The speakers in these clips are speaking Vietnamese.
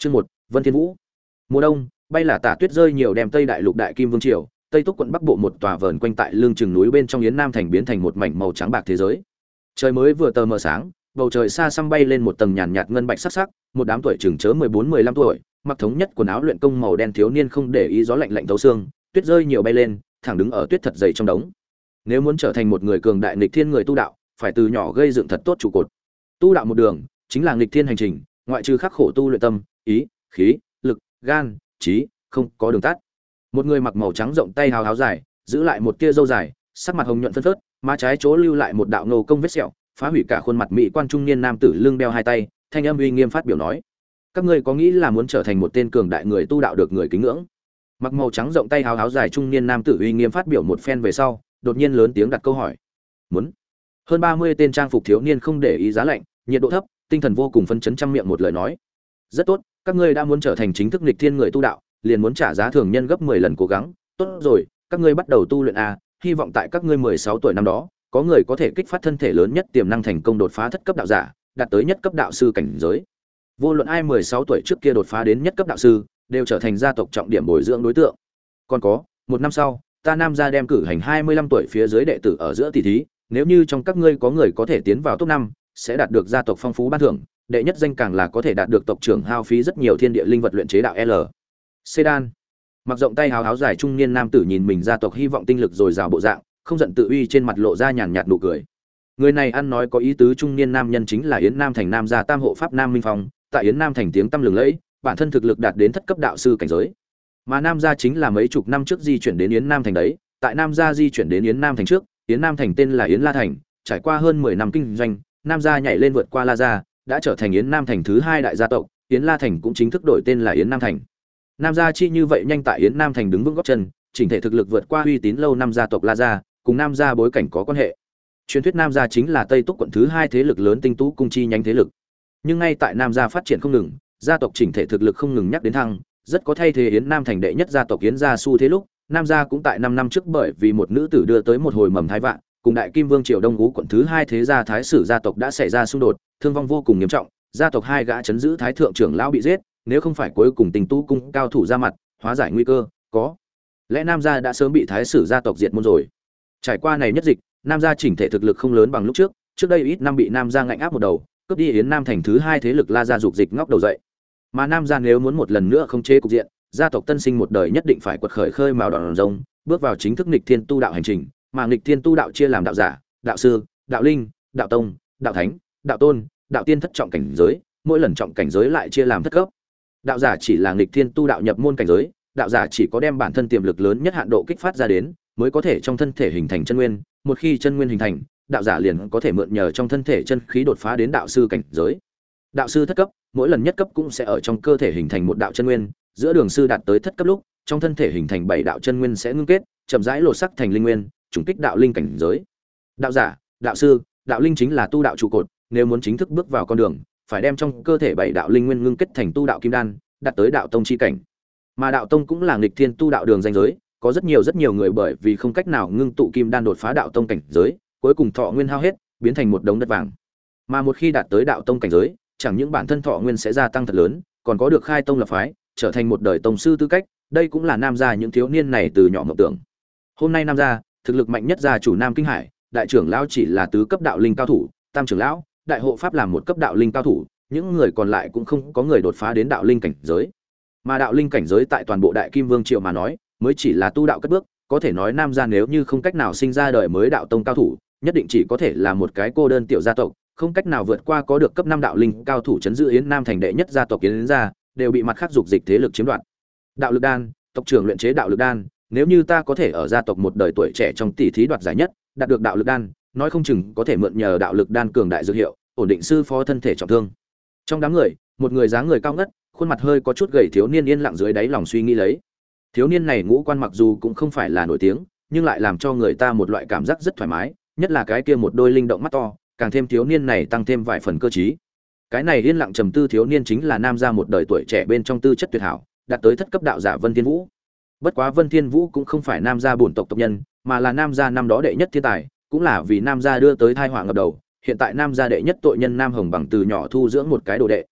Chương một, Vân Thiên Vũ. Mùa đông, bay là tả tuyết rơi nhiều đem Tây Đại Lục Đại Kim Vương triều, Tây Túc quận Bắc Bộ một tòa vờn quanh tại lương chừng núi bên trong yến Nam thành biến thành một mảnh màu trắng bạc thế giới. Trời mới vừa tờ mờ sáng, bầu trời xa xăm bay lên một tầng nhàn nhạt ngân bạch sắc sắc, một đám tuổi chừng chớ 14-15 tuổi, mặc thống nhất quần áo luyện công màu đen thiếu niên không để ý gió lạnh lạnh thấu xương, tuyết rơi nhiều bay lên, thẳng đứng ở tuyết thật dày trong đống. Nếu muốn trở thành một người cường đại nghịch thiên người tu đạo, phải từ nhỏ gây dựng thật tốt trụ cột. Tu đạo một đường, chính là nghịch thiên hành trình, ngoại trừ khắc khổ tu luyện tâm, ý, khí, lực, gan, trí, không có đường tắt. Một người mặc màu trắng rộng tay hào háo dài, giữ lại một tia râu dài, sắc mặt hồng nhuận phân phớt, má trái chỗ lưu lại một đạo nô công vết sẹo, phá hủy cả khuôn mặt mỹ quan trung niên nam tử lưng đeo hai tay, thanh âm uy nghiêm phát biểu nói: "Các ngươi có nghĩ là muốn trở thành một tên cường đại người tu đạo được người kính ngưỡng?" Mặc màu trắng rộng tay hào háo dài trung niên nam tử uy nghiêm phát biểu một phen về sau, đột nhiên lớn tiếng đặt câu hỏi: "Muốn?" Hơn ba mươi tên trang phục thiếu niên không để ý giá lạnh, nhiệt độ thấp, tinh thần vô cùng phấn chấn trăm miệng một lời nói: "Rất tốt, các ngươi đã muốn trở thành chính thức lịch thiên người tu đạo, liền muốn trả giá thường nhân gấp 10 lần cố gắng, tốt rồi, các ngươi bắt đầu tu luyện a, hy vọng tại các ngươi 16 tuổi năm đó, có người có thể kích phát thân thể lớn nhất tiềm năng thành công đột phá thất cấp đạo giả, đạt tới nhất cấp đạo sư cảnh giới. Vô luận ai 16 tuổi trước kia đột phá đến nhất cấp đạo sư, đều trở thành gia tộc trọng điểm bồi dưỡng đối tượng. Còn có, một năm sau, ta nam gia đem cử hành 25 tuổi phía dưới đệ tử ở giữa tỷ thí, nếu như trong các ngươi có người có thể tiến vào top năm sẽ đạt được gia tộc phong phú ban thưởng, đệ nhất danh càng là có thể đạt được tộc trưởng hao phí rất nhiều thiên địa linh vật luyện chế đạo L. Sedan. Mặc rộng tay háo háo dài trung niên nam tử nhìn mình gia tộc hy vọng tinh lực dồi dào bộ dạng, không giận tự uy trên mặt lộ ra nhàn nhạt nụ cười. Người này ăn nói có ý tứ trung niên nam nhân chính là Yến Nam thành Nam gia Tam hộ pháp Nam Minh Phong, tại Yến Nam thành tiếng tăm lừng lẫy, bản thân thực lực đạt đến thất cấp đạo sư cảnh giới. Mà Nam gia chính là mấy chục năm trước di chuyển đến Yến Nam thành đấy, tại Nam gia di chuyển đến Yến Nam thành trước, Yến Nam thành tên là Yến La thành, trải qua hơn 10 năm kinh doanh, Nam gia nhảy lên vượt qua La gia, đã trở thành Yến Nam thành thứ hai đại gia tộc, Yến La thành cũng chính thức đổi tên là Yến Nam thành. Nam gia chi như vậy nhanh tại Yến Nam thành đứng vững gót chân, chỉnh thể thực lực vượt qua uy tín lâu năm gia tộc La gia, cùng Nam gia bối cảnh có quan hệ. Truyền thuyết Nam gia chính là Tây Túc quận thứ hai thế lực lớn tinh tú cung chi nhánh thế lực. Nhưng ngay tại Nam gia phát triển không ngừng, gia tộc chỉnh thể thực lực không ngừng nhắc đến thăng, rất có thay thế Yến Nam thành đệ nhất gia tộc Yến gia su thế lúc, Nam gia cũng tại 5 năm trước bởi vì một nữ tử đưa tới một hồi mầm thai vạn, cùng Đại Kim Vương triều Đông Ú quận thứ hai thế gia thái sử gia tộc đã xảy ra xung đột, thương vong vô cùng nghiêm trọng, gia tộc hai gã chấn giữ thái thượng trưởng lão bị giết, nếu không phải cuối cùng tình tu cung cao thủ ra mặt hóa giải nguy cơ có lẽ nam gia đã sớm bị thái sử gia tộc diệt môn rồi. Trải qua này nhất dịch nam gia chỉnh thể thực lực không lớn bằng lúc trước trước đây ít năm bị nam gia ngạnh áp một đầu cướp đi yến nam thành thứ hai thế lực la gia dục dịch ngóc đầu dậy. Mà nam gia nếu muốn một lần nữa không chế cục diện gia tộc tân sinh một đời nhất định phải quật khởi khơi mào đòn rồng bước vào chính thức nghịch thiên tu đạo hành trình mà nghịch thiên tu đạo chia làm đạo giả, đạo sư, đạo linh, đạo tông, đạo thánh, đạo tôn, đạo tiên thất trọng cảnh giới, mỗi lần trọng cảnh giới lại chia làm thất cấp. Đạo giả chỉ là nghịch thiên tu đạo nhập môn cảnh giới, đạo giả chỉ có đem bản thân tiềm lực lớn nhất hạn độ kích phát ra đến, mới có thể trong thân thể hình thành chân nguyên, một khi chân nguyên hình thành, đạo giả liền có thể mượn nhờ trong thân thể chân khí đột phá đến đạo sư cảnh giới. Đạo sư thất cấp, mỗi lần nhất cấp cũng sẽ ở trong cơ thể hình thành một đạo chân nguyên, giữa đường sư đạt tới thất cấp lúc, trong thân thể hình thành bảy đạo chân nguyên sẽ ngưng kết, chậm rãi lột sắc thành linh nguyên trùng kích đạo linh cảnh giới đạo giả đạo sư đạo linh chính là tu đạo trụ cột nếu muốn chính thức bước vào con đường phải đem trong cơ thể bảy đạo linh nguyên ngưng kết thành tu đạo kim đan, đạt tới đạo tông chi cảnh. Mà đạo tông cũng là nghịch thiên tu đạo đường danh giới, có rất nhiều rất nhiều người bởi vì không cách nào ngưng tụ kim đan đột phá đạo tông cảnh giới, cuối cùng thọ nguyên hao hết, biến thành một đống đất vàng. Mà một khi đạt tới đạo tông cảnh giới, chẳng những bản thân thọ nguyên sẽ gia tăng thật lớn, còn có được khai tông lập phái, trở thành một đời tông sư tư cách, đây cũng là nam gia những thiếu niên này từ nhỏ mộng tưởng. Hôm nay nam gia, thực lực mạnh nhất gia chủ Nam Kinh Hải, đại trưởng lão chỉ là tứ cấp đạo linh cao thủ, tam trưởng lão, đại hộ pháp làm một cấp đạo linh cao thủ, những người còn lại cũng không có người đột phá đến đạo linh cảnh giới. Mà đạo linh cảnh giới tại toàn bộ Đại Kim Vương triều mà nói, mới chỉ là tu đạo cất bước, có thể nói nam gia nếu như không cách nào sinh ra đời mới đạo tông cao thủ, nhất định chỉ có thể là một cái cô đơn tiểu gia tộc, không cách nào vượt qua có được cấp năm đạo linh cao thủ chấn giữ Yến Nam thành đệ nhất gia tộc Yến gia, đều bị mặt khác dục dịch thế lực chiếm đoạt. Đạo lực đan, tộc trưởng luyện chế đạo lực đan, nếu như ta có thể ở gia tộc một đời tuổi trẻ trong tỷ thí đoạt giải nhất, đạt được đạo lực đan, nói không chừng có thể mượn nhờ đạo lực đan cường đại dược hiệu, ổn định sư phó thân thể trọng thương. Trong đám người một người dáng người cao ngất khuôn mặt hơi có chút gầy thiếu niên yên lặng dưới đáy lòng suy nghĩ lấy. Thiếu niên này ngũ quan mặc dù cũng không phải là nổi tiếng nhưng lại làm cho người ta một loại cảm giác rất thoải mái nhất là cái kia một đôi linh động mắt to càng thêm thiếu niên này tăng thêm vài phần cơ trí. Cái này yên lặng trầm tư thiếu niên chính là nam gia một đời tuổi trẻ bên trong tư chất tuyệt hảo đạt tới thất cấp đạo giả vân thiên vũ bất quá vân thiên vũ cũng không phải nam gia bổn tộc tộc nhân, mà là nam gia năm đó đệ nhất thiên tài, cũng là vì nam gia đưa tới thai họa ngập đầu. Hiện tại nam gia đệ nhất tội nhân nam hồng bằng từ nhỏ thu dưỡng một cái đồ đệ.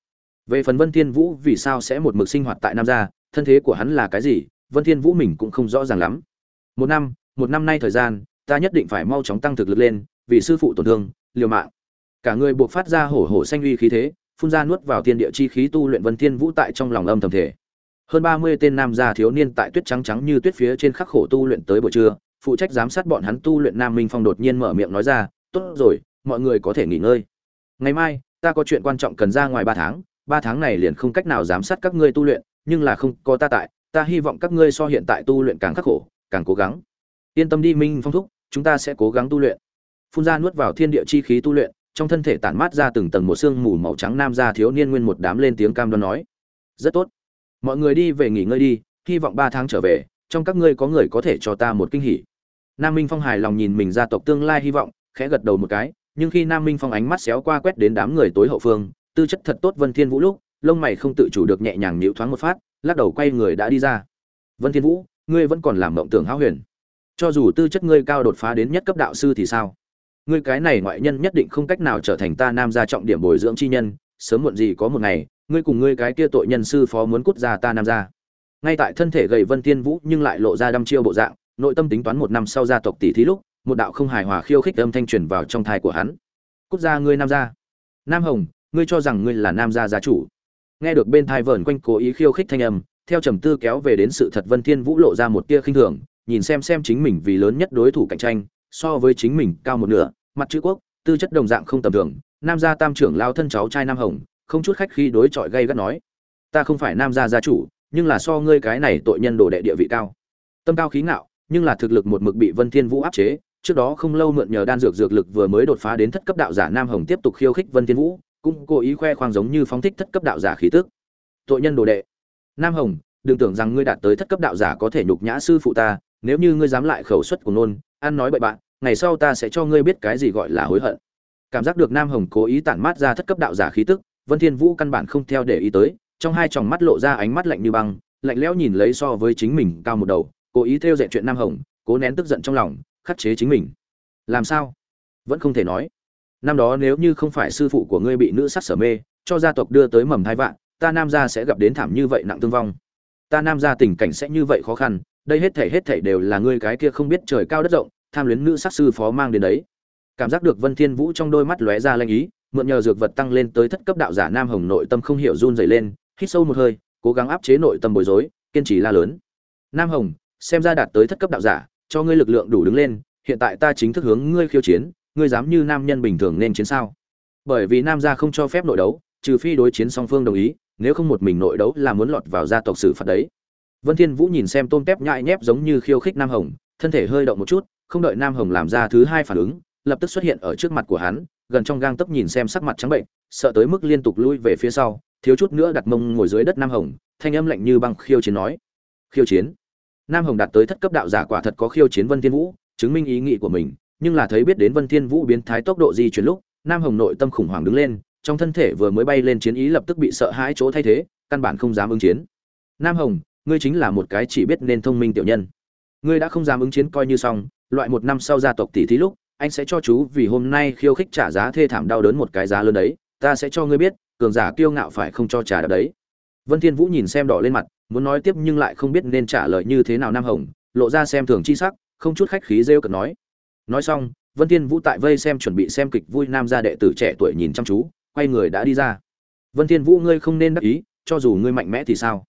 Về phần vân thiên vũ, vì sao sẽ một mực sinh hoạt tại nam gia? Thân thế của hắn là cái gì? Vân thiên vũ mình cũng không rõ ràng lắm. Một năm một năm nay thời gian, ta nhất định phải mau chóng tăng thực lực lên, vì sư phụ tổn thương, liều mạng. Cả người buộc phát ra hổ hổ xanh uy khí thế, phun ra nuốt vào thiên địa chi khí tu luyện vân thiên vũ tại trong lòng âm thầm thể hơn ba mươi tên nam gia thiếu niên tại tuyết trắng trắng như tuyết phía trên khắc khổ tu luyện tới buổi trưa, phụ trách giám sát bọn hắn tu luyện nam minh phong đột nhiên mở miệng nói ra, tốt rồi, mọi người có thể nghỉ ngơi. Ngày mai, ta có chuyện quan trọng cần ra ngoài ba tháng ba tháng này liền không cách nào giám sát các ngươi tu luyện, nhưng là không có ta tại, ta hy vọng các ngươi so hiện tại tu luyện càng khắc khổ, càng cố gắng. Yên tâm đi minh phong thúc, chúng ta sẽ cố gắng tu luyện. Phun ra nuốt vào thiên địa chi khí tu luyện, trong thân thể tản mát ra từng tầng một xương mù màu trắng nam gia thiếu niên nguyên một đám lên tiếng cam đoan nói. Rất tốt mọi người đi về nghỉ ngơi đi, hy vọng ba tháng trở về, trong các ngươi có người có thể cho ta một kinh hỉ. Nam minh phong hài lòng nhìn mình gia tộc tương lai hy vọng, khẽ gật đầu một cái, nhưng khi nam minh phong ánh mắt xéo qua quét đến đám người tối hậu phương, tư chất thật tốt vân thiên vũ lúc, lông mày không tự chủ được nhẹ nhàng nhíu thoáng một phát, lắc đầu quay người đã đi ra. Vân thiên vũ, ngươi vẫn còn làm mộng tưởng hão huyền. Cho dù tư chất ngươi cao đột phá đến nhất cấp đạo sư thì sao? Ngươi cái này ngoại nhân nhất định không cách nào trở thành ta nam gia trọng điểm bồi dưỡng chi nhân, sớm muộn gì có một ngày ngươi cùng ngươi cái kia tội nhân sư phó muốn cút ra ta nam gia. Ngay tại thân thể gầy vân tiên vũ nhưng lại lộ ra đăm chiêu bộ dạng, nội tâm tính toán một năm sau gia tộc tỷ thí lúc, một đạo không hài hòa khiêu khích âm thanh truyền vào trong thai của hắn. Cút ra ngươi nam gia. Nam hồng, ngươi cho rằng ngươi là nam gia gia chủ. Nghe được bên thai vờn quanh cố ý khiêu khích thanh âm, theo trầm tư kéo về đến sự thật vân thiên vũ lộ ra một tia khinh thường, nhìn xem xem chính mình vì lớn nhất đối thủ cạnh tranh, so với chính mình cao một nửa, mặt chữ quốc, tư chất đồng dạng không tầm thường. Nam gia tam trưởng lao thân cháu trai nam hồng không chút khách khi đối chọi gây gắt nói, ta không phải nam gia gia chủ, nhưng là so ngươi cái này tội nhân đồ đệ địa vị cao. Tâm cao khí ngạo, nhưng là thực lực một mực bị vân thiên vũ áp chế, trước đó không lâu mượn nhờ đan dược dược lực vừa mới đột phá đến thất cấp đạo giả nam hồng tiếp tục khiêu khích vân thiên vũ, cũng cố ý khoe khoang giống như phóng thích thất cấp đạo giả khí tức. Tội nhân đồ đệ, nam hồng, đừng tưởng rằng ngươi đạt tới thất cấp đạo giả có thể nhục nhã sư phụ ta, nếu như ngươi dám lại khẩu suất của nôn, ăn nói bậy bạn, ngày sau ta sẽ cho ngươi biết cái gì gọi là hối hận. Cảm giác được nam hồng cố ý tản mát ra thất cấp đạo giả khí tức vân thiên vũ căn bản không theo để ý tới, trong hai tròng mắt lộ ra ánh mắt lạnh như băng, lạnh lẽo nhìn lấy so với chính mình cao một đầu, cố ý theo dệt chuyện nam hồng, cố nén tức giận trong lòng, khắc chế chính mình. Làm sao? Vẫn không thể nói. Năm đó nếu như không phải sư phụ của ngươi bị nữ sát sở mê, cho gia tộc đưa tới mầm thai vạn, ta nam gia sẽ gặp đến thảm như vậy nặng thương vong. Ta nam gia tình cảnh sẽ như vậy khó khăn, đây hết thảy hết thảy đều là ngươi cái kia không biết trời cao đất rộng, tham luyến nữ sát sư phó mang đến đấy. Cảm giác được vân thiên vũ trong đôi mắt lóe ra lanh ý mượn nhờ dược vật tăng lên tới thất cấp đạo giả nam hồng nội tâm không hiểu run rẩy lên, hít sâu một hơi, cố gắng áp chế nội tâm bối rối, kiên trì la lớn. Nam hồng, xem ra đạt tới thất cấp đạo giả, cho ngươi lực lượng đủ đứng lên, hiện tại ta chính thức hướng ngươi khiêu chiến, ngươi dám như nam nhân bình thường nên chiến sao? Bởi vì nam gia không cho phép nội đấu, trừ phi đối chiến song phương đồng ý, nếu không một mình nội đấu là muốn lọt vào gia tộc xử phạt đấy. Vân thiên vũ nhìn xem tôm tép nhại nhép giống như khiêu khích nam hồng, thân thể hơi động một chút, không đợi nam hồng làm ra thứ hai phản ứng, lập tức xuất hiện ở trước mặt của hắn gần trong gang tấp nhìn xem sắc mặt trắng bệnh, sợ tới mức liên tục lui về phía sau, thiếu chút nữa đặt mông ngồi dưới đất nam hồng, thanh âm lạnh như băng khiêu chiến nói. Khiêu chiến? Nam hồng đạt tới thất cấp đạo giả quả thật có khiêu chiến vân thiên vũ, chứng minh ý nghĩ của mình, nhưng là thấy biết đến vân thiên vũ biến thái tốc độ di chuyển lúc, nam hồng nội tâm khủng hoảng đứng lên, trong thân thể vừa mới bay lên chiến ý lập tức bị sợ hãi chỗ thay thế, căn bản không dám ứng chiến. Nam hồng, ngươi chính là một cái chỉ biết nên thông minh tiểu nhân. Ngươi đã không dám ứng chiến coi như xong, loại một năm sau gia tộc tỷ thí lúc anh sẽ cho chú vì hôm nay khiêu khích trả giá thê thảm đau đớn một cái giá lớn đấy, ta sẽ cho ngươi biết, cường giả kiêu ngạo phải không cho trả đạp đấy. Vân thiên vũ nhìn xem đỏ lên mặt, muốn nói tiếp nhưng lại không biết nên trả lời như thế nào nam hồng, lộ ra xem thường chi sắc, không chút khách khí rêu cợt nói. Nói xong, vân thiên vũ tại vây xem chuẩn bị xem kịch vui nam gia đệ tử trẻ tuổi nhìn chăm chú, quay người đã đi ra. Vân thiên vũ, ngươi không nên đắc ý, cho dù ngươi mạnh mẽ thì sao?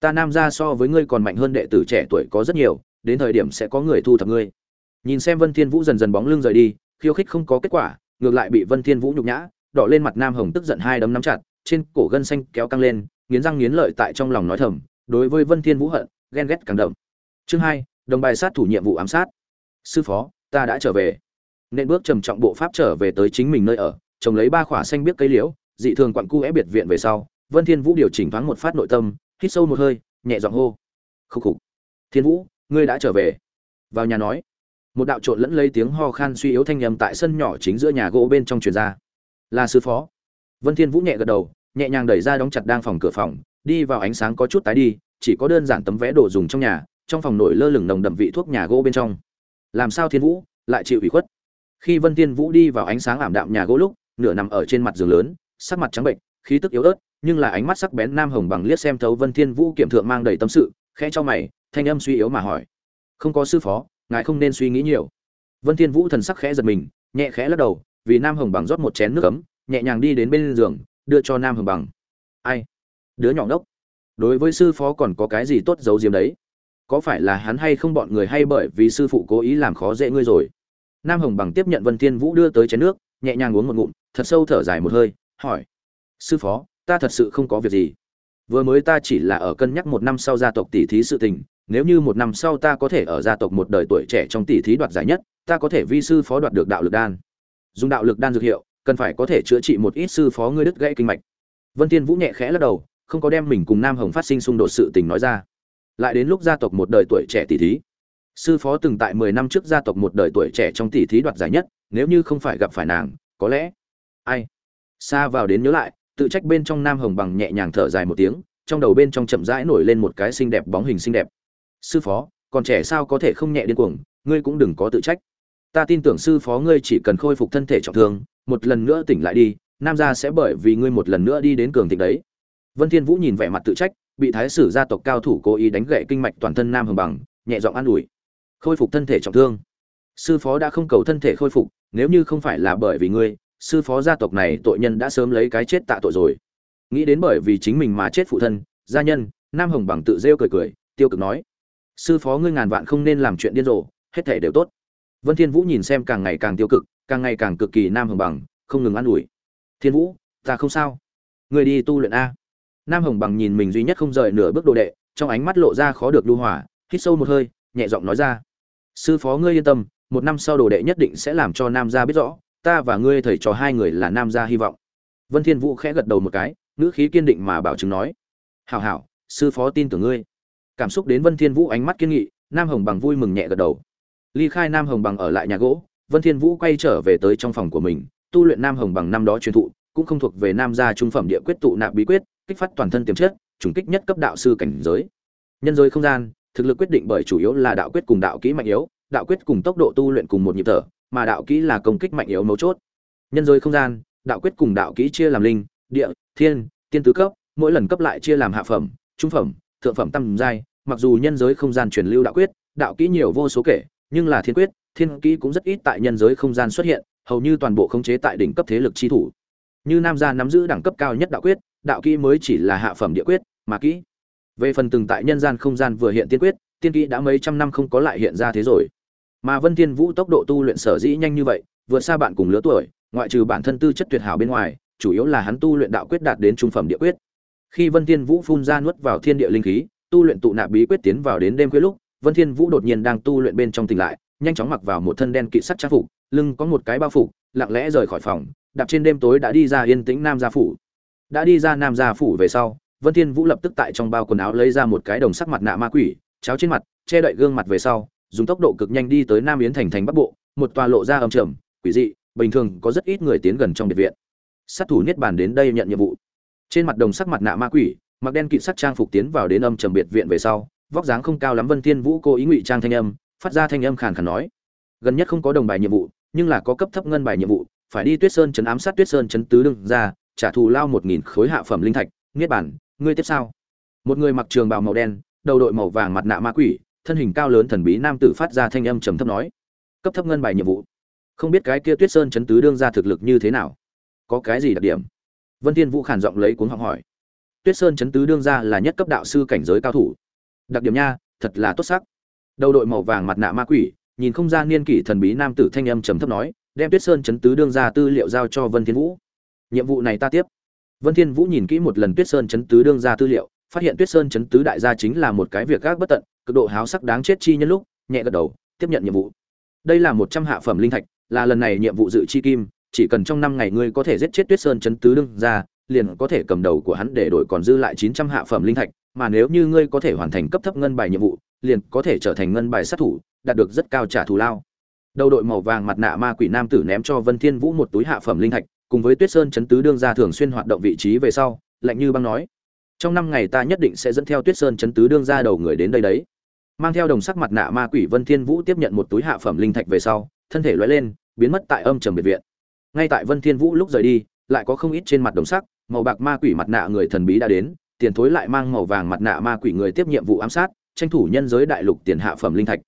Ta nam gia so với ngươi còn mạnh hơn đệ tử trẻ tuổi có rất nhiều, đến thời điểm sẽ có người thu thập ngươi nhìn xem vân thiên vũ dần dần bóng lưng rời đi, khiêu khích không có kết quả, ngược lại bị vân thiên vũ nhục nhã, đỏ lên mặt nam hồng tức giận hai đấm nắm chặt, trên cổ gân xanh kéo căng lên, nghiến răng nghiến lợi tại trong lòng nói thầm, đối với vân thiên vũ hận, ghen ghét càng đậm. Chương hai, đồng bài sát thủ nhiệm vụ ám sát. Sư phó, ta đã trở về. Nên bước trầm trọng bộ pháp trở về tới chính mình nơi ở, trồng lấy ba khỏa xanh biết cây liễu, dị thường quặn cu é biệt viện về sau, vân thiên vũ điều chỉnh thoáng một phát nội tâm, hít sâu một hơi, nhẹ giọng hô. Khúc khục. Thiên vũ, ngươi đã trở về. Vào nhà nói một đạo trộn lẫn lấy tiếng ho khan suy yếu thanh nhầm tại sân nhỏ chính giữa nhà gỗ bên trong truyền ra. Là sư phó. Vân thiên vũ nhẹ gật đầu, nhẹ nhàng đẩy ra đóng chặt đang phòng cửa phòng, đi vào ánh sáng có chút tái đi, chỉ có đơn giản tấm vé đồ dùng trong nhà, trong phòng nổi lơ lửng nồng đậm vị thuốc nhà gỗ bên trong. Làm sao thiên vũ, lại chịu ủy khuất? Khi vân thiên vũ đi vào ánh sáng ảm đạm nhà gỗ lúc, nửa nằm ở trên mặt giường lớn, sắc mặt trắng bệnh khí tức yếu ớt, nhưng là ánh mắt sắc bén nam hồng bằng liếc xem thấu vân thiên vũ kiểm thượng mang đầy tâm sự, khẽ cho mày, thanh âm suy yếu mà hỏi. Không có sư phó ngài không nên suy nghĩ nhiều. Vân thiên vũ thần sắc khẽ giật mình, nhẹ khẽ lắc đầu, vì nam hồng bằng rót một chén nước ấm, nhẹ nhàng đi đến bên giường, đưa cho nam hồng bằng. Ai? Đứa nhỏ đốc đối với sư phó còn có cái gì tốt giấu diếm đấy? Có phải là hắn hay không bọn người hay bởi vì sư phụ cố ý làm khó dễ ngươi rồi? Nam hồng bằng tiếp nhận vân thiên vũ đưa tới chén nước, nhẹ nhàng uống một ngụm, thật sâu thở dài một hơi, hỏi. Sư phó, ta thật sự không có việc gì. Vừa mới ta chỉ là ở cân nhắc một năm sau gia tộc tỷ thí sự tình nếu như một năm sau ta có thể ở gia tộc một đời tuổi trẻ trong tỷ thí đoạt giải nhất, ta có thể vi sư phó đoạt được đạo lực đan. Dùng đạo lực đan dược hiệu, cần phải có thể chữa trị một ít sư phó ngươi đứt gãy kinh mạch. Vân thiên vũ nhẹ khẽ lắc đầu, không có đem mình cùng nam hồng phát sinh xung đột sự tình nói ra. Lại đến lúc gia tộc một đời tuổi trẻ tỷ thí. Sư phó từng tại mười năm trước gia tộc một đời tuổi trẻ trong tỷ thí đoạt giải nhất, nếu như không phải gặp phải nàng, có lẽ ai? Xa vào đến nhớ lại, tự trách bên trong nam hồng bằng nhẹ nhàng thở dài một tiếng, trong đầu bên trong chậm rãi nổi lên một cái xinh đẹp bóng hình xinh đẹp sư phó, còn trẻ sao có thể không nhẹ điên cuồng, ngươi cũng đừng có tự trách. Ta tin tưởng sư phó ngươi chỉ cần khôi phục thân thể trọng thương, một lần nữa tỉnh lại đi, nam gia sẽ bởi vì ngươi một lần nữa đi đến cường thịnh đấy. Vân thiên vũ nhìn vẻ mặt tự trách, bị thái sử gia tộc cao thủ cố ý đánh gãy kinh mạch toàn thân nam hồng bằng, nhẹ giọng an ủi. Khôi phục thân thể trọng thương. Sư phó đã không cầu thân thể khôi phục, nếu như không phải là bởi vì ngươi, sư phó gia tộc này tội nhân đã sớm lấy cái chết tạ tội rồi. Nghĩ đến bởi vì chính mình mà chết phụ thân, gia nhân, nam hồng bằng tự rêu cười cười, tiêu cực nói sư phó ngươi ngàn vạn không nên làm chuyện điên rồ, hết thể đều tốt. Vân thiên vũ nhìn xem càng ngày càng tiêu cực, càng ngày càng cực kỳ nam hồng bằng, không ngừng an ủi. Thiên vũ, ta không sao. Ngươi đi tu luyện a. Nam hồng bằng nhìn mình duy nhất không rời nửa bước đồ đệ, trong ánh mắt lộ ra khó được lưu hỏa hít sâu một hơi, nhẹ giọng nói ra. Sư phó ngươi yên tâm, một năm sau đồ đệ nhất định sẽ làm cho nam gia biết rõ, ta và ngươi thầy trò hai người là nam gia hy vọng. Vân thiên vũ khẽ gật đầu một cái, ngữ khí kiên định mà bảo chứng nói. Hảo hảo, sư phó tin tưởng ngươi cảm xúc đến vân thiên vũ ánh mắt kiên nghị, nam hồng bằng vui mừng nhẹ gật đầu. Ly khai nam hồng bằng ở lại nhà gỗ, vân thiên vũ quay trở về tới trong phòng của mình, tu luyện nam hồng bằng năm đó truyền thụ, cũng không thuộc về nam gia trung phẩm địa quyết tụ nạp bí quyết, kích phát toàn thân tiềm chất, trùng kích nhất cấp đạo sư cảnh giới. Nhân giới không gian, thực lực quyết định bởi chủ yếu là đạo quyết cùng đạo kỹ mạnh yếu, đạo quyết cùng tốc độ tu luyện cùng một nhịp thở, mà đạo kỹ là công kích mạnh yếu mấu chốt. Nhân giới không gian, đạo quyết cùng đạo kỹ chia làm linh, địa, thiên, tiên tứ cấp, mỗi lần cấp lại chia làm hạ phẩm, trung phẩm, thượng phẩm, tam giai mặc dù nhân giới không gian truyền lưu đạo quyết, đạo kỹ nhiều vô số kể, nhưng là thiên quyết, thiên kỹ cũng rất ít tại nhân giới không gian xuất hiện, hầu như toàn bộ khống chế tại đỉnh cấp thế lực chi thủ. Như nam gia nắm giữ đẳng cấp cao nhất đạo quyết, đạo kỹ mới chỉ là hạ phẩm địa quyết, mà kỹ. Về phần từng tại nhân gian không gian vừa hiện tiên quyết, tiên kỹ đã mấy trăm năm không có lại hiện ra thế rồi. Mà vân thiên vũ tốc độ tu luyện sở dĩ nhanh như vậy, vượt xa bạn cùng lứa tuổi, ngoại trừ bản thân tư chất tuyệt hảo bên ngoài, chủ yếu là hắn tu luyện đạo quyết đạt đến trung phẩm địa quyết. Khi vân thiên vũ phun ra nuốt vào thiên địa linh khí tu luyện tụ nạp bí quyết tiến vào đến đêm khuya lúc, vân thiên vũ đột nhiên đang tu luyện bên trong tỉnh lại, nhanh chóng mặc vào một thân đen kỵ sắc trang phục, lưng có một cái bao phục lặng lẽ rời khỏi phòng, đạp trên đêm tối đã đi ra yên tĩnh nam gia phủ. Đã đi ra nam gia phủ về sau, vân thiên vũ lập tức tại trong bao quần áo lấy ra một cái đồng sắc mặt nạ ma quỷ, cháo trên mặt, che đậy gương mặt về sau, dùng tốc độ cực nhanh đi tới nam yến thành thành bắc bộ, một tòa lộ ra âm trầm, quỷ dị, bình thường có rất ít người tiến gần trong biệt viện. Sát thủ niết bàn đến đây nhận nhiệm vụ. Trên mặt đồng sắc mặt nạ ma quỷ mặc đen kịt sắc trang phục tiến vào đến âm trầm biệt viện về sau, vóc dáng không cao lắm vân thiên vũ cô ý ngụy trang thanh âm, phát ra thanh âm khàn khàn nói. Gần nhất không có đồng bài nhiệm vụ, nhưng là có cấp thấp ngân bài nhiệm vụ, phải đi tuyết sơn chấn ám sát tuyết sơn chấn tứ đương ra, trả thù lao một nghìn khối hạ phẩm linh thạch. Niết bản ngươi tiếp sao? Một người mặc trường bào màu đen, đầu đội màu vàng mặt nạ ma quỷ, thân hình cao lớn thần bí nam tử phát ra thanh âm trầm thấp nói. Cấp thấp ngân bài nhiệm vụ. Không biết cái kia tuyết sơn chấn tứ đương ra thực lực như thế nào? Có cái gì đặc điểm? Vân thiên vũ khản giọng lấy cuốn học hỏi tuyết sơn chấn tứ đương ra là nhất cấp đạo sư cảnh giới cao thủ. Đặc điểm nha, thật là tốt sắc. Đầu đội màu vàng mặt nạ ma quỷ, nhìn không ra niên kỷ thần bí nam tử thanh âm trầm thấp nói, đem tuyết sơn chấn tứ đương ra tư liệu giao cho vân thiên vũ. Nhiệm vụ này ta tiếp. Vân thiên vũ nhìn kỹ một lần tuyết sơn chấn tứ đương ra tư liệu, phát hiện tuyết sơn chấn tứ đại gia chính là một cái việc gác bất tận, cực độ háo sắc đáng chết chi nhân lúc, nhẹ gật đầu, tiếp nhận nhiệm vụ. Đây là một trăm hạ phẩm linh thạch, là lần này nhiệm vụ dự chi kim, chỉ cần trong năm ngày ngươi có thể giết chết tuyết sơn chấn tứ đương ra liền có thể cầm đầu của hắn để đổi còn dư lại chín trăm hạ phẩm linh thạch, mà nếu như ngươi có thể hoàn thành cấp thấp ngân bài nhiệm vụ, liền có thể trở thành ngân bài sát thủ, đạt được rất cao trả thù lao. Đầu đội màu vàng mặt nạ ma quỷ nam tử ném cho vân thiên vũ một túi hạ phẩm linh thạch, cùng với tuyết sơn chấn tứ đương gia thường xuyên hoạt động vị trí về sau, lạnh như băng nói, trong năm ngày ta nhất định sẽ dẫn theo tuyết sơn chấn tứ đương gia đầu người đến đây đấy. Mang theo đồng sắc mặt nạ ma quỷ vân thiên vũ tiếp nhận một túi hạ phẩm linh thạch về sau, thân thể lóe lên, biến mất tại âm trầm biệt viện. Ngay tại vân thiên vũ lúc rời đi, lại có không ít trên mặt đồng sắc màu bạc ma quỷ mặt nạ người thần bí đã đến, tiền thối lại mang màu vàng mặt nạ ma quỷ người tiếp nhiệm vụ ám sát, tranh thủ nhân giới đại lục tiền hạ phẩm linh thạch.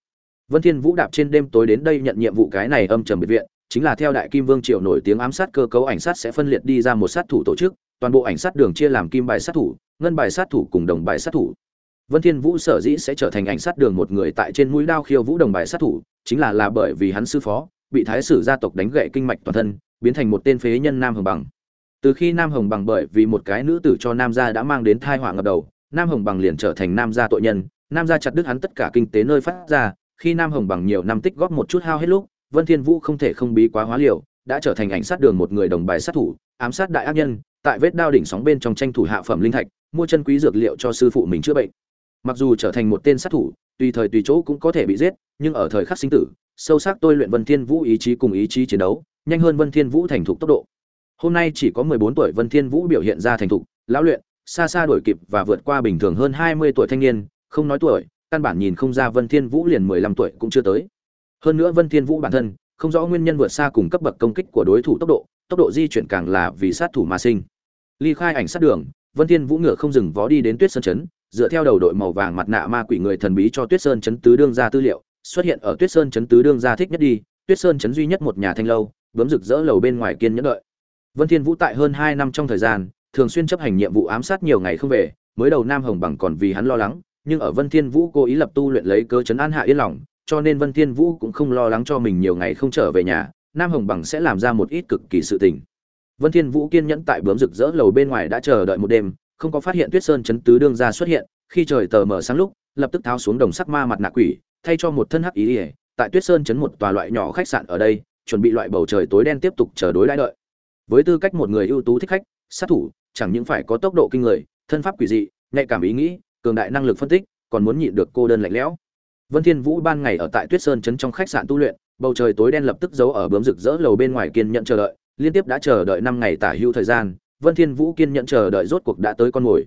Vân thiên vũ đạp trên đêm tối đến đây nhận nhiệm vụ cái này âm trầm biệt viện, chính là theo đại kim vương triều nổi tiếng ám sát cơ cấu ảnh sát sẽ phân liệt đi ra một sát thủ tổ chức, toàn bộ ảnh sát đường chia làm kim bài sát thủ, ngân bài sát thủ cùng đồng bài sát thủ. Vân thiên vũ sở dĩ sẽ trở thành ảnh sát đường một người tại trên mũi đao khiêu vũ đồng bài sát thủ, chính là là bởi vì hắn sư phó, bị thái sử gia tộc đánh gãy kinh mạch toàn thân, biến thành một tên phế nhân nam hường bằng từ khi nam hồng bằng bởi vì một cái nữ tử cho nam gia đã mang đến thai họa ngập đầu, nam hồng bằng liền trở thành nam gia tội nhân, nam gia chặt đứt hắn tất cả kinh tế nơi phát ra, khi nam hồng bằng nhiều năm tích góp một chút hao hết lúc, vân thiên vũ không thể không bí quá hóa liều, đã trở thành ảnh sát đường một người đồng bài sát thủ, ám sát đại ác nhân, tại vết đao đỉnh sóng bên trong tranh thủ hạ phẩm linh thạch, mua chân quý dược liệu cho sư phụ mình chữa bệnh. Mặc dù trở thành một tên sát thủ, tùy thời tùy chỗ cũng có thể bị giết, nhưng ở thời khắc sinh tử, sâu sắc tôi luyện vân thiên vũ ý chí cùng ý chí chiến đấu, nhanh hơn vân thiên vũ thành thục tốc độ hôm nay chỉ có 14 tuổi vân thiên vũ biểu hiện ra thành thục, lão luyện, xa xa đuổi kịp và vượt qua bình thường hơn 20 tuổi thanh niên, không nói tuổi, căn bản nhìn không ra vân thiên vũ liền 15 tuổi cũng chưa tới. Hơn nữa vân thiên vũ bản thân, không rõ nguyên nhân vượt xa cùng cấp bậc công kích của đối thủ tốc độ tốc độ di chuyển càng là vì sát thủ mà sinh. Ly khai ảnh sát đường, vân thiên vũ ngựa không dừng vó đi đến tuyết sơn chấn dựa theo đầu đội màu vàng mặt nạ ma quỷ người thần bí cho tuyết sơn chấn tứ đương ra tư liệu, xuất hiện ở tuyết sơn chấn tứ đương ra thích nhất đi, tuyết sơn chấn duy nhất một nhà thanh lâu bấm rực rỡ lầu bên ngoài kiên nhẫn đợi vân thiên vũ tại hơn 2 năm trong thời gian, thường xuyên chấp hành nhiệm vụ ám sát nhiều ngày không về, mới đầu nam hồng bằng còn vì hắn lo lắng, nhưng ở vân thiên vũ cố ý lập tu luyện lấy cơ chấn an hạ yên lòng, cho nên vân thiên vũ cũng không lo lắng cho mình nhiều ngày không trở về nhà, nam hồng bằng sẽ làm ra một ít cực kỳ sự tình. Vân thiên vũ kiên nhẫn tại bướm rực rỡ lầu bên ngoài đã chờ đợi một đêm, không có phát hiện tuyết sơn chấn tứ đương ra xuất hiện, khi trời tờ mờ sáng lúc, lập tức tháo xuống đồng sắc ma mặt nạ quỷ, thay cho một thân hắc ý ỉa tại tuyết sơn chấn một tòa loại nhỏ khách sạn ở đây, chuẩn bị loại bầu trời tối đen tiếp tục chờ đối đãi đợi với tư cách một người ưu tú thích khách, sát thủ, chẳng những phải có tốc độ kinh người, thân pháp quỷ dị, nhạy cảm ý nghĩ, cường đại năng lực phân tích, còn muốn nhịn được cô đơn lạnh lẽo. Vân thiên vũ ban ngày ở tại tuyết sơn chấn trong khách sạn tu luyện, bầu trời tối đen lập tức giấu ở bướm rực rỡ lầu bên ngoài kiên nhận chờ đợi, liên tiếp đã chờ đợi năm ngày tả hưu thời gian, vân thiên vũ kiên nhận chờ đợi rốt cuộc đã tới con mồi.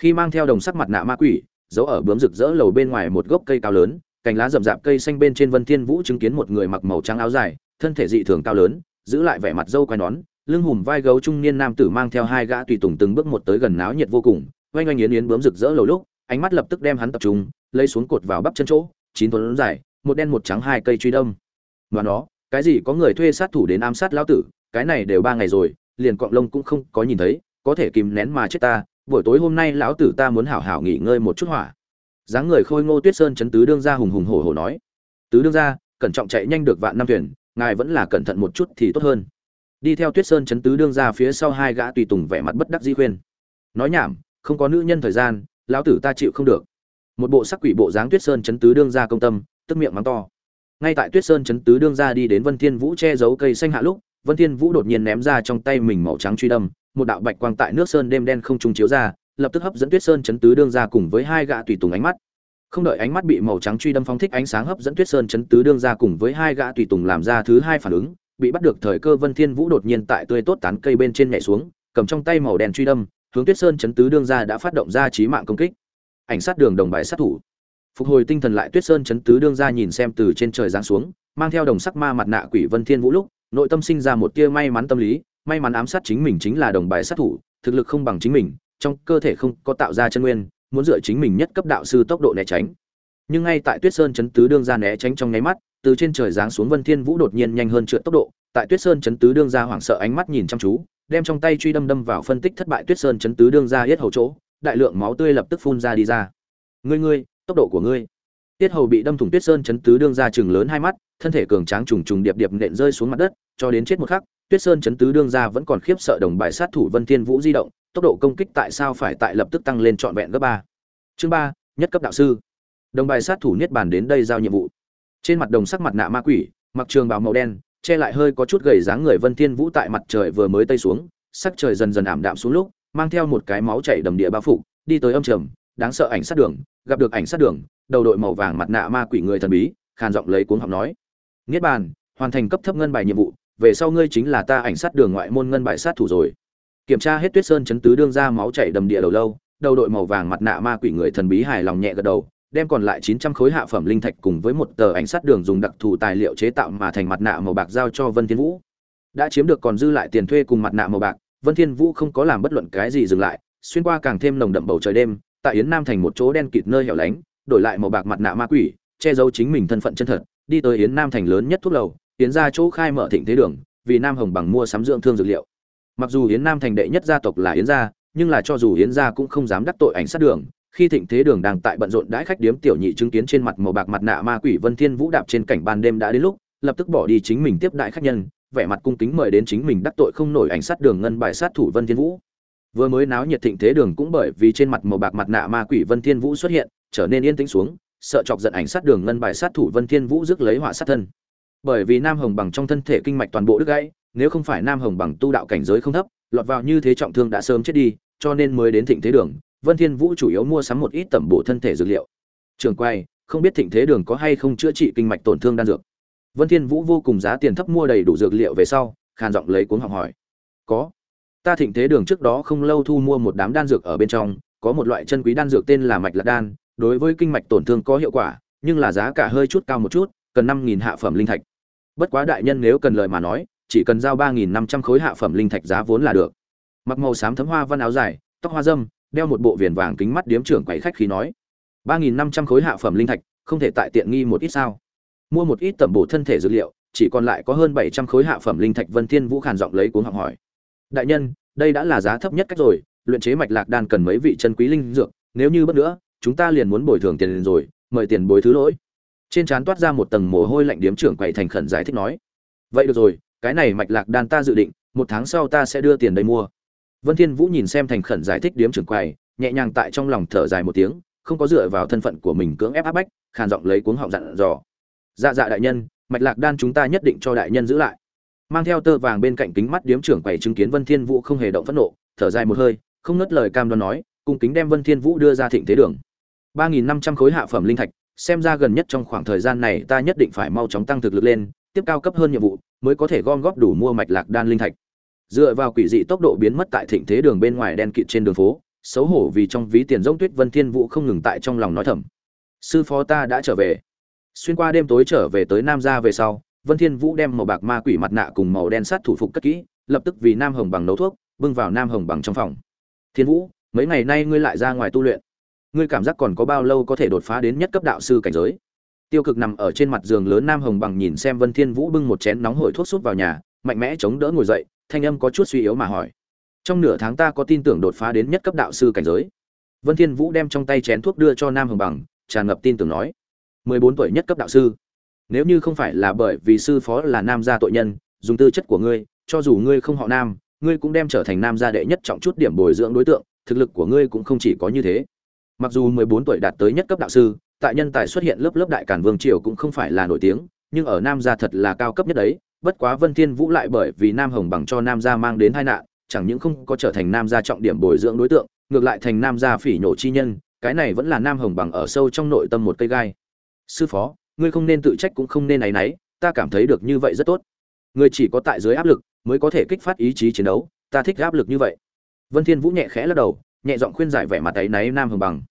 Khi mang theo đồng sắc mặt nạ ma quỷ, giấu ở bướm rực rỡ lầu bên ngoài một gốc cây cao lớn, cành lá rậm rạp cây xanh bên trên vân thiên vũ chứng kiến một người mặc màu trắng áo dài, thân thể dị thường cao lớn, giữ lại vẻ mặt dâu quai nón lưng hùm vai gấu trung niên nam tử mang theo hai gã tùy tùng từng bước một tới gần náo nhiệt vô cùng, oanh oanh yến yến bướm rực rỡ lầu lúc, ánh mắt lập tức đem hắn tập trung, lấy xuống cột vào bắp chân chỗ, chín tuấn dài, một đen một trắng hai cây truy đâm. Và nó, cái gì có người thuê sát thủ đến ám sát lão tử, cái này đều ba ngày rồi, liền cọng lông cũng không có nhìn thấy, có thể kìm nén mà chết ta, buổi tối hôm nay lão tử ta muốn hảo hảo nghỉ ngơi một chút hỏa. Dáng người khôi ngô tuyết sơn chấn tứ đương ra hùng hùng hổ hổ nói. Tứ đương ra cẩn trọng chạy nhanh được vạn năm thuyền, ngài vẫn là cẩn thận một chút thì tốt hơn đi theo tuyết sơn chấn tứ đương ra phía sau hai gã tùy tùng vẻ mặt bất đắc di khuyên. Nói nhảm, không có nữ nhân thời gian, lão tử ta chịu không được. Một bộ sắc quỷ bộ dáng tuyết sơn chấn tứ đương ra công tâm, tức miệng mắng to. Ngay tại tuyết sơn chấn tứ đương ra đi đến vân thiên vũ che giấu cây xanh hạ lúc, vân thiên vũ đột nhiên ném ra trong tay mình màu trắng truy đâm, một đạo bạch quang tại nước sơn đêm đen không trung chiếu ra, lập tức hấp dẫn tuyết sơn chấn tứ đương ra cùng với hai gã tùy tùng ánh mắt. Không đợi ánh mắt bị màu trắng truy đâm phóng thích ánh sáng hấp dẫn tuyết sơn chấn tứ đương ra cùng với hai gã tùy tùng làm ra thứ hai phản ứng bị bắt được thời cơ vân thiên vũ đột nhiên tại tươi tốt tán cây bên trên nhảy xuống, cầm trong tay màu đen truy đâm, hướng tuyết sơn chấn tứ đương ra đã phát động ra chí mạng công kích. Ảnh sát đường đồng bài sát thủ. Phục hồi tinh thần lại tuyết sơn chấn tứ đương ra nhìn xem từ trên trời giáng xuống, mang theo đồng sắc ma mặt nạ quỷ vân thiên vũ lúc, nội tâm sinh ra một tia may mắn tâm lý, may mắn ám sát chính mình chính là đồng bài sát thủ, thực lực không bằng chính mình, trong cơ thể không có tạo ra chân nguyên, muốn dựa chính mình nhất cấp đạo sư tốc độ né tránh. Nhưng ngay tại tuyết sơn chấn tứ đương ra né tránh trong nháy mắt từ trên trời giáng xuống vân thiên vũ đột nhiên nhanh hơn trượt tốc độ, tại tuyết sơn chấn tứ đương ra hoảng sợ ánh mắt nhìn chăm chú, đem trong tay truy đâm đâm vào phân tích thất bại tuyết sơn chấn tứ đương ra yết hầu chỗ, đại lượng máu tươi lập tức phun ra đi ra. Ngươi ngươi, tốc độ của ngươi. Tiết hầu bị đâm thủng tuyết sơn chấn tứ đương ra chừng lớn hai mắt, thân thể cường tráng trùng trùng điệp điệp nện rơi xuống mặt đất, cho đến chết một khắc, tuyết sơn chấn tứ đương ra vẫn còn khiếp sợ đồng bài sát thủ vân thiên vũ di động, tốc độ công kích tại sao phải tại lập tức tăng lên trọn vẹn gấp ba. Chương ba, nhất cấp đạo sư. Đồng bài sát thủ niết bàn đến đây giao nhiệm vụ trên mặt đồng sắc mặt nạ ma quỷ, mặc trường bào màu đen, che lại hơi có chút gầy dáng người vân thiên vũ tại mặt trời vừa mới tây xuống, sắc trời dần dần ảm đạm xuống lúc, mang theo một cái máu chảy đầm địa bao phủ, đi tới âm trầm, đáng sợ ảnh sát đường, gặp được ảnh sát đường, đầu đội màu vàng mặt nạ ma quỷ người thần bí, khàn giọng lấy cuốn học nói. Niết bàn, hoàn thành cấp thấp ngân bài nhiệm vụ, về sau ngươi chính là ta ảnh sát đường ngoại môn ngân bài sát thủ rồi. Kiểm tra hết tuyết sơn chấn tứ đương ra máu chảy đầm địa đầu lâu, đầu đội màu vàng mặt nạ ma quỷ người thần bí hài lòng nhẹ gật đầu đem còn lại 900 khối hạ phẩm linh thạch cùng với một tờ ảnh sát đường dùng đặc thù tài liệu chế tạo mà thành mặt nạ màu bạc giao cho Vân Thiên Vũ. Đã chiếm được còn dư lại tiền thuê cùng mặt nạ màu bạc, Vân Thiên Vũ không có làm bất luận cái gì dừng lại, xuyên qua càng thêm nồng đậm bầu trời đêm, tại Yến Nam thành một chỗ đen kịt nơi hẻo lánh, đổi lại màu bạc mặt nạ ma quỷ, che giấu chính mình thân phận chân thật, đi tới Yến Nam thành lớn nhất thuốc lầu, Yến gia chỗ khai mở thịnh thế đường, vì Nam Hồng bằng mua sắm dưỡng thương dược liệu. Mặc dù Yến Nam thành đệ nhất gia tộc là Yến gia, nhưng là cho dù Yến gia cũng không dám đắc tội ảnh sát đường, khi thịnh thế đường đang tại bận rộn đãi khách điếm tiểu nhị chứng kiến trên mặt màu bạc mặt nạ ma quỷ Vân Thiên Vũ đạp trên cảnh ban đêm đã đến lúc, lập tức bỏ đi chính mình tiếp đại khách nhân, vẻ mặt cung kính mời đến chính mình đắc tội không nổi ảnh sát đường ngân bài sát thủ Vân Thiên Vũ. Vừa mới náo nhiệt thịnh thế đường cũng bởi vì trên mặt màu bạc mặt nạ ma quỷ Vân Thiên Vũ xuất hiện, trở nên yên tĩnh xuống, sợ chọc giận ảnh sát đường ngân bài sát thủ Vân Thiên Vũ rước lấy họa sát thân. Bởi vì Nam Hồng bằng trong thân thể kinh mạch toàn bộ đứt gãy, nếu không phải Nam Hồng bằng tu đạo cảnh giới không thấp, lọt vào như thế trọng thương đã sớm chết đi, cho nên mới đến thịnh thế đường. Vân Thiên Vũ chủ yếu mua sắm một ít tẩm bổ thân thể dược liệu. Trường quay, không biết thịnh thế đường có hay không chữa trị kinh mạch tổn thương đan dược. Vân Thiên Vũ vô cùng giá tiền thấp mua đầy đủ dược liệu về sau, khàn giọng lấy cuốn họng hỏi. Có. Ta thịnh thế đường trước đó không lâu thu mua một đám đan dược ở bên trong, có một loại chân quý đan dược tên là mạch lạc đan, đối với kinh mạch tổn thương có hiệu quả, nhưng là giá cả hơi chút cao một chút, cần 5000 hạ phẩm linh thạch. Bất quá đại nhân nếu cần lời mà nói, chỉ cần giao 3500 khối hạ phẩm linh thạch giá vốn là được. Mặc màu xám thấm hoa văn áo dài, tóc hoa râm, đeo một bộ viền vàng kính mắt điếm trưởng quầy khách khí nói: "3500 khối hạ phẩm linh thạch, không thể tại tiện nghi một ít sao?" Mua một ít tẩm bổ thân thể dữ liệu, chỉ còn lại có hơn 700 khối hạ phẩm linh thạch Vân Thiên Vũ khàn giọng lấy cuống học hỏi: "Đại nhân, đây đã là giá thấp nhất cách rồi, luyện chế mạch lạc đan cần mấy vị chân quý linh dược, nếu như bất nữa, chúng ta liền muốn bồi thường tiền rồi, mời tiền bồi thứ lỗi." Trên trán toát ra một tầng mồ hôi lạnh điếm trưởng quầy thành khẩn giải thích nói: "Vậy được rồi, cái này mạch lạc đan ta dự định, một tháng sau ta sẽ đưa tiền đây mua." Vân Thiên Vũ nhìn xem thành khẩn giải thích điếm trưởng quầy, nhẹ nhàng tại trong lòng thở dài một tiếng, không có dựa vào thân phận của mình cưỡng ép áp bách, khàn giọng lấy cuống họng dặn dò. "Dạ dạ đại nhân, mạch lạc đan chúng ta nhất định cho đại nhân giữ lại." Mang theo tơ vàng bên cạnh kính mắt điếm trưởng quầy chứng kiến Vân Thiên Vũ không hề động phẫn nộ, thở dài một hơi, không ngớt lời cam đoan nói, cung kính đem Vân Thiên Vũ đưa ra thịnh thế đường. 3500 khối hạ phẩm linh thạch, xem ra gần nhất trong khoảng thời gian này ta nhất định phải mau chóng tăng thực lực lên, tiếp cao cấp hơn nhiệm vụ, mới có thể gom góp đủ mua mạch lạc đan linh thạch. Dựa vào quỷ dị tốc độ biến mất tại thịnh thế đường bên ngoài đen kịt trên đường phố, xấu hổ vì trong ví tiền rỗng tuyết Vân Thiên Vũ không ngừng tại trong lòng nói thầm. Sư phó ta đã trở về. Xuyên qua đêm tối trở về tới Nam gia về sau, Vân Thiên Vũ đem màu bạc ma quỷ mặt nạ cùng màu đen sát thủ phục cất kỹ, lập tức vì Nam Hồng bằng nấu thuốc, bưng vào Nam Hồng bằng trong phòng. Thiên Vũ, mấy ngày nay ngươi lại ra ngoài tu luyện, ngươi cảm giác còn có bao lâu có thể đột phá đến nhất cấp đạo sư cảnh giới? Tiêu Cực nằm ở trên mặt giường lớn Nam Hồng bằng nhìn xem Vân Thiên Vũ bưng một chén nóng hổi thuốc sút vào nhà, mạnh mẽ chống đỡ ngồi dậy, thanh âm có chút suy yếu mà hỏi: "Trong nửa tháng ta có tin tưởng đột phá đến nhất cấp đạo sư cảnh giới?" Vân Thiên Vũ đem trong tay chén thuốc đưa cho Nam Hồng bằng, tràn ngập tin tưởng nói: "14 tuổi nhất cấp đạo sư. Nếu như không phải là bởi vì sư phó là nam gia tội nhân, dùng tư chất của ngươi, cho dù ngươi không họ Nam, ngươi cũng đem trở thành nam gia đệ nhất trọng chút điểm bồi dưỡng đối tượng, thực lực của ngươi cũng không chỉ có như thế." Mặc dù 14 tuổi đạt tới nhất cấp đạo sư, tại nhân tài xuất hiện lớp lớp đại cản vương triều cũng không phải là nổi tiếng, nhưng ở nam gia thật là cao cấp nhất đấy, bất quá Vân Thiên Vũ lại bởi vì Nam Hồng bằng cho nam gia mang đến tai nạn, chẳng những không có trở thành nam gia trọng điểm bồi dưỡng đối tượng, ngược lại thành nam gia phỉ nhổ chi nhân, cái này vẫn là Nam Hồng bằng ở sâu trong nội tâm một cây gai. Sư phó, ngươi không nên tự trách cũng không nên náy nấy, ta cảm thấy được như vậy rất tốt. Ngươi chỉ có tại dưới áp lực mới có thể kích phát ý chí chiến đấu, ta thích áp lực như vậy. Vân Thiên Vũ nhẹ khẽ lắc đầu, nhẹ giọng khuyên giải vẻ mặt ấy náy Nam Hồng bằng.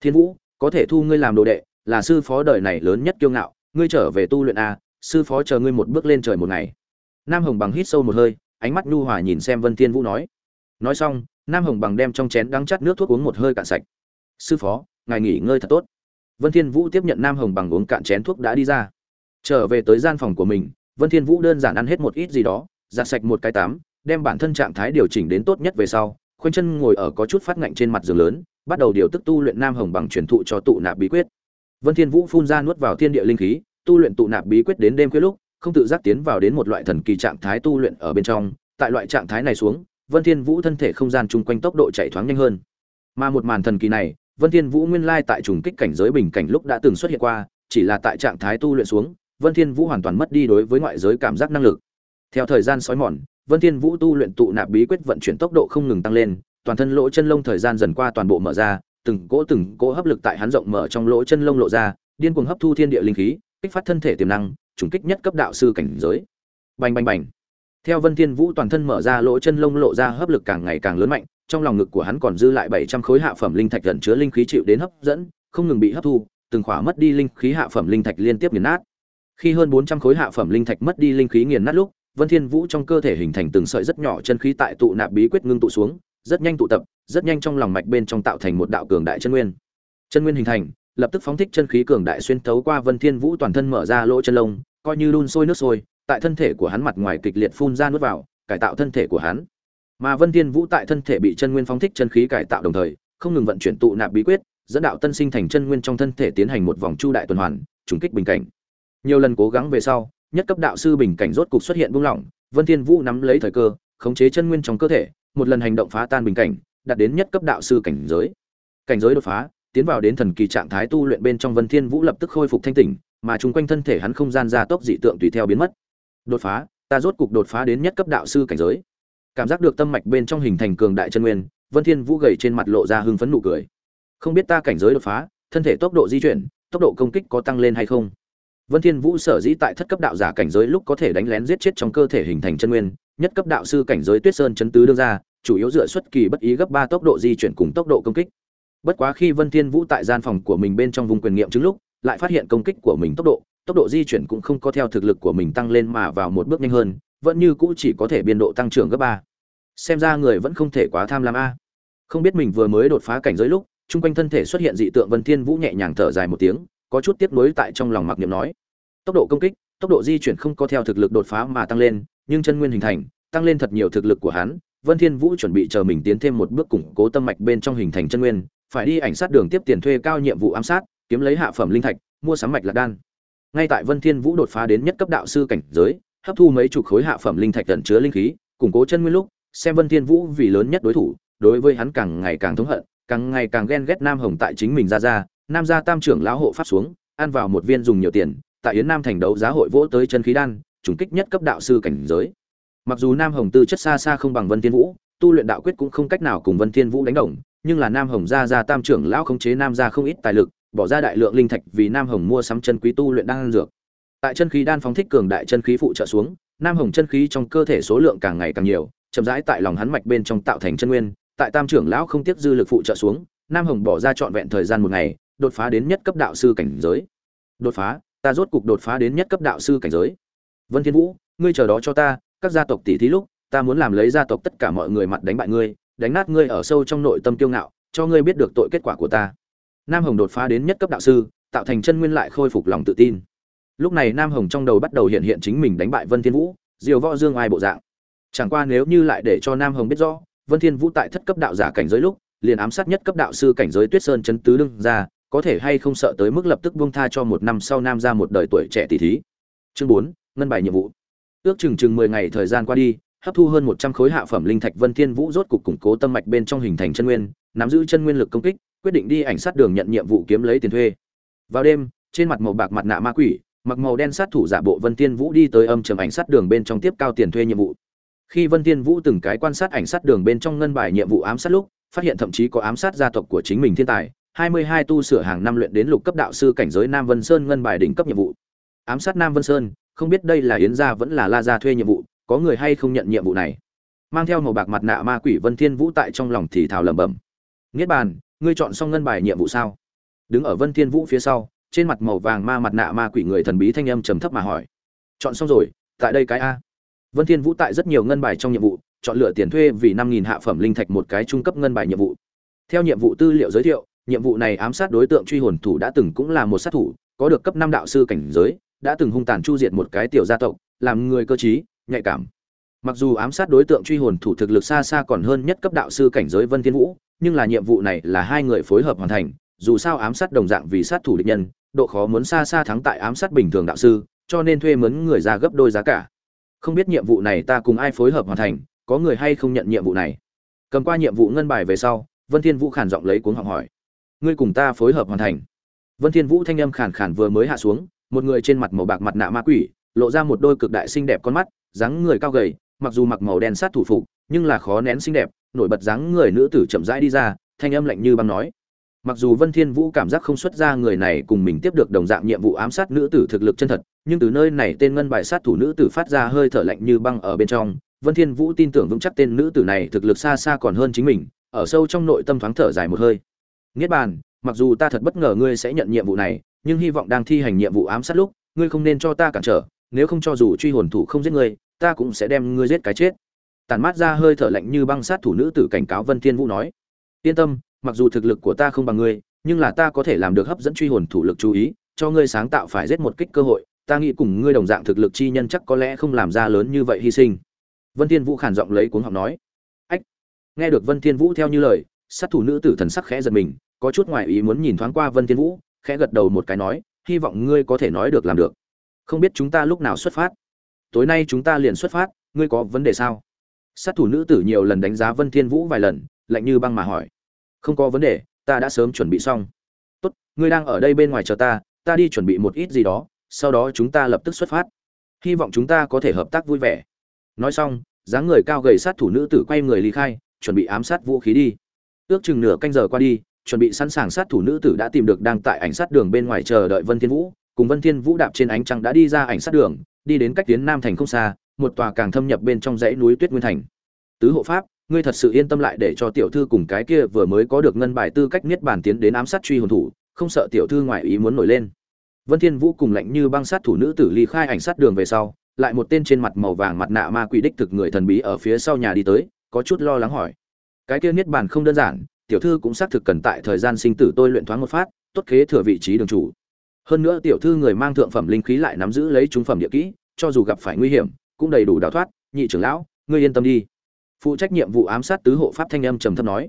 Thiên Vũ, có thể thu ngươi làm đồ đệ, là sư phó đời này lớn nhất kiêu ngạo, ngươi trở về tu luyện a, sư phó chờ ngươi một bước lên trời một ngày. Nam Hồng bằng hít sâu một hơi, ánh mắt nhu hòa nhìn xem Vân Thiên Vũ nói. Nói xong, Nam Hồng bằng đem trong chén đắng chát nước thuốc uống một hơi cạn sạch. Sư phó, ngài nghỉ ngơi thật tốt. Vân Thiên Vũ tiếp nhận Nam Hồng bằng uống cạn chén thuốc đã đi ra. Trở về tới gian phòng của mình, Vân Thiên Vũ đơn giản ăn hết một ít gì đó, giặt sạch một cái tắm, đem bản thân trạng thái điều chỉnh đến tốt nhất về sau, khoanh chân ngồi ở có chút phát ngạnh trên mặt giường lớn, bắt đầu điều tức tu luyện Nam Hồng bằng truyền thụ cho tụ nạp bí quyết. Vân Thiên Vũ phun ra nuốt vào thiên địa linh khí, tu luyện tụ nạp bí quyết đến đêm khuya lúc, không tự giác tiến vào đến một loại thần kỳ trạng thái tu luyện ở bên trong, tại loại trạng thái này xuống, Vân Thiên Vũ thân thể không gian chung quanh tốc độ chạy thoáng nhanh hơn. Mà một màn thần kỳ này, Vân Thiên Vũ nguyên lai tại trùng kích cảnh giới bình cảnh lúc đã từng xuất hiện qua, chỉ là tại trạng thái tu luyện xuống, Vân Thiên Vũ hoàn toàn mất đi đối với ngoại giới cảm giác năng lực. Theo thời gian sói mòn, Vân Thiên Vũ tu luyện tụ nạp bí quyết vận chuyển tốc độ không ngừng tăng lên, toàn thân lỗ chân lông thời gian dần qua toàn bộ mở ra, từng cỗ từng cỗ hấp lực tại hắn rộng mở trong lỗ chân lông lộ ra, điên cuồng hấp thu thiên địa linh khí, kích phát thân thể tiềm năng, trùng kích nhất cấp đạo sư cảnh giới. Bành bành bành. Theo Vân Thiên Vũ toàn thân mở ra lỗ chân lông lộ ra hấp lực càng ngày càng lớn mạnh, trong lòng ngực của hắn còn dư lại 700 khối hạ phẩm linh thạch gần chứa linh khí chịu đến hấp dẫn, không ngừng bị hấp thu, từng khỏa mất đi linh khí hạ phẩm linh thạch liên tiếp nghiền nát. Khi hơn 400 khối hạ phẩm linh thạch mất đi linh khí nghiền nát lúc, Vân Thiên Vũ trong cơ thể hình thành từng sợi rất nhỏ chân khí tại tụ nạp bí quyết ngưng tụ xuống, rất nhanh tụ tập, rất nhanh trong lòng mạch bên trong tạo thành một đạo cường đại chân nguyên. Chân nguyên hình thành, lập tức phóng thích chân khí cường đại xuyên thấu qua Vân Thiên Vũ toàn thân mở ra lỗ chân lông, coi như đun sôi nước sôi, tại thân thể của hắn mặt ngoài kịch liệt phun ra nuốt vào, cải tạo thân thể của hắn. Mà Vân Thiên Vũ tại thân thể bị chân nguyên phóng thích chân khí cải tạo đồng thời, không ngừng vận chuyển tụ nạp bí quyết, dẫn đạo tân sinh thành chân nguyên trong thân thể tiến hành một vòng chu đại tuần hoàn, trùng kích bình cảnh. Nhiều lần cố gắng về sau, nhất cấp đạo sư bình cảnh rốt cục xuất hiện buông lỏng, Vân Thiên Vũ nắm lấy thời cơ, khống chế chân nguyên trong cơ thể, một lần hành động phá tan bình cảnh, đạt đến nhất cấp đạo sư cảnh giới. Cảnh giới đột phá, tiến vào đến thần kỳ trạng thái tu luyện bên trong Vân Thiên Vũ lập tức khôi phục thanh tỉnh, mà chung quanh thân thể hắn không gian gia tốc dị tượng tùy theo biến mất. Đột phá, ta rốt cục đột phá đến nhất cấp đạo sư cảnh giới. Cảm giác được tâm mạch bên trong hình thành cường đại chân nguyên, Vân Thiên Vũ gầy trên mặt lộ ra hưng phấn nụ cười. Không biết ta cảnh giới đột phá, thân thể tốc độ di chuyển, tốc độ công kích có tăng lên hay không? Vân Thiên Vũ sở dĩ tại thất cấp đạo giả cảnh giới lúc có thể đánh lén giết chết trong cơ thể hình thành chân nguyên, nhất cấp đạo sư cảnh giới Tuyết Sơn chấn tứ đưa ra, chủ yếu dựa xuất kỳ bất ý gấp 3 tốc độ di chuyển cùng tốc độ công kích. Bất quá khi Vân Thiên Vũ tại gian phòng của mình bên trong vùng quyền nghiệm chứng lúc, lại phát hiện công kích của mình tốc độ, tốc độ di chuyển cũng không có theo thực lực của mình tăng lên mà vào một bước nhanh hơn, vẫn như cũ chỉ có thể biên độ tăng trưởng gấp ba. Xem ra người vẫn không thể quá tham lam a. Không biết mình vừa mới đột phá cảnh giới lúc, chung quanh thân thể xuất hiện dị tượng Vân Thiên Vũ nhẹ nhàng thở dài một tiếng, có chút tiếc nuối tại trong lòng mặc niệm nói: tốc độ công kích tốc độ di chuyển không có theo thực lực đột phá mà tăng lên nhưng chân nguyên hình thành tăng lên thật nhiều thực lực của hắn vân thiên vũ chuẩn bị chờ mình tiến thêm một bước củng cố tâm mạch bên trong hình thành chân nguyên phải đi ảnh sát đường tiếp tiền thuê cao nhiệm vụ ám sát, kiếm lấy hạ phẩm linh thạch, mua sắm mạch lạc đan. Ngay tại vân thiên vũ đột phá đến nhất cấp đạo sư cảnh giới, hấp thu mấy chục khối hạ phẩm linh thạch tận chứa linh khí, củng cố chân nguyên lúc, xem vân thiên vũ vì lớn nhất đối thủ, đối với hắn càng ngày càng thống hận, càng ngày càng ghen ghét nam hồng tại chính mình ra ra, nam gia tam trưởng lão hộ pháp xuống, ăn vào một viên dùng nhiều tiền, tại yến nam thành đấu giá hội vỗ tới chân khí đan, trùng kích nhất cấp đạo sư cảnh giới. Mặc dù nam hồng tư chất xa xa không bằng vân thiên vũ, tu luyện đạo quyết cũng không cách nào cùng vân thiên vũ đánh đồng nhưng là nam hồng gia gia tam trưởng lão khống chế nam gia không ít tài lực, bỏ ra đại lượng linh thạch vì nam hồng mua sắm chân quý tu luyện đan dược. Tại chân khí đan phóng thích cường đại chân khí phụ trợ xuống, nam hồng chân khí trong cơ thể số lượng càng ngày càng nhiều, chậm rãi tại lòng hắn mạch bên trong tạo thành chân nguyên, tại tam trưởng lão không tiếc dư lực phụ trợ xuống, nam hồng bỏ ra trọn vẹn thời gian một ngày, đột phá đến nhất cấp đạo sư cảnh giới. Đột phá, ta rốt cục đột phá đến nhất cấp đạo sư cảnh giới. Vân thiên vũ, ngươi chờ đó cho ta, các gia tộc tỷ thí lúc, ta muốn làm lấy gia tộc tất cả mọi người mặt đánh bại ngươi đánh nát ngươi ở sâu trong nội tâm kiêu ngạo cho ngươi biết được tội kết quả của ta nam hồng đột phá đến nhất cấp đạo sư tạo thành chân nguyên lại khôi phục lòng tự tin lúc này nam hồng trong đầu bắt đầu hiện hiện chính mình đánh bại vân thiên vũ diều võ dương ai bộ dạng chẳng qua nếu như lại để cho nam hồng biết rõ vân thiên vũ tại thất cấp đạo giả cảnh giới lúc liền ám sát nhất cấp đạo sư cảnh giới tuyết sơn chấn tứ đương ra có thể hay không sợ tới mức lập tức buông tha cho một năm sau nam ra một đời tuổi trẻ tỷ thí. Chương 4, ngân bài nhiệm vụ. Ước chừng chừng 10 ngày thời gian qua đi, hấp thu hơn 100 khối hạ phẩm linh thạch Vân Thiên Vũ rốt cục củng cố tâm mạch bên trong hình thành chân nguyên, nắm giữ chân nguyên lực công kích, quyết định đi ảnh sát đường nhận nhiệm vụ kiếm lấy tiền thuê. Vào đêm, trên mặt màu bạc mặt nạ ma quỷ, mặc màu đen sát thủ giả bộ Vân Thiên Vũ đi tới âm trầm ảnh sát đường bên trong tiếp cao tiền thuê nhiệm vụ. Khi Vân Thiên Vũ từng cái quan sát ảnh sát đường bên trong ngân bài nhiệm vụ ám sát lúc, phát hiện thậm chí có ám sát gia tộc của chính mình thiên tài, 22 tu sửa hàng năm luyện đến lục cấp đạo sư cảnh giới Nam Vân Sơn ngân bài đỉnh cấp nhiệm vụ. Ám sát Nam Vân Sơn, không biết đây là Yến gia vẫn là La gia thuê nhiệm vụ, có người hay không nhận nhiệm vụ này. Mang theo màu bạc mặt nạ ma quỷ Vân Thiên Vũ tại trong lòng thì thào lẩm bẩm. Niết bàn, ngươi chọn xong ngân bài nhiệm vụ sao? Đứng ở Vân Thiên Vũ phía sau, trên mặt màu vàng ma mặt nạ ma quỷ người thần bí thanh âm trầm thấp mà hỏi. Chọn xong rồi, tại đây cái a. Vân Thiên Vũ tại rất nhiều ngân bài trong nhiệm vụ, chọn lựa tiền thuê vì 5000 hạ phẩm linh thạch một cái trung cấp ngân bài nhiệm vụ. Theo nhiệm vụ tư liệu giới thiệu, nhiệm vụ này ám sát đối tượng truy hồn thủ đã từng cũng là một sát thủ, có được cấp năm đạo sư cảnh giới, đã từng hung tàn chu diệt một cái tiểu gia tộc, làm người cơ trí, nhạy cảm. Mặc dù ám sát đối tượng truy hồn thủ thực lực xa xa còn hơn nhất cấp đạo sư cảnh giới Vân Thiên Vũ, nhưng là nhiệm vụ này là hai người phối hợp hoàn thành, dù sao ám sát đồng dạng vì sát thủ địch nhân, độ khó muốn xa xa thắng tại ám sát bình thường đạo sư, cho nên thuê mướn người ra gấp đôi giá cả. Không biết nhiệm vụ này ta cùng ai phối hợp hoàn thành, có người hay không nhận nhiệm vụ này. Cầm qua nhiệm vụ ngân bài về sau, Vân Thiên Vũ khàn giọng lấy cuống họng hỏi ngươi cùng ta phối hợp hoàn thành vân thiên vũ thanh âm khàn khàn vừa mới hạ xuống một người trên mặt màu bạc mặt nạ ma quỷ lộ ra một đôi cực đại xinh đẹp con mắt dáng người cao gầy mặc dù mặc màu đen sát thủ phục nhưng là khó nén xinh đẹp nổi bật dáng người nữ tử chậm rãi đi ra thanh âm lạnh như băng nói. Mặc dù vân thiên vũ cảm giác không xuất ra người này cùng mình tiếp được đồng dạng nhiệm vụ ám sát nữ tử thực lực chân thật nhưng từ nơi này tên ngân bài sát thủ nữ tử phát ra hơi thở lạnh như băng ở bên trong vân thiên vũ tin tưởng vững chắc tên nữ tử này thực lực xa xa còn hơn chính mình ở sâu trong nội tâm thoáng thở dài một hơi. Niết bàn, mặc dù ta thật bất ngờ ngươi sẽ nhận nhiệm vụ này, nhưng hy vọng đang thi hành nhiệm vụ ám sát lúc, ngươi không nên cho ta cản trở, nếu không cho dù truy hồn thủ không giết ngươi, ta cũng sẽ đem ngươi giết cái chết. Tàn mát ra hơi thở lạnh như băng sát thủ nữ tử cảnh cáo vân thiên vũ nói. Yên tâm mặc dù thực lực của ta không bằng ngươi nhưng là ta có thể làm được hấp dẫn truy hồn thủ lực chú ý cho ngươi sáng tạo phải giết một kích cơ hội ta nghĩ cùng ngươi đồng dạng thực lực chi nhân chắc có lẽ không làm ra lớn như vậy hy sinh. Vân thiên vũ khản giọng lấy cuống học nói. Ách! Nghe được vân thiên vũ theo như lời sát thủ nữ tử thần sắc khẽ giật mình có chút ngoài ý muốn nhìn thoáng qua vân thiên vũ khẽ gật đầu một cái nói hy vọng ngươi có thể nói được làm được không biết chúng ta lúc nào xuất phát. Tối nay chúng ta liền xuất phát, ngươi có vấn đề sao? Sát thủ nữ tử nhiều lần đánh giá vân thiên vũ vài lần, lạnh như băng mà hỏi. Không có vấn đề, ta đã sớm chuẩn bị xong. Tốt, ngươi đang ở đây bên ngoài chờ ta ta đi chuẩn bị một ít gì đó, sau đó chúng ta lập tức xuất phát. Hy vọng chúng ta có thể hợp tác vui vẻ. Nói xong, dáng người cao gầy sát thủ nữ tử quay người ly khai, chuẩn bị ám sát vũ khí đi. Ước chừng nửa canh giờ qua đi, chuẩn bị sẵn sàng sát thủ nữ tử đã tìm được đang tại ảnh sát đường bên ngoài chờ đợi vân thiên vũ cùng vân thiên vũ đạp trên ánh trăng đã đi ra ảnh sát đường, đi đến cách tiến nam thành không xa, một tòa càng thâm nhập bên trong dãy núi tuyết nguyên thành. Tứ hộ pháp, ngươi thật sự yên tâm lại để cho tiểu thư cùng cái kia vừa mới có được ngân bài tư cách niết bàn tiến đến ám sát truy hồn thủ, không sợ tiểu thư ngoại ý muốn nổi lên. Vân thiên vũ cùng lạnh như băng sát thủ nữ tử ly khai ảnh sát đường về sau, lại một tên trên mặt màu vàng mặt nạ ma quỷ đích thực người thần bí ở phía sau nhà đi tới, có chút lo lắng hỏi. Cái kia niết bàn không đơn giản, tiểu thư cũng xác thực cần tại thời gian sinh tử tôi luyện thoáng một phát, tốt kế thừa vị trí đường chủ hơn nữa tiểu thư người mang thượng phẩm linh khí lại nắm giữ lấy trung phẩm địa kỹ, cho dù gặp phải nguy hiểm, cũng đầy đủ đào thoát. Nhị trưởng lão, ngươi yên tâm đi. Phụ trách nhiệm vụ ám sát tứ hộ pháp thanh âm trầm thấp nói.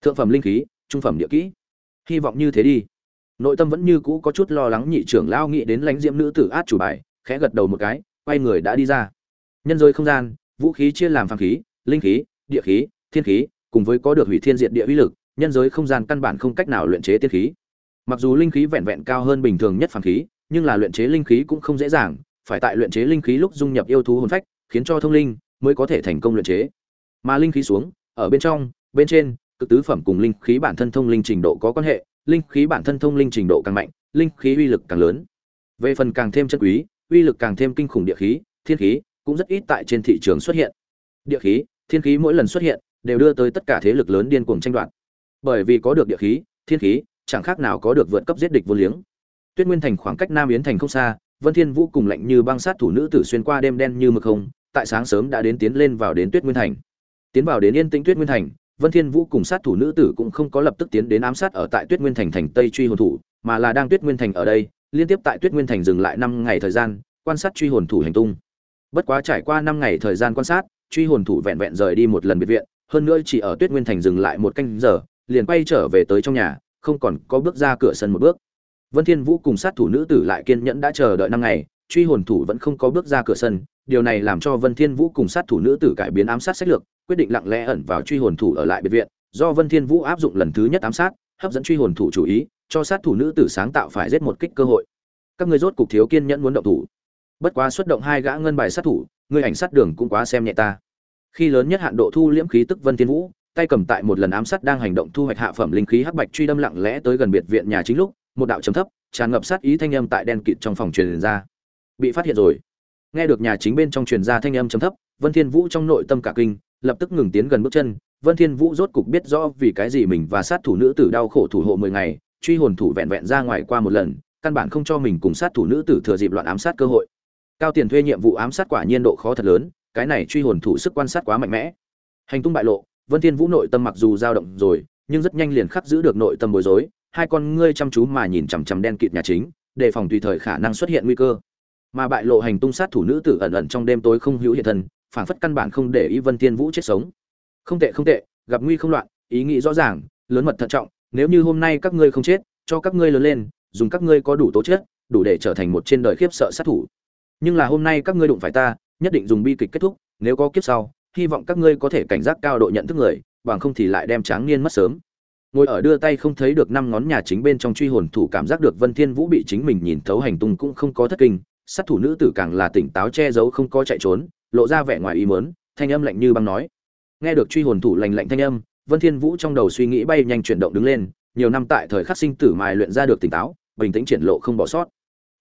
Thượng phẩm linh khí, trung phẩm địa kỹ. Hy vọng như thế đi. Nội tâm vẫn như cũ có chút lo lắng nhị trưởng lão nghĩ đến lãnh diễm nữ tử át chủ bài, khẽ gật đầu một cái, quay người đã đi ra. Nhân giới không gian, vũ khí chia làm phàm khí, linh khí, địa khí, thiên khí, cùng với có được hủy thiên diệt địa uy lực, nhân giới không gian căn bản không cách nào luyện chế tiên khí mặc dù linh khí vẹn vẹn cao hơn bình thường nhất phàm khí, nhưng là luyện chế linh khí cũng không dễ dàng, phải tại luyện chế linh khí lúc dung nhập yêu thú hồn phách, khiến cho thông linh mới có thể thành công luyện chế. Mà linh khí xuống, ở bên trong, bên trên, cực tứ phẩm cùng linh khí bản thân thông linh trình độ có quan hệ, linh khí bản thân thông linh trình độ càng mạnh, linh khí uy lực càng lớn. Về phần càng thêm chân quý, uy lực càng thêm kinh khủng địa khí, thiên khí cũng rất ít tại trên thị trường xuất hiện. Địa khí, thiên khí mỗi lần xuất hiện đều đưa tới tất cả thế lực lớn điên cuồng tranh đoạt. Bởi vì có được địa khí, thiên khí chẳng khác nào có được vượt cấp giết địch vô liếng. Tuyết nguyên thành khoảng cách nam yến thành không xa, vân thiên vũ cùng lạnh như băng sát thủ nữ tử xuyên qua đêm đen như mực không, tại sáng sớm đã đến tiến lên vào đến tuyết nguyên thành. Tiến vào đến yên tĩnh tuyết nguyên thành, vân thiên vũ cùng sát thủ nữ tử cũng không có lập tức tiến đến ám sát ở tại tuyết nguyên thành thành tây truy hồn thủ, mà là đang tuyết nguyên thành ở đây, liên tiếp tại tuyết nguyên thành dừng lại năm ngày thời gian, quan sát truy hồn thủ hành tung. Bất quá trải qua năm ngày thời gian quan sát, truy hồn thủ vẹn vẹn rời đi một lần biệt viện, hơn nữa chỉ ở tuyết nguyên thành dừng lại một canh giờ, liền quay trở về tới trong nhà không còn có bước ra cửa sân một bước. Vân thiên vũ cùng sát thủ nữ tử lại kiên nhẫn đã chờ đợi năm ngày, truy hồn thủ vẫn không có bước ra cửa sân, điều này làm cho vân thiên vũ cùng sát thủ nữ tử cải biến ám sát sách lược, quyết định lặng lẽ ẩn vào truy hồn thủ ở lại biệt viện, do vân thiên vũ áp dụng lần thứ nhất ám sát, hấp dẫn truy hồn thủ chú ý, cho sát thủ nữ tử sáng tạo phải giết một kích cơ hội. Các ngươi rốt cục thiếu kiên nhẫn muốn động thủ. Bất quá xuất động hai gã ngân bài sát thủ, ngươi ảnh sát đường cũng quá xem nhẹ ta. Khi lớn nhất hạn độ thu liễm khí tức vân thiên vũ tay cầm tại một lần ám sát đang hành động thu hoạch hạ phẩm linh khí hắc bạch truy đâm lặng lẽ tới gần biệt viện nhà chính lúc, một đạo trầm thấp, tràn ngập sát ý thanh âm tại đen kịt trong phòng truyền ra. Bị phát hiện rồi. Nghe được nhà chính bên trong truyền ra thanh âm trầm thấp, vân thiên vũ trong nội tâm cả kinh, lập tức ngừng tiến gần bước chân. Vân thiên vũ rốt cục biết rõ vì cái gì mình và sát thủ nữ tử đau khổ thủ hộ 10 ngày, truy hồn thủ vẹn vẹn ra ngoài qua một lần, căn bản không cho mình cùng sát thủ nữ tử thừa dịp loạn ám sát cơ hội. Cao tiền thuê nhiệm vụ ám sát quả nhiên độ khó thật lớn, cái này truy hồn thủ sức quan sát quá mạnh mẽ. Hành tung bại lộ vân thiên vũ nội tâm mặc dù dao động rồi, nhưng rất nhanh liền khắc giữ được nội tâm bối rối, hai con ngươi chăm chú mà nhìn chằm chằm đen kịt nhà chính, đề phòng tùy thời khả năng xuất hiện nguy cơ. Mà bại lộ hành tung sát thủ nữ tử ẩn ẩn trong đêm tối không hữu hiện thân, phảng phất căn bản không để ý vân thiên vũ chết sống. Không tệ không tệ, gặp nguy không loạn, ý nghĩ rõ ràng, lớn mật thận trọng, nếu như hôm nay các ngươi không chết, cho các ngươi lớn lên, dùng các ngươi có đủ tố chất, đủ để trở thành một trên đời khiếp sợ sát thủ. Nhưng là hôm nay các ngươi đụng phải ta, nhất định dùng bi kịch kết thúc, nếu có kiếp sau hy vọng các ngươi có thể cảnh giác cao độ nhận thức người, bằng không thì lại đem tráng niên mất sớm. Ngồi ở đưa tay không thấy được năm ngón nhà chính bên trong truy hồn thủ cảm giác được vân thiên vũ bị chính mình nhìn thấu hành tung cũng không có thất kinh, sát thủ nữ tử càng là tỉnh táo che giấu không có chạy trốn, lộ ra vẻ ngoài ý mớn thanh âm lạnh như băng nói. Nghe được truy hồn thủ lạnh lạnh thanh âm, vân thiên vũ trong đầu suy nghĩ bay nhanh chuyển động đứng lên, nhiều năm tại thời khắc sinh tử mài luyện ra được tỉnh táo, bình tĩnh triển lộ không bỏ sót.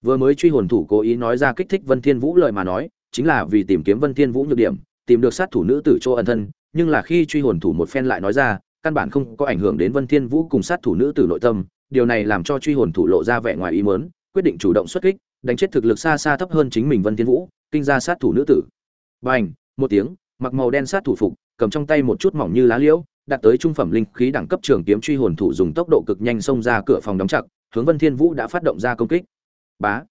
Vừa mới truy hồn thủ cố ý nói ra kích thích vân thiên vũ lời mà nói, chính là vì tìm kiếm vân thiên vũ nhược điểm tìm được sát thủ nữ tử chỗ ẩn thân, nhưng là khi truy hồn thủ một phen lại nói ra, căn bản không có ảnh hưởng đến vân thiên vũ cùng sát thủ nữ tử nội tâm, điều này làm cho truy hồn thủ lộ ra vẻ ngoài ý muốn, quyết định chủ động xuất kích, đánh chết thực lực xa xa thấp hơn chính mình vân thiên vũ, kinh ra sát thủ nữ tử. Bành, một tiếng, mặc màu đen sát thủ phục, cầm trong tay một chút mỏng như lá liễu đạt tới trung phẩm linh khí đẳng cấp trường kiếm truy hồn thủ dùng tốc độ cực nhanh xông ra cửa phòng đóng chặt, hướng vân thiên vũ đã phát động ra công kích. Bá.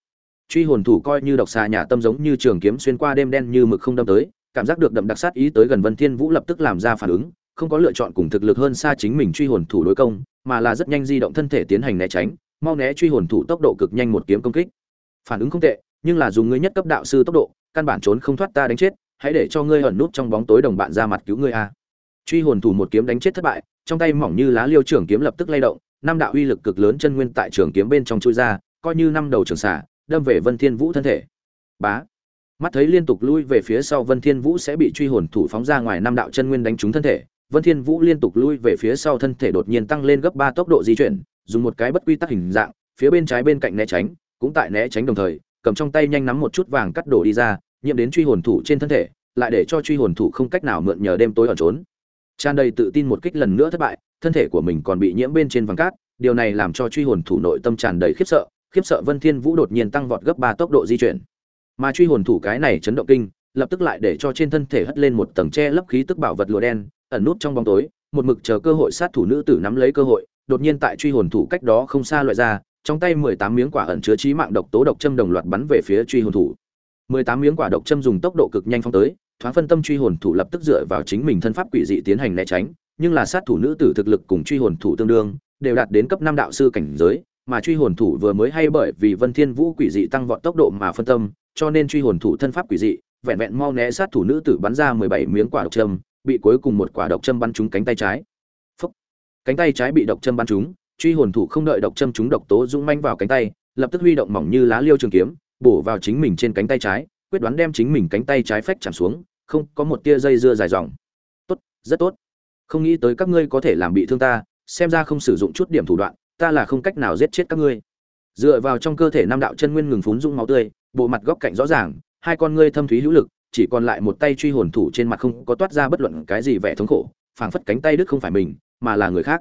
Truy hồn thủ coi như độc xà nhà tâm giống như trường kiếm xuyên qua đêm đen như mực không đâm tới cảm giác được đậm đặc sát ý tới gần vân thiên vũ lập tức làm ra phản ứng, không có lựa chọn cùng thực lực hơn xa chính mình truy hồn thủ đối công, mà là rất nhanh di động thân thể tiến hành né tránh, mau né truy hồn thủ tốc độ cực nhanh một kiếm công kích. Phản ứng không tệ, nhưng là dùng ngươi nhất cấp đạo sư tốc độ, căn bản trốn không thoát ta đánh chết, hãy để cho ngươi ẩn nút trong bóng tối đồng bạn ra mặt cứu ngươi a. Truy hồn thủ một kiếm đánh chết thất bại, trong tay mỏng như lá liêu trưởng kiếm lập tức lay động, năm đạo uy lực cực lớn chân nguyên tại trường kiếm bên trong chui ra, coi như năm đầu trường xả, đâm về vân thiên vũ thân thể. Bá mắt thấy liên tục lui về phía sau vân thiên vũ sẽ bị truy hồn thủ phóng ra ngoài năm đạo chân nguyên đánh trúng thân thể. Vân thiên vũ liên tục lui về phía sau thân thể đột nhiên tăng lên gấp ba tốc độ di chuyển, dùng một cái bất quy tắc hình dạng, phía bên trái bên cạnh né tránh, cũng tại né tránh đồng thời, cầm trong tay nhanh nắm một chút vàng cắt đổ đi ra nhiễm đến truy hồn thủ trên thân thể, lại để cho truy hồn thủ không cách nào mượn nhờ đêm tối ẩn trốn. Tràn đầy tự tin một kích lần nữa thất bại, thân thể của mình còn bị nhiễm bên trên vàng cát, điều này làm cho truy hồn thủ nội tâm tràn đầy khiếp sợ khiếp sợ vân thiên vũ đột nhiên tăng vọt gấp ba tốc độ di chuyển mà truy hồn thủ cái này chấn động kinh, lập tức lại để cho trên thân thể hất lên một tầng che lấp khí tức bảo vật lụa đen, ẩn nút trong bóng tối, một mực chờ cơ hội sát thủ nữ tử nắm lấy cơ hội, đột nhiên tại truy hồn thủ cách đó không xa loại ra, trong tay mười tám miếng quả ẩn chứa trí mạng độc tố độc châm đồng loạt bắn về phía truy hồn thủ. Mười tám miếng quả độc châm dùng tốc độ cực nhanh phong tới, thoáng phân tâm truy hồn thủ lập tức dựa vào chính mình thân pháp quỷ dị tiến hành né tránh, nhưng là sát thủ nữ tử thực lực cùng truy hồn thủ tương đương, đều đạt đến cấp năm đạo sư cảnh giới, mà truy hồn thủ vừa mới hay bởi vì vân thiên vũ quỷ dị tăng vọt tốc độ mà phân tâm cho nên truy hồn thủ thân pháp quỷ dị, vẹn vẹn mau né sát thủ nữ tử bắn ra mười bảy miếng quả độc châm, bị cuối cùng một quả độc châm bắn trúng cánh tay trái. Phúc. cánh tay trái bị độc châm bắn trúng, truy hồn thủ không đợi độc châm trúng độc tố dũng manh vào cánh tay, lập tức huy động mỏng như lá liêu trường kiếm, bổ vào chính mình trên cánh tay trái, quyết đoán đem chính mình cánh tay trái phách chạm xuống, không có một tia dây dưa dài dòng. Tốt, rất tốt. Không nghĩ tới các ngươi có thể làm bị thương ta, xem ra không sử dụng chút điểm thủ đoạn, ta là không cách nào giết chết các ngươi. Dựa vào trong cơ thể nam đạo chân nguyên ngừng phún dũng máu tươi bộ mặt góc cạnh rõ ràng, hai con ngươi thâm thúy hữu lực, chỉ còn lại một tay truy hồn thủ trên mặt không có toát ra bất luận cái gì vẻ thống khổ, phảng phất cánh tay đứt không phải mình, mà là người khác.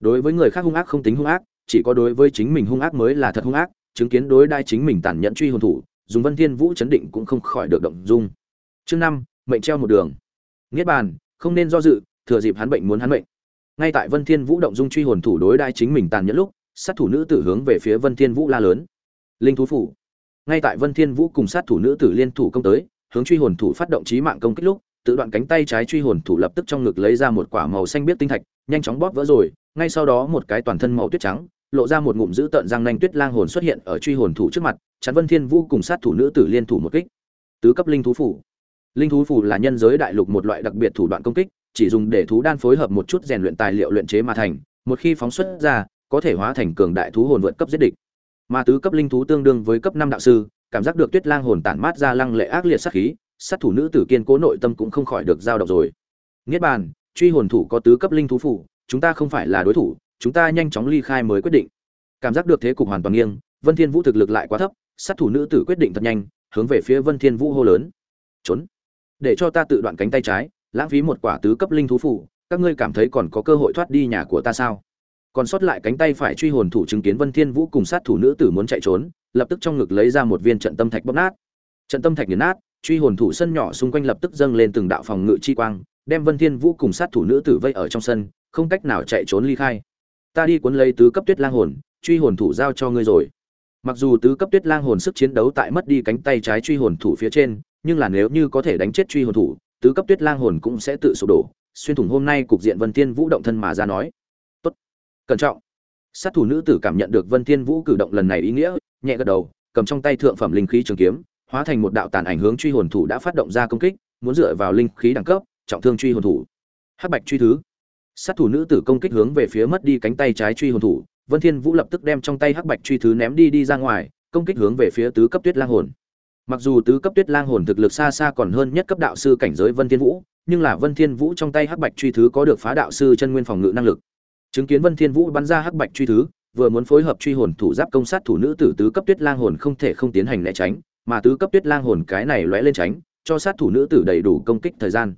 Đối với người khác hung ác không tính hung ác, chỉ có đối với chính mình hung ác mới là thật hung ác, chứng kiến đối đai chính mình tàn nhẫn truy hồn thủ, dùng vân thiên vũ chấn định cũng không khỏi được động dung. Chương năm, mệnh treo một đường. Niết bàn, không nên do dự, thừa dịp hắn bệnh muốn hắn bệnh ngay tại vân thiên vũ động dung truy hồn thủ đối đai chính mình tàn nhẫn lúc, sát thủ nữ tử hướng về phía vân thiên vũ la lớn. Linh thú phủ ngay tại vân thiên vũ cùng sát thủ nữ tử liên thủ công tới, hướng truy hồn thủ phát động chí mạng công kích lúc, tự đoạn cánh tay trái truy hồn thủ lập tức trong ngực lấy ra một quả màu xanh biết tinh thạch, nhanh chóng bóp vỡ rồi, ngay sau đó một cái toàn thân màu tuyết trắng, lộ ra một ngụm dữ tợn răng nanh tuyết lang hồn xuất hiện ở truy hồn thủ trước mặt, chắn vân thiên vũ cùng sát thủ nữ tử liên thủ một kích. Tứ cấp linh thú phủ. Linh thú phủ là nhân giới đại lục một loại đặc biệt thủ đoạn công kích, chỉ dùng để thú đan phối hợp một chút rèn luyện tài liệu luyện chế mà thành, một khi phóng xuất ra, có thể hóa thành cường đại thú hồn vượt cấp giết địch mà tứ cấp linh thú tương đương với cấp năm đạo sư, cảm giác được tuyết lang hồn tản mát ra lăng lệ ác liệt sát khí, sát thủ nữ tử kiên cố nội tâm cũng không khỏi được dao động rồi. Niết bàn, truy hồn thủ có tứ cấp linh thú phủ, chúng ta không phải là đối thủ, chúng ta nhanh chóng ly khai mới quyết định. Cảm giác được thế cục hoàn toàn nghiêng, vân thiên vũ thực lực lại quá thấp, sát thủ nữ tử quyết định thật nhanh, hướng về phía vân thiên vũ hô lớn. Trốn, để cho ta tự đoạn cánh tay trái, lãng phí một quả tứ cấp linh thú phủ, các ngươi cảm thấy còn có cơ hội thoát đi nhà của ta sao? Còn sót lại cánh tay phải truy hồn thủ chứng kiến vân thiên vũ cùng sát thủ nữ tử muốn chạy trốn, lập tức trong ngực lấy ra một viên trận tâm thạch bóp nát. Trận tâm thạch nghiền nát, truy hồn thủ sân nhỏ xung quanh lập tức dâng lên từng đạo phòng ngự chi quang, đem vân thiên vũ cùng sát thủ nữ tử vây ở trong sân, không cách nào chạy trốn ly khai. Ta đi cuốn lấy tứ cấp tuyết lang hồn, truy hồn thủ giao cho ngươi rồi. Mặc dù tứ cấp tuyết lang hồn sức chiến đấu tại mất đi cánh tay trái truy hồn thủ phía trên, nhưng là nếu như có thể đánh chết truy hồn thủ, tứ cấp tuyết lang hồn cũng sẽ tự sụp đổ. Xuyên thủng hôm nay cục diện vân thiên vũ động thân mà ra nói cẩn trọng. Sát thủ nữ tử cảm nhận được vân thiên vũ cử động lần này ý nghĩa, nhẹ gật đầu, cầm trong tay thượng phẩm linh khí trường kiếm, hóa thành một đạo tàn ảnh hướng truy hồn thủ đã phát động ra công kích, muốn dựa vào linh khí đẳng cấp, trọng thương truy hồn thủ. Hắc bạch truy thứ. Sát thủ nữ tử công kích hướng về phía mất đi cánh tay trái truy hồn thủ, vân thiên vũ lập tức đem trong tay hắc bạch truy thứ ném đi đi ra ngoài, công kích hướng về phía tứ cấp tuyết lang hồn. Mặc dù tứ cấp tuyết lang hồn thực lực xa xa còn hơn nhất cấp đạo sư cảnh giới vân thiên vũ, nhưng là vân thiên vũ trong tay hắc bạch truy thứ có được phá đạo sư chân nguyên phòng ngự năng lực chứng kiến vân thiên vũ bắn ra hắc bạch truy thứ vừa muốn phối hợp truy hồn thủ giáp công sát thủ nữ tử tứ cấp tuyết lang hồn không thể không tiến hành né tránh mà tứ cấp tuyết lang hồn cái này lóe lên tránh cho sát thủ nữ tử đầy đủ công kích thời gian.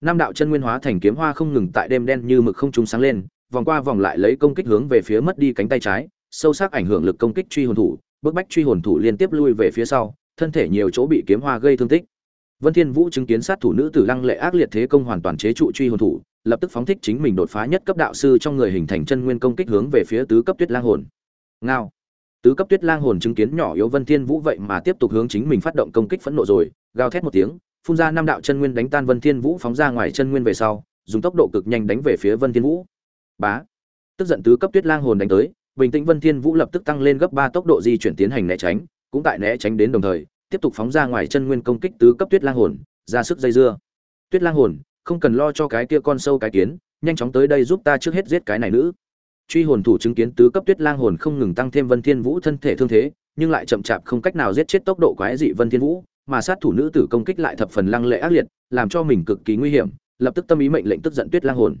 Nam đạo chân nguyên hóa thành kiếm hoa không ngừng tại đêm đen như mực không trung sáng lên vòng qua vòng lại lấy công kích hướng về phía mất đi cánh tay trái sâu sắc ảnh hưởng lực công kích truy hồn thủ bức bách truy hồn thủ liên tiếp lui về phía sau thân thể nhiều chỗ bị kiếm hoa gây thương tích. Vân Thiên Vũ chứng kiến sát thủ nữ tử lăng lệ ác liệt thế công hoàn toàn chế trụ truy hồn thủ, lập tức phóng thích chính mình đột phá nhất cấp đạo sư trong người hình thành chân nguyên công kích hướng về phía tứ cấp Tuyết Lang hồn. Ngao. Tứ cấp Tuyết Lang hồn chứng kiến nhỏ yếu Vân Thiên Vũ vậy mà tiếp tục hướng chính mình phát động công kích phẫn nộ rồi, gào thét một tiếng, phun ra năm đạo chân nguyên đánh tan Vân Thiên Vũ phóng ra ngoài chân nguyên về sau, dùng tốc độ cực nhanh đánh về phía Vân Thiên Vũ. Bá. Tức giận tứ cấp Tuyết Lang hồn đánh tới, bình tĩnh Vân Thiên Vũ lập tức tăng lên gấp ba tốc độ di chuyển tiến hành né tránh, cũng tại né tránh đến đồng thời, tiếp tục phóng ra ngoài chân nguyên công kích tứ cấp Tuyết Lang hồn, ra sức dây dưa. Tuyết Lang hồn, không cần lo cho cái kia con sâu cái kiến, nhanh chóng tới đây giúp ta trước hết giết cái này nữ. Truy hồn thủ chứng kiến tứ cấp Tuyết Lang hồn không ngừng tăng thêm Vân Thiên Vũ thân thể thương thế, nhưng lại chậm chạp không cách nào giết chết tốc độ quái dị Vân Thiên Vũ, mà sát thủ nữ tử công kích lại thập phần lăng lệ ác liệt, làm cho mình cực kỳ nguy hiểm, lập tức tâm ý mệnh lệnh tức giận Tuyết Lang hồn.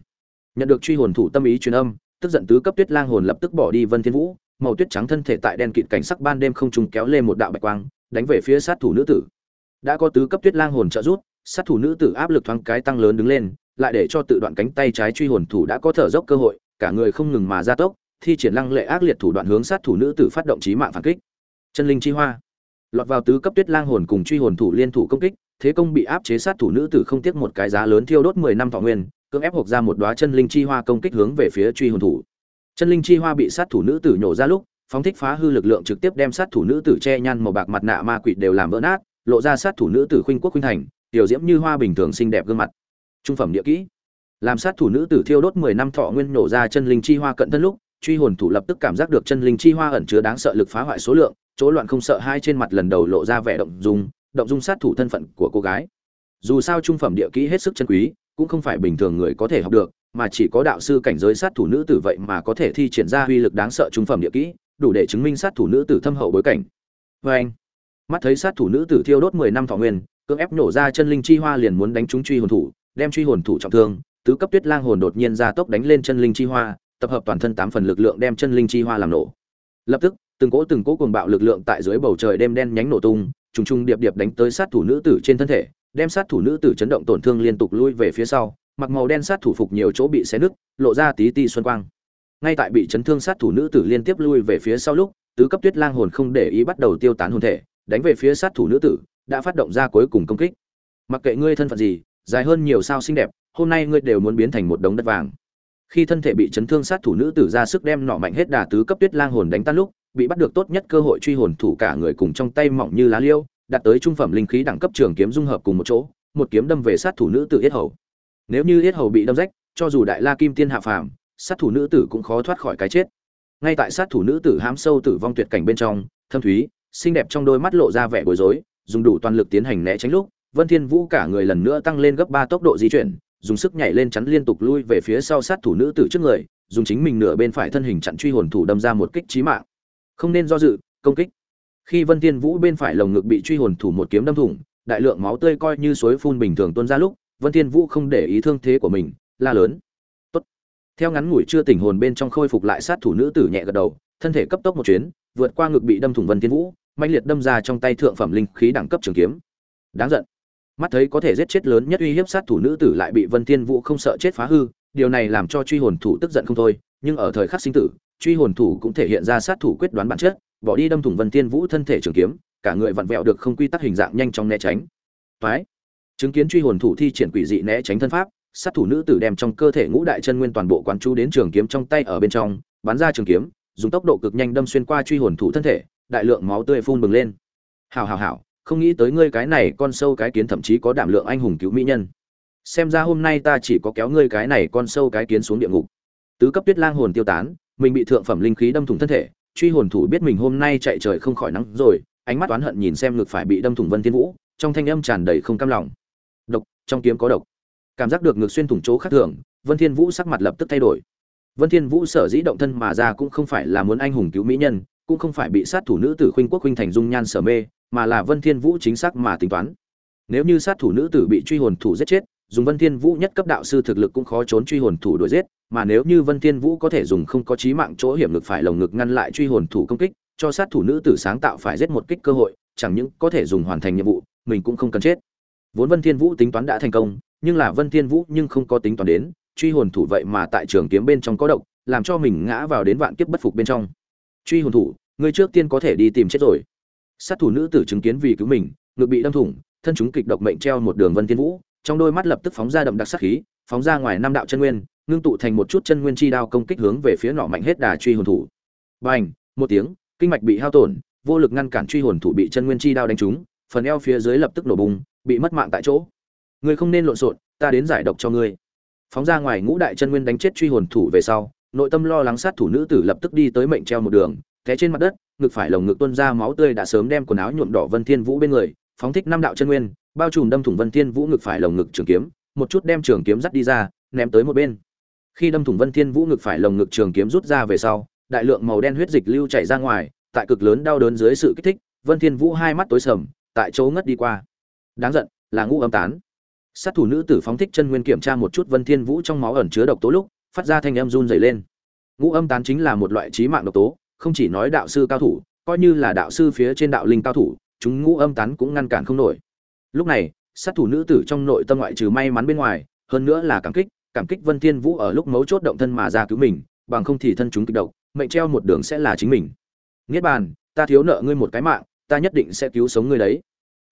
Nhận được truy hồn thủ tâm ý truyền âm, tức giận tứ cấp Tuyết Lang hồn lập tức bỏ đi Vân Thiên Vũ, màu tuyết trắng thân thể tại đen kịt cảnh sắc ban đêm không trùng kéo lên một đạo bạch quang, đánh về phía sát thủ nữ tử. Đã có tứ cấp Tuyết Lang hồn trợ giúp, sát thủ nữ tử áp lực thoáng cái tăng lớn đứng lên, lại để cho tự đoạn cánh tay trái truy hồn thủ đã có thở dốc cơ hội, cả người không ngừng mà gia tốc, thi triển lăng lệ ác liệt thủ đoạn hướng sát thủ nữ tử phát động chí mạng phản kích. Chân linh chi hoa, lọt vào tứ cấp tuyết lang hồn cùng truy hồn thủ liên thủ công kích, thế công bị áp chế sát thủ nữ tử không tiếc một cái giá lớn thiêu đốt 10 năm thọ nguyên, cưỡng ép hộc ra một đóa chân linh chi hoa công kích hướng về phía truy hồn thủ. Chân linh chi hoa bị sát thủ nữ tử nhổ ra lúc, phóng thích phá hư lực lượng trực tiếp đem sát thủ nữ tử che nhăn màu bạc mặt nạ ma quỷ đều làm vỡ nát, lộ ra sát thủ nữ tử khuynh quốc khuynh thành, tiểu diễm như hoa bình thường xinh đẹp gương mặt. Trung phẩm địa kỹ. Làm sát thủ nữ tử thiêu đốt 10 năm thọ nguyên nổ ra chân linh chi hoa cận thân lúc, truy hồn thủ lập tức cảm giác được chân linh chi hoa ẩn chứa đáng sợ lực phá hoại số lượng, chỗ loạn không sợ hai trên mặt lần đầu lộ ra vẻ động dung, động dung sát thủ thân phận của cô gái. Dù sao trung phẩm địa kỹ hết sức chân quý, cũng không phải bình thường người có thể học được, mà chỉ có đạo sư cảnh giới sát thủ nữ tử vậy mà có thể thi triển ra uy lực đáng sợ trung phẩm địa kỹ, đủ để chứng minh sát thủ nữ tử thâm hậu bối cảnh. vê anh, mắt thấy sát thủ nữ tử thiêu đốt 10 năm thọ nguyên, cưỡng ép nổ ra chân linh chi hoa liền muốn đánh trúng truy hồn thủ, đem truy hồn thủ trọng thương, tứ cấp tuyết lang hồn đột nhiên ra tốc đánh lên chân linh chi hoa, tập hợp toàn thân tám phần lực lượng đem chân linh chi hoa làm nổ. Lập tức, từng cỗ từng cỗ cuồng bạo lực lượng tại dưới bầu trời đêm đen nhánh nổ tung, trùng trùng điệp điệp đánh tới sát thủ nữ tử trên thân thể, đem sát thủ nữ tử chấn động tổn thương liên tục lui về phía sau, mặc màu đen sát thủ phục nhiều chỗ bị xé nứt, lộ ra tí tí xuân quang. Ngay tại bị chấn thương sát thủ nữ tử liên tiếp lui về phía sau lúc, tứ cấp tuyết lang hồn không để ý bắt đầu tiêu tán hồn thể, đánh về phía sát thủ nữ tử, đã phát động ra cuối cùng công kích. Mặc kệ ngươi thân phận gì, dài hơn nhiều sao xinh đẹp, hôm nay ngươi đều muốn biến thành một đống đất vàng. Khi thân thể bị chấn thương sát thủ nữ tử ra sức đem nọ mạnh hết đà tứ cấp tuyết lang hồn đánh tan lúc bị bắt được tốt nhất cơ hội truy hồn thủ cả người cùng trong tay mỏng như lá liêu đạt tới trung phẩm linh khí đẳng cấp trường kiếm dung hợp cùng một chỗ một kiếm đâm về sát thủ nữ tử yết hầu. Nếu như yết hầu bị đâm rách cho dù đại la kim tiên hạ phàm sát thủ nữ tử cũng khó thoát khỏi cái chết. Ngay tại sát thủ nữ tử hám sâu tử vong tuyệt cảnh bên trong thâm thúy xinh đẹp trong đôi mắt lộ ra vẻ bối rối dùng đủ toàn lực tiến hành né tránh lúc vân thiên vũ cả người lần nữa tăng lên gấp ba tốc độ di chuyển dùng sức nhảy lên chắn liên tục lui về phía sau sát thủ nữ tử trước người, dùng chính mình nửa bên phải thân hình chặn truy hồn thủ đâm ra một kích chí mạng. Không nên do dự, công kích. Khi Vân Thiên Vũ bên phải lồng ngực bị truy hồn thủ một kiếm đâm thủng, đại lượng máu tươi coi như suối phun bình thường tuôn ra lúc, Vân Thiên Vũ không để ý thương thế của mình, la lớn. Tốt. Theo ngắn ngủi chưa tỉnh hồn bên trong khôi phục lại sát thủ nữ tử nhẹ gật đầu, thân thể cấp tốc một chuyến, vượt qua ngực bị đâm thủng Vân Thiên Vũ, mạnh liệt đâm ra trong tay thượng phẩm linh khí đẳng cấp trường kiếm. Đáng giận. Mắt thấy có thể giết chết lớn nhất uy hiếp sát thủ nữ tử lại bị vân thiên vũ không sợ chết phá hư, điều này làm cho truy hồn thủ tức giận không thôi, nhưng ở thời khắc sinh tử, truy hồn thủ cũng thể hiện ra sát thủ quyết đoán bản chất, bỏ đi đâm thủng vân thiên vũ thân thể trường kiếm, cả người vặn vẹo được không quy tắc hình dạng nhanh chóng né tránh. Toái. Chứng kiến truy hồn thủ thi triển quỷ dị né tránh thân pháp, sát thủ nữ tử đem trong cơ thể ngũ đại chân nguyên toàn bộ quán chú đến trường kiếm trong tay ở bên trong, bắn ra trường kiếm, dùng tốc độ cực nhanh đâm xuyên qua truy hồn thủ thân thể đại lượng máu tươi phun bừng lên. Hào hào hào không nghĩ tới ngươi cái này con sâu cái kiến thậm chí có đảm lượng anh hùng cứu mỹ nhân. Xem ra hôm nay ta chỉ có kéo ngươi cái này con sâu cái kiến xuống địa ngục. Tứ cấp tuyết lang hồn tiêu tán, mình bị thượng phẩm linh khí đâm thủng thân thể, truy hồn thủ biết mình hôm nay chạy trời không khỏi nắng rồi, ánh mắt oán hận nhìn xem ngực phải bị đâm thủng vân thiên vũ, trong thanh âm tràn đầy không cam lòng. Độc, trong kiếm có độc. Cảm giác được ngực xuyên thủng chỗ khác thường, vân thiên vũ sắc mặt lập tức thay đổi. Vân thiên vũ sở dĩ động thân mà ra cũng không phải là muốn anh hùng cứu mỹ nhân cũng không phải bị sát thủ nữ tử khuynh quốc khuynh thành dung nhan sở mê mà là Vân Thiên Vũ chính xác mà tính toán. Nếu như sát thủ nữ tử bị truy hồn thủ giết chết, dùng Vân Thiên Vũ nhất cấp đạo sư thực lực cũng khó trốn truy hồn thủ đuổi giết, mà nếu như Vân Thiên Vũ có thể dùng không có chí mạng chỗ hiểm lực phải lồng ngực ngăn lại truy hồn thủ công kích, cho sát thủ nữ tử sáng tạo phải giết một kích cơ hội, chẳng những có thể dùng hoàn thành nhiệm vụ, mình cũng không cần chết. Vốn Vân Thiên Vũ tính toán đã thành công, nhưng là Vân Thiên Vũ nhưng không có tính toán đến, truy hồn thủ vậy mà tại trường kiếm bên trong có độc, làm cho mình ngã vào đến vạn kiếp bất phục bên trong. Truy hồn thủ, ngươi trước tiên có thể đi tìm chết rồi. Sát thủ nữ tử chứng kiến vì cứu mình ngực bị đâm thủng thân chúng kịch độc mệnh treo một đường vân thiên vũ trong đôi mắt lập tức phóng ra đậm đặc sát khí phóng ra ngoài năm đạo chân nguyên ngưng tụ thành một chút chân nguyên chi đao công kích hướng về phía nọ mạnh hết đà truy hồn thủ. Bành một tiếng kinh mạch bị hao tổn vô lực ngăn cản truy hồn thủ bị chân nguyên chi đao đánh trúng phần eo phía dưới lập tức nổ bùng bị mất mạng tại chỗ. Ngươi không nên lộn xộn ta đến giải độc cho ngươi. Phóng ra ngoài ngũ đại chân nguyên đánh chết truy hồn thủ về sau nội tâm lo lắng sát thủ nữ tử lập tức đi tới mệnh treo một đường, té trên mặt đất, ngực phải lồng ngực tuôn ra máu tươi đã sớm đem quần áo nhuộm đỏ vân thiên vũ bên người, phóng thích năm đạo chân nguyên, bao trùm đâm thủng vân thiên vũ ngực phải lồng ngực trường kiếm, một chút đem trường kiếm dắt đi ra, ném tới một bên. Khi đâm thủng vân thiên vũ ngực phải lồng ngực trường kiếm rút ra về sau, đại lượng màu đen huyết dịch lưu chảy ra ngoài, tại cực lớn đau đớn dưới sự kích thích, vân thiên vũ hai mắt tối sầm, tại chỗ ngất đi qua. Đáng giận, là ngũ âm tán. Sát thủ nữ tử phóng thích chân nguyên kiểm tra một chút vân thiên vũ trong máu ẩn chứa độc tố lúc phát ra thanh âm run rẩy lên. Ngũ âm tán chính là một loại trí mạng độc tố, không chỉ nói đạo sư cao thủ, coi như là đạo sư phía trên đạo linh cao thủ, chúng ngũ âm tán cũng ngăn cản không nổi. Lúc này, sát thủ nữ tử trong nội tâm ngoại trừ may mắn bên ngoài, hơn nữa là cảm kích cảm kích vân thiên vũ ở lúc mấu chốt động thân mà ra cứu mình, bằng không thì thân chúng kịch độc, mệnh treo một đường sẽ là chính mình. Niết bàn, ta thiếu nợ ngươi một cái mạng, ta nhất định sẽ cứu sống ngươi đấy.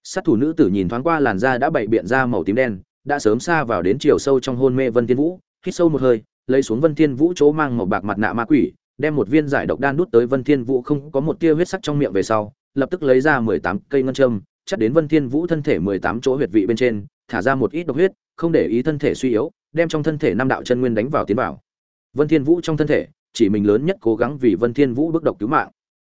Sát thủ nữ tử nhìn thoáng qua làn da đã bảy biện ra màu tím đen, đã sớm xa vào đến chiều sâu trong hôn mê vân thiên vũ, hít sâu một hơi lấy xuống vân thiên vũ chỗ mang màu bạc mặt nạ ma quỷ đem một viên giải độc đan đút tới vân thiên vũ không có một tia huyết sắc trong miệng về sau lập tức lấy ra 18 cây ngân châm chắc đến vân thiên vũ thân thể 18 chỗ huyệt vị bên trên thả ra một ít độc huyết không để ý thân thể suy yếu đem trong thân thể năm đạo chân nguyên đánh vào tiến vào. Vân thiên vũ trong thân thể chỉ mình lớn nhất cố gắng vì vân thiên vũ bước độc cứu mạng.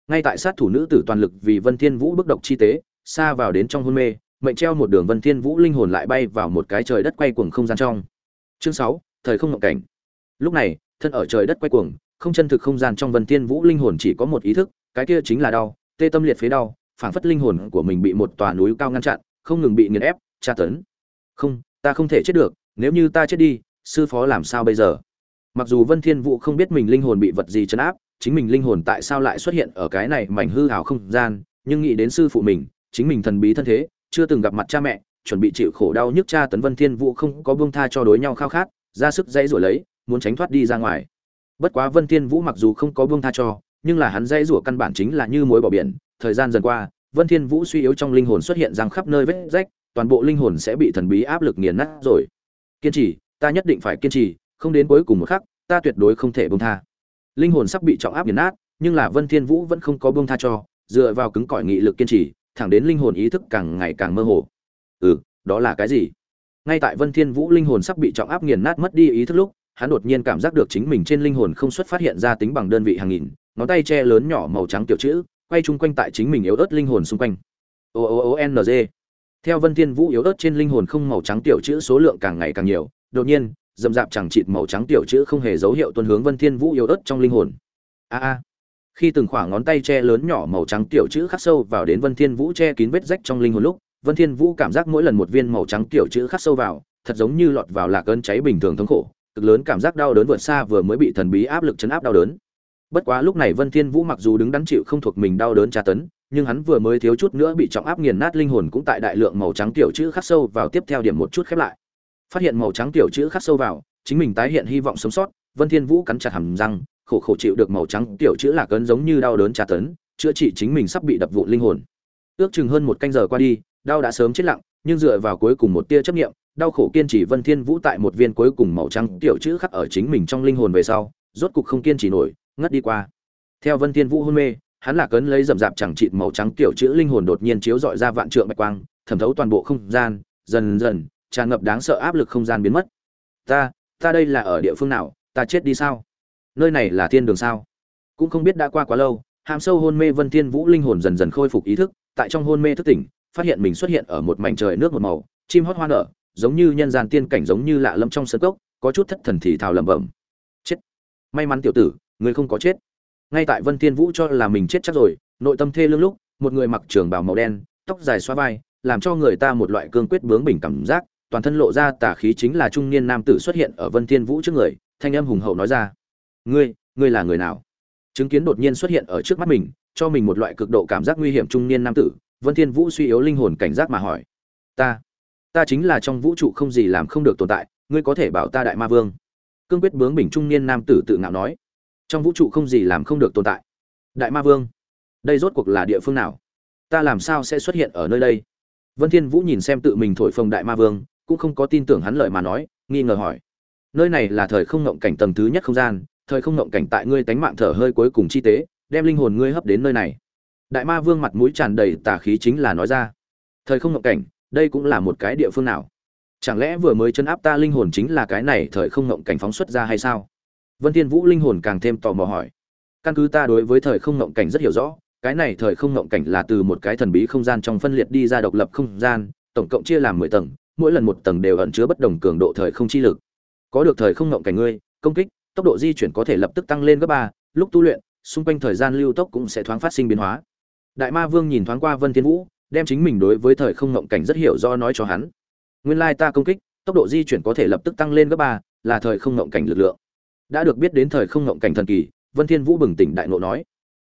Ngay tại sát thủ nữ tử toàn lực vì vân thiên vũ bước độc chi tế xa vào đến trong hôn mê mệnh treo một đường vân thiên vũ linh hồn lại bay vào một cái trời đất quay cuồng không gian trong. Chương 6, thời không ngộng cảnh lúc này, thân ở trời đất quay cuồng, không chân thực không gian trong vân thiên vũ linh hồn chỉ có một ý thức, cái kia chính là đau, tê tâm liệt phế đau, phảng phất linh hồn của mình bị một tòa núi cao ngăn chặn, không ngừng bị nghiền ép, tra tấn. Không, ta không thể chết được, nếu như ta chết đi, sư phó làm sao bây giờ? Mặc dù vân thiên vũ không biết mình linh hồn bị vật gì chấn áp, chính mình linh hồn tại sao lại xuất hiện ở cái này mảnh hư hào không gian, nhưng nghĩ đến sư phụ mình, chính mình thần bí thân thế, chưa từng gặp mặt cha mẹ, chuẩn bị chịu khổ đau nhức cha tấn vân thiên vũ không có buông tha cho đối nhau khao khát, ra sức dãy rủa lấy muốn tránh thoát đi ra ngoài. Bất quá vân thiên vũ mặc dù không có buông tha cho, nhưng là hắn dây rủa căn bản chính là như mối bỏ biển. Thời gian dần qua, vân thiên vũ suy yếu trong linh hồn xuất hiện răng khắp nơi vết rách, toàn bộ linh hồn sẽ bị thần bí áp lực nghiền nát rồi. Kiên trì, ta nhất định phải kiên trì, không đến cuối cùng một khắc, ta tuyệt đối không thể buông tha. Linh hồn sắp bị trọng áp nghiền nát, nhưng là vân thiên vũ vẫn không có buông tha cho, dựa vào cứng cỏi nghị lực kiên trì, thẳng đến linh hồn ý thức càng ngày càng mơ hồ. Ừ đó là cái gì? Ngay tại vân thiên vũ linh hồn sắp bị trọng áp nghiền nát mất đi ý thức lúc hắn đột nhiên cảm giác được chính mình trên linh hồn không xuất phát hiện ra tính bằng đơn vị hàng nghìn, ngón tay che lớn nhỏ màu trắng tiểu chữ, quay chung quanh tại chính mình yếu ớt linh hồn xung quanh. O o o n g. Theo vân thiên vũ yếu ớt trên linh hồn không màu trắng tiểu chữ số lượng càng ngày càng nhiều, đột nhiên, dầm dạp chẳng chịt màu trắng tiểu chữ không hề dấu hiệu tuân hướng vân thiên vũ yếu ớt trong linh hồn. A a. Khi từng khoảng ngón tay che lớn nhỏ màu trắng tiểu chữ khắc sâu vào đến vân thiên vũ che kín vết rách trong linh hồn lúc, vân thiên vũ cảm giác mỗi lần một viên màu trắng tiểu chữ khắc sâu vào, thật giống như lọt vào lạc ơn cháy bình thường thống khổ cực lớn cảm giác đau đớn vượt xa vừa mới bị thần bí áp lực chấn áp đau đớn. Bất quá lúc này vân thiên vũ mặc dù đứng đắn chịu không thuộc mình đau đớn tra tấn, nhưng hắn vừa mới thiếu chút nữa bị trọng áp nghiền nát linh hồn cũng tại đại lượng màu trắng tiểu chữ khắc sâu vào tiếp theo điểm một chút khép lại. Phát hiện màu trắng tiểu chữ khắc sâu vào, chính mình tái hiện hy vọng sống sót, vân thiên vũ cắn chặt hàm răng, khổ khổ chịu được màu trắng tiểu chữ là cơn giống như đau đớn tra tấn, chữa trị chính mình sắp bị đập vụn linh hồn. Ước chừng hơn một canh giờ qua đi, đau đã sớm chết lặng, nhưng dựa vào cuối cùng một tia chấp niệm đau khổ kiên trì vân thiên vũ tại một viên cuối cùng màu trắng tiểu chữ khắc ở chính mình trong linh hồn về sau, rốt cục không kiên trì nổi, ngất đi qua. Theo vân thiên vũ hôn mê, hắn là cấn lấy rậm rạp chẳng chịt màu trắng tiểu chữ linh hồn đột nhiên chiếu dọi ra vạn trượng bạch quang, thẩm thấu toàn bộ không gian, dần dần, tràn ngập đáng sợ áp lực không gian biến mất. Ta ta đây là ở địa phương nào, ta chết đi sao? Nơi này là thiên đường sao? Cũng không biết đã qua quá lâu, hàm sâu hôn mê vân thiên vũ linh hồn dần dần khôi phục ý thức, tại trong hôn mê thức tỉnh, phát hiện mình xuất hiện ở một mảnh trời nước một màu, chim hót hoa nở giống như nhân gian tiên cảnh giống như lạ lâm trong sân cốc, có chút thất thần thì thào lẩm bẩm. Chết. May mắn tiểu tử, người không có chết. Ngay tại vân thiên vũ cho là mình chết chắc rồi, nội tâm thê lương lúc, một người mặc trường bào màu đen, tóc dài xoa vai, làm cho người ta một loại cương quyết bướng bỉnh cảm giác, toàn thân lộ ra tà khí chính là trung niên nam tử xuất hiện ở vân thiên vũ trước người, thanh âm hùng hậu nói ra. Ngươi ngươi là người nào? Chứng kiến đột nhiên xuất hiện ở trước mắt mình, cho mình một loại cực độ cảm giác nguy hiểm trung niên nam tử, vân thiên vũ suy yếu linh hồn cảnh giác mà hỏi. Ta ta chính là trong vũ trụ không gì làm không được tồn tại, ngươi có thể bảo ta đại ma vương. Cương quyết bướng bình trung niên nam tử tự ngạo nói, trong vũ trụ không gì làm không được tồn tại. Đại ma vương, đây rốt cuộc là địa phương nào? Ta làm sao sẽ xuất hiện ở nơi đây? Vân thiên vũ nhìn xem tự mình thổi phồng đại ma vương, cũng không có tin tưởng hắn lời mà nói, nghi ngờ hỏi, nơi này là thời không ngộng cảnh tầng thứ nhất không gian, thời không ngộng cảnh tại ngươi tánh mạng thở hơi cuối cùng chi tế, đem linh hồn ngươi hấp đến nơi này. Đại ma vương mặt mũi tràn đầy tà khí chính là nói ra, thời không ngộng cảnh đây cũng là một cái địa phương nào? Chẳng lẽ vừa mới chân áp ta linh hồn chính là cái này thời không ngộng cảnh phóng xuất ra hay sao? Vân thiên vũ linh hồn càng thêm tò mò hỏi. Căn cứ ta đối với thời không ngộng cảnh rất hiểu rõ, cái này thời không ngộng cảnh là từ một cái thần bí không gian trong phân liệt đi ra độc lập không gian, tổng cộng chia làm mười tầng, mỗi lần một tầng đều ẩn chứa bất đồng cường độ thời không chi lực. Có được thời không ngộng cảnh ngươi, công kích, tốc độ di chuyển có thể lập tức tăng lên gấp ba, lúc tu luyện, xung quanh thời gian lưu tốc cũng sẽ thoáng phát sinh biến hóa. Đại ma vương nhìn thoáng qua vân thiên vũ đem chính mình đối với thời không ngộng cảnh rất hiểu do nói cho hắn. Nguyên lai ta công kích, tốc độ di chuyển có thể lập tức tăng lên gấp ba, là thời không ngộng cảnh lực lượng. Đã được biết đến thời không ngộng cảnh thần kỳ, vân thiên vũ bừng tỉnh đại nộ nói,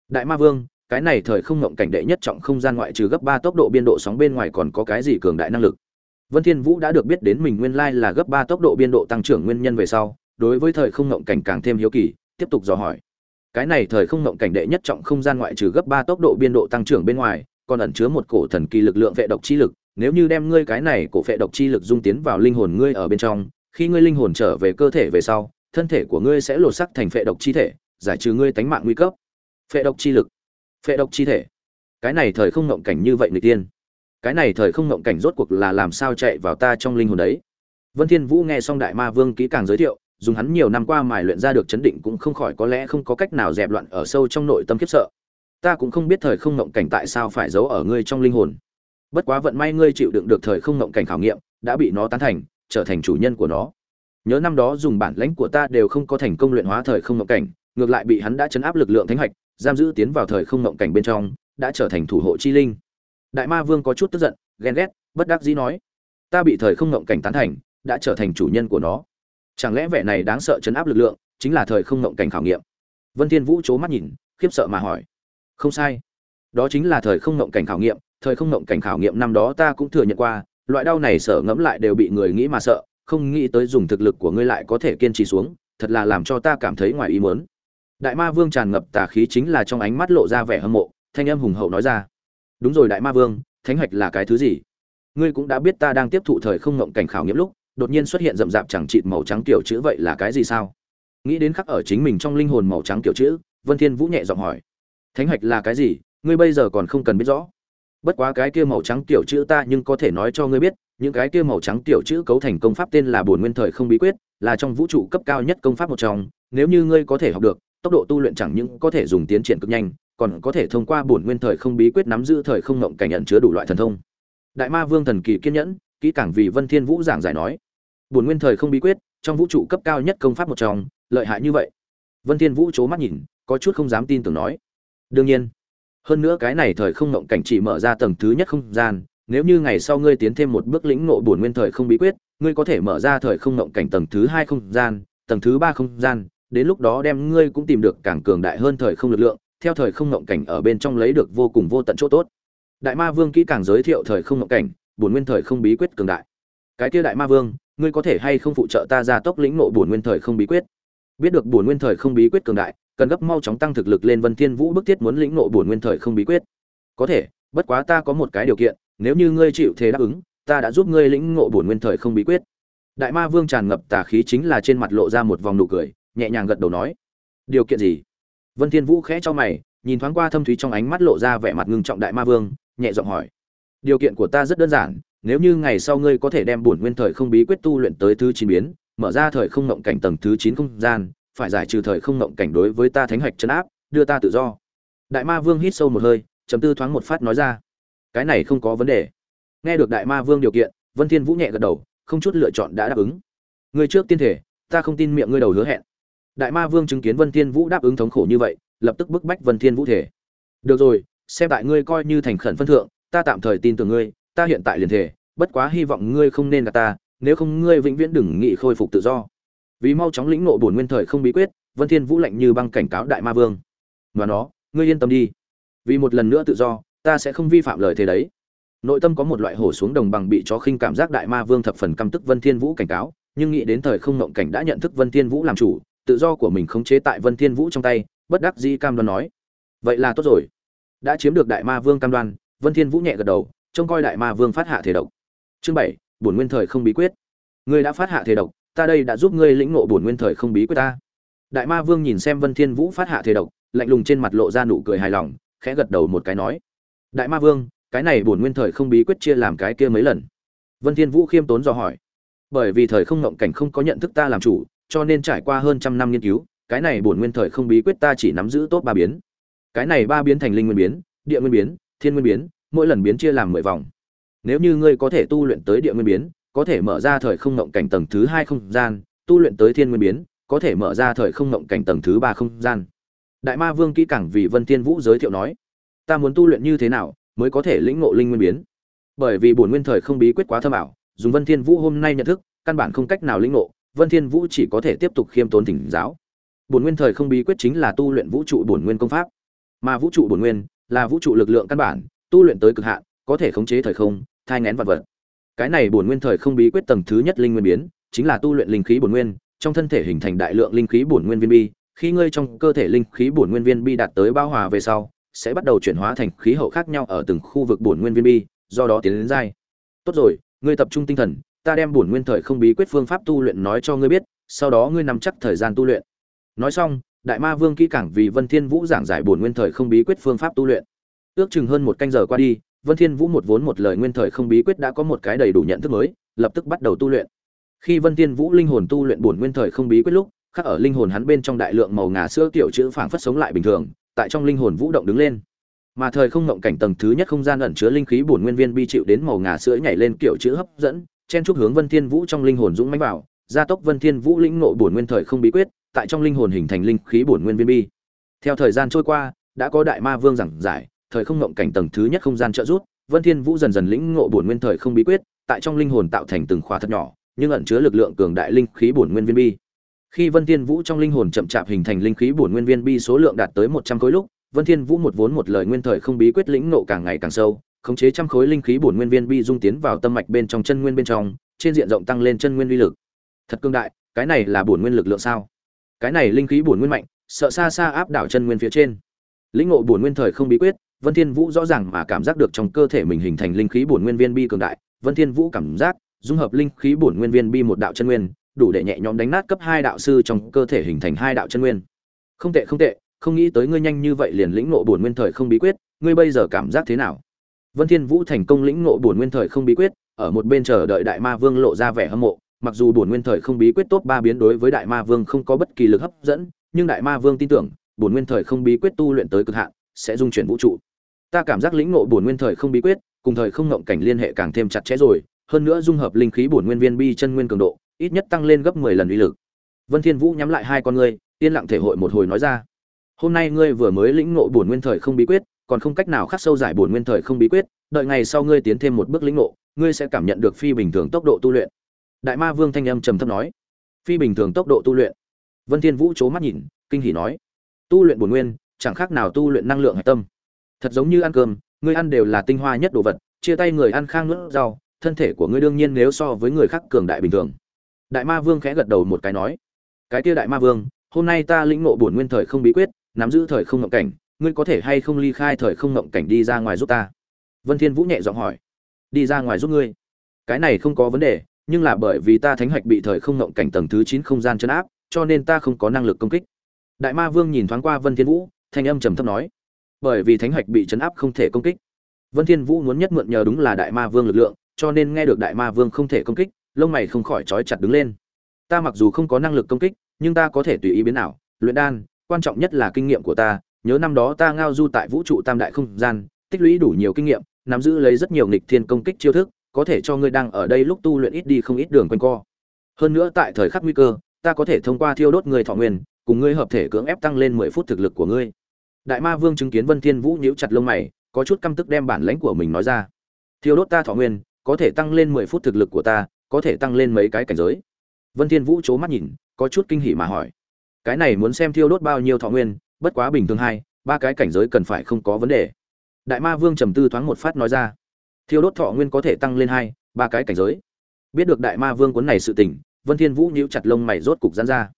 đại ma vương, cái này thời không ngộng cảnh đệ nhất trọng không gian ngoại trừ gấp ba tốc độ biên độ sóng bên ngoài còn có cái gì cường đại năng lực? Vân thiên vũ đã được biết đến mình nguyên lai là gấp ba tốc độ biên độ tăng trưởng nguyên nhân về sau, đối với thời không ngộng cảnh càng thêm hiếu kỳ, tiếp tục dò hỏi. Cái này thời không ngộng cảnh đệ nhất trọng không gian ngoại trừ gấp ba tốc độ biên độ tăng trưởng bên ngoài còn ẩn chứa một cổ thần kỳ lực lượng vệ độc chi lực, nếu như đem ngươi cái này cổ vệ độc chi lực dung tiến vào linh hồn ngươi ở bên trong, khi ngươi linh hồn trở về cơ thể về sau, thân thể của ngươi sẽ lột sắc thành vệ độc chi thể, giải trừ ngươi tánh mạng nguy cấp. Vệ độc chi lực. Vệ độc chi thể. Cái này thời không ngộng cảnh như vậy người tiên. Cái này thời không ngộng cảnh rốt cuộc là làm sao chạy vào ta trong linh hồn đấy? Vân thiên vũ nghe xong đại ma vương kỹ càng giới thiệu, dùng hắn nhiều năm qua mài luyện ra được chấn định cũng không khỏi có lẽ không có cách nào dẹp loạn ở sâu trong nội tâm kiếp sợ ta cũng không biết thời không ngộng cảnh tại sao phải giấu ở ngươi trong linh hồn. Bất quá vận may ngươi chịu đựng được thời không ngộng cảnh khảo nghiệm, đã bị nó tán thành, trở thành chủ nhân của nó. Nhớ năm đó dùng bản lãnh của ta đều không có thành công luyện hóa thời không ngộng cảnh, ngược lại bị hắn đã chấn áp lực lượng thánh hạch, giam giữ tiến vào thời không ngộng cảnh bên trong, đã trở thành thủ hộ chi linh. Đại ma vương có chút tức giận, ghen ghét, bất đắc dĩ nói, ta bị thời không ngộng cảnh tán thành, đã trở thành chủ nhân của nó. Chẳng lẽ vẻ này đáng sợ chấn áp lực lượng, chính là thời không ngộng cảnh khảo nghiệm? Vân thiên vũ c mắt nhìn, khiếp sợ mà hỏi không sai. Đó chính là thời không ngộng cảnh khảo nghiệm, thời không ngộng cảnh khảo nghiệm năm đó ta cũng thừa nhận qua, loại đau này sợ ngẫm lại đều bị người nghĩ mà sợ, không nghĩ tới dùng thực lực của ngươi lại có thể kiên trì xuống, thật là làm cho ta cảm thấy ngoài ý muốn. Đại ma vương tràn ngập tà khí chính là trong ánh mắt lộ ra vẻ hâm mộ, thanh âm hùng hậu nói ra. Đúng rồi đại ma vương, thánh hạch là cái thứ gì? Ngươi cũng đã biết ta đang tiếp thụ thời không ngộng cảnh khảo nghiệm lúc, đột nhiên xuất hiện rậm rạp chẳng trịt màu trắng kiểu chữ vậy là cái gì sao? Nghĩ đến khắc ở chính mình trong linh hồn màu trắng kiểu chữ, vân thiên vũ nhẹ giọng hỏi thánh hạch là cái gì, ngươi bây giờ còn không cần biết rõ. Bất quá cái kia màu trắng tiểu chữ ta nhưng có thể nói cho ngươi biết, những cái kia màu trắng tiểu chữ cấu thành công pháp tên là bổn nguyên thời không bí quyết, là trong vũ trụ cấp cao nhất công pháp một trong. Nếu như ngươi có thể học được, tốc độ tu luyện chẳng những có thể dùng tiến triển cực nhanh, còn có thể thông qua bổn nguyên thời không bí quyết nắm giữ thời không ngộng cảnh nhận chứa đủ loại thần thông. Đại ma vương thần kỳ kiên nhẫn, kỹ càng vì vân thiên vũ giảng giải nói. Bổn nguyên thời không bí quyết, trong vũ trụ cấp cao nhất công pháp một trong, lợi hại như vậy. Vân thiên vũ chố mắt nhìn, có chút không dám tin tưởng nói đương nhiên. Hơn nữa cái này thời không ngộng cảnh chỉ mở ra tầng thứ nhất không gian, nếu như ngày sau ngươi tiến thêm một bước lĩnh ngộ bổn nguyên thời không bí quyết, ngươi có thể mở ra thời không ngộng cảnh tầng thứ hai không gian, tầng thứ ba không gian, đến lúc đó đem ngươi cũng tìm được càng cường đại hơn thời không lực lượng, theo thời không ngộng cảnh ở bên trong lấy được vô cùng vô tận chỗ tốt. Đại ma vương kỹ càng giới thiệu thời không ngộng cảnh, bổn nguyên thời không bí quyết cường đại. Cái kia đại ma vương, ngươi có thể hay không phụ trợ ta ra tốc lĩnh ngộ bổn nguyên thời không bí quyết? Biết được bổn nguyên thời không bí quyết cường đại cần gấp mau chóng tăng thực lực lên vân thiên vũ bức thiết muốn lĩnh ngộ bổn nguyên thời không bí quyết. Có thể, bất quá ta có một cái điều kiện, nếu như ngươi chịu thế đáp ứng, ta đã giúp ngươi lĩnh ngộ bổn nguyên thời không bí quyết. Đại ma vương tràn ngập tà khí chính là trên mặt lộ ra một vòng nụ cười, nhẹ nhàng gật đầu nói. Điều kiện gì? Vân thiên vũ khẽ cho mày, nhìn thoáng qua thâm thúy trong ánh mắt lộ ra vẻ mặt ngưng trọng đại ma vương, nhẹ giọng hỏi. Điều kiện của ta rất đơn giản, nếu như ngày sau ngươi có thể đem bổn nguyên thời không bí quyết tu luyện tới thứ chín biến, mở ra thời không ngộng cảnh tầng thứ chín không gian phải giải trừ thời không ngộng cảnh đối với ta thánh hạch chân áp, đưa ta tự do. Đại ma vương hít sâu một hơi chấm tư thoáng một phát nói ra. Cái này không có vấn đề. Nghe được đại ma vương điều kiện, vân thiên vũ nhẹ gật đầu, không chút lựa chọn đã đáp ứng. Ngươi trước tiên thể, ta không tin miệng ngươi đầu hứa hẹn. Đại ma vương chứng kiến vân thiên vũ đáp ứng thống khổ như vậy, lập tức bức bách vân thiên vũ thể. Được rồi, xem tại ngươi coi như thành khẩn phân thượng, ta tạm thời tin tưởng ngươi, ta hiện tại liền thể, bất quá hy vọng ngươi không nên gạt ta, nếu không ngươi vĩnh viễn đừng nghĩ khôi phục tự do vì mau chóng lĩnh ngộ bổn nguyên thời không bí quyết, vân thiên vũ lạnh như băng cảnh cáo đại ma vương. Và nó, ngươi yên tâm đi. Vì một lần nữa tự do, ta sẽ không vi phạm lời thế đấy. Nội tâm có một loại hổ xuống đồng bằng bị chó khinh cảm giác đại ma vương thập phần căm tức vân thiên vũ cảnh cáo, nhưng nghĩ đến thời không ngộng cảnh đã nhận thức vân thiên vũ làm chủ, tự do của mình khống chế tại vân thiên vũ trong tay, bất đắc dĩ cam đoan nói, vậy là tốt rồi. Đã chiếm được đại ma vương cam đoan, vân thiên vũ nhẹ gật đầu, trông coi đại ma vương phát hạ thể độc. Chương bảy, bổn nguyên thời không bí quyết. Ngươi đã phát hạ thể độc ta đây đã giúp ngươi lĩnh ngộ bổn nguyên thời không bí quyết ta. Đại ma vương nhìn xem vân thiên vũ phát hạ thể độc, lạnh lùng trên mặt lộ ra nụ cười hài lòng, khẽ gật đầu một cái nói, đại ma vương, cái này bổn nguyên thời không bí quyết chia làm cái kia mấy lần? Vân thiên vũ khiêm tốn dò hỏi, bởi vì thời không ngộng cảnh không có nhận thức ta làm chủ, cho nên trải qua hơn trăm năm nghiên cứu, cái này bổn nguyên thời không bí quyết ta chỉ nắm giữ tốt ba biến. Cái này ba biến thành linh nguyên biến, địa nguyên biến, thiên nguyên biến, mỗi lần biến chia làm mười vòng. Nếu như ngươi có thể tu luyện tới địa nguyên biến có thể mở ra thời không ngộng cảnh tầng thứ hai không gian, tu luyện tới thiên nguyên biến, có thể mở ra thời không ngộng cảnh tầng thứ ba không gian. Đại ma vương kỹ càng vì vân thiên vũ giới thiệu nói, ta muốn tu luyện như thế nào mới có thể lĩnh ngộ linh nguyên biến? Bởi vì bổn nguyên thời không bí quyết quá thâm ảo, dùng vân thiên vũ hôm nay nhận thức, căn bản không cách nào lĩnh ngộ, vân thiên vũ chỉ có thể tiếp tục khiêm tốn thỉnh giáo. Bổn nguyên thời không bí quyết chính là tu luyện vũ trụ bổn nguyên công pháp. Mà vũ trụ bổn nguyên là vũ trụ lực lượng căn bản, tu luyện tới cực hạn, có thể khống chế thời không, thai ngén vật vật cái này bổn nguyên thời không bí quyết tầng thứ nhất linh nguyên biến, chính là tu luyện linh khí bổn nguyên, trong thân thể hình thành đại lượng linh khí bổn nguyên viên bi. Khi ngươi trong cơ thể linh khí bổn nguyên viên bi đạt tới bao hòa về sau, sẽ bắt đầu chuyển hóa thành khí hậu khác nhau ở từng khu vực bổn nguyên viên bi, do đó tiến đến giai tốt rồi, ngươi tập trung tinh thần, ta đem bổn nguyên thời không bí quyết phương pháp tu luyện nói cho ngươi biết, sau đó ngươi nắm chắc thời gian tu luyện. Nói xong, đại ma vương kỹ cảng vì vân thiên vũ giảng giải bổn nguyên thời không bí quyết phương pháp tu luyện. Ước chừng hơn một canh giờ qua đi vân thiên vũ một vốn một lời nguyên thời không bí quyết đã có một cái đầy đủ nhận thức mới, lập tức bắt đầu tu luyện. Khi vân thiên vũ linh hồn tu luyện bổn nguyên thời không bí quyết lúc, khắc ở linh hồn hắn bên trong đại lượng màu ngà sữa tiểu chữ phảng phất sống lại bình thường, tại trong linh hồn vũ động đứng lên. Mà thời không ngộng cảnh tầng thứ nhất không gian ẩn chứa linh khí bổn nguyên viên bi chịu đến màu ngà sữa nhảy lên kiểu chữ hấp dẫn, chen chúc hướng vân thiên vũ trong linh hồn dũng mãnh vào, gia tốc vân thiên vũ lĩnh ngộ bổn nguyên thời không bí quyết, tại trong linh hồn hình thành linh khí bổn nguyên viên bi. Theo thời gian trôi qua, đã có đại ma vương giảng giải thời không ngộng cảnh tầng thứ nhất không gian trợ rút vân thiên vũ dần dần lĩnh ngộ bổn nguyên thời không bí quyết, tại trong linh hồn tạo thành từng khóa thật nhỏ, nhưng ẩn chứa lực lượng cường đại linh khí bổn nguyên viên bi. Khi vân thiên vũ trong linh hồn chậm chạp hình thành linh khí bổn nguyên viên bi số lượng đạt tới 100 khối lúc, vân thiên vũ một vốn một lời nguyên thời không bí quyết lĩnh ngộ càng ngày càng sâu, khống chế trăm khối linh khí bổn nguyên viên bi dung tiến vào tâm mạch bên trong chân nguyên bên trong, trên diện rộng tăng lên chân nguyên uy lực. Thật cường đại, cái này là bổn nguyên lực lượng sao? Cái này linh khí bổn nguyên mạnh, sợ xa xa áp đảo chân nguyên phía trên. Lĩnh ngộ bổn nguyên thời không bí quyết vân thiên vũ rõ ràng mà cảm giác được trong cơ thể mình hình thành linh khí bổn nguyên viên bi cường đại. Vân thiên vũ cảm giác dung hợp linh khí bổn nguyên viên bi một đạo chân nguyên, đủ để nhẹ nhõm đánh nát cấp hai đạo sư trong cơ thể hình thành hai đạo chân nguyên. Không tệ không tệ, không nghĩ tới ngươi nhanh như vậy liền lĩnh ngộ bổn nguyên thời không bí quyết, ngươi bây giờ cảm giác thế nào? Vân thiên vũ thành công lĩnh ngộ bổn nguyên thời không bí quyết, ở một bên chờ đợi đại ma vương lộ ra vẻ hâm mộ. Mặc dù bổn nguyên thời không bí quyết tốt ba biến đối với đại ma vương không có bất kỳ lực hấp dẫn, nhưng đại ma vương tin tưởng, bổn nguyên thời không bí quyết tu luyện tới cực hạn sẽ dung chuyển vũ trụ. Ta cảm giác lĩnh ngộ bổn nguyên thời không bí quyết, cùng thời không ngộng cảnh liên hệ càng thêm chặt chẽ rồi, hơn nữa dung hợp linh khí bổn nguyên viên bi chân nguyên cường độ, ít nhất tăng lên gấp 10 lần uy lực. Vân thiên vũ nhắm lại hai con ngươi, yên lặng thể hội một hồi nói ra. Hôm nay ngươi vừa mới lĩnh ngộ bổn nguyên thời không bí quyết, còn không cách nào khắc sâu giải bổn nguyên thời không bí quyết, đợi ngày sau ngươi tiến thêm một bước lĩnh ngộ, ngươi sẽ cảm nhận được phi bình thường tốc độ tu luyện. Đại ma vương thanh âm trầm thấp nói. Phi bình thường tốc độ tu luyện. Vân thiên vũ chố mắt nhìn, kinh hỉ nói. Tu luyện bổn nguyên chẳng khác nào tu luyện năng lượng hạch tâm. Thật giống như ăn cơm, ngươi ăn đều là tinh hoa nhất đồ vật, chia tay người ăn khang nuốt rau, thân thể của ngươi đương nhiên nếu so với người khác cường đại bình thường. Đại ma vương khẽ gật đầu một cái nói, cái kia đại ma vương, hôm nay ta lĩnh ngộ bổn nguyên thời không bí quyết, nắm giữ thời không ngộng cảnh, ngươi có thể hay không ly khai thời không ngộng cảnh đi ra ngoài giúp ta? Vân thiên vũ nhẹ giọng hỏi, đi ra ngoài giúp ngươi? Cái này không có vấn đề, nhưng là bởi vì ta thánh hạch bị thời không ngộng cảnh tầng thứ chín không gian chấn áp, cho nên ta không có năng lực công kích. Đại ma vương nhìn thoáng qua vân thiên vũ thanh âm trầm thấp nói. Bởi vì thánh hoạch bị chấn áp không thể công kích. Vân thiên vũ muốn nhất mượn nhờ đúng là đại ma vương lực lượng, cho nên nghe được đại ma vương không thể công kích, lông mày không khỏi trói chặt đứng lên. Ta mặc dù không có năng lực công kích, nhưng ta có thể tùy ý biến ảo, luyện đan, quan trọng nhất là kinh nghiệm của ta. Nhớ năm đó ta ngao du tại vũ trụ tam đại không gian, tích lũy đủ nhiều kinh nghiệm, nắm giữ lấy rất nhiều nghịch thiên công kích chiêu thức, có thể cho ngươi đang ở đây lúc tu luyện ít đi không ít đường quanh co. Hơn nữa tại thời khắc nguy cơ, ta có thể thông qua thiêu đốt người thọ nguyên, cùng ngươi hợp thể cưỡng ép tăng lên mười phút thực lực của ngươi đại ma vương chứng kiến vân thiên vũ nhíu chặt lông mày, có chút căm tức đem bản lãnh của mình nói ra. Thiêu đốt ta thọ nguyên, có thể tăng lên mười phút thực lực của ta, có thể tăng lên mấy cái cảnh giới? Vân thiên vũ chố mắt nhìn, có chút kinh hỉ mà hỏi. Cái này muốn xem thiêu đốt bao nhiêu thọ nguyên, bất quá bình thường hai, ba cái cảnh giới cần phải không có vấn đề. Đại ma vương trầm tư thoáng một phát nói ra. Thiêu đốt thọ nguyên có thể tăng lên hai, ba cái cảnh giới. Biết được đại ma vương cuốn này sự tình, vân thiên vũ nhíu chặt lông mày rốt cục giãn ra.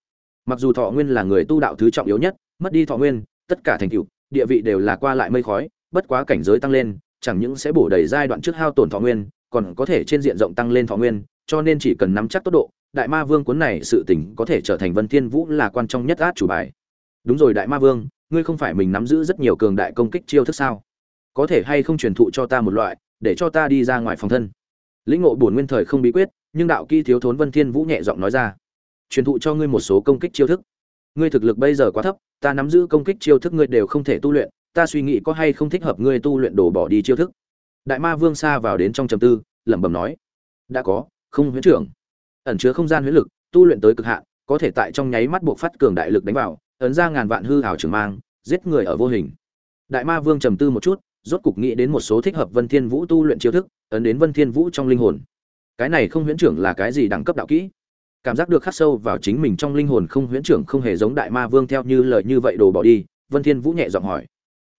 Mặc dù thọ nguyên là người tu đạo thứ trọng yếu nhất, mất đi thọ nguyên tất cả thành tựu, địa vị đều là qua lại mây khói, bất quá cảnh giới tăng lên, chẳng những sẽ bổ đầy giai đoạn trước hao tổn thọ nguyên, còn có thể trên diện rộng tăng lên thọ nguyên, cho nên chỉ cần nắm chắc tốc độ, đại ma vương cuốn này sự tình có thể trở thành vân thiên vũ là quan trọng nhất át chủ bài. Đúng rồi đại ma vương, ngươi không phải mình nắm giữ rất nhiều cường đại công kích chiêu thức sao? Có thể hay không truyền thụ cho ta một loại, để cho ta đi ra ngoài phòng thân? Lĩnh ngộ bổn nguyên thời không bí quyết, nhưng đạo kỹ thiếu thốn vân thiên vũ nhẹ giọng nói ra. Truyền thụ cho ngươi một số công kích chiêu thức ngươi thực lực bây giờ quá thấp, ta nắm giữ công kích chiêu thức ngươi đều không thể tu luyện, ta suy nghĩ có hay không thích hợp ngươi tu luyện đổ bỏ đi chiêu thức. Đại ma vương xa vào đến trong trầm tư, lẩm bẩm nói, đã có, không huyễn trưởng. Ẩn chứa không gian huyễn lực, tu luyện tới cực hạn, có thể tại trong nháy mắt buộc phát cường đại lực đánh vào, ấn ra ngàn vạn hư hào trường mang, giết người ở vô hình. Đại ma vương trầm tư một chút, rốt cục nghĩ đến một số thích hợp vân thiên vũ tu luyện chiêu thức, ấn đến vân thiên vũ trong linh hồn. Cái này không huyễn trưởng là cái gì đẳng cấp đạo kỹ? Cảm giác được khắc sâu vào chính mình trong linh hồn không huyễn trưởng không hề giống đại ma vương theo như lời như vậy đồ bỏ đi, vân thiên vũ nhẹ giọng hỏi.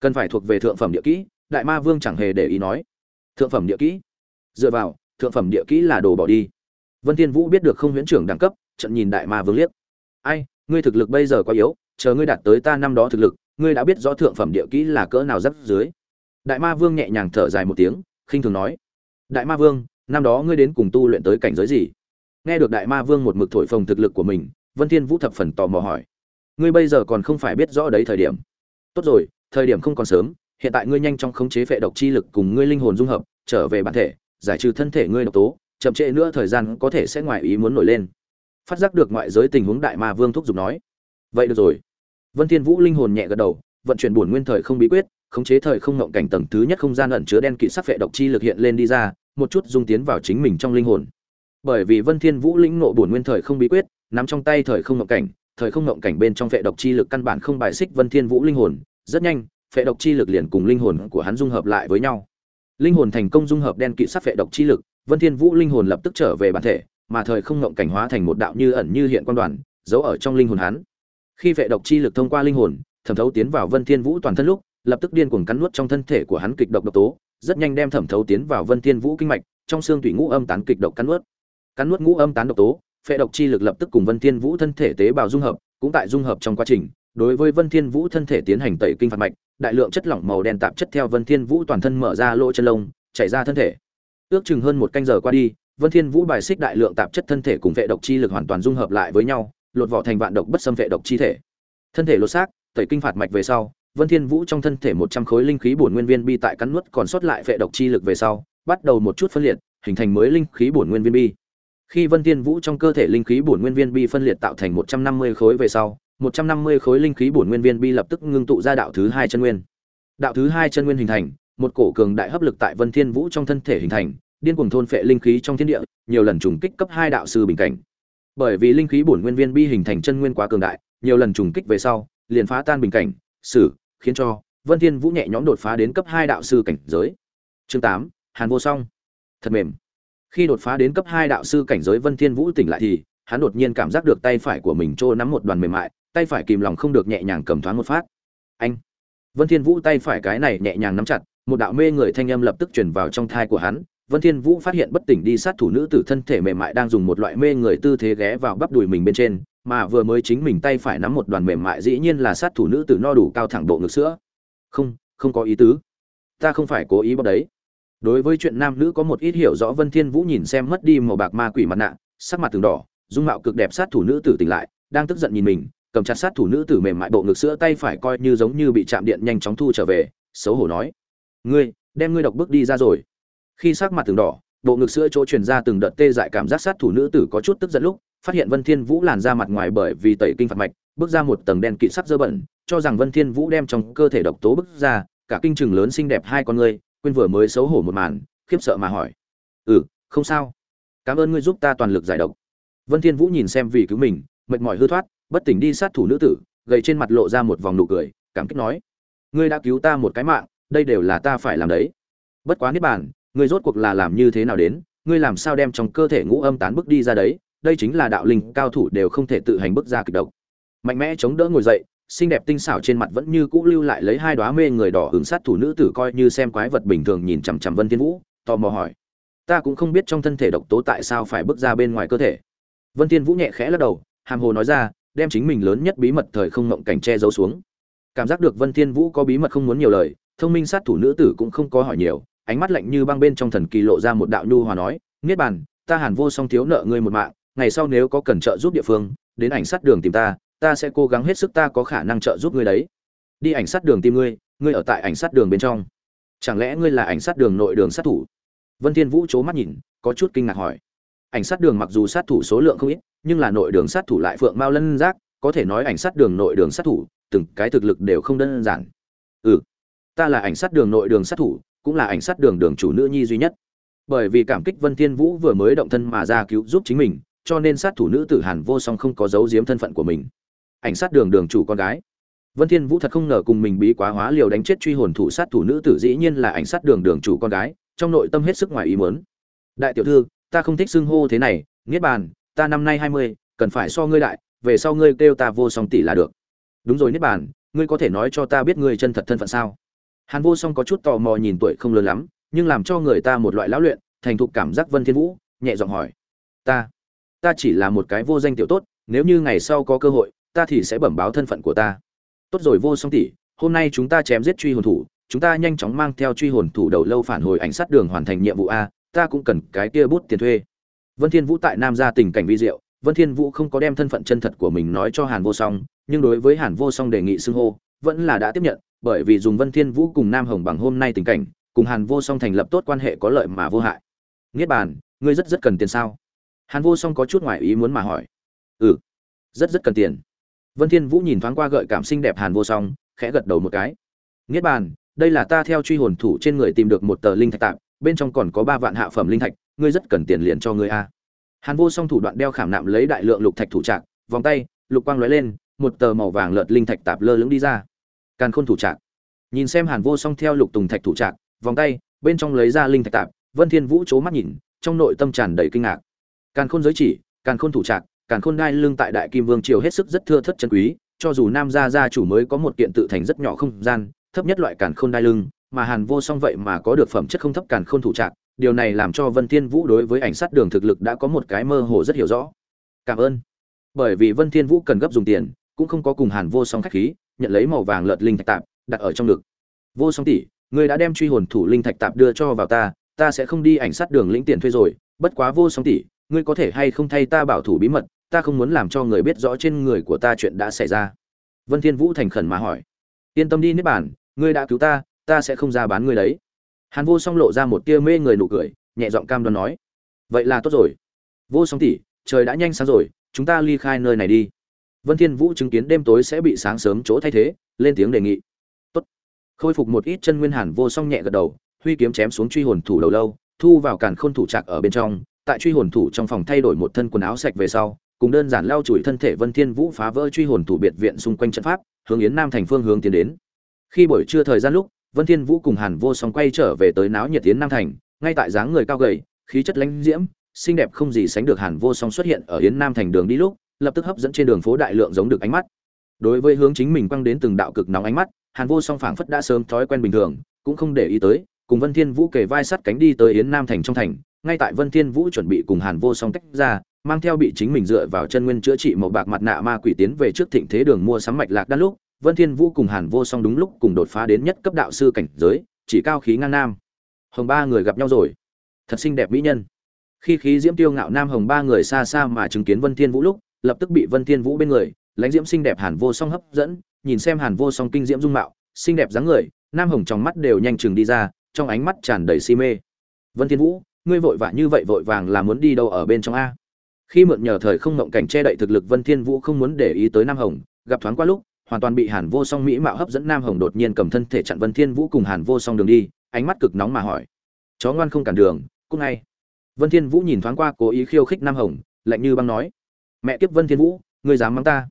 Cần phải thuộc về thượng phẩm địa kỹ? Đại ma vương chẳng hề để ý nói. Thượng phẩm địa kỹ? Dựa vào, thượng phẩm địa kỹ là đồ bỏ đi. Vân thiên vũ biết được không huyễn trưởng đẳng cấp trận nhìn đại ma vương liếc. Ai, ngươi thực lực bây giờ quá yếu, chờ ngươi đạt tới ta năm đó thực lực, ngươi đã biết rõ thượng phẩm địa kỹ là cỡ nào rất dưới đại ma vương nhẹ nhàng thở dài một tiếng, khinh thường nói. Đại ma vương, năm đó ngươi đến cùng tu luyện tới cảnh giới gì? Nghe được đại ma vương một mực thổi phồng thực lực của mình, vân thiên vũ thập phần tò mò hỏi, ngươi bây giờ còn không phải biết rõ đấy thời điểm. Tốt rồi, thời điểm không còn sớm, hiện tại ngươi nhanh chóng khống chế phệ độc chi lực cùng ngươi linh hồn dung hợp, trở về bản thể, giải trừ thân thể ngươi độc tố, chậm trễ nữa thời gian có thể sẽ ngoài ý muốn nổi lên. Phát giác được ngoại giới tình huống đại ma vương thúc giục nói, vậy được rồi. Vân thiên vũ linh hồn nhẹ gật đầu, vận chuyển bổn nguyên thời không bí quyết, khống chế thời không ngộng cảnh tầng thứ nhất không gian ẩn chứa đen kịt sắc phệ độc chi lực hiện lên đi ra, một chút dung tiến vào chính mình trong linh hồn bởi vì vân thiên vũ lĩnh nội bổn nguyên thời không bí quyết, nắm trong tay thời không ngộng cảnh, thời không ngộng cảnh bên trong phệ độc chi lực căn bản không bài xích vân thiên vũ linh hồn, rất nhanh, phệ độc chi lực liền cùng linh hồn của hắn dung hợp lại với nhau. Linh hồn thành công dung hợp đen kịt sắc phệ độc chi lực, vân thiên vũ linh hồn lập tức trở về bản thể, mà thời không ngộng cảnh hóa thành một đạo như ẩn như hiện quan đoàn, giấu ở trong linh hồn hắn. Khi phệ độc chi lực thông qua linh hồn, thẩm thấu tiến vào vân thiên vũ toàn thân lúc, lập tức điên cuồng cắn nuốt trong thân thể của hắn kịch độc độc tố, rất nhanh đem thẩm thấu tiến vào vân thiên vũ kinh mạch, trong xương thủy ngũ âm tán kịch độc cắn nuốt cắn nuốt ngũ âm tán độc tố, phệ độc chi lực lập tức cùng vân thiên vũ thân thể tế bào dung hợp, cũng tại dung hợp trong quá trình, đối với vân thiên vũ thân thể tiến hành tẩy kinh phạt mạch, đại lượng chất lỏng màu đen tạp chất theo vân thiên vũ toàn thân mở ra lỗ chân lông, chảy ra thân thể. Ước chừng hơn một canh giờ qua đi, vân thiên vũ bài xích đại lượng tạp chất thân thể cùng vệ độc chi lực hoàn toàn dung hợp lại với nhau, lột vỏ thành vạn độc bất xâm vệ độc chi thể. Thân thể lột xác, tẩy kinh phạt mạch về sau, vân thiên vũ trong thân thể một trăm khối linh khí bổn nguyên viên bi tại cắn nuốt còn sót lại vệ độc chi lực về sau, bắt đầu một chút phân liệt, hình thành mới linh khí bổn nguyên viên bi khi vân thiên vũ trong cơ thể linh khí bổn nguyên viên bi phân liệt tạo thành một trăm năm mươi khối về sau, một trăm năm mươi khối linh khí bổn nguyên viên bi lập tức ngưng tụ ra đạo thứ hai chân nguyên. Đạo thứ hai chân nguyên hình thành, một cổ cường đại hấp lực tại vân thiên vũ trong thân thể hình thành, điên cuồng thôn phệ linh khí trong thiên địa, nhiều lần trùng kích cấp hai đạo sư bình cảnh. Bởi vì linh khí bổn nguyên viên bi hình thành chân nguyên quá cường đại, nhiều lần trùng kích về sau, liền phá tan bình cảnh xử khiến cho vân thiên vũ nhẹ nhõm đột phá đến cấp hai đạo sư cảnh giới. Chương tám, hàn vô song. Thật mềm khi đột phá đến cấp hai đạo sư cảnh giới vân thiên vũ tỉnh lại thì, hắn đột nhiên cảm giác được tay phải của mình trô nắm một đoàn mềm mại, tay phải kìm lòng không được nhẹ nhàng cầm thoáng một phát. Anh! Vân thiên vũ tay phải cái này nhẹ nhàng nắm chặt, một đạo mê người thanh âm lập tức truyền vào trong thai của hắn. Vân thiên vũ phát hiện bất tỉnh đi sát thủ nữ tử thân thể mềm mại đang dùng một loại mê người tư thế ghé vào bắp đùi mình bên trên, mà vừa mới chính mình tay phải nắm một đoàn mềm mại dĩ nhiên là sát thủ nữ tử no đủ cao thẳng độ ngực sữa. Không không có ý tứ. Ta không phải cố ý bóp đấy đối với chuyện nam nữ có một ít hiểu rõ vân thiên vũ nhìn xem mất đi màu bạc ma quỷ mặt nạ, sắc mặt từng đỏ, dung mạo cực đẹp sát thủ nữ tử tỉnh lại, đang tức giận nhìn mình, cầm chặt sát thủ nữ tử mềm mại bộ ngực sữa tay phải coi như giống như bị chạm điện nhanh chóng thu trở về, xấu hổ nói. Ngươi, đem ngươi độc bước đi ra rồi. Khi sắc mặt từng đỏ, bộ ngực sữa chỗ truyền ra từng đợt tê dại cảm giác sát thủ nữ tử có chút tức giận lúc, phát hiện vân thiên vũ làn ra mặt ngoài bởi vì tẩy kinh phạt mạch, bước ra một tầng đen kịt sắc dơ bẩn, cho rằng vân thiên vũ đem trong cơ thể độc tố bước ra, cả kinh trừng lớn xinh đẹp hai con ngươi quên vừa mới xấu hổ một màn, khiếp sợ mà hỏi. Ừ không sao. Cảm ơn ngươi giúp ta toàn lực giải độc. Vân thiên vũ nhìn xem vì cứu mình, mệt mỏi hư thoát, bất tỉnh đi sát thủ nữ tử, gầy trên mặt lộ ra một vòng nụ cười, cảm kích nói. Ngươi đã cứu ta một cái mạng, đây đều là ta phải làm đấy. Bất quá niết bàn, ngươi rốt cuộc là làm như thế nào đến? Ngươi làm sao đem trong cơ thể ngũ âm tán bước đi ra đấy? Đây chính là đạo linh cao thủ đều không thể tự hành bước ra kịch độc. Mạnh mẽ chống đỡ ngồi dậy xinh đẹp tinh xảo trên mặt vẫn như cũ lưu lại lấy hai đóa mê người đỏ hứng sát thủ nữ tử coi như xem quái vật bình thường nhìn chằm chằm Vân Thiên Vũ, tò mò hỏi: "Ta cũng không biết trong thân thể độc tố tại sao phải bước ra bên ngoài cơ thể." Vân Thiên Vũ nhẹ khẽ lắc đầu, hàm hồ nói ra, đem chính mình lớn nhất bí mật thời không ngộng cảnh che giấu xuống. Cảm giác được Vân Thiên Vũ có bí mật không muốn nhiều lời, thông minh sát thủ nữ tử cũng không có hỏi nhiều, ánh mắt lạnh như băng bên trong thần kỳ lộ ra một đạo nhu hòa nói niết bàn ta hàn vô song thiếu nợ ngươi một mạng ngày sau nếu có cần trợ giúp địa phương đến ảnh sát đường tìm ta ta sẽ cố gắng hết sức ta có khả năng trợ giúp ngươi đấy. Đi ảnh sát đường tìm ngươi ngươi ở tại ảnh sát đường bên trong. Chẳng lẽ ngươi là ảnh sát đường nội đường sát thủ? Vân thiên vũ c mắt nhìn, có chút kinh ngạc hỏi. Ảnh sát đường mặc dù sát thủ số lượng không ít, nhưng là nội đường sát thủ lại phượng mao lân giác, có thể nói ảnh sát đường nội đường sát thủ, từng cái thực lực đều không đơn giản. Ừ ta là ảnh sát đường nội đường sát thủ, cũng là ảnh sát đường đường chủ nữ nhi duy nhất. Bởi vì cảm kích vân thiên vũ vừa mới động thân mà ra cứu giúp chính mình, cho nên sát thủ nữ tử hàn vô song không có giấu giếm thân phận của mình ảnh sát đường đường chủ con gái. Vân thiên vũ thật không ngờ cùng mình bí quá hóa liều đánh chết truy hồn thủ sát thủ nữ tử dĩ nhiên là ảnh sát đường đường chủ con gái trong nội tâm hết sức ngoài ý muốn. Đại tiểu thư ta không thích xưng hô thế này niết bàn ta năm nay hai mươi, cần phải so ngươi đại về sau ngươi kêu ta vô song tỷ là được. Đúng rồi niết bàn ngươi có thể nói cho ta biết ngươi chân thật thân phận sao? Hàn vô song có chút tò mò nhìn tuổi không lớn lắm nhưng làm cho người ta một loại lão luyện thành thục cảm giác vân thiên vũ nhẹ giọng hỏi. Ta ta chỉ là một cái vô danh tiểu tốt nếu như ngày sau có cơ hội ta thì sẽ bẩm báo thân phận của ta. Tốt rồi vô song tỷ, hôm nay chúng ta chém giết truy hồn thủ, chúng ta nhanh chóng mang theo truy hồn thủ đầu lâu phản hồi ảnh sát đường hoàn thành nhiệm vụ a, ta cũng cần cái kia bút tiền thuê. Vân thiên vũ tại nam gia tình cảnh vi diệu, vân thiên vũ không có đem thân phận chân thật của mình nói cho hàn vô song, nhưng đối với hàn vô song đề nghị xưng hô, vẫn là đã tiếp nhận, bởi vì dùng vân thiên vũ cùng nam hồng bằng hôm nay tình cảnh, cùng hàn vô song thành lập tốt quan hệ có lợi mà vô hại. Niết bàn, ngươi rất rất cần tiền sao? Hàn vô song có chút ngoài ý muốn mà hỏi. Ừ rất rất cần tiền vân thiên vũ nhìn thoáng qua gợi cảm xinh đẹp hàn vô song, khẽ gật đầu một cái. Niết bàn, đây là ta theo truy hồn thủ trên người tìm được một tờ linh thạch tạm, bên trong còn có ba vạn hạ phẩm linh thạch, ngươi rất cần tiền liền cho ngươi a. Hàn vô song thủ đoạn đeo khảm nạm lấy đại lượng lục thạch thủ trạc, vòng tay, lục quang lóe lên, một tờ màu vàng lợt linh thạch tạp lơ lửng đi ra. Càn khôn thủ trạc. Nhìn xem hàn vô song theo lục tùng thạch thủ trạc, vòng tay, bên trong lấy ra linh thạch tạp, vân thiên vũ c mắt nhìn, trong nội tâm tràn đầy kinh ngạc. Càn khôn giới chỉ, càn khôn thủ trạc càn khôn đai lưng tại đại kim vương triều hết sức rất thưa thất chân quý, cho dù nam gia gia chủ mới có một kiện tự thành rất nhỏ không gian, thấp nhất loại càn khôn đai lưng, mà hàn vô song vậy mà có được phẩm chất không thấp càn khôn thủ trạc điều này làm cho vân thiên vũ đối với ảnh sát đường thực lực đã có một cái mơ hồ rất hiểu rõ. Cảm ơn. Bởi vì vân thiên vũ cần gấp dùng tiền, cũng không có cùng hàn vô song khách khí, nhận lấy màu vàng lợt linh thạch tạp, đặt ở trong ngực. Vô song tỷ, ngươi đã đem truy hồn thủ linh thạch tạp đưa cho vào ta ta sẽ không đi ảnh sát đường lĩnh tiền thuê rồi, bất quá vô song tỷ, ngươi có thể hay không thay ta bảo thủ bí mật ta không muốn làm cho người biết rõ trên người của ta chuyện đã xảy ra. Vân thiên vũ thành khẩn mà hỏi. Yên tâm đi nếp bản ngươi đã cứu ta ta sẽ không ra bán ngươi đấy. Hàn vô song lộ ra một tia mê người nụ cười, nhẹ giọng cam đoan nói. Vậy là tốt rồi. Vô song tỷ, trời đã nhanh sáng rồi, chúng ta ly khai nơi này đi. Vân thiên vũ chứng kiến đêm tối sẽ bị sáng sớm chỗ thay thế, lên tiếng đề nghị. Tốt. Khôi phục một ít chân nguyên hàn vô song nhẹ gật đầu, huy kiếm chém xuống truy hồn thủ đầu lâu, thu vào càn khôn thủ trạc ở bên trong. Tại truy hồn thủ trong phòng thay đổi một thân quần áo sạch về sau cùng đơn giản lao chùi thân thể vân thiên vũ phá vỡ truy hồn thủ biệt viện xung quanh trận pháp, hướng yến nam thành phương hướng tiến đến. Khi buổi trưa thời gian lúc, vân thiên vũ cùng hàn vô song quay trở về tới náo nhiệt yến nam thành, ngay tại dáng người cao gầy, khí chất lãnh diễm, xinh đẹp không gì sánh được hàn vô song xuất hiện ở yến nam thành đường đi lúc, lập tức hấp dẫn trên đường phố đại lượng giống được ánh mắt. Đối với hướng chính mình quăng đến từng đạo cực nóng ánh mắt, hàn vô song phảng phất đã sớm thói quen bình thường, cũng không để ý tới, cùng vân thiên vũ kề vai sát cánh đi tới yến nam thành trong thành, ngay tại vân thiên vũ chuẩn bị cùng hàn vô song tách ra mang theo bị chính mình dựa vào chân nguyên chữa trị màu bạc mặt nạ ma quỷ tiến về trước thịnh thế đường mua sắm mạch lạc đan lúc, vân thiên vũ cùng hàn vô song đúng lúc cùng đột phá đến nhất cấp đạo sư cảnh giới, chỉ cao khí ngang nam. Hồng ba người gặp nhau rồi. Thật xinh đẹp mỹ nhân. Khi khí diễm tiêu ngạo nam hồng ba người xa xa mà chứng kiến vân thiên vũ lúc, lập tức bị vân thiên vũ bên người, lãnh diễm xinh đẹp hàn vô song hấp dẫn, nhìn xem hàn vô song kinh diễm dung mạo, xinh đẹp dáng người, nam hồng trong mắt đều nhanh chừng đi ra, trong ánh mắt tràn đầy si mê. Vân thiên vũ, ngươi vội vã như vậy vội vàng là muốn đi đâu ở bên trong a? Khi mượn nhờ thời không ngộng cảnh che đậy thực lực vân thiên vũ không muốn để ý tới nam hồng, gặp thoáng qua lúc, hoàn toàn bị hàn vô song mỹ mạo hấp dẫn nam hồng đột nhiên cầm thân thể chặn vân thiên vũ cùng hàn vô song đường đi, ánh mắt cực nóng mà hỏi. Chó ngoan không cản đường cúc ngay. Vân thiên vũ nhìn thoáng qua cố ý khiêu khích nam hồng, lạnh như băng nói. Mẹ kiếp vân thiên vũ, ngươi dám mắng ta?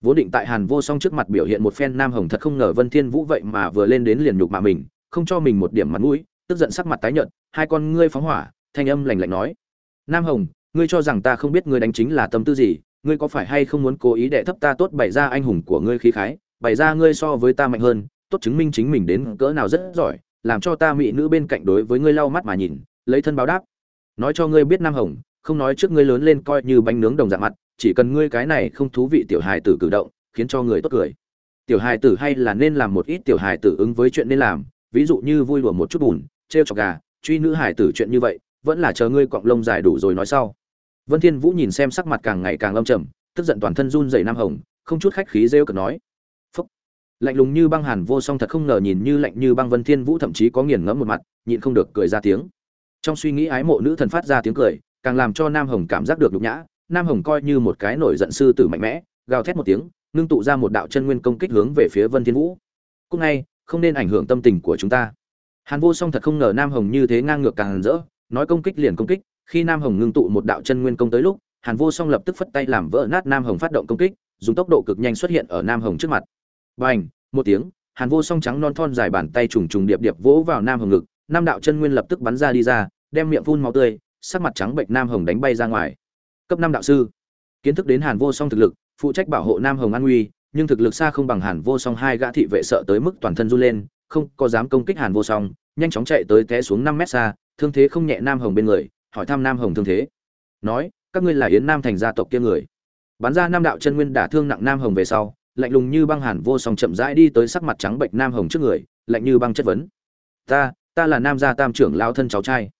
Vốn định tại hàn vô song trước mặt biểu hiện một phen nam hồng thật không ngờ vân thiên vũ vậy mà vừa lên đến liền nhục mạ mình, không cho mình một điểm mặt mũi, tức giận sắc mặt tái nhợt, hai con ngươi phóng hỏa, thanh âm lạnh lạnh nói. Nam hồng ngươi cho rằng ta không biết ngươi đánh chính là tâm tư gì, ngươi có phải hay không muốn cố ý đệ thấp ta tốt bày ra anh hùng của ngươi khí khái, bày ra ngươi so với ta mạnh hơn, tốt chứng minh chính mình đến cỡ nào rất giỏi, làm cho ta mỹ nữ bên cạnh đối với ngươi lau mắt mà nhìn, lấy thân báo đáp. Nói cho ngươi biết nam hồng, không nói trước ngươi lớn lên coi như bánh nướng đồng dạng mặt, chỉ cần ngươi cái này không thú vị tiểu hài tử cử động, khiến cho người tốt cười. Tiểu hài tử hay là nên làm một ít tiểu hài tử ứng với chuyện nên làm, ví dụ như vui đùa một chút bùn, trêu chọc gà, truy nữ hài tử chuyện như vậy, vẫn là chờ ngươi cọng lông dài đủ rồi nói sau vân thiên vũ nhìn xem sắc mặt càng ngày càng âm trầm, tức giận toàn thân run rẩy nam hồng, không chút khách khí rêu cợt nói. Phúc. Lạnh lùng như băng hàn vô song thật không ngờ nhìn như lạnh như băng vân thiên vũ thậm chí có nghiền ngẫm một mặt, nhịn không được cười ra tiếng. Trong suy nghĩ ái mộ nữ thần phát ra tiếng cười, càng làm cho nam hồng cảm giác được nhục nhã, nam hồng coi như một cái nổi giận sư tử mạnh mẽ, gào thét một tiếng, ngưng tụ ra một đạo chân nguyên công kích hướng về phía vân thiên vũ. Cúc ngay không nên ảnh hưởng tâm tình của chúng ta. Hàn vô song thật không ngờ nam hồng như thế ngang ngược càng rỡ, nói công kích liền công kích khi nam hồng ngưng tụ một đạo chân nguyên công tới lúc, hàn vô song lập tức phất tay làm vỡ nát nam hồng phát động công kích, dùng tốc độ cực nhanh xuất hiện ở nam hồng trước mặt. Bành, một tiếng, hàn vô song trắng non thon dài bàn tay trùng trùng điệp điệp vỗ vào nam hồng ngực nam đạo chân nguyên lập tức bắn ra đi ra, đem miệng phun máu tươi, sắc mặt trắng bệnh nam hồng đánh bay ra ngoài. Cấp năm đạo sư. Kiến thức đến hàn vô song thực lực, phụ trách bảo hộ nam hồng an nguy, nhưng thực lực xa không bằng hàn vô song hai gã thị vệ sợ tới mức toàn thân run lên, không có dám công kích hàn vô song, nhanh chóng chạy tới té xuống năm mét xa, thương thế không nhẹ nam hồng bên người hỏi thăm nam hồng thương thế. Nói, các ngươi là yến nam thành gia tộc kia người. Bắn ra nam đạo chân nguyên đả thương nặng nam hồng về sau, lạnh lùng như băng hàn vô song chậm rãi đi tới sắc mặt trắng bệnh nam hồng trước người, lạnh như băng chất vấn. Ta ta là nam gia tam trưởng lao thân cháu trai.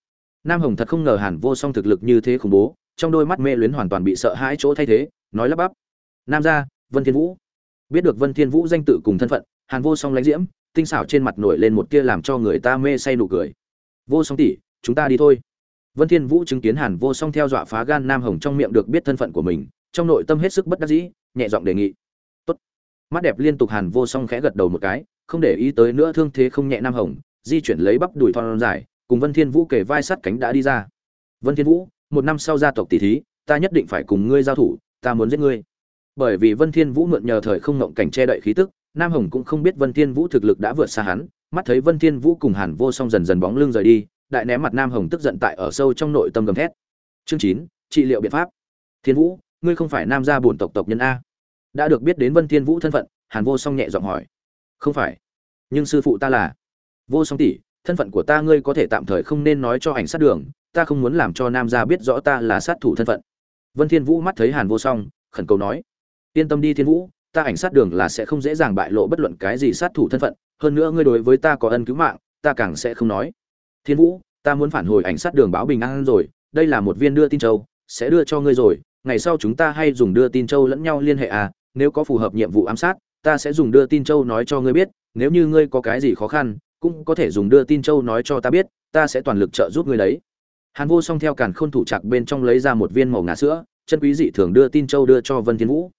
Nam hồng thật không ngờ hàn vô song thực lực như thế khủng bố, trong đôi mắt mê luyến hoàn toàn bị sợ hãi chỗ thay thế, nói lắp bắp. Nam gia, vân thiên vũ. Biết được vân thiên vũ danh tự cùng thân phận, hàn vô song lãnh diễm, tinh xảo trên mặt nổi lên một kia làm cho người ta mê say nụ cười. Vô song tỷ, chúng ta đi thôi vân thiên vũ chứng kiến hàn vô song theo dọa phá gan nam hồng trong miệng được biết thân phận của mình, trong nội tâm hết sức bất đắc dĩ, nhẹ giọng đề nghị. Tốt. Mắt đẹp liên tục hàn vô song khẽ gật đầu một cái, không để ý tới nữa thương thế không nhẹ nam hồng, di chuyển lấy bắp đùi thon dài, cùng vân thiên vũ kề vai sát cánh đã đi ra. Vân thiên vũ, một năm sau gia tộc tỷ thí, ta nhất định phải cùng ngươi giao thủ, ta muốn giết ngươi. Bởi vì vân thiên vũ mượn nhờ thời không ngộng cảnh che đậy khí tức, nam hồng cũng không biết vân thiên vũ thực lực đã vượt xa hắn, mắt thấy vân thiên vũ cùng hàn vô song dần dần bóng lưng rời đi đại ném mặt nam hồng tức giận tại ở sâu trong nội tâm gầm thét. Chương chín, trị liệu biện pháp. Thiên vũ, ngươi không phải nam gia bổn tộc tộc nhân a. Đã được biết đến vân thiên vũ thân phận, hàn vô song nhẹ giọng hỏi. Không phải. Nhưng sư phụ ta là. Vô song tỷ, thân phận của ta ngươi có thể tạm thời không nên nói cho ảnh sát đường, ta không muốn làm cho nam gia biết rõ ta là sát thủ thân phận. Vân thiên vũ mắt thấy hàn vô song, khẩn cầu nói. Yên tâm đi thiên vũ, ta ảnh sát đường là sẽ không dễ dàng bại lộ bất luận cái gì sát thủ thân phận, hơn nữa ngươi đối với ta có ân cứu mạng, ta càng sẽ không nói thiên vũ, ta muốn phản hồi ảnh sát đường báo bình an rồi, đây là một viên đưa tin châu, sẽ đưa cho ngươi rồi, ngày sau chúng ta hay dùng đưa tin châu lẫn nhau liên hệ à nếu có phù hợp nhiệm vụ ám sát, ta sẽ dùng đưa tin châu nói cho ngươi biết, nếu như ngươi có cái gì khó khăn, cũng có thể dùng đưa tin châu nói cho ta biết, ta sẽ toàn lực trợ giúp ngươi đấy. Hàn vô song theo càn khôn thủ chặt bên trong lấy ra một viên màu ngà sữa, chân quý dị thường đưa tin châu đưa cho vân thiên vũ.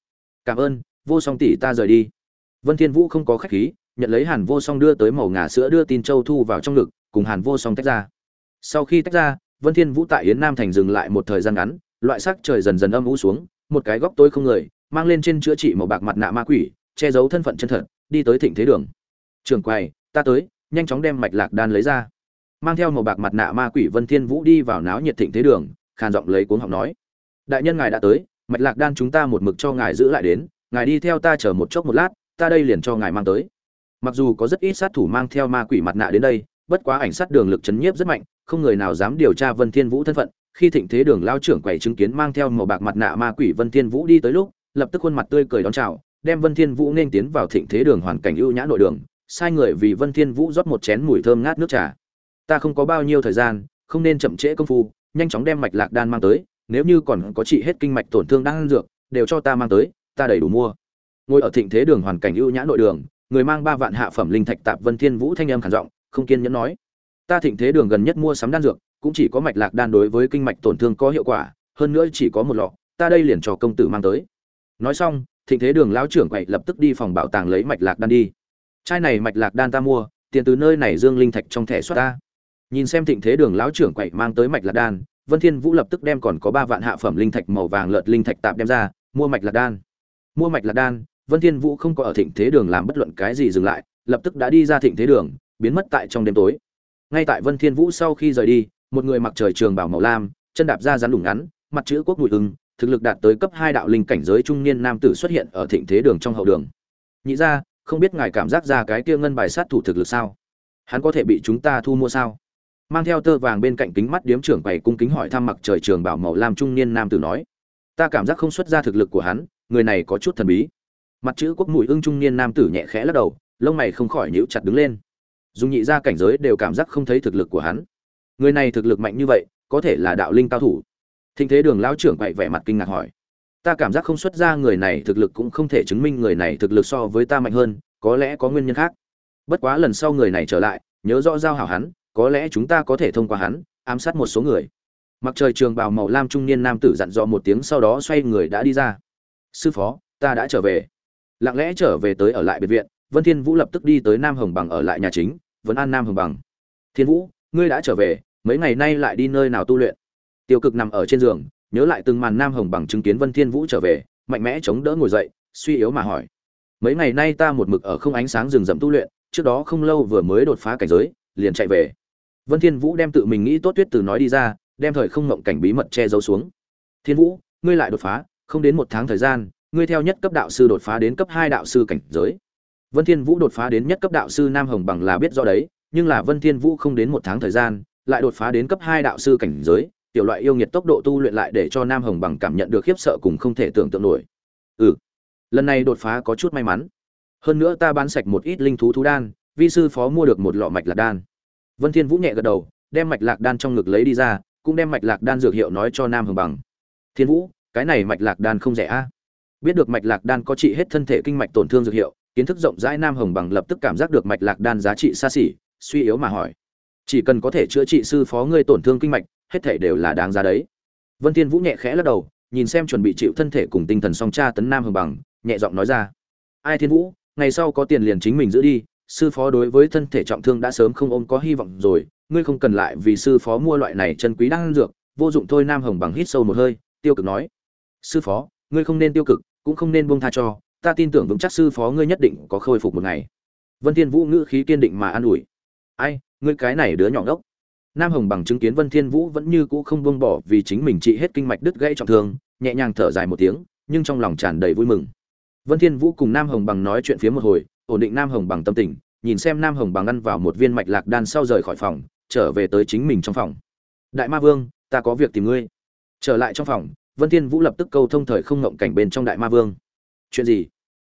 Cảm ơn, vô song tỷ, ta rời đi. Vân thiên vũ không có khách khí, nhận lấy hàn vô song đưa tới màu ngà sữa đưa tin châu thu vào trong ngực cùng hàn vô song tách ra. Sau khi tách ra, vân thiên vũ tại yến nam thành dừng lại một thời gian ngắn, loại sắc trời dần dần âm u xuống, một cái góc tối không người, mang lên trên chữa trị màu bạc mặt nạ ma quỷ, che giấu thân phận chân thật, đi tới thịnh thế đường. Trường quầy, ta tới, nhanh chóng đem mạch lạc đan lấy ra. Mang theo màu bạc mặt nạ ma quỷ vân thiên vũ đi vào náo nhiệt thịnh thế đường, khàn giọng lấy cuốn học nói, đại nhân ngài đã tới, mạch lạc đan chúng ta một mực cho ngài giữ lại đến, ngài đi theo ta chờ một chốc một lát, ta đây liền cho ngài mang tới. Mặc dù có rất ít sát thủ mang theo ma quỷ mặt nạ đến đây bất quá ảnh sát đường lực chấn nhiếp rất mạnh, không người nào dám điều tra vân thiên vũ thân phận. Khi thịnh thế đường lao trưởng quầy chứng kiến mang theo màu bạc mặt nạ ma quỷ vân thiên vũ đi tới lúc, lập tức khuôn mặt tươi cười đón chào, đem vân thiên vũ nên tiến vào thịnh thế đường hoàn cảnh ưu nhã nội đường, sai người vì vân thiên vũ rót một chén mùi thơm ngát nước trà. Ta không có bao nhiêu thời gian, không nên chậm trễ công phu, nhanh chóng đem mạch lạc đan mang tới, nếu như còn có trị hết kinh mạch tổn thương đang ăn dược, đều cho ta mang tới, ta đầy đủ mua. Ngồi ở thịnh thế đường hoàn cảnh ưu nhã nội đường, người mang ba vạn hạ phẩm linh thạch tạp vân thiên vũ thanh âm khản giọng không kiên nhẫn nói. Ta thịnh thế đường gần nhất mua sắm đan dược, cũng chỉ có mạch lạc đan đối với kinh mạch tổn thương có hiệu quả, hơn nữa chỉ có một lọ, ta đây liền cho công tử mang tới. Nói xong, thịnh thế đường lão trưởng quậy lập tức đi phòng bảo tàng lấy mạch lạc đan đi. Chai này mạch lạc đan ta mua, tiền từ nơi này dương linh thạch trong thẻ xuất ta. Nhìn xem thịnh thế đường lão trưởng quậy mang tới mạch lạc đan, vân thiên vũ lập tức đem còn có ba vạn hạ phẩm linh thạch màu vàng lợt linh thạch tạm đem ra, mua mạch lạc đan. Mua mạch lạc đan, vân thiên vũ không có ở thịnh thế đường làm bất luận cái gì dừng lại, lập tức đã đi ra thịnh thế đường biến mất tại trong đêm tối. Ngay tại vân thiên vũ sau khi rời đi, một người mặc trời trường bảo màu lam, chân đạp ra rắn lủng ngắn, mặt chữ quốc mùi ưng, thực lực đạt tới cấp hai đạo linh cảnh giới trung niên nam tử xuất hiện ở thịnh thế đường trong hậu đường. Nhị ra không biết ngài cảm giác ra cái kia ngân bài sát thủ thực lực sao? Hắn có thể bị chúng ta thu mua sao? Mang theo tơ vàng bên cạnh kính mắt điếm trưởng quầy cung kính hỏi thăm mặc trời trường bảo màu lam trung niên nam tử nói. Ta cảm giác không xuất ra thực lực của hắn, người này có chút thần bí. Mặt chữ quốc mùi ưng trung niên nam tử nhẹ khẽ lắc đầu, lông mày không khỏi nhíu chặt đứng lên dùng nhị ra cảnh giới đều cảm giác không thấy thực lực của hắn. Người này thực lực mạnh như vậy, có thể là đạo linh cao thủ. Thịnh thế đường lão trưởng quậy vẻ mặt kinh ngạc hỏi. Ta cảm giác không xuất ra người này thực lực cũng không thể chứng minh người này thực lực so với ta mạnh hơn, có lẽ có nguyên nhân khác. Bất quá lần sau người này trở lại, nhớ rõ giao hảo hắn, có lẽ chúng ta có thể thông qua hắn, ám sát một số người. Mặc trời trường bào màu lam trung niên nam tử dặn dò một tiếng sau đó xoay người đã đi ra. Sư phó, ta đã trở về. Lặng lẽ trở về tới ở lại biệt viện vân thiên vũ lập tức đi tới nam hồng bằng ở lại nhà chính vẫn an nam hồng bằng. Thiên vũ, ngươi đã trở về, mấy ngày nay lại đi nơi nào tu luyện? Tiêu cực nằm ở trên giường, nhớ lại từng màn nam hồng bằng chứng kiến vân thiên vũ trở về, mạnh mẽ chống đỡ ngồi dậy, suy yếu mà hỏi. Mấy ngày nay ta một mực ở không ánh sáng rừng rậm tu luyện, trước đó không lâu vừa mới đột phá cảnh giới, liền chạy về. Vân thiên vũ đem tự mình nghĩ tốt tuyết từ nói đi ra, đem thời không ngậm cảnh bí mật che giấu xuống. Thiên vũ, ngươi lại đột phá, không đến một tháng thời gian, ngươi theo nhất cấp đạo sư đột phá đến cấp hai đạo sư cảnh giới vân thiên vũ đột phá đến nhất cấp đạo sư nam hồng bằng là biết do đấy, nhưng là vân thiên vũ không đến một tháng thời gian, lại đột phá đến cấp hai đạo sư cảnh giới, tiểu loại yêu nghiệt tốc độ tu luyện lại để cho nam hồng bằng cảm nhận được khiếp sợ cùng không thể tưởng tượng nổi. Ừ lần này đột phá có chút may mắn. Hơn nữa ta bán sạch một ít linh thú thú đan, vi sư phó mua được một lọ mạch lạc đan. Vân thiên vũ nhẹ gật đầu, đem mạch lạc đan trong ngực lấy đi ra, cũng đem mạch lạc đan dược hiệu nói cho nam hồng bằng. Thiên vũ, cái này mạch lạc đan không rẻ a. Biết được mạch lạc đan có trị hết thân thể kinh mạch tổn thương dược hiệu kiến thức rộng rãi nam hồng bằng lập tức cảm giác được mạch lạc đan giá trị xa xỉ, suy yếu mà hỏi. Chỉ cần có thể chữa trị sư phó ngươi tổn thương kinh mạch, hết thể đều là đáng giá đấy. Vân thiên vũ nhẹ khẽ lắc đầu, nhìn xem chuẩn bị chịu thân thể cùng tinh thần song tra tấn nam hồng bằng, nhẹ giọng nói ra. Ai thiên vũ, ngày sau có tiền liền chính mình giữ đi, sư phó đối với thân thể trọng thương đã sớm không ôm có hy vọng rồi, ngươi không cần lại vì sư phó mua loại này chân quý đang dược, vô dụng thôi nam hồng bằng hít sâu một hơi, tiêu cực nói. Sư phó, ngươi không nên tiêu cực, cũng không nên buông tha cho ta tin tưởng vững chắc sư phó ngươi nhất định có khôi phục một ngày. Vân thiên vũ ngữ khí kiên định mà an ủi. Ai, ngươi cái này đứa nhỏ ngốc. Nam hồng bằng chứng kiến vân thiên vũ vẫn như cũ không buông bỏ vì chính mình trị hết kinh mạch đứt gãy trọng thương, nhẹ nhàng thở dài một tiếng, nhưng trong lòng tràn đầy vui mừng. Vân thiên vũ cùng nam hồng bằng nói chuyện phía một hồi, ổn định nam hồng bằng tâm tình, nhìn xem nam hồng bằng ăn vào một viên mạch lạc đan sau rời khỏi phòng, trở về tới chính mình trong phòng. Đại ma vương, ta có việc tìm ngươi. Trở lại trong phòng, vân thiên vũ lập tức câu thông thời không ngộng cảnh bên trong đại ma vương chuyện gì?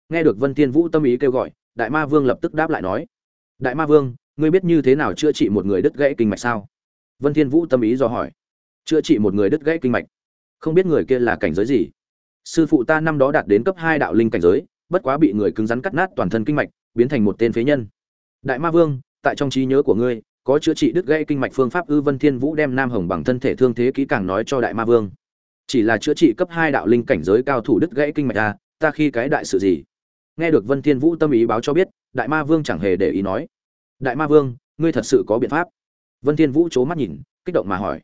Nghe được vân thiên vũ tâm ý kêu gọi, đại ma vương lập tức đáp lại nói, đại ma vương, ngươi biết như thế nào chữa trị một người đứt gãy kinh mạch sao? Vân thiên vũ tâm ý do hỏi, chữa trị một người đứt gãy kinh mạch? Không biết người kia là cảnh giới gì? Sư phụ ta năm đó đạt đến cấp hai đạo linh cảnh giới, bất quá bị người cứng rắn cắt nát toàn thân kinh mạch, biến thành một tên phế nhân. Đại ma vương, tại trong trí nhớ của ngươi, có chữa trị đứt gãy kinh mạch phương pháp ư? Vân thiên vũ đem nam hồng bằng thân thể thương thế kỹ càng nói cho đại ma vương. Chỉ là chữa trị cấp hai đạo linh cảnh giới cao thủ đứt gãy kinh mạch à? Ta khi cái đại sự gì? Nghe được vân thiên vũ tâm ý báo cho biết, đại ma vương chẳng hề để ý nói. Đại ma vương, ngươi thật sự có biện pháp? Vân thiên vũ chố mắt nhìn, kích động mà hỏi.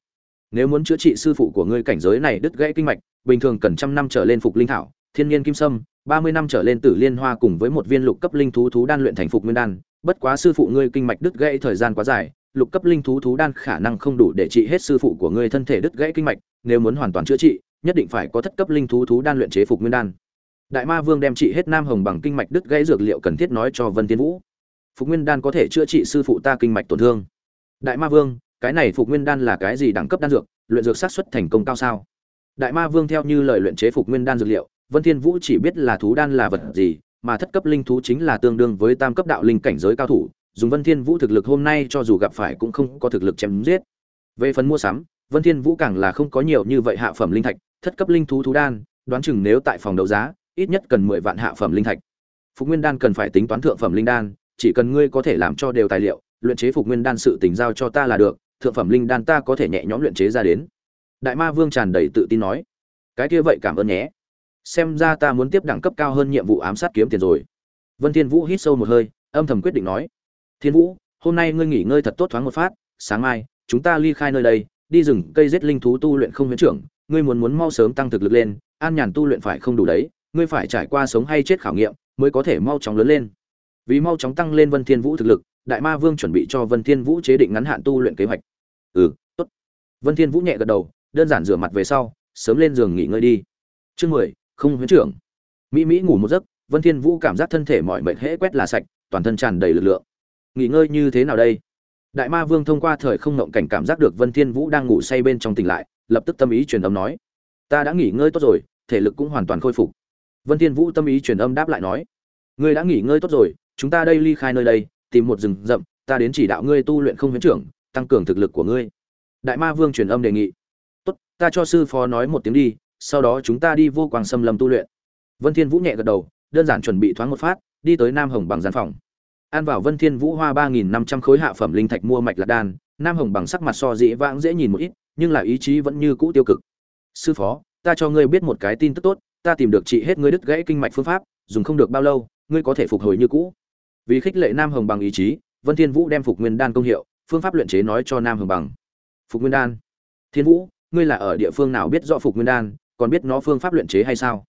Nếu muốn chữa trị sư phụ của ngươi cảnh giới này đứt gãy kinh mạch, bình thường cần trăm năm trở lên phục linh thảo, thiên nhiên kim sâm, ba mươi năm trở lên tử liên hoa cùng với một viên lục cấp linh thú thú đan luyện thành phục nguyên đan. Bất quá sư phụ ngươi kinh mạch đứt gãy thời gian quá dài, lục cấp linh thú thú đan khả năng không đủ để trị hết sư phụ của ngươi thân thể đứt gãy kinh mạch, nếu muốn hoàn toàn chữa trị, nhất định phải có thất cấp linh thú thú đan luyện chế phục nguyên đan đại ma vương đem trị hết nam hồng bằng kinh mạch đứt gãy dược liệu cần thiết nói cho vân tiên vũ. Phục nguyên đan có thể chữa trị sư phụ ta kinh mạch tổn thương. Đại ma vương, cái này phục nguyên đan là cái gì đẳng cấp đan dược? Luyện dược sát xuất thành công cao sao? Đại ma vương theo như lời luyện chế phục nguyên đan dược liệu, vân thiên vũ chỉ biết là thú đan là vật gì, mà thất cấp linh thú chính là tương đương với tam cấp đạo linh cảnh giới cao thủ, dùng vân thiên vũ thực lực hôm nay cho dù gặp phải cũng không có thực lực chém giết. Về phần mua sắm, vân thiên vũ càng là không có nhiều như vậy hạ phẩm linh thạch, thất cấp linh thú thú đan, đoán chừng nếu tại phòng đấu giá ít nhất cần 10 vạn hạ phẩm linh thạch. Phục nguyên đan cần phải tính toán thượng phẩm linh đan, chỉ cần ngươi có thể làm cho đều tài liệu, luyện chế phục nguyên đan sự tình giao cho ta là được, thượng phẩm linh đan ta có thể nhẹ nhõm luyện chế ra đến. Đại ma vương tràn đầy tự tin nói. Cái kia vậy cảm ơn nhé. Xem ra ta muốn tiếp đẳng cấp cao hơn nhiệm vụ ám sát kiếm tiền rồi. Vân thiên vũ hít sâu một hơi, âm thầm quyết định nói. Thiên vũ, hôm nay ngươi nghỉ ngơi thật tốt thoáng một phát, sáng mai, chúng ta ly khai nơi đây, đi rừng cây giết linh thú tu luyện không huyễn trưởng, ngươi muốn muốn mau sớm tăng thực lực lên, an nhàn tu luyện phải không đủ đấy ngươi phải trải qua sống hay chết khảo nghiệm, mới có thể mau chóng lớn lên. Vì mau chóng tăng lên vân thiên vũ thực lực, đại ma vương chuẩn bị cho vân thiên vũ chế định ngắn hạn tu luyện kế hoạch. Ừ tốt. Vân thiên vũ nhẹ gật đầu, đơn giản rửa mặt về sau, sớm lên giường nghỉ ngơi đi. Chương mười, không huyễn trưởng. Mỹ mỹ ngủ một giấc, vân thiên vũ cảm giác thân thể mọi mệt hễ quét là sạch, toàn thân tràn đầy lực lượng. Nghỉ ngơi như thế nào đây? Đại ma vương thông qua thời không ngộng cảnh cảm giác được vân thiên vũ đang ngủ say bên trong tỉnh lại, lập tức tâm ý truyền âm nói, ta đã nghỉ ngơi tốt rồi, thể lực cũng hoàn toàn khôi phục vân thiên vũ tâm ý truyền âm đáp lại nói, ngươi đã nghỉ ngơi tốt rồi, chúng ta đây ly khai nơi đây, tìm một rừng rậm, ta đến chỉ đạo ngươi tu luyện không huyễn trưởng, tăng cường thực lực của ngươi. Đại ma vương truyền âm đề nghị, tốt, ta cho sư phó nói một tiếng đi, sau đó chúng ta đi vô quang xâm lâm tu luyện. Vân thiên vũ nhẹ gật đầu, đơn giản chuẩn bị thoáng một phát, đi tới nam hồng bằng gian phòng. An vào vân thiên vũ hoa ba nghìn năm trăm khối hạ phẩm linh thạch mua mạch lạc đan, nam hồng bằng sắc mặt so dĩ vãng dễ nhìn một ít, nhưng là ý chí vẫn như cũ tiêu cực. Sư phó, ta cho ngươi biết một cái tin tức tốt ta tìm được trị hết ngươi đứt gãy kinh mạch phương pháp, dùng không được bao lâu, ngươi có thể phục hồi như cũ. Vì khích lệ nam hồng bằng ý chí, vân thiên vũ đem phục nguyên đan công hiệu, phương pháp luyện chế nói cho nam hồng bằng. Phục nguyên đan. Thiên vũ, ngươi là ở địa phương nào biết rõ phục nguyên đan, còn biết nó phương pháp luyện chế hay sao?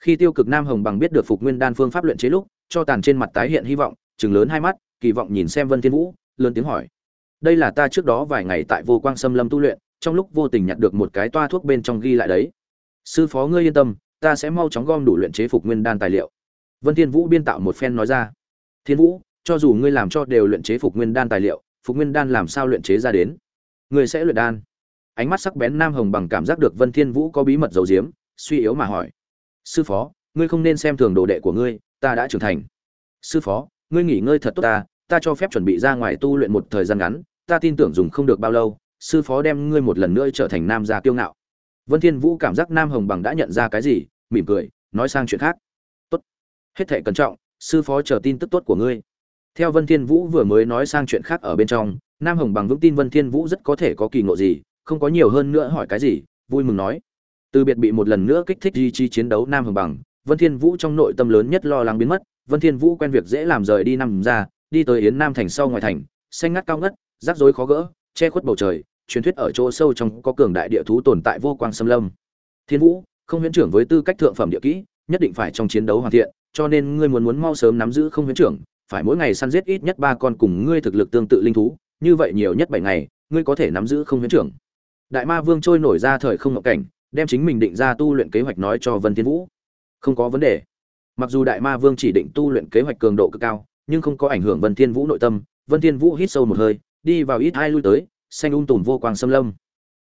Khi tiêu cực nam hồng bằng biết được phục nguyên đan phương pháp luyện chế lúc, cho tàn trên mặt tái hiện hy vọng chừng lớn hai mắt, kỳ vọng nhìn xem vân thiên vũ, lớn tiếng hỏi. Đây là ta trước đó vài ngày tại vô quang xâm lâm tu luyện, trong lúc vô tình nhặt được một cái toa thuốc bên trong ghi lại đấy. Sư phó ngươi yên tâm ta sẽ mau chóng gom đủ luyện chế phục nguyên đan tài liệu. Vân thiên vũ biên tạo một phen nói ra. Thiên vũ, cho dù ngươi làm cho đều luyện chế phục nguyên đan tài liệu, phục nguyên đan làm sao luyện chế ra đến? Ngươi sẽ luyện đan. Ánh mắt sắc bén nam hồng bằng cảm giác được vân thiên vũ có bí mật giấu giếm, suy yếu mà hỏi. Sư phó, ngươi không nên xem thường đồ đệ của ngươi, ta đã trưởng thành. Sư phó, ngươi nghỉ ngơi thật tốt ta ta cho phép chuẩn bị ra ngoài tu luyện một thời gian ngắn, ta tin tưởng dùng không được bao lâu, sư phó đem ngươi một lần nữa trở thành nam gia kiêu ngạo vân thiên vũ cảm giác nam hồng bằng đã nhận ra cái gì, mỉm cười, nói sang chuyện khác. Tốt, hết thảy cẩn trọng, sư phó chờ tin tức tốt của ngươi. Theo vân thiên vũ vừa mới nói sang chuyện khác ở bên trong, nam hồng bằng vững tin vân thiên vũ rất có thể có kỳ ngộ gì, không có nhiều hơn nữa hỏi cái gì, vui mừng nói. Từ biệt bị một lần nữa kích thích ý chí chiến đấu nam hồng bằng, vân thiên vũ trong nội tâm lớn nhất lo lắng biến mất. Vân thiên vũ quen việc dễ làm rời đi nằm ra, đi tới yến nam thành sau ngoài thành, xanh ngắt cao ngất, rắc rối khó gỡ, che khuất bầu trời truyền thuyết ở chỗ sâu trong có cường đại địa thú tồn tại vô quang xâm lâm. Thiên vũ, không huyễn trưởng với tư cách thượng phẩm địa kỹ, nhất định phải trong chiến đấu hoàn thiện, cho nên ngươi muốn muốn mau sớm nắm giữ không huyễn trưởng, phải mỗi ngày săn giết ít nhất ba con cùng ngươi thực lực tương tự linh thú, như vậy nhiều nhất bảy ngày, ngươi có thể nắm giữ không huyễn trưởng. Đại ma vương trôi nổi ra thời không ngộ cảnh, đem chính mình định ra tu luyện kế hoạch nói cho vân thiên vũ. Không có vấn đề. Mặc dù đại ma vương chỉ định tu luyện kế hoạch cường độ cực cao, nhưng không có ảnh hưởng vân thiên vũ nội tâm, vân thiên vũ hít sâu một hơi, đi vào ít hai lui tới xanh um tùm vô quang xâm lâm.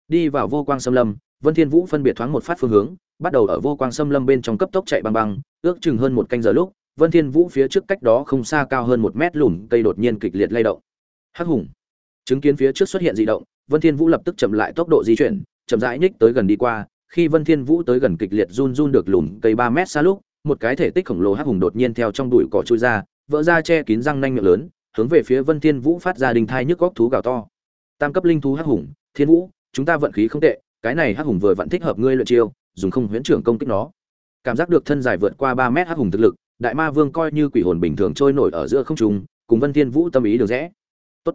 Đi vào vô quang xâm lâm, vân thiên vũ phân biệt thoáng một phát phương hướng, bắt đầu ở vô quang xâm lâm bên trong cấp tốc chạy băng băng, ước chừng hơn một canh giờ lúc, vân thiên vũ phía trước cách đó không xa cao hơn một mét lùm cây đột nhiên kịch liệt lay động. Hắc hùng. Chứng kiến phía trước xuất hiện dị động, vân thiên vũ lập tức chậm lại tốc độ di chuyển, chậm rãi nhích tới gần đi qua, khi vân thiên vũ tới gần kịch liệt run run được lùm cây 3 mét xa lúc, một cái thể tích khổng lồ hắc hùng đột nhiên theo trong bụi cỏ chui ra, vỡ ra che kín răng nanh miệng lớn, hướng về phía vân thiên vũ phát ra đình thai nhức góc thú gào to tam cấp linh thú hắc hùng, thiên vũ, chúng ta vận khí không tệ, cái này hắc hùng vừa vận thích hợp ngươi luyện chiêu, dùng không huyễn trưởng công kích nó. Cảm giác được thân dài vượt qua ba mét hắc hùng thực lực, đại ma vương coi như quỷ hồn bình thường trôi nổi ở giữa không trung, cùng vân thiên vũ tâm ý được rẽ. Tốt.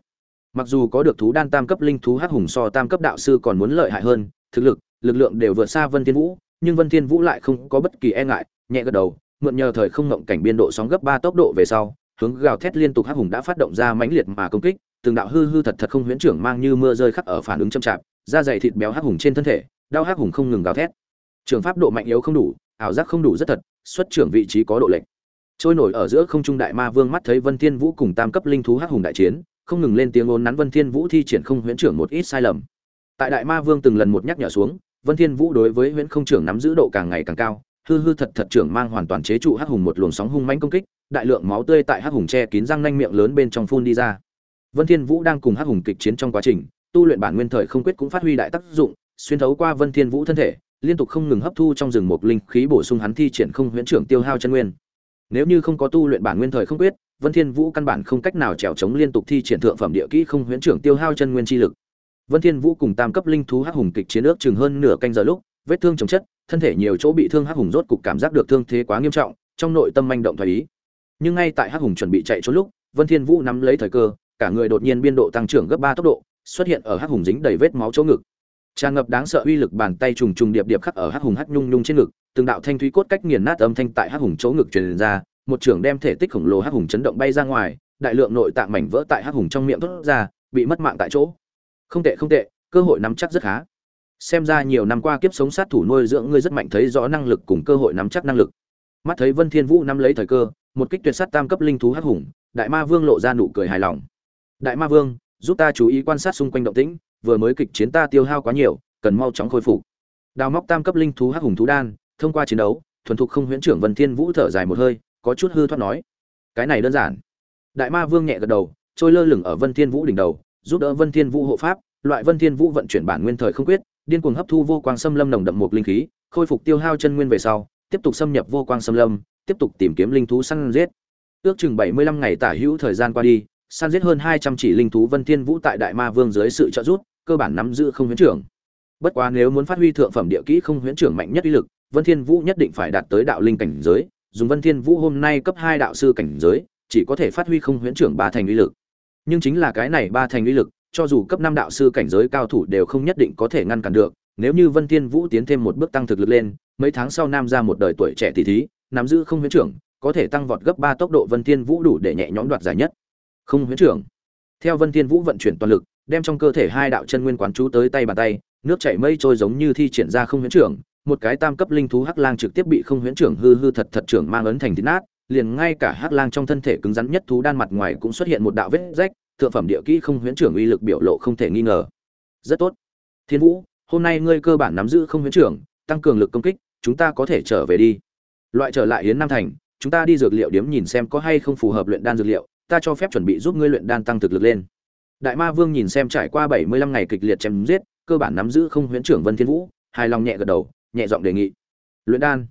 Mặc dù có được thú đan tam cấp linh thú hắc hùng so tam cấp đạo sư còn muốn lợi hại hơn, thực lực lực lượng đều vượt xa vân thiên vũ, nhưng vân thiên vũ lại không có bất kỳ e ngại, nhẹ gật đầu, mượn nhờ thời không ngộng cảnh biên độ sóng gấp ba tốc độ về sau, hướng gào thét liên tục hắc hùng đã phát động ra mãnh liệt mà công kích từng đạo hư hư thật thật không huyễn trưởng mang như mưa rơi khắc ở phản ứng chậm chạp, da dày thịt béo hắc hùng trên thân thể, đau hắc hùng không ngừng gào thét. Trường pháp độ mạnh yếu không đủ, ảo giác không đủ rất thật, xuất trưởng vị trí có độ lệch. Trôi nổi ở giữa không trung đại ma vương mắt thấy vân thiên vũ cùng tam cấp linh thú hắc hùng đại chiến, không ngừng lên tiếng ôn nắn vân thiên vũ thi triển không huyễn trưởng một ít sai lầm. Tại đại ma vương từng lần một nhắc nhở xuống, vân thiên vũ đối với huyễn không trưởng nắm giữ độ càng ngày càng cao, hư hư thật thật trưởng mang hoàn toàn chế trụ hắc hùng một luồng sóng hung mãnh công kích, đại lượng máu tươi tại hắc hùng che kín răng nanh miệng lớn bên trong phun đi ra vân thiên vũ đang cùng hắc hùng kịch chiến trong quá trình, tu luyện bản nguyên thời không quyết cũng phát huy đại tác dụng, xuyên thấu qua vân thiên vũ thân thể, liên tục không ngừng hấp thu trong rừng một linh khí bổ sung hắn thi triển không huyễn trưởng tiêu hao chân nguyên. Nếu như không có tu luyện bản nguyên thời không quyết, vân thiên vũ căn bản không cách nào trèo chống liên tục thi triển thượng phẩm địa kỹ không huyễn trưởng tiêu hao chân nguyên chi lực. Vân thiên vũ cùng tam cấp linh thú hắc hùng kịch chiến ước chừng hơn nửa canh giờ lúc, vết thương chồng chất, thân thể nhiều chỗ bị thương hắc hùng rốt cục cảm giác được thương thế quá nghiêm trọng, trong nội tâm manh động thoái ý. Nhưng ngay tại hắc hùng chuẩn bị chạy trốn lúc, vân thiên vũ nắm lấy thời cơ cả người đột nhiên biên độ tăng trưởng gấp ba tốc độ, xuất hiện ở hắc hùng dính đầy vết máu chỗ ngực. Tràn ngập đáng sợ uy lực bàn tay trùng trùng điệp điệp khắc ở hắc hùng hắc nhung nhung trên ngực, từng đạo thanh thúy cốt cách nghiền nát âm thanh tại hắc hùng chỗ ngực truyền ra, một trưởng đem thể tích khổng lồ hắc hùng chấn động bay ra ngoài, đại lượng nội tạng mảnh vỡ tại hắc hùng trong miệng thốt ra, bị mất mạng tại chỗ. Không tệ không tệ, cơ hội nắm chắc rất khá. Xem ra nhiều năm qua kiếp sống sát thủ nuôi dưỡng ngươi rất mạnh, thấy rõ năng lực cùng cơ hội nắm chắc năng lực. Mắt thấy vân thiên vũ nắm lấy thời cơ, một kích tuyệt sát tam cấp linh thú hắc hùng, đại ma vương lộ ra nụ cười hài lòng đại ma vương giúp ta chú ý quan sát xung quanh động tĩnh vừa mới kịch chiến ta tiêu hao quá nhiều cần mau chóng khôi phục. Đào móc tam cấp linh thú hắc hùng thú đan thông qua chiến đấu thuần thục không huyễn trưởng vân thiên vũ thở dài một hơi có chút hư thoát nói. Cái này đơn giản. Đại ma vương nhẹ gật đầu trôi lơ lửng ở Vân Thiên Vũ đỉnh đầu, giúp đỡ Vân Thiên Vũ hộ pháp, loại Vân Thiên Vũ vận chuyển bản nguyên thời không quyết, điên cuồng hấp thu vô quang xâm lâm nồng đậm một linh khí, khôi phục tiêu hao chân nguyên về sau, tiếp tục xâm nhập vô quang xâm lâm, tiếp tục tìm kiếm linh thú săn giết. Ước chừng 75 ngày tả hữu thời gian qua đi, săn giết hơn 200 chỉ linh thú Vân Thiên Vũ tại Đại Ma Vương dưới sự trợ giúp, cơ bản nắm giữ không huyễn trưởng. Bất quá nếu muốn phát huy thượng phẩm địa kỹ không huyễn trưởng mạnh nhất uy lực, Vân Thiên Vũ nhất định phải đạt tới đạo linh cảnh giới, dùng Vân Thiên Vũ hôm nay cấp 2 đạo sư cảnh giới, chỉ có thể phát huy không huyễn trưởng ba thành uy lực. Nhưng chính là cái này ba thành uy lực, cho dù cấp 5 đạo sư cảnh giới cao thủ đều không nhất định có thể ngăn cản được, nếu như Vân Thiên Vũ tiến thêm một bước tăng thực lực lên, mấy tháng sau nam ra một đời tuổi trẻ tỷ thí, nắm giữ không huyễn trưởng, có thể tăng vọt gấp 3 tốc độ Vân Thiên Vũ đủ để nhẹ nhõm đoạt giải nhất. Không huyễn trưởng. Theo Vân Thiên Vũ vận chuyển toàn lực, đem trong cơ thể hai đạo chân nguyên quán chú tới tay bàn tay, nước chảy mây trôi giống như thi triển ra không huyễn trưởng, một cái tam cấp linh thú hắc lang trực tiếp bị không huyễn trưởng hư hư thật thật trưởng mang ấn thành thít nát, liền ngay cả hắc lang trong thân thể cứng rắn nhất thú đan mặt ngoài cũng xuất hiện một đạo vết rách, thượng phẩm địa kỹ không huyễn trưởng uy lực biểu lộ không thể nghi ngờ. Rất tốt. Thiên Vũ, hôm nay ngươi cơ bản nắm giữ không huyễn trưởng, tăng cường lực công kích, chúng ta có thể trở về đi. Loại trở lại Yến Nam Thành, chúng ta đi dược liệu điếm nhìn xem có hay không phù hợp luyện đan dược liệu, ta cho phép chuẩn bị giúp ngươi luyện đan tăng thực lực lên. Đại Ma Vương nhìn xem trải qua 75 ngày kịch liệt chém giết, cơ bản nắm giữ không huyễn trưởng Vân Thiên Vũ, hài lòng nhẹ gật đầu, nhẹ giọng đề nghị. Luyện đan.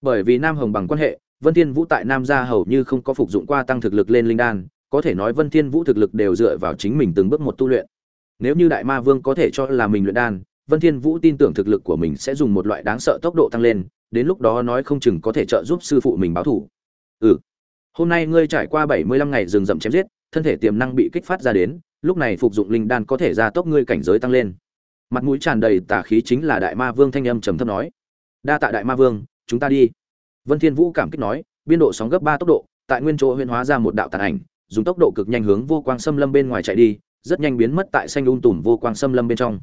Bởi vì Nam Hồng bằng quan hệ, Vân Thiên Vũ tại Nam gia hầu như không có phục dụng qua tăng thực lực lên linh đan, có thể nói Vân Thiên Vũ thực lực đều dựa vào chính mình từng bước một tu luyện. Nếu như Đại Ma Vương có thể cho là mình luyện đan, Vân Thiên Vũ tin tưởng thực lực của mình sẽ dùng một loại đáng sợ tốc độ tăng lên, đến lúc đó nói không chừng có thể trợ giúp sư phụ mình báo thù. Ừ. Hôm nay ngươi trải qua 75 ngày rừng rậm chém giết, thân thể tiềm năng bị kích phát ra đến, lúc này phục dụng linh đan có thể gia tốc ngươi cảnh giới tăng lên. Mặt mũi tràn đầy tà khí chính là Đại Ma Vương thanh âm trầm thấp nói: "Đa tạ Đại Ma Vương, chúng ta đi." Vân Thiên Vũ cảm kích nói, biên độ sóng gấp 3 tốc độ, tại nguyên chỗ huyễn hóa ra một đạo tàn ảnh, dùng tốc độ cực nhanh hướng vô quang xâm lâm bên ngoài chạy đi, rất nhanh biến mất tại xanh um tùm vô quang xâm lâm bên trong.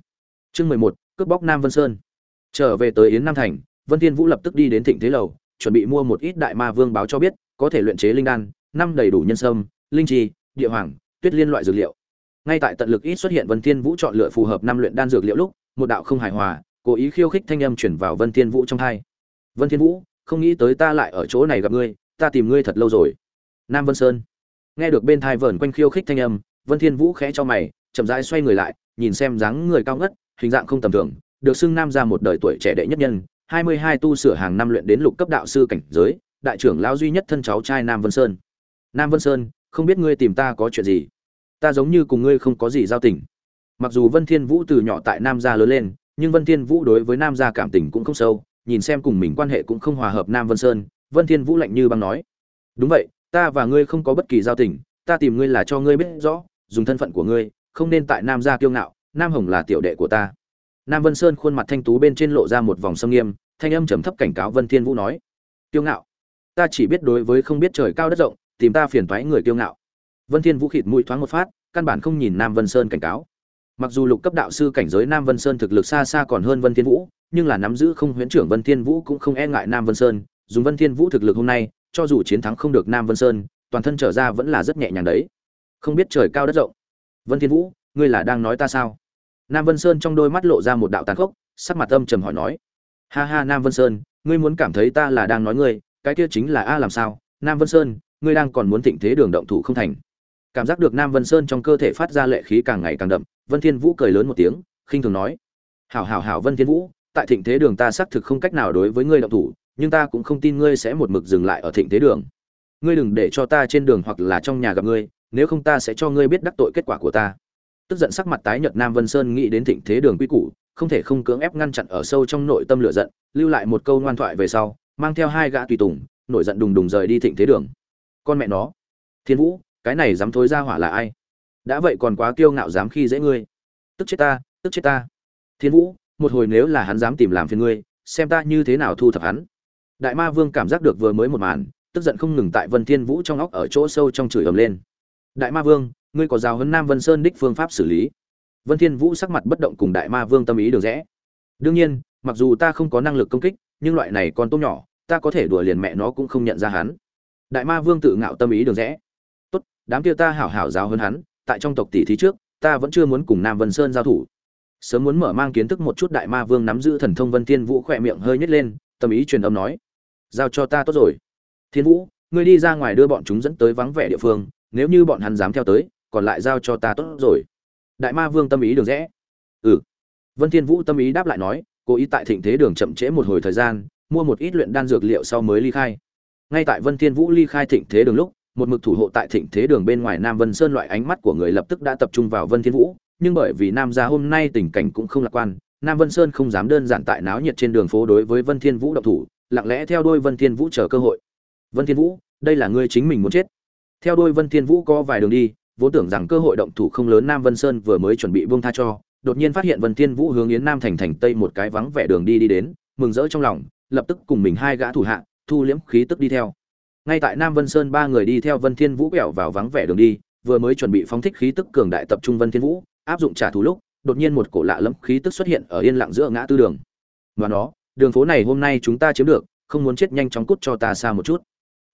Chương 11, cướp bóc Nam Vân Sơn. Trở về tới Yến Nam thành, Vân Thiên Vũ lập tức đi đến Thịnh Thế lầu, chuẩn bị mua một ít đại ma vương báo cho biết, có thể luyện chế linh đan, năm đầy đủ nhân sâm, linh chi, địa hoàng, tuyết liên loại dược liệu. Ngay tại tận lực ít xuất hiện Vân Thiên Vũ chọn lựa phù hợp năm luyện đan dược liệu lúc, một đạo không hài hòa, cố ý khiêu khích thanh âm truyền vào Vân Thiên Vũ trong tai. "Vân Thiên Vũ, không nghĩ tới ta lại ở chỗ này gặp ngươi, ta tìm ngươi thật lâu rồi." Nam Vân Sơn. Nghe được bên tai vẩn quanh khiêu khích thanh âm, Vân Thiên Vũ khẽ cho mày, chậm rãi xoay người lại, nhìn xem dáng người cao ngất, hình dạng không tầm thường, được xưng nam ra một đời tuổi trẻ đệ nhất nhân, 22 tu sửa hàng năm luyện đến lục cấp đạo sư cảnh giới, đại trưởng lão duy nhất thân cháu trai Nam Vân Sơn. Nam Vân Sơn, không biết ngươi tìm ta có chuyện gì? Ta giống như cùng ngươi không có gì giao tình. Mặc dù Vân Thiên Vũ từ nhỏ tại Nam gia lớn lên, nhưng Vân Thiên Vũ đối với Nam gia cảm tình cũng không sâu, nhìn xem cùng mình quan hệ cũng không hòa hợp Nam Vân Sơn, Vân Thiên Vũ lạnh như băng nói: "Đúng vậy, ta và ngươi không có bất kỳ giao tình, ta tìm ngươi là cho ngươi biết rõ, dùng thân phận của ngươi, không nên tại Nam gia kiêu ngạo, Nam Hồng là tiểu đệ của ta." Nam Vân Sơn khuôn mặt thanh tú bên trên lộ ra một vòng sâm nghiêm, thanh âm trầm thấp cảnh cáo Vân Thiên Vũ nói: "Kiêu ngạo? Ta chỉ biết đối với không biết trời cao đất rộng, tìm ta phiền toái người kiêu ngạo." Vân Thiên Vũ khịt mũi thoáng một phát, căn bản không nhìn Nam Vân Sơn cảnh cáo. Mặc dù lục cấp đạo sư cảnh giới Nam Vân Sơn thực lực xa xa còn hơn Vân Thiên Vũ, nhưng là nắm giữ không huyễn trưởng Vân Thiên Vũ cũng không e ngại Nam Vân Sơn, dùng Vân Thiên Vũ thực lực hôm nay, cho dù chiến thắng không được Nam Vân Sơn, toàn thân trở ra vẫn là rất nhẹ nhàng đấy. Không biết trời cao đất rộng. Vân Thiên Vũ, ngươi là đang nói ta sao? Nam Vân Sơn trong đôi mắt lộ ra một đạo tàn khốc, sắc mặt âm trầm hỏi nói: "Ha ha Nam Vân Sơn, ngươi muốn cảm thấy ta là đang nói ngươi, cái kia chính là a làm sao? Nam Vân Sơn, ngươi đang còn muốn thịnh thế đường động thủ không thành?" Cảm giác được Nam Vân Sơn trong cơ thể phát ra lệ khí càng ngày càng đậm, Vân Thiên Vũ cười lớn một tiếng, khinh thường nói: "Hảo hảo hảo Vân Thiên Vũ, tại thịnh thế đường ta xác thực không cách nào đối với ngươi động thủ, nhưng ta cũng không tin ngươi sẽ một mực dừng lại ở thịnh thế đường. Ngươi đừng để cho ta trên đường hoặc là trong nhà gặp ngươi, nếu không ta sẽ cho ngươi biết đắc tội kết quả của ta." tức giận sắc mặt tái nhợt nam vân sơn nghĩ đến thịnh thế đường quy củ không thể không cưỡng ép ngăn chặn ở sâu trong nội tâm lửa giận lưu lại một câu ngoan thoại về sau mang theo hai gã tùy tùng nổi giận đùng đùng rời đi thịnh thế đường. Con mẹ nó. Thiên vũ cái này dám thối ra hỏa là ai? Đã vậy còn quá kiêu ngạo dám khi dễ ngươi. Tức chết ta tức chết ta. Thiên vũ một hồi nếu là hắn dám tìm làm phiền ngươi xem ta như thế nào thu thập hắn. Đại ma vương cảm giác được vừa mới một màn tức giận không ngừng tại vân thiên vũ trong óc ở chỗ sâu trong chửi ầm lên. Đại ma vương ngươi có giáo huấn Nam Vân Sơn đích phương pháp xử lý. Vân Thiên Vũ sắc mặt bất động cùng Đại Ma Vương tâm ý đường rẽ. Đương nhiên, mặc dù ta không có năng lực công kích, nhưng loại này còn tôm nhỏ, ta có thể đùa liền mẹ nó cũng không nhận ra hắn. Đại Ma Vương tự ngạo tâm ý đường rẽ. Tốt, đám kia ta hảo hảo giáo hơn hắn, tại trong tộc tỷ thí trước, ta vẫn chưa muốn cùng Nam Vân Sơn giao thủ. Sớm muốn mở mang kiến thức một chút Đại Ma Vương nắm giữ thần thông Vân Thiên Vũ khỏe miệng hơi nhếch lên, tâm ý truyền âm nói: "Giao cho ta tốt rồi. Thiên Vũ, ngươi đi ra ngoài đưa bọn chúng dẫn tới vắng vẻ địa phương, nếu như bọn hắn dám theo tới, còn lại giao cho ta tốt rồi đại ma vương tâm ý đường rẽ ừ vân thiên vũ tâm ý đáp lại nói cố ý tại thịnh thế đường chậm trễ một hồi thời gian mua một ít luyện đan dược liệu sau mới ly khai. Ngay tại vân thiên vũ ly khai thịnh thế đường lúc, một mực thủ hộ tại thịnh thế đường bên ngoài nam vân sơn loại ánh mắt của người lập tức đã tập trung vào vân thiên vũ, nhưng bởi vì nam gia hôm nay tình cảnh cũng không lạc quan, nam vân sơn không dám đơn giản tại náo nhiệt trên đường phố đối với vân thiên vũ động thủ, lặng lẽ theo đuôi vân thiên vũ chờ cơ hội. Vân thiên vũ, đây là ngươi chính mình muốn chết. Theo đuôi vân thiên vũ có vài đường đi, vốn tưởng rằng cơ hội động thủ không lớn nam vân sơn vừa mới chuẩn bị buông tha cho, đột nhiên phát hiện vân thiên vũ hướng yến nam thành thành tây một cái vắng vẻ đường đi đi đến, mừng rỡ trong lòng lập tức cùng mình hai gã thủ hạ, thu liễm khí tức đi theo. Ngay tại nam vân sơn ba người đi theo vân thiên vũ quẹo vào vắng vẻ đường đi, vừa mới chuẩn bị phóng thích khí tức cường đại tập trung vân thiên vũ, áp dụng trả thù lúc, đột nhiên một cổ lạ lẫm khí tức xuất hiện ở yên lặng giữa ngã tư đường. Và nó, đường phố này hôm nay chúng ta chiếm được, không muốn chết nhanh chóng cút cho ta xa một chút.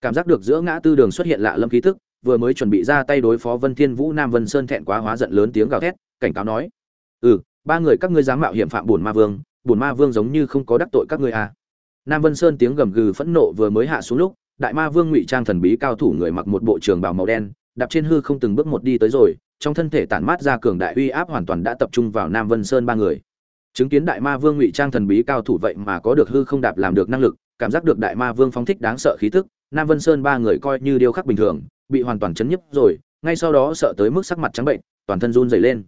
Cảm giác được giữa ngã tư đường xuất hiện lạ lẫm khí tức, vừa mới chuẩn bị ra tay đối phó vân thiên vũ, nam vân sơn thẹn quá hóa giận lớn tiếng gào thét, cảnh cáo nói ừ ba người các ngươi dám mạo hiểm phạm bổn ma vương, bổn ma vương giống như không có đắc tội các ngươi à nam vân sơn tiếng gầm gừ phẫn nộ vừa mới hạ xuống lúc, đại ma vương ngụy trang thần bí cao thủ người mặc một bộ trường bào màu đen, đạp trên hư không từng bước một đi tới rồi, trong thân thể tản mát ra cường đại uy áp hoàn toàn đã tập trung vào nam vân sơn ba người. Chứng kiến đại ma vương ngụy trang thần bí cao thủ vậy mà có được hư không đạp làm được năng lực, cảm giác được đại ma vương phóng thích đáng sợ khí tức, nam vân sơn ba người coi như điêu khắc bình thường, bị hoàn toàn chấn nhức rồi, ngay sau đó sợ tới mức sắc mặt trắng bệnh, toàn thân run rẩy lên.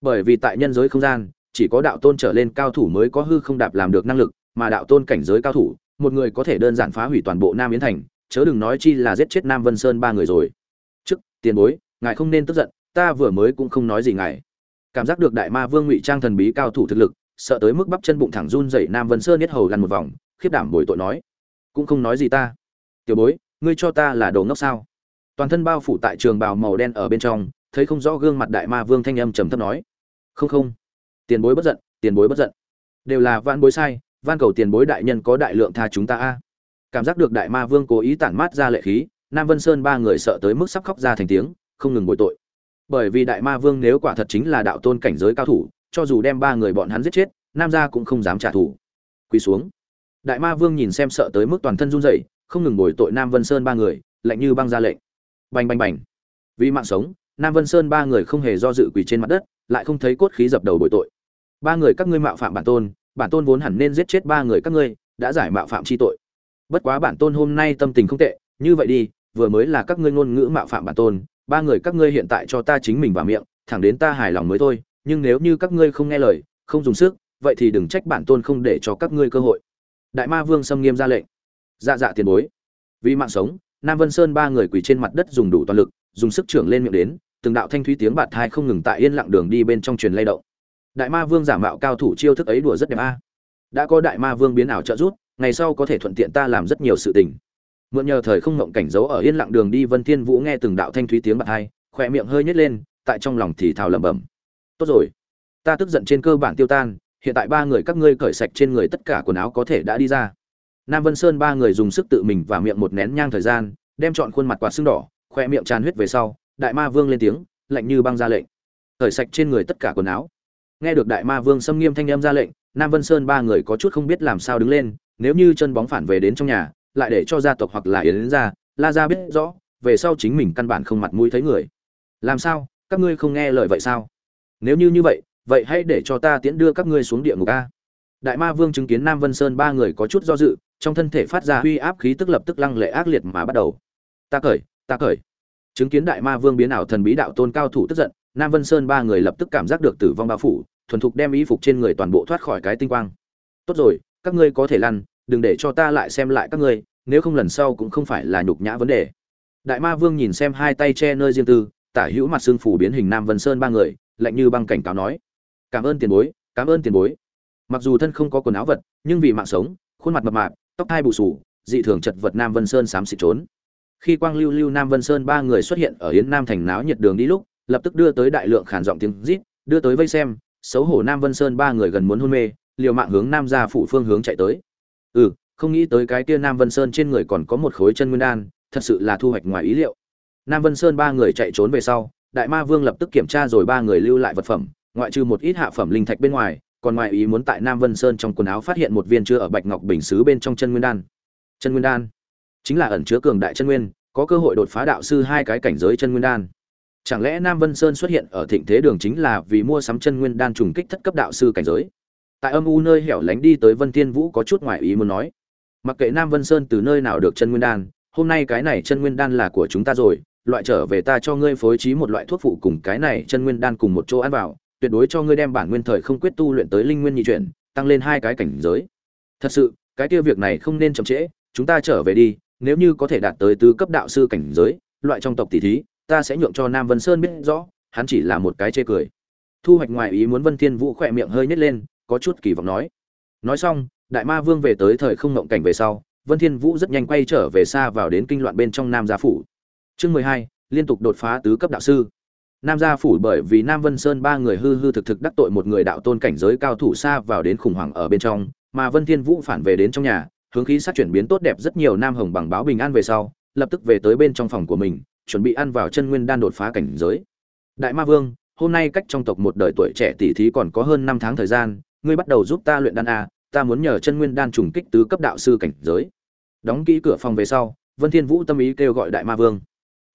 Bởi vì tại nhân giới không gian, chỉ có đạo tôn trở lên cao thủ mới có hư không đạp làm được năng lực mà đạo tôn cảnh giới cao thủ, một người có thể đơn giản phá hủy toàn bộ nam yến thành, chớ đừng nói chi là giết chết nam vân sơn ba người rồi. Trước tiền bối, ngài không nên tức giận, ta vừa mới cũng không nói gì ngài. Cảm giác được đại ma vương ngụy trang thần bí cao thủ thực lực, sợ tới mức bắp chân bụng thẳng run rẩy nam vân sơn nhất hầu lăn một vòng, khiếp đảm bồi tội nói. Cũng không nói gì ta. Tiểu bối, ngươi cho ta là đồ ngốc sao? Toàn thân bao phủ tại trường bào màu đen ở bên trong, thấy không rõ gương mặt đại ma vương thanh âm trầm thấp nói. Không không. Tiền bối bất giận, tiền bối bất giận. Đều là vạn bối sai van cầu tiền bối đại nhân có đại lượng tha chúng ta a. Cảm giác được đại ma vương cố ý tản mát ra lệ khí, nam vân sơn ba người sợ tới mức sắp khóc ra thành tiếng, không ngừng bội tội. Bởi vì đại ma vương nếu quả thật chính là đạo tôn cảnh giới cao thủ, cho dù đem ba người bọn hắn giết chết, nam gia cũng không dám trả thù. Quỳ xuống. Đại ma vương nhìn xem sợ tới mức toàn thân run rẩy, không ngừng bồi tội nam vân sơn ba người, lạnh như băng ra lệnh. Bành bành bành. Vì mạng sống, nam vân sơn ba người không hề do dự quỳ trên mặt đất, lại không thấy cốt khí dập đầu bồi tội. Ba người các ngươi mạo phạm bản tôn bản tôn vốn hẳn nên giết chết ba người các ngươi, đã giải mạo phạm chi tội. Bất quá bản tôn hôm nay tâm tình không tệ, như vậy đi, vừa mới là các ngươi ngôn ngữ mạo phạm bản tôn, ba người các ngươi hiện tại cho ta chính mình vào miệng, thẳng đến ta hài lòng mới thôi, nhưng nếu như các ngươi không nghe lời, không dùng sức, vậy thì đừng trách bản tôn không để cho các ngươi cơ hội. Đại ma vương xâm nghiêm ra lệnh. Dạ dạ tiền bối. Vì mạng sống, nam vân sơn ba người quỳ trên mặt đất dùng đủ toàn lực, dùng sức trưởng lên miệng đến, từng đạo thanh thúy tiếng bạt thai không ngừng tại yên lặng đường đi bên trong truyền lay động đại ma vương giả mạo cao thủ chiêu thức ấy đùa rất đẹp a. À. Đã có đại ma vương biến ảo trợ rút ngày sau có thể thuận tiện ta làm rất nhiều sự tình. Mượn nhờ thời không ngộng cảnh giấu ở yên lặng đường đi, vân thiên vũ nghe từng đạo thanh thúy tiếng bạc hai khoe miệng hơi nhếch lên, tại trong lòng thì thào lẩm bẩm. Tốt rồi, ta tức giận trên cơ bản tiêu tan, hiện tại ba người các ngươi cởi sạch trên người tất cả quần áo có thể đã đi ra. Nam vân sơn ba người dùng sức tự mình và miệng một nén nhang thời gian, đem chọn khuôn mặt quạt sưng đỏ khoe miệng tràn huyết về sau, đại ma vương lên tiếng, lạnh như băng ra lệnh. Cởi sạch trên người tất cả quần áo nghe được đại ma vương xâm nghiêm thanh âm ra lệnh, nam vân sơn ba người có chút không biết làm sao đứng lên, nếu như chân bóng phản về đến trong nhà, lại để cho gia tộc hoặc là yến ra la ra biết rõ, về sau chính mình căn bản không mặt mũi thấy người. Làm sao? Các ngươi không nghe lời vậy sao? Nếu như như vậy vậy hãy để cho ta tiễn đưa các ngươi xuống địa ngục a. Đại ma vương chứng kiến nam vân sơn ba người có chút do dự, trong thân thể phát ra uy áp khí tức lập tức lăng lệ ác liệt mà bắt đầu. Ta cởi ta cởi. Chứng kiến đại ma vương biến ảo thần bí đạo tôn cao thủ tức giận nam vân sơn ba người lập tức cảm giác được tử vong bao phủ thuần thục đem y phục trên người toàn bộ thoát khỏi cái tinh quang. Tốt rồi các ngươi có thể lăn đừng để cho ta lại xem lại các ngươi nếu không lần sau cũng không phải là nhục nhã vấn đề. Đại ma vương nhìn xem hai tay che nơi riêng tư tả hữu mặt xương phủ biến hình nam vân sơn ba người lạnh như băng cảnh cáo nói cảm ơn tiền bối cảm ơn tiền bối. Mặc dù thân không có quần áo vật nhưng vì mạng sống khuôn mặt mập mạp tóc hai bù xù, dị thường chật vật nam vân sơn xám xịt trốn. Khi quang lưu lưu nam vân sơn ba người xuất hiện ở yến nam thành náo nhiệt đường đi lúc lập tức đưa tới đại lượng khản giọng tiếng rít, đưa tới vây xem, xấu hổ nam vân sơn ba người gần muốn hôn mê, liều mạng hướng nam gia phụ phương hướng chạy tới. Ừ không nghĩ tới cái kia nam vân sơn trên người còn có một khối chân nguyên đan, thật sự là thu hoạch ngoài ý liệu. Nam vân sơn ba người chạy trốn về sau, đại ma vương lập tức kiểm tra rồi ba người lưu lại vật phẩm, ngoại trừ một ít hạ phẩm linh thạch bên ngoài, còn ngoài ý muốn tại nam vân sơn trong quần áo phát hiện một viên chưa ở bạch ngọc bình sứ bên trong chân nguyên đan. Chân nguyên đan chính là ẩn chứa cường đại chân nguyên, có cơ hội đột phá đạo sư hai cái cảnh giới chân nguyên đan. Chẳng lẽ Nam Vân Sơn xuất hiện ở Thịnh Thế Đường chính là vì mua sắm chân nguyên đan trùng kích thất cấp đạo sư cảnh giới? Tại âm u nơi hẻo lánh đi tới Vân Thiên Vũ có chút ngoại ý muốn nói. Mặc kệ Nam Vân Sơn từ nơi nào được chân nguyên đan, hôm nay cái này chân nguyên đan là của chúng ta rồi, loại trở về ta cho ngươi phối trí một loại thuốc phụ cùng cái này chân nguyên đan cùng một chỗ ăn vào, tuyệt đối cho ngươi đem bản nguyên thời không quyết tu luyện tới linh nguyên nhị chuyển, tăng lên hai cái cảnh giới. Thật sự, cái kia việc này không nên chậm trễ, chúng ta trở về đi, nếu như có thể đạt tới tứ cấp đạo sư cảnh giới, loại trong tộc tỷ thí, ta sẽ nhượng cho Nam Vân Sơn biết rõ, hắn chỉ là một cái chê cười. Thu hoạch ngoài ý muốn Vân Thiên Vũ khỏe miệng hơi nhếch lên, có chút kỳ vọng nói. Nói xong, Đại Ma Vương về tới thời không ngộng cảnh về sau, Vân Thiên Vũ rất nhanh quay trở về xa vào đến kinh loạn bên trong Nam gia phủ. Chương 12, liên tục đột phá tứ cấp đạo sư. Nam gia phủ bởi vì Nam Vân Sơn ba người hư hư thực thực đắc tội một người đạo tôn cảnh giới cao thủ xa vào đến khủng hoảng ở bên trong, mà Vân Thiên Vũ phản về đến trong nhà, hướng khí sát chuyển biến tốt đẹp rất nhiều Nam Hồng bằng báo bình an về sau, lập tức về tới bên trong phòng của mình, chuẩn bị ăn vào chân nguyên đan đột phá cảnh giới. Đại Ma Vương, hôm nay cách trong tộc một đời tuổi trẻ tỷ thí còn có hơn 5 tháng thời gian, ngươi bắt đầu giúp ta luyện đan a, ta muốn nhờ chân nguyên đan trùng kích tứ cấp đạo sư cảnh giới. Đóng kỹ cửa phòng về sau, Vân Thiên Vũ tâm ý kêu gọi Đại Ma Vương.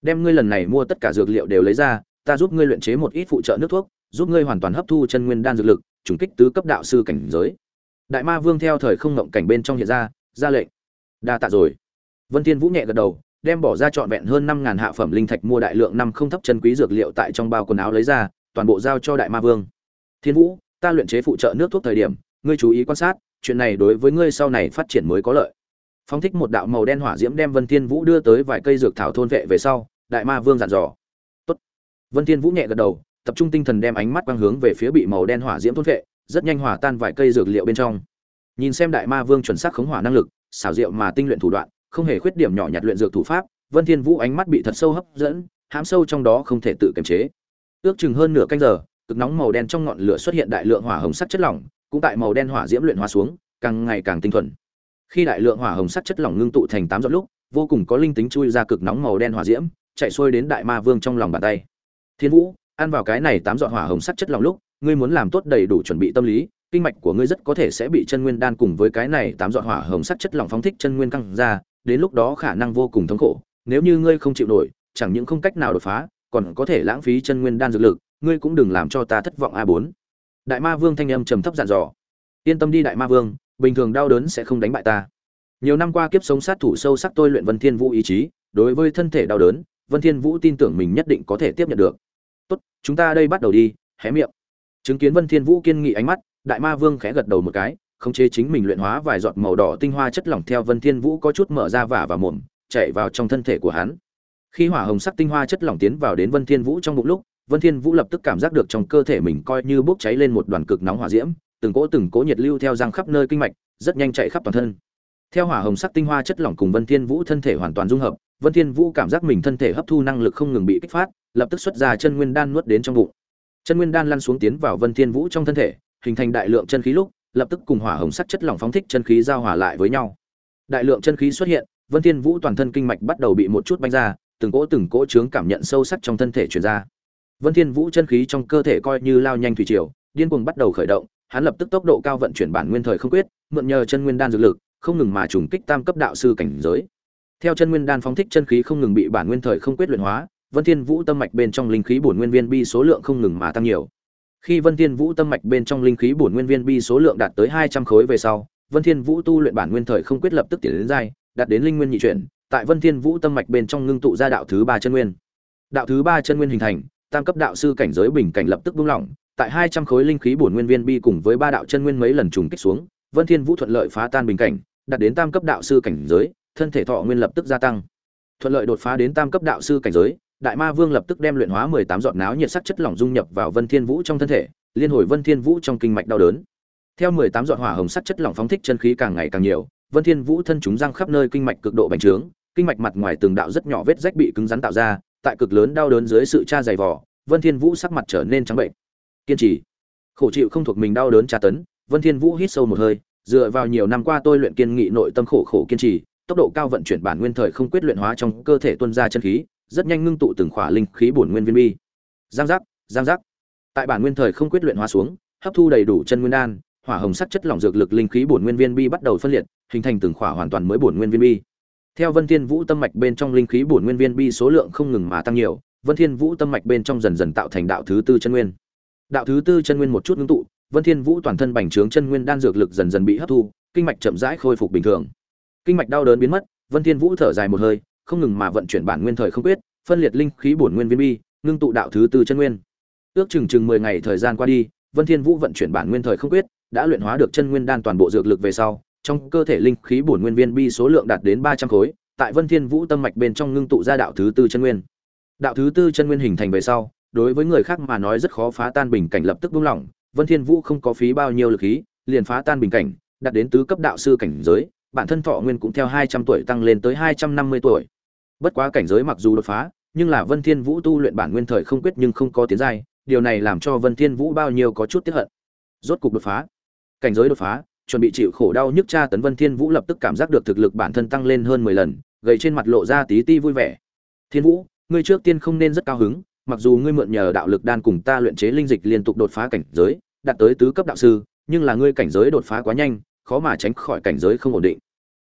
Đem ngươi lần này mua tất cả dược liệu đều lấy ra, ta giúp ngươi luyện chế một ít phụ trợ nước thuốc, giúp ngươi hoàn toàn hấp thu chân nguyên đan dược lực, trùng kích tứ cấp đạo sư cảnh giới. Đại Ma Vương theo thời không ngộng cảnh bên trong hiện ra, ra lệnh. Đa tạ rồi. Vân Thiên Vũ nhẹ gật đầu, đem bỏ ra trọn vẹn hơn năm ngàn hạ phẩm linh thạch mua đại lượng năm không thấp chân quý dược liệu tại trong bao quần áo lấy ra, toàn bộ giao cho Đại Ma Vương. Thiên Vũ, ta luyện chế phụ trợ nước thuốc thời điểm, ngươi chú ý quan sát, chuyện này đối với ngươi sau này phát triển mới có lợi. Phóng thích một đạo màu đen hỏa diễm đem Vân Thiên Vũ đưa tới vài cây dược thảo thôn vệ về sau, Đại Ma Vương dặn dò. Tốt. Vân Thiên Vũ nhẹ gật đầu, tập trung tinh thần đem ánh mắt quang hướng về phía bị màu đen hỏa diễm thôn vệ, rất nhanh hòa tan vài cây dược liệu bên trong. Nhìn xem Đại Ma Vương chuẩn xác khống hỏa năng lực, xảo diệu mà tinh luyện thủ đoạn, không hề khuyết điểm nhỏ nhặt luyện dược thủ pháp, Vân Thiên Vũ ánh mắt bị thật sâu hấp dẫn, hãm sâu trong đó không thể tự kiềm chế. Ước chừng hơn nửa canh giờ, cực nóng màu đen trong ngọn lửa xuất hiện đại lượng hỏa hồng sắc chất lỏng, cũng tại màu đen hỏa diễm luyện hóa xuống, càng ngày càng tinh thuần. Khi đại lượng hỏa hồng sắc chất lỏng ngưng tụ thành tám giọt lúc, vô cùng có linh tính chui ra cực nóng màu đen hỏa diễm, chạy xuôi đến đại ma vương trong lòng bàn tay. Thiên Vũ, ăn vào cái này tám giọt hỏa hồng sắc chất lỏng lúc, ngươi muốn làm tốt đầy đủ chuẩn bị tâm lý, kinh mạch của ngươi rất có thể sẽ bị chân nguyên đan cùng với cái này tám giọt hỏa hồng sắc chất lỏng phóng thích chân nguyên căng ra, đến lúc đó khả năng vô cùng thống khổ, nếu như ngươi không chịu nổi, chẳng những không cách nào đột phá, còn có thể lãng phí chân nguyên đan dược lực, ngươi cũng đừng làm cho ta thất vọng a bốn. Đại Ma Vương thanh âm trầm thấp dặn dò. Yên tâm đi Đại Ma Vương, bình thường đau đớn sẽ không đánh bại ta. Nhiều năm qua kiếp sống sát thủ sâu sắc tôi luyện Vân Thiên Vũ ý chí, đối với thân thể đau đớn, Vân Thiên Vũ tin tưởng mình nhất định có thể tiếp nhận được. Tốt, chúng ta đây bắt đầu đi, hé miệng. Chứng kiến Vân Thiên Vũ kiên nghị ánh mắt, Đại Ma Vương khẽ gật đầu một cái, khống chế chính mình luyện hóa vài giọt màu đỏ tinh hoa chất lỏng theo Vân Thiên Vũ có chút mở ra vả và mồm, chạy vào trong thân thể của hắn. Khi hỏa hồng sắc tinh hoa chất lỏng tiến vào đến Vân Thiên Vũ trong bụng lúc, Vân Thiên Vũ lập tức cảm giác được trong cơ thể mình coi như bốc cháy lên một đoàn cực nóng hỏa diễm, từng cỗ từng cỗ nhiệt lưu theo răng khắp nơi kinh mạch, rất nhanh chạy khắp toàn thân. Theo hỏa hồng sắc tinh hoa chất lỏng cùng Vân Thiên Vũ thân thể hoàn toàn dung hợp, Vân Thiên Vũ cảm giác mình thân thể hấp thu năng lực không ngừng bị kích phát, lập tức xuất ra chân nguyên đan nuốt đến trong bụng. Chân nguyên đan lăn xuống tiến vào Vân Thiên Vũ trong thân thể, hình thành đại lượng chân khí lúc, lập tức cùng hỏa hồng sắc chất lỏng phóng thích chân khí giao hòa lại với nhau. Đại lượng chân khí xuất hiện, Vân Thiên Vũ toàn thân kinh mạch bắt đầu bị một chút banh ra, từng cỗ từng cỗ chướng cảm nhận sâu sắc trong thân thể truyền ra. Vân Thiên Vũ chân khí trong cơ thể coi như lao nhanh thủy triều, điên cuồng bắt đầu khởi động, hắn lập tức tốc độ cao vận chuyển bản nguyên thời không quyết, mượn nhờ chân nguyên đan dược lực, không ngừng mà trùng kích tam cấp đạo sư cảnh giới. Theo chân nguyên đan phóng thích chân khí không ngừng bị bản nguyên thời không quyết luyện hóa, Vân Thiên Vũ tâm mạch bên trong linh khí bổn nguyên viên bi số lượng không ngừng mà tăng nhiều. Khi Vân Thiên Vũ tâm mạch bên trong linh khí bổn nguyên viên bi số lượng đạt tới 200 khối về sau, Vân Thiên Vũ tu luyện bản nguyên thời không quyết lập tức tiến đến giai, đạt đến linh nguyên nhị chuyển, tại Vân Thiên Vũ tâm mạch bên trong ngưng tụ ra đạo thứ 3 chân nguyên. Đạo thứ 3 chân nguyên hình thành, tam cấp đạo sư cảnh giới bình cảnh lập tức buông lỏng, tại 200 khối linh khí bổn nguyên viên bi cùng với ba đạo chân nguyên mấy lần trùng kích xuống, Vân Thiên Vũ thuận lợi phá tan bình cảnh, đạt đến tam cấp đạo sư cảnh giới, thân thể thọ nguyên lập tức gia tăng. Thuận lợi đột phá đến tam cấp đạo sư cảnh giới, Đại Ma Vương lập tức đem luyện hóa 18 giọt náo nhiệt sắc chất lỏng dung nhập vào Vân Thiên Vũ trong thân thể, liên hồi Vân Thiên Vũ trong kinh mạch đau đớn. Theo 18 giọt hỏa hồng sắc chất lỏng phóng thích chân khí càng ngày càng nhiều, Vân Thiên Vũ thân chúng răng khắp nơi kinh mạch cực độ bành trướng, kinh mạch mặt ngoài từng đạo rất nhỏ vết rách bị cứng rắn tạo ra, tại cực lớn đau đớn dưới sự tra dày vò, Vân Thiên Vũ sắc mặt trở nên trắng bệnh. Kiên trì, khổ chịu không thuộc mình đau đớn tra tấn, Vân Thiên Vũ hít sâu một hơi, dựa vào nhiều năm qua tôi luyện kiên nghị nội tâm khổ khổ kiên trì, tốc độ cao vận chuyển bản nguyên thời không quyết luyện hóa trong cơ thể tuôn ra chân khí, rất nhanh ngưng tụ từng khỏa linh khí bổn nguyên viên bi. Giang giác, giang giác. Tại bản nguyên thời không quyết luyện hóa xuống, hấp thu đầy đủ chân nguyên đan, hỏa hồng sắc chất lỏng dược lực linh khí bổn nguyên viên bi bắt đầu phân liệt, hình thành từng khỏa hoàn toàn mới bổn nguyên viên bi. Theo Vân Thiên Vũ tâm mạch bên trong linh khí bổn nguyên viên bi số lượng không ngừng mà tăng nhiều, Vân Thiên Vũ tâm mạch bên trong dần dần tạo thành đạo thứ tư chân nguyên. Đạo thứ tư chân nguyên một chút ngưng tụ, Vân Thiên Vũ toàn thân bành trướng chân nguyên đan dược lực dần dần bị hấp thu, kinh mạch chậm rãi khôi phục bình thường. Kinh mạch đau đớn biến mất, Vân Thiên Vũ thở dài một hơi, không ngừng mà vận chuyển bản nguyên thời không quyết, phân liệt linh khí bổn nguyên viên bi, ngưng tụ đạo thứ tư chân nguyên. Ước chừng chừng 10 ngày thời gian qua đi, Vân Thiên Vũ vận chuyển bản nguyên thời không quyết, đã luyện hóa được chân nguyên đan toàn bộ dược lực về sau, trong cơ thể linh khí bổn nguyên viên bi số lượng đạt đến 300 khối, tại Vân Thiên Vũ tâm mạch bên trong ngưng tụ ra đạo thứ tư chân nguyên. Đạo thứ tư chân nguyên hình thành về sau, đối với người khác mà nói rất khó phá tan bình cảnh lập tức buông lỏng, Vân Thiên Vũ không có phí bao nhiêu lực khí, liền phá tan bình cảnh, đạt đến tứ cấp đạo sư cảnh giới, bản thân thọ nguyên cũng theo 200 tuổi tăng lên tới 250 tuổi. Bất quá cảnh giới mặc dù đột phá, nhưng là Vân Thiên Vũ tu luyện bản nguyên thời không quyết nhưng không có tiến giai, điều này làm cho Vân Thiên Vũ bao nhiêu có chút tiếc hận. Rốt cục đột phá. Cảnh giới đột phá, chuẩn bị chịu khổ đau nhức tra tấn Vân Thiên Vũ lập tức cảm giác được thực lực bản thân tăng lên hơn 10 lần, gầy trên mặt lộ ra tí ti vui vẻ. Thiên Vũ, ngươi trước tiên không nên rất cao hứng, mặc dù ngươi mượn nhờ đạo lực đan cùng ta luyện chế linh dịch liên tục đột phá cảnh giới, đạt tới tứ cấp đạo sư, nhưng là ngươi cảnh giới đột phá quá nhanh, khó mà tránh khỏi cảnh giới không ổn định.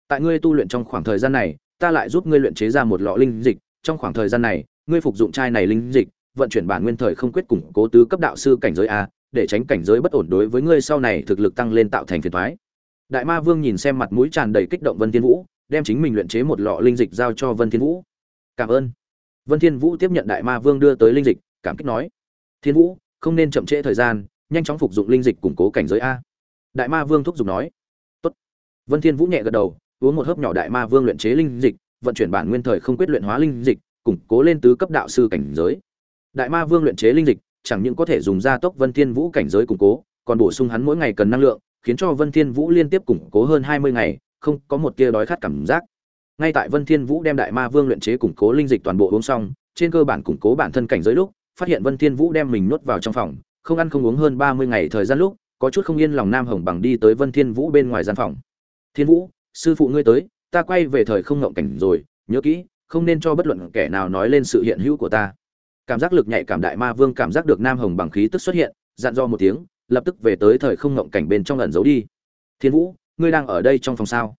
Tại ngươi tu luyện trong khoảng thời gian này, ta lại giúp ngươi luyện chế ra một lọ linh dịch, trong khoảng thời gian này, ngươi phục dụng chai này linh dịch, vận chuyển bản nguyên thời không quyết củng cố tứ cấp đạo sư cảnh giới a, để tránh cảnh giới bất ổn đối với ngươi sau này thực lực tăng lên tạo thành phiền toái. Đại Ma Vương nhìn xem mặt mũi tràn đầy kích động Vân Thiên Vũ, đem chính mình luyện chế một lọ linh dịch giao cho Vân Thiên Vũ. "Cảm ơn." Vân Thiên Vũ tiếp nhận Đại Ma Vương đưa tới linh dịch, cảm kích nói: "Thiên Vũ, không nên chậm trễ thời gian, nhanh chóng phục dụng linh dịch củng cố cảnh giới a." Đại Ma Vương thúc giục nói: Vân Thiên Vũ nhẹ gật đầu, uống một hớp nhỏ Đại Ma Vương luyện chế linh dịch, vận chuyển bản nguyên thời không quyết luyện hóa linh dịch, củng cố lên tứ cấp đạo sư cảnh giới. Đại Ma Vương luyện chế linh dịch, chẳng những có thể dùng gia tốc Vân Thiên Vũ cảnh giới củng cố, còn bổ sung hắn mỗi ngày cần năng lượng, khiến cho Vân Thiên Vũ liên tiếp củng cố hơn 20 ngày, không có một tia đói khát cảm giác. Ngay tại Vân Thiên Vũ đem Đại Ma Vương luyện chế củng cố linh dịch toàn bộ uống xong, trên cơ bản củng cố bản thân cảnh giới lúc, phát hiện Vân Thiên Vũ đem mình nuốt vào trong phòng, không ăn không uống hơn 30 ngày thời gian lúc, có chút không yên lòng Nam Hồng bằng đi tới Vân Thiên Vũ bên ngoài gian phòng. "Thiên Vũ, sư phụ ngươi tới, ta quay về thời không ngộng cảnh rồi, nhớ kỹ, không nên cho bất luận kẻ nào nói lên sự hiện hữu của ta." Cảm giác lực nhạy cảm đại ma vương cảm giác được Nam Hồng bằng khí tức xuất hiện, dặn dò một tiếng, lập tức về tới thời không ngộng cảnh bên trong ẩn giấu đi. "Thiên Vũ, ngươi đang ở đây trong phòng sao?"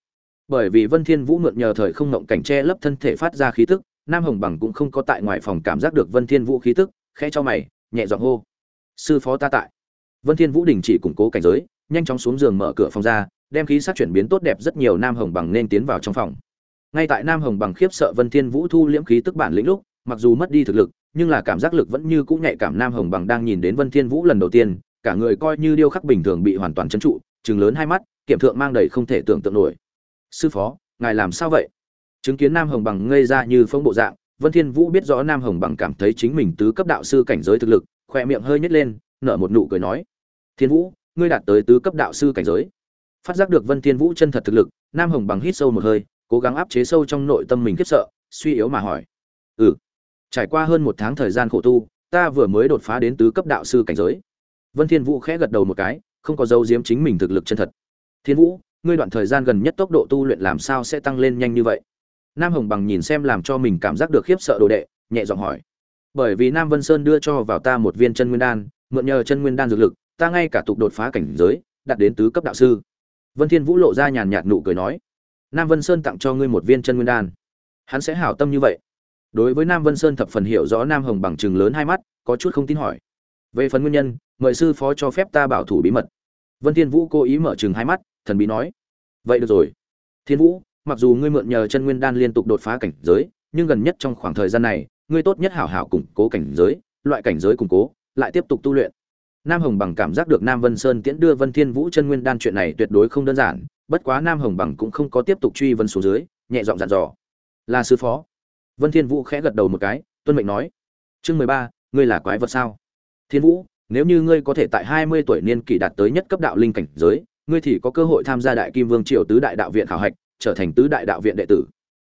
Bởi vì Vân Thiên Vũ mượn nhờ thời không ngộng cảnh che lấp thân thể phát ra khí tức, Nam Hồng bằng cũng không có tại ngoài phòng cảm giác được Vân Thiên Vũ khí tức, khẽ cho mày, nhẹ giọng hô: "Sư phó ta tại." Vân Thiên Vũ đình chỉ củng cố cảnh giới, nhanh chóng xuống giường mở cửa phòng ra, đem khí sắc chuyển biến tốt đẹp rất nhiều Nam Hồng bằng nên tiến vào trong phòng. Ngay tại Nam Hồng bằng khiếp sợ Vân Thiên Vũ thu liễm khí tức bản lĩnh lúc, mặc dù mất đi thực lực, nhưng là cảm giác lực vẫn như cũ nhạy cảm Nam Hồng bằng đang nhìn đến Vân Thiên Vũ lần đầu tiên, cả người coi như điêu khắc bình thường bị hoàn toàn chấn trụ, trừng lớn hai mắt, kiểm thượng mang đầy không thể tưởng tượng nổi. "Sư phó, ngài làm sao vậy?" Chứng kiến Nam Hồng bằng ngây ra như phong bộ dạng, Vân Thiên Vũ biết rõ Nam Hồng bằng cảm thấy chính mình tứ cấp đạo sư cảnh giới thực lực, khóe miệng hơi nhếch lên, nở một nụ cười nói: "Thiên Vũ, ngươi đạt tới tứ cấp đạo sư cảnh giới." Phát giác được Vân Thiên Vũ chân thật thực lực, Nam Hồng bằng hít sâu một hơi, cố gắng áp chế sâu trong nội tâm mình khiếp sợ, suy yếu mà hỏi: "Ừ." Trải qua hơn một tháng thời gian khổ tu, ta vừa mới đột phá đến tứ cấp đạo sư cảnh giới. Vân Thiên Vũ khẽ gật đầu một cái, không có dấu diếm chính mình thực lực chân thật. Thiên Vũ, ngươi đoạn thời gian gần nhất tốc độ tu luyện làm sao sẽ tăng lên nhanh như vậy? Nam Hồng Bằng nhìn xem làm cho mình cảm giác được khiếp sợ đồ đệ, nhẹ giọng hỏi. Bởi vì Nam Vân Sơn đưa cho vào ta một viên chân nguyên đan, mượn nhờ chân nguyên đan dược lực, ta ngay cả tục đột phá cảnh giới, đạt đến tứ cấp đạo sư. Vân Thiên Vũ lộ ra nhàn nhạt nụ cười nói, Nam Vân Sơn tặng cho ngươi một viên chân nguyên đan, hắn sẽ hảo tâm như vậy. Đối với Nam Vân Sơn thập phần hiểu rõ Nam Hồng Bằng trừng lớn hai mắt, có chút không tin hỏi. Về phần nguyên nhân, mời sư phó cho phép ta bảo thủ bí mật. Vân Thiên Vũ cố ý mở trừng hai mắt, thần bí nói, vậy được rồi. Thiên Vũ, mặc dù ngươi mượn nhờ chân nguyên đan liên tục đột phá cảnh giới, nhưng gần nhất trong khoảng thời gian này, ngươi tốt nhất hảo hảo củng cố cảnh giới, loại cảnh giới củng cố, lại tiếp tục tu luyện. Nam Hồng Bằng cảm giác được Nam Vân Sơn tiễn đưa Vân Thiên Vũ chân nguyên đan chuyện này tuyệt đối không đơn giản, bất quá Nam Hồng Bằng cũng không có tiếp tục truy vấn xuống dưới, nhẹ giọng dặn dò: "Là sư phó." Vân Thiên Vũ khẽ gật đầu một cái, tuân mệnh nói: "Chương mười ba, ngươi là quái vật sao?" Thiên Vũ, nếu như ngươi có thể tại hai mươi tuổi niên kỷ đạt tới nhất cấp đạo linh cảnh giới, ngươi thì có cơ hội tham gia Đại Kim Vương triều tứ đại đạo viện khảo hạch, trở thành tứ đại đạo viện đệ tử.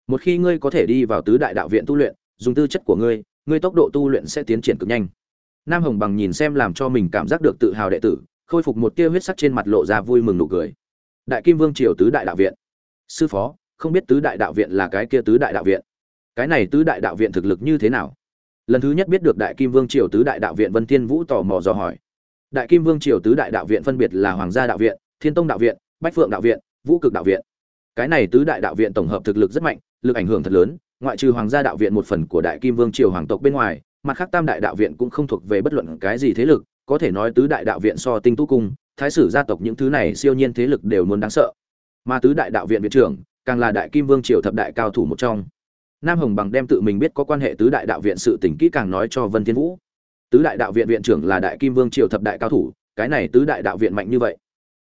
Một khi ngươi có thể đi vào tứ đại đạo viện tu luyện, dùng tư chất của ngươi, ngươi tốc độ tu luyện sẽ tiến triển cực nhanh. Nam Hồng Bằng nhìn xem làm cho mình cảm giác được tự hào đệ tử, khôi phục một tia huyết sắc trên mặt lộ ra vui mừng nụ cười. Đại Kim Vương triều tứ đại đạo viện. Sư phó, không biết tứ đại đạo viện là cái kia tứ đại đạo viện. Cái này tứ đại đạo viện thực lực như thế nào? Lần thứ nhất biết được Đại Kim Vương triều tứ đại đạo viện Vân Thiên Vũ tò mò dò hỏi. Đại Kim Vương triều tứ đại đạo viện phân biệt là Hoàng gia đạo viện, Thiên Tông đạo viện, Bách Phượng đạo viện, Vũ Cực đạo viện cái này tứ đại đạo viện tổng hợp thực lực rất mạnh lực ảnh hưởng thật lớn ngoại trừ hoàng gia đạo viện một phần của đại kim vương triều hoàng tộc bên ngoài mặt khác tam đại đạo viện cũng không thuộc về bất luận cái gì thế lực, có thể nói tứ đại đạo viện so tinh tú cung thái sử gia tộc những thứ này siêu nhiên thế lực đều muốn đáng sợ. Mà tứ đại đạo viện viện trưởng, càng là đại kim vương triều thập đại cao thủ một trong. Nam hồng bằng đem tự mình biết có quan hệ tứ đại đạo viện sự tình kỹ càng nói cho vân thiên vũ. Tứ đại đạo viện viện trưởng là đại kim vương triều thập đại cao thủ, cái này tứ đại đạo viện mạnh như vậy.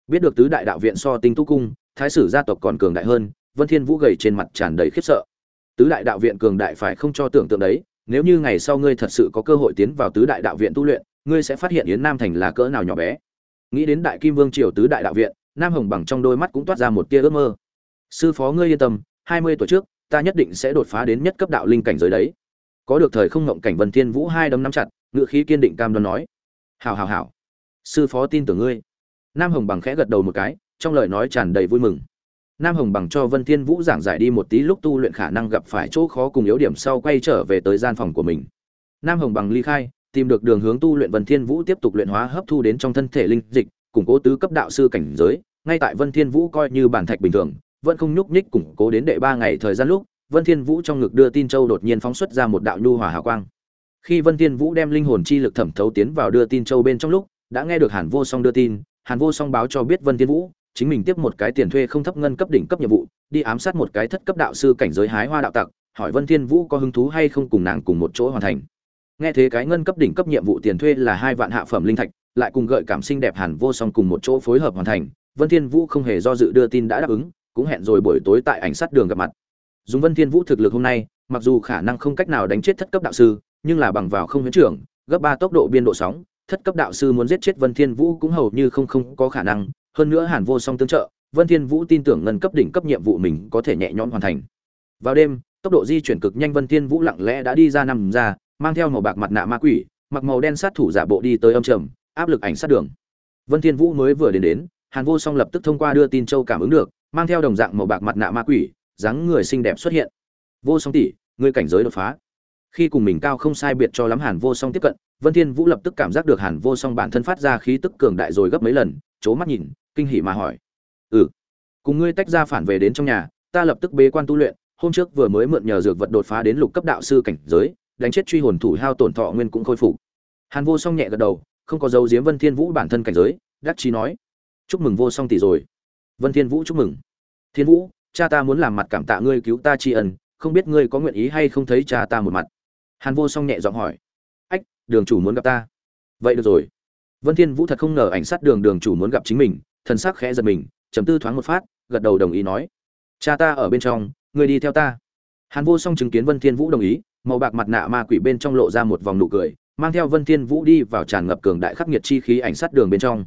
Biết được tứ đại đạo viện so tinh tú cung thái sử gia tộc còn cường đại hơn, vân thiên vũ gầy trên mặt tràn đầy khiếp sợ. Tứ đại đạo viện cường đại phải không cho tưởng tượng đấy nếu như ngày sau ngươi thật sự có cơ hội tiến vào tứ đại đạo viện tu luyện, ngươi sẽ phát hiện yến nam thành là cỡ nào nhỏ bé. Nghĩ đến đại kim vương triều tứ đại đạo viện, nam hồng bằng trong đôi mắt cũng toát ra một tia ước mơ. Sư phó ngươi yên tâm, hai mươi tuổi trước, ta nhất định sẽ đột phá đến nhất cấp đạo linh cảnh giới đấy. Có được thời không ngộng cảnh vân thiên vũ hai đấm nắm chặt, ngựa khí kiên định cam đoan nói. Hảo hảo hảo. Sư phó tin tưởng ngươi. Nam hồng bằng khẽ gật đầu một cái, trong lời nói tràn đầy vui mừng nam hồng bằng cho vân thiên vũ giảng giải đi một tí lúc tu luyện khả năng gặp phải chỗ khó cùng yếu điểm sau quay trở về tới gian phòng của mình. Nam hồng bằng ly khai, tìm được đường hướng tu luyện vân thiên vũ tiếp tục luyện hóa hấp thu đến trong thân thể linh dịch, củng cố tứ cấp đạo sư cảnh giới, ngay tại vân thiên vũ coi như bản thạch bình thường, vẫn không nhúc nhích củng cố đến đệ ba ngày thời gian lúc, vân thiên vũ trong ngực đưa tin châu đột nhiên phóng xuất ra một đạo nhu hòa hào quang. Khi vân thiên vũ đem linh hồn chi lực thẩm thấu tiến vào đưa tin châu bên trong lúc, đã nghe được hàn vô song đưa tin, hàn vô song báo cho biết vân thiên vũ chính mình tiếp một cái tiền thuê không thấp ngân cấp đỉnh cấp nhiệm vụ, đi ám sát một cái thất cấp đạo sư cảnh giới hái hoa đạo tặc, hỏi vân thiên vũ có hứng thú hay không cùng nàng cùng một chỗ hoàn thành. Nghe thế cái ngân cấp đỉnh cấp nhiệm vụ tiền thuê là hai vạn hạ phẩm linh thạch, lại cùng gợi cảm sinh đẹp hẳn vô song cùng một chỗ phối hợp hoàn thành, vân thiên vũ không hề do dự đưa tin đã đáp ứng, cũng hẹn rồi buổi tối tại ảnh sát đường gặp mặt. Dùng vân thiên vũ thực lực hôm nay, mặc dù khả năng không cách nào đánh chết thất cấp đạo sư, nhưng là bằng vào không huyễn trưởng, gấp ba tốc độ biên độ sóng, thất cấp đạo sư muốn giết chết vân thiên vũ cũng hầu như không không có khả năng hơn nữa hàn vô song tương trợ, vân thiên vũ tin tưởng ngân cấp đỉnh cấp nhiệm vụ mình có thể nhẹ nhõm hoàn thành. Vào đêm, tốc độ di chuyển cực nhanh vân thiên vũ lặng lẽ đã đi ra nằm ra, mang theo màu bạc mặt nạ ma quỷ, mặc màu đen sát thủ giả bộ đi tới âm trầm, áp lực ảnh sát đường. Vân thiên vũ mới vừa đến đến, hàn vô song lập tức thông qua đưa tin châu cảm ứng được, mang theo đồng dạng màu bạc mặt nạ ma quỷ, dáng người xinh đẹp xuất hiện. Vô song tỷ, ngươi cảnh giới đột phá. Khi cùng mình cao không sai biệt cho lắm hàn vô song tiếp cận vân thiên vũ lập tức cảm giác được hàn vô song bản thân phát ra khí tức cường đại rồi gấp mấy lần, chố mắt nhìn, kinh hỉ mà hỏi. Ừ cùng ngươi tách ra phản về đến trong nhà, ta lập tức bế quan tu luyện, hôm trước vừa mới mượn nhờ dược vật đột phá đến lục cấp đạo sư cảnh giới, đánh chết truy hồn thủ hao tổn thọ nguyên cũng khôi phục. Hàn vô song nhẹ gật đầu, không có dấu diếm vân thiên vũ bản thân cảnh giới, đắc chí nói. Chúc mừng vô song tỷ rồi. Vân thiên vũ chúc mừng. Thiên vũ, cha ta muốn làm mặt cảm tạ ngươi cứu ta tri ân, không biết ngươi có nguyện ý hay không thấy cha ta một mặt. Hàn vô song nhẹ giọng hỏi đường chủ muốn gặp ta. Vậy được rồi. Vân thiên vũ thật không ngờ ảnh sát đường đường chủ muốn gặp chính mình, thần sắc khẽ giật mình chấm tư thoáng một phát, gật đầu đồng ý nói. Cha ta ở bên trong, người đi theo ta. Hàn vô song chứng kiến vân thiên vũ đồng ý, màu bạc mặt nạ ma quỷ bên trong lộ ra một vòng nụ cười, mang theo vân thiên vũ đi vào tràn ngập cường đại khắc nghiệt chi khí ảnh sát đường bên trong.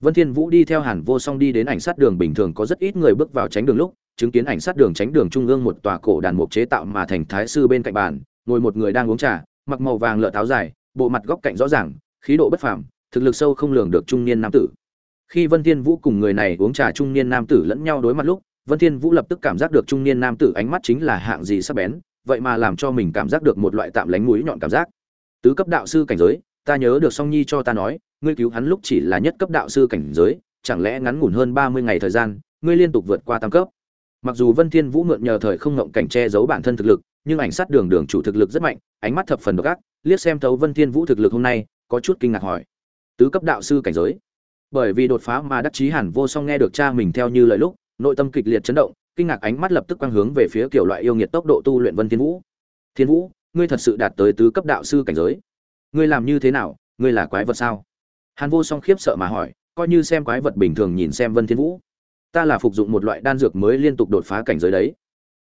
Vân thiên vũ đi theo hàn vô song đi đến ảnh sát đường bình thường có rất ít người bước vào tránh đường lúc, chứng kiến ảnh sát đường tránh đường trung ương một tòa cổ đàn mục chế tạo mà thành thái sư bên cạnh bàn, ngồi một người đang uống trà, mặc màu vàng lợn áo dài bộ mặt góc cạnh rõ ràng, khí độ bất phàm, thực lực sâu không lường được trung niên nam tử. Khi vân thiên vũ cùng người này uống trà trung niên nam tử lẫn nhau đối mặt lúc, vân thiên vũ lập tức cảm giác được trung niên nam tử ánh mắt chính là hạng gì sắc bén, vậy mà làm cho mình cảm giác được một loại tạm lánh mũi nhọn cảm giác. Tứ cấp đạo sư cảnh giới, ta nhớ được song nhi cho ta nói, ngươi cứu hắn lúc chỉ là nhất cấp đạo sư cảnh giới, chẳng lẽ ngắn ngủn hơn 30 ngày thời gian, ngươi liên tục vượt qua tam cấp? Mặc dù vân thiên vũ mượn nhờ thời không ngộng cảnh che giấu bản thân thực lực, nhưng ảnh sát đường đường chủ thực lực rất mạnh, ánh mắt thập phần độc ác liếc xem thấu vân thiên vũ thực lực hôm nay, có chút kinh ngạc hỏi. Tứ cấp đạo sư cảnh giới. Bởi vì đột phá mà đắc chí hẳn vô song nghe được cha mình theo như lời lúc, nội tâm kịch liệt chấn động, kinh ngạc ánh mắt lập tức quang hướng về phía kiểu loại yêu nghiệt tốc độ tu luyện vân thiên vũ. Thiên vũ, ngươi thật sự đạt tới tứ cấp đạo sư cảnh giới? Ngươi làm như thế nào? Ngươi là quái vật sao? Hàn vô song khiếp sợ mà hỏi, coi như xem quái vật bình thường nhìn xem vân thiên vũ. Ta là phục dụng một loại đan dược mới liên tục đột phá cảnh giới đấy.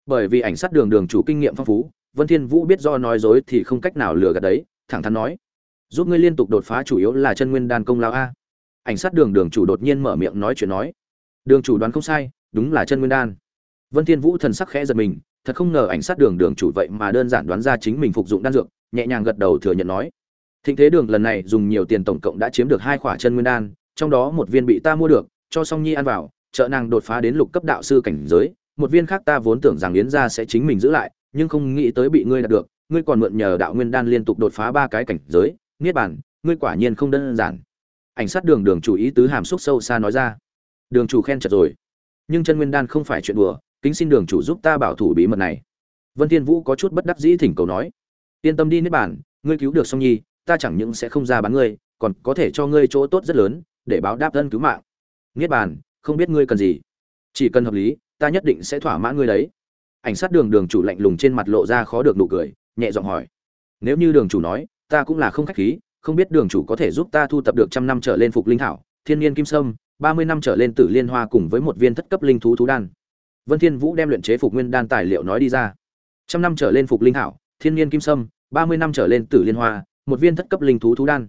Bởi vì ảnh sát đường đường chủ kinh nghiệm phong phú vân thiên vũ biết do nói dối thì không cách nào lừa gạt đấy, thẳng thắn nói. Giúp ngươi liên tục đột phá chủ yếu là chân nguyên đan công lao a. Ảnh sát đường đường chủ đột nhiên mở miệng nói chuyện nói. Đường chủ đoán không sai, đúng là chân nguyên đan. Vân thiên vũ thần sắc khẽ giật mình, thật không ngờ ảnh sát đường đường chủ vậy mà đơn giản đoán ra chính mình phục dụng đan dược, nhẹ nhàng gật đầu thừa nhận nói. Thịnh thế đường lần này dùng nhiều tiền tổng cộng đã chiếm được hai khỏa chân nguyên đan, trong đó một viên bị ta mua được, cho song nhi ăn vào, trợ nàng đột phá đến lục cấp đạo sư cảnh giới một viên khác ta vốn tưởng rằng yến gia sẽ chính mình giữ lại, nhưng không nghĩ tới bị ngươi đạt được, ngươi còn mượn nhờ đạo nguyên đan liên tục đột phá ba cái cảnh giới, niết bàn, ngươi quả nhiên không đơn giản. Ảnh sát đường đường chủ ý tứ hàm xúc sâu xa nói ra. Đường chủ khen chật rồi. Nhưng chân nguyên đan không phải chuyện đùa, kính xin đường chủ giúp ta bảo thủ bí mật này. Vân thiên vũ có chút bất đắc dĩ thỉnh cầu nói. Yên tâm đi niết bàn, ngươi cứu được song nhi, ta chẳng những sẽ không ra bán ngươi, còn có thể cho ngươi chỗ tốt rất lớn, để báo đáp ơn cứu mạng. Niết bàn, không biết ngươi cần gì. Chỉ cần hợp lý ta nhất định sẽ thỏa mãn ngươi đấy. Ảnh sát đường đường chủ lạnh lùng trên mặt lộ ra khó được nụ cười, nhẹ giọng hỏi. Nếu như đường chủ nói, ta cũng là không khách khí, không biết đường chủ có thể giúp ta thu tập được trăm năm trở lên phục linh thảo, thiên nhiên kim sâm, ba mươi năm trở lên tử liên hoa cùng với một viên thất cấp linh thú thú đan. Vân thiên vũ đem luyện chế phục nguyên đan tài liệu nói đi ra. Trăm năm trở lên phục linh thảo, thiên nhiên kim sâm, ba mươi năm trở lên tử liên hoa, một viên thất cấp linh thú thú đan.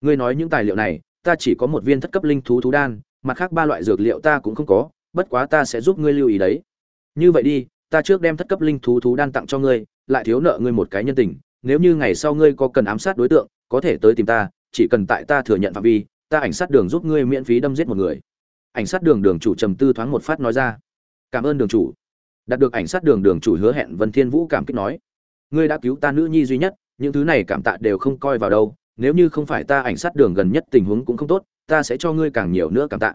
Ngươi nói những tài liệu này, ta chỉ có một viên thất cấp linh thú thú đan, mặt khác ba loại dược liệu ta cũng không có bất quá ta sẽ giúp ngươi lưu ý đấy. Như vậy đi, ta trước đem thất cấp linh thú thú đan tặng cho ngươi, lại thiếu nợ ngươi một cái nhân tình. Nếu như ngày sau ngươi có cần ám sát đối tượng, có thể tới tìm ta, chỉ cần tại ta thừa nhận phạm vi, ta ảnh sát đường giúp ngươi miễn phí đâm giết một người. Ảnh sát đường đường chủ trầm tư thoáng một phát nói ra. Cảm ơn đường chủ. Đạt được ảnh sát đường đường chủ hứa hẹn vân thiên vũ cảm kích nói. Ngươi đã cứu ta nữ nhi duy nhất, những thứ này cảm tạ đều không coi vào đâu. Nếu như không phải ta ảnh sát đường gần nhất tình huống cũng không tốt, ta sẽ cho ngươi càng nhiều nữa cảm tạ.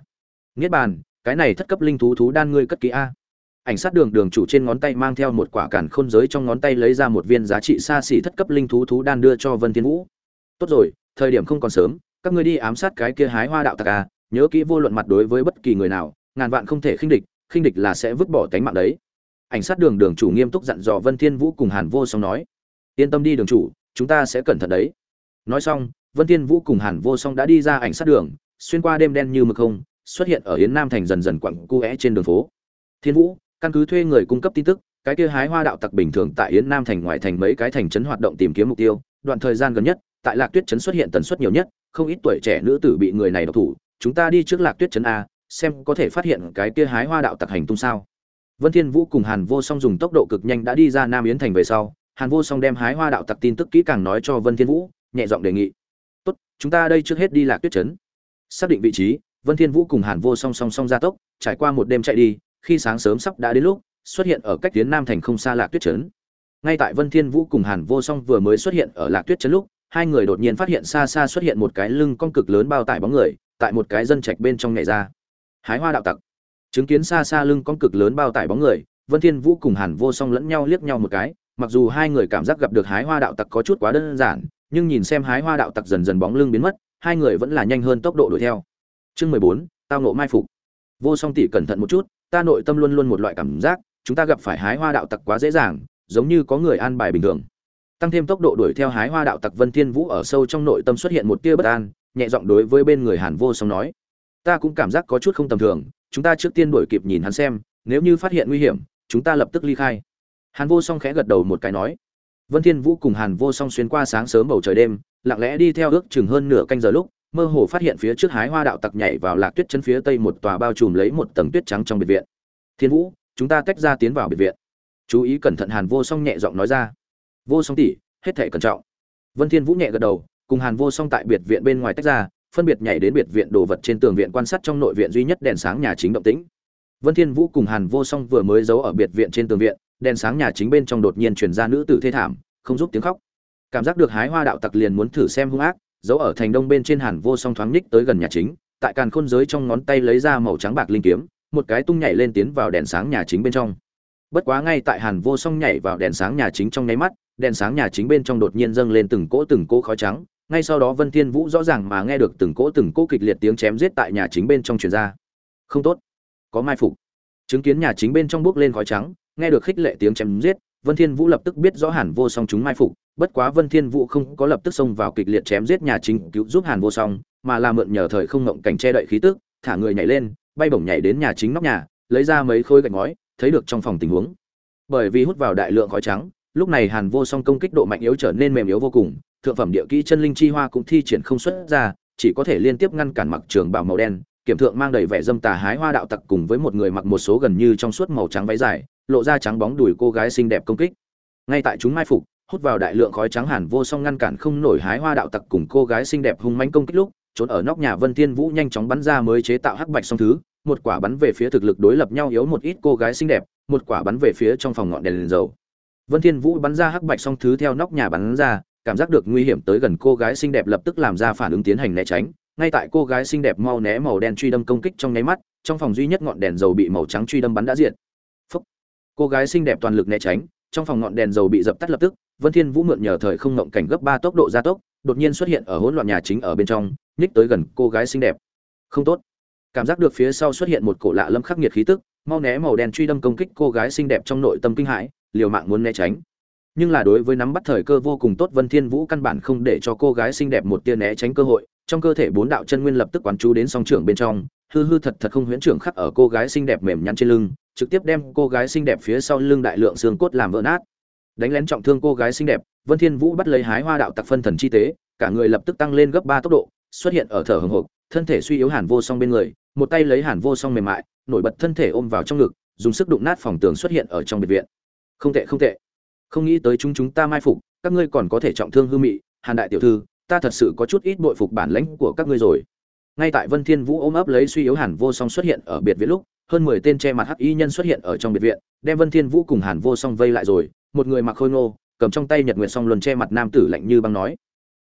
Niết bàn cái này thất cấp linh thú thú đan ngươi cất kỹ a. Ảnh sát đường đường chủ trên ngón tay mang theo một quả cản khôn giới trong ngón tay lấy ra một viên giá trị xa xỉ thất cấp linh thú thú đan đưa cho vân thiên vũ. Tốt rồi, thời điểm không còn sớm, các ngươi đi ám sát cái kia hái hoa đạo tặc a, nhớ kỹ vô luận mặt đối với bất kỳ người nào, ngàn vạn không thể khinh địch khinh địch là sẽ vứt bỏ tánh mạng đấy. Ảnh sát đường đường chủ nghiêm túc dặn dò vân thiên vũ cùng hàn vô song nói, yên tâm đi đường chủ, chúng ta sẽ cẩn thận đấy. Nói xong, vân thiên vũ cùng hàn vô song đã đi ra ảnh sát đường, xuyên qua đêm đen như mực không xuất hiện ở yến nam thành dần dần quặng cu trên đường phố. Thiên vũ, căn cứ thuê người cung cấp tin tức, cái kia hái hoa đạo tặc bình thường tại yến nam thành ngoại thành mấy cái thành trấn hoạt động tìm kiếm mục tiêu. Đoạn thời gian gần nhất, tại lạc tuyết trấn xuất hiện tần suất nhiều nhất, không ít tuổi trẻ nữ tử bị người này độc thủ. Chúng ta đi trước lạc tuyết trấn a, xem có thể phát hiện cái kia hái hoa đạo tặc hành tung sao. Vân thiên vũ cùng hàn vô song dùng tốc độ cực nhanh đã đi ra nam yến thành về sau. Hàn vô song đem hái hoa đạo tặc tin tức kỹ càng nói cho vân thiên vũ, nhẹ giọng đề nghị. Tốt, chúng ta đây trước hết đi lạc tuyết trấn. Xác định vị trí vân thiên vũ cùng hàn vô song song song ra tốc, trải qua một đêm chạy đi, khi sáng sớm sắp đã đến lúc, xuất hiện ở cách tiến nam thành không xa lạc tuyết trấn. Ngay tại vân thiên vũ cùng hàn vô song vừa mới xuất hiện ở lạc tuyết trấn lúc, hai người đột nhiên phát hiện xa xa xuất hiện một cái lưng cong cực lớn bao tải bóng người, tại một cái dân trạch bên trong nhảy ra. Hái hoa đạo tặc. Chứng kiến xa xa lưng cong cực lớn bao tải bóng người, vân thiên vũ cùng hàn vô song lẫn nhau liếc nhau một cái, mặc dù hai người cảm giác gặp được hái hoa đạo tặc có chút quá đơn giản, nhưng nhìn xem hái hoa đạo tặc dần dần bóng lưng biến mất, hai người vẫn là nhanh hơn tốc độ đuổi theo chương mười bốn, tao nộ mai phục. Vô song tỷ cẩn thận một chút, ta nội tâm luôn luôn một loại cảm giác, chúng ta gặp phải hái hoa đạo tặc quá dễ dàng, giống như có người an bài bình thường. Tăng thêm tốc độ đuổi theo hái hoa đạo tặc vân thiên vũ ở sâu trong nội tâm xuất hiện một tia bất an, nhẹ giọng đối với bên người hàn vô song nói, ta cũng cảm giác có chút không tầm thường, chúng ta trước tiên đuổi kịp nhìn hắn xem, nếu như phát hiện nguy hiểm, chúng ta lập tức ly khai. Hàn vô song khẽ gật đầu một cái nói, vân thiên vũ cùng hàn vô song xuyên qua sáng sớm bầu trời đêm, lặng lẽ đi theo ước chừng hơn nửa canh giờ lúc mơ hồ phát hiện phía trước hái hoa đạo tặc nhảy vào lạc tuyết chân phía tây một tòa bao trùm lấy một tầng tuyết trắng trong biệt viện. Thiên vũ, chúng ta tách ra tiến vào biệt viện. Chú ý cẩn thận hàn vô song nhẹ giọng nói ra. Vô song tỷ, hết thể cẩn trọng. Vân thiên vũ nhẹ gật đầu, cùng hàn vô song tại biệt viện bên ngoài tách ra, phân biệt nhảy đến biệt viện đồ vật trên tường viện quan sát trong nội viện duy nhất đèn sáng nhà chính động tĩnh. Vân thiên vũ cùng hàn vô song vừa mới giấu ở biệt viện trên tường viện, đèn sáng nhà chính bên trong đột nhiên truyền ra nữ tử thê thảm, không giúp tiếng khóc. Cảm giác được hái hoa đạo tặc liền muốn thử xem hung ác dấu ở thành đông bên trên hàn vô song thoáng nhích tới gần nhà chính, tại càn khôn giới trong ngón tay lấy ra màu trắng bạc linh kiếm, một cái tung nhảy lên tiến vào đèn sáng nhà chính bên trong. Bất quá ngay tại hàn vô song nhảy vào đèn sáng nhà chính trong nháy mắt, đèn sáng nhà chính bên trong đột nhiên dâng lên từng cỗ từng cỗ khói trắng, ngay sau đó vân thiên vũ rõ ràng mà nghe được từng cỗ từng cỗ kịch liệt tiếng chém giết tại nhà chính bên trong truyền ra. Không tốt, có mai phục. Chứng kiến nhà chính bên trong bước lên khói trắng, nghe được khích lệ tiếng chém giết vân thiên vũ lập tức biết rõ hàn vô song chúng mai phục, bất quá vân thiên vũ không có lập tức xông vào kịch liệt chém giết nhà chính cứu giúp hàn vô song, mà là mượn nhờ thời không ngộng cảnh che đậy khí tức, thả người nhảy lên, bay bổng nhảy đến nhà chính nóc nhà, lấy ra mấy khối gạch ngói, thấy được trong phòng tình huống. Bởi vì hút vào đại lượng khói trắng, lúc này hàn vô song công kích độ mạnh yếu trở nên mềm yếu vô cùng, thượng phẩm địa kỹ chân linh chi hoa cũng thi triển không xuất ra, chỉ có thể liên tiếp ngăn cản mặc trường bảo màu đen, kiểm thượng mang đầy vẻ dâm tà hái hoa đạo tặc cùng với một người mặc một số gần như trong suốt màu trắng váy dài lộ ra trắng bóng đùi cô gái xinh đẹp công kích. Ngay tại chúng mai phục hút vào đại lượng khói trắng hàn vô song ngăn cản không nổi hái hoa đạo tặc cùng cô gái xinh đẹp hung manh công kích lúc trốn ở nóc nhà vân thiên vũ nhanh chóng bắn ra mới chế tạo hắc bạch song thứ một quả bắn về phía thực lực đối lập nhau yếu một ít cô gái xinh đẹp một quả bắn về phía trong phòng ngọn đèn, đèn dầu. Vân thiên vũ bắn ra hắc bạch song thứ theo nóc nhà bắn ra cảm giác được nguy hiểm tới gần cô gái xinh đẹp lập tức làm ra phản ứng tiến hành né tránh. Ngay tại cô gái xinh đẹp mau né màu đen truy đâm công kích trong nháy mắt trong phòng duy nhất ngọn đèn dầu bị màu trắng truy đâm bắn đã diệt cô gái xinh đẹp toàn lực né tránh trong phòng ngọn đèn dầu bị dập tắt lập tức Vân Thiên Vũ mượn nhờ thời không ngộng cảnh gấp 3 tốc độ gia tốc, đột nhiên xuất hiện ở hỗn loạn nhà chính ở bên trong, nhích tới gần cô gái xinh đẹp. Không tốt. Cảm giác được phía sau xuất hiện một cổ lạ lâm khắc nghiệt khí tức, mau né màu đen truy đâm công kích cô gái xinh đẹp trong nội tâm kinh hãi, liều mạng muốn né tránh. Nhưng là đối với nắm bắt thời cơ vô cùng tốt Vân Thiên Vũ căn bản không để cho cô gái xinh đẹp một tia né tránh cơ hội, trong cơ thể bốn đạo chân nguyên lập tức quán chú đến song trưởng bên trong, hư hư thật thật không huyễn trưởng khắc ở cô gái xinh đẹp mềm nhăn trên lưng, trực tiếp đem cô gái xinh đẹp phía sau lưng đại lượng xương cốt làm vỡ nát. Đánh lén trọng thương cô gái xinh đẹp, Vân Thiên Vũ bắt lấy hái hoa đạo tặc phân thần chi tế, cả người lập tức tăng lên gấp 3 tốc độ, xuất hiện ở thở hừng hực, thân thể suy yếu Hàn Vô Song bên người, một tay lấy Hàn Vô Song mềm mại, nổi bật thân thể ôm vào trong ngực, dùng sức đụng nát phòng tường xuất hiện ở trong biệt viện. Không tệ không tệ. Không nghĩ tới chúng chúng ta mai phục, các ngươi còn có thể trọng thương hư mị, Hàn đại tiểu thư, ta thật sự có chút ít bội phục bản lãnh của các ngươi rồi. Ngay tại Vân Thiên Vũ ôm ấp lấy suy yếu Hàn Vô Song xuất hiện ở biệt viện lúc, hơn 10 tên che mặt hắc y nhân xuất hiện ở trong biệt viện, đem Vân Thiên Vũ cùng Hàn Vô Song vây lại rồi, một người mặc khôi ngô, cầm trong tay Nhật Nguyệt Song luân che mặt nam tử lạnh như băng nói: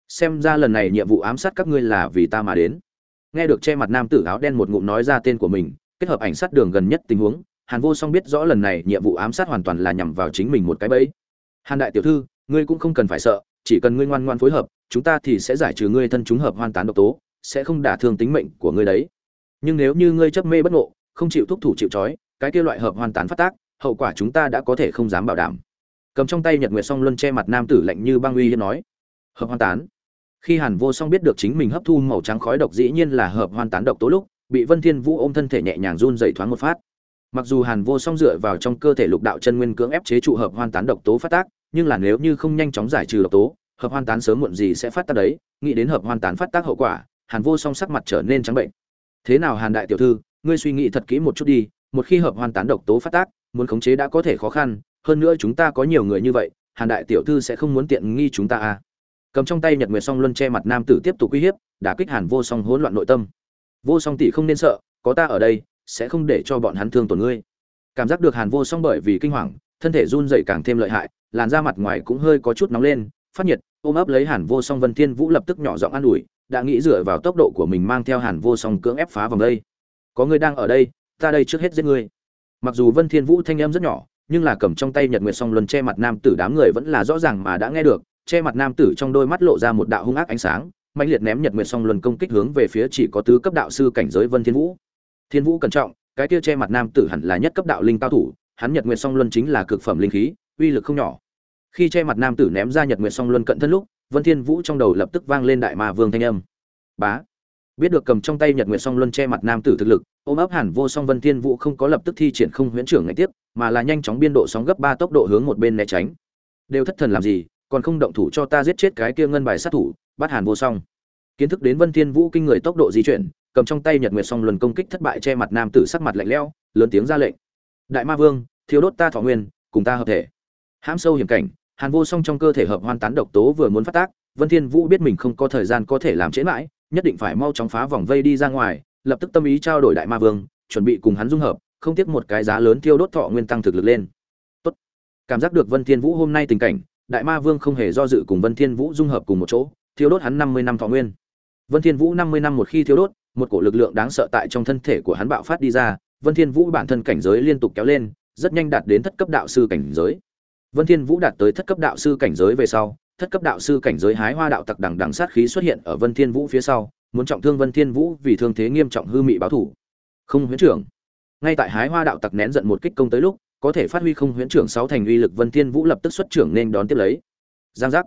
"Xem ra lần này nhiệm vụ ám sát các ngươi là vì ta mà đến." Nghe được che mặt nam tử áo đen một ngụm nói ra tên của mình, kết hợp ảnh sát đường gần nhất tình huống, Hàn Vô Song biết rõ lần này nhiệm vụ ám sát hoàn toàn là nhằm vào chính mình một cái bẫy. Hàn đại tiểu thư, ngươi cũng không cần phải sợ, chỉ cần ngươi ngoan ngoãn phối hợp, chúng ta thì sẽ giải trừ ngươi thân chúng hợp hoàn tán độc tố, sẽ không đả thương tính mệnh của ngươi đấy. Nhưng nếu như ngươi chấp mê bất ngộ, không chịu thúc thủ chịu trói, cái kia loại hợp hoàn tán phát tác, hậu quả chúng ta đã có thể không dám bảo đảm. Cầm trong tay Nhật Nguyệt Song Luân che mặt nam tử lạnh như băng uy hiếp nói: "Hợp hoàn tán." Khi Hàn Vô Song biết được chính mình hấp thu màu trắng khói độc dĩ nhiên là hợp hoàn tán độc tố lúc, bị Vân Thiên Vũ ôm thân thể nhẹ nhàng run rẩy thoáng một phát. Mặc dù Hàn Vô Song dựa vào trong cơ thể lục đạo chân nguyên cưỡng ép chế trụ hợp hoàn tán độc tố phát tác, nhưng là nếu như không nhanh chóng giải trừ độc tố, hợp hoàn tán sớm muộn gì sẽ phát tác đấy, nghĩ đến hợp hoàn tán phát tác hậu quả, Hàn Vô Song sắc mặt trở nên trắng bệnh. Thế nào Hàn đại tiểu thư, ngươi suy nghĩ thật kỹ một chút đi, một khi hợp hoàn tán độc tố phát tác, muốn khống chế đã có thể khó khăn, hơn nữa chúng ta có nhiều người như vậy, Hàn đại tiểu thư sẽ không muốn tiện nghi chúng ta à? Cầm trong tay Nhật Nguyệt Song Luân che mặt nam tử tiếp tục uy hiếp, đã kích Hàn Vô Song hỗn loạn nội tâm. Vô Song tỷ không nên sợ, có ta ở đây, sẽ không để cho bọn hắn thương tổn ngươi. Cảm giác được Hàn Vô Song bởi vì kinh hoàng, thân thể run rẩy càng thêm lợi hại, làn da mặt ngoài cũng hơi có chút nóng lên, phát nhiệt, ôm ấp lấy Hàn Vô Song Vân Thiên Vũ lập tức nhỏ giọng an ủi, đã nghĩ dựa vào tốc độ của mình mang theo Hàn Vô Song cưỡng ép phá vòng đây. Có người đang ở đây, ta đây trước hết giết ngươi. Mặc dù Vân Thiên Vũ thanh âm rất nhỏ, nhưng là cầm trong tay Nhật Nguyệt Song Luân che mặt nam tử đám người vẫn là rõ ràng mà đã nghe được, che mặt nam tử trong đôi mắt lộ ra một đạo hung ác ánh sáng, mạnh liệt ném Nhật Nguyệt Song Luân công kích hướng về phía chỉ có tứ cấp đạo sư cảnh giới Vân Thiên Vũ. Thiên Vũ cẩn trọng, cái kia che mặt nam tử hẳn là nhất cấp đạo linh cao thủ, hắn Nhật Nguyệt Song Luân chính là cực phẩm linh khí, uy lực không nhỏ. Khi che mặt nam tử ném ra Nhật Nguyệt Song Luân cận thân lúc, Vân Thiên Vũ trong đầu lập tức vang lên đại ma vương thanh âm. Bá. Biết được cầm trong tay Nhật Nguyệt Song Luân che mặt nam tử thực lực, ôm ấp hẳn vô song Vân Thiên Vũ không có lập tức thi triển không huyễn trưởng ngay tiếp, mà là nhanh chóng biên độ sóng gấp 3 tốc độ hướng một bên né tránh. Đều thất thần làm gì, còn không động thủ cho ta giết chết cái kia ngân bài sát thủ, bắt Hàn Vô Song. Kiến thức đến Vân Thiên Vũ kinh người tốc độ di chuyển, cầm trong tay Nhật Nguyệt Song Luân công kích thất bại che mặt nam tử sắc mặt lạnh lẽo, lớn tiếng ra lệnh. Đại Ma Vương, thiếu đốt ta thọ nguyên, cùng ta hợp thể. Hãm sâu hiểm cảnh, Hàn Vô Song trong cơ thể hợp hoan tán độc tố vừa muốn phát tác, Vân Thiên Vũ biết mình không có thời gian có thể làm chế mãi, nhất định phải mau chóng phá vòng vây đi ra ngoài, lập tức tâm ý trao đổi đại ma vương, chuẩn bị cùng hắn dung hợp, không tiếc một cái giá lớn tiêu đốt thọ nguyên tăng thực lực lên. Tốt. Cảm giác được Vân Thiên Vũ hôm nay tình cảnh, đại ma vương không hề do dự cùng Vân Thiên Vũ dung hợp cùng một chỗ, tiêu đốt hắn 50 năm thọ nguyên. Vân Thiên Vũ 50 năm một khi tiêu đốt, một cổ lực lượng đáng sợ tại trong thân thể của hắn bạo phát đi ra, Vân Thiên Vũ bản thân cảnh giới liên tục kéo lên, rất nhanh đạt đến thất cấp đạo sư cảnh giới. Vân Thiên Vũ đạt tới thất cấp đạo sư cảnh giới về sau, thất cấp đạo sư cảnh giới hái hoa đạo tặc đằng đằng sát khí xuất hiện ở Vân Thiên Vũ phía sau, muốn trọng thương Vân Thiên Vũ vì thương thế nghiêm trọng hư mị báo thủ. Không huyễn trưởng. Ngay tại hái hoa đạo tặc nén giận một kích công tới lúc, có thể phát huy không huyễn trưởng sáu thành uy lực Vân Thiên Vũ lập tức xuất trưởng nên đón tiếp lấy. Giang giác.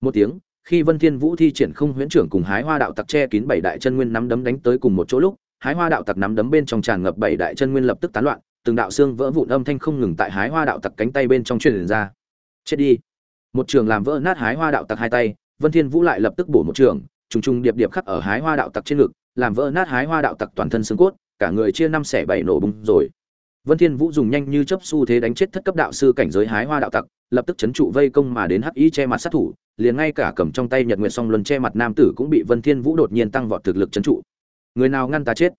Một tiếng, khi Vân Thiên Vũ thi triển không huyễn trưởng cùng hái hoa đạo tặc che kín bảy đại chân nguyên nắm đấm đánh tới cùng một chỗ lúc, hái hoa đạo tặc nắm đấm bên trong tràn ngập bảy đại chân nguyên lập tức tán loạn, từng đạo xương vỡ vụn âm thanh không ngừng tại hái hoa đạo tặc cánh tay bên trong truyền ra. Chết đi một trường làm vỡ nát hái hoa đạo tặc hai tay, vân thiên vũ lại lập tức bổ một trường, trùng trùng điệp điệp khắc ở hái hoa đạo tặc trên ngực, làm vỡ nát hái hoa đạo tặc toàn thân xương cốt, cả người chia năm xẻ bảy nổ bung rồi. Vân thiên vũ dùng nhanh như chớp xu thế đánh chết thất cấp đạo sư cảnh giới hái hoa đạo tặc, lập tức chấn trụ vây công mà đến hắc y che mặt sát thủ, liền ngay cả cầm trong tay nhật nguyệt song luân che mặt nam tử cũng bị vân thiên vũ đột nhiên tăng vọt thực lực chấn trụ. Người nào ngăn ta chết?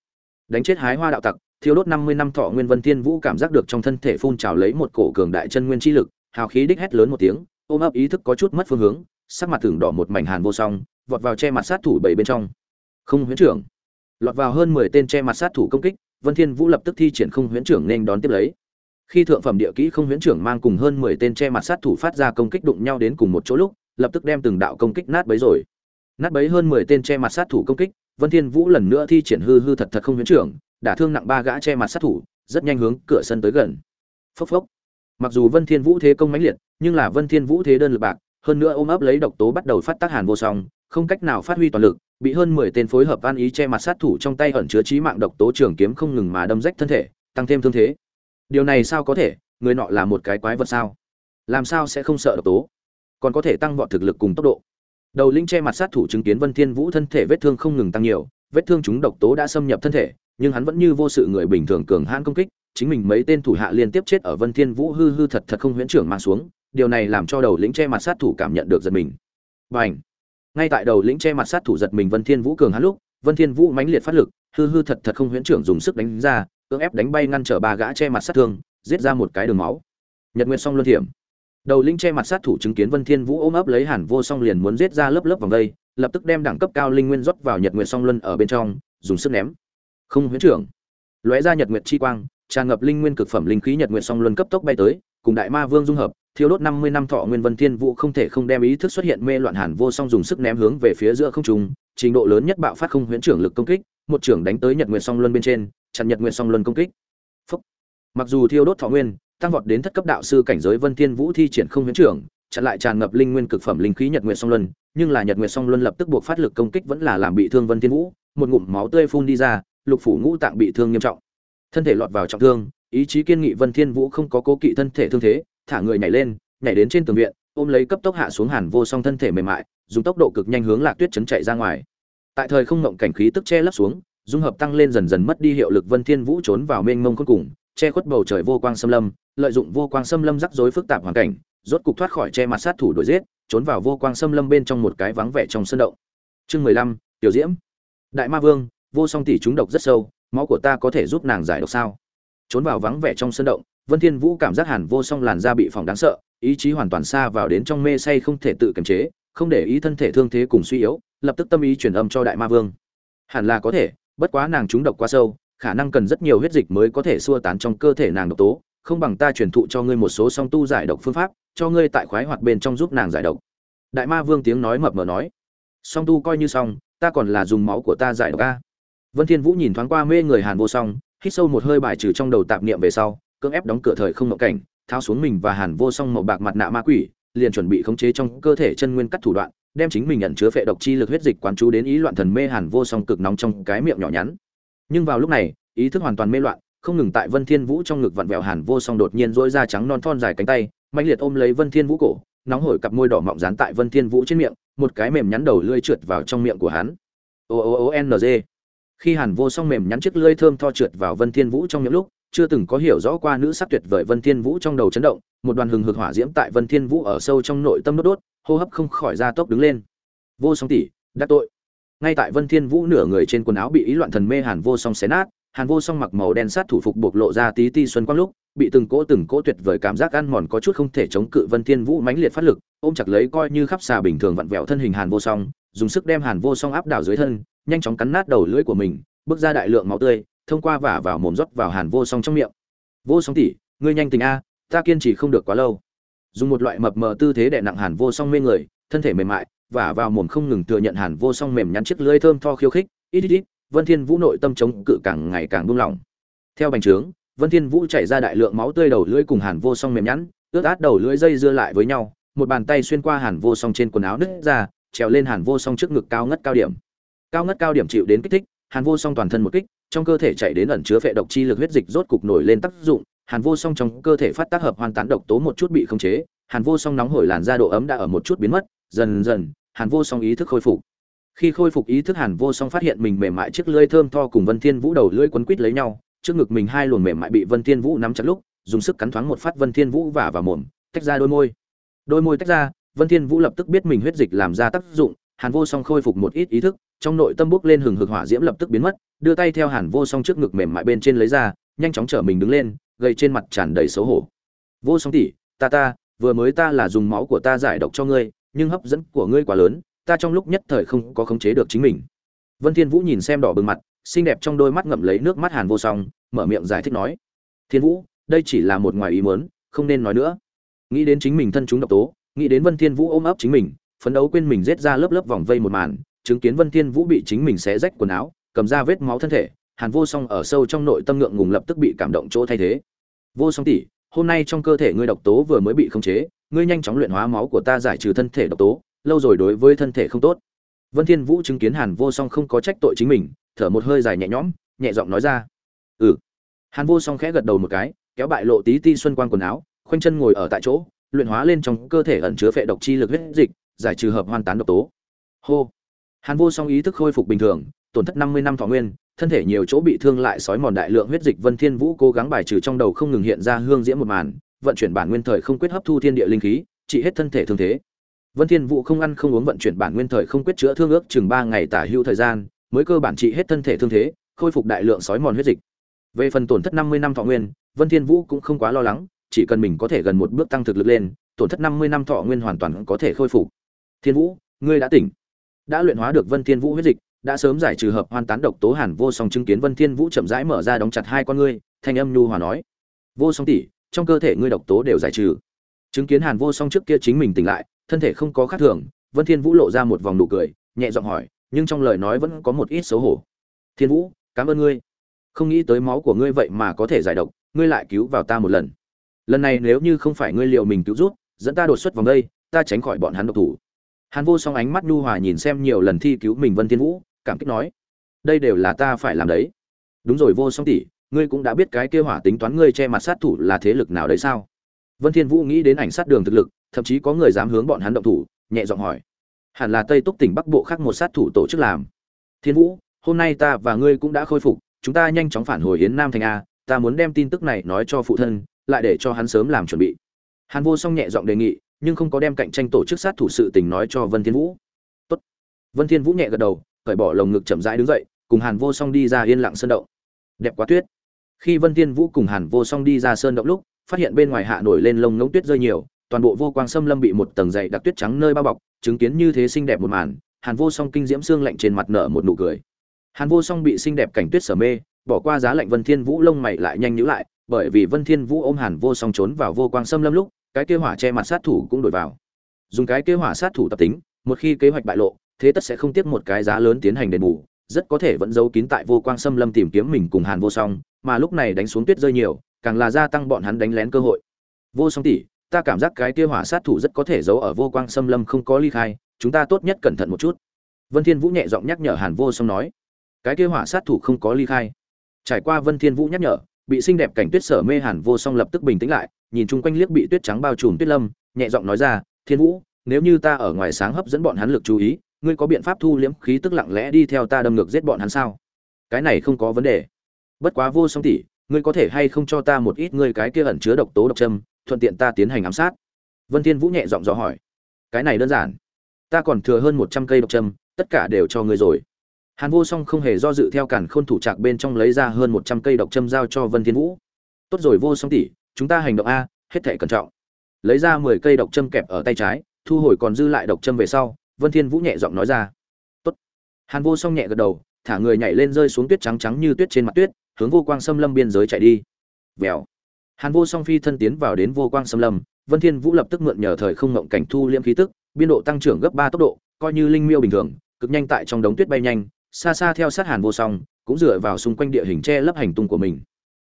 Đánh chết hái hoa đạo tặc thiếu đốt 50 năm thọ nguyên vân thiên vũ cảm giác được trong thân thể phun trào lấy một cổ cường đại chân nguyên chi lực, hào khí đích hét lớn một tiếng ôm ấp ý thức có chút mất phương hướng, sắc mặt tưởng đỏ một mảnh hàn vô song, vọt vào che mặt sát thủ bảy bên trong. Không, huyễn trưởng. Lọt vào hơn mười tên che mặt sát thủ công kích, vân thiên vũ lập tức thi triển không huyễn trưởng nên đón tiếp lấy. Khi thượng phẩm địa kỹ không huyễn trưởng mang cùng hơn mười tên che mặt sát thủ phát ra công kích đụng nhau đến cùng một chỗ lúc, lập tức đem từng đạo công kích nát bấy rồi. Nát bấy hơn mười tên che mặt sát thủ công kích, vân thiên vũ lần nữa thi triển hư hư thật thật không huyễn trưởng, đả thương nặng ba gã che mặt sát thủ, rất nhanh hướng cửa sân tới gần. Phốc phốc mặc dù vân thiên vũ thế công mãnh liệt, nhưng là vân thiên vũ thế đơn lực bạc, hơn nữa ôm ấp lấy độc tố bắt đầu phát tác hàn vô song, không cách nào phát huy toàn lực, bị hơn mười tên phối hợp van ý che mặt sát thủ trong tay ẩn chứa chí mạng độc tố trường kiếm không ngừng mà đâm rách thân thể, tăng thêm thương thế. Điều này sao có thể? Người nọ là một cái quái vật sao? Làm sao sẽ không sợ độc tố? Còn có thể tăng vọt thực lực cùng tốc độ. Đầu linh che mặt sát thủ chứng kiến vân thiên vũ thân thể vết thương không ngừng tăng nhiều vết thương chúng độc tố đã xâm nhập thân thể, nhưng hắn vẫn như vô sự người bình thường cường hãn công kích, chính mình mấy tên thủ hạ liên tiếp chết ở vân thiên vũ hư hư thật thật không huyễn trưởng mang xuống, điều này làm cho đầu lĩnh che mặt sát thủ cảm nhận được giật mình. Bành! Ngay tại đầu lĩnh che mặt sát thủ giật mình vân thiên vũ cường hãn lúc, vân thiên vũ mãnh liệt phát lực, hư hư thật thật không huyễn trưởng dùng sức đánh ra, cưỡng ép đánh bay ngăn trở ba gã che mặt sát thương, giết ra một cái đường máu. Nhật nguyệt song luân thiểm. Đầu lĩnh che mặt sát thủ chứng kiến vân thiên vũ ôm ấp lấy hàn vô song liền muốn giết ra lớp lớp vòng đây lập tức đem đẳng cấp cao linh nguyên rót vào nhật nguyệt song luân ở bên trong, dùng sức ném. Không, huyễn trưởng. Lóe ra nhật nguyệt chi quang, tràn ngập linh nguyên cực phẩm linh khí nhật nguyệt song luân cấp tốc bay tới, cùng đại ma vương dung hợp, thiêu đốt 50 năm thọ nguyên vân thiên vũ không thể không đem ý thức xuất hiện mê loạn hàn vô song dùng sức ném hướng về phía giữa không trung, trình độ lớn nhất bạo phát không huyễn trưởng lực công kích, một trưởng đánh tới nhật nguyệt song luân bên trên, chặn nhật nguyệt song luân công kích. Phúc. mặc dù thiêu đốt thọ nguyên, tăng vọt đến thất cấp đạo sư cảnh giới vân thiên vũ thi triển không huyễn trưởng, chặn lại tràn ngập linh nguyên cực phẩm linh khí nhật nguyệt song luân nhưng là nhật nguyệt song luân lập tức buộc phát lực công kích vẫn là làm bị thương vân thiên vũ, một ngụm máu tươi phun đi ra, lục phủ ngũ tạng bị thương nghiêm trọng. Thân thể lọt vào trọng thương, ý chí kiên nghị vân thiên vũ không có cố kỵ thân thể thương thế, thả người nhảy lên, nhảy đến trên tường viện, ôm lấy cấp tốc hạ xuống hàn vô song thân thể mềm mại, dùng tốc độ cực nhanh hướng lạc tuyết chấn chạy ra ngoài. Tại thời không ngộng cảnh khí tức che lấp xuống, dung hợp tăng lên dần dần mất đi hiệu lực vân thiên vũ trốn vào mênh mông cuối cùng, che khuất bầu trời vô quang xâm lâm, lợi dụng vô quang xâm lâm rắc rối phức tạp hoàn cảnh, rốt cục thoát khỏi che mặt sát thủ đuổi giết trốn vào vô quang xâm lâm bên trong một cái vắng vẻ trong sân động. Chương mười lăm, tiểu diễm. Đại ma vương, vô song tỷ chúng độc rất sâu, máu của ta có thể giúp nàng giải độc sao? Trốn vào vắng vẻ trong sân động, vân thiên vũ cảm giác hàn vô song làn da bị phỏng đáng sợ, ý chí hoàn toàn xa vào đến trong mê say không thể tự kiềm chế, không để ý thân thể thương thế cùng suy yếu, lập tức tâm ý truyền âm cho đại ma vương. Hẳn là có thể, bất quá nàng trúng độc quá sâu, khả năng cần rất nhiều huyết dịch mới có thể xua tán trong cơ thể nàng độc tố, không bằng ta truyền thụ cho ngươi một số song tu giải độc phương pháp cho ngươi tại khoái hoạt bên trong giúp nàng giải độc. Đại ma vương tiếng nói mập mờ nói, song tu coi như xong, ta còn là dùng máu của ta giải độc a. Vân thiên vũ nhìn thoáng qua mê người hàn vô song, hít sâu một hơi bài trừ trong đầu tạp niệm về sau, cưỡng ép đóng cửa thời không mộng cảnh, tháo xuống mình và hàn vô song màu bạc mặt nạ ma quỷ, liền chuẩn bị khống chế trong cơ thể chân nguyên cắt thủ đoạn, đem chính mình nhận chứa phệ độc chi lực huyết dịch quán chú đến ý loạn thần mê hàn vô song cực nóng trong cái miệng nhỏ nhắn. Nhưng vào lúc này, ý thức hoàn toàn mê loạn không ngừng tại vân thiên vũ trong ngực vặn vẹo hàn vô song đột nhiên rỗi ra trắng non thon dài cánh tay mạnh liệt ôm lấy vân thiên vũ cổ, nóng hổi cặp môi đỏ mọng dán tại vân thiên vũ trên miệng, một cái mềm nhắn đầu lưỡi trượt vào trong miệng của hắn. O o o n g. Khi hàn vô song mềm nhắn chiếc lưỡi thơm tho trượt vào vân thiên vũ trong miệng lúc, chưa từng có hiểu rõ qua nữ sắc tuyệt vời vân thiên vũ trong đầu chấn động, một đoàn hừng hực hỏa diễm tại vân thiên vũ ở sâu trong nội tâm đốt đốt, hô hấp không khỏi ra tốc đứng lên. Vô song tỷ đắc tội. Ngay tại vân thiên vũ nửa người trên quần áo bị ý loạn thần mê hàn vô song xé nát hàn vô song mặc màu đen sát thủ phục bộc lộ ra tí ti xuân quang lúc, bị từng cỗ từng cỗ tuyệt vời cảm giác ăn mòn có chút không thể chống cự vân thiên vũ mãnh liệt phát lực, ôm chặt lấy coi như khắp xà bình thường vặn vẹo thân hình hàn vô song, dùng sức đem hàn vô song áp đảo dưới thân, nhanh chóng cắn nát đầu lưỡi của mình, bước ra đại lượng máu tươi, thông qua vả vào mồm rót vào hàn vô song trong miệng. Vô song tỷ, ngươi nhanh tình a, ta kiên trì không được quá lâu. Dùng một loại mập mờ tư thế đè nặng hàn vô song mê người, thân thể mềm mại, vả vào mồm không ngừng thừa nhận hàn vô song mềm nhắn chiếc lưỡi thơm tho khiêu khích, ít ít ít vân thiên vũ nội tâm chống cự càng ngày càng buông lỏng. Theo bành trướng, vân thiên vũ chảy ra đại lượng máu tươi đầu lưỡi cùng hàn vô song mềm nhẵn, ướt át đầu lưỡi dây dưa lại với nhau, một bàn tay xuyên qua hàn vô song trên quần áo nứt ra, trèo lên hàn vô song trước ngực cao ngất cao điểm. Cao ngất cao điểm chịu đến kích thích, hàn vô song toàn thân một kích, trong cơ thể chạy đến ẩn chứa phệ độc chi lực huyết dịch rốt cục nổi lên tác dụng, hàn vô song trong cơ thể phát tác hợp hoàn tán độc tố một chút bị khống chế, hàn vô song nóng hổi làn da độ ấm đã ở một chút biến mất, dần dần, hàn vô song ý thức khôi phục khi khôi phục ý thức hàn vô song phát hiện mình mềm mại chiếc lưỡi thơm tho cùng vân thiên vũ đầu lưỡi quấn quít lấy nhau, trước ngực mình hai luồng mềm mại bị vân thiên vũ nắm chặt lúc, dùng sức cắn thoáng một phát vân thiên vũ vả vào mồm, tách ra đôi môi. Đôi môi tách ra, vân thiên vũ lập tức biết mình huyết dịch làm ra tác dụng, hàn vô song khôi phục một ít ý thức, trong nội tâm bốc lên hừng hực hỏa diễm lập tức biến mất, đưa tay theo hàn vô song trước ngực mềm mại bên trên lấy ra, nhanh chóng trở mình đứng lên, gầy trên mặt tràn đầy xấu hổ. Vô song tỷ, ta ta, vừa mới ta là dùng máu của ta giải độc cho ngươi, nhưng hấp dẫn của ngươi quá lớn ta trong lúc nhất thời không có khống chế được chính mình. Vân thiên vũ nhìn xem đỏ bừng mặt, xinh đẹp trong đôi mắt ngậm lấy nước mắt hàn vô song, mở miệng giải thích nói, thiên vũ, đây chỉ là một ngoài ý muốn, không nên nói nữa. Nghĩ đến chính mình thân chúng độc tố, nghĩ đến vân thiên vũ ôm ấp chính mình, phấn đấu quên mình rết ra lớp lớp vòng vây một màn, chứng kiến vân thiên vũ bị chính mình xé rách quần áo, cầm ra vết máu thân thể, hàn vô song ở sâu trong nội tâm ngượng ngùng lập tức bị cảm động chỗ thay thế. Vô song tỷ, hôm nay trong cơ thể ngươi độc tố vừa mới bị khống chế, ngươi nhanh chóng luyện hóa máu của ta giải trừ thân thể độc tố lâu rồi đối với thân thể không tốt. Vân thiên vũ chứng kiến hàn vô song không có trách tội chính mình, thở một hơi dài nhẹ nhõm, nhẹ giọng nói ra. Ừ. Hàn vô song khẽ gật đầu một cái, kéo bại lộ tí ti xuân quang quần áo, khoanh chân ngồi ở tại chỗ, luyện hóa lên trong cơ thể ẩn chứa phệ độc chi lực huyết dịch, giải trừ hợp hoàn tán độc tố. Hô. Hàn vô song ý thức khôi phục bình thường, tổn thất 50 năm thọ nguyên, thân thể nhiều chỗ bị thương lại sói mòn đại lượng huyết dịch vân thiên vũ cố gắng bài trừ trong đầu không ngừng hiện ra hương diễm một màn, vận chuyển bản nguyên thời không quyết hấp thu thiên địa linh khí, trị hết thân thể thương thế vân thiên vũ không ăn không uống vận chuyển bản nguyên thời không quyết chữa thương ước chừng ba ngày tả hữu thời gian, mới cơ bản trị hết thân thể thương thế, khôi phục đại lượng sói mòn huyết dịch. Về phần tổn thất 50 năm thọ nguyên, vân thiên vũ cũng không quá lo lắng, chỉ cần mình có thể gần một bước tăng thực lực lên, tổn thất 50 năm thọ nguyên hoàn toàn có thể khôi phục. Thiên vũ, ngươi đã tỉnh. Đã luyện hóa được vân thiên vũ huyết dịch, đã sớm giải trừ hợp hoàn tán độc tố hàn vô song chứng kiến vân thiên vũ chậm rãi mở ra đóng chặt hai con ngươi, thanh âm nhu hòa nói. Vô song tỷ, trong cơ thể ngươi độc tố đều giải trừ. Chứng kiến hàn vô song trước kia chính mình tỉnh lại thân thể không có khác thường, vân thiên vũ lộ ra một vòng nụ cười, nhẹ giọng hỏi, nhưng trong lời nói vẫn có một ít xấu hổ. Thiên vũ, cảm ơn ngươi. Không nghĩ tới máu của ngươi vậy mà có thể giải độc, ngươi lại cứu vào ta một lần. Lần này nếu như không phải ngươi liệu mình cứu rút dẫn ta đột xuất vòng đây, ta tránh khỏi bọn hắn độc thủ. Hắn vô song ánh mắt nhu hòa nhìn xem nhiều lần thi cứu mình vân thiên vũ, cảm kích nói, đây đều là ta phải làm đấy. Đúng rồi vô song tỷ, ngươi cũng đã biết cái kia hỏa tính toán ngươi che mặt sát thủ là thế lực nào đấy sao? Vân thiên vũ nghĩ đến ảnh sát đường thực lực thậm chí có người dám hướng bọn hắn động thủ, nhẹ giọng hỏi. Hẳn là tây túc tỉnh bắc bộ khác một sát thủ tổ chức làm. Thiên vũ, hôm nay ta và ngươi cũng đã khôi phục, chúng ta nhanh chóng phản hồi yến nam thành a, ta muốn đem tin tức này nói cho phụ thân, lại để cho hắn sớm làm chuẩn bị. Hàn vô song nhẹ giọng đề nghị, nhưng không có đem cạnh tranh tổ chức sát thủ sự tình nói cho vân thiên vũ. Tốt. vân thiên vũ nhẹ gật đầu, cởi bỏ lồng ngực chậm rãi đứng dậy, cùng hàn vô song đi ra yên lặng sơn động. Đẹp quá tuyết. Khi vân thiên vũ cùng hàn vô song đi ra sơn động lúc, phát hiện bên ngoài hạ nổi lên lông ngỗng tuyết rơi nhiều toàn bộ vô quang xâm lâm bị một tầng dày đặc tuyết trắng nơi bao bọc, chứng kiến như thế xinh đẹp một màn, hàn vô song kinh diễm xương lạnh trên mặt nở một nụ cười. Hàn vô song bị xinh đẹp cảnh tuyết sở mê, bỏ qua giá lạnh vân thiên vũ lông mày lại nhanh nhíu lại, bởi vì vân thiên vũ ôm hàn vô song trốn vào vô quang xâm lâm lúc, cái kế hỏa che mặt sát thủ cũng đổi vào. Dùng cái kế hỏa sát thủ tập tính, một khi kế hoạch bại lộ, thế tất sẽ không tiếc một cái giá lớn tiến hành đền bù, rất có thể vẫn giấu kín tại vô quang xâm lâm tìm kiếm mình cùng hàn vô song, mà lúc này đánh xuống tuyết rơi nhiều, càng là gia tăng bọn hắn đánh lén cơ hội. Vô song tỷ ta cảm giác cái kia hỏa sát thủ rất có thể giấu ở vô quang xâm lâm không có ly khai, chúng ta tốt nhất cẩn thận một chút. Vân thiên vũ nhẹ giọng nhắc nhở hàn vô song nói. Cái kia hỏa sát thủ không có ly khai. Trải qua vân thiên vũ nhắc nhở, bị xinh đẹp cảnh tuyết sở mê hàn vô song lập tức bình tĩnh lại, nhìn chung quanh liếc bị tuyết trắng bao trùm tuyết lâm, nhẹ giọng nói ra, thiên vũ, nếu như ta ở ngoài sáng hấp dẫn bọn hắn lực chú ý, ngươi có biện pháp thu liễm khí tức lặng lẽ đi theo ta đâm ngược giết bọn hắn sao? Cái này không có vấn đề. Bất quá vô song tỷ, ngươi có thể hay không cho ta một ít ngươi cái kia ẩn chứa độc tố độc châm thuận tiện ta tiến hành ám sát. Vân thiên vũ nhẹ giọng dò hỏi. Cái này đơn giản. Ta còn thừa hơn một trăm cây độc châm, tất cả đều cho ngươi rồi. Hàn vô song không hề do dự theo cản khôn thủ trạc bên trong lấy ra hơn một trăm cây độc châm giao cho vân thiên vũ. Tốt rồi vô song tỷ, chúng ta hành động a, hết thể cẩn trọng. Lấy ra mười cây độc châm kẹp ở tay trái, thu hồi còn dư lại độc châm về sau, vân thiên vũ nhẹ giọng nói ra. Tốt. Hàn vô song nhẹ gật đầu, thả người nhảy lên rơi xuống tuyết trắng trắng như tuyết trên mặt tuyết, hướng vô quang xâm lâm biên giới chạy đi. Vèo hàn vô song phi thân tiến vào đến vô quang xâm lâm, vân thiên vũ lập tức mượn nhờ thời không ngộng cảnh thu liễm khí tức, biên độ tăng trưởng gấp ba tốc độ, coi như linh miêu bình thường, cực nhanh tại trong đống tuyết bay nhanh, xa xa theo sát hàn vô song, cũng dựa vào xung quanh địa hình che lấp hành tung của mình.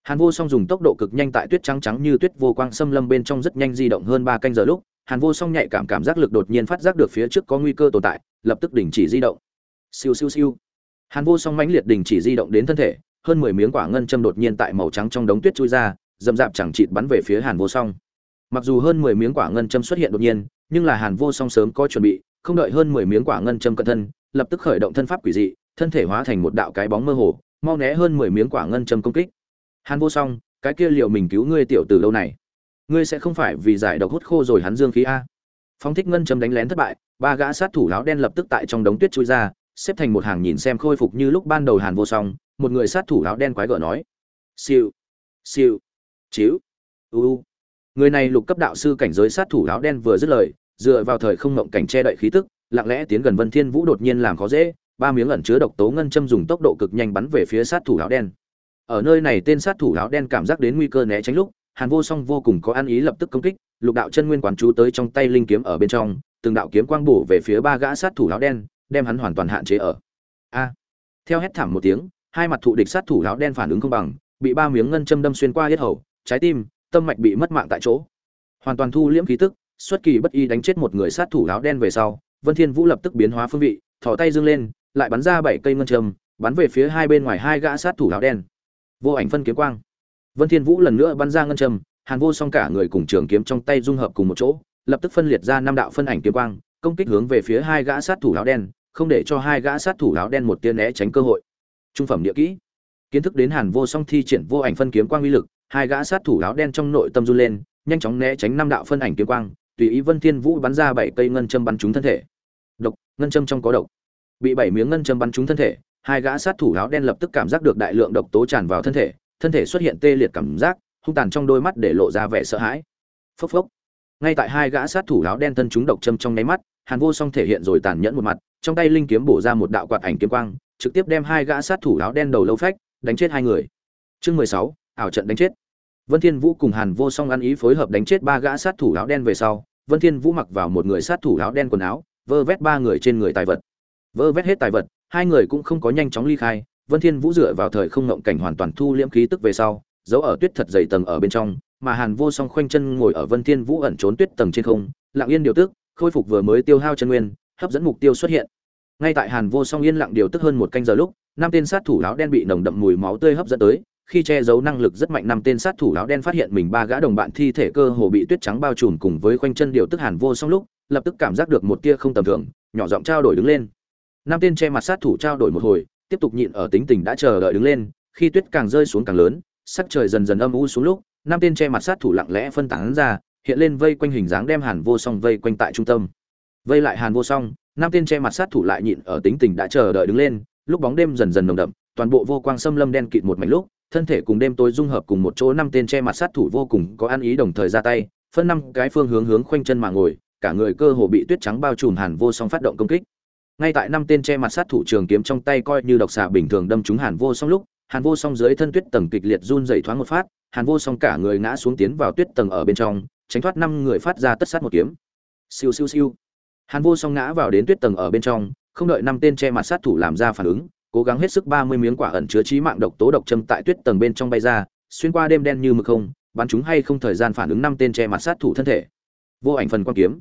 Hàn vô song dùng tốc độ cực nhanh tại tuyết trắng trắng như tuyết vô quang xâm lâm bên trong rất nhanh di động hơn ba canh giờ lúc, hàn vô song nhạy cảm cảm giác lực đột nhiên phát giác được phía trước có nguy cơ tồn tại, lập tức đình chỉ di động. Siêu siêu siêu. Hàn vô song mãnh liệt đình chỉ di động đến thân thể, hơn mười miếng quả ngân châm đột nhiên tại màu trắng trong đống tuyết chui ra dầm dạp chẳng chịt bắn về phía hàn vô song. Mặc dù hơn mười miếng quả ngân châm xuất hiện đột nhiên, nhưng là hàn vô song sớm có chuẩn bị, không đợi hơn mười miếng quả ngân châm cận thân, lập tức khởi động thân pháp quỷ dị, thân thể hóa thành một đạo cái bóng mơ hồ, mau né hơn mười miếng quả ngân châm công kích. Hàn vô song, cái kia liệu mình cứu ngươi tiểu tử lâu này. Ngươi sẽ không phải vì giải độc hút khô rồi hắn dương khí a. Phóng thích ngân châm đánh lén thất bại, ba gã sát thủ áo đen lập tức tại trong đống tuyết chui ra, xếp thành một hàng nhìn xem khôi phục như lúc ban đầu hàn vô song, một người sát thủ áo đen quái gở nói. Siêu siêu chiếu u người này lục cấp đạo sư cảnh giới sát thủ áo đen vừa dứt lời, dựa vào thời không ngộng cảnh che đậy khí tức, lặng lẽ tiến gần vân thiên vũ đột nhiên làm khó dễ, ba miếng ẩn chứa độc tố ngân châm dùng tốc độ cực nhanh bắn về phía sát thủ áo đen. Ở nơi này tên sát thủ áo đen cảm giác đến nguy cơ né tránh lúc, hàn vô song vô cùng có ăn ý lập tức công kích, lục đạo chân nguyên quán chú tới trong tay linh kiếm ở bên trong, từng đạo kiếm quang bổ về phía ba gã sát thủ áo đen, đem hắn hoàn toàn hạn chế ở. A. Theo hét thảm một tiếng, hai mặt thụ địch sát thủ áo đen phản ứng không bằng, bị ba miếng ngân châm đâm xuyên qua hết hầu trái tim, tâm mạch bị mất mạng tại chỗ. Hoàn toàn thu liễm khí tức, xuất kỳ bất y đánh chết một người sát thủ áo đen về sau, vân thiên vũ lập tức biến hóa phương vị, thò tay dương lên, lại bắn ra bảy cây ngân châm, bắn về phía hai bên ngoài hai gã sát thủ áo đen. Vô ảnh phân kiếm quang. Vân thiên vũ lần nữa bắn ra ngân châm, hàn vô song cả người cùng trường kiếm trong tay dung hợp cùng một chỗ, lập tức phân liệt ra năm đạo phân ảnh kiếm quang, công kích hướng về phía hai gã sát thủ áo đen, không để cho hai gã sát thủ áo đen một tia né tránh cơ hội. Trung phẩm địa kỹ. Kiến thức đến hàn vô song thi triển vô ảnh phân kiếm quang uy lực hai gã sát thủ áo đen trong nội tâm run lên, nhanh chóng né tránh năm đạo phân ảnh kiếm quang, tùy ý vân thiên vũ bắn ra bảy cây ngân châm bắn trúng thân thể. Độc, ngân châm trong có độc. Bị bảy miếng ngân châm bắn trúng thân thể, hai gã sát thủ áo đen lập tức cảm giác được đại lượng độc tố tràn vào thân thể thân thể xuất hiện tê liệt cảm giác, hung tàn trong đôi mắt để lộ ra vẻ sợ hãi. Phốc phốc. Ngay tại hai gã sát thủ áo đen thân chúng độc châm trong nháy mắt, hàn vô song thể hiện rồi tàn nhẫn một mặt, trong tay linh kiếm bổ ra một đạo quạt ảnh kiếm quang, trực tiếp đem hai gã sát thủ áo đen đầu lâu phách, đánh chết hai người. Chương mười sáu ảo trận đánh chết. Vân thiên vũ cùng hàn vô song ăn ý phối hợp đánh chết ba gã sát thủ áo đen về sau, vân thiên vũ mặc vào một người sát thủ áo đen quần áo, vơ vét ba người trên người tài vật. Vơ vét hết tài vật, hai người cũng không có nhanh chóng ly khai, vân thiên vũ dựa vào thời không ngộng cảnh hoàn toàn thu liễm khí tức về sau, giấu ở tuyết thật dày tầng ở bên trong, mà hàn vô song khoanh chân ngồi ở vân thiên vũ ẩn trốn tuyết tầng trên không, lặng yên điều tức, khôi phục vừa mới tiêu hao chân nguyên, hấp dẫn mục tiêu xuất hiện. Ngay tại hàn vô song yên lặng điều tức hơn một canh giờ lúc, năm tên sát thủ áo đen bị nồng đậm mùi máu tươi hấp dẫn tới khi che giấu năng lực rất mạnh năm tên sát thủ áo đen phát hiện mình ba gã đồng bạn thi thể cơ hồ bị tuyết trắng bao trùm cùng với khoanh chân điều tức hàn vô song lúc, lập tức cảm giác được một tia không tầm thường, nhỏ giọng trao đổi đứng lên. Năm tên che mặt sát thủ trao đổi một hồi, tiếp tục nhịn ở tính tình đã chờ đợi đứng lên, khi tuyết càng rơi xuống càng lớn, sắc trời dần dần âm u xuống lúc, năm tên che mặt sát thủ lặng lẽ phân tán ra, hiện lên vây quanh hình dáng đem hàn vô song vây quanh tại trung tâm. Vây lại hàn vô song, năm tên che mặt sát thủ lại nhịn ở tính tình đã chờ đợi đứng lên, lúc bóng đêm dần dần nồng đậm, toàn bộ vô quang xâm lâm đen kịt một mảnh lúc thân thể cùng đêm tối dung hợp cùng một chỗ năm tên che mặt sát thủ vô cùng có ăn ý đồng thời ra tay, phân năm cái phương hướng hướng khoanh chân mà ngồi, cả người cơ hồ bị tuyết trắng bao trùm hàn vô song phát động công kích. Ngay tại năm tên che mặt sát thủ trường kiếm trong tay coi như độc xà bình thường đâm trúng hàn vô song lúc, hàn vô song dưới thân tuyết tầng kịch liệt run dày thoáng một phát, hàn vô song cả người ngã xuống tiến vào tuyết tầng ở bên trong, tránh thoát năm người phát ra tất sát một kiếm. Siêu siêu siêu. Hàn vô song ngã vào đến tuyết tầng ở bên trong, không đợi năm tên che mặt sát thủ làm ra phản ứng cố gắng hết sức ba mươi miếng quả ẩn chứa trí mạng độc tố độc châm tại tuyết tầng bên trong bay ra, xuyên qua đêm đen như mực không, bắn chúng hay không thời gian phản ứng năm tên che mặt sát thủ thân thể. Vô ảnh phần quan kiếm.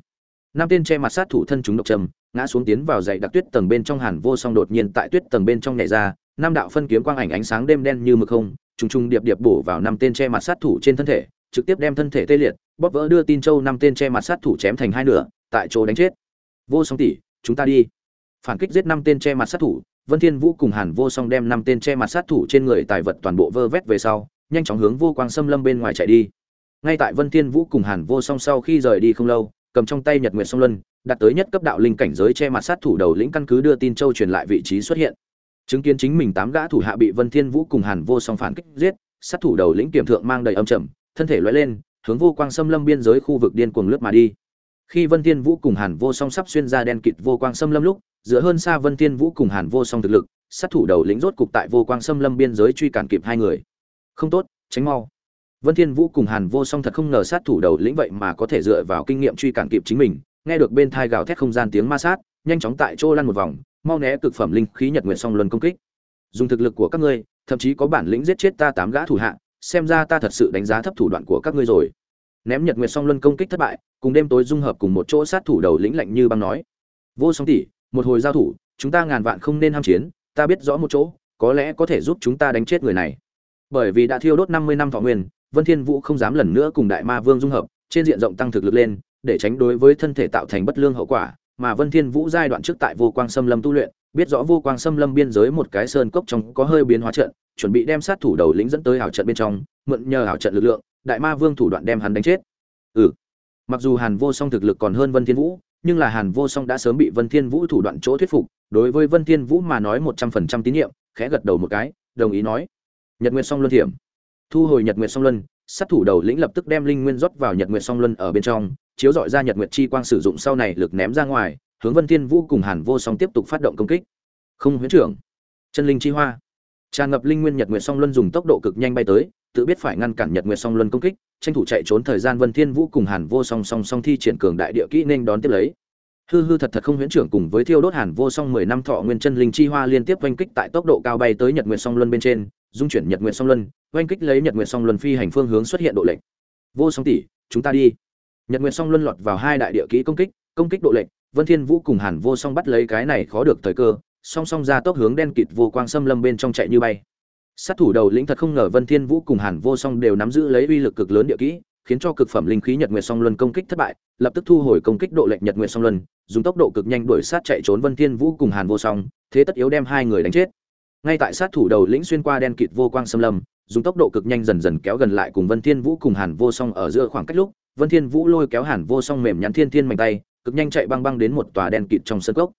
Năm tên che mặt sát thủ thân chúng độc châm, ngã xuống tiến vào dãy đặc tuyết tầng bên trong hàn vô song đột nhiên tại tuyết tầng bên trong nhảy ra, năm đạo phân kiếm quang ảnh ánh sáng đêm đen như mực không, trùng trùng điệp điệp bổ vào năm tên che mặt sát thủ trên thân thể, trực tiếp đem thân thể tê liệt, bóp vỡ đưa tin châu năm tên che mặt sát thủ chém thành hai nửa, tại chỗ đánh chết. Vô song tỷ, chúng ta đi. Phản kích giết năm tên che mặt sát thủ vân thiên vũ cùng hàn vô song đem năm tên che mặt sát thủ trên người tài vật toàn bộ vơ vét về sau, nhanh chóng hướng vô quang xâm lâm bên ngoài chạy đi. Ngay tại vân thiên vũ cùng hàn vô song sau khi rời đi không lâu, cầm trong tay nhật nguyệt song luân, đặt tới nhất cấp đạo linh cảnh giới che mặt sát thủ đầu lĩnh căn cứ đưa tin châu truyền lại vị trí xuất hiện. Chứng kiến chính mình tám gã thủ hạ bị vân thiên vũ cùng hàn vô song phản kích giết, sát thủ đầu lĩnh kiềm thượng mang đầy âm trầm, thân thể lóe lên, hướng vô quang xâm lâm biên giới khu vực điên cuồng lướt mà đi. Khi vân thiên vũ cùng hàn vô song sắp xuyên ra đen kịt vô quang xâm lâm lúc giữa hơn xa vân thiên vũ cùng hàn vô song thực lực, sát thủ đầu lĩnh rốt cục tại vô quang xâm lâm biên giới truy cản kịp hai người. Không tốt, tránh mau. Vân thiên vũ cùng hàn vô song thật không ngờ sát thủ đầu lĩnh vậy mà có thể dựa vào kinh nghiệm truy cản kịp chính mình, nghe được bên thai gào thét không gian tiếng ma sát, nhanh chóng tại chỗ lăn một vòng, mau né cực phẩm linh khí nhật nguyện song luân công kích. Dùng thực lực của các ngươi, thậm chí có bản lĩnh giết chết ta tám gã thủ hạ, xem ra ta thật sự đánh giá thấp thủ đoạn của các ngươi rồi. Ném nhật nguyệt song luân công kích thất bại, cùng đêm tối dung hợp cùng một chỗ sát thủ đầu lĩnh lạnh như băng nói. Vô song tỷ một hồi giao thủ, chúng ta ngàn vạn không nên ham chiến, ta biết rõ một chỗ, có lẽ có thể giúp chúng ta đánh chết người này. Bởi vì đã thiêu đốt năm mươi năm thọ nguyên, vân thiên vũ không dám lần nữa cùng đại ma vương dung hợp, trên diện rộng tăng thực lực lên, để tránh đối với thân thể tạo thành bất lương hậu quả, mà vân thiên vũ giai đoạn trước tại vô quang xâm lâm tu luyện, biết rõ vô quang xâm lâm biên giới một cái sơn cốc trong có hơi biến hóa trận, chuẩn bị đem sát thủ đầu lĩnh dẫn tới hảo trận bên trong, mượn nhờ hảo trận lực lượng, đại ma vương thủ đoạn đem hắn đánh chết. Ừ. Mặc dù hàn vô song thực lực còn hơn vân thiên vũ nhưng là hàn vô song đã sớm bị vân thiên vũ thủ đoạn chỗ thuyết phục, đối với vân thiên vũ mà nói một trăm phần trăm tín nhiệm, khẽ gật đầu một cái, đồng ý nói. Nhật nguyệt song luân thiểm. Thu hồi nhật nguyệt song luân, sát thủ đầu lĩnh lập tức đem linh nguyên rót vào nhật nguyệt song luân ở bên trong, chiếu dọi ra nhật nguyệt chi quang sử dụng sau này lực ném ra ngoài, hướng vân thiên vũ cùng hàn vô song tiếp tục phát động công kích. Không huyễn trưởng. Chân linh chi hoa. Tràn ngập linh nguyên nhật nguyệt song luân dùng tốc độ cực nhanh bay tới, tự biết phải ngăn cản nhật nguyệt song luân công kích tranh thủ chạy trốn thời gian vân thiên vũ cùng hàn vô song song song thi triển cường đại địa kỹ nên đón tiếp lấy. Hư hư thật thật không huyễn trưởng cùng với thiêu đốt hàn vô song mười năm thọ nguyên chân linh chi hoa liên tiếp oanh kích tại tốc độ cao bay tới nhật nguyệt song luân bên trên, dung chuyển nhật nguyệt song luân, oanh kích lấy nhật nguyệt song luân phi hành phương hướng xuất hiện độ lệnh vô song tỷ, chúng ta đi. Nhật nguyệt song luân lọt vào hai đại địa kỹ công kích công kích độ lệnh vân thiên vũ cùng hàn vô song bắt lấy cái này khó được thời cơ, song song ra tốc hướng đen kịt vô quang xâm lâm bên trong chạy như bay sát thủ đầu lĩnh thật không ngờ vân thiên vũ cùng hàn vô song đều nắm giữ lấy uy lực cực lớn địa kỹ, khiến cho cực phẩm linh khí nhật nguyệt song luân công kích thất bại, lập tức thu hồi công kích độ lệnh nhật nguyệt song luân, dùng tốc độ cực nhanh đuổi sát chạy trốn vân thiên vũ cùng hàn vô song, thế tất yếu đem hai người đánh chết. Ngay tại sát thủ đầu lĩnh xuyên qua đen kịt vô quang xâm lâm, dùng tốc độ cực nhanh dần dần kéo gần lại cùng vân thiên vũ cùng hàn vô song ở giữa khoảng cách lúc, vân thiên vũ lôi kéo hàn vô song mềm nhắn thiên thiên mạnh tay, cực nhanh chạy băng băng đến một tòa đen kịt trong sơn cốc.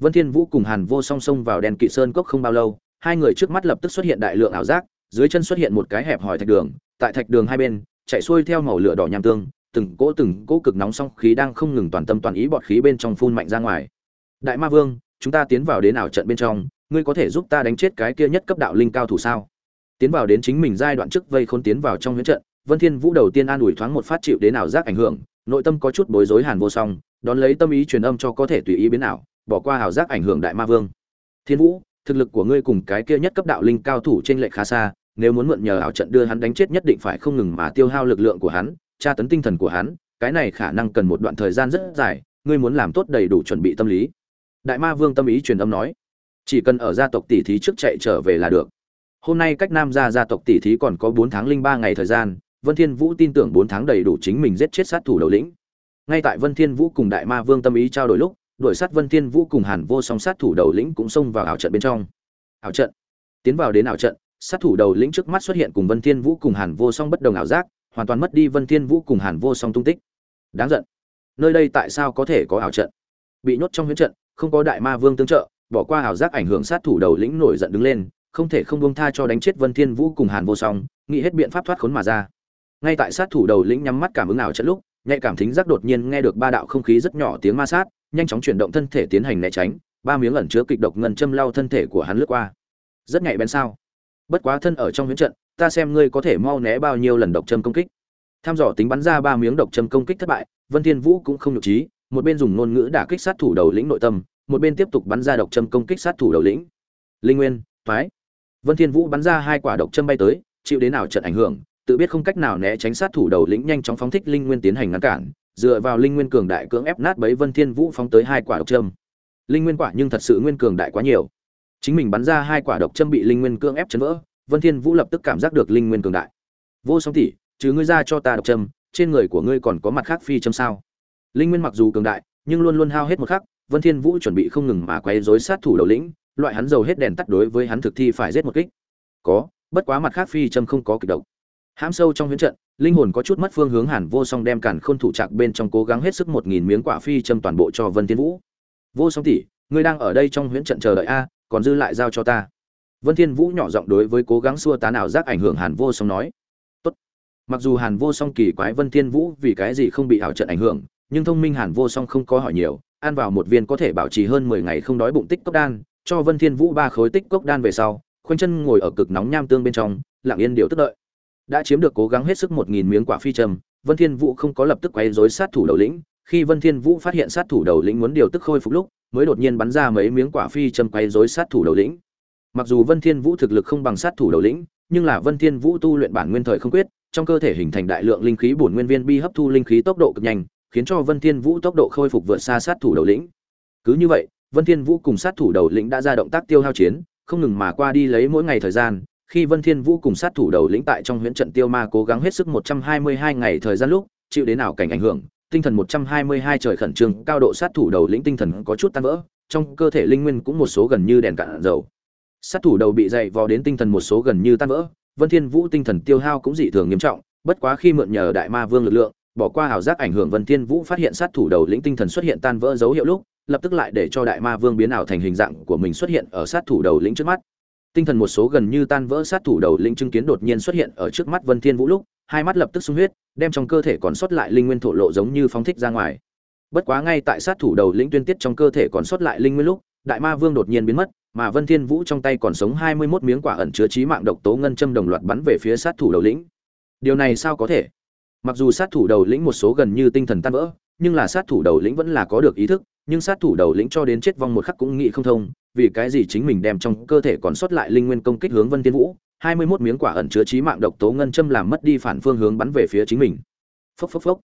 Vân thiên vũ cùng hàn vô song xông vào đen kịt sơn cốc không bao lâu hai người trước mắt lập tức xuất hiện đại lượng ảo giác, dưới chân xuất hiện một cái hẹp hỏi thạch đường, tại thạch đường hai bên, chạy xuôi theo màu lửa đỏ nham tương, từng cỗ từng cỗ cực nóng song khí đang không ngừng toàn tâm toàn ý bọt khí bên trong phun mạnh ra ngoài. Đại ma vương, chúng ta tiến vào đến ảo trận bên trong, ngươi có thể giúp ta đánh chết cái kia nhất cấp đạo linh cao thủ sao? Tiến vào đến chính mình giai đoạn trước vây khốn tiến vào trong huyễn trận, vân thiên vũ đầu tiên an ủi thoáng một phát chịu đến ảo giác ảnh hưởng, nội tâm có chút bối rối hàn vô song, đón lấy tâm ý truyền âm cho có thể tùy ý biến ảo, bỏ qua ảo giác ảnh hưởng đại ma vương. Thiên vũ thực lực của ngươi cùng cái kia nhất cấp đạo linh cao thủ trên lệch khá xa, nếu muốn mượn nhờ ảo trận đưa hắn đánh chết nhất định phải không ngừng mà tiêu hao lực lượng của hắn, tra tấn tinh thần của hắn, cái này khả năng cần một đoạn thời gian rất dài, ngươi muốn làm tốt đầy đủ chuẩn bị tâm lý. Đại ma vương tâm ý truyền âm nói, chỉ cần ở gia tộc tỷ thí trước chạy trở về là được. Hôm nay cách nam gia gia tộc tỷ thí còn có bốn tháng linh ba ngày thời gian, vân thiên vũ tin tưởng bốn tháng đầy đủ chính mình giết chết sát thủ đầu lĩnh. Ngay tại vân thiên vũ cùng đại ma vương tâm ý trao đổi lúc đuổi sát vân thiên vũ cùng hàn vô song sát thủ đầu lĩnh cũng xông vào ảo trận bên trong. Ảo trận. Tiến vào đến ảo trận, sát thủ đầu lĩnh trước mắt xuất hiện cùng vân thiên vũ cùng hàn vô song bất đồng ảo giác, hoàn toàn mất đi vân thiên vũ cùng hàn vô song tung tích. Đáng giận. Nơi đây tại sao có thể có ảo trận? Bị nhốt trong huyễn trận, không có đại ma vương tương trợ, bỏ qua ảo giác ảnh hưởng sát thủ đầu lĩnh nổi giận đứng lên, không thể không buông tha cho đánh chết vân thiên vũ cùng hàn vô song, nghĩ hết biện pháp thoát khốn mà ra. Ngay tại sát thủ đầu lĩnh nhắm mắt cảm ứng ảo trận lúc, nhạy cảm thính giác đột nhiên nghe được ba đạo không khí rất nhỏ tiếng ma sát nhanh chóng chuyển động thân thể tiến hành né tránh, ba miếng ẩn chứa kịch độc ngân châm lao thân thể của hắn lướt qua. Rất nhạy bén sao? Bất quá thân ở trong huyễn trận, ta xem ngươi có thể mau né bao nhiêu lần độc châm công kích. Tham dò tính bắn ra ba miếng độc châm công kích thất bại, vân thiên vũ cũng không nhục trí một bên dùng ngôn ngữ đả kích sát thủ đầu lĩnh nội tâm, một bên tiếp tục bắn ra độc châm công kích sát thủ đầu lĩnh. Linh nguyên thoái vân thiên vũ bắn ra hai quả độc châm bay tới, chịu đến nào trận ảnh hưởng, tự biết không cách nào né tránh sát thủ đầu lĩnh nhanh chóng phóng thích linh nguyên tiến hành ngăn cản dựa vào linh nguyên cường đại cưỡng ép nát bấy vân thiên vũ phóng tới hai quả độc châm. Linh nguyên quả nhưng thật sự nguyên cường đại quá nhiều. Chính mình bắn ra hai quả độc châm bị linh nguyên cưỡng ép chấn vỡ, vân thiên vũ lập tức cảm giác được linh nguyên cường đại. Vô song tỷ, trừ ngươi ra cho ta độc châm, trên người của ngươi còn có mặt khác phi châm sao? Linh nguyên mặc dù cường đại, nhưng luôn luôn hao hết một khắc, vân thiên vũ chuẩn bị không ngừng mà quay rối sát thủ đầu lĩnh, loại hắn dầu hết đèn tắt đối với hắn thực thi phải giết một kích. Có, bất quá mặt khác phi châm không có kịch độc hãm sâu trong huyễn trận, linh hồn có chút mất phương hướng Hàn vô song đem cản khôn thủ trạc bên trong cố gắng hết sức một nghìn miếng quả phi châm toàn bộ cho vân thiên vũ. Vô song tỷ, ngươi đang ở đây trong huyễn trận chờ đợi a, còn dư lại giao cho ta. Vân thiên vũ nhỏ giọng đối với cố gắng xua tán ảo giác ảnh hưởng hàn vô song nói. Tốt. Mặc dù hàn vô song kỳ quái vân thiên vũ vì cái gì không bị ảo trận ảnh hưởng, nhưng thông minh hàn vô song không có hỏi nhiều, ăn vào một viên có thể bảo trì hơn 10 ngày không đói bụng tích cốc đan, cho vân thiên vũ ba khối tích cốc đan về sau, khoanh chân ngồi ở cực nóng nham tương bên trong, lặng yên điều tức đợi đã chiếm được cố gắng hết sức một nghìn miếng quả phi trầm vân thiên vũ không có lập tức quay rối sát thủ đầu lĩnh. Khi vân thiên vũ phát hiện sát thủ đầu lĩnh muốn điều tức khôi phục lúc, mới đột nhiên bắn ra mấy miếng quả phi châm quay rối sát thủ đầu lĩnh. Mặc dù vân thiên vũ thực lực không bằng sát thủ đầu lĩnh, nhưng là vân thiên vũ tu luyện bản nguyên thời không quyết, trong cơ thể hình thành đại lượng linh khí bổn nguyên viên bi hấp thu linh khí tốc độ cực nhanh, khiến cho vân thiên vũ tốc độ khôi phục vượt xa sát thủ đầu lĩnh. Cứ như vậy, vân thiên vũ cùng sát thủ đầu lĩnh đã ra động tác tiêu hao chiến, không ngừng mà qua đi lấy mỗi ngày thời gian khi Vân Thiên Vũ cùng sát thủ đầu lĩnh tại trong huyễn trận tiêu ma cố gắng hết sức 122 ngày thời gian lúc, chịu đến nào cảnh ảnh hưởng, tinh thần 122 trời khẩn trương, cao độ sát thủ đầu lĩnh tinh thần có chút tan vỡ, trong cơ thể linh nguyên cũng một số gần như đèn cạn dầu. Sát thủ đầu bị dày vò đến tinh thần một số gần như tan vỡ, Vân Thiên Vũ tinh thần tiêu hao cũng dị thường nghiêm trọng, bất quá khi mượn nhờ đại ma vương lực lượng, bỏ qua ảo giác ảnh hưởng Vân Thiên Vũ phát hiện sát thủ đầu lĩnh tinh thần xuất hiện tan vỡ dấu hiệu lúc, lập tức lại để cho đại ma vương biến ảo thành hình dạng của mình xuất hiện ở sát thủ đầu lĩnh trước mắt tinh thần một số gần như tan vỡ sát thủ đầu lĩnh chứng kiến đột nhiên xuất hiện ở trước mắt vân thiên vũ lúc, hai mắt lập tức sung huyết, đem trong cơ thể còn sót lại linh nguyên thổ lộ giống như phóng thích ra ngoài. Bất quá ngay tại sát thủ đầu lĩnh tuyên tiết trong cơ thể còn sót lại linh nguyên lúc, đại ma vương đột nhiên biến mất, mà vân thiên vũ trong tay còn sống hai mươi 21 miếng quả ẩn chứa trí mạng độc tố ngân châm đồng loạt bắn về phía sát thủ đầu lĩnh. Điều này sao có thể? Mặc dù sát thủ đầu lĩnh một số gần như tinh thần tan vỡ, nhưng là sát thủ đầu lĩnh vẫn là có được ý thức nhưng sát thủ đầu lĩnh cho đến chết vong một khắc cũng nghĩ không thông, vì cái gì chính mình đem trong cơ thể còn sót lại linh nguyên công kích hướng vân thiên vũ, hai mươi 21 miếng quả ẩn chứa chí mạng độc tố ngân châm làm mất đi phản phương hướng bắn về phía chính mình. Phốc phốc phốc.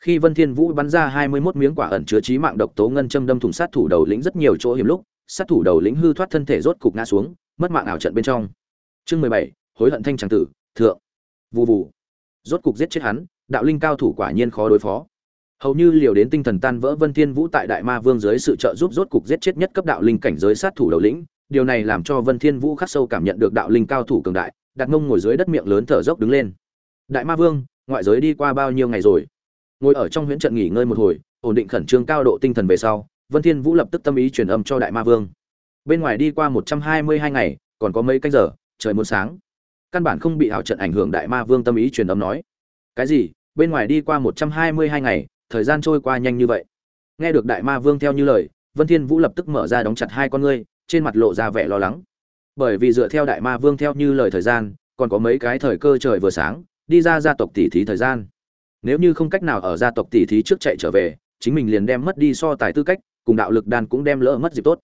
Khi vân thiên vũ bắn ra hai mươi 21 miếng quả ẩn chứa chí mạng độc tố ngân châm đâm thủng sát thủ đầu lĩnh rất nhiều chỗ hiểm lúc, sát thủ đầu lĩnh hư thoát thân thể rốt cục ngã xuống, mất mạng ảo trận bên trong. Chương mười bảy, hối hận thanh tràng tử, thượng. Vù vù. Rốt cục giết chết hắn, đạo linh cao thủ quả nhiên khó đối phó hầu như liều đến tinh thần tan vỡ vân thiên vũ tại đại ma vương dưới sự trợ giúp rốt cục giết chết nhất cấp đạo linh cảnh giới sát thủ đầu lĩnh. Điều này làm cho vân thiên vũ khắc sâu cảm nhận được đạo linh cao thủ cường đại, đặt ngông ngồi dưới đất miệng lớn thở dốc đứng lên. Đại ma vương, ngoại giới đi qua bao nhiêu ngày rồi? Ngồi ở trong huyễn trận nghỉ ngơi một hồi, ổn định khẩn trương cao độ tinh thần về sau, vân thiên vũ lập tức tâm ý truyền âm cho đại ma vương. Bên ngoài đi qua một trăm hai mươi hai ngày, còn có mấy canh giờ, trời muốn sáng. Căn bản không bị ảo trận ảnh hưởng đại ma vương tâm ý truyền âm nói. Cái gì? Bên ngoài đi qua một trăm hai mươi hai ngày thời gian trôi qua nhanh như vậy. Nghe được đại ma vương theo như lời, vân thiên vũ lập tức mở ra đóng chặt hai con ngươi, trên mặt lộ ra vẻ lo lắng. Bởi vì dựa theo đại ma vương theo như lời thời gian, còn có mấy cái thời cơ trời vừa sáng, đi ra gia tộc tỷ thí thời gian. Nếu như không cách nào ở gia tộc tỷ thí trước chạy trở về, chính mình liền đem mất đi so tài tư cách, cùng đạo lực đan cũng đem lỡ mất dịp tốt.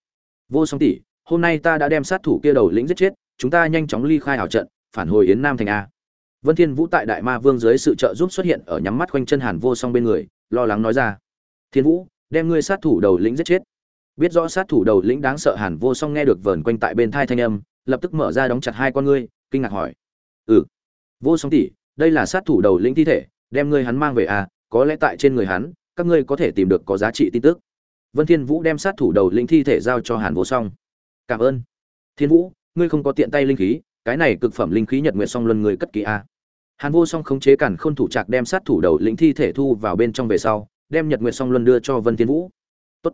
Vô song tỷ, hôm nay ta đã đem sát thủ kia đầu lĩnh giết chết, chúng ta nhanh chóng ly khai hảo trận, phản hồi yến nam thành a. Vân thiên vũ tại đại ma vương dưới sự trợ giúp xuất hiện ở nhắm mắt quanh chân hàn vô song bên người lo lắng nói ra. Thiên vũ, đem ngươi sát thủ đầu lĩnh giết chết. Biết rõ sát thủ đầu lĩnh đáng sợ hàn vô song nghe được vờn quanh tại bên thai thanh âm, lập tức mở ra đóng chặt hai con ngươi, kinh ngạc hỏi. Ừ vô song tỷ, đây là sát thủ đầu lĩnh thi thể, đem ngươi hắn mang về à có lẽ tại trên người hắn, các ngươi có thể tìm được có giá trị tin tức. Vân thiên vũ đem sát thủ đầu lĩnh thi thể giao cho hàn vô song. Cảm ơn. Thiên vũ, ngươi không có tiện tay linh khí, cái này cực phẩm linh khí nhật nguyện song luân người cất kỹ a hàn vô song khống chế cản khôn thủ trạc đem sát thủ đầu lĩnh thi thể thu vào bên trong về sau, đem nhật nguyệt song luân đưa cho vân thiên vũ. Tốt.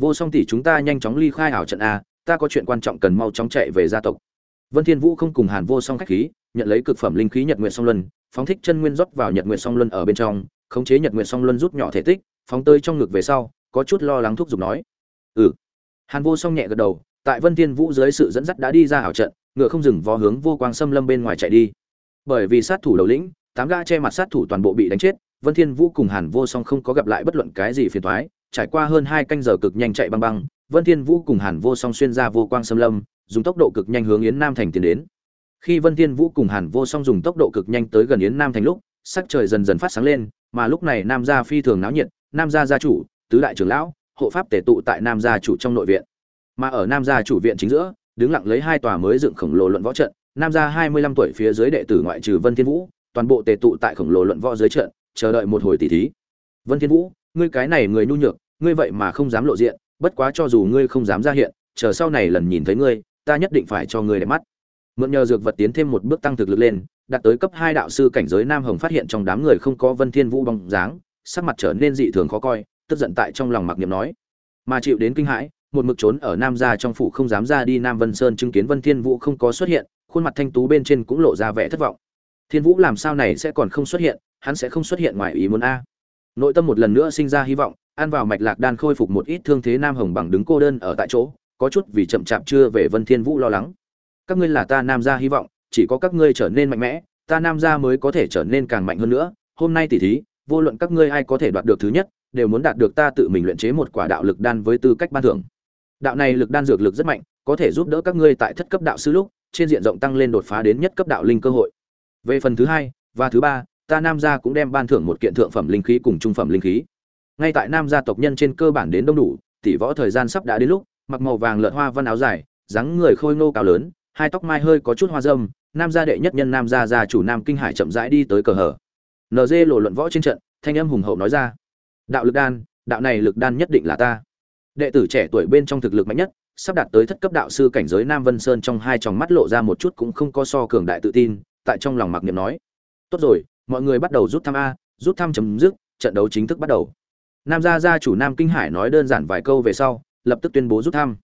Vô song tỷ chúng ta nhanh chóng ly khai ảo trận a, ta có chuyện quan trọng cần mau chóng chạy về gia tộc. Vân thiên vũ không cùng hàn vô song khách khí, nhận lấy cực phẩm linh khí nhật nguyệt song luân, phóng thích chân nguyên rót vào nhật nguyệt song luân ở bên trong, khống chế nhật nguyệt song luân rút nhỏ thể tích, phóng tới trong ngực về sau, có chút lo lắng thúc giục nói. Ừ. Hàn vô song nhẹ gật đầu, tại vân thiên vũ dưới sự dẫn dắt đã đi ra ảo trận, ngựa không dừng vó hướng vô quang xâm lâm bên ngoài chạy đi bởi vì sát thủ đầu lĩnh, tám ga che mặt sát thủ toàn bộ bị đánh chết, vân thiên vũ cùng hàn vô song không có gặp lại bất luận cái gì phiền toái, trải qua hơn hai canh giờ cực nhanh chạy băng băng, vân thiên vũ cùng hàn vô song xuyên ra vô quang xâm lâm, dùng tốc độ cực nhanh hướng yến nam thành tiến đến. Khi vân thiên vũ cùng hàn vô song dùng tốc độ cực nhanh tới gần yến nam thành lúc, sắc trời dần dần phát sáng lên, mà lúc này nam gia phi thường náo nhiệt, nam gia gia chủ, tứ đại trưởng lão, hộ pháp tề tụ tại nam gia chủ trong nội viện. Mà ở nam gia chủ viện chính giữa, đứng lặng lấy hai tòa mới dựng khổng lồ luận võ trận nam gia hai mươi lăm tuổi phía dưới đệ tử ngoại trừ vân thiên vũ, toàn bộ tề tụ tại khổng lồ luận võ dưới trận, chờ đợi một hồi tỷ thí. Vân thiên vũ, ngươi cái này người nhu nhược, ngươi vậy mà không dám lộ diện, bất quá cho dù ngươi không dám ra hiện, chờ sau này lần nhìn thấy ngươi, ta nhất định phải cho ngươi để mắt. Mượn nhờ dược vật tiến thêm một bước tăng thực lực lên, đạt tới cấp hai đạo sư cảnh giới nam hồng phát hiện trong đám người không có vân thiên vũ bóng dáng, sắc mặt trở nên dị thường khó coi, tức giận tại trong lòng mặc niệm nói. Mà chịu đến kinh hãi, một mực trốn ở nam gia trong phủ không dám ra đi nam vân sơn chứng kiến vân thiên vũ không có xuất hiện khuôn mặt thanh tú bên trên cũng lộ ra vẻ thất vọng. Thiên vũ làm sao này sẽ còn không xuất hiện, hắn sẽ không xuất hiện ngoài ý muốn a. Nội tâm một lần nữa sinh ra hy vọng, ăn vào mạch lạc đan khôi phục một ít thương thế nam hồng bằng đứng cô đơn ở tại chỗ, có chút vì chậm chạp chưa về vân thiên vũ lo lắng. Các ngươi là ta nam gia hy vọng, chỉ có các ngươi trở nên mạnh mẽ, ta nam gia mới có thể trở nên càng mạnh hơn nữa. Hôm nay tỷ thí, vô luận các ngươi ai có thể đoạt được thứ nhất, đều muốn đạt được ta tự mình luyện chế một quả đạo lực đan với tư cách ban thưởng. Đạo này lực đan dược lực rất mạnh, có thể giúp đỡ các ngươi tại thất cấp đạo sư lúc trên diện rộng tăng lên đột phá đến nhất cấp đạo linh cơ hội. Về phần thứ hai và thứ ba, ta nam gia cũng đem ban thưởng một kiện thượng phẩm linh khí cùng trung phẩm linh khí. Ngay tại nam gia tộc nhân trên cơ bản đến đông đủ, tỷ võ thời gian sắp đã đến lúc, mặc màu vàng lợn hoa văn áo dài, dáng người khôi ngô cao lớn, hai tóc mai hơi có chút hoa râm, nam gia đệ nhất nhân nam gia gia chủ nam kinh hải chậm rãi đi tới cờ hở. Nd lộ luận võ trên trận, thanh âm hùng hậu nói ra. Đạo lực đan, đạo này lực đan nhất định là ta. Đệ tử trẻ tuổi bên trong thực lực mạnh nhất sắp đạt tới thất cấp đạo sư cảnh giới nam vân sơn trong hai tròng mắt lộ ra một chút cũng không có so cường đại tự tin, tại trong lòng mặc niệm nói, tốt rồi, mọi người bắt đầu rút thăm a, rút thăm chấm dứt, trận đấu chính thức bắt đầu. Nam gia gia chủ nam kinh hải nói đơn giản vài câu về sau, lập tức tuyên bố rút thăm.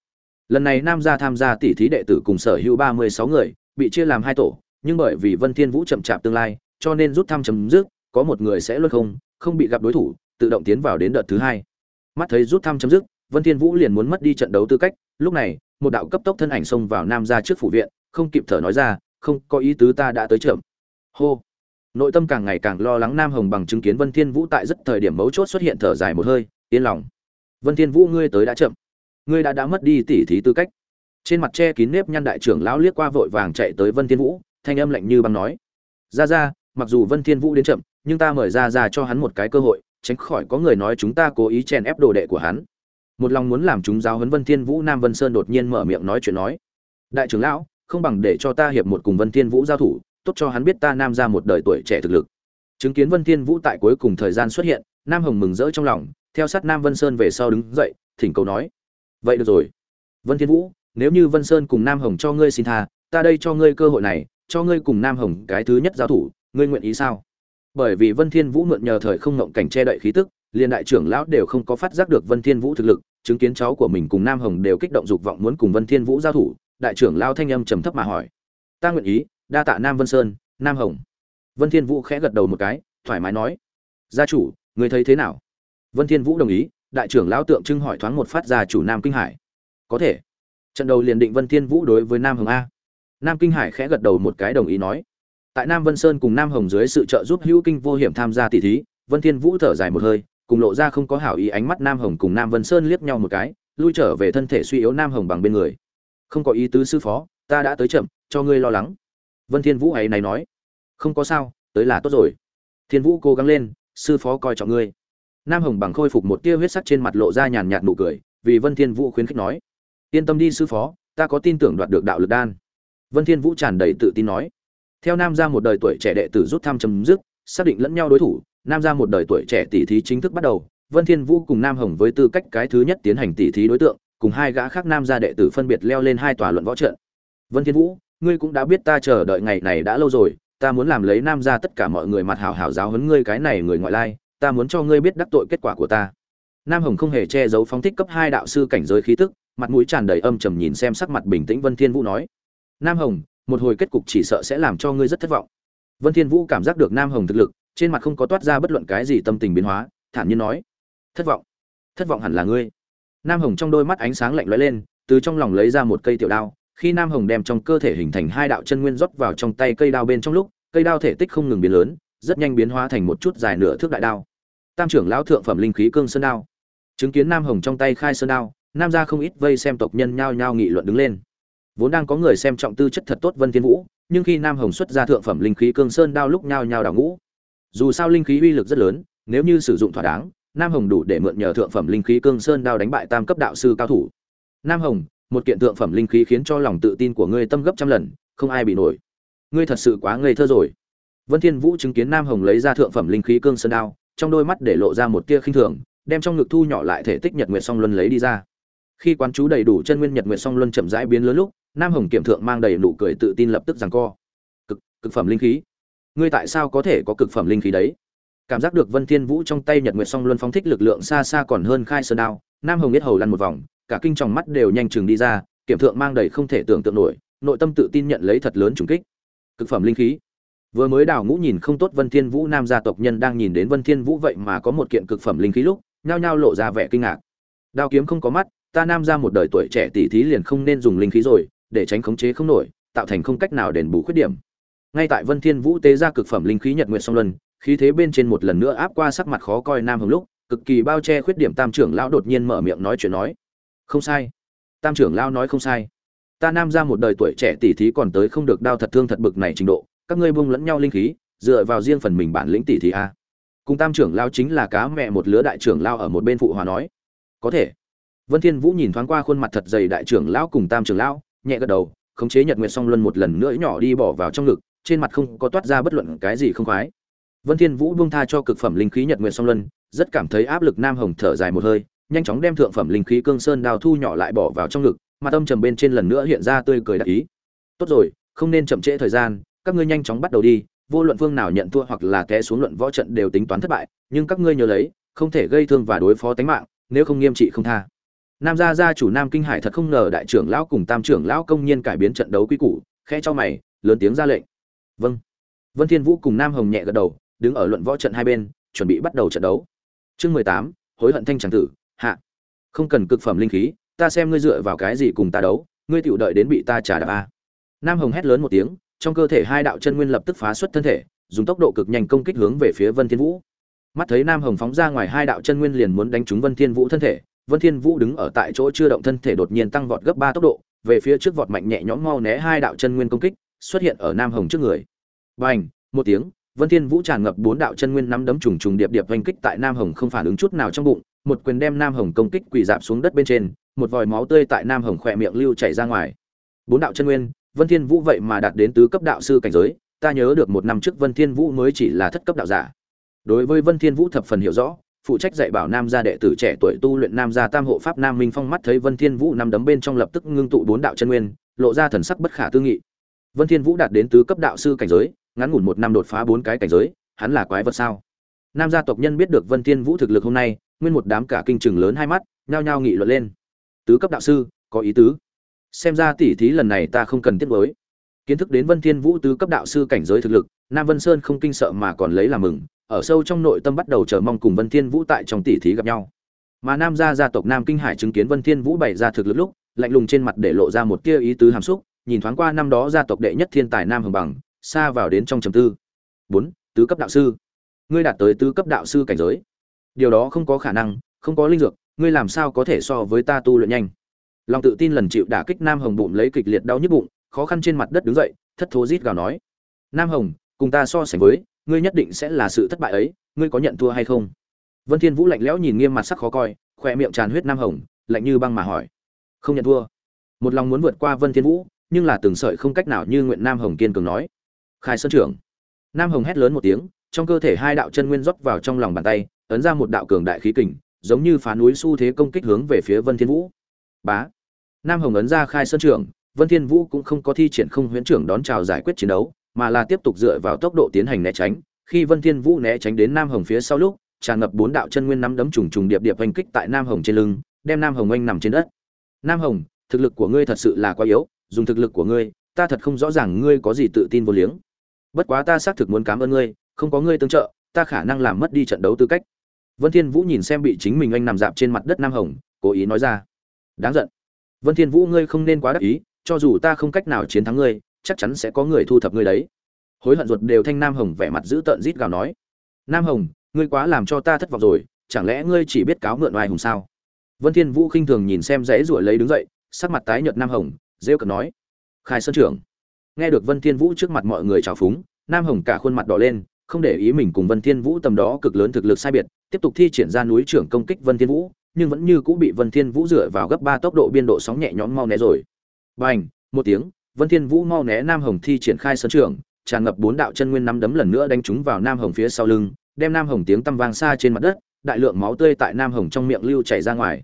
Lần này nam gia tham gia tỷ thí đệ tử cùng sở hữu ba mươi sáu người, bị chia làm hai tổ, nhưng bởi vì vân thiên vũ chậm chạp tương lai, cho nên rút thăm chấm dứt, có một người sẽ luân không không bị gặp đối thủ, tự động tiến vào đến đợt thứ hai. Mắt thấy rút thăm chấm dứt vân thiên vũ liền muốn mất đi trận đấu tư cách, lúc này, một đạo cấp tốc thân ảnh xông vào nam gia trước phủ viện, không kịp thở nói ra, không, có ý tứ ta đã tới chậm. Hô. Nội tâm càng ngày càng lo lắng nam hồng bằng chứng kiến vân thiên vũ tại rất thời điểm mấu chốt xuất hiện thở dài một hơi, yên lòng. Vân thiên vũ ngươi tới đã chậm. Ngươi đã đã mất đi tỷ thí tư cách. Trên mặt che kín nếp nhăn đại trưởng lão liếc qua vội vàng chạy tới vân thiên vũ, thanh âm lạnh như băng nói, ra ra, mặc dù vân thiên vũ đến chậm, nhưng ta mời ra ra cho hắn một cái cơ hội, tránh khỏi có người nói chúng ta cố ý chèn ép đồ đệ của hắn một lòng muốn làm chúng giáo huấn vân thiên vũ nam vân sơn đột nhiên mở miệng nói chuyện nói, đại trưởng lão, không bằng để cho ta hiệp một cùng vân thiên vũ giao thủ, tốt cho hắn biết ta nam ra một đời tuổi trẻ thực lực. Chứng kiến vân thiên vũ tại cuối cùng thời gian xuất hiện, nam hồng mừng rỡ trong lòng, theo sát nam vân sơn về sau đứng dậy, thỉnh cầu nói, vậy được rồi. Vân thiên vũ, nếu như vân sơn cùng nam hồng cho ngươi xin tha, ta đây cho ngươi cơ hội này, cho ngươi cùng nam hồng cái thứ nhất giao thủ, ngươi nguyện ý sao? Bởi vì vân thiên vũ mượn nhờ thời không ngộng cảnh che đậy khí tức, liền đại trưởng lão đều không có phát giác được vân thiên vũ thực lực chứng kiến cháu của mình cùng nam hồng đều kích động dục vọng muốn cùng vân thiên vũ giao thủ, đại trưởng lão thanh âm trầm thấp mà hỏi. Ta nguyện ý, đa tạ nam vân sơn, nam hồng. Vân thiên vũ khẽ gật đầu một cái, thoải mái nói. Gia chủ, người thấy thế nào? Vân thiên vũ đồng ý, đại trưởng lão tượng trưng hỏi thoáng một phát gia chủ nam kinh hải. Có thể. Trận đầu liền định vân thiên vũ đối với nam hồng a. Nam kinh hải khẽ gật đầu một cái đồng ý nói. Tại nam vân sơn cùng nam hồng dưới sự trợ giúp hữu kinh vô hiểm tham gia tỷ thí, vân thiên vũ thở dài một hơi cùng lộ ra không có hảo ý ánh mắt nam hồng cùng nam vân sơn liếc nhau một cái, lui trở về thân thể suy yếu nam hồng bằng bên người. Không có ý tứ sư phó, ta đã tới chậm, cho ngươi lo lắng. Vân thiên vũ ấy này nói. Không có sao, tới là tốt rồi. Thiên vũ cố gắng lên, sư phó coi trọng ngươi. Nam hồng bằng khôi phục một tia huyết sắc trên mặt lộ ra nhàn nhạt nụ cười, vì vân thiên vũ khuyến khích nói. Yên tâm đi sư phó, ta có tin tưởng đoạt được đạo lực đan. Vân thiên vũ tràn đầy tự tin nói. Theo nam gia một đời tuổi trẻ đệ tử rút thăm chấm dứt, xác định lẫn nhau đối thủ nam gia một đời tuổi trẻ tỷ thí chính thức bắt đầu, vân thiên vũ cùng nam hồng với tư cách cái thứ nhất tiến hành tỷ thí đối tượng, cùng hai gã khác nam gia đệ tử phân biệt leo lên hai tòa luận võ trận. Vân thiên vũ, ngươi cũng đã biết ta chờ đợi ngày này đã lâu rồi, ta muốn làm lấy nam gia tất cả mọi người mặt hảo hảo giáo huấn ngươi cái này người ngoại lai, ta muốn cho ngươi biết đắc tội kết quả của ta. Nam hồng không hề che giấu phóng thích cấp hai đạo sư cảnh giới khí tức, mặt mũi tràn đầy âm trầm nhìn xem sắc mặt bình tĩnh vân thiên vũ nói. Nam hồng, một hồi kết cục chỉ sợ sẽ làm cho ngươi rất thất vọng. Vân thiên vũ cảm giác được nam hồng thực lực trên mặt không có toát ra bất luận cái gì tâm tình biến hóa, thản nhiên nói, thất vọng thất vọng hẳn là ngươi. Nam hồng trong đôi mắt ánh sáng lạnh lẽo lên, từ trong lòng lấy ra một cây tiểu đao, khi nam hồng đem trong cơ thể hình thành hai đạo chân nguyên rót vào trong tay cây đao bên trong lúc, cây đao thể tích không ngừng biến lớn, rất nhanh biến hóa thành một chút dài nửa thước đại đao. Tam trưởng lão thượng phẩm linh khí cương sơn đao. Chứng kiến nam hồng trong tay khai sơn đao, nam gia không ít vây xem tộc nhân nhao nhao nghị luận đứng lên. Vốn đang có người xem trọng tư chất thật tốt vân thiên vũ, nhưng khi nam hồng xuất ra thượng phẩm linh khí cương sơn đao lúc nhao nhao đảo ngũ dù sao linh khí uy lực rất lớn, nếu như sử dụng thỏa đáng, nam hồng đủ để mượn nhờ thượng phẩm linh khí cương sơn đao đánh bại tam cấp đạo sư cao thủ. Nam hồng, một kiện thượng phẩm linh khí khiến cho lòng tự tin của ngươi tâm gấp trăm lần, không ai bị nổi. Ngươi thật sự quá ngây thơ rồi. Vân thiên vũ chứng kiến nam hồng lấy ra thượng phẩm linh khí cương sơn đao, trong đôi mắt để lộ ra một tia khinh thường, đem trong ngực thu nhỏ lại thể tích nhật nguyệt song luân lấy đi ra. Khi quán chú đầy đủ chân nguyên nhật nguyệt song luân chậm rãi biến lớn lúc, nam hồng kiểm thượng mang đầy nụ cười tự tin lập tức giằng co. Cực cực phẩm linh khí ngươi tại sao có thể có cực phẩm linh khí đấy? Cảm giác được vân thiên vũ trong tay nhật nguyệt song luân phóng thích lực lượng xa xa còn hơn khai sơn đao, nam hồng biết hầu lăn một vòng, cả kinh tròng mắt đều nhanh chừng đi ra, kiểm thượng mang đầy không thể tưởng tượng nổi, nội tâm tự tin nhận lấy thật lớn trùng kích. Cực phẩm linh khí. Vừa mới đào ngũ nhìn không tốt vân thiên vũ nam gia tộc nhân đang nhìn đến vân thiên vũ vậy mà có một kiện cực phẩm linh khí lúc, nhao nhao lộ ra vẻ kinh ngạc. Đao kiếm không có mắt, ta nam gia một đời tuổi trẻ tỷ thí liền không nên dùng linh khí rồi, để tránh khống chế không nổi, tạo thành không cách nào đền bù khuyết điểm ngay tại vân thiên vũ tế ra cực phẩm linh khí nhật nguyệt song luân, khí thế bên trên một lần nữa áp qua sắc mặt khó coi nam hồng lúc, cực kỳ bao che khuyết điểm tam trưởng lão đột nhiên mở miệng nói chuyện nói, không sai, tam trưởng lão nói không sai. Ta nam gia một đời tuổi trẻ tỷ thí còn tới không được đao thật thương thật bực này trình độ, các ngươi buông lẫn nhau linh khí, dựa vào riêng phần mình bản lĩnh tỷ thí a. Cùng tam trưởng lão chính là cá mẹ một lứa đại trưởng lão ở một bên phụ hòa nói, có thể. Vân thiên vũ nhìn thoáng qua khuôn mặt thật dày đại trưởng lão cùng tam trưởng lão, nhẹ gật đầu, khống chế nhật nguyệt song luân một lần nữa nhỏ đi bỏ vào trong ngực trên mặt không có toát ra bất luận cái gì không khoái. Vân thiên vũ buông tha cho cực phẩm linh khí nhật nguyệt song luân, rất cảm thấy áp lực nam hồng thở dài một hơi, nhanh chóng đem thượng phẩm linh khí cương sơn đào thu nhỏ lại bỏ vào trong ngực, mặt âm trầm bên trên lần nữa hiện ra tươi cười đặc ý. Tốt rồi, không nên chậm trễ thời gian, các ngươi nhanh chóng bắt đầu đi, vô luận phương nào nhận thua hoặc là té xuống luận võ trận đều tính toán thất bại, nhưng các ngươi nhớ lấy, không thể gây thương và đối phó tính mạng, nếu không nghiêm trị không tha. Nam gia gia chủ nam kinh hải thật không ngờ đại trưởng lão cùng tam trưởng lão công nhiên cải biến trận đấu quy củ, khẽ cho mày, lớn tiếng ra lệnh vâng. Vân thiên vũ cùng nam hồng nhẹ gật đầu đứng ở luận võ trận hai bên chuẩn bị bắt đầu trận đấu. Chương mười tám hối hận thanh tràng tử hạ. Không cần cực phẩm linh khí ta xem ngươi dựa vào cái gì cùng ta đấu ngươi tựu đợi đến bị ta trả đạp a. Nam hồng hét lớn một tiếng trong cơ thể hai đạo chân nguyên lập tức phá xuất thân thể dùng tốc độ cực nhanh công kích hướng về phía Vân Thiên Vũ. Mắt thấy Nam Hồng phóng ra ngoài hai đạo chân nguyên liền muốn đánh trúng Vân Thiên Vũ thân thể, Vân Thiên Vũ đứng ở tại chỗ chưa động thân thể đột nhiên tăng vọt gấp ba tốc độ, về phía trước vọt mạnh nhẹ nhõm mau né hai đạo chân nguyên công kích, xuất hiện ở Nam Hồng trước người. Bành, một tiếng, Vân Thiên Vũ tràn ngập bốn đạo chân nguyên nắm đấm trùng trùng điệp điệp vành kích tại Nam Hồng không phản ứng chút nào trong bụng, một quyền đem Nam Hồng công kích quỳ dạp xuống đất bên trên, một vòi máu tươi tại Nam Hồng khỏe miệng lưu chảy ra ngoài. Bốn đạo chân nguyên, Vân Thiên Vũ vậy mà đạt đến tứ cấp đạo sư cảnh giới, ta nhớ được một năm trước Vân Thiên Vũ mới chỉ là thất cấp đạo giả. Đối với Vân Thiên Vũ thập phần hiểu rõ, phụ trách dạy bảo nam gia đệ tử trẻ tuổi tu luyện nam gia tam hộ pháp nam minh phong mắt thấy Vân Thiên Vũ năm đấm bên trong lập tức ngưng tụ bốn đạo chân nguyên, lộ ra thần sắc bất khả tư nghị. Vân Thiên Vũ đạt đến tứ cấp đạo sư cảnh giới, ngắn ngủn một năm đột phá bốn cái cảnh giới, hắn là quái vật sao? Nam gia tộc nhân biết được Vân Thiên Vũ thực lực hôm nay, nguyên một đám cả kinh trừng lớn hai mắt, nhao nhao nghị luận lên. Tứ cấp đạo sư, có ý tứ. Xem ra tỷ thí lần này ta không cần tiếp nối. Kiến thức đến Vân Thiên Vũ tứ cấp đạo sư cảnh giới thực lực, Nam Vân Sơn không kinh sợ mà còn lấy làm mừng, ở sâu trong nội tâm bắt đầu chờ mong cùng Vân Thiên Vũ tại trong tỷ thí gặp nhau. Mà Nam gia gia tộc Nam Kinh Hải chứng kiến Vân Thiên Vũ bày ra thực lực lúc, lạnh lùng trên mặt để lộ ra một tia ý tứ hàm xúc, nhìn thoáng qua năm đó gia tộc đệ nhất thiên tài Nam Hồng Bằng, xa vào đến trong trầm tư. bốn Tứ cấp đạo sư. Ngươi đạt tới tứ cấp đạo sư cảnh giới. Điều đó không có khả năng, không có linh dược, ngươi làm sao có thể so với ta tu luyện nhanh? Lòng tự tin lần chịu đả kích Nam Hồng bụng lấy kịch liệt đau nhức bụng, khó khăn trên mặt đất đứng dậy, thất thố rít gào nói: "Nam Hồng, cùng ta so sánh với, ngươi nhất định sẽ là sự thất bại ấy, ngươi có nhận thua hay không?" Vân Thiên Vũ lạnh lẽo nhìn nghiêm mặt sắc khó coi, khoe miệng tràn huyết Nam Hồng, lạnh như băng mà hỏi: "Không nhận thua?" Một lòng muốn vượt qua Vân Thiên Vũ, nhưng là từng sợi không cách nào như nguyện Nam Hồng kiên cường nói: "Khai Sơn trưởng." Nam Hồng hét lớn một tiếng, trong cơ thể hai đạo chân nguyên rót vào trong lòng bàn tay, ấn ra một đạo cường đại khí kình, giống như phá núi xu thế công kích hướng về phía Vân Thiên Vũ. Bá. Nam Hồng ấn ra khai sơn trưởng, Vân Thiên Vũ cũng không có thi triển không huyễn trưởng đón chào giải quyết chiến đấu, mà là tiếp tục dựa vào tốc độ tiến hành né tránh. Khi Vân Thiên Vũ né tránh đến Nam Hồng phía sau lúc, tràn ngập bốn đạo chân nguyên nắm đấm trùng trùng điệp điệp vành kích tại Nam Hồng trên lưng, đem Nam Hồng anh nằm trên đất. Nam Hồng, thực lực của ngươi thật sự là quá yếu, dùng thực lực của ngươi, ta thật không rõ ràng ngươi có gì tự tin vô liếng. Bất quá ta xác thực muốn cảm ơn ngươi, không có ngươi tương trợ, ta khả năng làm mất đi trận đấu tư cách. Vân Thiên Vũ nhìn xem bị chính mình anh nằm dạp trên mặt đất Nam Hồng, cố ý nói ra. Đáng giận. Vân Thiên Vũ ngươi không nên quá đắc ý, cho dù ta không cách nào chiến thắng ngươi, chắc chắn sẽ có người thu thập ngươi đấy. Hối hận ruột đều thanh Nam Hồng vẻ mặt giữ tợn rít gào nói. Nam Hồng, ngươi quá làm cho ta thất vọng rồi, chẳng lẽ ngươi chỉ biết cáo mượn oai hùng sao? Vân Thiên Vũ khinh thường nhìn xem dãy rủa lấy đứng dậy, sắc mặt tái nhợt Nam Hồng, rêu cợt nói: "Khai Sơn trưởng." Nghe được Vân Thiên Vũ trước mặt mọi người chào phúng, Nam Hồng cả khuôn mặt đỏ lên, không để ý mình cùng Vân Thiên Vũ tầm đó cực lớn thực lực sai biệt, tiếp tục thi triển ra núi trưởng công kích Vân Thiên Vũ, nhưng vẫn như cũ bị Vân Thiên Vũ dựa vào gấp ba tốc độ biên độ sóng nhẹ nhõm mau né rồi. Bành, một tiếng, Vân Thiên Vũ mau né Nam Hồng thi triển khai sơn trưởng, tràn ngập bốn đạo chân nguyên nắm đấm lần nữa đánh trúng vào Nam Hồng phía sau lưng, đem Nam Hồng tiếng tăm vang xa trên mặt đất, đại lượng máu tươi tại Nam Hồng trong miệng lưu chảy ra ngoài.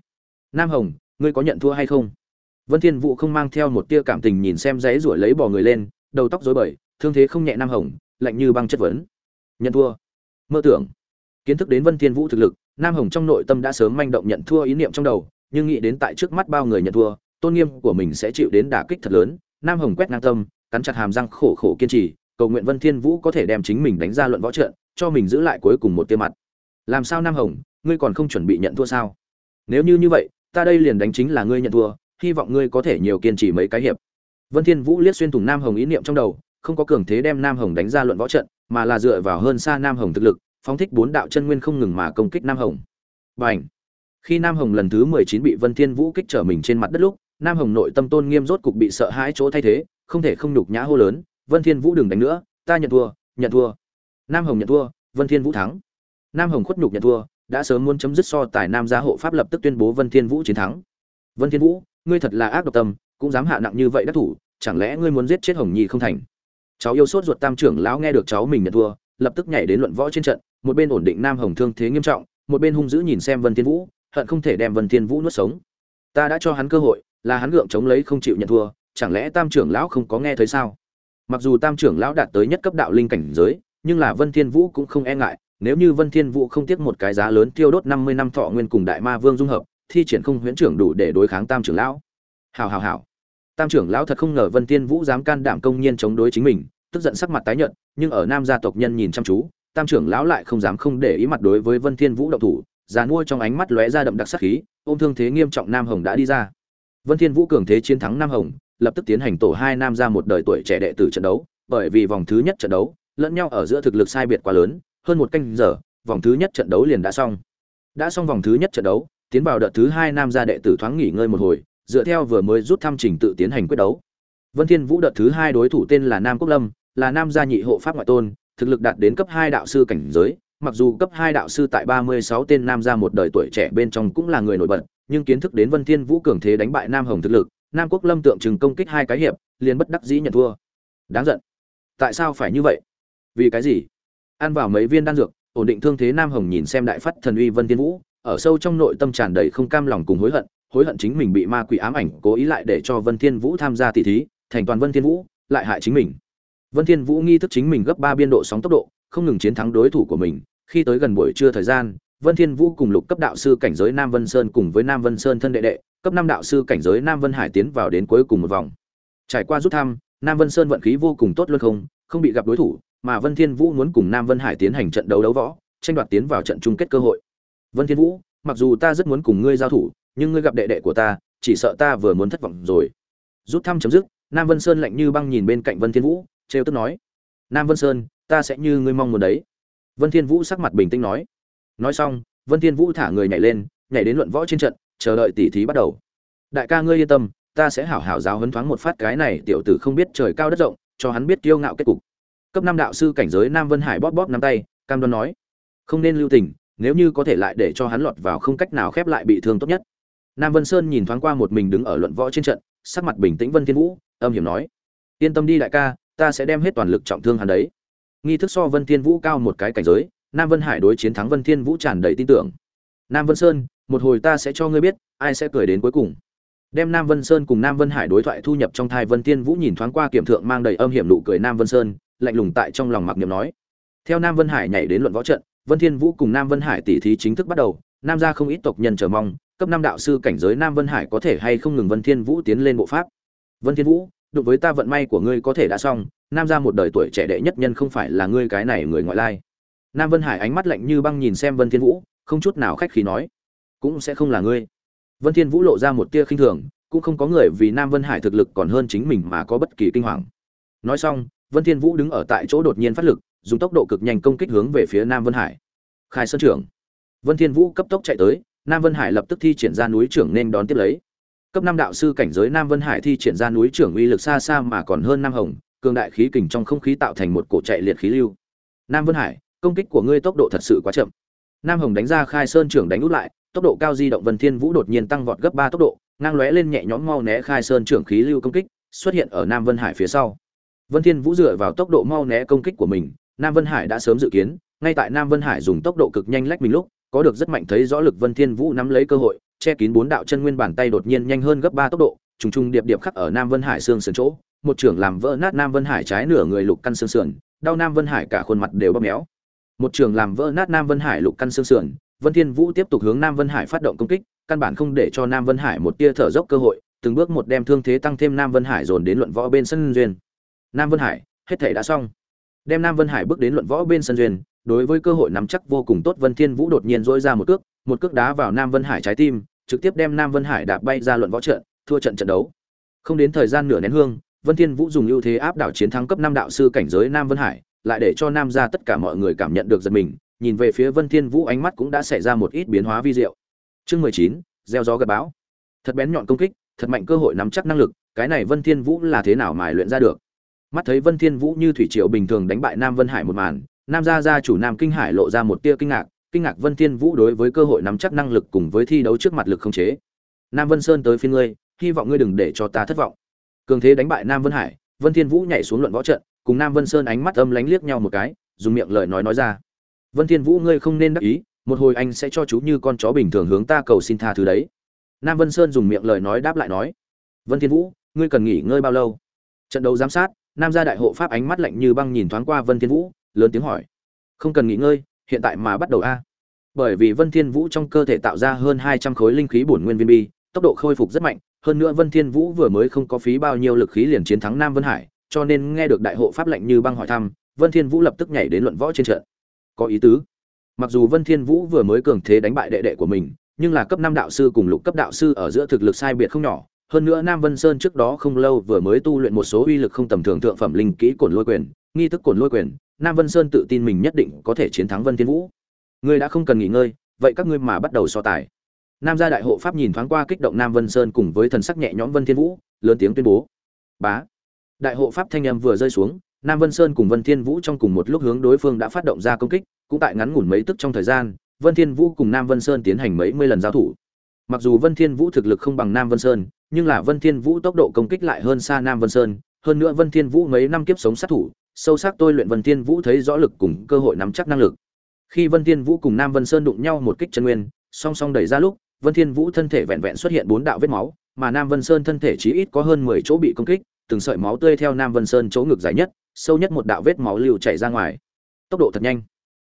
Nam Hồng, ngươi có nhận thua hay không? Vân Thiên Vũ không mang theo một tia cảm tình nhìn xem dãy rủa lấy bò người lên, đầu tóc rối bời, thương thế không nhẹ Nam Hồng, lạnh như băng chất vấn. Nhận thua? Mơ tưởng. Kiến thức đến Vân Thiên Vũ thực lực, Nam Hồng trong nội tâm đã sớm manh động nhận thua ý niệm trong đầu, nhưng nghĩ đến tại trước mắt bao người nhận thua, tôn nghiêm của mình sẽ chịu đến đả kích thật lớn, Nam Hồng quét ngang tâm, cắn chặt hàm răng khổ khổ kiên trì, cầu nguyện Vân Thiên Vũ có thể đem chính mình đánh ra luận võ trận, cho mình giữ lại cuối cùng một tia mặt. Làm sao Nam Hồng, ngươi còn không chuẩn bị nhận thua sao? Nếu như như vậy, ta đây liền đánh chính là ngươi nhận thua, hy vọng ngươi có thể nhiều kiên trì mấy cái hiệp. Vân Thiên Vũ liếc xuyên thủng Nam Hồng ý niệm trong đầu, không có cường thế đem Nam Hồng đánh ra luận võ trận, mà là dựa vào hơn xa Nam Hồng thực lực, phóng thích bốn đạo chân nguyên không ngừng mà công kích Nam Hồng. Bành! Khi Nam Hồng lần thứ 19 bị Vân Thiên Vũ kích trở mình trên mặt đất lúc, Nam Hồng nội tâm tôn nghiêm rốt cục bị sợ hãi chỗ thay thế, không thể không nhục nhã hô lớn, "Vân Thiên Vũ đừng đánh nữa, ta nhận thua, nhận thua." Nam Hồng nhận thua, Vân Thiên Vũ thắng. Nam Hồng khuất nhục nhận thua, đã sớm muốn chấm dứt so tài Nam gia hộ pháp lập tức tuyên bố Vân Thiên Vũ chiến thắng. "Vân Thiên Vũ, ngươi thật là ác độc tâm, cũng dám hạ nặng như vậy đắc thủ, chẳng lẽ ngươi muốn giết chết Hồng Nhi không thành?" Cháu yêu sốt ruột Tam trưởng lão nghe được cháu mình nhận thua, lập tức nhảy đến luận võ trên trận, một bên ổn định Nam Hồng thương thế nghiêm trọng, một bên hung dữ nhìn xem Vân Thiên Vũ, hận không thể đem Vân Thiên Vũ nuốt sống. Ta đã cho hắn cơ hội, là hắn gượng chống lấy không chịu nhận thua, chẳng lẽ Tam trưởng lão không có nghe thấy sao? Mặc dù Tam trưởng lão đạt tới nhất cấp đạo linh cảnh giới, nhưng là Vân Thiên Vũ cũng không e ngại, nếu như Vân Thiên Vũ không tiếc một cái giá lớn tiêu đốt 50 năm thọ nguyên cùng Đại Ma Vương dung hợp, thi triển không huyễn trưởng đủ để đối kháng Tam trưởng lão. Hảo hảo hảo. Tam trưởng lão thật không ngờ Vân Thiên Vũ dám can đảm công nhiên chống đối chính mình, tức giận sắc mặt tái nhợt, nhưng ở nam gia tộc nhân nhìn chăm chú, Tam trưởng lão lại không dám không để ý mặt đối với Vân Thiên Vũ động thủ, già mua trong ánh mắt lóe ra đậm đặc sát khí, ôm thương thế nghiêm trọng Nam Hồng đã đi ra. Vân Thiên Vũ cường thế chiến thắng Nam Hồng, lập tức tiến hành tổ hai nam ra một đời tuổi trẻ đệ tử trận đấu, bởi vì vòng thứ nhất trận đấu, lẫn nhau ở giữa thực lực sai biệt quá lớn hơn một canh giờ vòng thứ nhất trận đấu liền đã xong đã xong vòng thứ nhất trận đấu tiến vào đợt thứ hai nam gia đệ tử thoáng nghỉ ngơi một hồi, dựa theo vừa mới rút thăm trình tự tiến hành quyết đấu. Vân thiên vũ đợt thứ hai đối thủ tên là nam quốc lâm, là nam gia nhị hộ pháp ngoại tôn, thực lực đạt đến cấp hai đạo sư cảnh giới, mặc dù cấp hai đạo sư tại ba mươi sáu tên nam gia một đời tuổi trẻ bên trong cũng là người nổi bật, nhưng kiến thức đến vân thiên vũ cường thế đánh bại nam hồng thực lực, nam quốc lâm tượng trưng công kích hai cái hiệp, liền bất đắc dĩ nhận thua. Đáng giận. Tại sao phải như vậy? Vì cái gì? Ăn vào mấy viên đan dược, ổn định thương thế nam hồng nhìn xem đại phát thần uy vân thiên vũ ở sâu trong nội tâm tràn đầy không cam lòng cùng hối hận hối hận chính mình bị ma quỷ ám ảnh, cố ý lại để cho vân thiên vũ tham gia tỷ thí, thành toàn vân thiên vũ, lại hại chính mình. Vân thiên vũ nghi thức chính mình gấp ba biên độ sóng tốc độ, không ngừng chiến thắng đối thủ của mình. Khi tới gần buổi trưa thời gian, vân thiên vũ cùng lục cấp đạo sư cảnh giới nam vân sơn cùng với nam vân sơn thân đệ đệ, cấp năm đạo sư cảnh giới nam vân hải tiến vào đến cuối cùng một vòng. Trải qua rút thăm, nam vân sơn vận khí vô cùng tốt luôn không không bị gặp đối thủ, mà vân thiên vũ muốn cùng nam vân hải tiến hành trận đấu đấu võ, tranh đoạt tiến vào trận chung kết cơ hội vân thiên vũ, mặc dù ta rất muốn cùng ngươi giao thủ, nhưng ngươi gặp đệ đệ của ta, chỉ sợ ta vừa muốn thất vọng rồi. Rút thăm chấm dứt, nam vân sơn lạnh như băng nhìn bên cạnh vân thiên vũ, trêu tức nói, nam vân sơn, ta sẽ như ngươi mong muốn đấy. Vân thiên vũ sắc mặt bình tĩnh nói. Nói xong, vân thiên vũ thả người nhảy lên, nhảy đến luận võ trên trận, chờ đợi tỷ thí bắt đầu. Đại ca ngươi yên tâm, ta sẽ hảo hảo giáo huấn thoáng một phát cái này tiểu tử không biết trời cao đất rộng, cho hắn biết kiêu ngạo kết cục. Cấp năm đạo sư cảnh giới nam vân hải bóp bóp nắm tay, cam đoan nói, không nên lưu tình nếu như có thể lại để cho hắn lọt vào không cách nào khép lại bị thương tốt nhất. Nam vân sơn nhìn thoáng qua một mình đứng ở luận võ trên trận, sắc mặt bình tĩnh vân thiên vũ, âm hiểm nói, yên tâm đi đại ca, ta sẽ đem hết toàn lực trọng thương hắn đấy. Nghi thức so vân thiên vũ cao một cái cảnh giới, nam vân hải đối chiến thắng vân thiên vũ tràn đầy tin tưởng. Nam vân sơn, một hồi ta sẽ cho ngươi biết, ai sẽ cười đến cuối cùng. Đem nam vân sơn cùng nam vân hải đối thoại thu nhập trong thai vân thiên vũ nhìn thoáng qua kiểm thượng mang đầy âm hiểm nụ cười nam vân sơn, lạnh lùng tại trong lòng mặc niệm nói, theo nam vân hải nhảy đến luận võ trận vân thiên vũ cùng nam vân hải tỷ thí chính thức bắt đầu, nam gia không ít tộc nhân chờ mong, cấp năm đạo sư cảnh giới nam vân hải có thể hay không ngừng vân thiên vũ tiến lên bộ pháp. Vân thiên vũ đối với ta vận may của ngươi có thể đã xong, nam gia một đời tuổi trẻ đệ nhất nhân không phải là ngươi cái này người ngoại lai. Nam vân hải ánh mắt lạnh như băng nhìn xem vân thiên vũ, không chút nào khách khí nói, cũng sẽ không là ngươi. Vân thiên vũ lộ ra một tia khinh thường, cũng không có người vì nam vân hải thực lực còn hơn chính mình mà có bất kỳ kinh hoàng. Nói xong, vân thiên vũ đứng ở tại chỗ đột nhiên phát lực dùng tốc độ cực nhanh công kích hướng về phía nam vân hải. Khai sơn trưởng. Vân thiên vũ cấp tốc chạy tới, nam vân hải lập tức thi triển ra núi trưởng nên đón tiếp lấy. Cấp năm đạo sư cảnh giới nam vân hải thi triển ra núi trưởng uy lực xa xa mà còn hơn nam hồng, cường đại khí kình trong không khí tạo thành một cổ chạy liệt khí lưu. Nam vân hải, công kích của ngươi tốc độ thật sự quá chậm. Nam hồng đánh ra khai sơn trưởng đánh út lại, tốc độ cao di động vân thiên vũ đột nhiên tăng vọt gấp ba tốc độ, ngang lóe lên nhẹ nhõm mau né khai sơn trưởng khí lưu công kích, xuất hiện ở nam vân hải phía sau. Vân thiên vũ dựa vào tốc độ mau né công kích của mình nam vân hải đã sớm dự kiến ngay tại nam vân hải dùng tốc độ cực nhanh lách mình lúc có được rất mạnh thấy rõ lực vân thiên vũ nắm lấy cơ hội che kín bốn đạo chân nguyên bàn tay đột nhiên nhanh hơn gấp ba tốc độ trùng trùng điệp điệp khắc ở nam vân hải xương sườn chỗ một trưởng làm vỡ nát nam vân hải trái nửa người lục căn xương sườn đau nam vân hải cả khuôn mặt đều bóp méo một trường làm vỡ nát nam vân hải lục căn xương sườn vân thiên vũ tiếp tục hướng nam vân hải phát động công kích căn bản không để cho nam vân hải một tia thở dốc cơ hội từng bước một đem thương thế tăng thêm nam vân hải dồn đến luận võ bên sân duyên nam vân hải hết thảy đã xong đem nam vân hải bước đến luận võ bên sân duyên, đối với cơ hội nắm chắc vô cùng tốt, vân thiên vũ đột nhiên dỗi ra một cước một cước đá vào nam vân hải trái tim, trực tiếp đem nam vân hải đạp bay ra luận võ trận, thua trận trận đấu. Không đến thời gian nửa nén hương, vân thiên vũ dùng ưu thế áp đảo chiến thắng cấp năm đạo sư cảnh giới nam vân hải, lại để cho nam gia tất cả mọi người cảm nhận được giật mình, nhìn về phía vân thiên vũ ánh mắt cũng đã xảy ra một ít biến hóa vi diệu. Chương mười chín, gieo gió gặt bão. Thật bén nhọn công kích, thật mạnh cơ hội nắm chắc năng lực, cái này vân thiên vũ là thế nào mài luyện ra được? Mắt thấy vân thiên vũ như thủy triều bình thường đánh bại nam vân hải một màn, nam gia gia chủ nam kinh hải lộ ra một tia kinh ngạc kinh ngạc vân thiên vũ đối với cơ hội nắm chắc năng lực cùng với thi đấu trước mặt lực không chế. Nam vân sơn tới phiên ngươi, hy vọng ngươi đừng để cho ta thất vọng. Cường thế đánh bại nam vân hải, vân thiên vũ nhảy xuống luận võ trận, cùng nam vân sơn ánh mắt âm lánh liếc nhau một cái, dùng miệng lời nói nói ra. Vân thiên vũ ngươi không nên đắc ý, một hồi anh sẽ cho chú như con chó bình thường hướng ta cầu xin tha thứ đấy. Nam vân sơn dùng miệng lời nói đáp lại nói. Vân thiên vũ, ngươi cần nghỉ ngơi bao lâu? Trận đấu giám sát nam gia đại hộ pháp ánh mắt lạnh như băng nhìn thoáng qua vân thiên vũ, lớn tiếng hỏi. Không cần nghỉ ngơi, hiện tại mà bắt đầu a. Bởi vì vân thiên vũ trong cơ thể tạo ra hơn 200 khối linh khí bổn nguyên viên bi, tốc độ khôi phục rất mạnh, hơn nữa vân thiên vũ vừa mới không có phí bao nhiêu lực khí liền chiến thắng nam vân hải, cho nên nghe được đại hộ pháp lệnh như băng hỏi thăm, vân thiên vũ lập tức nhảy đến luận võ trên trận. Có ý tứ. Mặc dù vân thiên vũ vừa mới cường thế đánh bại đệ đệ của mình, nhưng là cấp năm đạo sư cùng lục cấp đạo sư ở giữa thực lực sai biệt không nhỏ hơn nữa nam vân sơn trước đó không lâu vừa mới tu luyện một số uy lực không tầm thường thượng phẩm linh kỹ cổn lôi quyền, nghi thức cổn lôi quyền, nam vân sơn tự tin mình nhất định có thể chiến thắng vân thiên vũ. Ngươi đã không cần nghỉ ngơi, vậy các ngươi mà bắt đầu so tài. Nam gia đại hộ pháp nhìn thoáng qua kích động nam vân sơn cùng với thần sắc nhẹ nhõm vân thiên vũ, lớn tiếng tuyên bố. Bá. Đại hộ pháp thanh âm vừa rơi xuống, nam vân sơn cùng vân thiên vũ trong cùng một lúc hướng đối phương đã phát động ra công kích, cũng tại ngắn ngủn mấy tức trong thời gian, vân thiên vũ cùng nam vân sơn tiến hành mấy mươi lần giao thủ. Mặc dù vân thiên vũ thực lực không bằng nam vân sơn nhưng là vân thiên vũ tốc độ công kích lại hơn xa nam vân sơn, hơn nữa vân thiên vũ mấy năm kiếp sống sát thủ, sâu sắc tôi luyện vân thiên vũ thấy rõ lực cùng cơ hội nắm chắc năng lực. Khi vân thiên vũ cùng nam vân sơn đụng nhau một kích chân nguyên, song song đẩy ra lúc, vân thiên vũ thân thể vẹn vẹn xuất hiện bốn đạo vết máu, mà nam vân sơn thân thể chí ít có hơn 10 chỗ bị công kích, từng sợi máu tươi theo nam vân sơn chỗ ngực dài nhất, sâu nhất một đạo vết máu lưu chảy ra ngoài. Tốc độ thật nhanh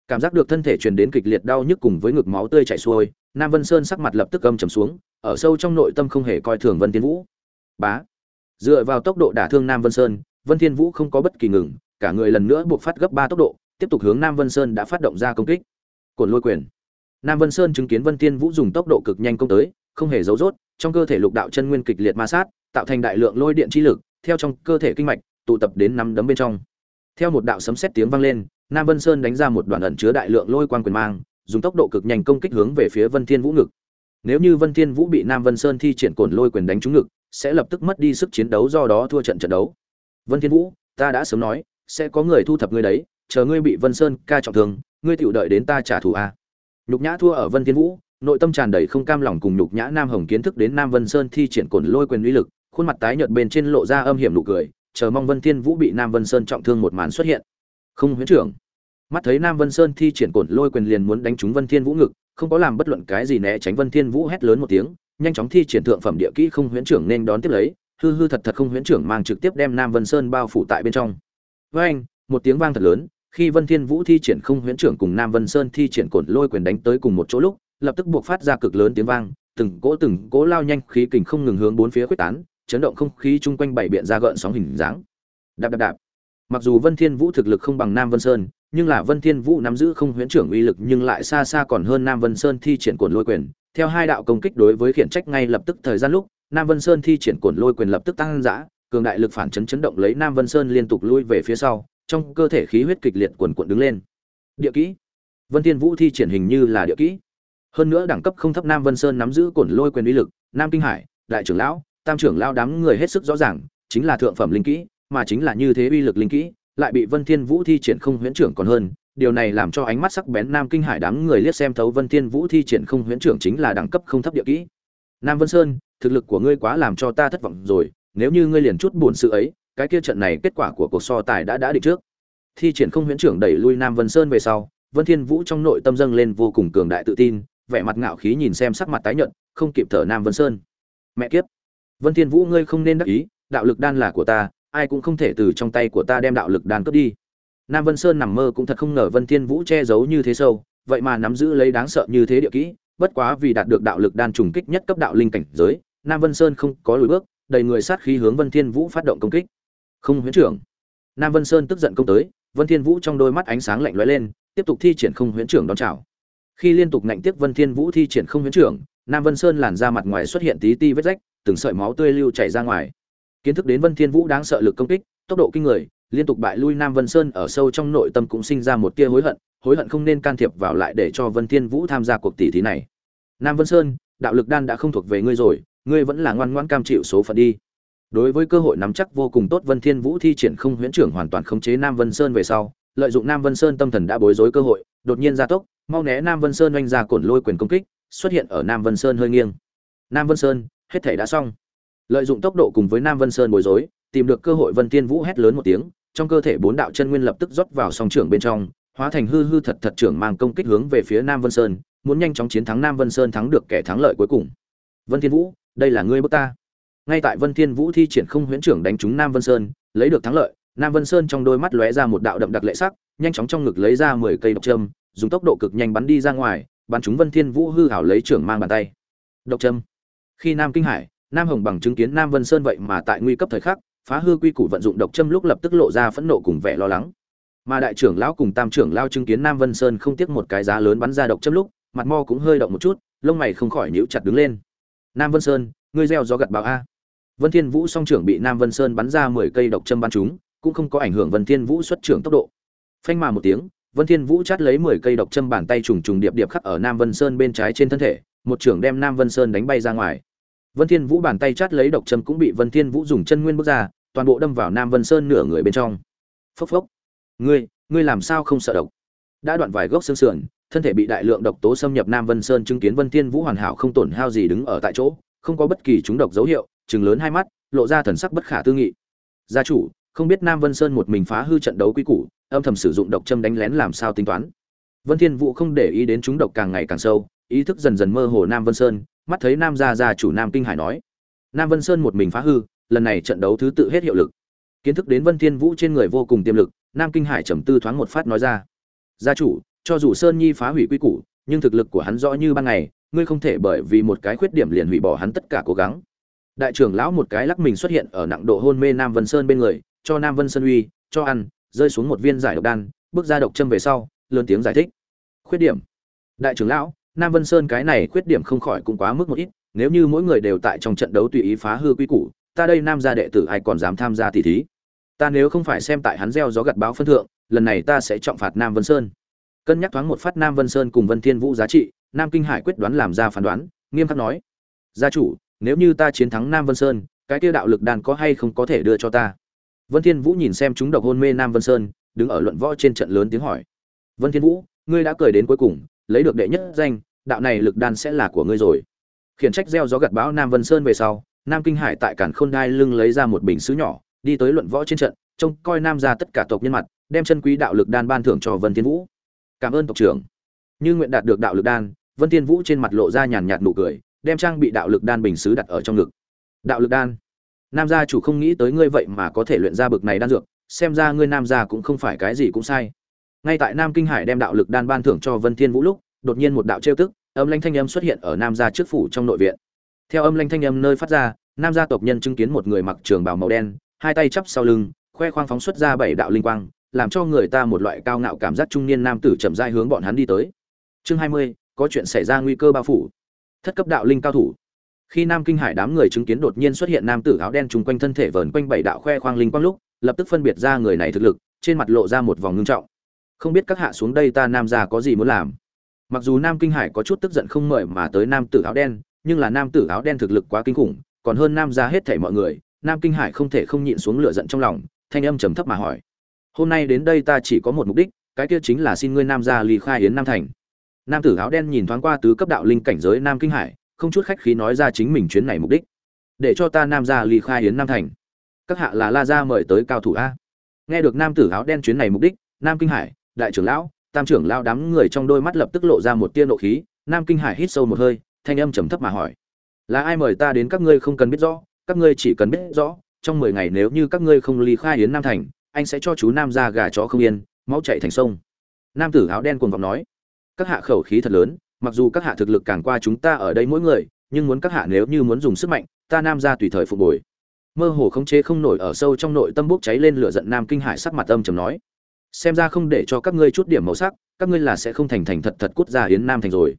cảm giác được thân thể truyền đến kịch liệt đau nhức cùng với ngực máu tươi chảy xuôi, nam vân sơn sắc mặt lập tức âm trầm xuống, ở sâu trong nội tâm không hề coi thường vân thiên vũ. Bá. Dựa vào tốc độ đả thương nam vân sơn, vân thiên vũ không có bất kỳ ngừng, cả người lần nữa buộc phát gấp ba tốc độ, tiếp tục hướng nam vân sơn đã phát động ra công kích. Cồn lôi quyền. Nam vân sơn chứng kiến vân thiên vũ dùng tốc độ cực nhanh công tới, không hề giấu rốt, trong cơ thể lục đạo chân nguyên kịch liệt ma sát, tạo thành đại lượng lôi điện chi lực, theo trong cơ thể kinh mạch, tụ tập đến năm đấm bên trong. Theo một đạo sấm sét tiếng vang lên nam vân sơn đánh ra một đoạn ẩn chứa đại lượng lôi quang quyền mang, dùng tốc độ cực nhanh công kích hướng về phía vân thiên vũ ngực. Nếu như vân thiên vũ bị nam vân sơn thi triển cồn lôi quyền đánh trúng ngực, sẽ lập tức mất đi sức chiến đấu do đó thua trận trận đấu. Vân thiên vũ, ta đã sớm nói, sẽ có người thu thập ngươi đấy, chờ ngươi bị vân sơn ca trọng thương, ngươi tiểu đợi đến ta trả thù a nhục nhã thua ở vân thiên vũ, nội tâm tràn đầy không cam lòng cùng nhục nhã nam hồng kiến thức đến nam vân sơn thi triển cồn lôi quyền uy lực, khuôn mặt tái nhợt bên trên lộ ra âm hiểm nụ cười, chờ mong vân thiên vũ bị nam vân sơn trọng thương một màn xuất hiện. Không huyễn trưởng mắt thấy nam vân sơn thi triển cồn lôi quyền liền muốn đánh trúng vân thiên vũ ngực, không có làm bất luận cái gì né tránh vân thiên vũ hét lớn một tiếng, nhanh chóng thi triển thượng phẩm địa kỹ không huyễn trưởng nên đón tiếp lấy, hư hư thật thật không huyễn trưởng mang trực tiếp đem nam vân sơn bao phủ tại bên trong. Với anh, một tiếng vang thật lớn, khi vân thiên vũ thi triển không huyễn trưởng cùng nam vân sơn thi triển cồn lôi quyền đánh tới cùng một chỗ lúc, lập tức buộc phát ra cực lớn tiếng vang, từng cỗ từng cỗ lao nhanh khí kình không ngừng hướng bốn phía quyết tán, chấn động không khí chung quanh bảy biện ra gợn sóng hình dáng. Đạp đạp đạp. Mặc dù vân thiên vũ thực lực không bằng nam vân sơn nhưng là vân thiên vũ nắm giữ không huyễn trưởng uy lực nhưng lại xa xa còn hơn nam vân sơn thi triển cuộn lôi quyền. Theo hai đạo công kích đối với khiển trách ngay lập tức thời gian lúc, nam vân sơn thi triển cuộn lôi quyền lập tức tăng dã, cường đại lực phản chấn chấn động lấy nam vân sơn liên tục lui về phía sau, trong cơ thể khí huyết kịch liệt cuồn cuộn đứng lên. Địa kỹ. Vân thiên vũ thi triển hình như là địa kỹ. Hơn nữa đẳng cấp không thấp nam vân sơn nắm giữ cuộn lôi quyền uy lực, nam kinh hải, đại trưởng lão, tam trưởng lão đám người hết sức rõ ràng, chính là thượng phẩm linh kỹ, mà chính là như thế uy lực linh kỹ lại bị vân thiên vũ thi triển không huyễn trưởng còn hơn. Điều này làm cho ánh mắt sắc bén nam kinh hải đám người liếc xem thấu vân thiên vũ thi triển không huyễn trưởng chính là đẳng cấp không thấp địa kỹ. Nam vân sơn, thực lực của ngươi quá làm cho ta thất vọng rồi. Nếu như ngươi liền chút buồn sự ấy, cái kia trận này kết quả của cuộc so tài đã đã định trước. Thi triển không huyễn trưởng đẩy lui nam vân sơn về sau, vân thiên vũ trong nội tâm dâng lên vô cùng cường đại tự tin, vẻ mặt ngạo khí nhìn xem sắc mặt tái nhợt, không kịp thở nam vân sơn. Mẹ kiếp! Vân thiên vũ ngươi không nên đắc ý, đạo lực đan là của ta ai cũng không thể từ trong tay của ta đem đạo lực đan cướp đi. Nam vân sơn nằm mơ cũng thật không ngờ vân thiên vũ che giấu như thế sâu, vậy mà nắm giữ lấy đáng sợ như thế địa kỹ, bất quá vì đạt được đạo lực đan trùng kích nhất cấp đạo linh cảnh giới, nam vân sơn không có lùi bước, đầy người sát khí hướng vân thiên vũ phát động công kích. Không, huyễn trưởng. Nam vân sơn tức giận công tới, vân thiên vũ trong đôi mắt ánh sáng lạnh lóe lên, tiếp tục thi triển không huyễn trưởng đón chào. Khi liên tục ngạnh tiếp vân thiên vũ thi triển không huyễn trưởng, nam vân sơn làn ra mặt ngoài xuất hiện tí ti vết rách, từng sợi máu tươi lưu chảy ra ngoài kiến thức đến vân thiên vũ đáng sợ lực công kích, tốc độ kinh người, liên tục bại lui nam vân sơn ở sâu trong nội tâm cũng sinh ra một tia hối hận hối hận không nên can thiệp vào lại để cho vân thiên vũ tham gia cuộc tỷ thí này. Nam vân sơn, đạo lực đan đã không thuộc về ngươi rồi, ngươi vẫn là ngoan ngoãn cam chịu số phận đi. Đối với cơ hội nắm chắc vô cùng tốt, vân thiên vũ thi triển không huyễn trưởng hoàn toàn khống chế nam vân sơn về sau, lợi dụng nam vân sơn tâm thần đã bối rối cơ hội, đột nhiên gia tốc, mau né nam vân sơn oanh ra cổn lôi quyền công kích, xuất hiện ở nam vân sơn hơi nghiêng. Nam vân sơn, hết thể đã xong lợi dụng tốc độ cùng với nam vân sơn bối rối, tìm được cơ hội vân thiên vũ hét lớn một tiếng, trong cơ thể bốn đạo chân nguyên lập tức rót vào song trưởng bên trong, hóa thành hư hư thật thật trưởng mang công kích hướng về phía nam vân sơn, muốn nhanh chóng chiến thắng nam vân sơn thắng được kẻ thắng lợi cuối cùng. Vân thiên vũ, đây là ngươi bước ta. Ngay tại vân thiên vũ thi triển không huyễn trưởng đánh trúng nam vân sơn, lấy được thắng lợi, nam vân sơn trong đôi mắt lóe ra một đạo đậm đặc lệ sắc, nhanh chóng trong ngực lấy ra mười cây độc châm, dùng tốc độ cực nhanh bắn đi ra ngoài, bắn trúng vân thiên vũ hư hảo lấy trưởng mang bàn tay. Độc châm. Khi nam kinh hải nam hồng bằng chứng kiến nam vân sơn vậy mà tại nguy cấp thời khắc, phá hư quy củ vận dụng độc châm lúc lập tức lộ ra phẫn nộ cùng vẻ lo lắng. Mà đại trưởng lão cùng tam trưởng lao chứng kiến nam vân sơn không tiếc một cái giá lớn bắn ra độc châm lúc, mặt mo cũng hơi động một chút, lông mày không khỏi nhíu chặt đứng lên. Nam vân sơn, ngươi gieo gió gặt bão a. Vân thiên vũ song trưởng bị nam vân sơn bắn ra mười cây độc châm bắn trúng, cũng không có ảnh hưởng vân thiên vũ xuất trưởng tốc độ. Phanh mà một tiếng, vân thiên vũ chát lấy mười cây độc châm bàn tay trùng trùng điệp điệp khắc ở nam vân sơn bên trái trên thân thể, một trưởng đem nam vân sơn đánh bay ra ngoài vân thiên vũ bàn tay chát lấy độc châm cũng bị vân thiên vũ dùng chân nguyên bước ra, toàn bộ đâm vào nam vân sơn nửa người bên trong. Phốc phốc. Ngươi ngươi làm sao không sợ độc? Đã đoạn vài gốc xương sườn, thân thể bị đại lượng độc tố xâm nhập nam vân sơn chứng kiến vân thiên vũ hoàn hảo không tổn hao gì đứng ở tại chỗ, không có bất kỳ chúng độc dấu hiệu chừng lớn hai mắt, lộ ra thần sắc bất khả tư nghị. Gia chủ, không biết nam vân sơn một mình phá hư trận đấu quý củ, âm thầm sử dụng độc châm đánh lén làm sao tính toán? Vân thiên vũ không để ý đến chúng độc càng ngày càng sâu, ý thức dần dần mơ hồ nam vân sơn mắt thấy nam gia gia chủ nam kinh hải nói, nam vân sơn một mình phá hư, lần này trận đấu thứ tự hết hiệu lực. Kiến thức đến vân thiên vũ trên người vô cùng tiềm lực, nam kinh hải trầm tư thoáng một phát nói ra, gia chủ, cho dù sơn nhi phá hủy quy củ, nhưng thực lực của hắn rõ như ban ngày, ngươi không thể bởi vì một cái khuyết điểm liền hủy bỏ hắn tất cả cố gắng. Đại trưởng lão một cái lắc mình xuất hiện ở nặng độ hôn mê nam vân sơn bên người, cho nam vân sơn uy, cho ăn, rơi xuống một viên giải độc đan, bước ra độc châm về sau, lớn tiếng giải thích, khuyết điểm. Đại trưởng lão nam vân sơn cái này khuyết điểm không khỏi cũng quá mức một ít, nếu như mỗi người đều tại trong trận đấu tùy ý phá hư quy củ, ta đây nam gia đệ tử ai còn dám tham gia tỷ thí? Ta nếu không phải xem tại hắn gieo gió gặt báo phân thượng, lần này ta sẽ trọng phạt nam vân sơn. Cân nhắc thoáng một phát nam vân sơn cùng vân thiên vũ giá trị, nam kinh hải quyết đoán làm ra phán đoán, nghiêm khắc nói, gia chủ, nếu như ta chiến thắng nam vân sơn, cái kia đạo lực đàn có hay không có thể đưa cho ta? Vân thiên vũ nhìn xem chúng độc hôn mê nam vân sơn, đứng ở luận võ trên trận lớn tiếng hỏi. Vân thiên vũ, ngươi đã cười đến cuối cùng lấy được đệ nhất danh, đạo này lực đan sẽ là của ngươi rồi. Khiển trách gieo gió gặt bão nam vân sơn về sau, nam kinh hải tại cản khôn đai lưng lấy ra một bình sứ nhỏ, đi tới luận võ trên trận, trông coi nam ra tất cả tộc nhân mặt, đem chân quý đạo lực đan ban thưởng cho vân thiên vũ. Cảm ơn tộc trưởng. Như nguyện đạt được đạo lực đan, vân thiên vũ trên mặt lộ ra nhàn nhạt nụ cười, đem trang bị đạo lực đan bình sứ đặt ở trong ngực. Đạo lực đan. Nam gia chủ không nghĩ tới ngươi vậy mà có thể luyện ra bực này đan dược, xem ra ngươi nam gia cũng không phải cái gì cũng sai ngay tại nam kinh hải đem đạo lực đan ban thưởng cho vân thiên vũ lúc, đột nhiên một đạo trêu tức, âm lanh thanh âm xuất hiện ở nam gia trước phủ trong nội viện. Theo âm lanh thanh âm nơi phát ra, nam gia tộc nhân chứng kiến một người mặc trường bào màu đen, hai tay chắp sau lưng, khoe khoang phóng xuất ra bảy đạo linh quang, làm cho người ta một loại cao ngạo cảm giác trung niên nam tử chậm rãi hướng bọn hắn đi tới. Chương hai mươi, có chuyện xảy ra nguy cơ bao phủ. Thất cấp đạo linh cao thủ. Khi nam kinh hải đám người chứng kiến đột nhiên xuất hiện nam tử áo đen chung quanh thân thể vờn quanh bảy đạo khoe khoang linh quang lúc, lập tức phân biệt ra người này thực lực, trên mặt lộ ra một vòng ngưng trọng không biết các hạ xuống đây ta nam gia có gì muốn làm. Mặc dù nam kinh hải có chút tức giận không mời mà tới nam tử áo đen, nhưng là nam tử áo đen thực lực quá kinh khủng, còn hơn nam gia hết thảy mọi người, nam kinh hải không thể không nhịn xuống lửa giận trong lòng, thanh âm trầm thấp mà hỏi. Hôm nay đến đây ta chỉ có một mục đích, cái kia chính là xin ngươi nam gia ly khai yến nam thành. Nam tử áo đen nhìn thoáng qua tứ cấp đạo linh cảnh giới nam kinh hải, không chút khách khí nói ra chính mình chuyến này mục đích. Để cho ta nam gia ly khai yến nam thành. Các hạ là la gia mời tới cao thủ a. Nghe được nam tử áo đen chuyến này mục đích, nam kinh hải đại trưởng lão, tam trưởng lão đám người trong đôi mắt lập tức lộ ra một tia nộ khí, nam kinh hải hít sâu một hơi, thanh âm trầm thấp mà hỏi. Là ai mời ta đến các ngươi không cần biết rõ, các ngươi chỉ cần biết rõ, trong mười ngày nếu như các ngươi không ly khai yến nam thành, anh sẽ cho chú nam ra gà chó không yên, máu chạy thành sông. Nam tử áo đen cuồng vọng nói. Các hạ khẩu khí thật lớn, mặc dù các hạ thực lực càng qua chúng ta ở đây mỗi người, nhưng muốn các hạ nếu như muốn dùng sức mạnh, ta nam ra tùy thời phục hồi mơ hồ khống chế không nổi ở sâu trong nội tâm bốc cháy lên lửa giận nam kinh hải sắc mặt âm trầm nói xem ra không để cho các ngươi chút điểm màu sắc, các ngươi là sẽ không thành thành thật thật cút ra hiến nam thành rồi.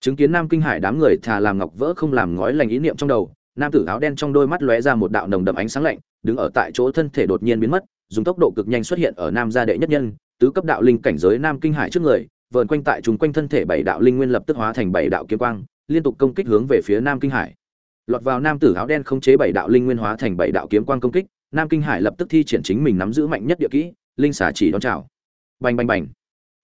Chứng kiến nam kinh hải đám người thà làm ngọc vỡ không làm ngói lành ý niệm trong đầu, nam tử áo đen trong đôi mắt lóe ra một đạo nồng đậm ánh sáng lạnh, đứng ở tại chỗ thân thể đột nhiên biến mất, dùng tốc độ cực nhanh xuất hiện ở nam gia đệ nhất nhân, tứ cấp đạo linh cảnh giới nam kinh hải trước người, vờn quanh tại chúng quanh thân thể bảy đạo linh nguyên lập tức hóa thành bảy đạo kiếm quang, liên tục công kích hướng về phía nam kinh hải. Lọt vào nam tử áo đen không chế bảy đạo linh nguyên hóa thành bảy đạo kiếm quang công kích, nam kinh hải lập tức thi triển chính mình nắm giữ mạnh nhất địa kỹ linh xà chỉ đón chào. Bành bành bành.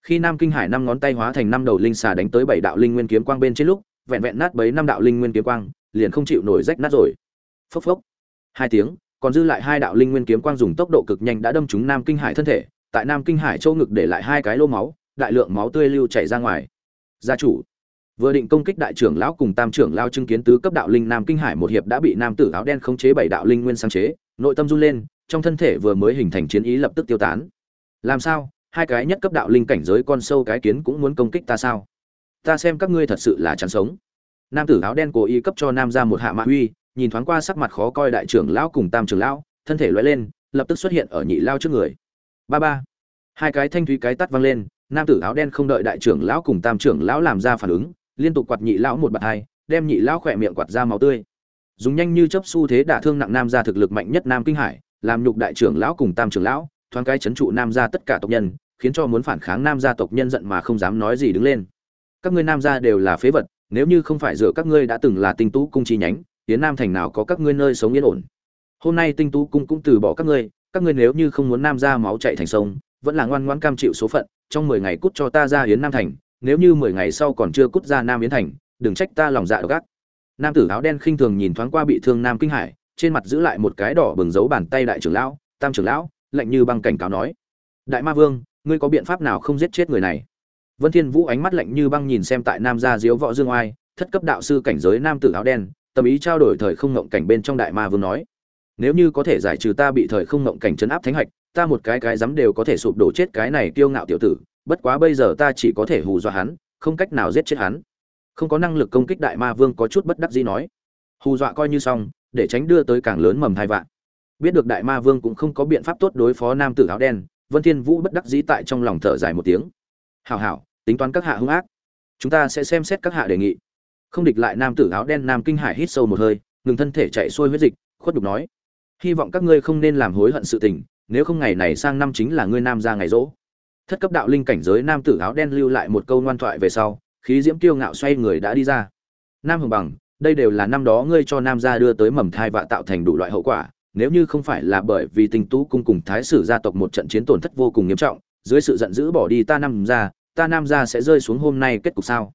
Khi nam kinh hải năm ngón tay hóa thành năm đầu linh xà đánh tới bảy đạo linh nguyên kiếm quang bên trên lúc, vẹn vẹn nát bấy năm đạo linh nguyên kiếm quang, liền không chịu nổi rách nát rồi. Phốc phốc. Hai tiếng, còn dư lại hai đạo linh nguyên kiếm quang dùng tốc độ cực nhanh đã đâm trúng nam kinh hải thân thể, tại nam kinh hải châu ngực để lại hai cái lô máu, đại lượng máu tươi lưu chảy ra ngoài. Gia chủ. Vừa định công kích đại trưởng lão cùng tam trưởng lão chứng kiến tứ cấp đạo linh nam kinh hải một hiệp đã bị nam tử áo đen khống chế bảy đạo linh nguyên sáng chế, nội tâm run lên trong thân thể vừa mới hình thành chiến ý lập tức tiêu tán. Làm sao? Hai cái nhất cấp đạo linh cảnh giới con sâu cái kiến cũng muốn công kích ta sao? Ta xem các ngươi thật sự là chán sống. Nam tử áo đen cố ý cấp cho nam ra một hạ mạ uy, nhìn thoáng qua sắc mặt khó coi đại trưởng lão cùng tam trưởng lão, thân thể lóe lên, lập tức xuất hiện ở nhị lao trước người. Ba ba. Hai cái thanh thúy cái tắt văng lên, nam tử áo đen không đợi đại trưởng lão cùng tam trưởng lão làm ra phản ứng, liên tục quạt nhị lão một bạt hai, đem nhị lão khỏe miệng quạt ra máu tươi. Dùng nhanh như chấp xu thế đả thương nặng nam ra thực lực mạnh nhất nam kinh hải làm nhục đại trưởng lão cùng tam trưởng lão, thoáng cái chấn trụ nam gia tất cả tộc nhân, khiến cho muốn phản kháng nam gia tộc nhân giận mà không dám nói gì đứng lên. Các ngươi nam gia đều là phế vật, nếu như không phải dựa các ngươi đã từng là tinh tú cung chi nhánh, tiến nam thành nào có các ngươi nơi sống yên ổn? Hôm nay tinh tú cung cũng từ bỏ các ngươi các ngươi nếu như không muốn nam gia máu chạy thành sông, vẫn là ngoan ngoãn cam chịu số phận, trong mười ngày cút cho ta ra hiến nam thành, nếu như mười ngày sau còn chưa cút ra nam yến thành, đừng trách ta lòng dạ độc ác nam tử áo đen khinh thường nhìn thoáng qua bị thương nam kinh hải trên mặt giữ lại một cái đỏ bừng dấu bàn tay đại trưởng lão, tam trưởng lão, lạnh như băng cảnh cáo nói. Đại ma vương, ngươi có biện pháp nào không giết chết người này? Vân thiên vũ ánh mắt lạnh như băng nhìn xem tại nam gia diếu võ dương oai, thất cấp đạo sư cảnh giới nam tử áo đen, tâm ý trao đổi thời không ngộng cảnh bên trong đại ma vương nói. Nếu như có thể giải trừ ta bị thời không ngộng cảnh chấn áp thánh hạch, ta một cái cái dám đều có thể sụp đổ chết cái này kiêu ngạo tiểu tử, bất quá bây giờ ta chỉ có thể hù dọa hắn, không cách nào giết chết hắn. Không có năng lực công kích đại ma vương có chút bất đắc dĩ nói. Hù dọa coi như xong để tránh đưa tới càng lớn mầm thai vạn. Biết được đại ma vương cũng không có biện pháp tốt đối phó nam tử áo đen, vân thiên vũ bất đắc dĩ tại trong lòng thở dài một tiếng. Hảo hảo, tính toán các hạ hung ác. Chúng ta sẽ xem xét các hạ đề nghị. Không địch lại nam tử áo đen nam kinh hải hít sâu một hơi, ngừng thân thể chạy xuôi huyết dịch, khuất đục nói. Hy vọng các ngươi không nên làm hối hận sự tình, nếu không ngày này sang năm chính là ngươi nam ra ngày rỗ. Thất cấp đạo linh cảnh giới nam tử áo đen lưu lại một câu ngoan thoại về sau, khí diễm tiêu ngạo xoay người đã đi ra. Nam hồng bằng đây đều là năm đó ngươi cho nam gia đưa tới mầm thai và tạo thành đủ loại hậu quả, nếu như không phải là bởi vì tinh tú cung cùng thái sử gia tộc một trận chiến tổn thất vô cùng nghiêm trọng, dưới sự giận dữ bỏ đi ta nam gia, ta nam gia sẽ rơi xuống hôm nay kết cục sao?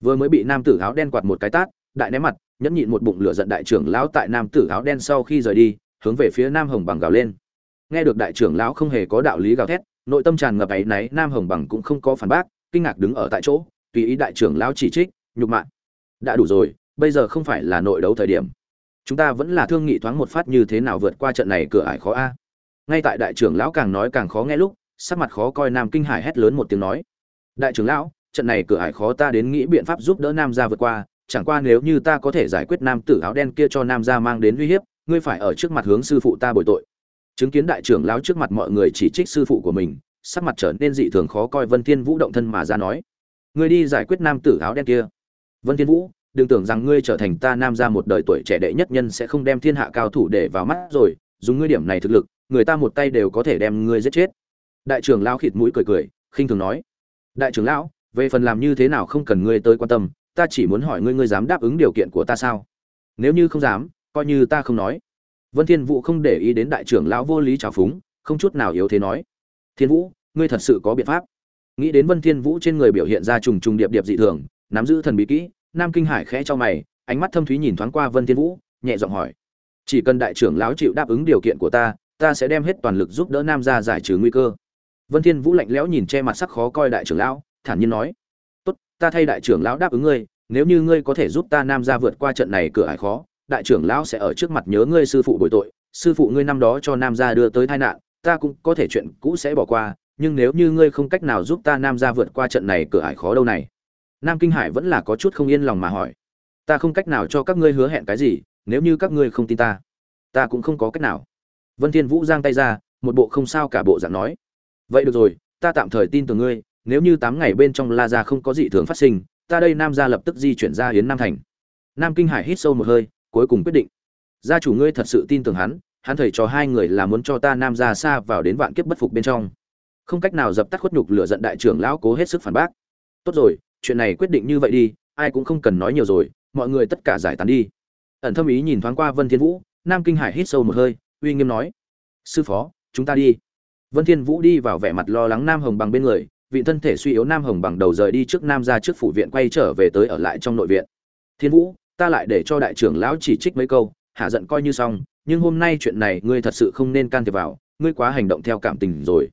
Vừa mới bị nam tử áo đen quạt một cái tát, đại ném mặt, nhẫn nhịn một bụng lửa giận đại trưởng lão tại nam tử áo đen sau khi rời đi, hướng về phía nam hồng bằng gào lên. Nghe được đại trưởng lão không hề có đạo lý gào thét, nội tâm tràn ngập ấy náy, nam hồng bằng cũng không có phản bác, kinh ngạc đứng ở tại chỗ, tùy ý đại trưởng lão chỉ trích, nhục mạ, đã đủ rồi bây giờ không phải là nội đấu thời điểm. Chúng ta vẫn là thương nghị thoáng một phát như thế nào vượt qua trận này cửa ải khó a? Ngay tại đại trưởng lão càng nói càng khó nghe lúc, sắc mặt khó coi nam kinh hải hét lớn một tiếng nói. Đại trưởng lão, trận này cửa ải khó ta đến nghĩ biện pháp giúp đỡ nam gia vượt qua, chẳng qua nếu như ta có thể giải quyết nam tử áo đen kia cho nam gia mang đến uy hiếp, ngươi phải ở trước mặt hướng sư phụ ta bồi tội. Chứng kiến đại trưởng lão trước mặt mọi người chỉ trích sư phụ của mình, sắc mặt trở nên dị thường khó coi vân thiên vũ động thân mà ra nói. Ngươi đi giải quyết nam tử áo đen kia. Vân thiên vũ đừng tưởng rằng ngươi trở thành ta nam gia một đời tuổi trẻ đệ nhất nhân sẽ không đem thiên hạ cao thủ để vào mắt rồi, dùng ngươi điểm này thực lực, người ta một tay đều có thể đem ngươi giết chết. Đại trưởng lão khịt mũi cười cười, khinh thường nói. Đại trưởng lão, về phần làm như thế nào không cần ngươi tới quan tâm, ta chỉ muốn hỏi ngươi ngươi dám đáp ứng điều kiện của ta sao? Nếu như không dám, coi như ta không nói. Vân thiên vũ không để ý đến đại trưởng lão vô lý trào phúng, không chút nào yếu thế nói. Thiên vũ, ngươi thật sự có biện pháp. Nghĩ đến vân thiên vũ trên người biểu hiện ra trùng trùng điệp điệp dị thường, nắm giữ thần bí kỹ nam kinh hải khẽ cho mày, ánh mắt thâm thúy nhìn thoáng qua vân thiên vũ, nhẹ giọng hỏi. Chỉ cần đại trưởng lão chịu đáp ứng điều kiện của ta ta sẽ đem hết toàn lực giúp đỡ nam gia giải trừ nguy cơ. Vân thiên vũ lạnh lẽo nhìn che mặt sắc khó coi đại trưởng lão, thản nhiên nói. Tốt, ta thay đại trưởng lão đáp ứng ngươi, nếu như ngươi có thể giúp ta nam gia vượt qua trận này cửa ải khó, đại trưởng lão sẽ ở trước mặt nhớ ngươi sư phụ bồi tội, sư phụ ngươi năm đó cho nam gia đưa tới tai nạn, ta cũng có thể chuyện cũ sẽ bỏ qua, nhưng nếu như ngươi không cách nào giúp ta nam gia vượt qua trận này cửa ải khó đâu này nam kinh hải vẫn là có chút không yên lòng mà hỏi. Ta không cách nào cho các ngươi hứa hẹn cái gì, nếu như các ngươi không tin ta ta cũng không có cách nào. Vân thiên vũ giang tay ra, một bộ không sao cả bộ dạng nói. Vậy được rồi, ta tạm thời tin tưởng ngươi, nếu như tám ngày bên trong la gia không có dị thường phát sinh, ta đây nam gia lập tức di chuyển ra hiến nam thành. Nam kinh hải hít sâu một hơi, cuối cùng quyết định. Gia chủ ngươi thật sự tin tưởng hắn hắn thầy cho hai người là muốn cho ta nam gia xa vào đến vạn kiếp bất phục bên trong. Không cách nào dập tắt khuất nhục lửa giận đại trưởng lão cố hết sức phản bác. Tốt rồi chuyện này quyết định như vậy đi, ai cũng không cần nói nhiều rồi, mọi người tất cả giải tán đi. Ẩn thâm ý nhìn thoáng qua vân thiên vũ, nam kinh hải hít sâu một hơi, uy nghiêm nói, sư phó, chúng ta đi. Vân thiên vũ đi vào vẻ mặt lo lắng nam hồng bằng bên người, vị thân thể suy yếu nam hồng bằng đầu rời đi trước nam ra trước phủ viện quay trở về tới ở lại trong nội viện. Thiên vũ, ta lại để cho đại trưởng lão chỉ trích mấy câu, hạ giận coi như xong, nhưng hôm nay chuyện này ngươi thật sự không nên can thiệp vào, ngươi quá hành động theo cảm tình rồi.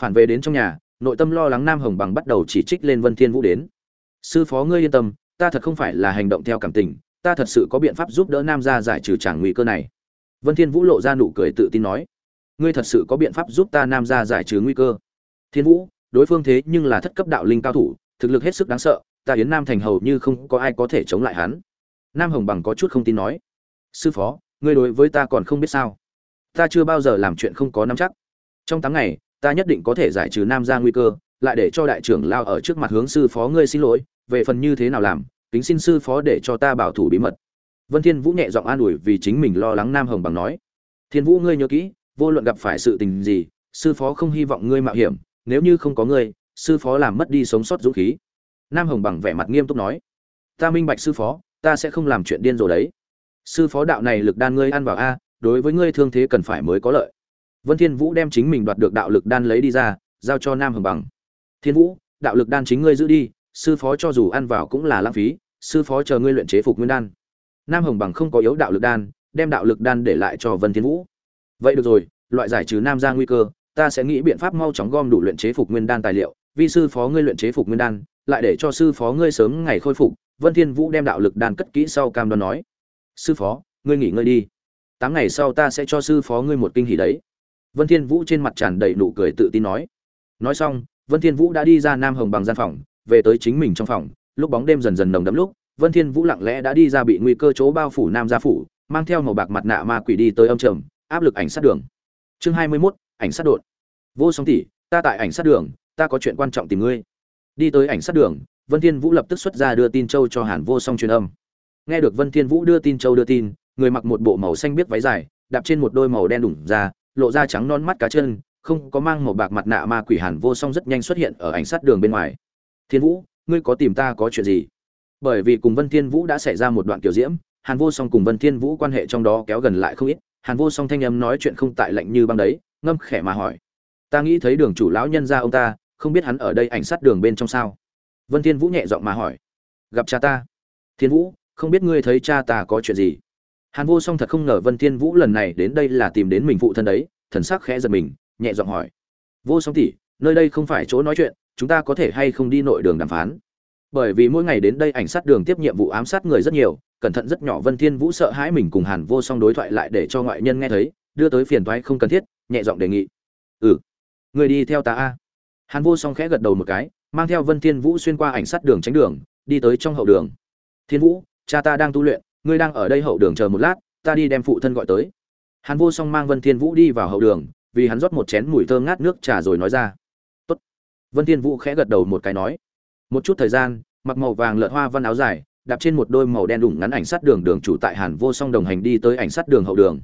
Phản về đến trong nhà, nội tâm lo lắng nam hồng bằng bắt đầu chỉ trích lên vân thiên vũ đến sư phó ngươi yên tâm, ta thật không phải là hành động theo cảm tình, ta thật sự có biện pháp giúp đỡ nam gia giải trừ tràng nguy cơ này. Vân thiên vũ lộ ra nụ cười tự tin nói, ngươi thật sự có biện pháp giúp ta nam gia giải trừ nguy cơ? Thiên vũ, đối phương thế nhưng là thất cấp đạo linh cao thủ, thực lực hết sức đáng sợ, ta yến nam thành hầu như không có ai có thể chống lại hắn. Nam hồng bằng có chút không tin nói, sư phó, ngươi đối với ta còn không biết sao? Ta chưa bao giờ làm chuyện không có nắm chắc. Trong tám ngày, ta nhất định có thể giải trừ nam gia nguy cơ lại để cho đại trưởng lao ở trước mặt hướng sư phó ngươi xin lỗi, về phần như thế nào làm, kính xin sư phó để cho ta bảo thủ bí mật. Vân thiên vũ nhẹ giọng an ủi vì chính mình lo lắng nam hồng bằng nói, thiên vũ ngươi nhớ kỹ, vô luận gặp phải sự tình gì, sư phó không hy vọng ngươi mạo hiểm, nếu như không có ngươi, sư phó làm mất đi sống sót dũng khí. Nam hồng bằng vẻ mặt nghiêm túc nói, ta minh bạch sư phó, ta sẽ không làm chuyện điên rồ đấy. Sư phó đạo này lực đan ngươi ăn vào a, đối với ngươi thương thế cần phải mới có lợi. Vân thiên vũ đem chính mình đoạt được đạo lực đan lấy đi ra, giao cho nam hồng bằng thiên vũ, đạo lực đan chính ngươi giữ đi, sư phó cho dù ăn vào cũng là lãng phí, sư phó chờ ngươi luyện chế phục nguyên đan. Nam hồng bằng không có yếu đạo lực đan, đem đạo lực đan để lại cho vân thiên vũ. Vậy được rồi, loại giải trừ nam gia nguy cơ, ta sẽ nghĩ biện pháp mau chóng gom đủ luyện chế phục nguyên đan tài liệu, Vì sư phó ngươi luyện chế phục nguyên đan, lại để cho sư phó ngươi sớm ngày khôi phục, vân thiên vũ đem đạo lực đan cất kỹ sau cam đoan nói. Sư phó, ngươi nghỉ ngơi đi. Tám ngày sau ta sẽ cho sư phó ngươi một kinh hỉ đấy. Vân thiên vũ trên mặt tràn đầy nụ cười tự tin nói. Nói xong vân thiên vũ đã đi ra nam hồng bằng gian phòng về tới chính mình trong phòng. Lúc bóng đêm dần dần nồng đậm lúc vân thiên vũ lặng lẽ đã đi ra bị nguy cơ chỗ bao phủ nam gia phủ mang theo màu bạc mặt nạ ma quỷ đi tới âm trầm áp lực ảnh sát đường. Chương 21, ảnh sát đột. Vô song tỷ ta tại ảnh sát đường ta có chuyện quan trọng tìm ngươi. Đi tới ảnh sát đường vân thiên vũ lập tức xuất ra đưa tin châu cho hàn vô song truyền âm. Nghe được vân thiên vũ đưa tin châu đưa tin người mặc một bộ màu xanh biết váy dài đạp trên một đôi màu đen đủng ra lộ ra trắng non mắt cá chân không có mang một bạc mặt nạ ma quỷ hàn vô song rất nhanh xuất hiện ở ảnh sát đường bên ngoài. Thiên vũ, ngươi có tìm ta có chuyện gì? Bởi vì cùng vân thiên vũ đã xảy ra một đoạn kiểu diễm, hàn vô song cùng vân thiên vũ quan hệ trong đó kéo gần lại không ít. Hàn vô song thanh âm nói chuyện không tại lạnh như băng đấy, ngâm khẽ mà hỏi, ta nghĩ thấy đường chủ lão nhân gia ông ta, không biết hắn ở đây ảnh sát đường bên trong sao? Vân thiên vũ nhẹ giọng mà hỏi, gặp cha ta. Thiên vũ, không biết ngươi thấy cha ta có chuyện gì? Hàn vô song thật không ngờ vân thiên vũ lần này đến đây là tìm đến mình phụ thân đấy, thần sắc khẽ giật mình nhẹ giọng hỏi. Vô song tỷ, nơi đây không phải chỗ nói chuyện, chúng ta có thể hay không đi nội đường đàm phán? Bởi vì mỗi ngày đến đây ảnh sát đường tiếp nhiệm vụ ám sát người rất nhiều, cẩn thận rất nhỏ vân thiên vũ sợ hãi mình cùng hàn vô song đối thoại lại để cho ngoại nhân nghe thấy, đưa tới phiền toái không cần thiết, nhẹ giọng đề nghị. Ừ người đi theo ta a. Hàn vô song khẽ gật đầu một cái, mang theo vân thiên vũ xuyên qua ảnh sát đường tránh đường, đi tới trong hậu đường. Thiên vũ, cha ta đang tu luyện, ngươi đang ở đây hậu đường chờ một lát, ta đi đem phụ thân gọi tới. Hàn vô song mang vân thiên vũ đi vào hậu đường vì hắn rót một chén mùi thơm ngát nước trà rồi nói ra. Tốt. Vân thiên vũ khẽ gật đầu một cái nói. Một chút thời gian, mặc màu vàng lợn hoa văn áo dài, đạp trên một đôi màu đen đủng ngắn ảnh sát đường đường chủ tại hàn vô song đồng hành đi tới ảnh sát đường hậu đường.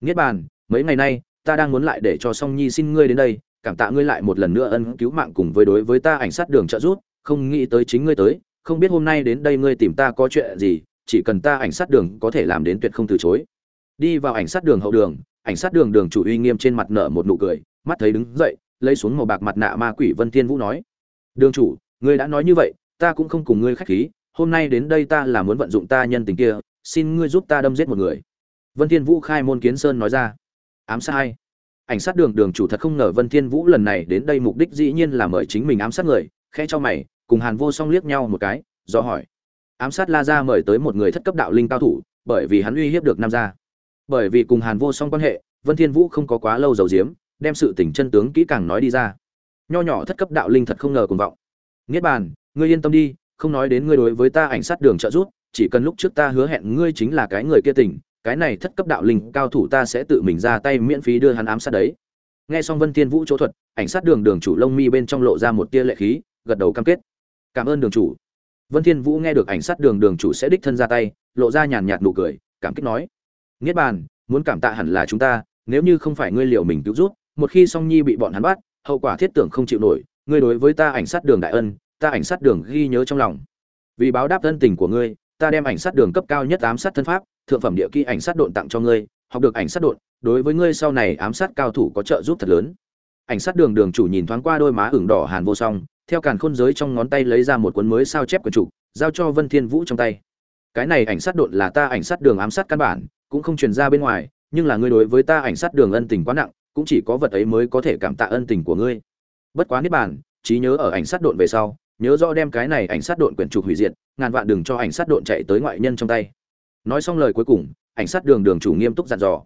Niết bàn, mấy ngày nay, ta đang muốn lại để cho song nhi xin ngươi đến đây, cảm tạ ngươi lại một lần nữa ân cứu mạng cùng với đối với ta ảnh sát đường trợ giúp, không nghĩ tới chính ngươi tới, không biết hôm nay đến đây ngươi tìm ta có chuyện gì, chỉ cần ta ảnh sát đường có thể làm đến tuyệt không từ chối. Đi vào ảnh sát đường hậu đường ảnh sát đường đường chủ uy nghiêm trên mặt nở một nụ cười, mắt thấy đứng dậy, lấy xuống màu bạc mặt nạ ma quỷ vân thiên vũ nói, đường chủ, ngươi đã nói như vậy, ta cũng không cùng ngươi khách khí, hôm nay đến đây ta là muốn vận dụng ta nhân tình kia, xin ngươi giúp ta đâm giết một người. Vân thiên vũ khai môn kiến sơn nói ra, ám sát hay ảnh sát đường đường chủ thật không ngờ vân thiên vũ lần này đến đây mục đích dĩ nhiên là mời chính mình ám sát người, khẽ cho mày, cùng hàn vô song liếc nhau một cái, do hỏi, ám sát la gia mời tới một người thất cấp đạo linh cao thủ, bởi vì hắn uy hiếp được nam gia bởi vì cùng hàn vô song quan hệ, vân thiên vũ không có quá lâu dầu diếm đem sự tình chân tướng kỹ càng nói đi ra. Nho nhỏ thất cấp đạo linh thật không ngờ cùng vọng. Niết bàn, ngươi yên tâm đi, không nói đến ngươi đối với ta ảnh sát đường trợ giúp, chỉ cần lúc trước ta hứa hẹn ngươi chính là cái người kia tỉnh cái này thất cấp đạo linh cao thủ ta sẽ tự mình ra tay miễn phí đưa hắn ám sát đấy. Nghe xong vân thiên vũ chỗ thuật, ảnh sát đường đường chủ lông mi bên trong lộ ra một tia lệ khí, gật đầu cam kết. Cảm ơn đường chủ. Vân thiên vũ nghe được ảnh sát đường đường chủ sẽ đích thân ra tay, lộ ra nhàn nhạt nụ cười, cảm kích nói niết bàn muốn cảm tạ hẳn là chúng ta nếu như không phải ngươi liệu mình cứu giúp, một khi song nhi bị bọn hắn bắt hậu quả thiết tưởng không chịu nổi ngươi đối với ta ảnh sát đường đại ân ta ảnh sát đường ghi nhớ trong lòng. Vì báo đáp ân tình của ngươi ta đem ảnh sát đường cấp cao nhất ám sát thân pháp thượng phẩm địa kỹ ảnh sát độn tặng cho ngươi học được ảnh sát độn đối với ngươi sau này ám sát cao thủ có trợ giúp thật lớn. Ảnh sát đường đường chủ nhìn thoáng qua đôi má ửng đỏ hàn vô song theo càn khôn giới trong ngón tay lấy ra một cuốn mới sao chép của chủ giao cho vân thiên vũ trong tay. Cái này ảnh sát độn là ta ảnh sát đường ám sát căn bản cũng không truyền ra bên ngoài, nhưng là ngươi đối với ta ảnh sát đường ân tình quá nặng, cũng chỉ có vật ấy mới có thể cảm tạ ân tình của ngươi. Bất quá niết bàn, trí nhớ ở ảnh sát độn về sau, nhớ rõ đem cái này ảnh sát độn quyển trục hủy diệt, ngàn vạn đừng cho ảnh sát độn chạy tới ngoại nhân trong tay. Nói xong lời cuối cùng, ảnh sát đường đường chủ nghiêm túc dặn dò.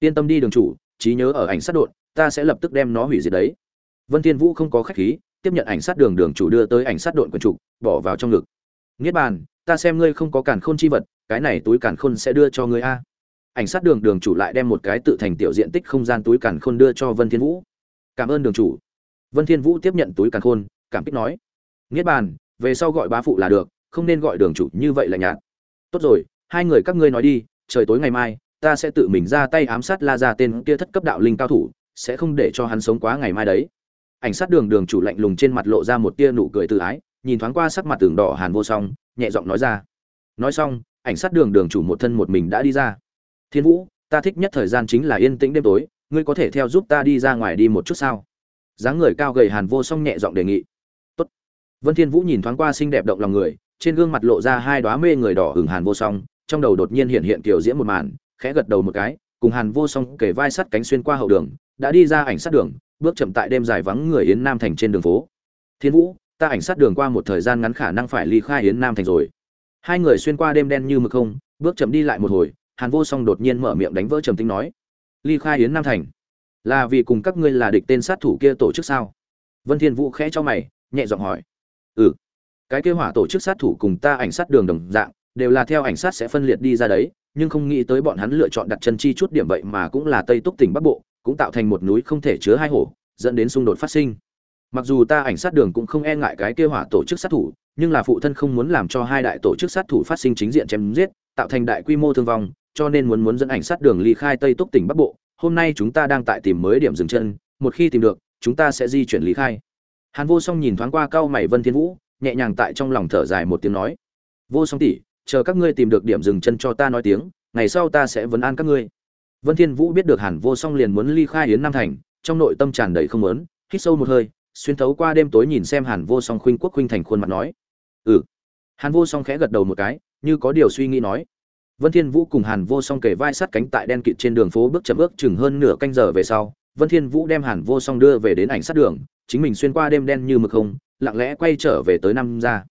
Yên tâm đi đường chủ, trí nhớ ở ảnh sát độn, ta sẽ lập tức đem nó hủy diệt đấy. Vân thiên vũ không có khách khí, tiếp nhận ảnh sát đường đường chủ đưa tới ảnh sát độn quyển trục, bỏ vào trong ngực. Niết bàn, ta xem ngươi không có cản khôn chi vật, cái này túi cản khôn sẽ đưa cho ngươi a ảnh sát đường đường chủ lại đem một cái tự thành tiểu diện tích không gian túi càn khôn đưa cho vân thiên vũ. Cảm ơn đường chủ. Vân thiên vũ tiếp nhận túi càn khôn, cảm kích nói nghiệt bàn, về sau gọi bá phụ là được, không nên gọi đường chủ như vậy là nhạt. Tốt rồi, hai người các ngươi nói đi, trời tối ngày mai, ta sẽ tự mình ra tay ám sát la ra tên kia thất cấp đạo linh cao thủ, sẽ không để cho hắn sống quá ngày mai đấy. Ảnh sát đường đường chủ lạnh lùng trên mặt lộ ra một tia nụ cười tự ái, nhìn thoáng qua sắc mặt tường đỏ hàn vô song, nhẹ giọng nói ra, nói xong, ảnh sát đường đường chủ một thân một mình đã đi ra thiên vũ, ta thích nhất thời gian chính là yên tĩnh đêm tối, ngươi có thể theo giúp ta đi ra ngoài đi một chút sao? Dáng người cao gầy hàn vô song nhẹ giọng đề nghị. Tốt. vân thiên vũ nhìn thoáng qua xinh đẹp động lòng người, trên gương mặt lộ ra hai đóa mê người đỏ hừng hàn vô song, trong đầu đột nhiên hiện hiện kiểu diễm một màn, khẽ gật đầu một cái, cùng hàn vô song kể vai sắt cánh xuyên qua hậu đường, đã đi ra ảnh sát đường, bước chậm tại đêm dài vắng người yến nam thành trên đường phố. Thiên vũ, ta ảnh sát đường qua một thời gian ngắn khả năng phải ly khai yến nam thành rồi. Hai người xuyên qua đêm đen như mực không, bước chậm đi lại một hồi hàn vô song đột nhiên mở miệng đánh vỡ trầm tính nói, ly khai yến nam thành, là vì cùng các ngươi là địch tên sát thủ kia tổ chức sao? Vân thiên vũ khẽ cho mày, nhẹ giọng hỏi ừ cái kế hỏa tổ chức sát thủ cùng ta ảnh sát đường đồng dạng, đều là theo ảnh sát sẽ phân liệt đi ra đấy, nhưng không nghĩ tới bọn hắn lựa chọn đặt chân chi chút điểm vậy mà cũng là tây túc tỉnh bắc bộ, cũng tạo thành một núi không thể chứa hai hổ, dẫn đến xung đột phát sinh. Mặc dù ta ảnh sát đường cũng không e ngại cái kế hỏa tổ chức sát thủ, nhưng là phụ thân không muốn làm cho hai đại tổ chức sát thủ phát sinh chính diện chém giết, tạo thành đại quy mô thương vong cho nên muốn muốn dẫn ảnh sát đường ly khai tây túc tỉnh bắc bộ hôm nay chúng ta đang tại tìm mới điểm dừng chân một khi tìm được chúng ta sẽ di chuyển lý khai hàn vô song nhìn thoáng qua cao mày vân thiên vũ nhẹ nhàng tại trong lòng thở dài một tiếng nói vô song tỷ chờ các ngươi tìm được điểm dừng chân cho ta nói tiếng ngày sau ta sẽ vấn an các ngươi vân thiên vũ biết được hàn vô song liền muốn ly khai yến nam thành trong nội tâm tràn đầy không muốn hít sâu một hơi xuyên thấu qua đêm tối nhìn xem hàn vô song khuynh quốc khuynh thành khuôn mặt nói ừ hàn vô song khẽ gật đầu một cái như có điều suy nghĩ nói Vân Thiên Vũ cùng Hàn Vô Song kề vai sát cánh tại đen kịt trên đường phố bước chậm ước chừng hơn nửa canh giờ về sau, Vân Thiên Vũ đem Hàn Vô Song đưa về đến ảnh sát đường, chính mình xuyên qua đêm đen như mực không, lặng lẽ quay trở về tới năm gia.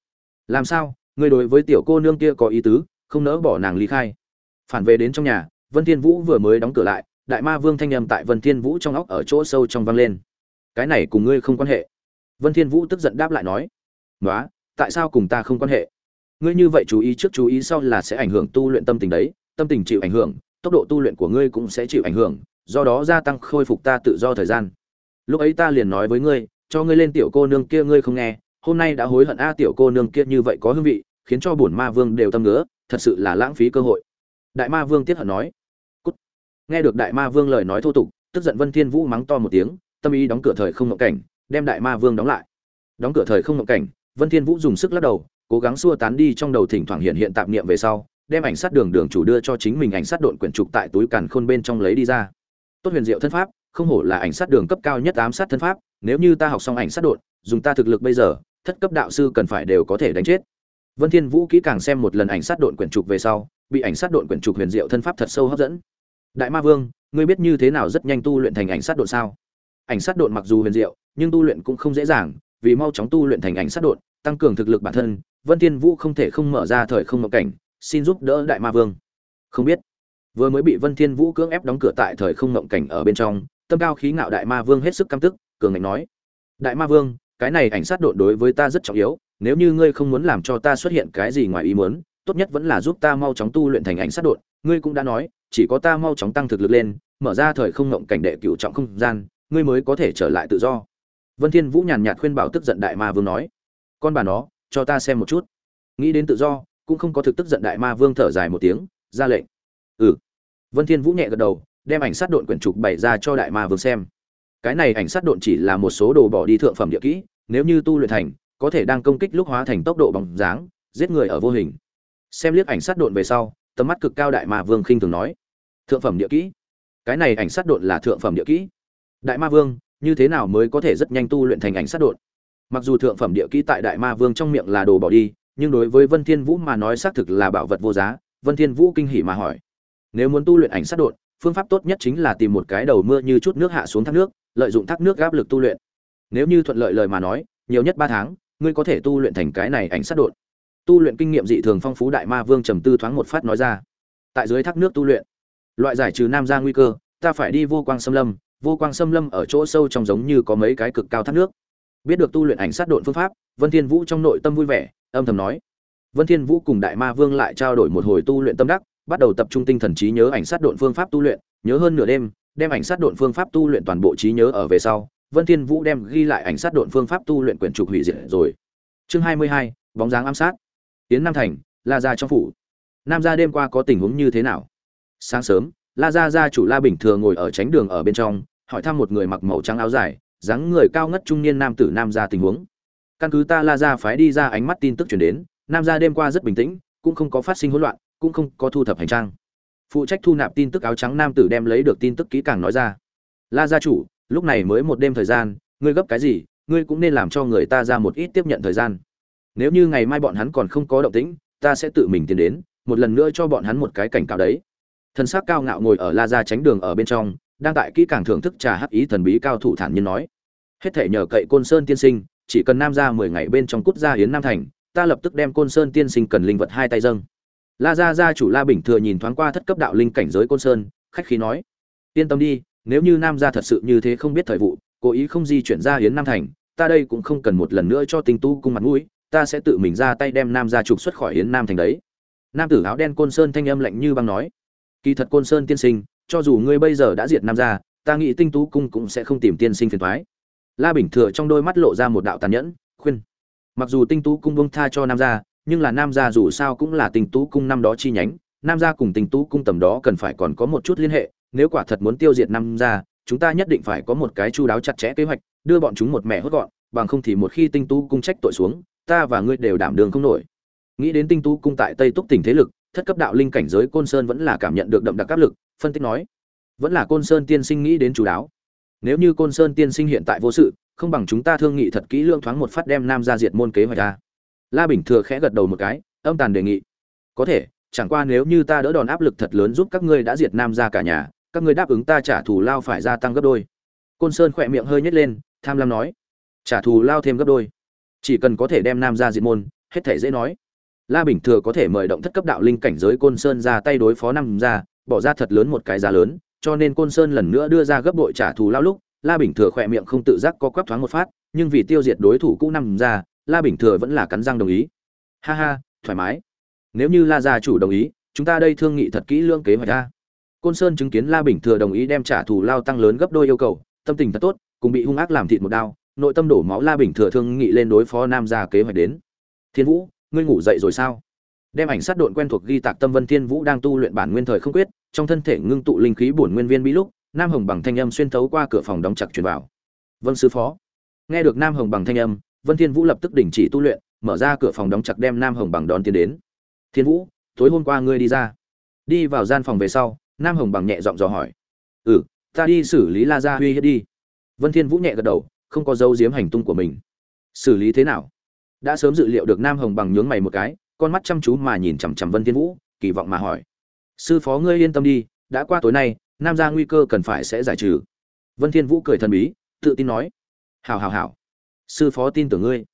Làm sao? Ngươi đối với tiểu cô nương kia có ý tứ, không nỡ bỏ nàng ly khai. Phản về đến trong nhà, Vân Thiên Vũ vừa mới đóng cửa lại, Đại Ma Vương thanh âm tại Vân Thiên Vũ trong óc ở chỗ sâu trong vang lên. Cái này cùng ngươi không quan hệ. Vân Thiên Vũ tức giận đáp lại nói: "Nóa, tại sao cùng ta không quan hệ?" Ngươi như vậy chú ý trước chú ý sau là sẽ ảnh hưởng tu luyện tâm tình đấy, tâm tình chịu ảnh hưởng, tốc độ tu luyện của ngươi cũng sẽ chịu ảnh hưởng, do đó gia tăng khôi phục ta tự do thời gian. Lúc ấy ta liền nói với ngươi, cho ngươi lên tiểu cô nương kia ngươi không nghe, hôm nay đã hối hận a, tiểu cô nương kia như vậy có hương vị, khiến cho bổn ma vương đều tâm ngứa, thật sự là lãng phí cơ hội. Đại ma vương tiết hận nói. Cút. nghe được đại ma vương lời nói thô tục, tức giận vân thiên vũ mắng to một tiếng, tâm ý đóng cửa thời không ngộng cảnh, đem đại ma vương đóng lại. Đóng cửa thời không ngộng cảnh, vân thiên vũ dùng sức lắc đầu cố gắng xua tán đi trong đầu thỉnh thoảng hiện hiện tạp niệm về sau, đem ảnh sát đường đường chủ đưa cho chính mình ảnh sát độn quyển trục tại túi càn khôn bên trong lấy đi ra. Tốt huyền diệu thân pháp, không hổ là ảnh sát đường cấp cao nhất ám sát thân pháp, nếu như ta học xong ảnh sát độn, dùng ta thực lực bây giờ, thất cấp đạo sư cần phải đều có thể đánh chết. Vân thiên vũ kỹ càng xem một lần ảnh sát độn quyển trục về sau, bị ảnh sát độn quyển trục huyền diệu thân pháp thật sâu hấp dẫn. Đại ma vương, ngươi biết như thế nào rất nhanh tu luyện thành ảnh sát độn sao? Ảnh sát độn mặc dù huyền diệu, nhưng tu luyện cũng không dễ dàng, vì mau chóng tu luyện thành ảnh sát độn tăng cường thực lực bản thân Vân Thiên Vũ không thể không mở ra thời không ngộ cảnh, xin giúp đỡ Đại Ma Vương. Không biết, vừa mới bị Vân Thiên Vũ cưỡng ép đóng cửa tại thời không ngộ cảnh ở bên trong, tâm cao khí ngạo Đại Ma Vương hết sức căm tức, cường ngạnh nói: "Đại Ma Vương, cái này ảnh sát độn đối với ta rất trọng yếu, nếu như ngươi không muốn làm cho ta xuất hiện cái gì ngoài ý muốn, tốt nhất vẫn là giúp ta mau chóng tu luyện thành ảnh sát độn, ngươi cũng đã nói, chỉ có ta mau chóng tăng thực lực lên, mở ra thời không ngộ cảnh đệ cửu trọng không gian, ngươi mới có thể trở lại tự do." Vân Thiên Vũ nhàn nhạt khuyên bảo tức giận Đại Ma Vương nói: "Con bà nó, cho ta xem một chút. Nghĩ đến tự do cũng không có thực tức giận đại ma vương thở dài một tiếng ra lệnh. Ừ. Vân thiên vũ nhẹ gật đầu đem ảnh sát độn quyển trục bày ra cho đại ma vương xem. Cái này ảnh sát độn chỉ là một số đồ bỏ đi thượng phẩm địa kỹ nếu như tu luyện thành có thể đang công kích lúc hóa thành tốc độ bóng dáng giết người ở vô hình. Xem liếc ảnh sát độn về sau tầm mắt cực cao đại ma vương khinh thường nói. Thượng phẩm địa kỹ? Cái này ảnh sát độn là thượng phẩm địa kỹ. Đại ma vương như thế nào mới có thể rất nhanh tu luyện thành ảnh sát độn? Mặc dù thượng phẩm địa kỹ tại đại ma vương trong miệng là đồ bỏ đi nhưng đối với vân thiên vũ mà nói xác thực là bảo vật vô giá vân thiên vũ kinh hỉ mà hỏi. Nếu muốn tu luyện ảnh sát đột, phương pháp tốt nhất chính là tìm một cái đầu mưa như chút nước hạ xuống thác nước lợi dụng thác nước áp lực tu luyện. Nếu như thuận lợi lời mà nói nhiều nhất ba tháng ngươi có thể tu luyện thành cái này ảnh sát đột. tu luyện kinh nghiệm dị thường phong phú đại ma vương trầm tư thoáng một phát nói ra. Tại dưới thác nước tu luyện loại giải trừ nam gia nguy cơ ta phải đi vô quang xâm lâm vô quang xâm lâm ở chỗ sâu trong giống như có mấy cái cực cao thác nước biết được tu luyện ảnh sát độn phương pháp vân thiên vũ trong nội tâm vui vẻ âm thầm nói. Vân thiên vũ cùng đại ma vương lại trao đổi một hồi tu luyện tâm đắc bắt đầu tập trung tinh thần trí nhớ ảnh sát độn phương pháp tu luyện nhớ hơn nửa đêm đem ảnh sát độn phương pháp tu luyện toàn bộ trí nhớ ở về sau vân thiên vũ đem ghi lại ảnh sát độn phương pháp tu luyện quyển trục hủy diệt rồi. Chương 22, bóng dáng ám sát. Tiến nam thành la gia trong phủ. Nam gia đêm qua có tình huống như thế nào? Sáng sớm la gia gia chủ la bình thường ngồi ở tránh đường ở bên trong hỏi thăm một người mặc màu trắng áo dài dáng người cao ngất trung niên nam tử nam gia tình huống. Căn cứ ta la gia phái đi ra ánh mắt tin tức truyền đến, nam gia đêm qua rất bình tĩnh, cũng không có phát sinh hỗn loạn, cũng không có thu thập hành trang. Phụ trách thu nạp tin tức áo trắng nam tử đem lấy được tin tức kỹ càng nói ra. La gia chủ, lúc này mới một đêm thời gian, ngươi gấp cái gì, ngươi cũng nên làm cho người ta ra một ít tiếp nhận thời gian. Nếu như ngày mai bọn hắn còn không có động tĩnh, ta sẽ tự mình tiến đến, một lần nữa cho bọn hắn một cái cảnh cáo đấy. Thân sắc cao ngạo ngồi ở la gia tránh đường ở bên trong đang tại kỹ càng thưởng thức trà hắc ý thần bí cao thủ thản nhiên nói. Hết thể nhờ cậy côn sơn tiên sinh, chỉ cần nam ra mười ngày bên trong cút gia hiến nam thành, ta lập tức đem côn sơn tiên sinh cần linh vật hai tay dâng. La gia gia chủ la bình thừa nhìn thoáng qua thất cấp đạo linh cảnh giới côn sơn, khách khí nói. Yên tâm đi, nếu như nam gia thật sự như thế không biết thời vụ, cố ý không di chuyển ra hiến nam thành, ta đây cũng không cần một lần nữa cho tinh tu cung mặt mũi, ta sẽ tự mình ra tay đem nam gia trục xuất khỏi hiến nam thành đấy. Nam tử áo đen côn sơn thanh âm lạnh như băng nói. Kỳ thật côn sơn tiên sinh cho dù ngươi bây giờ đã diệt nam gia, ta nghĩ tinh tú cung cũng sẽ không tìm tiên sinh phiền thoái la bình thừa trong đôi mắt lộ ra một đạo tàn nhẫn, khuyên. Mặc dù tinh tú cung bông tha cho nam gia, nhưng là nam gia dù sao cũng là tinh tú cung năm đó chi nhánh, nam gia cùng tinh tú cung tầm đó cần phải còn có một chút liên hệ, nếu quả thật muốn tiêu diệt nam gia, chúng ta nhất định phải có một cái chu đáo chặt chẽ kế hoạch, đưa bọn chúng một mẹ hốt gọn, bằng không thì một khi tinh tú cung trách tội xuống, ta và ngươi đều đảm đường không nổi. Nghĩ đến tinh tú cung tại tây túc tỉnh thế lực, thất cấp đạo linh cảnh giới côn sơn vẫn là cảm nhận được đậm đặc áp lực phân tích nói, vẫn là côn sơn tiên sinh nghĩ đến chú đáo. Nếu như côn sơn tiên sinh hiện tại vô sự, không bằng chúng ta thương nghị thật kỹ lương thoáng một phát đem nam ra diệt môn kế hoạch ra. La bình thừa khẽ gật đầu một cái, âm tàn đề nghị. Có thể, chẳng qua nếu như ta đỡ đòn áp lực thật lớn giúp các ngươi đã diệt nam ra cả nhà, các ngươi đáp ứng ta trả thù lao phải gia tăng gấp đôi. Côn sơn khỏe miệng hơi nhếch lên, tham lam nói. Trả thù lao thêm gấp đôi. Chỉ cần có thể đem nam ra diệt môn, hết thể dễ nói la bình thừa có thể mời động thất cấp đạo linh cảnh giới côn sơn ra tay đối phó nam ra bỏ ra thật lớn một cái giá lớn, cho nên côn sơn lần nữa đưa ra gấp bội trả thù lao lúc, la bình thừa khỏe miệng không tự giác có quắp thoáng một phát, nhưng vì tiêu diệt đối thủ cũ năm ra la bình thừa vẫn là cắn răng đồng ý. Ha ha, thoải mái. Nếu như la gia chủ đồng ý, chúng ta đây thương nghị thật kỹ lương kế hoạch ra côn sơn chứng kiến la bình thừa đồng ý đem trả thù lao tăng lớn gấp đôi yêu cầu, tâm tình thật tốt, cùng bị hung ác làm thịt một đao, nội tâm đổ máu la bình thừa thương nghị lên đối phó nam gia kế hoạch đến. Thiên vũ ngươi ngủ dậy rồi sao? Đem ảnh sát độn quen thuộc ghi tạc tâm vân thiên vũ đang tu luyện bản nguyên thời không quyết, trong thân thể ngưng tụ linh khí bổn nguyên viên bí lúc, nam hồng bằng thanh âm xuyên thấu qua cửa phòng đóng chặt truyền vào. Vâng sư phó. Nghe được nam hồng bằng thanh âm, vân thiên vũ lập tức đình chỉ tu luyện, mở ra cửa phòng đóng chặt đem nam hồng bằng đón tiến đến. Thiên vũ, tối hôm qua ngươi đi ra. Đi vào gian phòng về sau, nam hồng bằng nhẹ giọng dò hỏi. Ừ ta đi xử lý la gia huy hiếp đi. Vân thiên vũ nhẹ gật đầu, không có dấu diếm hành tung của mình. Xử lý thế nào? Đã sớm dự liệu được nam hồng bằng nhướng mày một cái, con mắt chăm chú mà nhìn chằm chằm vân thiên vũ, kỳ vọng mà hỏi. Sư phó ngươi yên tâm đi, đã qua tối nay, nam gia nguy cơ cần phải sẽ giải trừ. Vân thiên vũ cười thần bí, tự tin nói. Hảo hảo hảo. Sư phó tin tưởng ngươi.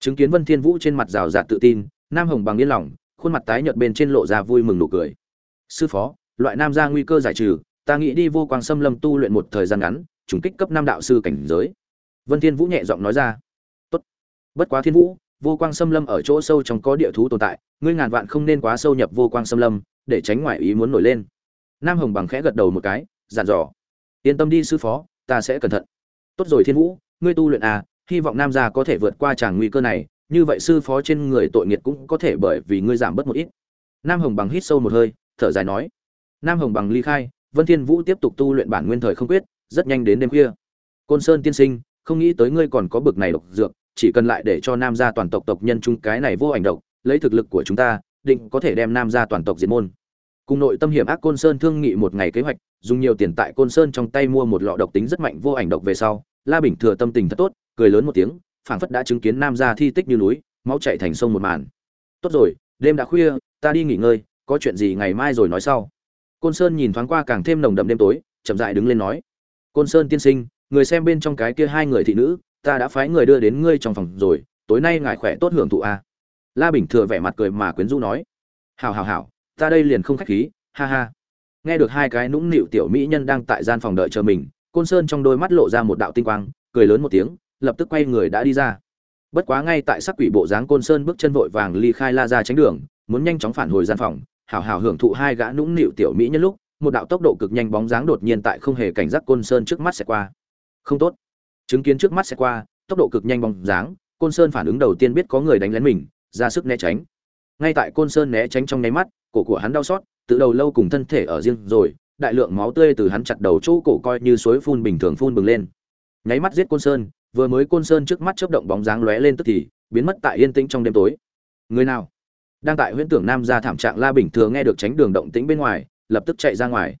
Chứng kiến vân thiên vũ trên mặt rào rạt tự tin, nam hồng bằng yên lòng, khuôn mặt tái nhợt bên trên lộ ra vui mừng nụ cười. Sư phó, loại nam gia nguy cơ giải trừ, ta nghĩ đi vô quang xâm lâm tu luyện một thời gian ngắn, trùng kích cấp năm đạo sư cảnh giới. Vân thiên vũ nhẹ giọng nói ra. Tốt. Bất quá thiên vũ vô quang xâm lâm ở chỗ sâu trong có địa thú tồn tại, ngươi ngàn vạn không nên quá sâu nhập vô quang xâm lâm, để tránh ngoại ý muốn nổi lên. Nam hồng bằng khẽ gật đầu một cái, dặn dò. Yên tâm đi sư phó, ta sẽ cẩn thận. Tốt rồi thiên vũ, ngươi tu luyện à hy vọng nam gia có thể vượt qua tràng nguy cơ này, như vậy sư phó trên người tội nghiệt cũng có thể bởi vì ngươi giảm bớt một ít. Nam hồng bằng hít sâu một hơi, thở dài nói. Nam hồng bằng ly khai, vân thiên vũ tiếp tục tu luyện bản nguyên thời không quyết, rất nhanh đến đêm khuya. Côn sơn tiên sinh, không nghĩ tới ngươi còn có bực này độc dược chỉ cần lại để cho nam gia toàn tộc tộc nhân chung cái này vô ảnh độc, lấy thực lực của chúng ta, định có thể đem nam gia toàn tộc diệt môn. Cùng nội tâm hiểm ác côn sơn thương nghị một ngày kế hoạch, dùng nhiều tiền tại côn sơn trong tay mua một lọ độc tính rất mạnh vô ảnh độc về sau, la bình thừa tâm tình thật tốt, cười lớn một tiếng, phảng phất đã chứng kiến nam gia thi tích như núi, máu chảy thành sông một màn. Tốt rồi, đêm đã khuya, ta đi nghỉ ngơi, có chuyện gì ngày mai rồi nói sau. Côn sơn nhìn thoáng qua càng thêm nồng đậm đêm tối, chậm dại đứng lên nói, côn sơn tiên sinh, người xem bên trong cái kia hai người thị nữ ta đã phái người đưa đến ngươi trong phòng rồi, tối nay ngài khỏe tốt hưởng thụ a à? la bình thừa vẻ mặt cười mà quyến rũ nói. Hào hào hào ta đây liền không khách khí, ha ha. Nghe được hai cái nũng nịu tiểu mỹ nhân đang tại gian phòng đợi chờ mình, côn sơn trong đôi mắt lộ ra một đạo tinh quang, cười lớn một tiếng, lập tức quay người đã đi ra. Bất quá ngay tại sắc quỷ bộ dáng côn sơn bước chân vội vàng ly khai la ra tránh đường, muốn nhanh chóng phản hồi gian phòng hào hào hưởng thụ hai gã nũng nịu tiểu mỹ nhân lúc, một đạo tốc độ cực nhanh bóng dáng đột nhiên tại không hề cảnh giác côn sơn trước mắt sẽ qua. Không tốt chứng kiến trước mắt sẽ qua, tốc độ cực nhanh bóng dáng, côn sơn phản ứng đầu tiên biết có người đánh lén mình, ra sức né tránh. Ngay tại côn sơn né tránh trong nháy mắt, cổ của hắn đau xót, từ đầu lâu cùng thân thể ở riêng rồi, đại lượng máu tươi từ hắn chặt đầu chỗ cổ coi như suối phun bình thường phun bừng lên. Nháy mắt giết côn sơn, vừa mới côn sơn trước mắt chớp động bóng dáng lóe lên tức thì, biến mất tại yên tĩnh trong đêm tối. Người nào? Đang tại huyễn tưởng nam gia thảm trạng la bình thừa nghe được tránh đường động tĩnh bên ngoài, lập tức chạy ra ngoài.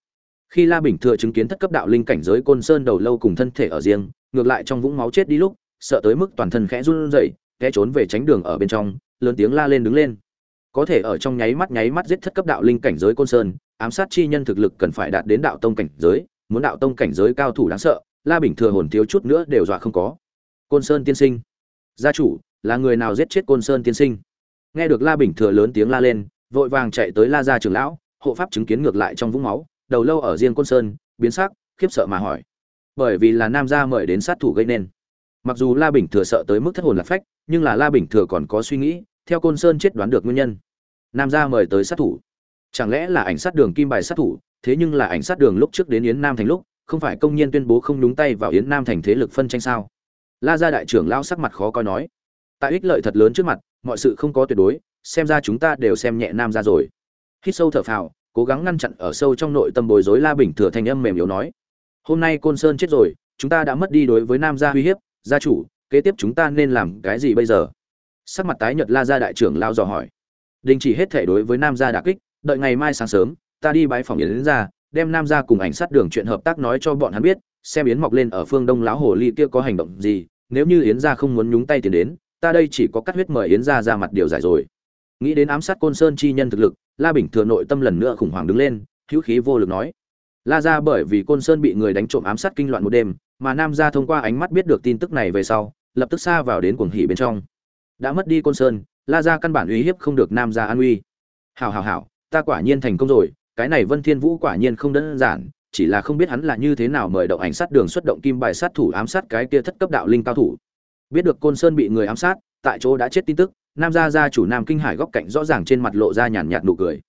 Khi la bình thừa chứng kiến thất cấp đạo linh cảnh giới côn sơn đầu lâu cùng thân thể ở riêng ngược lại trong vũng máu chết đi lúc, sợ tới mức toàn thân khẽ run rẩy, té trốn về tránh đường ở bên trong, lớn tiếng la lên đứng lên. Có thể ở trong nháy mắt nháy mắt giết thất cấp đạo linh cảnh giới côn sơn, ám sát chi nhân thực lực cần phải đạt đến đạo tông cảnh giới, muốn đạo tông cảnh giới cao thủ đáng sợ, la bình thừa hồn thiếu chút nữa đều dọa không có. Côn sơn tiên sinh. Gia chủ, là người nào giết chết côn sơn tiên sinh? Nghe được la bình thừa lớn tiếng la lên, vội vàng chạy tới la gia trưởng lão, hộ pháp chứng kiến ngược lại trong vũng máu, đầu lâu ở riêng côn sơn, biến sắc, khiếp sợ mà hỏi bởi vì là nam gia mời đến sát thủ gây nên. Mặc dù la bình thừa sợ tới mức thất hồn lạc phách, nhưng là la bình thừa còn có suy nghĩ, theo côn sơn chết đoán được nguyên nhân. Nam gia mời tới sát thủ. Chẳng lẽ là ảnh sát đường kim bài sát thủ, thế nhưng là ảnh sát đường lúc trước đến yến nam thành lúc, không phải công nhiên tuyên bố không đúng tay vào yến nam thành thế lực phân tranh sao? La gia đại trưởng lao sắc mặt khó coi nói. Tại ích lợi thật lớn trước mặt, mọi sự không có tuyệt đối, xem ra chúng ta đều xem nhẹ nam gia rồi. Hít sâu thở phào, cố gắng ngăn chặn ở sâu trong nội tâm bối rối la bình thừa thanh âm mềm yếu nói hôm nay côn sơn chết rồi, chúng ta đã mất đi đối với nam gia uy hiếp, gia chủ, kế tiếp chúng ta nên làm cái gì bây giờ? Sắc mặt tái nhợt la gia đại trưởng lao dò hỏi. Đình chỉ hết thể đối với nam gia đả kích, đợi ngày mai sáng sớm, ta đi bãi phòng yến ra đem nam gia cùng ảnh sát đường chuyện hợp tác nói cho bọn hắn biết, xem yến mọc lên ở phương đông lão hồ ly kia có hành động gì, nếu như yến gia không muốn nhúng tay tiền đến, ta đây chỉ có cắt huyết mời yến gia ra mặt điều giải rồi. Nghĩ đến ám sát côn sơn chi nhân thực lực, la bình thừa nội tâm lần nữa khủng hoảng đứng lên, hữu khí vô lực nói la gia bởi vì côn sơn bị người đánh trộm ám sát kinh loạn một đêm, mà nam gia thông qua ánh mắt biết được tin tức này về sau, lập tức xa vào đến cuồng hỉ bên trong. Đã mất đi côn sơn, la gia căn bản uy hiếp không được nam gia an uy. Hảo hảo hảo, ta quả nhiên thành công rồi, cái này vân thiên vũ quả nhiên không đơn giản, chỉ là không biết hắn là như thế nào mời động ảnh sát đường xuất động kim bài sát thủ ám sát cái kia thất cấp đạo linh cao thủ. Biết được côn sơn bị người ám sát, tại chỗ đã chết tin tức, nam gia gia chủ nam kinh hải góc cạnh rõ ràng trên mặt lộ ra nhàn nhạt nụ cười.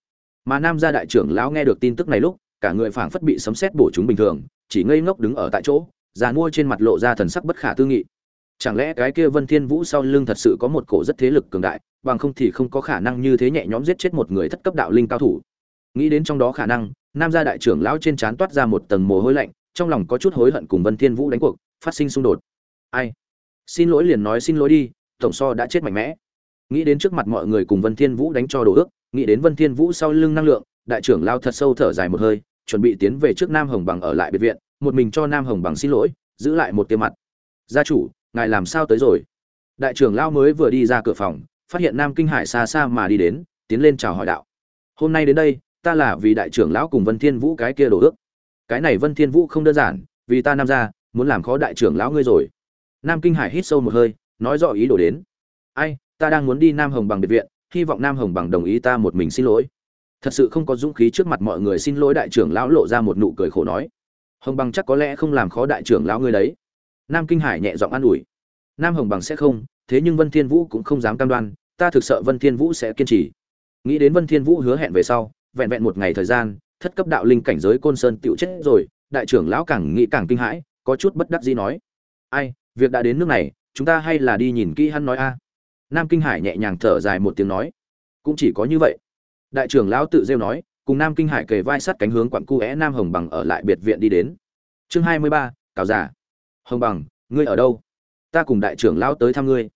Mà nam gia đại trưởng lão nghe được tin tức này lúc cả người phảng phất bị sấm sét bổ chúng bình thường, chỉ ngây ngốc đứng ở tại chỗ, già mua trên mặt lộ ra thần sắc bất khả tư nghị. Chẳng lẽ cái kia vân thiên vũ sau lưng thật sự có một cổ rất thế lực cường đại, bằng không thì không có khả năng như thế nhẹ nhõm giết chết một người thất cấp đạo linh cao thủ. Nghĩ đến trong đó khả năng, nam gia đại trưởng lão trên trán toát ra một tầng mồ hôi lạnh, trong lòng có chút hối hận cùng vân thiên vũ đánh cuộc, phát sinh xung đột. Ai? Xin lỗi liền nói xin lỗi đi, tổng so đã chết mạnh mẽ. Nghĩ đến trước mặt mọi người cùng vân thiên vũ đánh cho đồ ước, nghĩ đến vân thiên vũ sau lưng năng lượng đại trưởng lao thật sâu thở dài một hơi, chuẩn bị tiến về trước nam hồng bằng ở lại biệt viện, một mình cho nam hồng bằng xin lỗi, giữ lại một tiêu mặt. Gia chủ, ngài làm sao tới rồi? Đại trưởng lao mới vừa đi ra cửa phòng, phát hiện nam kinh hải xa xa mà đi đến, tiến lên chào hỏi đạo. Hôm nay đến đây, ta là vì đại trưởng lão cùng vân thiên vũ cái kia đổ ước. Cái này vân thiên vũ không đơn giản, vì ta nam gia, muốn làm khó đại trưởng lão ngươi rồi. Nam kinh hải hít sâu một hơi, nói rõ ý đồ đến. Ai, ta đang muốn đi nam hồng bằng biệt viện, hy vọng nam hồng bằng đồng ý ta một mình xin lỗi thật sự không có dũng khí trước mặt mọi người xin lỗi đại trưởng lão lộ ra một nụ cười khổ nói. Hồng bằng chắc có lẽ không làm khó đại trưởng lão ngươi đấy. Nam kinh hải nhẹ giọng an ủi. Nam hồng bằng sẽ không, thế nhưng vân thiên vũ cũng không dám cam đoan, ta thực sợ vân thiên vũ sẽ kiên trì. Nghĩ đến vân thiên vũ hứa hẹn về sau, vẹn vẹn một ngày thời gian, thất cấp đạo linh cảnh giới côn sơn tựu chết rồi, đại trưởng lão càng nghĩ càng kinh hãi, có chút bất đắc dĩ nói. Ai, việc đã đến nước này, chúng ta hay là đi nhìn kỹ hắn nói a. Nam kinh hải nhẹ nhàng thở dài một tiếng nói. Cũng chỉ có như vậy đại trưởng lão tự rêu nói, cùng nam kinh hải kề vai sát cánh hướng quặng cu é nam hồng bằng ở lại biệt viện đi đến. Chương hai mươi ba cào giả hồng bằng, ngươi ở đâu? Ta cùng đại trưởng lão tới thăm ngươi.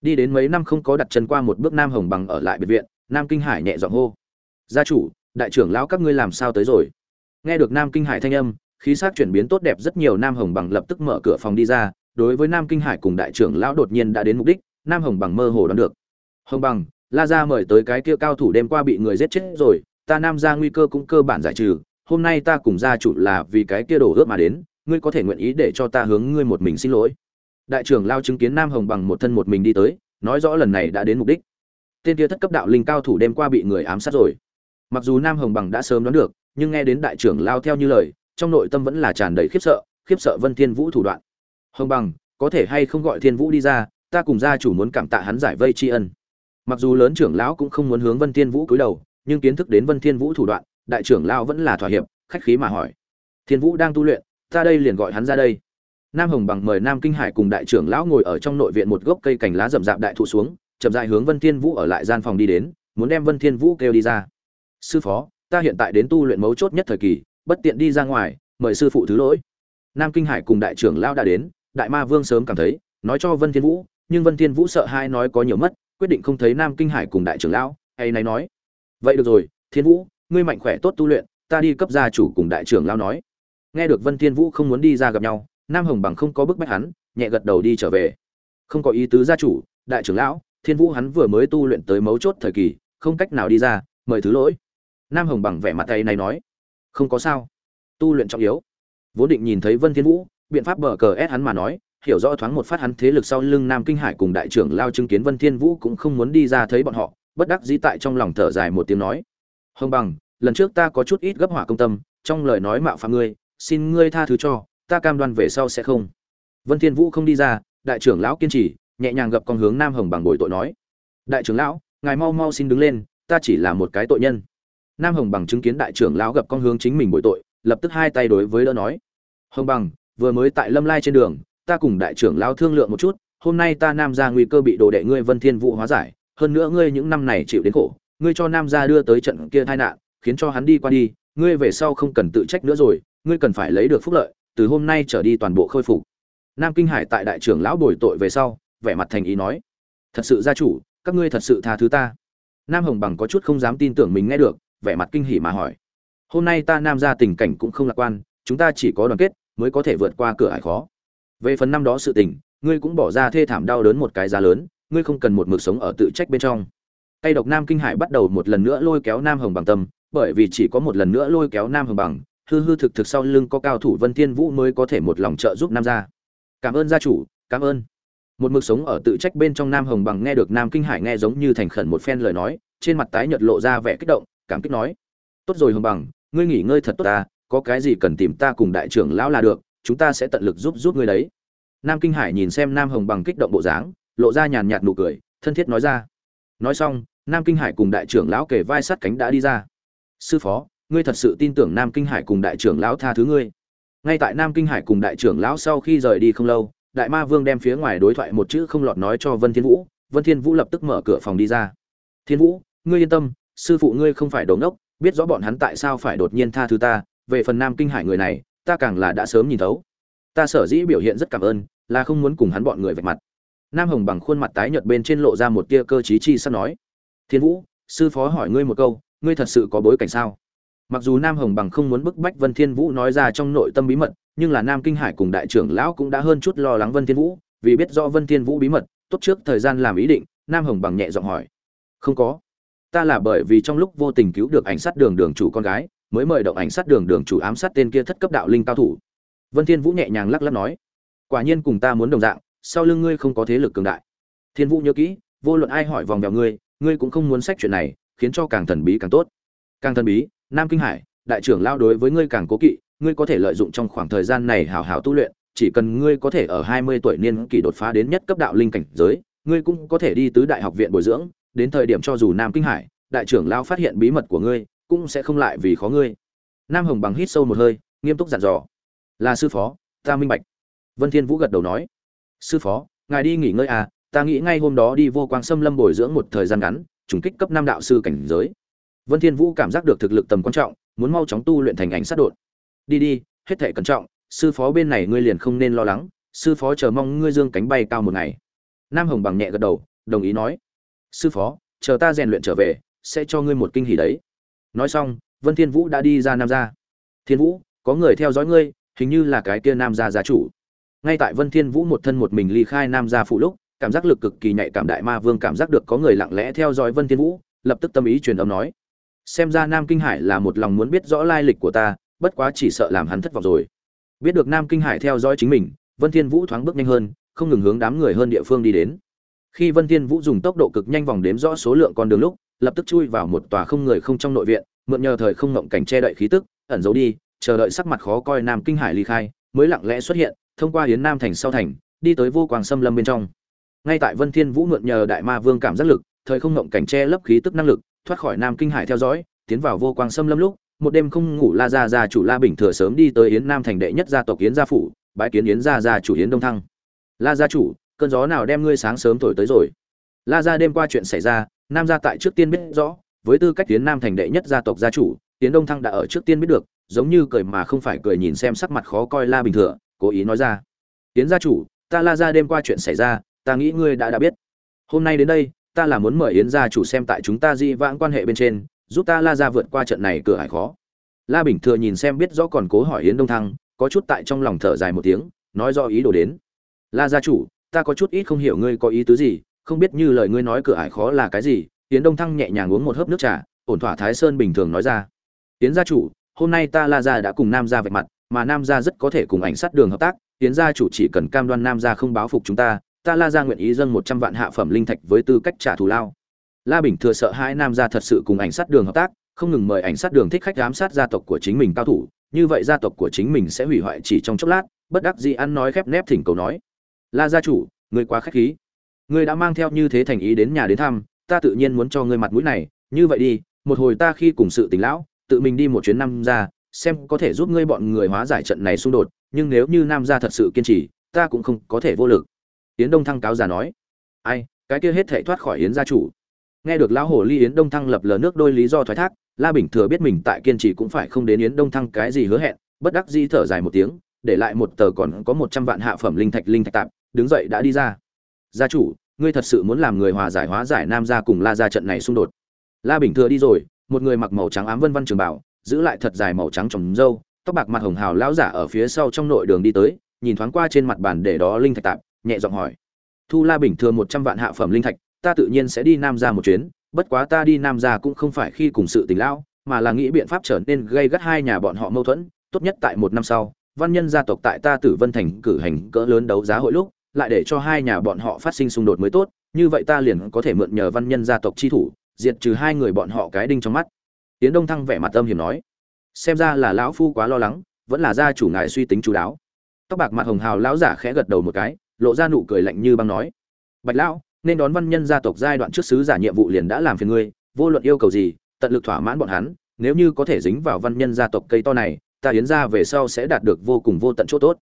Đi đến mấy năm không có đặt chân qua một bước nam hồng bằng ở lại biệt viện, nam kinh hải nhẹ giọng hô. Gia chủ, đại trưởng lão các ngươi làm sao tới rồi? Nghe được nam kinh hải thanh âm, khí sắc chuyển biến tốt đẹp rất nhiều nam hồng bằng lập tức mở cửa phòng đi ra, đối với nam kinh hải cùng đại trưởng lão đột nhiên đã đến mục đích, nam hồng bằng mơ hồ đoán được. Hồng bằng la ra mời tới cái kia cao thủ đêm qua bị người giết chết rồi, ta nam ra nguy cơ cũng cơ bản giải trừ, hôm nay ta cùng gia chủ là vì cái kia đổ ước mà đến, ngươi có thể nguyện ý để cho ta hướng ngươi một mình xin lỗi. Đại trưởng lao chứng kiến nam hồng bằng một thân một mình đi tới, nói rõ lần này đã đến mục đích. Tên kia thất cấp đạo linh cao thủ đêm qua bị người ám sát rồi. Mặc dù nam hồng bằng đã sớm đoán được, nhưng nghe đến đại trưởng lao theo như lời, trong nội tâm vẫn là tràn đầy khiếp sợ khiếp sợ vân thiên vũ thủ đoạn. Hồng bằng, có thể hay không gọi thiên vũ đi ra, ta cùng gia chủ muốn cảm tạ hắn giải vây tri ân mặc dù lớn trưởng lão cũng không muốn hướng vân thiên vũ cúi đầu, nhưng kiến thức đến vân thiên vũ thủ đoạn, đại trưởng lão vẫn là thỏa hiệp, khách khí mà hỏi. Thiên vũ đang tu luyện, ta đây liền gọi hắn ra đây. Nam hồng bằng mời nam kinh hải cùng đại trưởng lão ngồi ở trong nội viện một gốc cây cành lá rậm rạp đại thụ xuống, chậm rãi hướng vân thiên vũ ở lại gian phòng đi đến, muốn đem vân thiên vũ kêu đi ra. Sư phó, ta hiện tại đến tu luyện mấu chốt nhất thời kỳ, bất tiện đi ra ngoài, mời sư phụ thứ lỗi. Nam kinh hải cùng đại trưởng lão đã đến, đại ma vương sớm cảm thấy, nói cho vân thiên vũ, nhưng vân thiên vũ sợ hai nói có nhiều mất quyết định không thấy nam kinh hải cùng đại trưởng lão, hay này nói, vậy được rồi, thiên vũ, ngươi mạnh khỏe tốt tu luyện, ta đi cấp gia chủ cùng đại trưởng lão nói. Nghe được vân thiên vũ không muốn đi ra gặp nhau, nam hồng bằng không có bức bách hắn, nhẹ gật đầu đi trở về. Không có ý tứ gia chủ, đại trưởng lão, thiên vũ hắn vừa mới tu luyện tới mấu chốt thời kỳ, không cách nào đi ra, mời thứ lỗi. Nam hồng bằng vẻ mặt tay này nói, không có sao, tu luyện trọng yếu. Vốn định nhìn thấy vân thiên vũ, biện pháp bờ cờ ép hắn mà nói hiểu rõ thoáng một phát hắn thế lực sau lưng nam kinh hải cùng đại trưởng lao chứng kiến vân thiên vũ cũng không muốn đi ra thấy bọn họ, bất đắc dĩ tại trong lòng thở dài một tiếng nói. Hồng bằng, lần trước ta có chút ít gấp hỏa công tâm, trong lời nói mạo phạm ngươi, xin ngươi tha thứ cho, ta cam đoan về sau sẽ không. Vân thiên vũ không đi ra, đại trưởng lão kiên trì, nhẹ nhàng gập con hướng nam hồng bằng bồi tội nói. Đại trưởng lão, ngài mau mau xin đứng lên, ta chỉ là một cái tội nhân. Nam hồng bằng chứng kiến đại trưởng lão gặp con hướng chính mình bồi tội, lập tức hai tay đối với đỡ nói. Hồng bằng, vừa mới tại lâm lai trên đường ta cùng đại trưởng lão thương lượng một chút, hôm nay ta nam gia nguy cơ bị đồ đệ ngươi vân thiên vũ hóa giải, hơn nữa ngươi những năm này chịu đến khổ, ngươi cho nam gia đưa tới trận kia tai nạn, khiến cho hắn đi qua đi, ngươi về sau không cần tự trách nữa rồi, ngươi cần phải lấy được phúc lợi, từ hôm nay trở đi toàn bộ khôi phục. Nam kinh hải tại đại trưởng lão bồi tội về sau, vẻ mặt thành ý nói, thật sự gia chủ, các ngươi thật sự tha thứ ta. Nam hồng bằng có chút không dám tin tưởng mình nghe được, vẻ mặt kinh hỉ mà hỏi, hôm nay ta nam ra tình cảnh cũng không lạc quan, chúng ta chỉ có đoàn kết, mới có thể vượt qua cửa ải khó về phần năm đó sự tình, ngươi cũng bỏ ra thê thảm đau đớn một cái giá lớn, ngươi không cần một mực sống ở tự trách bên trong. Tay độc nam kinh hải bắt đầu một lần nữa lôi kéo nam hồng bằng tâm, bởi vì chỉ có một lần nữa lôi kéo nam hồng bằng, hư hư thực thực sau lưng có cao thủ vân thiên vũ mới có thể một lòng trợ giúp nam gia. Cảm ơn gia chủ, cảm ơn. Một mực sống ở tự trách bên trong nam hồng bằng nghe được nam kinh hải nghe giống như thành khẩn một phen lời nói, trên mặt tái nhợt lộ ra vẻ kích động, cảm kích nói, tốt rồi hồng bằng, ngươi nghỉ ngơi thật tốt ta, có cái gì cần tìm ta cùng đại trưởng lão là được chúng ta sẽ tận lực giúp giúp ngươi đấy. Nam kinh hải nhìn xem nam hồng bằng kích động bộ dáng, lộ ra nhàn nhạt nụ cười, thân thiết nói ra. Nói xong, nam kinh hải cùng đại trưởng lão kề vai sát cánh đã đi ra. Sư phó, ngươi thật sự tin tưởng nam kinh hải cùng đại trưởng lão tha thứ ngươi? Ngay tại nam kinh hải cùng đại trưởng lão sau khi rời đi không lâu, đại ma vương đem phía ngoài đối thoại một chữ không lọt nói cho vân thiên vũ. Vân thiên vũ lập tức mở cửa phòng đi ra. Thiên vũ, ngươi yên tâm, sư phụ ngươi không phải đồ ngốc, biết rõ bọn hắn tại sao phải đột nhiên tha thứ ta. Về phần nam kinh hải người này ta càng là đã sớm nhìn thấu. Ta sở dĩ biểu hiện rất cảm ơn, là không muốn cùng hắn bọn người vạch mặt. Nam hồng bằng khuôn mặt tái nhợt bên trên lộ ra một tia cơ trí chi sắp nói, thiên vũ, sư phó hỏi ngươi một câu, ngươi thật sự có bối cảnh sao? Mặc dù nam hồng bằng không muốn bức bách vân thiên vũ nói ra trong nội tâm bí mật, nhưng là nam kinh hải cùng đại trưởng lão cũng đã hơn chút lo lắng vân thiên vũ, vì biết rõ vân thiên vũ bí mật, tốt trước thời gian làm ý định, nam hồng bằng nhẹ giọng hỏi, không có. Ta là bởi vì trong lúc vô tình cứu được ảnh sát đường đường chủ con gái mới mời động ảnh sát đường đường chủ ám sát tên kia thất cấp đạo linh cao thủ. Vân thiên vũ nhẹ nhàng lắc lắc nói, quả nhiên cùng ta muốn đồng dạng, sau lưng ngươi không có thế lực cường đại. Thiên vũ nhớ kỹ, vô luận ai hỏi vòng vèo ngươi ngươi cũng không muốn sách chuyện này, khiến cho càng thần bí càng tốt. Càng thần bí, nam kinh hải, đại trưởng lao đối với ngươi càng cố kỵ, ngươi có thể lợi dụng trong khoảng thời gian này hào hào tu luyện, chỉ cần ngươi có thể ở hai mươi tuổi niên kỳ đột phá đến nhất cấp đạo linh cảnh giới, ngươi cũng có thể đi tứ đại học viện bồi dưỡng, đến thời điểm cho dù nam kinh hải, đại trưởng lao phát hiện bí mật của ngươi cũng sẽ không lại vì khó ngươi. Nam hồng bằng hít sâu một hơi, nghiêm túc dặn dò. Là sư phó, ta minh bạch. Vân thiên vũ gật đầu nói. Sư phó, ngài đi nghỉ ngơi à ta nghĩ ngay hôm đó đi vô quang xâm lâm bồi dưỡng một thời gian ngắn, trùng kích cấp năm đạo sư cảnh giới. Vân thiên vũ cảm giác được thực lực tầm quan trọng, muốn mau chóng tu luyện thành ảnh sát đột. Đi đi, hết thể cẩn trọng, sư phó bên này ngươi liền không nên lo lắng, sư phó chờ mong ngươi dương cánh bay cao một ngày. Nam hồng bằng nhẹ gật đầu, đồng ý nói. Sư phó, chờ ta rèn luyện trở về, sẽ cho ngươi một kinh hỉ đấy nói xong, vân thiên vũ đã đi ra nam gia. Thiên vũ, có người theo dõi ngươi, hình như là cái kia nam gia gia chủ. Ngay tại vân thiên vũ một thân một mình ly khai nam gia phụ lúc, cảm giác lực cực kỳ nhạy cảm đại ma vương cảm giác được có người lặng lẽ theo dõi vân thiên vũ, lập tức tâm ý truyền âm nói, xem ra nam kinh hải là một lòng muốn biết rõ lai lịch của ta, bất quá chỉ sợ làm hắn thất vọng rồi. Biết được nam kinh hải theo dõi chính mình, vân thiên vũ thoáng bước nhanh hơn, không ngừng hướng đám người hơn địa phương đi đến. Khi vân thiên vũ dùng tốc độ cực nhanh vòng đếm rõ số lượng con đường lúc lập tức chui vào một tòa không người không trong nội viện, mượn nhờ thời không ngộng cảnh che đậy khí tức, ẩn giấu đi, chờ đợi sắc mặt khó coi nam kinh hải ly khai, mới lặng lẽ xuất hiện, thông qua hiến nam thành sau thành, đi tới vô quang xâm lâm bên trong. Ngay tại vân thiên vũ mượn nhờ đại ma vương cảm giác lực, thời không ngộng cảnh che lấp khí tức năng lực, thoát khỏi nam kinh hải theo dõi, tiến vào vô quang xâm lâm lúc, một đêm không ngủ la gia gia chủ la bình thừa sớm đi tới yến nam thành đệ nhất gia tộc yến gia phủ, bái kiến yến gia gia chủ yến đông thăng. La gia chủ, cơn gió nào đem ngươi sáng sớm thổi tới rồi? La gia đêm qua chuyện xảy ra nam gia tại trước tiên biết rõ, với tư cách tiến nam thành đệ nhất gia tộc gia chủ, tiến đông thăng đã ở trước tiên biết được, giống như cười mà không phải cười nhìn xem sắc mặt khó coi la bình thừa, cố ý nói ra. Tiến gia chủ, ta la ra đêm qua chuyện xảy ra, ta nghĩ ngươi đã đã biết. Hôm nay đến đây, ta là muốn mời yến gia chủ xem tại chúng ta di vãng quan hệ bên trên, giúp ta la ra vượt qua trận này cửa hải khó. La bình thừa nhìn xem biết rõ còn cố hỏi yến đông thăng, có chút tại trong lòng thở dài một tiếng, nói do ý đồ đến. La gia chủ, ta có chút ít không hiểu ngươi có ý tứ gì không biết như lời ngươi nói cửa ải khó là cái gì tiến đông thăng nhẹ nhàng uống một hớp nước trà, ổn thỏa thái sơn bình thường nói ra. Tiến gia chủ, hôm nay ta la gia đã cùng nam gia vạch mặt, mà nam gia rất có thể cùng ảnh sát đường hợp tác tiến gia chủ chỉ cần cam đoan nam gia không báo phục chúng ta ta la gia nguyện ý dâng một trăm vạn hạ phẩm linh thạch với tư cách trả thù lao. La bình thừa sợ hai nam gia thật sự cùng ảnh sát đường hợp tác, không ngừng mời ảnh sát đường thích khách giám sát gia tộc của chính mình cao thủ, như vậy gia tộc của chính mình sẽ hủy hoại chỉ trong chốc lát, bất đắc dĩ ăn nói khép nép thỉnh cầu nói. La gia chủ, ngươi quá khách khí ngươi đã mang theo như thế thành ý đến nhà đến thăm, ta tự nhiên muốn cho ngươi mặt mũi này. Như vậy đi, một hồi ta khi cùng sự tình lão, tự mình đi một chuyến năm ra xem có thể giúp ngươi bọn người hóa giải trận này xung đột, nhưng nếu như nam gia thật sự kiên trì, ta cũng không có thể vô lực. Yến đông thăng cáo già nói. Ai, cái kia hết thể thoát khỏi yến gia chủ. Nghe được lão hồ ly yến đông thăng lập lờ nước đôi lý do thoái thác, la bình thừa biết mình tại kiên trì cũng phải không đến yến đông thăng cái gì hứa hẹn, bất đắc dĩ thở dài một tiếng, để lại một tờ còn có một trăm vạn hạ phẩm linh thạch linh thạch tạm đứng dậy đã đi ra gia chủ, ngươi thật sự muốn làm người hòa giải hóa giải nam gia cùng la gia trận này xung đột. La bình thừa đi rồi, một người mặc màu trắng ám vân vân trường bảo, giữ lại thật dài màu trắng trồng râu tóc bạc mặt hồng hào lão giả ở phía sau trong nội đường đi tới, nhìn thoáng qua trên mặt bàn để đó linh thạch tạm nhẹ giọng hỏi. Thu la bình thừa một trăm vạn hạ phẩm linh thạch, ta tự nhiên sẽ đi nam gia một chuyến, bất quá ta đi nam gia cũng không phải khi cùng sự tình lão, mà là nghĩ biện pháp trở nên gây gắt hai nhà bọn họ mâu thuẫn, tốt nhất tại một năm sau, văn nhân gia tộc tại ta tử vân thành cử hành cỡ lớn đấu giá hội lúc lại để cho hai nhà bọn họ phát sinh xung đột mới tốt, như vậy ta liền có thể mượn nhờ văn nhân gia tộc chi thủ, diệt trừ hai người bọn họ cái đinh trong mắt. Tiến đông thăng vẻ mặt âm hiểm nói. Xem ra là lão phu quá lo lắng, vẫn là gia chủ ngài suy tính chú đáo. Tóc bạc mặt hồng hào lão giả khẽ gật đầu một cái, lộ ra nụ cười lạnh như băng nói. Bạch lão, nên đón văn nhân gia tộc giai đoạn trước sứ giả nhiệm vụ liền đã làm phiền ngươi, vô luận yêu cầu gì, tận lực thỏa mãn bọn hắn, nếu như có thể dính vào văn nhân gia tộc cây to này, ta yến ra về sau sẽ đạt được vô cùng vô tận chỗ tốt.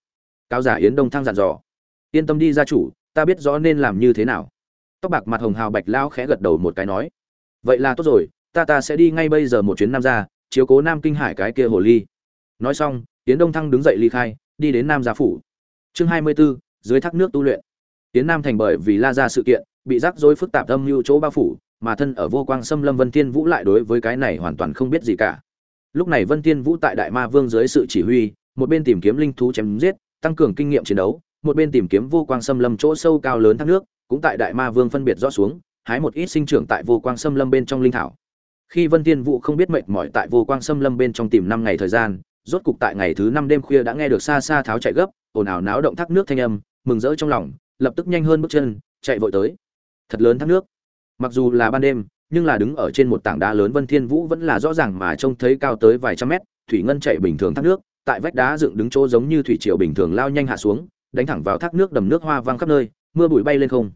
Cáo giả yến đông thăng dặn dò yên tâm đi gia chủ ta biết rõ nên làm như thế nào. Tóc bạc mặt hồng hào bạch lao khẽ gật đầu một cái nói. Vậy là tốt rồi ta ta sẽ đi ngay bây giờ một chuyến nam ra chiếu cố nam kinh hải cái kia hồ ly. Nói xong yến đông thăng đứng dậy ly khai đi đến nam gia phủ. Chương hai mươi 24, dưới thác nước tu luyện. Yến nam thành bởi vì la ra sự kiện bị rắc rối phức tạp âm mưu chỗ bao phủ mà thân ở vô quang xâm lâm vân thiên vũ lại đối với cái này hoàn toàn không biết gì cả. Lúc này vân thiên vũ tại đại ma vương dưới sự chỉ huy một bên tìm kiếm linh thú chém giết tăng cường kinh nghiệm chiến đấu một bên tìm kiếm vô quang xâm lâm chỗ sâu cao lớn thác nước cũng tại đại ma vương phân biệt rõ xuống hái một ít sinh trưởng tại vô quang xâm lâm bên trong linh thảo. Khi vân thiên vũ không biết mệt mỏi tại vô quang xâm lâm bên trong tìm năm ngày thời gian rốt cục tại ngày thứ năm đêm khuya đã nghe được xa xa tháo chạy gấp ồn ào náo động thác nước thanh âm mừng rỡ trong lòng lập tức nhanh hơn bước chân chạy vội tới. Thật lớn thác nước. Mặc dù là ban đêm nhưng là đứng ở trên một tảng đá lớn Vân Thiên Vũ vẫn là rõ ràng mà trông thấy cao tới vài trăm mét, thủy ngân chạy bình thường thác nước, tại vách đá dựng đứng chỗ giống như thủy triều bình thường lao nhanh hạ xuống, đánh thẳng vào thác nước đầm nước hoa vang khắp nơi, mưa bụi bay lên không.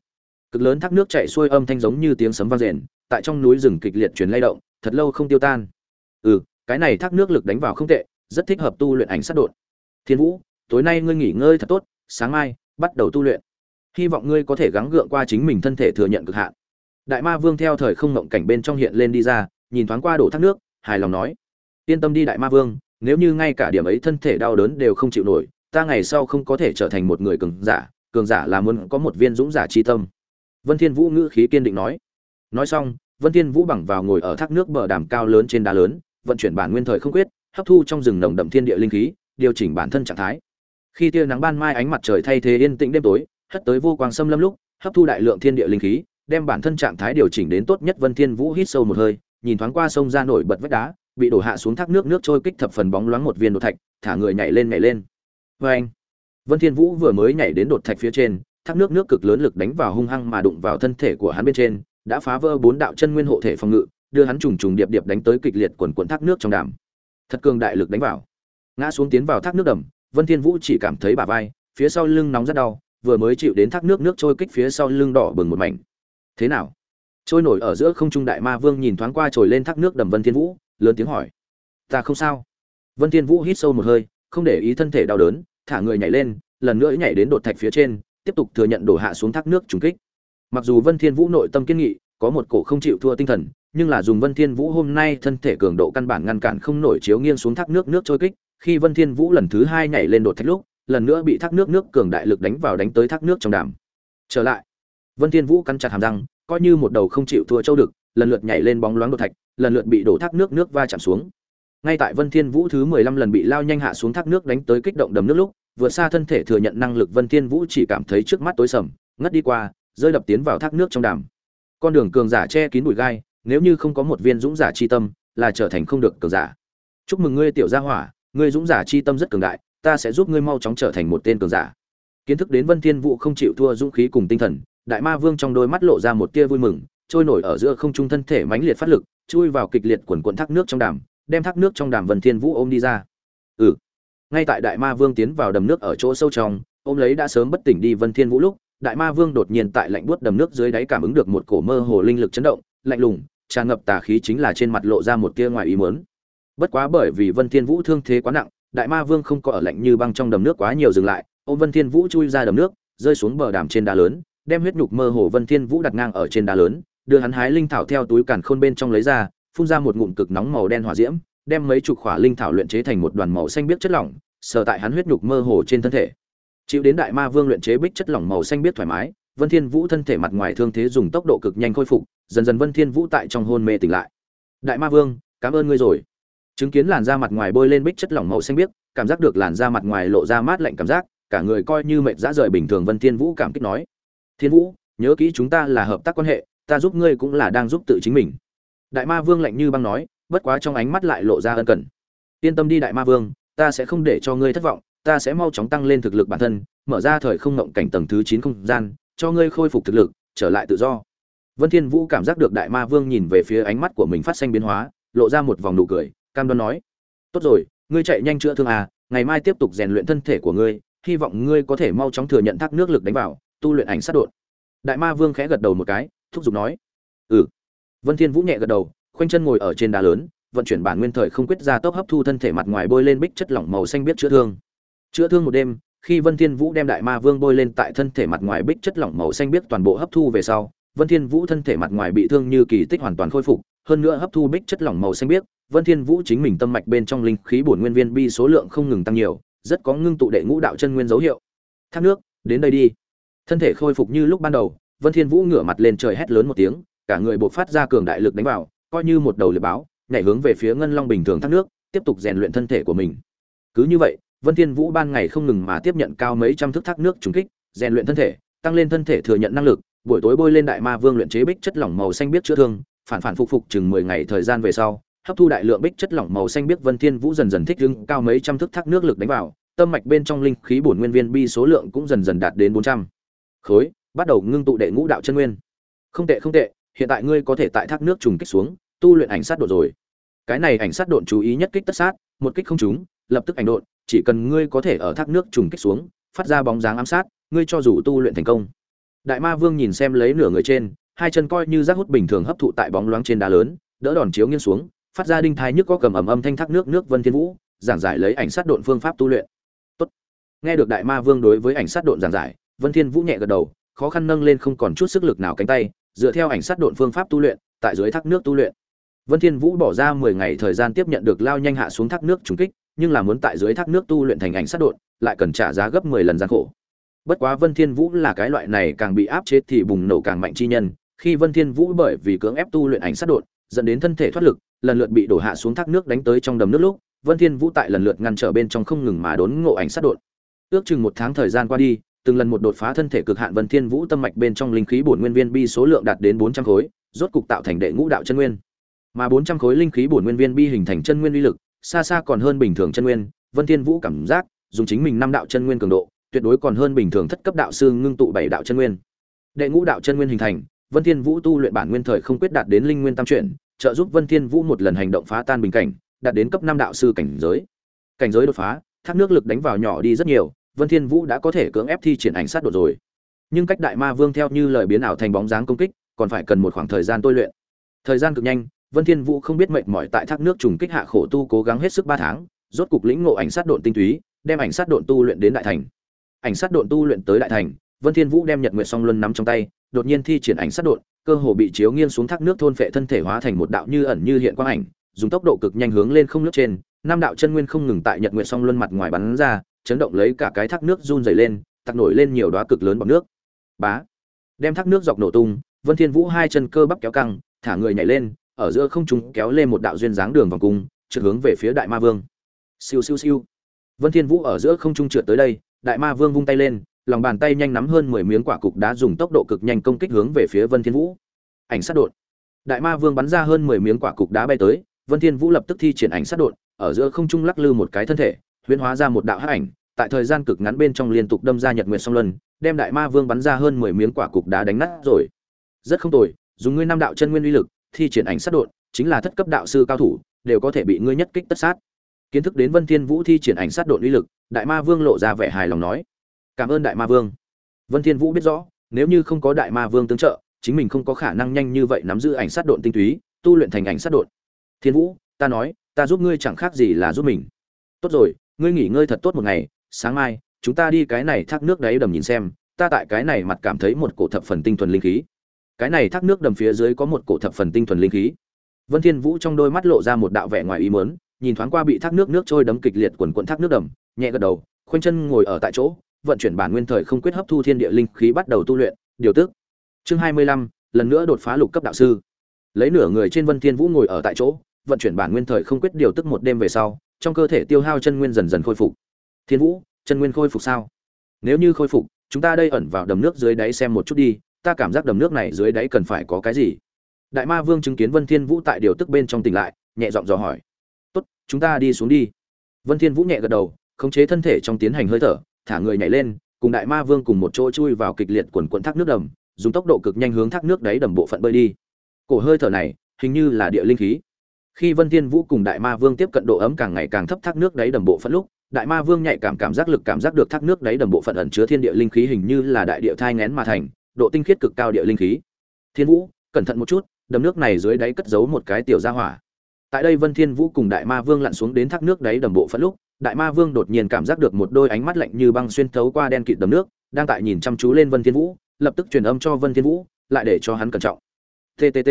Cực lớn thác nước chảy xuôi âm thanh giống như tiếng sấm vang rền, tại trong núi rừng kịch liệt chuyển lay động, thật lâu không tiêu tan. Ừ, cái này thác nước lực đánh vào không tệ, rất thích hợp tu luyện ảnh sát đột. Thiên Vũ, tối nay ngươi nghỉ ngơi thật tốt, sáng mai bắt đầu tu luyện. Hy vọng ngươi có thể gắng gượng qua chính mình thân thể thừa nhận cực hạn đại ma vương theo thời không ngộng cảnh bên trong hiện lên đi ra nhìn thoáng qua đổ thác nước hài lòng nói yên tâm đi đại ma vương nếu như ngay cả điểm ấy thân thể đau đớn đều không chịu nổi ta ngày sau không có thể trở thành một người cường giả cường giả là muốn có một viên dũng giả chi tâm. Vân thiên vũ ngữ khí kiên định nói. Nói xong vân thiên vũ bằng vào ngồi ở thác nước bờ đàm cao lớn trên đá lớn vận chuyển bản nguyên thời không quyết hấp thu trong rừng nồng đậm thiên địa linh khí điều chỉnh bản thân trạng thái. Khi tia nắng ban mai ánh mặt trời thay thế yên tĩnh đêm tối hất tới vô quang xâm lâm lúc hấp thu đại lượng thiên địa linh khí đem bản thân trạng thái điều chỉnh đến tốt nhất. Vân Thiên Vũ hít sâu một hơi, nhìn thoáng qua sông ra nổi bật vách đá, bị đổ hạ xuống thác nước nước trôi kích thập phần bóng loáng một viên đột thạch, thả người nhảy lên nhảy lên. Oeng! Vân Thiên Vũ vừa mới nhảy đến đột thạch phía trên, thác nước nước cực lớn lực đánh vào hung hăng mà đụng vào thân thể của hắn bên trên, đã phá vỡ bốn đạo chân nguyên hộ thể phòng ngự, đưa hắn trùng trùng điệp điệp đánh tới kịch liệt quần quần thác nước trong đàm. Thật cường đại lực đánh vào. Ngã xuống tiến vào thác nước đầm, Vân Thiên Vũ chỉ cảm thấy bả vai, phía sau lưng nóng rất đau, vừa mới chịu đến thác nước nước trôi kích phía sau lưng đỏ bừng một mảnh thế nào trôi nổi ở giữa không trung đại ma vương nhìn thoáng qua trồi lên thác nước đầm vân thiên vũ lớn tiếng hỏi ta không sao vân thiên vũ hít sâu một hơi không để ý thân thể đau đớn thả người nhảy lên, lần nữa nhảy đến đột thạch phía trên, tiếp tục thừa nhận đổ hạ xuống thác nước trùng kích. Mặc dù vân thiên vũ nội tâm kiên nghị, có một cổ không chịu thua tinh thần, nhưng là dùng vân thiên vũ hôm nay thân thể cường độ căn bản ngăn cản không nổi chiếu nghiêng xuống thác nước nước trôi kích. Khi vân thiên vũ lần thứ hai nhảy lên đột thạch lúc, lần nữa bị thác nước nước cường đại lực đánh vào đánh tới thác nước trong đàm. Trở lại, vân thiên vũ cắn chặt hàm răng, coi như một đầu không chịu thua châu đực, lần lượt nhảy lên bóng loáng đột thạch, lần lượt bị đổ thác nước nước va chạm xuống. Ngay tại vân thiên vũ thứ 15 lần bị lao nhanh hạ xuống thác nước đánh tới kích động đầm nước lúc vượt xa thân thể thừa nhận năng lực vân thiên vũ chỉ cảm thấy trước mắt tối sầm, ngất đi qua, rơi đập tiến vào thác nước trong đàm. Con đường cường giả che kín bụi gai, nếu như không có một viên dũng giả chi tâm, là trở thành không được cường giả. Chúc mừng ngươi, tiểu gia hỏa, ngươi dũng giả chi tâm rất cường đại, ta sẽ giúp ngươi mau chóng trở thành một tên cường giả. Kiến thức đến vân thiên vũ không chịu thua dũng khí cùng tinh thần, đại ma vương trong đôi mắt lộ ra một tia vui mừng, trôi nổi ở giữa không trung thân thể mãnh liệt phát lực, chui vào kịch liệt quần quần thác nước trong đàm, đem thác nước trong đàm vân thiên vũ ôm đi ra. Ừ ngay tại đại ma vương tiến vào đầm nước ở chỗ sâu trong, ôm lấy đã sớm bất tỉnh đi vân thiên vũ lúc, đại ma vương đột nhiên tại lạnh buốt đầm nước dưới đáy cảm ứng được một cổ mơ hồ linh lực chấn động, lạnh lùng, tràn ngập tà khí chính là trên mặt lộ ra một tia ngoài ý muốn. Bất quá bởi vì vân thiên vũ thương thế quá nặng, đại ma vương không có ở lạnh như băng trong đầm nước quá nhiều dừng lại, ôm vân thiên vũ chui ra đầm nước, rơi xuống bờ đàm trên đá lớn, đem huyết nhục mơ hồ vân thiên vũ đặt ngang ở trên đá lớn, đưa hắn hái linh thảo theo túi càn khôn bên trong lấy ra, phun ra một ngụm cực nóng màu đen hỏa diễm đem mấy chục khỏa linh thảo luyện chế thành một đoàn màu xanh biếc chất lỏng, sờ tại hắn huyết nhục mơ hồ trên thân thể. Chịu đến đại ma vương luyện chế bích chất lỏng màu xanh biếc thoải mái, vân thiên vũ thân thể mặt ngoài thương thế dùng tốc độ cực nhanh khôi phục, dần dần vân thiên vũ tại trong hôn mê tỉnh lại. Đại ma vương, cảm ơn ngươi rồi. Chứng kiến làn da mặt ngoài bôi lên bích chất lỏng màu xanh biếc, cảm giác được làn da mặt ngoài lộ ra mát lạnh cảm giác, cả người coi như mệt dã rời bình thường, vân thiên vũ cảm kích nói, thiên vũ, nhớ kỹ chúng ta là hợp tác quan hệ, ta giúp ngươi cũng là đang giúp tự chính mình. Đại ma vương lạnh như băng nói bất quá trong ánh mắt lại lộ ra ân cần. Yên tâm đi đại ma vương, ta sẽ không để cho ngươi thất vọng, ta sẽ mau chóng tăng lên thực lực bản thân, mở ra thời không ngộng cảnh tầng thứ chín không gian, cho ngươi khôi phục thực lực, trở lại tự do. Vân thiên vũ cảm giác được đại ma vương nhìn về phía ánh mắt của mình phát sinh biến hóa, lộ ra một vòng nụ cười, cam đoan nói, tốt rồi, ngươi chạy nhanh chữa thương à ngày mai tiếp tục rèn luyện thân thể của ngươi, hy vọng ngươi có thể mau chóng thừa nhận thác nước lực đánh vào, tu luyện ảnh sát đột. Đại ma vương khẽ gật đầu một cái, thúc giục nói ừ. Vân thiên vũ nhẹ gật đầu khoanh chân ngồi ở trên đá lớn, vận chuyển bản nguyên thời không quyết ra tốc hấp thu thân thể mặt ngoài bôi lên bích chất lỏng màu xanh biết chữa thương. Chữa thương một đêm, khi vân thiên vũ đem đại ma vương bôi lên tại thân thể mặt ngoài bích chất lỏng màu xanh biết toàn bộ hấp thu về sau, vân thiên vũ thân thể mặt ngoài bị thương như kỳ tích hoàn toàn khôi phục, hơn nữa hấp thu bích chất lỏng màu xanh biếc, vân thiên vũ chính mình tâm mạch bên trong linh khí bổn nguyên viên bi số lượng không ngừng tăng nhiều, rất có ngưng tụ đệ ngũ đạo chân nguyên dấu hiệu. Thác nước, đến đây đi. Thân thể khôi phục như lúc ban đầu, vân thiên vũ ngửa mặt lên trời hét lớn một tiếng, cả người bộc phát ra cường đại lực đánh vào coi như một đầu liệp báo, nhảy hướng về phía ngân long bình thường thác nước, tiếp tục rèn luyện thân thể của mình. Cứ như vậy, vân thiên vũ ban ngày không ngừng mà tiếp nhận cao mấy trăm thước thác nước trùng kích, rèn luyện thân thể, tăng lên thân thể thừa nhận năng lực, buổi tối bôi lên đại ma vương luyện chế bích chất lỏng màu xanh biết chữa thương, phản phản phục phục chừng 10 ngày thời gian về sau, hấp thu đại lượng bích chất lỏng màu xanh biết vân thiên vũ dần dần thích ứng cao mấy trăm thước thác nước lực đánh vào, tâm mạch bên trong linh khí bổn nguyên viên bi số lượng cũng dần dần đạt đến 400 khối, bắt đầu ngưng tụ đệ ngũ đạo chân nguyên. Không tệ không tệ hiện tại ngươi có thể tại thác nước trùng kích xuống, tu luyện ảnh sát độ rồi. Cái này ảnh sát độn chú ý nhất kích tất sát, một kích không trúng, lập tức ảnh độn, chỉ cần ngươi có thể ở thác nước trùng kích xuống, phát ra bóng dáng ám sát, ngươi cho dù tu luyện thành công. Đại ma vương nhìn xem lấy nửa người trên, hai chân coi như rác hút bình thường hấp thụ tại bóng loáng trên đá lớn, đỡ đòn chiếu nghiêng xuống, phát ra đinh thai nhức có cầm ầm âm thanh thác nước nước vân thiên vũ, giảng giải lấy ảnh sát độn phương pháp tu luyện. Tốt. nghe được đại ma vương đối với ảnh sát độn giảng giải, vân thiên vũ nhẹ gật đầu, khó khăn nâng lên không còn chút sức lực nào cánh tay dựa theo ảnh sát độn phương pháp tu luyện tại dưới thác nước tu luyện Vân Thiên Vũ bỏ ra 10 ngày thời gian tiếp nhận được lao nhanh hạ xuống thác nước trùng kích, nhưng là muốn tại dưới thác nước tu luyện thành ảnh sát độn, lại cần trả giá gấp 10 lần gian khổ. Bất quá Vân Thiên Vũ là cái loại này càng bị áp chế thì bùng nổ càng mạnh chi nhân, khi Vân Thiên Vũ bởi vì cưỡng ép tu luyện ảnh sát độn, dẫn đến thân thể thoát lực, lần lượt bị đổ hạ xuống thác nước đánh tới trong đầm nước lúc, Vân Thiên Vũ tại lần lượt ngăn trở bên trong không ngừng mà đốn ngộ ảnh sát độn. Ước chừng một tháng thời gian qua đi, từng lần một đột phá thân thể cực hạn Vân Thiên Vũ tâm mạch bên trong linh khí bổn nguyên viên bi số lượng đạt đến 400 khối, rốt cục tạo thành đệ ngũ đạo chân nguyên mà 400 khối linh khí bổn nguyên viên bi hình thành chân nguyên uy lực, xa xa còn hơn bình thường chân nguyên, Vân Thiên Vũ cảm giác, dùng chính mình năm đạo chân nguyên cường độ, tuyệt đối còn hơn bình thường thất cấp đạo sư ngưng tụ bảy đạo chân nguyên. Đệ ngũ đạo chân nguyên hình thành, Vân Thiên Vũ tu luyện bản nguyên thời không quyết đạt đến linh nguyên tam chuyển, trợ giúp Vân Thiên Vũ một lần hành động phá tan bình cảnh, đạt đến cấp 5 đạo sư cảnh giới. Cảnh giới đột phá, thác nước lực đánh vào nhỏ đi rất nhiều, Vân Thiên Vũ đã có thể cưỡng ép thi triển ảnh sát đột rồi. Nhưng cách đại ma vương theo như lời biến ảo thành bóng dáng công kích, còn phải cần một khoảng thời gian tôi luyện. Thời gian cực nhanh, Vân Thiên Vũ không biết mệt mỏi tại thác nước trùng kích hạ khổ tu cố gắng hết sức 3 tháng, rốt cục lĩnh ngộ ảnh sát độn tinh túy, đem ảnh sát độn tu luyện đến đại thành. Ảnh sát độn tu luyện tới đại thành, Vân Thiên Vũ đem Nhật Nguyệt Song Luân nắm trong tay, đột nhiên thi triển ảnh sát độn, cơ hồ bị chiếu nghiêng xuống thác nước thôn phệ thân thể hóa thành một đạo như ẩn như hiện quang ảnh, dùng tốc độ cực nhanh hướng lên không lướt trên, năm đạo chân nguyên không ngừng tại Nhật Nguyệt Song Luân mặt ngoài bắn ra, chấn động lấy cả cái thác nước run rẩy lên, tặc nổi lên nhiều đóa cực lớn bọt nước. Bá. Đem thác nước dọc nổ tung, vân thiên vũ hai chân cơ bắp kéo căng, thả người nhảy lên, ở giữa không trung kéo lên một đạo duyên dáng đường vòng cung, trượt hướng về phía đại ma vương. Siêu siêu siêu. Vân thiên vũ ở giữa không trung trượt tới đây, đại ma vương vung tay lên, lòng bàn tay nhanh nắm hơn 10 miếng quả cục đá dùng tốc độ cực nhanh công kích hướng về phía vân thiên vũ. Ảnh sát đột. Đại ma vương bắn ra hơn 10 miếng quả cục đá bay tới, vân thiên vũ lập tức thi triển ảnh sát đột, ở giữa không trung lắc lư một cái thân thể, huyễn hóa ra một đạo hắc ảnh tại thời gian cực ngắn bên trong liên tục đâm ra nhật nguyệt song luân, đem đại ma vương bắn ra hơn 10 miếng quả cục đá đánh nát rồi. Rất không tồi, dùng ngươi năm đạo chân nguyên uy lực, thi triển ảnh sát đột, chính là thất cấp đạo sư cao thủ, đều có thể bị ngươi nhất kích tất sát. Kiến thức đến vân thiên vũ thi triển ảnh sát đột uy lực, đại ma vương lộ ra vẻ hài lòng nói. Cảm ơn đại ma vương. Vân thiên vũ biết rõ, nếu như không có đại ma vương tương trợ, chính mình không có khả năng nhanh như vậy nắm giữ ảnh sát đột tinh túy, tu luyện thành ảnh sát đột. Thiên vũ, ta nói, ta giúp ngươi chẳng khác gì là giúp mình. Tốt rồi, ngươi nghỉ ngơi thật tốt một ngày sáng mai chúng ta đi cái này thác nước đáy đầm nhìn xem ta tại cái này mặt cảm thấy một cổ thập phần tinh thuần linh khí. Cái này thác nước đầm phía dưới có một cổ thập phần tinh thuần linh khí. Vân thiên vũ trong đôi mắt lộ ra một đạo vẻ ngoài ý muốn nhìn thoáng qua bị thác nước nước trôi đấm kịch liệt quần quần thác nước đầm nhẹ gật đầu khoanh chân ngồi ở tại chỗ vận chuyển bản nguyên thời không quyết hấp thu thiên địa linh khí bắt đầu tu luyện điều tức. Chương 25, lần nữa đột phá lục cấp đạo sư. Lấy nửa người trên vân thiên vũ ngồi ở tại chỗ vận chuyển bản nguyên thời không quyết điều tức một đêm về sau trong cơ thể tiêu hao chân nguyên dần dần khôi phục thiên vũ, chân nguyên khôi phục sao? Nếu như khôi phục, chúng ta đây ẩn vào đầm nước dưới đáy xem một chút đi, ta cảm giác đầm nước này dưới đáy cần phải có cái gì? Đại ma vương chứng kiến vân thiên vũ tại điều tức bên trong tỉnh lại, nhẹ giọng dò hỏi. Tốt, chúng ta đi xuống đi. Vân thiên vũ nhẹ gật đầu, khống chế thân thể trong tiến hành hơi thở, thả người nhảy lên, cùng đại ma vương cùng một chỗ chui vào kịch liệt quần quần thác nước đầm, dùng tốc độ cực nhanh hướng thác nước đáy đầm bộ phận bơi đi. Cổ hơi thở này, hình như là địa linh khí. Khi vân thiên vũ cùng đại ma vương tiếp cận độ ấm càng ngày càng thấp thác nước đáy đầm bộ phận lúc đại ma vương nhạy cảm cảm giác lực cảm giác được thác nước đáy đầm bộ phận ẩn chứa thiên địa linh khí hình như là đại địa thai ngén mà thành, độ tinh khiết cực cao địa linh khí. Thiên vũ, cẩn thận một chút, đầm nước này dưới đáy cất giấu một cái tiểu gia hỏa. Tại đây vân thiên vũ cùng đại ma vương lặn xuống đến thác nước đáy đầm bộ phận lúc, đại ma vương đột nhiên cảm giác được một đôi ánh mắt lạnh như băng xuyên thấu qua đen kịt đầm nước, đang tại nhìn chăm chú lên vân thiên vũ, lập tức truyền âm cho vân thiên vũ, lại để cho hắn cẩn trọng. Ttt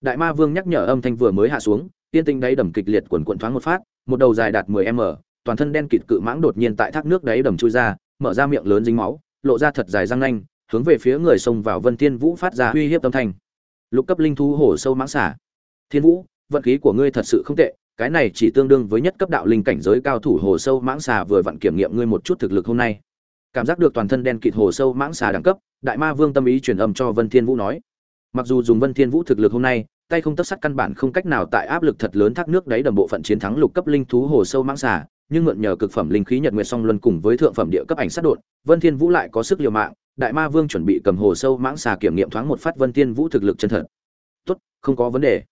đại ma vương nhắc nhở âm thanh vừa mới hạ xuống, tiên tinh đáy đầm kịch liệt quần cuộn thoáng một phát, một đầu dài đạt 10 m toàn thân đen kịt cự mãng đột nhiên tại thác nước đáy đầm chui ra, mở ra miệng lớn dính máu, lộ ra thật dài răng nanh, hướng về phía người xông vào vân thiên vũ phát ra uy hiếp âm thanh. Lục cấp linh thú hổ sâu mãng xả. Thiên vũ, vận khí của ngươi thật sự không tệ, cái này chỉ tương đương với nhất cấp đạo linh cảnh giới cao thủ hồ sâu mãng xà vừa vặn kiểm nghiệm ngươi một chút thực lực hôm nay. Cảm giác được toàn thân đen kịt hồ sâu mãng xà đẳng cấp, đại ma vương tâm ý truyền âm cho vân thiên vũ nói. Mặc dù dùng vân thiên vũ thực lực hôm nay, tay không tất sắt căn bản không cách nào tại áp lực thật lớn thác nước đáy đầm bộ phận chiến thắng lục cấp linh thú hồ sâu mãng xà nhưng mượn nhờ cực phẩm linh khí nhật nguyệt song luân cùng với thượng phẩm địa cấp ảnh sát đột, vân thiên vũ lại có sức liều mạng, đại ma vương chuẩn bị cầm hồ sâu mãng xà kiểm nghiệm thoáng một phát vân thiên vũ thực lực chân thật. Tốt, không có vấn đề.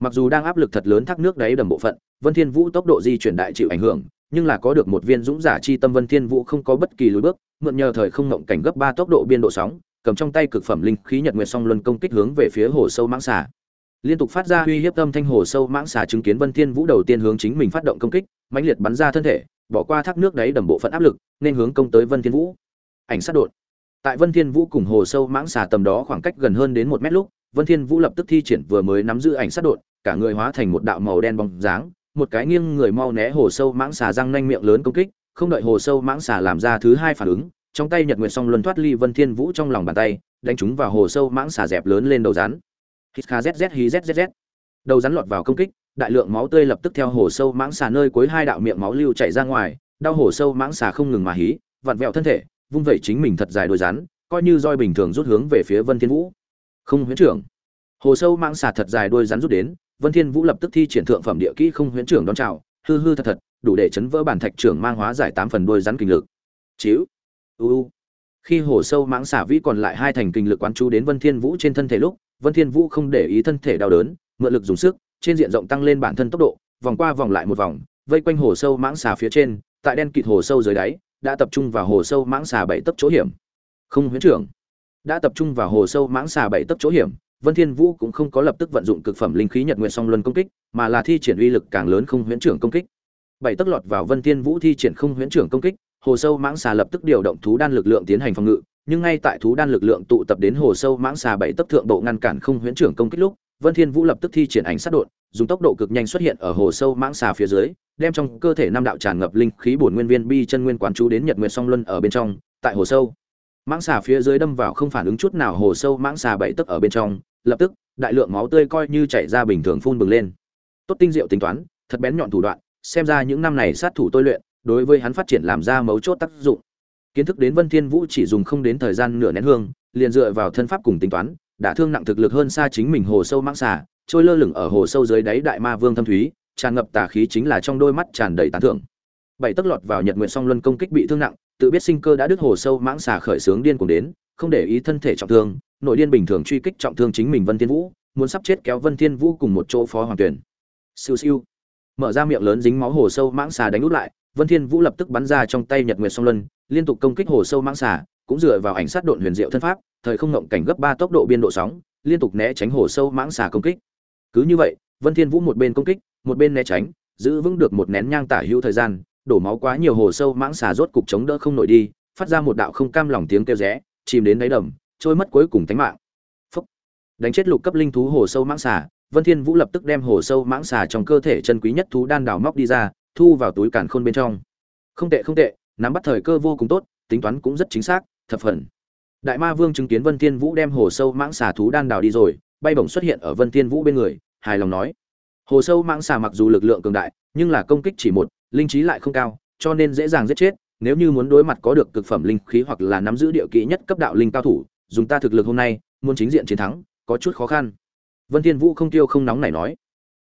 Mặc dù đang áp lực thật lớn thác nước đáy đầm bộ phận, vân thiên vũ tốc độ di chuyển đại chịu ảnh hưởng, nhưng là có được một viên dũng giả chi tâm vân thiên vũ không có bất kỳ lùi bước, mượn nhờ thời không ngộng cảnh gấp ba tốc độ biên độ sóng, cầm trong tay cực phẩm linh khí nhật nguyệt song luân công kích hướng về phía hồ sâu mãng xà. Liên tục phát ra uy hiếp tâm thanh hồ sâu mãng xà chứng kiến vân thiên vũ đầu tiên hướng chính mình phát động công kích mãnh liệt bắn ra thân thể, bỏ qua thác nước đáy đầm bộ phận áp lực, nên hướng công tới vân thiên vũ. Ảnh sát đột. Tại vân thiên vũ cùng hồ sâu mãng xà tầm đó khoảng cách gần hơn đến một mét lúc, vân thiên vũ lập tức thi triển vừa mới nắm giữ ảnh sát đột, cả người hóa thành một đạo màu đen bóng dáng, một cái nghiêng người mau né hồ sâu mãng xà răng nanh miệng lớn công kích, không đợi hồ sâu mãng xà làm ra thứ hai phản ứng, trong tay nhật nguyệt song luân thoát ly vân thiên vũ trong lòng bàn tay, đánh chúng vào hồ sâu mãng xà dẹp lớn lên đầu rắn. Hít kha zz hí zzz đầu rắn lọt vào công kích đại lượng máu tươi lập tức theo hồ sâu mãng xà nơi cuối hai đạo miệng máu lưu chảy ra ngoài, đau hồ sâu mãng xà không ngừng mà hí, vặn vẹo thân thể, vung vẩy chính mình thật dài đôi rắn, coi như roi bình thường rút hướng về phía vân thiên vũ. Không huyễn trưởng. Hồ sâu mãng xà thật dài đôi rắn rút đến, vân thiên vũ lập tức thi triển thượng phẩm địa kỹ không huyễn trưởng đón chào, hư hư thật thật, đủ để chấn vỡ bản thạch trưởng mang hóa giải tám phần đôi rắn kinh lực. Chiếu u. Khi hồ sâu mãng xà vĩ còn lại hai thành kinh lực quán chú đến vân thiên vũ trên thân thể lúc, vân thiên vũ không để ý thân thể đau đớn, mượn lực dùng sức trên diện rộng tăng lên bản thân tốc độ, vòng qua vòng lại một vòng, vây quanh hồ sâu mãng xà phía trên, tại đen kịt hồ sâu dưới đáy, đã tập trung vào hồ sâu mãng xà bảy tấc chỗ hiểm. Không, huyễn trưởng, đã tập trung vào hồ sâu mãng xà bảy tấc chỗ hiểm, vân thiên vũ cũng không có lập tức vận dụng cực phẩm linh khí nhật nguyện song luân công kích, mà là thi triển uy lực càng lớn không huyễn trưởng công kích. Bảy tấc lọt vào vân thiên vũ thi triển không huyễn trưởng công kích, hồ sâu mãng xà lập tức điều động thú đan lực lượng tiến hành phòng ngự, nhưng ngay tại thú đan lực lượng tụ tập đến hồ sâu mãng xà bảy tấc thượng bộ ngăn cản không huyễn trưởng công kích lúc vân thiên vũ lập tức thi triển ảnh sát đột dùng tốc độ cực nhanh xuất hiện ở hồ sâu mãng xà phía dưới, đem trong cơ thể năm đạo tràn ngập linh khí bổn nguyên viên bi chân nguyên quán chú đến nhật nguyệt song luân ở bên trong, tại hồ sâu. Mãng xà phía dưới đâm vào không phản ứng chút nào hồ sâu mãng xà bảy tức ở bên trong, lập tức, đại lượng máu tươi coi như chảy ra bình thường phun bừng lên. Tốt tinh diệu tính toán, thật bén nhọn thủ đoạn, xem ra những năm này sát thủ tôi luyện, đối với hắn phát triển làm ra mấu chốt tác dụng. Kiến thức đến vân thiên vũ chỉ dùng không đến thời gian nửa nén hương, liền dựa vào thân pháp cùng tính toán đã thương nặng thực lực hơn xa chính mình hồ sâu mãng xà, trôi lơ lửng ở hồ sâu dưới đáy đại ma vương thâm thúy, tràn ngập tà khí chính là trong đôi mắt tràn đầy tán thưởng. Bảy tấc lọt vào nhật nguyện song luân công kích bị thương nặng, tự biết sinh cơ đã đứt hồ sâu mãng xà khởi sướng điên cuồng đến, không để ý thân thể trọng thương, nội điên bình thường truy kích trọng thương chính mình vân thiên vũ, muốn sắp chết kéo vân thiên vũ cùng một chỗ phó hoàng tuyển. Siêu siêu. Mở ra miệng lớn dính máu hồ sâu mãng xà đánh út lại, vân thiên vũ lập tức bắn ra trong tay nhật nguyệt song luân, liên tục công kích hồ sâu mãng xà, cũng dựa vào ảnh sát độn huyền diệu thân pháp thời không ngộng cảnh gấp ba tốc độ biên độ sóng, liên tục né tránh hồ sâu mãng xà công kích. Cứ như vậy, vân thiên vũ một bên công kích, một bên né tránh, giữ vững được một nén nhang tả hữu thời gian, đổ máu quá nhiều hồ sâu mãng xà rốt cục chống đỡ không nổi đi, phát ra một đạo không cam lòng tiếng kêu rẽ, chìm đến đáy đầm, trôi mất cuối cùng tánh mạng. Phốc. đánh chết lục cấp linh thú hồ sâu mãng xà, vân thiên vũ lập tức đem hồ sâu mãng xà trong cơ thể chân quý nhất thú đan đào móc đi ra, thu vào túi càn khôn bên trong. Không tệ không tệ, nắm bắt thời cơ vô cùng tốt, tính toán cũng rất chính xác, thập phần đại ma vương chứng kiến vân thiên vũ đem hồ sâu mãng xà thú đan đào đi rồi, bay bổng xuất hiện ở vân thiên vũ bên người, hài lòng nói. Hồ sâu mãng xà mặc dù lực lượng cường đại, nhưng là công kích chỉ một, linh trí lại không cao, cho nên dễ dàng giết chết. Nếu như muốn đối mặt có được cực phẩm linh khí hoặc là nắm giữ địa kỹ nhất cấp đạo linh cao thủ, dùng ta thực lực hôm nay, muốn chính diện chiến thắng, có chút khó khăn. Vân thiên vũ không tiêu không nóng này nói.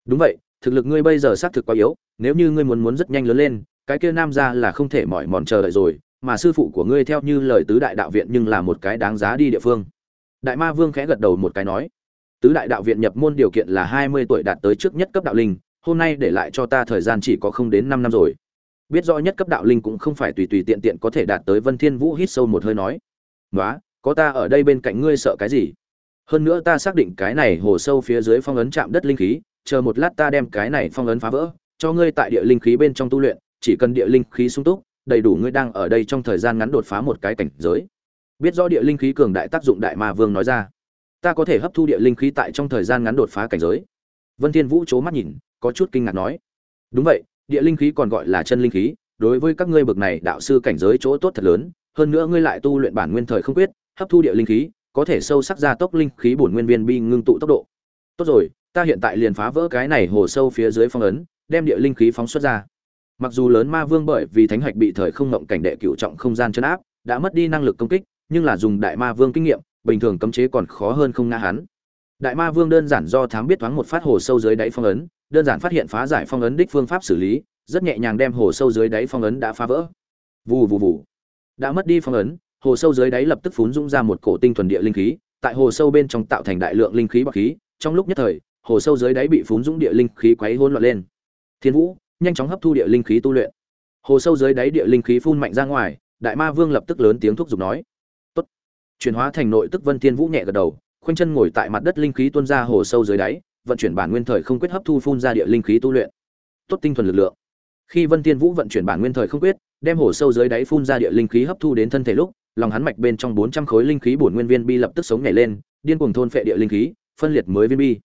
Đúng vậy, thực lực ngươi bây giờ xác thực quá yếu, nếu như ngươi muốn muốn rất nhanh lớn lên, cái kia nam gia là không thể mỏi mòn chờ đợi rồi mà sư phụ của ngươi theo như lời tứ đại đạo viện nhưng là một cái đáng giá đi địa phương. Đại ma vương khẽ gật đầu một cái nói, tứ đại đạo viện nhập môn điều kiện là hai mươi tuổi đạt tới trước nhất cấp đạo linh, hôm nay để lại cho ta thời gian chỉ có không đến năm năm rồi. Biết rõ nhất cấp đạo linh cũng không phải tùy tùy tiện tiện có thể đạt tới vân thiên vũ hít sâu một hơi nói nói có ta ở đây bên cạnh ngươi sợ cái gì? Hơn nữa ta xác định cái này hồ sâu phía dưới phong ấn chạm đất linh khí, chờ một lát ta đem cái này phong ấn phá vỡ, cho ngươi tại địa linh khí bên trong tu luyện, chỉ cần địa linh khí sung túc đầy đủ ngươi đang ở đây trong thời gian ngắn đột phá một cái cảnh giới. Biết rõ địa linh khí cường đại tác dụng đại ma vương nói ra. Ta có thể hấp thu địa linh khí tại trong thời gian ngắn đột phá cảnh giới. Vân thiên vũ chố mắt nhìn, có chút kinh ngạc nói. Đúng vậy, địa linh khí còn gọi là chân linh khí, đối với các ngươi bậc này đạo sư cảnh giới chỗ tốt thật lớn, hơn nữa ngươi lại tu luyện bản nguyên thời không quyết, hấp thu địa linh khí, có thể sâu sắc ra tốc linh khí bổn nguyên viên bi ngưng tụ tốc độ. Tốt rồi, ta hiện tại liền phá vỡ cái này hồ sâu phía dưới phong ấn, đem địa linh khí phóng xuất ra mặc dù lớn ma vương bởi vì thánh hạch bị thời không ngộng cảnh đệ cựu trọng không gian chấn áp, đã mất đi năng lực công kích, nhưng là dùng đại ma vương kinh nghiệm, bình thường cấm chế còn khó hơn không ngã hắn. Đại ma vương đơn giản do thám biết thoáng một phát hồ sâu dưới đáy phong ấn, đơn giản phát hiện phá giải phong ấn đích phương pháp xử lý, rất nhẹ nhàng đem hồ sâu dưới đáy phong ấn đã phá vỡ. Vù vù vù. Đã mất đi phong ấn, hồ sâu dưới đáy lập tức phún dũng ra một cổ tinh thuần địa linh khí, tại hồ sâu bên trong tạo thành đại lượng linh khí bọc khí, trong lúc nhất thời, hồ sâu dưới đáy bị phún dũng địa linh khí quấy hỗn loạn lên. Thiên vũ nhanh chóng hấp thu địa linh khí tu luyện. Hồ sâu dưới đáy địa linh khí phun mạnh ra ngoài, đại ma vương lập tức lớn tiếng thúc giục nói. Tốt. Chuyển hóa thành nội tức vân thiên vũ nhẹ gật đầu, khoanh chân ngồi tại mặt đất linh khí tuôn ra hồ sâu dưới đáy, vận chuyển bản nguyên thời không quyết hấp thu phun ra địa linh khí tu luyện. Tốt tinh thuần lực lượng. Khi vân thiên vũ vận chuyển bản nguyên thời không quyết, đem hồ sâu dưới đáy phun ra địa linh khí hấp thu đến thân thể lúc, lòng hắn mạch bên trong 400 khối linh khí bổn nguyên viên bi lập tức sống nhảy lên, điên cuồng thôn phệ địa linh khí, phân liệt mới viên bi.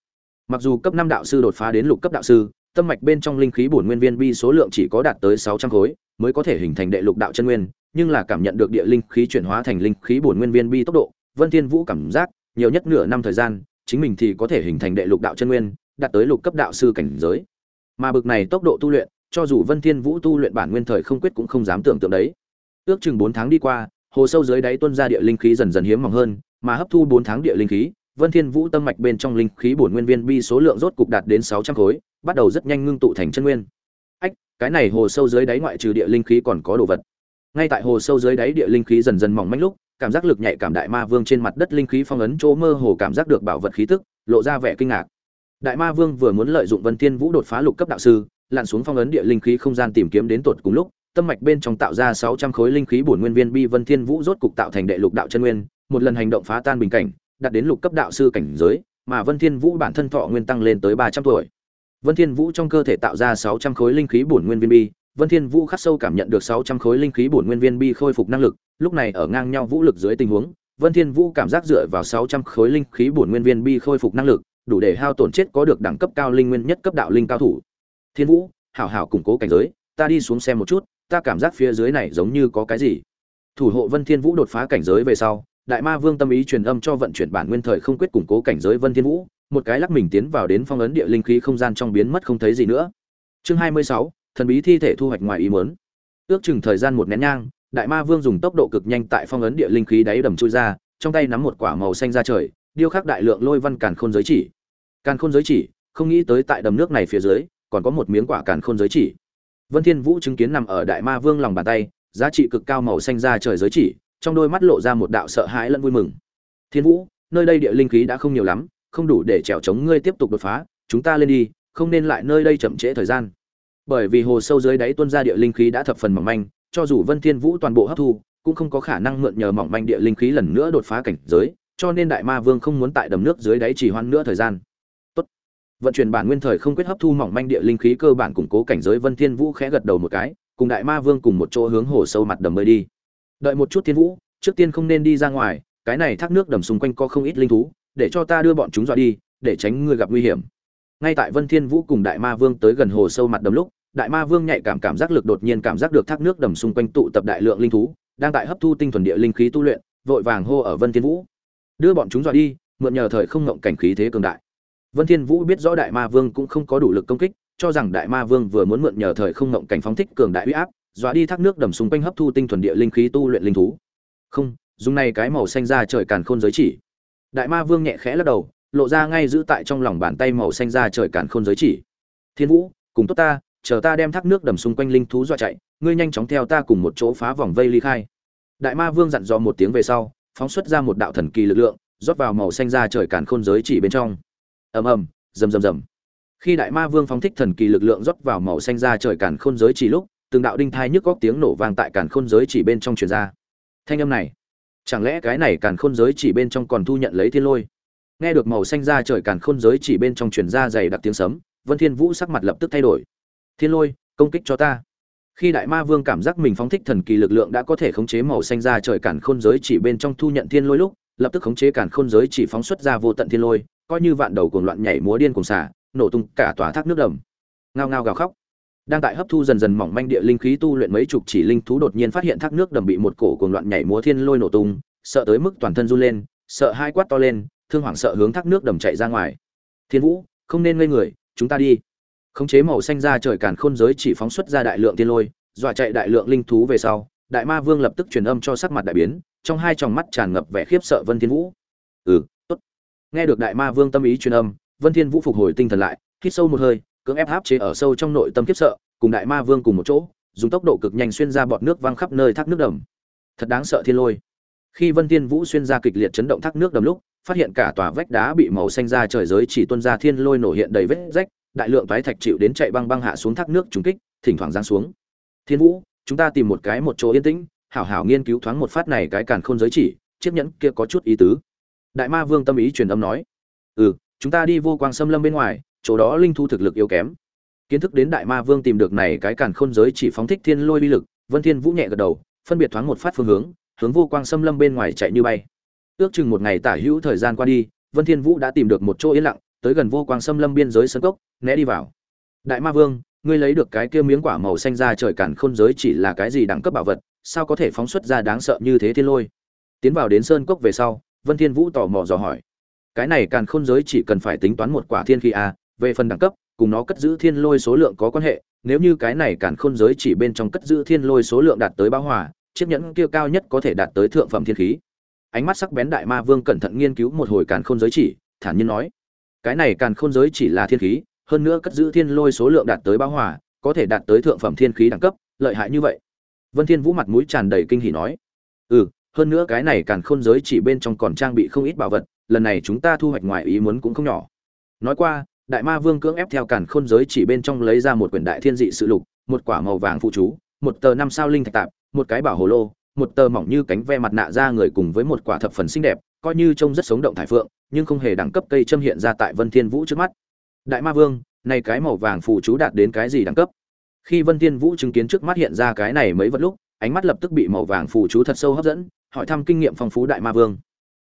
Mặc dù cấp năm đạo sư đột phá đến lục cấp đạo sư tâm mạch bên trong linh khí bổn nguyên viên bi số lượng chỉ có đạt tới 600 khối, mới có thể hình thành đệ lục đạo chân nguyên, nhưng là cảm nhận được địa linh khí chuyển hóa thành linh khí bổn nguyên viên bi tốc độ, vân thiên vũ cảm giác nhiều nhất nửa năm thời gian, chính mình thì có thể hình thành đệ lục đạo chân nguyên, đạt tới lục cấp đạo sư cảnh giới. Mà bực này tốc độ tu luyện, cho dù vân thiên vũ tu luyện bản nguyên thời không quyết cũng không dám tưởng tượng đấy. Ước chừng 4 tháng đi qua, hồ sâu dưới đáy tuôn ra địa linh khí dần dần hiếm mỏng hơn, mà hấp thu 4 tháng địa linh khí, vân thiên vũ tâm mạch bên trong linh khí bổn nguyên viên bi số lượng rốt cục đạt đến 600 khối bắt đầu rất nhanh ngưng tụ thành chân nguyên. Ách, cái này hồ sâu dưới đáy ngoại trừ địa linh khí còn có đồ vật. Ngay tại hồ sâu dưới đáy địa linh khí dần dần mỏng manh lúc, cảm giác lực nhạy cảm đại ma vương trên mặt đất linh khí phong ấn chỗ mơ hồ cảm giác được bảo vật khí tức, lộ ra vẻ kinh ngạc. Đại ma vương vừa muốn lợi dụng vân thiên vũ đột phá lục cấp đạo sư, lặn xuống phong ấn địa linh khí không gian tìm kiếm đến tột cùng lúc, tâm mạch bên trong tạo ra 600 khối linh khí bổn nguyên viên bi vân thiên vũ rốt cục tạo thành đệ lục đạo chân nguyên, một lần hành động phá tan bình cảnh, đạt đến lục cấp đạo sư cảnh giới, mà vân thiên vũ bản thân thọ nguyên tăng lên tới 300 tuổi vân thiên vũ trong cơ thể tạo ra 600 khối linh khí bổn nguyên viên bi. Vân thiên vũ khắc sâu cảm nhận được 600 khối linh khí bổn nguyên viên bi khôi phục năng lực lúc này ở ngang nhau vũ lực dưới tình huống Vân Thiên Vũ cảm giác dựa vào 600 khối linh khí bổn nguyên viên bi khôi phục năng lực, đủ để hao tổn chết có được đẳng cấp cao linh nguyên nhất cấp đạo linh cao thủ. Thiên vũ hảo hảo củng cố cảnh giới ta đi xuống xem một chút ta cảm giác phía dưới này giống như có cái gì. Thủ hộ vân thiên vũ đột phá cảnh giới về sau đại ma vương tâm ý truyền âm cho vận chuyển bản nguyên thời không quyết củng cố cảnh giới vân thiên vũ một cái lắc mình tiến vào đến phong ấn địa linh khí không gian trong biến mất không thấy gì nữa. Chương 26, thần bí thi thể thu hoạch ngoài ý muốn. Ước chừng thời gian một nén nhang đại ma vương dùng tốc độ cực nhanh tại phong ấn địa linh khí đáy đầm chui ra trong tay nắm một quả màu xanh ra trời điêu khắc đại lượng lôi văn càn khôn giới chỉ. Càn khôn giới chỉ không nghĩ tới tại đầm nước này phía dưới còn có một miếng quả càn khôn giới chỉ. Vân thiên vũ chứng kiến nằm ở đại ma vương lòng bàn tay giá trị cực cao màu xanh ra trời giới chỉ trong đôi mắt lộ ra một đạo sợ hãi lẫn vui mừng. Thiên vũ nơi đây địa linh khí đã không nhiều lắm không đủ để trèo chống ngươi tiếp tục đột phá, chúng ta lên đi, không nên lại nơi đây chậm trễ thời gian. Bởi vì hồ sâu dưới đáy tuôn ra địa linh khí đã thập phần mỏng manh, cho dù vân thiên vũ toàn bộ hấp thu, cũng không có khả năng mượn nhờ mỏng manh địa linh khí lần nữa đột phá cảnh giới, cho nên đại ma vương không muốn tại đầm nước dưới đáy chỉ hoãn nữa thời gian. Tốt. vận chuyển bản nguyên thời không quyết hấp thu mỏng manh địa linh khí cơ bản củng cố cảnh giới, vân thiên vũ khẽ gật đầu một cái, cùng đại ma vương cùng một chỗ hướng hồ sâu mặt đầm bơi đi. Đợi một chút thiên vũ, trước tiên không nên đi ra ngoài, cái này thác nước đầm xung quanh có không ít linh thú để cho ta đưa bọn chúng dọa đi, để tránh ngươi gặp nguy hiểm. Ngay tại vân thiên vũ cùng đại ma vương tới gần hồ sâu mặt đầm lúc, đại ma vương nhạy cảm cảm giác lực đột nhiên cảm giác được thác nước đầm xung quanh tụ tập đại lượng linh thú, đang tại hấp thu tinh thuần địa linh khí tu luyện, vội vàng hô ở vân thiên vũ. Đưa bọn chúng dọa đi, mượn nhờ thời không ngộng cảnh khí thế cường đại. Vân thiên vũ biết rõ đại ma vương cũng không có đủ lực công kích, cho rằng đại ma vương vừa muốn mượn nhờ thời không ngộng cảnh phóng thích cường đại uy áp, dọa đi thác nước đầm xung quanh hấp thu tinh thuần địa linh khí tu luyện linh thú. Không, dùng này cái màu xanh ra trời càn khôn giới chỉ đại ma vương nhẹ khẽ lắc đầu, lộ ra ngay giữ tại trong lòng bàn tay màu xanh ra trời càn khôn giới chỉ. Thiên vũ, cùng tốt ta, chờ ta đem thác nước đầm xung quanh linh thú dọa chạy, ngươi nhanh chóng theo ta cùng một chỗ phá vòng vây ly khai. Đại ma vương dặn dò một tiếng về sau, phóng xuất ra một đạo thần kỳ lực lượng, rót vào màu xanh ra trời càn khôn giới chỉ bên trong. Ầm ầm, rầm rầm rầm. Khi đại ma vương phóng thích thần kỳ lực lượng rót vào màu xanh ra trời càn khôn giới chỉ lúc, từng đạo đinh thai nhức góc tiếng nổ vang tại càn khôn giới chỉ bên trong truyền ra. Thanh âm này chẳng lẽ cái này càn khôn giới chỉ bên trong còn thu nhận lấy thiên lôi? Nghe được màu xanh ra trời càn khôn giới chỉ bên trong truyền ra dày đặc tiếng sấm, vân thiên vũ sắc mặt lập tức thay đổi. Thiên lôi, công kích cho ta. Khi đại ma vương cảm giác mình phóng thích thần kỳ lực lượng đã có thể khống chế màu xanh ra trời càn khôn giới chỉ bên trong thu nhận thiên lôi lúc, lập tức khống chế càn khôn giới chỉ phóng xuất ra vô tận thiên lôi, coi như vạn đầu cuồng loạn nhảy múa điên cuồng xả, nổ tung cả tòa thác nước đầm. Ngao ngao gào khóc đang tại hấp thu dần dần mỏng manh địa linh khí tu luyện mấy chục chỉ linh thú đột nhiên phát hiện thác nước đầm bị một cổ cuồng loạn nhảy múa thiên lôi nổ tung, sợ tới mức toàn thân run lên, sợ hai quát to lên, thương hoảng sợ hướng thác nước đầm chạy ra ngoài. Thiên vũ, không nên ngây người, chúng ta đi. Khống chế màu xanh ra trời càn khôn giới chỉ phóng xuất ra đại lượng thiên lôi, dọa chạy đại lượng linh thú về sau, đại ma vương lập tức truyền âm cho sắc mặt đại biến, trong hai tròng mắt tràn ngập vẻ khiếp sợ vân thiên vũ. Ừ tốt. Nghe được đại ma vương tâm ý truyền âm, vân thiên vũ phục hồi tinh thần lại, hít sâu một hơi cưỡng ép áp chế ở sâu trong nội tâm kiếp sợ, cùng đại ma vương cùng một chỗ, dùng tốc độ cực nhanh xuyên ra bọt nước văng khắp nơi thác nước đầm. Thật đáng sợ thiên lôi. Khi vân thiên vũ xuyên ra kịch liệt chấn động thác nước đầm lúc, phát hiện cả tòa vách đá bị màu xanh ra trời giới chỉ tuôn ra thiên lôi nổ hiện đầy vết rách, đại lượng toái thạch chịu đến chạy băng băng hạ xuống thác nước trúng kích, thỉnh thoảng giáng xuống. Thiên vũ, chúng ta tìm một cái một chỗ yên tĩnh, hảo hảo nghiên cứu thoáng một phát này cái càn khôn giới chỉ, chiếc nhẫn kia có chút ý tứ. Đại ma vương tâm ý truyền âm nói. Ừ chúng ta đi vô quang xâm lâm bên ngoài chỗ đó linh thu thực lực yếu kém. Kiến thức đến đại ma vương tìm được này cái càn khôn giới chỉ phóng thích thiên lôi uy lực, vân thiên vũ nhẹ gật đầu, phân biệt thoáng một phát phương hướng hướng vô quang xâm lâm bên ngoài chạy như bay. Ước chừng một ngày tả hữu thời gian qua đi, vân thiên vũ đã tìm được một chỗ yên lặng, tới gần vô quang xâm lâm biên giới sân cốc, né đi vào. Đại ma vương, ngươi lấy được cái kia miếng quả màu xanh ra trời càn khôn giới chỉ là cái gì đẳng cấp bảo vật, sao có thể phóng xuất ra đáng sợ như thế thiên lôi? Tiến vào đến sơn cốc về sau, vân thiên vũ tò mò dò hỏi. Cái này càn khôn giới chỉ cần phải tính toán một quả thiên khí a về phần đẳng cấp, cùng nó cất giữ thiên lôi số lượng có quan hệ, nếu như cái này càn khôn giới chỉ bên trong cất giữ thiên lôi số lượng đạt tới bão hòa, chiếc nhẫn kia cao nhất có thể đạt tới thượng phẩm thiên khí. Ánh mắt sắc bén đại ma vương cẩn thận nghiên cứu một hồi càn khôn giới chỉ, thản nhiên nói, cái này càn khôn giới chỉ là thiên khí, hơn nữa cất giữ thiên lôi số lượng đạt tới bão hòa, có thể đạt tới thượng phẩm thiên khí đẳng cấp, lợi hại như vậy. Vân thiên vũ mặt mũi tràn đầy kinh hỉ nói ừ hơn nữa cái này càn khôn giới chỉ bên trong còn trang bị không ít bảo vật, lần này chúng ta thu hoạch ngoài ý muốn cũng không nhỏ. Nói qua đại ma vương cưỡng ép theo cản khôn giới chỉ bên trong lấy ra một quyển đại thiên dị sự lục, một quả màu vàng phụ chú, một tờ năm sao linh thạch tạp, một cái bảo hồ lô, một tờ mỏng như cánh ve mặt nạ ra người cùng với một quả thập phần xinh đẹp, coi như trông rất sống động thải phượng, nhưng không hề đẳng cấp cây châm hiện ra tại vân thiên vũ trước mắt đại ma vương, này cái màu vàng phụ chú đạt đến cái gì đẳng cấp khi vân thiên vũ chứng kiến trước mắt hiện ra cái này mấy vật lúc, ánh mắt lập tức bị màu vàng phụ chú thật sâu hấp dẫn, hỏi thăm kinh nghiệm phong phú đại ma vương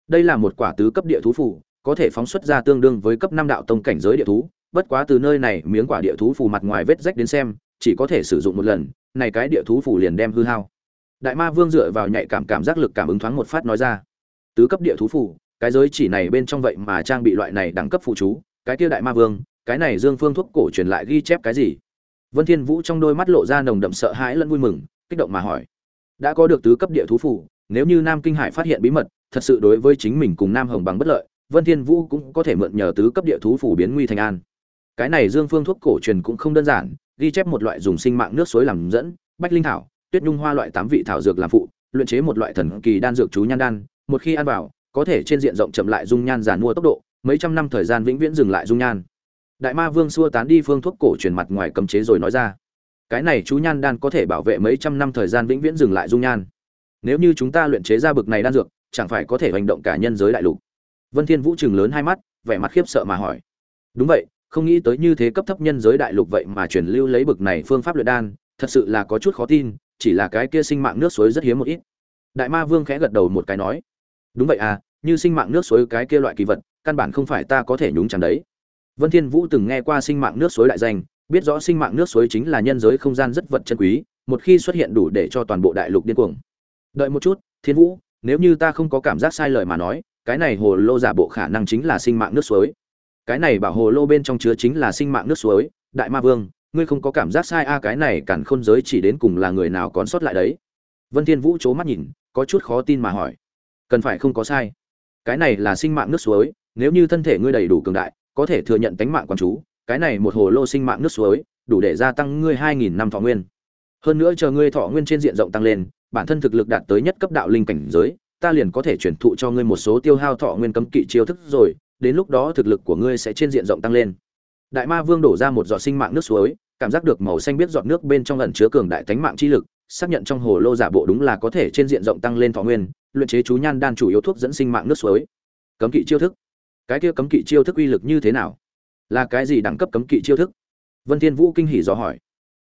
đây là một quả tứ cấp địa thú phụ có thể phóng xuất ra tương đương với cấp năm đạo tông cảnh giới địa thú, bất quá từ nơi này miếng quả địa thú phù mặt ngoài vết rách đến xem, chỉ có thể sử dụng một lần, này cái địa thú phù liền đem hư hao. Đại ma vương dựa vào nhạy cảm cảm giác lực cảm ứng thoáng một phát nói ra, tứ cấp địa thú phù, cái giới chỉ này bên trong vậy mà trang bị loại này đẳng cấp phụ chú, cái kia đại ma vương, cái này dương phương thuốc cổ truyền lại ghi chép cái gì? Vân thiên vũ trong đôi mắt lộ ra nồng đậm sợ hãi lẫn vui mừng, kích động mà hỏi, đã có được tứ cấp địa thú phù, nếu như nam kinh hải phát hiện bí mật, thật sự đối với chính mình cùng nam hồng bằng bất lợi vân thiên vũ cũng có thể mượn nhờ tứ cấp địa thú phủ biến nguy thành an. Cái này dương phương thuốc cổ truyền cũng không đơn giản, ghi chép một loại dùng sinh mạng nước suối làm dẫn, bách linh thảo, tuyết nhung hoa loại tám vị thảo dược làm phụ, luyện chế một loại thần kỳ đan dược chú nhan đan, một khi ăn vào, có thể trên diện rộng chậm lại dung nhan giàn mua tốc độ, mấy trăm năm thời gian vĩnh viễn dừng lại dung nhan. Đại ma vương xua tán đi phương thuốc cổ truyền mặt ngoài cấm chế rồi nói ra, cái này chú nhan đan có thể bảo vệ mấy trăm năm thời gian vĩnh viễn dừng lại dung nhan. Nếu như chúng ta luyện chế ra bực này đan dược, chẳng phải có thể hành động cả nhân giới đại lục vân thiên vũ trừng lớn hai mắt, vẻ mặt khiếp sợ mà hỏi. Đúng vậy, không nghĩ tới như thế cấp thấp nhân giới đại lục vậy mà truyền lưu lấy bực này phương pháp luyện đan, thật sự là có chút khó tin, chỉ là cái kia sinh mạng nước suối rất hiếm một ít. Đại ma vương khẽ gật đầu một cái nói. Đúng vậy à như sinh mạng nước suối cái kia loại kỳ vật, căn bản không phải ta có thể nhúng chẳng đấy. Vân thiên vũ từng nghe qua sinh mạng nước suối đại danh, biết rõ sinh mạng nước suối chính là nhân giới không gian rất vật chân quý, một khi xuất hiện đủ để cho toàn bộ đại lục điên cuồng. Đợi một chút, thiên vũ, nếu như ta không có cảm giác sai lời mà nói cái này hồ lô giả bộ khả năng chính là sinh mạng nước suối. Cái này bảo hồ lô bên trong chứa chính là sinh mạng nước suối. Đại ma vương, ngươi không có cảm giác sai a, cái này cản khôn giới chỉ đến cùng là người nào còn sót lại đấy? Vân thiên vũ c mắt nhìn, có chút khó tin mà hỏi. Cần phải không có sai. Cái này là sinh mạng nước suối, nếu như thân thể ngươi đầy đủ cường đại, có thể thừa nhận tánh mạng quan chú, cái này một hồ lô sinh mạng nước suối, đủ để gia tăng ngươi hai nghìn năm thọ nguyên. Hơn nữa chờ ngươi thọ nguyên trên diện rộng tăng lên, bản thân thực lực đạt tới nhất cấp đạo linh cảnh giới ta liền có thể chuyển thụ cho ngươi một số tiêu hao thọ nguyên cấm kỵ chiêu thức rồi, đến lúc đó thực lực của ngươi sẽ trên diện rộng tăng lên. Đại ma vương đổ ra một giọt sinh mạng nước suối, cảm giác được màu xanh biết giọt nước bên trong ẩn chứa cường đại tánh mạng chi lực, xác nhận trong hồ lô giả bộ đúng là có thể trên diện rộng tăng lên thọ nguyên, luyện chế chú nhan đan chủ yếu thuốc dẫn sinh mạng nước suối. Cấm kỵ chiêu thức. Cái kia cấm kỵ chiêu thức uy lực như thế nào? Là cái gì đẳng cấp cấm kỵ chiêu thức? Vân thiên vũ kinh hỉ dò hỏi.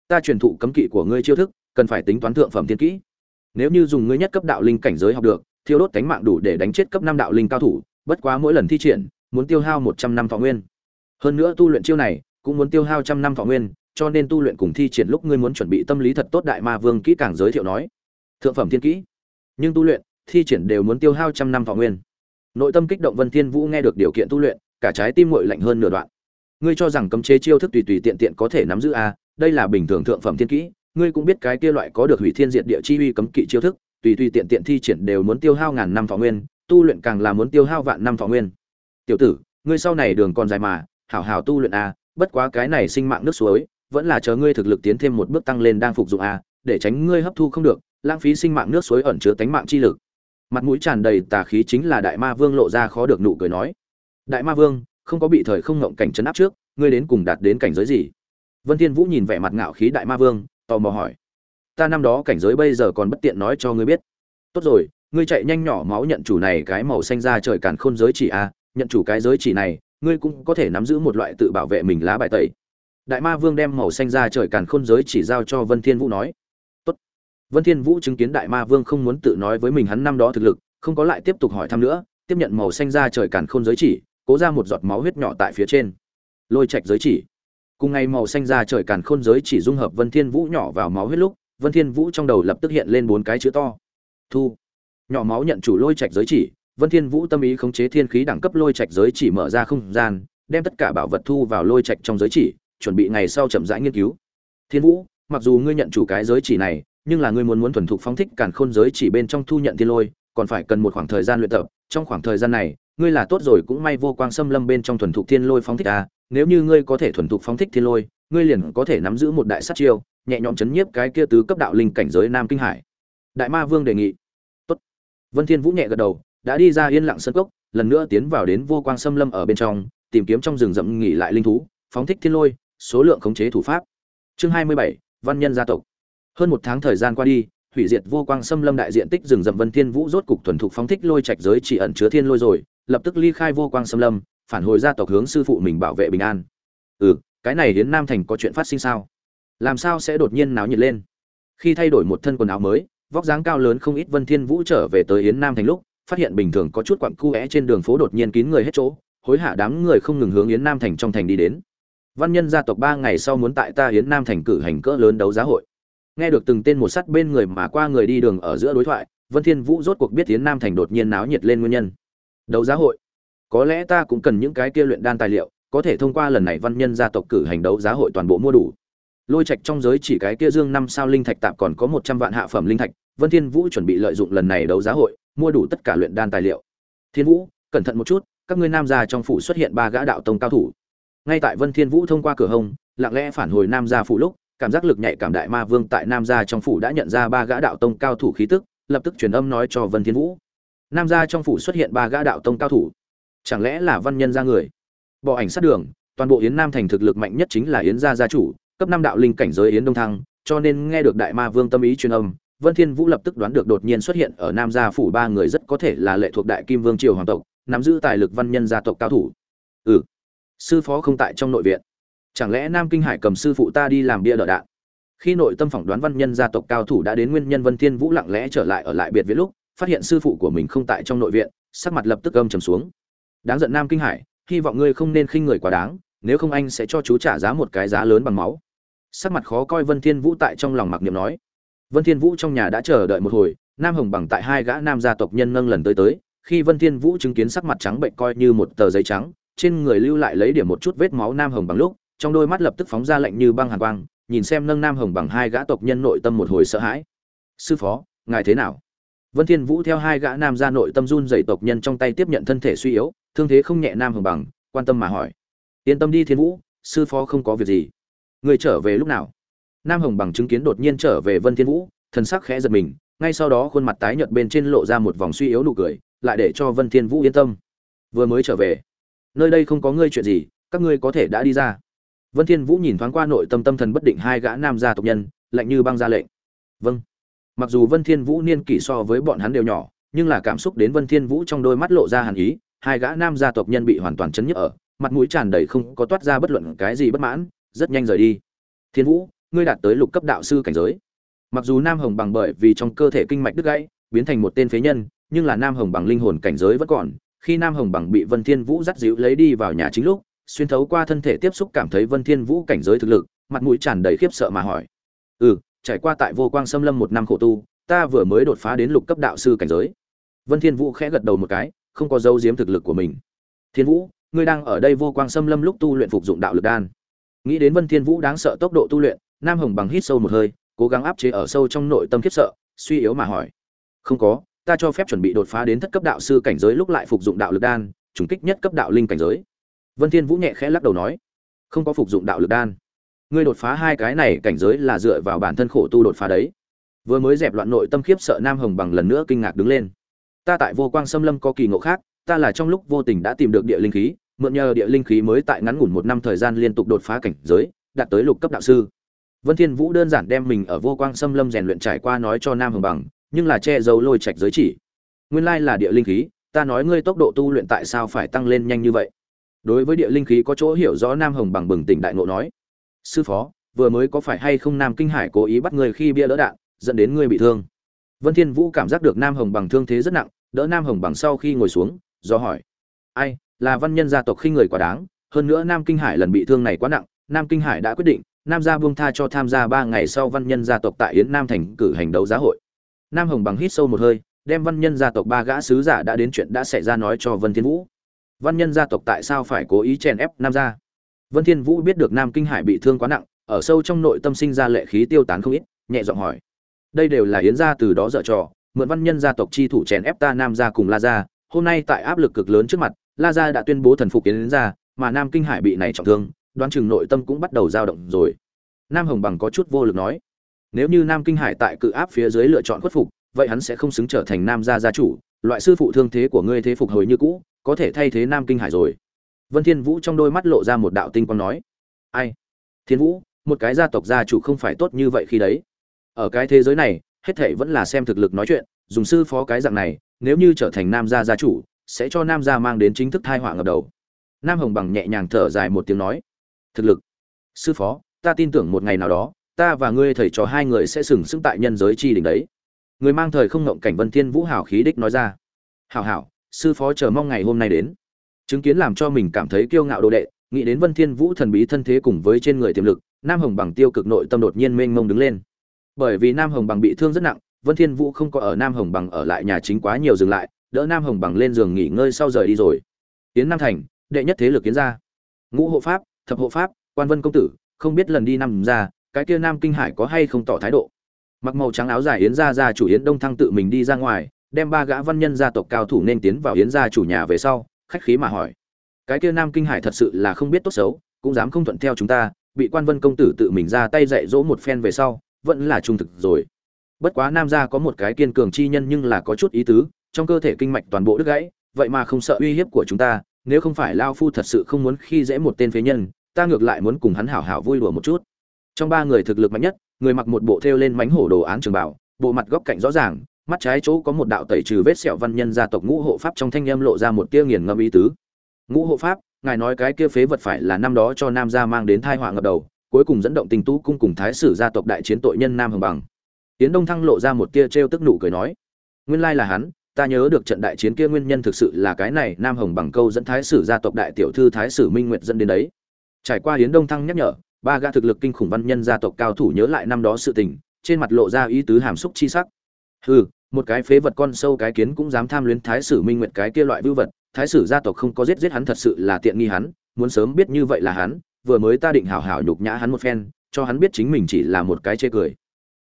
Ta truyền thụ cấm kỵ của ngươi chiêu thức, cần phải tính toán thượng phẩm thiên kỹ. Nếu như dùng ngươi nhất cấp đạo linh cảnh giới học được thiêu đốt cánh mạng đủ để đánh chết cấp năm đạo linh cao thủ bất quá mỗi lần thi triển muốn tiêu hao một trăm năm thọ nguyên. Hơn nữa tu luyện chiêu này cũng muốn tiêu hao trăm năm thọ nguyên cho nên tu luyện cùng thi triển lúc ngươi muốn chuẩn bị tâm lý thật tốt đại ma vương kỹ càng giới thiệu nói. Thượng phẩm thiên kỹ. Nhưng tu luyện thi triển đều muốn tiêu hao trăm năm thọ nguyên. Nội tâm kích động vân thiên vũ nghe được điều kiện tu luyện cả trái tim nguội lạnh hơn nửa đoạn. Ngươi cho rằng cấm chế chiêu thức tùy tùy tiện tiện có thể nắm giữ a à, đây là bình thường thượng phẩm thiên kỹ ngươi cũng biết cái kia loại có được hủy thiên diệt địa chi uy cấm kỵ chiêu thức tùy tùy tiện tiện thi triển đều muốn tiêu hao ngàn năm thọ nguyên, tu luyện càng là muốn tiêu hao vạn năm thọ nguyên. Tiểu tử, ngươi sau này đường còn dài mà, hảo hảo tu luyện a bất quá cái này sinh mạng nước suối, vẫn là chờ ngươi thực lực tiến thêm một bước tăng lên đang phục dụng a để tránh ngươi hấp thu không được, lãng phí sinh mạng nước suối ẩn chứa tánh mạng chi lực. Mặt mũi tràn đầy tà khí chính là đại ma vương lộ ra khó được nụ cười nói. Đại ma vương, không có bị thời không ngộng cảnh chấn áp trước, ngươi đến cùng đạt đến cảnh giới gì? Vân thiên vũ nhìn vẻ mặt ngạo khí đại ma vương, tò mò hỏi ta năm đó cảnh giới bây giờ còn bất tiện nói cho ngươi biết. Tốt rồi, ngươi chạy nhanh nhỏ máu nhận chủ này cái màu xanh ra trời càn khôn giới chỉ a, nhận chủ cái giới chỉ này, ngươi cũng có thể nắm giữ một loại tự bảo vệ mình lá bài tẩy. Đại ma vương đem màu xanh ra trời càn khôn giới chỉ giao cho vân thiên vũ nói. Tốt. Vân thiên vũ chứng kiến đại ma vương không muốn tự nói với mình hắn năm đó thực lực, không có lại tiếp tục hỏi thăm nữa, tiếp nhận màu xanh ra trời càn khôn giới chỉ, cố ra một giọt máu huyết nhỏ tại phía trên. Lôi trạch giới chỉ. Cùng ngày màu xanh ra trời càn khôn giới chỉ dung hợp vân thiên vũ nhỏ vào máu huyết lúc vân thiên vũ trong đầu lập tức hiện lên bốn cái chữ to. Thu. Nhỏ máu nhận chủ lôi trạch giới chỉ, vân thiên vũ tâm ý khống chế thiên khí đẳng cấp lôi trạch giới chỉ mở ra không gian, đem tất cả bảo vật thu vào lôi trạch trong giới chỉ, chuẩn bị ngày sau chậm rãi nghiên cứu. Thiên vũ, mặc dù ngươi nhận chủ cái giới chỉ này, nhưng là ngươi muốn muốn thuần thục phóng thích càn khôn giới chỉ bên trong thu nhận thiên lôi, còn phải cần một khoảng thời gian luyện tập. Trong khoảng thời gian này, ngươi là tốt rồi cũng may vô quang xâm lâm bên trong thuần thục thiên lôi phóng thích a nếu như ngươi có thể thuần thục phóng thích thiên lôi ngươi liền có thể nắm giữ một đại sát chiêu nhẹ nhõm chấn nhiếp cái kia tứ cấp đạo linh cảnh giới nam kinh hải. Đại ma vương đề nghị. Tốt. Vân thiên vũ nhẹ gật đầu đã đi ra yên lặng sân cốc lần nữa tiến vào đến vô quang xâm lâm ở bên trong tìm kiếm trong rừng rậm nghỉ lại linh thú phóng thích thiên lôi số lượng khống chế thủ pháp. Chương 27, văn nhân gia tộc. Hơn một tháng thời gian qua đi hủy diệt vô quang xâm lâm đại diện tích rừng rậm vân thiên vũ rốt cục thuần thục phóng thích lôi trạch giới chỉ ẩn chứa thiên lôi rồi lập tức ly khai vô quang xâm lâm phản hồi gia tộc hướng sư phụ mình bảo vệ bình an. Ừ cái này hiến nam thành có chuyện phát sinh sao? Làm sao sẽ đột nhiên náo nhiệt lên? Khi thay đổi một thân quần áo mới, vóc dáng cao lớn không ít vân thiên vũ trở về tới yến nam thành lúc, phát hiện bình thường có chút quặng cu é trên đường phố đột nhiên kín người hết chỗ, hối hả đám người không ngừng hướng yến nam thành trong thành đi đến. Văn nhân gia tộc ba ngày sau muốn tại ta yến nam thành cử hành cỡ lớn đấu giá hội. Nghe được từng tên một sắt bên người mà qua người đi đường ở giữa đối thoại, vân thiên vũ rốt cuộc biết yến nam thành đột nhiên náo nhiệt lên nguyên nhân. Đấu giá hội? Có lẽ ta cũng cần những cái kia luyện đan tài liệu có thể thông qua lần này văn nhân gia tộc cử hành đấu giá hội toàn bộ mua đủ. Lôi trạch trong giới chỉ cái kia dương năm sao linh thạch tạm còn có một trăm vạn hạ phẩm linh thạch, vân thiên vũ chuẩn bị lợi dụng lần này đấu giá hội, mua đủ tất cả luyện đan tài liệu. Thiên vũ, cẩn thận một chút, các ngươi nam gia trong phủ xuất hiện ba gã đạo tông cao thủ. Ngay tại vân thiên vũ thông qua cửa hông, lặng lẽ phản hồi nam gia phủ lúc, cảm giác lực nhạy cảm đại ma vương tại nam gia trong phủ đã nhận ra ba gã đạo tông cao thủ khí tức, lập tức truyền âm nói cho vân thiên vũ. Nam gia trong phủ xuất hiện ba gã đạo tông cao thủ. Chẳng lẽ là văn nhân gia người? Bỏ ảnh sát đường, toàn bộ yến nam thành thực lực mạnh nhất chính là yến gia gia chủ, cấp năm đạo linh cảnh giới yến đông thăng, cho nên nghe được đại ma vương tâm ý truyền âm, vân thiên vũ lập tức đoán được đột nhiên xuất hiện ở nam gia phủ ba người rất có thể là lệ thuộc đại kim vương triều hoàng tộc, nắm giữ tài lực văn nhân gia tộc cao thủ. Ừ sư phó không tại trong nội viện. Chẳng lẽ nam kinh hải cầm sư phụ ta đi làm bia đỡ đạn? Khi nội tâm phỏng đoán văn nhân gia tộc cao thủ đã đến nguyên nhân, vân thiên vũ lặng lẽ trở lại ở lại biệt viện lúc, phát hiện sư phụ của mình không tại trong nội viện, sắc mặt lập tức âm trầm xuống. Đáng giận nam kinh hải hy vọng ngươi không nên khinh người quá đáng, nếu không anh sẽ cho chú trả giá một cái giá lớn bằng máu. Sắc mặt khó coi vân thiên vũ tại trong lòng mặc niệm nói. Vân thiên vũ trong nhà đã chờ đợi một hồi, nam hồng bằng tại hai gã nam gia tộc nhân nâng lần tới tới. Khi vân thiên vũ chứng kiến sắc mặt trắng bệnh coi như một tờ giấy trắng, trên người lưu lại lấy điểm một chút vết máu nam hồng bằng lúc, trong đôi mắt lập tức phóng ra lạnh như băng hàn quang, nhìn xem nâng nam hồng bằng hai gã tộc nhân nội tâm một hồi sợ hãi. Sư phó, ngài thế nào? Vân thiên vũ theo hai gã nam gia nội tâm run rẩy tộc nhân trong tay tiếp nhận thân thể suy yếu thương thế không nhẹ nam hồng bằng, quan tâm mà hỏi. Yên tâm đi thiên vũ, sư phó không có việc gì. Người trở về lúc nào? Nam hồng bằng chứng kiến đột nhiên trở về vân thiên vũ, thần sắc khẽ giật mình, ngay sau đó khuôn mặt tái nhợt bên trên lộ ra một vòng suy yếu nụ cười, lại để cho vân thiên vũ yên tâm. Vừa mới trở về, nơi đây không có ngươi chuyện gì, các ngươi có thể đã đi ra. Vân thiên vũ nhìn thoáng qua nội tâm tâm thần bất định hai gã nam gia tộc nhân, lạnh như băng ra lệnh. Vâng. Mặc dù vân thiên vũ niên kỷ so với bọn hắn đều nhỏ, nhưng là cảm xúc đến vân thiên vũ trong đôi mắt lộ ra hàn ý hai gã nam gia tộc nhân bị hoàn toàn chấn nhức ở, mặt mũi tràn đầy không có toát ra bất luận cái gì bất mãn, rất nhanh rời đi. Thiên vũ, ngươi đạt tới lục cấp đạo sư cảnh giới. Mặc dù nam hồng bằng bởi vì trong cơ thể kinh mạch đứt gãy, biến thành một tên phế nhân, nhưng là nam hồng bằng linh hồn cảnh giới vẫn còn. Khi nam hồng bằng bị vân thiên vũ dắt dịu lấy đi vào nhà chính lúc, xuyên thấu qua thân thể tiếp xúc cảm thấy vân thiên vũ cảnh giới thực lực, mặt mũi tràn đầy khiếp sợ mà hỏi. Ừ trải qua tại vô quang xâm lâm một năm khổ tu, ta vừa mới đột phá đến lục cấp đạo sư cảnh giới. Vân thiên vũ khẽ gật đầu một cái không có dấu giếm thực lực của mình. Thiên vũ, ngươi đang ở đây vô quang xâm lâm lúc tu luyện phục dụng đạo lực đan. Nghĩ đến vân thiên vũ đáng sợ tốc độ tu luyện, nam hồng bằng hít sâu một hơi, cố gắng áp chế ở sâu trong nội tâm khiếp sợ, suy yếu mà hỏi. Không có, ta cho phép chuẩn bị đột phá đến thất cấp đạo sư cảnh giới lúc lại phục dụng đạo lực đan, trùng kích nhất cấp đạo linh cảnh giới. Vân thiên vũ nhẹ khẽ lắc đầu nói. Không có phục dụng đạo lực đan. Ngươi đột phá hai cái này cảnh giới là dựa vào bản thân khổ tu đột phá đấy. Vừa mới dẹp loạn nội tâm khiếp sợ, nam hồng bằng lần nữa kinh ngạc đứng lên ta tại vô quang xâm lâm có kỳ ngộ khác, ta là trong lúc vô tình đã tìm được địa linh khí, mượn nhờ địa linh khí mới tại ngắn ngủn một năm thời gian liên tục đột phá cảnh giới, đạt tới lục cấp đạo sư. Vân thiên vũ đơn giản đem mình ở vô quang xâm lâm rèn luyện trải qua nói cho nam hồng bằng, nhưng là che giấu lôi trạch giới chỉ. Nguyên lai là địa linh khí, ta nói ngươi tốc độ tu luyện tại sao phải tăng lên nhanh như vậy? Đối với địa linh khí có chỗ hiểu rõ, nam hồng bằng bừng tỉnh đại ngộ nói, sư phó, vừa mới có phải hay không nam kinh hải cố ý bắt người khi bia lỡ đạn, dẫn đến ngươi bị thương? Vân thiên vũ cảm giác được nam hồng bằng thương thế rất nặng, đỡ nam hồng bằng sau khi ngồi xuống, do hỏi, ai, là văn nhân gia tộc khi người quá đáng, hơn nữa nam kinh hải lần bị thương này quá nặng, nam kinh hải đã quyết định, nam gia buông tha cho tham gia ba ngày sau văn nhân gia tộc tại yến nam thành cử hành đấu giá hội. Nam hồng bằng hít sâu một hơi, đem văn nhân gia tộc ba gã sứ giả đã đến chuyện đã xảy ra nói cho vân thiên vũ. Văn nhân gia tộc tại sao phải cố ý chèn ép nam gia? Vân thiên vũ biết được nam kinh hải bị thương quá nặng, ở sâu trong nội tâm sinh ra lệ khí tiêu tán không ít, nhẹ giọng hỏi đây đều là yến gia từ đó dở trò, mượn văn nhân gia tộc chi thủ chèn ép ta nam gia cùng la gia. Hôm nay tại áp lực cực lớn trước mặt, la gia đã tuyên bố thần phục yến gia, mà nam kinh hải bị này trọng thương, đoán chừng nội tâm cũng bắt đầu dao động rồi. Nam hồng bằng có chút vô lực nói, nếu như nam kinh hải tại cự áp phía dưới lựa chọn khuất phục, vậy hắn sẽ không xứng trở thành nam gia gia chủ, loại sư phụ thương thế của ngươi thế phục hồi như cũ, có thể thay thế nam kinh hải rồi. Vân thiên vũ trong đôi mắt lộ ra một đạo tinh quang nói, ai? Thiên vũ, một cái gia tộc gia chủ không phải tốt như vậy khi đấy ở cái thế giới này, hết thảy vẫn là xem thực lực nói chuyện, dùng sư phó cái dạng này, nếu như trở thành nam gia gia chủ, sẽ cho nam gia mang đến chính thức thai họa ngập đầu. Nam hồng bằng nhẹ nhàng thở dài một tiếng nói, thực lực, sư phó, ta tin tưởng một ngày nào đó, ta và ngươi thầy trò hai người sẽ sừng sững tại nhân giới chi đỉnh đấy. Người mang thời không ngộng cảnh vân thiên vũ hảo khí đích nói ra, hảo hảo, sư phó chờ mong ngày hôm nay đến. Chứng kiến làm cho mình cảm thấy kiêu ngạo đồ đệ, nghĩ đến vân thiên vũ thần bí thân thế cùng với trên người tiềm lực, nam hồng bằng tiêu cực nội tâm đột nhiên mênh mông đứng lên bởi vì nam hồng bằng bị thương rất nặng, vân thiên vũ không có ở nam hồng bằng ở lại nhà chính quá nhiều dừng lại, đỡ nam hồng bằng lên giường nghỉ ngơi sau rời đi rồi. Tiến nam thành, đệ nhất thế lực kiến ra ngũ hộ pháp, thập hộ pháp, quan vân công tử, không biết lần đi năm ra, cái kia nam kinh hải có hay không tỏ thái độ. Mặc màu trắng áo dài yến gia gia chủ yến đông thăng tự mình đi ra ngoài, đem ba gã văn nhân gia tộc cao thủ nên tiến vào yến gia chủ nhà về sau, khách khí mà hỏi. Cái kia nam kinh hải thật sự là không biết tốt xấu, cũng dám không thuận theo chúng ta, bị quan vân công tử tự mình ra tay dạy dỗ một phen về sau vẫn là trung thực rồi. Bất quá nam gia có một cái kiên cường chi nhân nhưng là có chút ý tứ, trong cơ thể kinh mạch toàn bộ đứt gãy, vậy mà không sợ uy hiếp của chúng ta, nếu không phải lao phu thật sự không muốn khi dễ một tên phế nhân, ta ngược lại muốn cùng hắn hảo hảo vui đùa một chút. Trong ba người thực lực mạnh nhất, người mặc một bộ thêu lên mánh hổ đồ án trường bảo bộ mặt góc cạnh rõ ràng, mắt trái chỗ có một đạo tẩy trừ vết sẹo văn nhân gia tộc ngũ hộ pháp trong thanh âm lộ ra một tia nghiền ngâm ý tứ. Ngũ hộ pháp, ngài nói cái kia phế vật phải là năm đó cho nam gia mang đến thai họa ngập đầu cuối cùng dẫn động tình tú cung cùng thái sử gia tộc đại chiến tội nhân nam hồng bằng. Tiến đông thăng lộ ra một tia trêu tức nụ cười nói, nguyên lai là hắn, ta nhớ được trận đại chiến kia nguyên nhân thực sự là cái này nam hồng bằng câu dẫn thái sử gia tộc đại tiểu thư thái sử minh nguyệt dẫn đến đấy. Trải qua hiến đông thăng nhắc nhở, ba gã thực lực kinh khủng văn nhân gia tộc cao thủ nhớ lại năm đó sự tình, trên mặt lộ ra ý tứ hàm xúc chi sắc. Hừ, một cái phế vật con sâu cái kiến cũng dám tham luyến thái sử minh nguyệt cái kia loại vưu vật, thái sử gia tộc không có giết giết hắn thật sự là tiện nghi hắn, muốn sớm biết như vậy là hắn vừa mới ta định hảo hảo nhục nhã hắn một phen, cho hắn biết chính mình chỉ là một cái chê cười.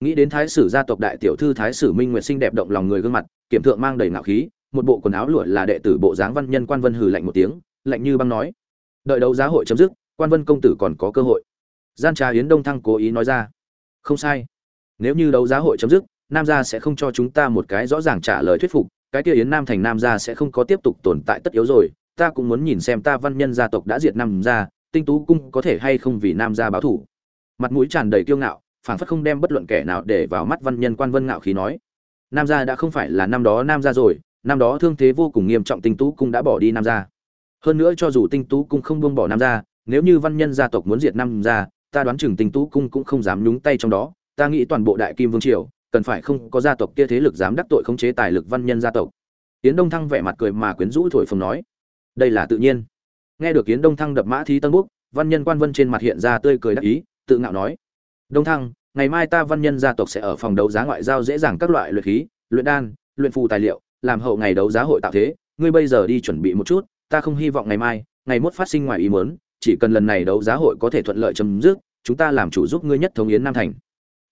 Nghĩ đến thái sử gia tộc đại tiểu thư thái sử minh nguyệt xinh đẹp động lòng người gương mặt, kiểm thượng mang đầy ngạo khí, một bộ quần áo lụa là đệ tử bộ dáng văn nhân quan vân hừ lạnh một tiếng, lạnh như băng nói. Đợi đấu giá hội chấm dứt, quan vân công tử còn có cơ hội. Gian trà yến đông thăng cố ý nói ra. Không sai. Nếu như đấu giá hội chấm dứt, nam gia sẽ không cho chúng ta một cái rõ ràng trả lời thuyết phục, cái kia yến nam thành nam gia sẽ không có tiếp tục tồn tại tất yếu rồi. Ta cũng muốn nhìn xem ta văn nhân gia tộc đã diệt nam gia tinh tú cung có thể hay không vì nam gia báo thủ. Mặt mũi tràn đầy kiêu ngạo, phảng phất không đem bất luận kẻ nào để vào mắt văn nhân quan vân ngạo khí nói. Nam gia đã không phải là năm đó nam gia rồi, năm đó thương thế vô cùng nghiêm trọng tinh tú cung đã bỏ đi nam gia. Hơn nữa cho dù tinh tú cung không buông bỏ nam gia, nếu như văn nhân gia tộc muốn diệt nam gia, ta đoán chừng tinh tú cung cũng không dám nhúng tay trong đó. Ta nghĩ toàn bộ đại kim vương triều, cần phải không có gia tộc kia thế lực dám đắc tội khống chế tài lực văn nhân gia tộc. Tiến đông thăng vẻ mặt cười mà quyến rũ thổi phồng nói, đây là tự nhiên nghe được kiến đông thăng đập mã thí tân búc văn nhân quan vân trên mặt hiện ra tươi cười đắc ý, tự ngạo nói, đông thăng, ngày mai ta văn nhân gia tộc sẽ ở phòng đấu giá ngoại giao dễ dàng các loại luyện khí, luyện đan, luyện phù tài liệu, làm hậu ngày đấu giá hội tạo thế. Ngươi bây giờ đi chuẩn bị một chút, ta không hy vọng ngày mai, ngày mốt phát sinh ngoài ý muốn, chỉ cần lần này đấu giá hội có thể thuận lợi chấm dứt, chúng ta làm chủ giúp ngươi nhất thống yến nam thành.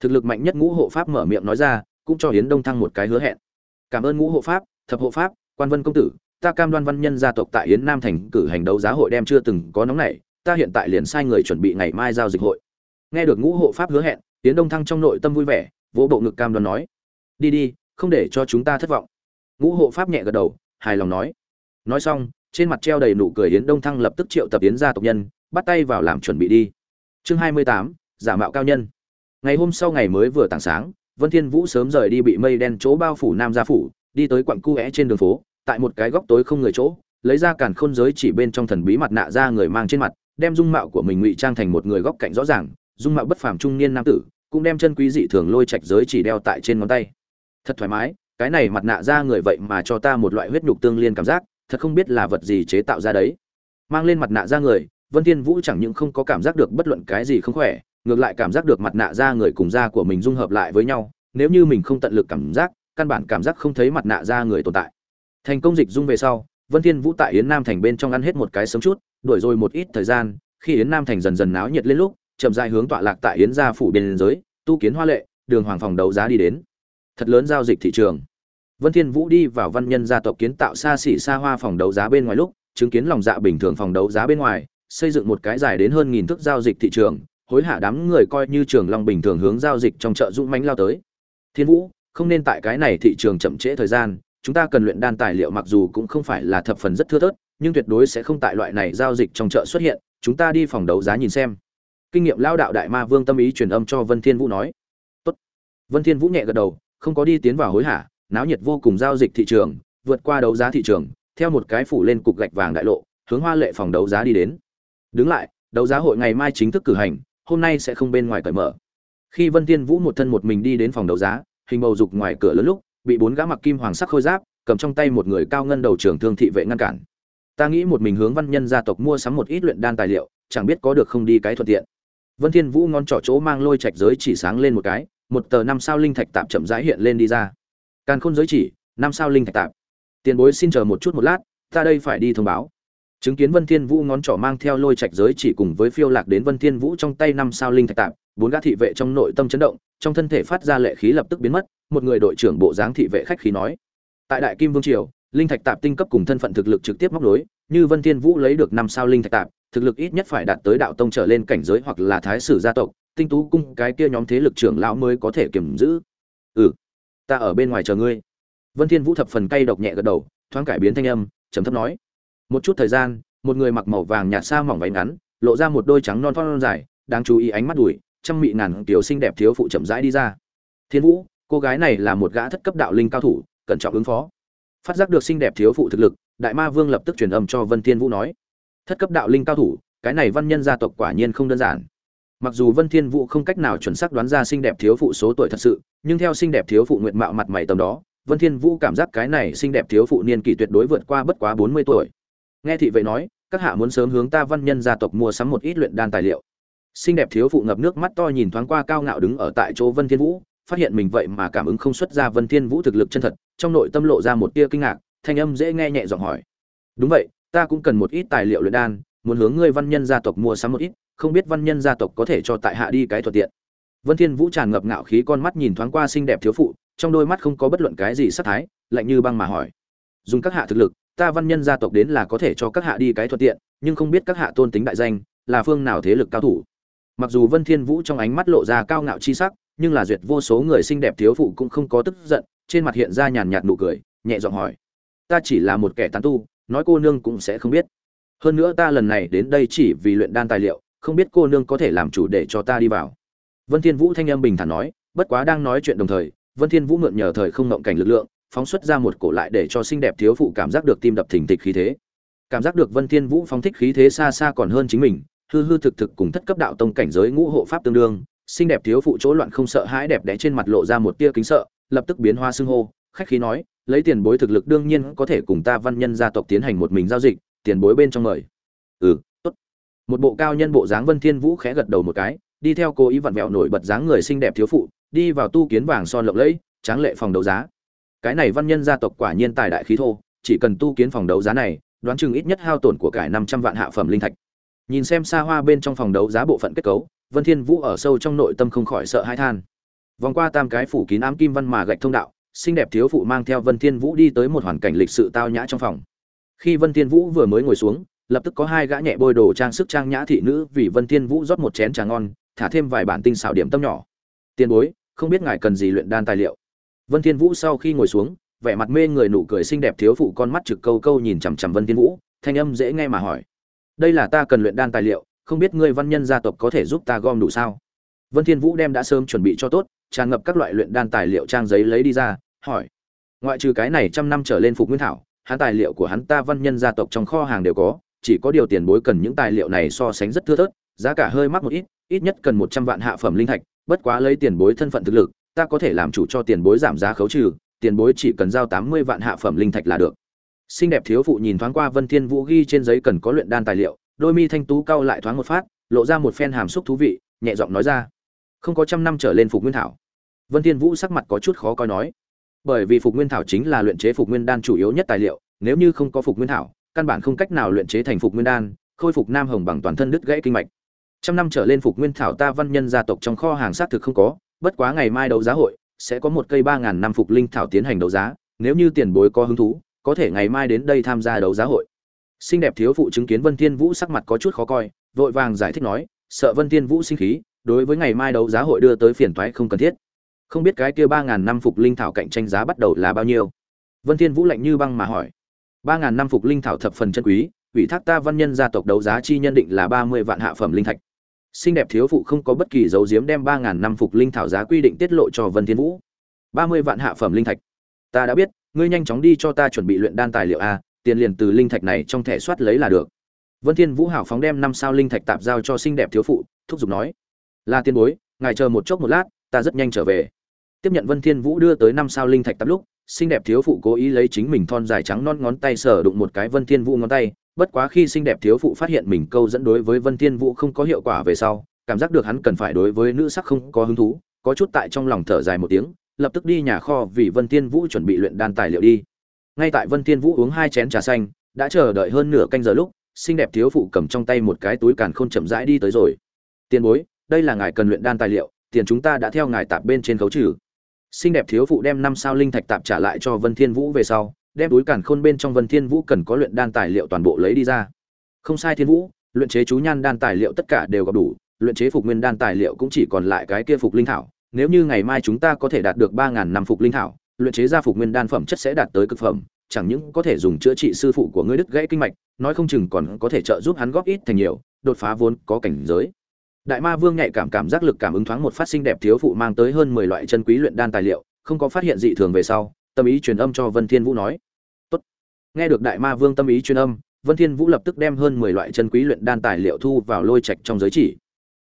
Thực lực mạnh nhất ngũ hộ pháp mở miệng nói ra, cũng cho yến đông thăng một cái hứa hẹn. Cảm ơn ngũ hộ pháp, thập hộ pháp, quan vân công tử ta cam đoan văn nhân gia tộc tại yến nam thành cử hành đấu giá hội đem chưa từng có nóng này ta hiện tại liền sai người chuẩn bị ngày mai giao dịch hội. Nghe được ngũ hộ pháp hứa hẹn, yến đông thăng trong nội tâm vui vẻ, vỗ bộ ngực cam đoan nói, đi đi, không để cho chúng ta thất vọng. Ngũ hộ pháp nhẹ gật đầu, hài lòng nói. Nói xong, trên mặt treo đầy nụ cười yến đông thăng lập tức triệu tập yến gia tộc nhân, bắt tay vào làm chuẩn bị đi. Chương hai mươi tám, giả mạo cao nhân. Ngày hôm sau ngày mới vừa tảng sáng, vân thiên vũ sớm rời đi bị mây đen chỗ bao phủ nam gia phủ, đi tới quặng cu é trên đường phố tại một cái góc tối không người chỗ, lấy ra càn khôn giới chỉ bên trong thần bí mặt nạ ra người mang trên mặt, đem dung mạo của mình ngụy trang thành một người góc cạnh rõ ràng, dung mạo bất phàm trung niên nam tử, cũng đem chân quý dị thường lôi trạch giới chỉ đeo tại trên ngón tay. Thật thoải mái, cái này mặt nạ ra người vậy mà cho ta một loại huyết nhục tương liên cảm giác, thật không biết là vật gì chế tạo ra đấy. Mang lên mặt nạ ra người, vân thiên vũ chẳng những không có cảm giác được bất luận cái gì không khỏe, ngược lại cảm giác được mặt nạ ra người cùng da của mình dung hợp lại với nhau, nếu như mình không tận lực cảm giác, căn bản cảm giác không thấy mặt nạ ra người tồn tại thành công dịch dung về sau, vân thiên vũ tại yến nam thành bên trong ăn hết một cái sớm chút, đuổi rồi một ít thời gian, khi yến nam thành dần dần náo nhiệt lên lúc, chậm rãi hướng tọa lạc tại yến gia phủ biên giới, tu kiến hoa lệ, đường hoàng phòng đấu giá đi đến. Thật lớn giao dịch thị trường. Vân thiên vũ đi vào văn nhân gia tộc kiến tạo xa xỉ xa hoa phòng đấu giá bên ngoài lúc, chứng kiến lòng dạ bình thường phòng đấu giá bên ngoài, xây dựng một cái dài đến hơn nghìn thước giao dịch thị trường, hối hả đám người coi như trường long bình thường hướng giao dịch trong chợ dũng mãnh lao tới. Thiên vũ, không nên tại cái này thị trường chậm trễ thời gian chúng ta cần luyện đan tài liệu mặc dù cũng không phải là thập phần rất thưa thớt, nhưng tuyệt đối sẽ không tại loại này giao dịch trong chợ xuất hiện, chúng ta đi phòng đấu giá nhìn xem. Kinh nghiệm lao đạo đại ma vương tâm ý truyền âm cho vân thiên vũ nói. Tốt. vân thiên vũ nhẹ gật đầu, không có đi tiến vào hối hả, náo nhiệt vô cùng giao dịch thị trường, vượt qua đấu giá thị trường, theo một cái phủ lên cục gạch vàng đại lộ, hướng hoa lệ phòng đấu giá đi đến. Đứng lại, đấu giá hội ngày mai chính thức cử hành, hôm nay sẽ không bên ngoài cởi mở. Khi vân thiên vũ một thân một mình đi đến phòng đấu giá, hình bầu dục ngoài cửa lớn lúc bị bốn gã mặc kim hoàng sắc khôi giáp, cầm trong tay một người cao ngân đầu trưởng thương thị vệ ngăn cản. Ta nghĩ một mình hướng văn nhân gia tộc mua sắm một ít luyện đan tài liệu, chẳng biết có được không đi cái thuận tiện. Vân thiên vũ ngón trỏ chỗ mang lôi trạch giới chỉ sáng lên một cái, một tờ năm sao linh thạch tạm chậm rãi hiện lên đi ra. Càn khôn giới chỉ, năm sao linh thạch tạm tiền bối xin chờ một chút một lát, ta đây phải đi thông báo. Chứng kiến vân thiên vũ ngón trỏ mang theo lôi trạch giới chỉ cùng với phiêu lạc đến vân thiên vũ trong tay năm sao linh thạch tạm bốn gã thị vệ trong nội tâm chấn động, trong thân thể phát ra lệ khí lập tức biến mất một người đội trưởng bộ dáng thị vệ khách khí nói. Tại đại kim vương triều, linh thạch tạp tinh cấp cùng thân phận thực lực trực tiếp móc nối, như vân thiên vũ lấy được năm sao linh thạch tạp, thực lực ít nhất phải đạt tới đạo tông trở lên cảnh giới hoặc là thái sử gia tộc, tinh tú cung cái kia nhóm thế lực trưởng lão mới có thể kiểm giữ. Ừ ta ở bên ngoài chờ ngươi. Vân thiên vũ thập phần cay độc nhẹ gật đầu, thoáng cải biến thanh âm, trầm thấp nói. Một chút thời gian, một người mặc màu vàng nhạt sa mỏng váy ngắn, lộ ra một đôi trắng non thon dài, đáng chú ý ánh mắt đùi, trăm mị ngàn tiểu xinh đẹp thiếu phụ chậm rãi đi ra. Thiên vũ cô gái này là một gã thất cấp đạo linh cao thủ, cẩn trọng ứng phó. Phát giác được xinh đẹp thiếu phụ thực lực, đại ma vương lập tức truyền âm cho vân thiên vũ nói, thất cấp đạo linh cao thủ, cái này văn nhân gia tộc quả nhiên không đơn giản. Mặc dù vân thiên vũ không cách nào chuẩn xác đoán ra xinh đẹp thiếu phụ số tuổi thật sự, nhưng theo xinh đẹp thiếu phụ nguyện mạo mặt mày tầm đó, vân thiên vũ cảm giác cái này xinh đẹp thiếu phụ niên kỷ tuyệt đối vượt qua bất quá 40 tuổi. Nghe thị vệ nói, các hạ muốn sớm hướng ta văn nhân gia tộc mua sắm một ít luyện đan tài liệu. Xinh đẹp thiếu phụ ngập nước mắt to nhìn thoáng qua cao ngạo đứng ở tại chỗ vân thiên vũ phát hiện mình vậy mà cảm ứng không xuất ra vân thiên vũ thực lực chân thật, trong nội tâm lộ ra một tia kinh ngạc, thanh âm dễ nghe nhẹ giọng hỏi. Đúng vậy, ta cũng cần một ít tài liệu luyện đan, muốn hướng ngươi văn nhân gia tộc mua sắm một ít, không biết văn nhân gia tộc có thể cho tại hạ đi cái thuận tiện. Vân thiên vũ tràn ngập ngạo khí con mắt nhìn thoáng qua xinh đẹp thiếu phụ, trong đôi mắt không có bất luận cái gì sắc thái, lạnh như băng mà hỏi. Dùng các hạ thực lực, ta văn nhân gia tộc đến là có thể cho các hạ đi cái thuận tiện, nhưng không biết các hạ tôn tính đại danh, là phương nào thế lực cao thủ. Mặc dù vân thiên vũ trong ánh mắt lộ ra cao ngạo chi sắc nhưng là duyệt vô số người xinh đẹp thiếu phụ cũng không có tức giận, trên mặt hiện ra nhàn nhạt nụ cười, nhẹ giọng hỏi, ta chỉ là một kẻ tán tu, nói cô nương cũng sẽ không biết. Hơn nữa ta lần này đến đây chỉ vì luyện đan tài liệu, không biết cô nương có thể làm chủ để cho ta đi vào. Vân thiên vũ thanh âm bình thản nói, bất quá đang nói chuyện đồng thời, vân thiên vũ mượn nhờ thời không ngậm cảnh lực lượng, phóng xuất ra một cổ lại để cho xinh đẹp thiếu phụ cảm giác được tim đập thình thịch khí thế. Cảm giác được vân thiên vũ phóng thích khí thế xa xa còn hơn chính mình, hư hư thực thực cùng thất cấp đạo tông cảnh giới ngũ hộ pháp tương đương xinh đẹp thiếu phụ chỗ loạn không sợ hãi đẹp đẽ trên mặt lộ ra một tia kính sợ, lập tức biến hoa xưng hô, khách khí nói, lấy tiền bối thực lực đương nhiên có thể cùng ta văn nhân gia tộc tiến hành một mình giao dịch, tiền bối bên trong mời. Ừ tốt. Một bộ cao nhân bộ dáng vân thiên vũ khẽ gật đầu một cái, đi theo cô ý vặn vẹo nổi bật dáng người xinh đẹp thiếu phụ, đi vào tu kiến vàng son lộng lẫy, tráng lệ phòng đấu giá. Cái này văn nhân gia tộc quả nhiên tài đại khí thô, chỉ cần tu kiến phòng đấu giá này, đoán chừng ít nhất hao tổn của cải 500 vạn hạ phẩm linh thạch. Nhìn xem xa hoa bên trong phòng đấu giá bộ phận kết cấu vân thiên vũ ở sâu trong nội tâm không khỏi sợ hãi than vòng qua tam cái phủ kín ám kim văn mà gạch thông đạo xinh đẹp thiếu phụ mang theo Vân Thiên Vũ đi tới một hoàn cảnh lịch sự tao nhã trong phòng. Khi Vân Thiên Vũ vừa mới ngồi xuống, lập tức có hai gã nhẹ bôi đồ trang sức trang nhã thị nữ vì Vân Thiên Vũ rót một chén trà ngon, thả thêm vài bản tinh xảo điểm tâm nhỏ. Tiên bối, không biết ngài cần gì luyện đan tài liệu. Vân Thiên Vũ sau khi ngồi xuống, vẻ mặt mê người nụ cười xinh đẹp thiếu phụ con mắt trực câu câu nhìn chằm chằm Vân Thiên Vũ, thanh âm dễ nghe mà hỏi: "Đây là ta cần luyện đan tài liệu, không biết ngươi văn nhân gia tộc có thể giúp ta gom đủ sao?" Vân Thiên Vũ đem đã sớm chuẩn bị cho tốt, tràn ngập các loại luyện đan tài liệu trang giấy lấy đi ra, hỏi: ngoại trừ cái này trăm năm trở lên phục nguyên thảo hắn tài liệu của hắn ta văn nhân gia tộc trong kho hàng đều có chỉ có điều tiền bối cần những tài liệu này so sánh rất thưa thớt giá cả hơi mắc một ít ít nhất cần một trăm vạn hạ phẩm linh thạch bất quá lấy tiền bối thân phận thực lực ta có thể làm chủ cho tiền bối giảm giá khấu trừ tiền bối chỉ cần giao tám mươi vạn hạ phẩm linh thạch là được xinh đẹp thiếu phụ nhìn thoáng qua vân thiên vũ ghi trên giấy cần có luyện đan tài liệu đôi mi thanh tú cau lại thoáng một phát, lộ ra một phen hàm xúc thú vị, nhẹ giọng nói ra, không có trăm năm trở lên phục nguyên thảo. Vân thiên vũ sắc mặt có chút khó coi nói, bởi vì phục nguyên thảo chính là luyện chế phục nguyên đan chủ yếu nhất tài liệu, nếu như không có phục nguyên thảo, căn bản không cách nào luyện chế thành phục nguyên đan, khôi phục nam hồng bằng toàn thân đứt gãy kinh mạch. Trăm năm trở lên phục nguyên thảo ta văn nhân gia tộc trong kho hàng xác thực không có, bất quá ngày mai đấu giá hội, sẽ có một cây ba ngàn năm phục linh thảo tiến hành đấu giá, nếu như tiền bối có hứng thú, có thể ngày mai đến đây tham gia đấu giá hội xinh đẹp thiếu phụ chứng kiến vân thiên vũ sắc mặt có chút khó coi, vội vàng giải thích nói, sợ vân thiên vũ sinh khí, đối với ngày mai đấu giá hội đưa tới phiền toái không cần thiết. Không biết cái kia ba ngàn năm phục linh thảo cạnh tranh giá bắt đầu là bao nhiêu? Vân thiên vũ lạnh như băng mà hỏi. Ba ngàn năm phục linh thảo thập phần chân quý, ủy thác ta văn nhân gia tộc đấu giá chi nhân định là ba mươi vạn hạ phẩm linh thạch. Xinh đẹp thiếu phụ không có bất kỳ dấu diếm đem ba ngàn năm phục linh thảo giá quy định tiết lộ cho vân thiên vũ. Ba mươi vạn hạ phẩm linh thạch. Ta đã biết, ngươi nhanh chóng đi cho ta chuẩn bị luyện đan tài liệu a tiền liền từ linh thạch này trong thẻ soát lấy là được vân thiên vũ hảo phóng đem năm sao linh thạch tạm giao cho xinh đẹp thiếu phụ thúc giục nói là tiên bối ngài chờ một chốc một lát ta rất nhanh trở về tiếp nhận vân thiên vũ đưa tới năm sao linh thạch tạp lúc xinh đẹp thiếu phụ cố ý lấy chính mình thon dài trắng non ngón tay sờ đụng một cái Vân Thiên Vũ ngón tay, bất quá khi xinh đẹp thiếu phụ phát hiện mình câu dẫn đối với Vân Thiên Vũ không có hiệu quả về sau, cảm giác được hắn cần phải đối với nữ sắc không có hứng thú, có chút tại trong lòng thở dài một tiếng, lập tức đi nhà kho vì Vân Thiên Vũ chuẩn bị luyện đan tài liệu đi. Ngay tại Vân Thiên Vũ uống hai chén trà xanh, đã chờ đợi hơn nửa canh giờ lúc, xinh đẹp thiếu phụ cầm trong tay một cái túi càn khôn chậm rãi đi tới rồi. Tiền bối, đây là ngài cần luyện đan tài liệu, tiền chúng ta đã theo ngài tạp bên trên khấu trừ. Xinh đẹp thiếu phụ đem năm sao linh thạch tạp trả lại cho Vân Thiên Vũ về sau, đem túi càn khôn bên trong Vân Thiên Vũ cần có luyện đan tài liệu toàn bộ lấy đi ra. Không sai Thiên Vũ, luyện chế chú nhan đan tài liệu tất cả đều gặp đủ, luyện chế phục nguyên đan tài liệu cũng chỉ còn lại cái kia phục linh thảo, nếu như ngày mai chúng ta có thể đạt được 3000 năm phục linh thảo, luyện chế ra phục nguyên đan phẩm chất sẽ đạt tới cực phẩm, chẳng những có thể dùng chữa trị sư phụ của ngươi đứt gãy kinh mạch, nói không chừng còn có thể trợ giúp hắn góp ít thành nhiều, đột phá vốn có cảnh giới. Đại Ma Vương nhạy cảm cảm giác lực cảm ứng thoáng một phát sinh đẹp thiếu phụ mang tới hơn 10 loại chân quý luyện đan tài liệu, không có phát hiện dị thường về sau, tâm ý truyền âm cho Vân Thiên Vũ nói: "Tốt." Nghe được Đại Ma Vương tâm ý truyền âm, Vân Thiên Vũ lập tức đem hơn 10 loại chân quý luyện đan tài liệu thu vào lôi trạch trong giới chỉ.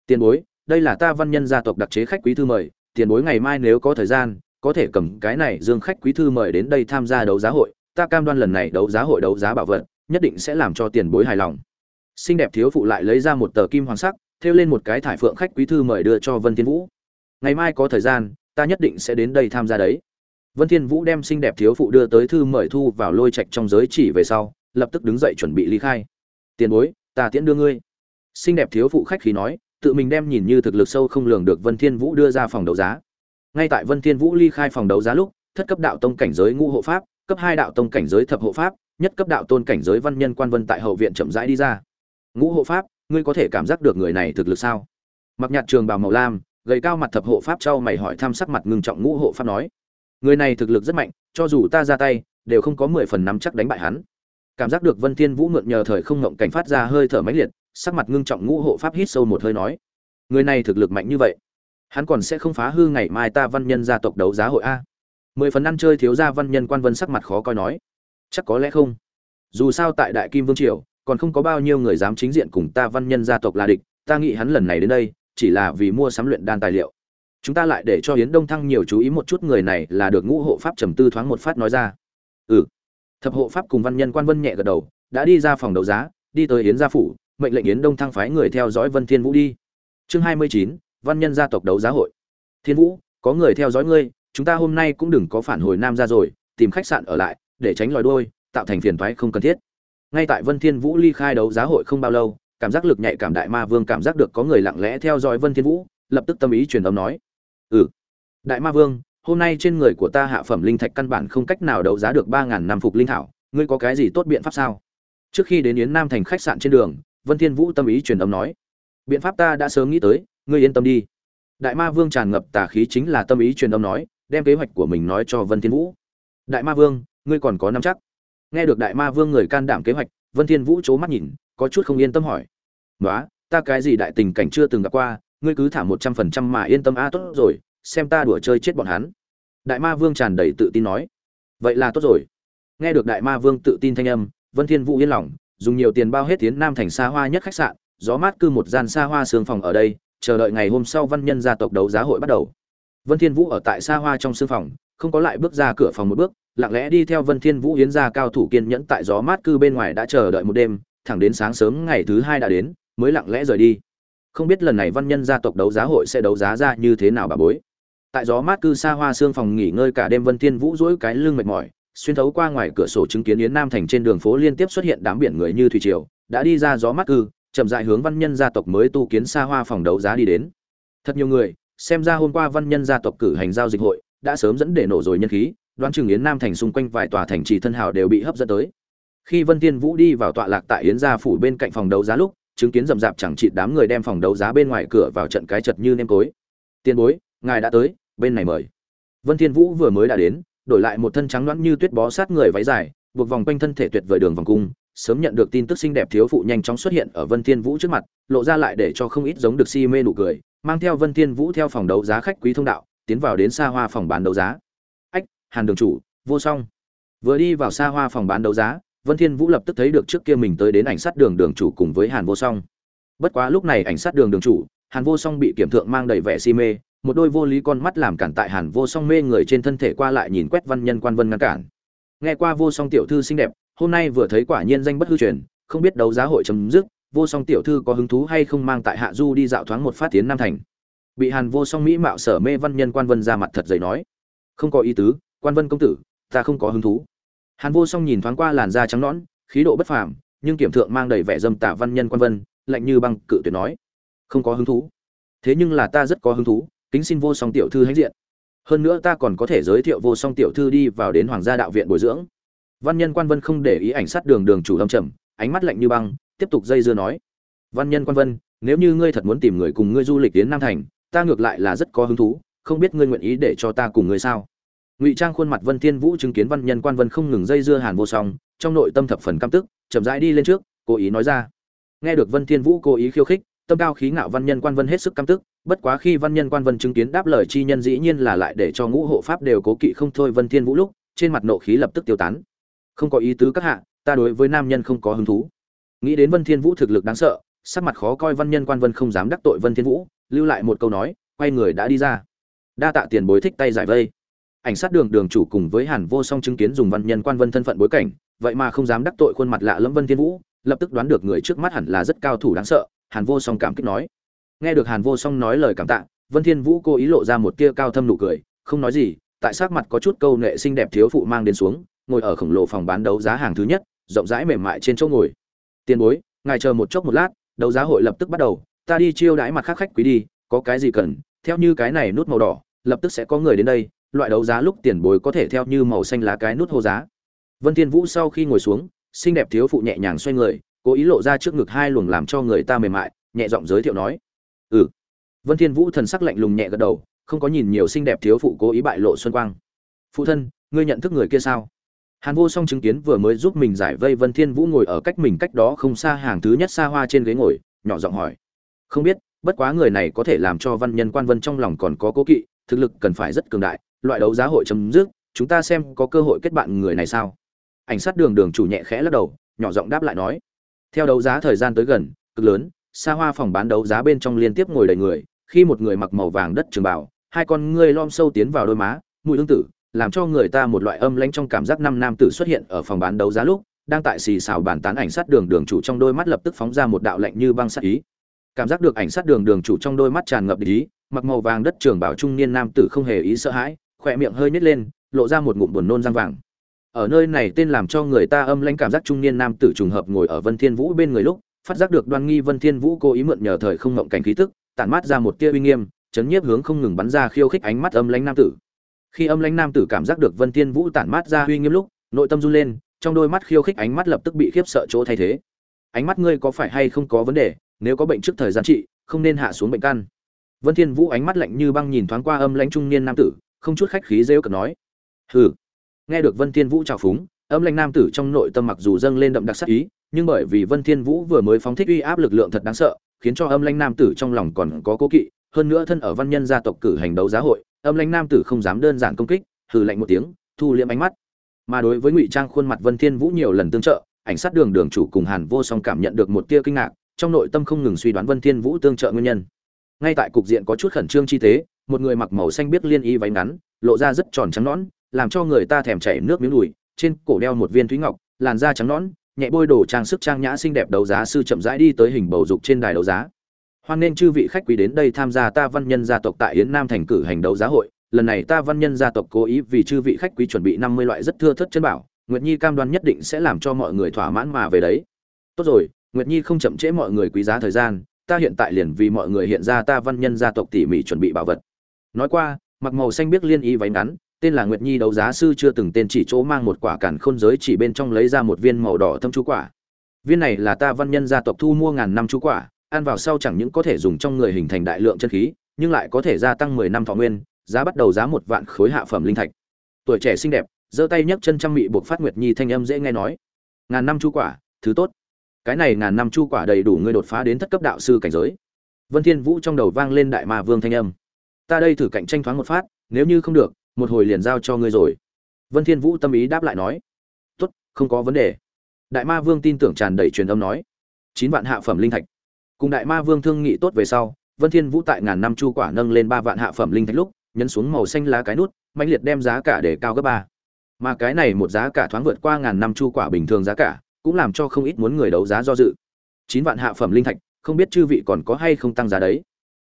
"Tiền bối, đây là ta văn nhân gia tộc đặc chế khách quý thư mời, tiền bối ngày mai nếu có thời gian, có thể cầm cái này dương khách quý thư mời đến đây tham gia đấu giá hội, ta cam đoan lần này đấu giá hội đấu giá bảo vật, nhất định sẽ làm cho tiền bối hài lòng." Xinh đẹp thiếu phụ lại lấy ra một tờ kim hoàng sắc, thêu lên một cái thải phượng khách quý thư mời đưa cho Vân Thiên Vũ. "Ngày mai có thời gian, ta nhất định sẽ đến đây tham gia đấy." Vân Thiên Vũ đem xinh đẹp thiếu phụ đưa tới thư mời thu vào lôi trạch trong giới chỉ về sau, lập tức đứng dậy chuẩn bị ly khai. "Tiền bối, ta tiễn đưa ngươi." Xinh đẹp thiếu phụ khách khí nói, tự mình đem nhìn như thực lực sâu không lường được Vân Thiên Vũ đưa ra phòng đấu giá. Ngay tại Vân Thiên Vũ ly khai phòng đấu giá lúc, thất cấp đạo tông cảnh giới ngũ hộ pháp, cấp hai đạo tông cảnh giới thập hộ pháp, nhất cấp đạo tôn cảnh giới văn nhân quan vân tại hậu viện chậm rãi đi ra. Ngũ hộ pháp, ngươi có thể cảm giác được người này thực lực sao? Mặc nhạt trường bào màu lam, gầy cao mặt thập hộ pháp trao mày hỏi thăm sắc mặt ngưng trọng ngũ hộ pháp nói: người này thực lực rất mạnh cho dù ta ra tay đều không có mười phần nắm chắc đánh bại hắn cảm giác được vân thiên vũ mượn nhờ thời không ngộng cảnh phát ra hơi thở mãnh liệt sắc mặt ngưng trọng ngũ hộ pháp hít sâu một hơi nói người này thực lực mạnh như vậy hắn còn sẽ không phá hư ngày mai ta văn nhân gia tộc đấu giá hội a mười phần ăn chơi thiếu gia văn nhân quan vân sắc mặt khó coi nói chắc có lẽ không dù sao tại đại kim vương triều còn không có bao nhiêu người dám chính diện cùng ta văn nhân gia tộc là địch ta nghĩ hắn lần này đến đây chỉ là vì mua sắm luyện đan tài liệu chúng ta lại để cho Yến Đông Thăng nhiều chú ý một chút người này là được ngũ hộ pháp trầm tư thoáng một phát nói ra. Ừ. Thập hộ pháp cùng văn nhân quan vân nhẹ gật đầu, đã đi ra phòng đấu giá, đi tới Yến gia phủ, mệnh lệnh Yến Đông Thăng phái người theo dõi Vân Thiên Vũ đi. Chương 29, văn nhân gia tộc đấu giá hội. Thiên Vũ, có người theo dõi ngươi, chúng ta hôm nay cũng đừng có phản hồi nam ra rồi, tìm khách sạn ở lại, để tránh lòi đôi, tạo thành phiền toái không cần thiết. Ngay tại Vân Thiên Vũ ly khai đấu giá hội không bao lâu, cảm giác lực nhạy cảm đại ma vương cảm giác được có người lặng lẽ theo dõi Vân Thiên Vũ, lập tức tâm ý truyền âm nói: ừ đại ma vương hôm nay trên người của ta hạ phẩm linh thạch căn bản không cách nào đấu giá được ba ngàn năm phục linh thảo ngươi có cái gì tốt biện pháp sao trước khi đến yến nam thành khách sạn trên đường vân thiên vũ tâm ý truyền âm nói biện pháp ta đã sớm nghĩ tới ngươi yên tâm đi. Đại ma vương tràn ngập tà khí chính là tâm ý truyền âm nói, đem kế hoạch của mình nói cho vân thiên vũ. Đại ma vương, ngươi còn có nắm chắc. Nghe được đại ma vương người can đảm kế hoạch, vân thiên vũ c mắt nhìn, có chút không yên tâm hỏi. Nói ta cái gì đại tình cảnh chưa từng gặp qua, ngươi cứ thả một trăm phần trăm mà yên tâm, a, tốt rồi, xem ta đùa chơi chết bọn hắn. Đại ma vương tràn đầy tự tin nói. Vậy là tốt rồi. Nghe được đại ma vương tự tin thanh âm, vân thiên vũ yên lòng, dùng nhiều tiền bao hết tiến nam thành xa hoa nhất khách sạn, gió mát cư một gian xa hoa sương phòng ở đây chờ đợi ngày hôm sau văn nhân gia tộc đấu giá hội bắt đầu. Vân thiên vũ ở tại xa hoa trong sương phòng, không có lại bước ra cửa phòng một bước, lặng lẽ đi theo vân thiên vũ hiến gia cao thủ kiên nhẫn tại gió mát cư bên ngoài đã chờ đợi một đêm, thẳng đến sáng sớm ngày thứ hai đã đến, mới lặng lẽ rời đi. Không biết lần này văn nhân gia tộc đấu giá hội sẽ đấu giá ra như thế nào bà bối. Tại gió mát cư xa hoa sương phòng nghỉ ngơi cả đêm, vân thiên vũ duỗi cái lưng mệt mỏi, xuyên thấu qua ngoài cửa sổ chứng kiến yến nam thành trên đường phố liên tiếp xuất hiện đám biển người như thủy triều, đã đi ra gió mát cư chậm dại hướng văn nhân gia tộc mới tu kiến xa hoa phòng đấu giá đi đến thật nhiều người xem ra hôm qua văn nhân gia tộc cử hành giao dịch hội đã sớm dẫn để nổ rồi nhân khí đoán chừng yến nam thành xung quanh vài tòa thành trì thân hào đều bị hấp dẫn tới khi vân thiên vũ đi vào tọa lạc tại yến gia phủ bên cạnh phòng đấu giá lúc chứng kiến rầm rạp chẳng chị đám người đem phòng đấu giá bên ngoài cửa vào trận cái chật như nêm cối. tiền bối, ngài đã tới, bên này mời. Vân Thiên Vũ vừa mới đã đến, đổi lại một thân trắng loãng như tuyết bó sát người váy dài, buộc vòng quanh thân thể tuyệt vời đường vòng cung, sớm nhận được tin tức xinh đẹp thiếu phụ nhanh chóng xuất hiện ở Vân Thiên Vũ trước mặt, lộ ra lại để cho không ít giống được si mê nụ cười, mang theo Vân Thiên Vũ theo phòng đấu giá khách quý thông đạo, tiến vào đến xa hoa phòng bán đấu giá. Ách, Hàn đường chủ, vô song. Vừa đi vào xa hoa phòng bán đấu giá, Vân Thiên Vũ lập tức thấy được trước kia mình tới đến ảnh sát đường đường chủ cùng với Hàn Vô Song. Bất quá lúc này ảnh sát đường đường chủ, Hàn Vô Song bị kiểm thượng mang đầy vẻ si mê, một đôi vô lý con mắt làm cản tại hàn vô song mê người trên thân thể qua lại nhìn quét văn nhân quan vân ngăn cản nghe qua vô song tiểu thư xinh đẹp hôm nay vừa thấy quả nhiên danh bất hư truyền, không biết đấu giá hội chấm dứt, vô song tiểu thư có hứng thú hay không mang tại hạ du đi dạo thoáng một phát tiến nam thành. Bị hàn vô song mỹ mạo sở mê văn nhân quan vân ra mặt thật dày nói, không có ý tứ, quan vân công tử, ta không có hứng thú. Hàn vô song nhìn thoáng qua làn da trắng nõn, khí độ bất phàm, nhưng kiểm thượng mang đầy vẻ dâm tả văn nhân quan vân, lạnh như băng, cự tuyệt nói, không có hứng thú. Thế nhưng là ta rất có hứng thú, kính xin vô song tiểu thư hãnh diện. Hơn nữa ta còn có thể giới thiệu vô song tiểu thư đi vào đến hoàng gia đạo viện bồi dưỡng văn nhân quan vân không để ý ảnh sát đường đường chủ lâm trầm, ánh mắt lạnh như băng, tiếp tục dây dưa nói. Văn nhân quan vân, nếu như ngươi thật muốn tìm người cùng ngươi du lịch đến nam thành, ta ngược lại là rất có hứng thú, không biết ngươi nguyện ý để cho ta cùng ngươi sao? Ngụy trang khuôn mặt vân thiên vũ chứng kiến văn nhân quan vân không ngừng dây dưa hàn vô song, trong nội tâm thập phần căm tức, chậm rãi đi lên trước, cố ý nói ra. Nghe được vân thiên vũ cố ý khiêu khích, tâm cao khí ngạo văn nhân quan vân hết sức căm tức, bất quá khi văn nhân quan vân chứng kiến đáp lời chi nhân dĩ nhiên là lại để cho ngũ hộ pháp đều cố kỵ không thôi vân thiên vũ lúc, trên mặt nộ khí lập tức tiêu tán không có ý tứ các hạ, ta đối với nam nhân không có hứng thú. Nghĩ đến vân thiên vũ thực lực đáng sợ, sắc mặt khó coi văn nhân quan vân không dám đắc tội vân thiên vũ, lưu lại một câu nói, quay người đã đi ra. Đa tạ tiền bối thích tay giải vây. Ảnh sát đường đường chủ cùng với hàn vô song chứng kiến dùng văn nhân quan vân thân phận bối cảnh, vậy mà không dám đắc tội khuôn mặt lạ lẫm vân thiên vũ, lập tức đoán được người trước mắt hẳn là rất cao thủ đáng sợ, hàn vô song cảm kích nói. Nghe được hàn vô song nói lời cảm tạ, vân thiên vũ cố ý lộ ra một tia cao thâm nụ cười, không nói gì, tại sắc mặt có chút câu nệ xinh đẹp thiếu phụ mang đến xuống ngồi ở khổng lồ phòng bán đấu giá hàng thứ nhất, rộng rãi mềm mại trên chỗ ngồi. Tiền bối, ngài chờ một chốc một lát, đấu giá hội lập tức bắt đầu, ta đi chiêu đãi mặt khác khách quý đi, có cái gì cần, theo như cái này nút màu đỏ, lập tức sẽ có người đến đây, loại đấu giá lúc tiền bối có thể theo như màu xanh lá cái nút hô giá. Vân thiên vũ sau khi ngồi xuống, xinh đẹp thiếu phụ nhẹ nhàng xoay người, cố ý lộ ra trước ngực hai luồng làm cho người ta mềm mại, nhẹ giọng giới thiệu nói ừ. Vân thiên vũ thần sắc lạnh lùng nhẹ gật đầu, không có nhìn nhiều xinh đẹp thiếu phụ cố ý bại lộ xuân quang. Phụ thân, ngươi nhận thức người kia sao? Hàn vô song chứng kiến vừa mới giúp mình giải vây vân thiên vũ ngồi ở cách mình cách đó không xa hàng thứ nhất xa hoa trên ghế ngồi, nhỏ giọng hỏi. Không biết, bất quá người này có thể làm cho văn nhân quan vân trong lòng còn có cố kỵ, thực lực cần phải rất cường đại, loại đấu giá hội chấm dứt, chúng ta xem có cơ hội kết bạn người này sao? Ảnh sát đường đường chủ nhẹ khẽ lắc đầu, nhỏ giọng đáp lại nói. Theo đấu giá thời gian tới gần, cực lớn, xa hoa phòng bán đấu giá bên trong liên tiếp ngồi đầy người, khi một người mặc màu vàng đất trường bảo hai con ngươi lom sâu tiến vào đôi má, mùi tương tử làm cho người ta một loại âm lãnh trong cảm giác năm nam tử xuất hiện ở phòng bán đấu giá lúc, đang tại xì xào bàn tán ảnh sát đường đường chủ trong đôi mắt lập tức phóng ra một đạo lạnh như băng sát ý. Cảm giác được ảnh sát đường đường chủ trong đôi mắt tràn ngập ý, mặc màu vàng đất trường bảo trung niên nam tử không hề ý sợ hãi, khỏe miệng hơi nhếch lên, lộ ra một ngụm buồn nôn răng vàng. Ở nơi này tên làm cho người ta âm lãnh cảm giác trung niên nam tử trùng hợp ngồi ở vân thiên vũ bên người lúc, phát giác được đoan nghi vân thiên vũ cố ý mượn nhờ thời không ngộng cảnh khí tức, tản mát ra một tia uy nghiêm, chấn nhiếp hướng không ngừng bắn ra khiêu khích ánh mắt âm lãnh nam tử khi âm lãnh nam tử cảm giác được vân thiên vũ tản mát ra uy nghiêm lúc, nội tâm run lên, trong đôi mắt khiêu khích ánh mắt lập tức bị khiếp sợ chỗ thay thế. Ánh mắt ngươi có phải hay không có vấn đề? Nếu có bệnh trước thời gian trị, không nên hạ xuống bệnh căn. Vân thiên vũ ánh mắt lạnh như băng nhìn thoáng qua âm lãnh trung niên nam tử, không chút khách khí rêu cợt nói, hừ. Nghe được vân thiên vũ chào phúng, âm lãnh nam tử trong nội tâm mặc dù dâng lên đậm đặc sắc ý, nhưng bởi vì vân thiên vũ vừa mới phóng thích uy áp lực lượng thật đáng sợ, khiến cho âm lãnh nam tử trong lòng còn có cố kỵ. Hơn nữa thân ở văn nhân gia tộc cử hành đấu giá hội âm lãnh nam tử không dám đơn giản công kích, hừ lạnh một tiếng, thu liễm ánh mắt. Mà đối với ngụy trang khuôn mặt vân thiên vũ nhiều lần tương trợ, ảnh sát đường đường chủ cùng hàn vô song cảm nhận được một tia kinh ngạc, trong nội tâm không ngừng suy đoán vân thiên vũ tương trợ nguyên nhân. Ngay tại cục diện có chút khẩn trương chi tế một người mặc màu xanh biết liên y váy ngắn, lộ ra rất tròn trắng nõn, làm cho người ta thèm chảy nước miếng đùi, trên cổ đeo một viên thúy ngọc, làn da trắng nõn, nhẹ bôi đồ trang sức trang nhã xinh đẹp đấu giá sư chậm rãi đi tới hình bầu dục trên đài đấu giá hoan nên chư vị khách quý đến đây tham gia ta văn nhân gia tộc tại yến nam thành cử hành đấu giá hội. Lần này ta văn nhân gia tộc cố ý vì chư vị khách quý chuẩn bị năm mươi loại rất thưa thất chân bảo. Nguyệt nhi cam đoan nhất định sẽ làm cho mọi người thỏa mãn mà về đấy. Tốt rồi, nguyệt nhi không chậm trễ mọi người quý giá thời gian. Ta hiện tại liền vì mọi người hiện ra ta văn nhân gia tộc tỉ mỉ chuẩn bị bảo vật. Nói qua, mặc màu xanh biết liên y váy ngắn, tên là nguyệt nhi đấu giá sư chưa từng tên chỉ chỗ mang một quả cản khôn giới chỉ bên trong lấy ra một viên màu đỏ thâm chú quả. Viên này là ta văn nhân gia tộc thu mua ngàn năm chú quả ăn vào sau chẳng những có thể dùng trong người hình thành đại lượng chân khí, nhưng lại có thể gia tăng mười năm thọ nguyên, giá bắt đầu giá một vạn khối hạ phẩm linh thạch. Tuổi trẻ xinh đẹp, giơ tay nhấc chân trăm mị buộc phát nguyệt nhi thanh âm dễ nghe nói. Ngàn năm chu quả, thứ tốt. Cái này ngàn năm chu quả đầy đủ ngươi đột phá đến thất cấp đạo sư cảnh giới. Vân thiên vũ trong đầu vang lên đại ma vương thanh âm. Ta đây thử cạnh tranh thoáng một phát, nếu như không được, một hồi liền giao cho ngươi rồi. Vân thiên vũ tâm ý đáp lại nói. Tốt, không có vấn đề. Đại ma vương tin tưởng tràn đầy truyền âm nói. Chín vạn hạ phẩm linh thạch cùng đại ma vương thương nghị tốt về sau Vân Thiên Vũ tại ngàn năm chu quả nâng lên ba vạn hạ phẩm linh thạch lúc, nhấn xuống màu xanh lá cái nút, mãnh liệt đem giá cả để cao gấp ba. Mà cái này một giá cả thoáng vượt qua ngàn năm chu quả bình thường giá cả, cũng làm cho không ít muốn người đấu giá do dự. Chín vạn hạ phẩm linh thạch, không biết chư vị còn có hay không tăng giá đấy.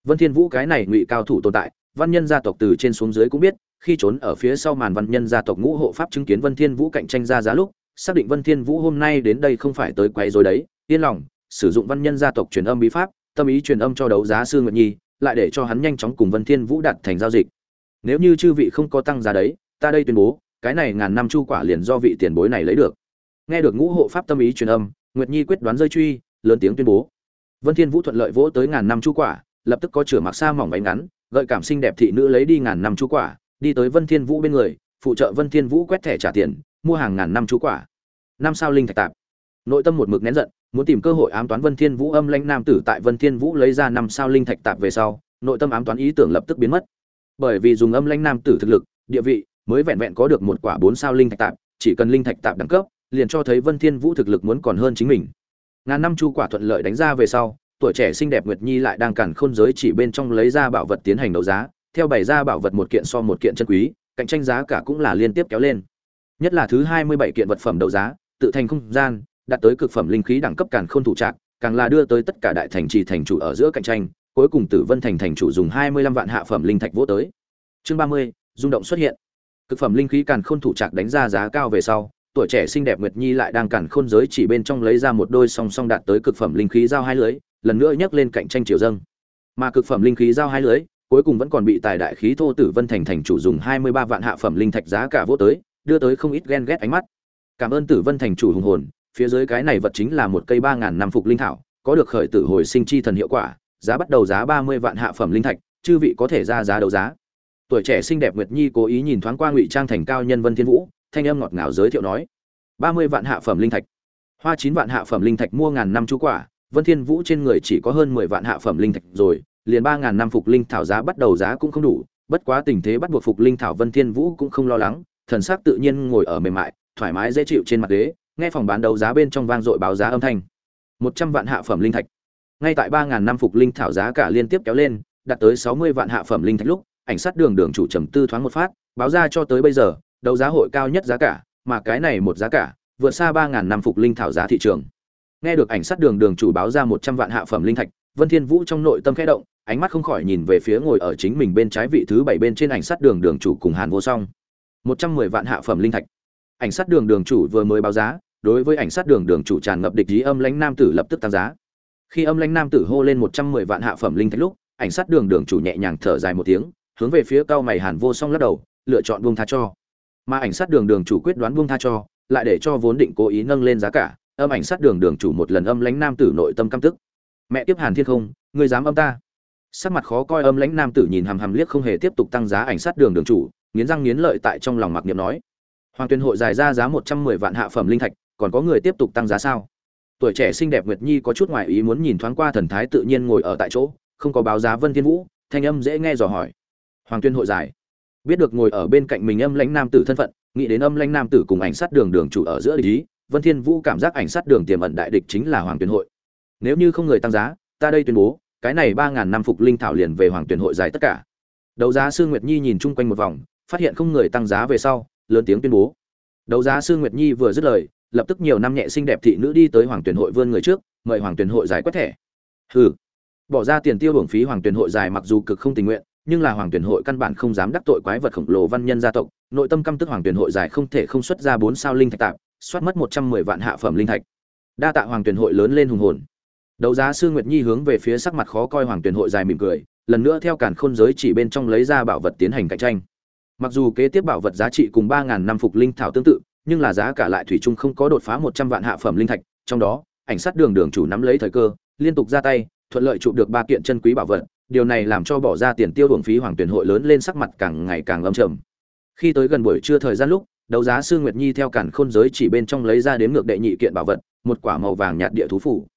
Vân Thiên Vũ cái này ngụy cao thủ tồn tại, văn nhân gia tộc từ trên xuống dưới cũng biết, khi trốn ở phía sau màn văn nhân gia tộc ngũ hộ pháp chứng kiến Vân Thiên Vũ cạnh tranh ra giá lúc, xác định Vân Thiên Vũ hôm nay đến đây không phải tới quấy rồi đấy, yên lòng, sử dụng văn nhân gia tộc truyền âm bí pháp, tâm ý truyền âm cho đấu giá sư Nguyệt Nhi, lại để cho hắn nhanh chóng cùng Vân Thiên Vũ đạt thành giao dịch. Nếu như chư vị không có tăng giá đấy, ta đây tuyên bố, cái này ngàn năm chu quả liền do vị tiền bối này lấy được. Nghe được ngũ hộ pháp tâm ý truyền âm, Nguyệt Nhi quyết đoán rơi truy, lớn tiếng tuyên bố. Vân Thiên Vũ thuận lợi vỗ tới ngàn năm chu quả, lập tức có chửa mặc sa mỏng váy ngắn, gợi cảm xinh đẹp thị nữ lấy đi ngàn năm chu quả, đi tới Vân Thiên Vũ bên người, phụ trợ Vân Thiên Vũ quét thẻ trả tiền, mua hàng ngàn năm chu quả. Năm sao linh thạch tạp. Nội tâm một mực nén giận, muốn tìm cơ hội ám toán Vân Thiên Vũ âm lãnh nam tử tại Vân Thiên Vũ lấy ra năm sao linh thạch tạp về sau, nội tâm ám toán ý tưởng lập tức biến mất. Bởi vì dùng âm lãnh nam tử thực lực, địa vị, mới vẹn vẹn có được một quả bốn sao linh thạch tạp, chỉ cần linh thạch tạp đẳng cấp, liền cho thấy Vân Thiên Vũ thực lực muốn còn hơn chính mình. Ngàn năm chu quả thuận lợi đánh ra về sau, tuổi trẻ xinh đẹp Nguyệt Nhi lại đang cản khôn giới chỉ bên trong lấy ra bảo vật tiến hành đấu giá, theo bày ra bảo vật một kiện so một kiện chân quý, cạnh tranh giá cả cũng là liên tiếp kéo lên. Nhất là thứ 27 kiện vật phẩm đấu giá, tự thành không gian, đạt tới cực phẩm linh khí đẳng cấp càn khôn thủ trạc, càng là đưa tới tất cả đại thành trì thành chủ ở giữa cạnh tranh, cuối cùng Tử Vân thành thành chủ dùng 25 vạn hạ phẩm linh thạch vỗ tới. Chương 30, rung động xuất hiện. Cực phẩm linh khí càn khôn thủ trạc đánh ra giá cao về sau, tuổi trẻ xinh đẹp Nguyệt Nhi lại đang càn khôn giới chỉ bên trong lấy ra một đôi song song đạt tới cực phẩm linh khí giao hai lưới, lần nữa nhấc lên cạnh tranh chiều dâng. Mà cực phẩm linh khí giao hai lưới, cuối cùng vẫn còn bị tài đại khí thô Tử Vân thành thành chủ dùng 23 vạn hạ phẩm linh thạch giá cả vô tới, đưa tới không ít ghen ghét ánh mắt. Cảm ơn Tử Vân thành chủ hùng hồn, phía dưới cái này vật chính là một cây 3000 năm phục linh thảo, có được khởi tử hồi sinh chi thần hiệu quả, giá bắt đầu giá 30 vạn hạ phẩm linh thạch, chư vị có thể ra giá đấu giá. Tuổi trẻ xinh đẹp Nguyệt Nhi cố ý nhìn thoáng qua ngụy trang thành cao nhân Vân Thiên Vũ, thanh âm ngọt ngào giới thiệu nói: "30 vạn hạ phẩm linh thạch, hoa 9 vạn hạ phẩm linh thạch mua ngàn năm chú quả, Vân Thiên Vũ trên người chỉ có hơn 10 vạn hạ phẩm linh thạch rồi, liền 3000 năm phục linh thảo giá bắt đầu giá cũng không đủ, bất quá tình thế bắt buộc phục linh thảo Vân Thiên Vũ cũng không lo lắng, thần sắc tự nhiên ngồi ở mềm mại, thoải mái dễ chịu trên mặt ghế, nghe phòng bán đấu giá bên trong vang dội báo giá âm thanh. 100 vạn hạ phẩm linh thạch. Ngay tại ba ngàn năm phục linh thảo giá cả liên tiếp kéo lên, đạt tới 60 vạn hạ phẩm linh thạch lúc, ảnh sát đường đường chủ trầm tư thoáng một phát, báo ra cho tới bây giờ, đấu giá hội cao nhất giá cả, mà cái này một giá cả, vượt xa ba ngàn năm phục linh thảo giá thị trường. Nghe được ảnh sát đường đường chủ báo ra 100 vạn hạ phẩm linh thạch, Vân Thiên Vũ trong nội tâm khẽ động, ánh mắt không khỏi nhìn về phía ngồi ở chính mình bên trái vị thứ bảy bên trên ảnh sát đường đường chủ cùng Hàn Vô Song. 110 vạn hạ phẩm linh thạch. Ảnh sát đường đường chủ vừa mới báo giá, đối với ảnh sát đường đường chủ tràn ngập địch ý âm lãnh nam tử lập tức tăng giá. Khi âm lãnh nam tử hô lên 110 vạn hạ phẩm linh thạch lúc, ảnh sát đường đường chủ nhẹ nhàng thở dài một tiếng, hướng về phía cao mày Hàn Vô Song lắc đầu, lựa chọn buông tha cho. Mà ảnh sát đường đường chủ quyết đoán buông tha cho, lại để cho vốn định cố ý nâng lên giá cả, âm ảnh sát đường đường chủ một lần âm lãnh nam tử nội tâm căm tức. Mẹ tiếp Hàn Thiên không, ngươi dám âm ta? Sắc mặt khó coi âm lãnh nam tử nhìn hằm hằm liếc không hề tiếp tục tăng giá ảnh sát đường đường chủ, nghiến răng nghiến lợi tại trong lòng mặc niệm nói: Hoàng Tuyên hội dài ra giá 110 vạn hạ phẩm linh thạch, còn có người tiếp tục tăng giá sao? Tuổi trẻ xinh đẹp Nguyệt Nhi có chút ngoài ý muốn nhìn thoáng qua thần thái tự nhiên ngồi ở tại chỗ, không có báo giá Vân Thiên Vũ, thanh âm dễ nghe dò hỏi. Hoàng Tuyên hội giải, Biết được ngồi ở bên cạnh mình âm lãnh nam tử thân phận, nghĩ đến âm lãnh nam tử cùng ảnh sát đường đường chủ ở giữa ý, Vân Thiên Vũ cảm giác ảnh sát đường tiềm ẩn đại địch chính là Hoàng Tuyên hội. Nếu như không người tăng giá, ta đây tuyên bố, cái này 3000 năm phục linh thảo liền về Hoàng Tuyên hội giải tất cả. Đấu giá sư Nguyệt Nhi nhìn chung quanh một vòng, phát hiện không người tăng giá về sau, lớn tiếng tuyên bố. Đấu giá sư Nguyệt Nhi vừa dứt lời, lập tức nhiều năm nhẹ xinh đẹp thị nữ đi tới Hoàng Tuyển hội vươn người trước, mời Hoàng Tuyển hội giải quét thẻ. Hừ. Bỏ ra tiền tiêu hưởng phí Hoàng Tuyển hội giải mặc dù cực không tình nguyện, nhưng là Hoàng Tuyển hội căn bản không dám đắc tội quái vật khổng lồ văn nhân gia tộc, nội tâm căm tức Hoàng Tuyển hội giải không thể không xuất ra bốn sao linh thạch tạp soát mất 110 vạn hạ phẩm linh thạch. Đa tạ Hoàng Tuyển hội lớn lên hùng hồn. Đấu giá sư Nguyệt Nhi hướng về phía sắc mặt khó coi Hoàng Tuyển hội dài mỉm cười, lần nữa theo cản khôn giới chỉ bên trong lấy ra bảo vật tiến hành cạnh tranh. Mặc dù kế tiếp bảo vật giá trị cùng ba ngàn năm phục linh thảo tương tự, nhưng là giá cả lại thủy chung không có đột phá 100 vạn hạ phẩm linh thạch, trong đó, ảnh sát đường đường chủ nắm lấy thời cơ, liên tục ra tay, thuận lợi chụp được ba kiện chân quý bảo vật, điều này làm cho bỏ ra tiền tiêu uổng phí hoàng tuyển hội lớn lên sắc mặt càng ngày càng âm trầm. Khi tới gần buổi trưa thời gian lúc, đấu giá sư Nguyệt Nhi theo cản khôn giới chỉ bên trong lấy ra đến ngược đệ nhị kiện bảo vật, một quả màu vàng nhạt địa thú phủ.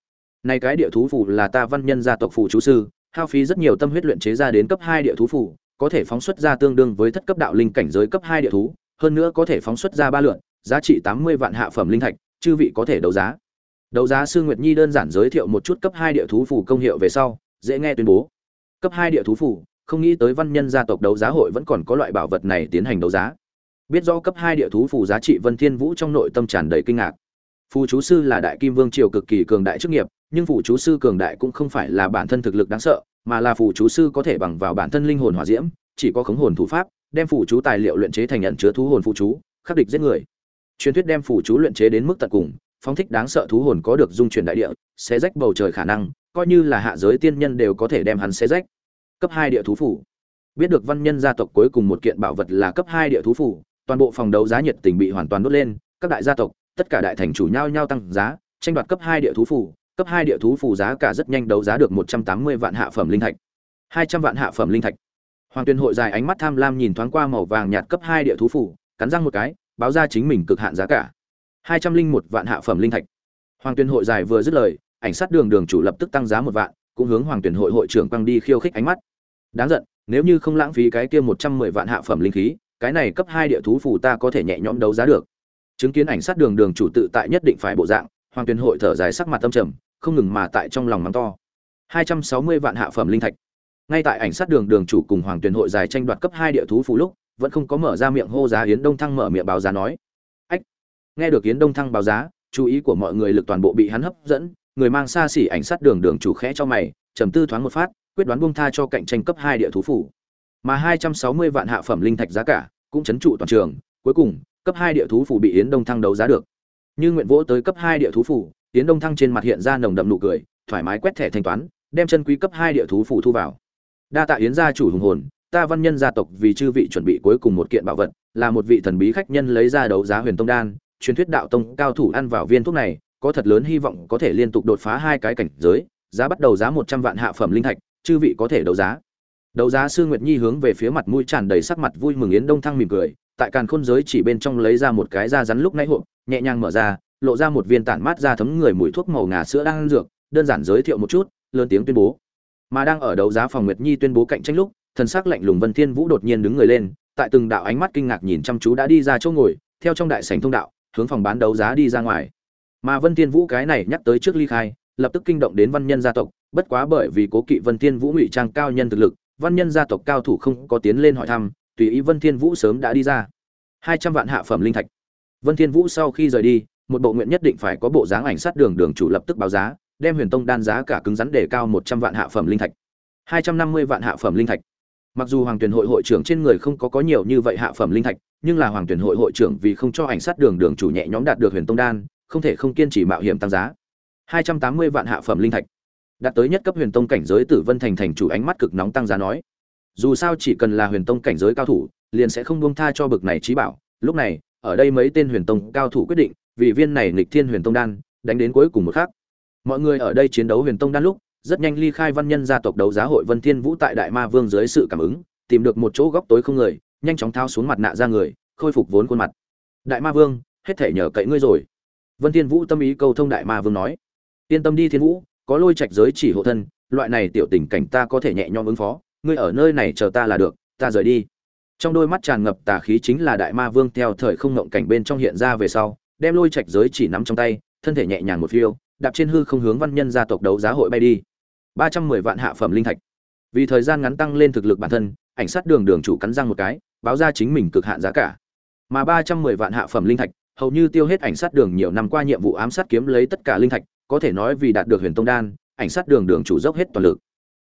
Này cái địa thú phủ là ta văn nhân gia tộc phù chú sư, hao phí rất nhiều tâm huyết luyện chế ra đến cấp 2 địa thú phủ, có thể phóng xuất ra tương đương với thất cấp đạo linh cảnh giới cấp hai địa thú, hơn nữa có thể phóng xuất ra ba lượn, giá trị tám mươi vạn hạ phẩm linh thạch, chư vị có thể đấu giá. Đấu giá sư Nguyệt Nhi đơn giản giới thiệu một chút cấp hai địa thú phù công hiệu về sau, dễ nghe tuyên bố. cấp hai địa thú phủ không nghĩ tới văn nhân gia tộc đấu giá hội vẫn còn có loại bảo vật này tiến hành đấu giá biết rõ cấp hai địa thú phủ giá trị vân thiên vũ trong nội tâm tràn đầy kinh ngạc phù chú sư là đại kim vương triều cực kỳ cường đại chức nghiệp nhưng phù chú sư cường đại cũng không phải là bản thân thực lực đáng sợ mà là phù chú sư có thể bằng vào bản thân linh hồn hỏa diễm chỉ có khống hồn thủ pháp đem phù chú tài liệu luyện chế thành nhận chứa thú hồn phù chú khắc địch giết người truyền thuyết đem phù chú luyện chế đến mức tận cùng, phóng thích đáng sợ thú hồn có được dung chuyển đại địa, xé rách bầu trời khả năng, coi như là hạ giới tiên nhân đều có thể đem hắn xé rách. Cấp hai địa thú phủ. Biết được văn nhân gia tộc cuối cùng một kiện bảo vật là cấp hai địa thú phủ, toàn bộ phòng đấu giá nhiệt tình bị hoàn toàn đốt lên, các đại gia tộc, tất cả đại thành chủ nhau nhau tăng giá, tranh đoạt cấp hai địa thú phủ. Cấp hai địa thú phủ giá cả rất nhanh đấu giá được một trăm tám mươi vạn hạ phẩm linh thạch. hai trăm vạn hạ phẩm linh thạch. Hoàng tuyên hội dài ánh mắt tham lam nhìn thoáng qua màu vàng nhạt cấp hai địa thú phủ, cắn răng một cái báo ra chính mình cực hạn giá cả. hai trăm linh một vạn hạ phẩm linh thạch. Hoàng tuyên hội dài vừa dứt lời, ảnh sát đường đường chủ lập tức tăng giá một vạn, cũng hướng hoàng tuyển hội hội trưởng quăng đi khiêu khích ánh mắt. Đáng giận, nếu như không lãng phí cái kia một trăm mười vạn hạ phẩm linh khí, cái này cấp hai địa thú phủ ta có thể nhẹ nhõm đấu giá được. Chứng kiến ảnh sát đường đường chủ tự tại nhất định phải bộ dạng, hoàng tuyển hội thở dài sắc mặt tâm trầm, không ngừng mà tại trong lòng mắng to. hai trăm sáu mươi vạn hạ phẩm linh thạch. Ngay tại ảnh sát đường đường chủ cùng hoàng tuyển hội dài tranh đoạt cấp hai địa thú phủ lúc vẫn không có mở ra miệng hô giá yến đông thăng mở miệng báo giá nói. Ách, nghe được yến đông thăng báo giá, chú ý của mọi người lực toàn bộ bị hắn hấp dẫn, người mang xa xỉ ảnh sát đường đường chủ khẽ cho mày, trầm tư thoáng một phát, quyết đoán buông tha cho cạnh tranh cấp hai địa thú phủ. Mà hai trăm sáu mươi vạn hạ phẩm linh thạch giá cả cũng chấn trụ toàn trường, cuối cùng, cấp hai địa thú phủ bị yến đông thăng đấu giá được. Như nguyện vỗ tới cấp hai địa thú phủ, yến đông thăng trên mặt hiện ra nồng đậm nụ cười, thoải mái quét thẻ thanh toán, đem chân quý cấp hai địa thú phủ thu vào. Đa tạ yến gia chủ hùng hồn ta văn nhân gia tộc vì chư vị chuẩn bị cuối cùng một kiện bảo vật, là một vị thần bí khách nhân lấy ra đấu giá huyền tông đan, truyền thuyết đạo tông cao thủ ăn vào viên thuốc này, có thật lớn hy vọng có thể liên tục đột phá hai cái cảnh giới, giá bắt đầu giá một trăm vạn hạ phẩm linh thạch, chư vị có thể đấu giá. Đấu giá sư nguyệt nhi hướng về phía mặt mũi tràn đầy sắc mặt vui mừng yến đông thăng mỉm cười, tại càn khôn giới chỉ bên trong lấy ra một cái da rắn lúc nãy hộp, nhẹ nhàng mở ra, lộ ra một viên tản mát ra thấm người mùi thuốc màu ngà sữa đang ăn dược, đơn giản giới thiệu một chút, lớn tiếng tuyên bố. Mà đang ở đấu giá phòng nguyệt nhi tuyên bố cạnh tranh lúc thần sắc lạnh lùng vân thiên vũ đột nhiên đứng người lên, tại từng đạo ánh mắt kinh ngạc nhìn chăm chú đã đi ra chỗ ngồi, theo trong đại sảnh thông đạo, hướng phòng bán đấu giá đi ra ngoài. Mà vân thiên vũ cái này nhắc tới trước ly khai, lập tức kinh động đến văn nhân gia tộc, bất quá bởi vì cố kỵ vân thiên vũ ngụy trang cao nhân thực lực, văn nhân gia tộc cao thủ không có tiến lên hỏi thăm, tùy ý vân thiên vũ sớm đã đi ra. Hai trăm vạn hạ phẩm linh thạch. Vân thiên vũ sau khi rời đi, một bộ nguyện nhất định phải có bộ dáng ảnh sát đường đường chủ lập tức báo giá, đem huyền tông đan giá cả cứng rắn để cao một trăm vạn hạ phẩm linh thạch. Hai trăm năm mươi vạn hạ phẩm linh thạch mặc dù hoàng tuyển hội hội trưởng trên người không có có nhiều như vậy hạ phẩm linh thạch, nhưng là hoàng tuyển hội hội trưởng vì không cho ảnh sát đường đường chủ nhẹ nhóm đạt được huyền tông đan, không thể không kiên trì mạo hiểm tăng giá. Hai trăm tám mươi vạn hạ phẩm linh thạch. Đạt tới nhất cấp huyền tông cảnh giới tử vân thành thành chủ ánh mắt cực nóng tăng giá nói. Dù sao chỉ cần là huyền tông cảnh giới cao thủ, liền sẽ không buông tha cho bực này trí bảo. Lúc này, ở đây mấy tên huyền tông cao thủ quyết định, vì viên này nghịch thiên huyền tông đan, đánh đến cuối cùng một khắc. Mọi người ở đây chiến đấu huyền tông đan lúc rất nhanh ly khai văn nhân gia tộc đấu giá hội vân thiên vũ tại đại ma vương dưới sự cảm ứng, tìm được một chỗ góc tối không người, nhanh chóng thao xuống mặt nạ ra người, khôi phục vốn khuôn mặt. Đại ma vương, hết thể nhờ cậy ngươi rồi. Vân thiên vũ tâm ý cầu thông đại ma vương nói. Yên tâm đi thiên vũ, có lôi trạch giới chỉ hộ thân, loại này tiểu tình cảnh ta có thể nhẹ nhõm ứng phó, ngươi ở nơi này chờ ta là được, ta rời đi. Trong đôi mắt tràn ngập tà khí chính là đại ma vương theo thời không ngộng cảnh bên trong hiện ra về sau, đem lôi trạch giới chỉ nắm trong tay, thân thể nhẹ nhàng một phiêu, đạp trên hư không hướng văn nhân gia tộc đấu giá hội bay đi ba trăm mười vạn hạ phẩm linh thạch. Vì thời gian ngắn tăng lên thực lực bản thân, ảnh sát đường đường chủ cắn răng một cái, báo ra chính mình cực hạn giá cả. Mà ba trăm mười vạn hạ phẩm linh thạch, hầu như tiêu hết ảnh sát đường nhiều năm qua nhiệm vụ ám sát kiếm lấy tất cả linh thạch, có thể nói vì đạt được huyền tông đan, ảnh sát đường đường chủ dốc hết toàn lực.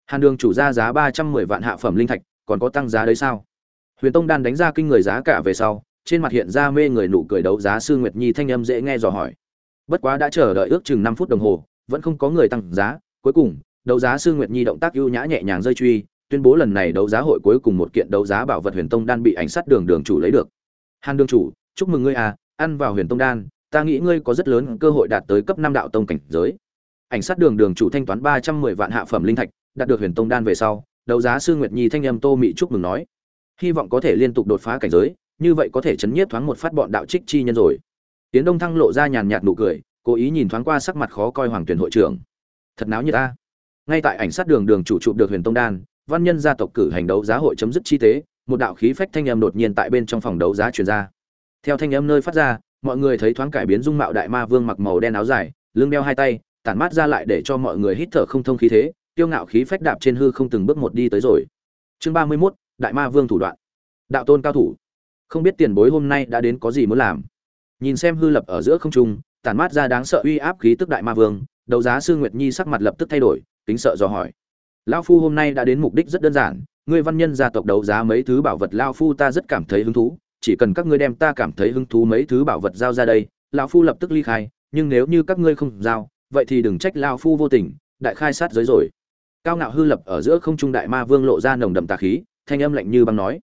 Hàn đường chủ ra giá ba trăm mười vạn hạ phẩm linh thạch, còn có tăng giá đấy sao? Huyền tông đan đánh ra kinh người giá cả về sau, trên mặt hiện ra mê người nụ cười đấu giá sư nguyệt nhi thanh âm dễ nghe dò hỏi. Bất quá đã chờ đợi ước chừng năm phút đồng hồ, vẫn không có người tăng giá, cuối cùng đấu giá sư nguyệt nhi động tác ưu nhã nhẹ nhàng rơi truy, tuyên bố lần này đấu giá hội cuối cùng một kiện đấu giá bảo vật huyền tông đan bị ảnh sát đường đường chủ lấy được. Hàn đường chủ, chúc mừng ngươi à ăn vào huyền tông đan, ta nghĩ ngươi có rất lớn cơ hội đạt tới cấp năm đạo tông cảnh giới. Ảnh sát đường đường chủ thanh toán ba trăm mười vạn hạ phẩm linh thạch, đạt được huyền tông đan về sau, đấu giá sư nguyệt nhi thanh âm tô mị chúc mừng nói, hy vọng có thể liên tục đột phá cảnh giới, như vậy có thể chấn nhiếp thoáng một phát bọn đạo trích chi nhân rồi. Tiến đông thăng lộ ra nhàn nhạt nụ cười, cố ý nhìn thoáng qua sắc mặt khó coi hoàng tuyển hội trưởng. Thật náo như ta ngay tại ảnh sát đường đường chủ chụp được huyền tông đan văn nhân gia tộc cử hành đấu giá hội chấm dứt chi tế một đạo khí phách thanh âm đột nhiên tại bên trong phòng đấu giá truyền ra. Theo thanh âm nơi phát ra mọi người thấy thoáng cải biến dung mạo đại ma vương mặc màu đen áo dài lưng đeo hai tay tản mát ra lại để cho mọi người hít thở không thông khí thế tiêu ngạo khí phách đạp trên hư không từng bước một đi tới rồi. Chương ba mươi 31, đại ma vương thủ đoạn. Đạo tôn cao thủ. Không biết tiền bối hôm nay đã đến có gì muốn làm. Nhìn xem hư lập ở giữa không trung tản mát ra đáng sợ uy áp khí tức đại ma vương đấu giá sư nguyệt nhi sắc mặt lập tức thay đổi kính sợ dò hỏi. Lão phu hôm nay đã đến mục đích rất đơn giản, ngươi văn nhân gia tộc đấu giá mấy thứ bảo vật lão phu ta rất cảm thấy hứng thú, chỉ cần các ngươi đem ta cảm thấy hứng thú mấy thứ bảo vật giao ra đây, lão phu lập tức ly khai, nhưng nếu như các ngươi không giao, vậy thì đừng trách lão phu vô tình, đại khai sát giới rồi. Cao ngạo hư lập ở giữa không trung đại ma vương lộ ra nồng đậm tà khí, thanh âm lạnh như băng nói,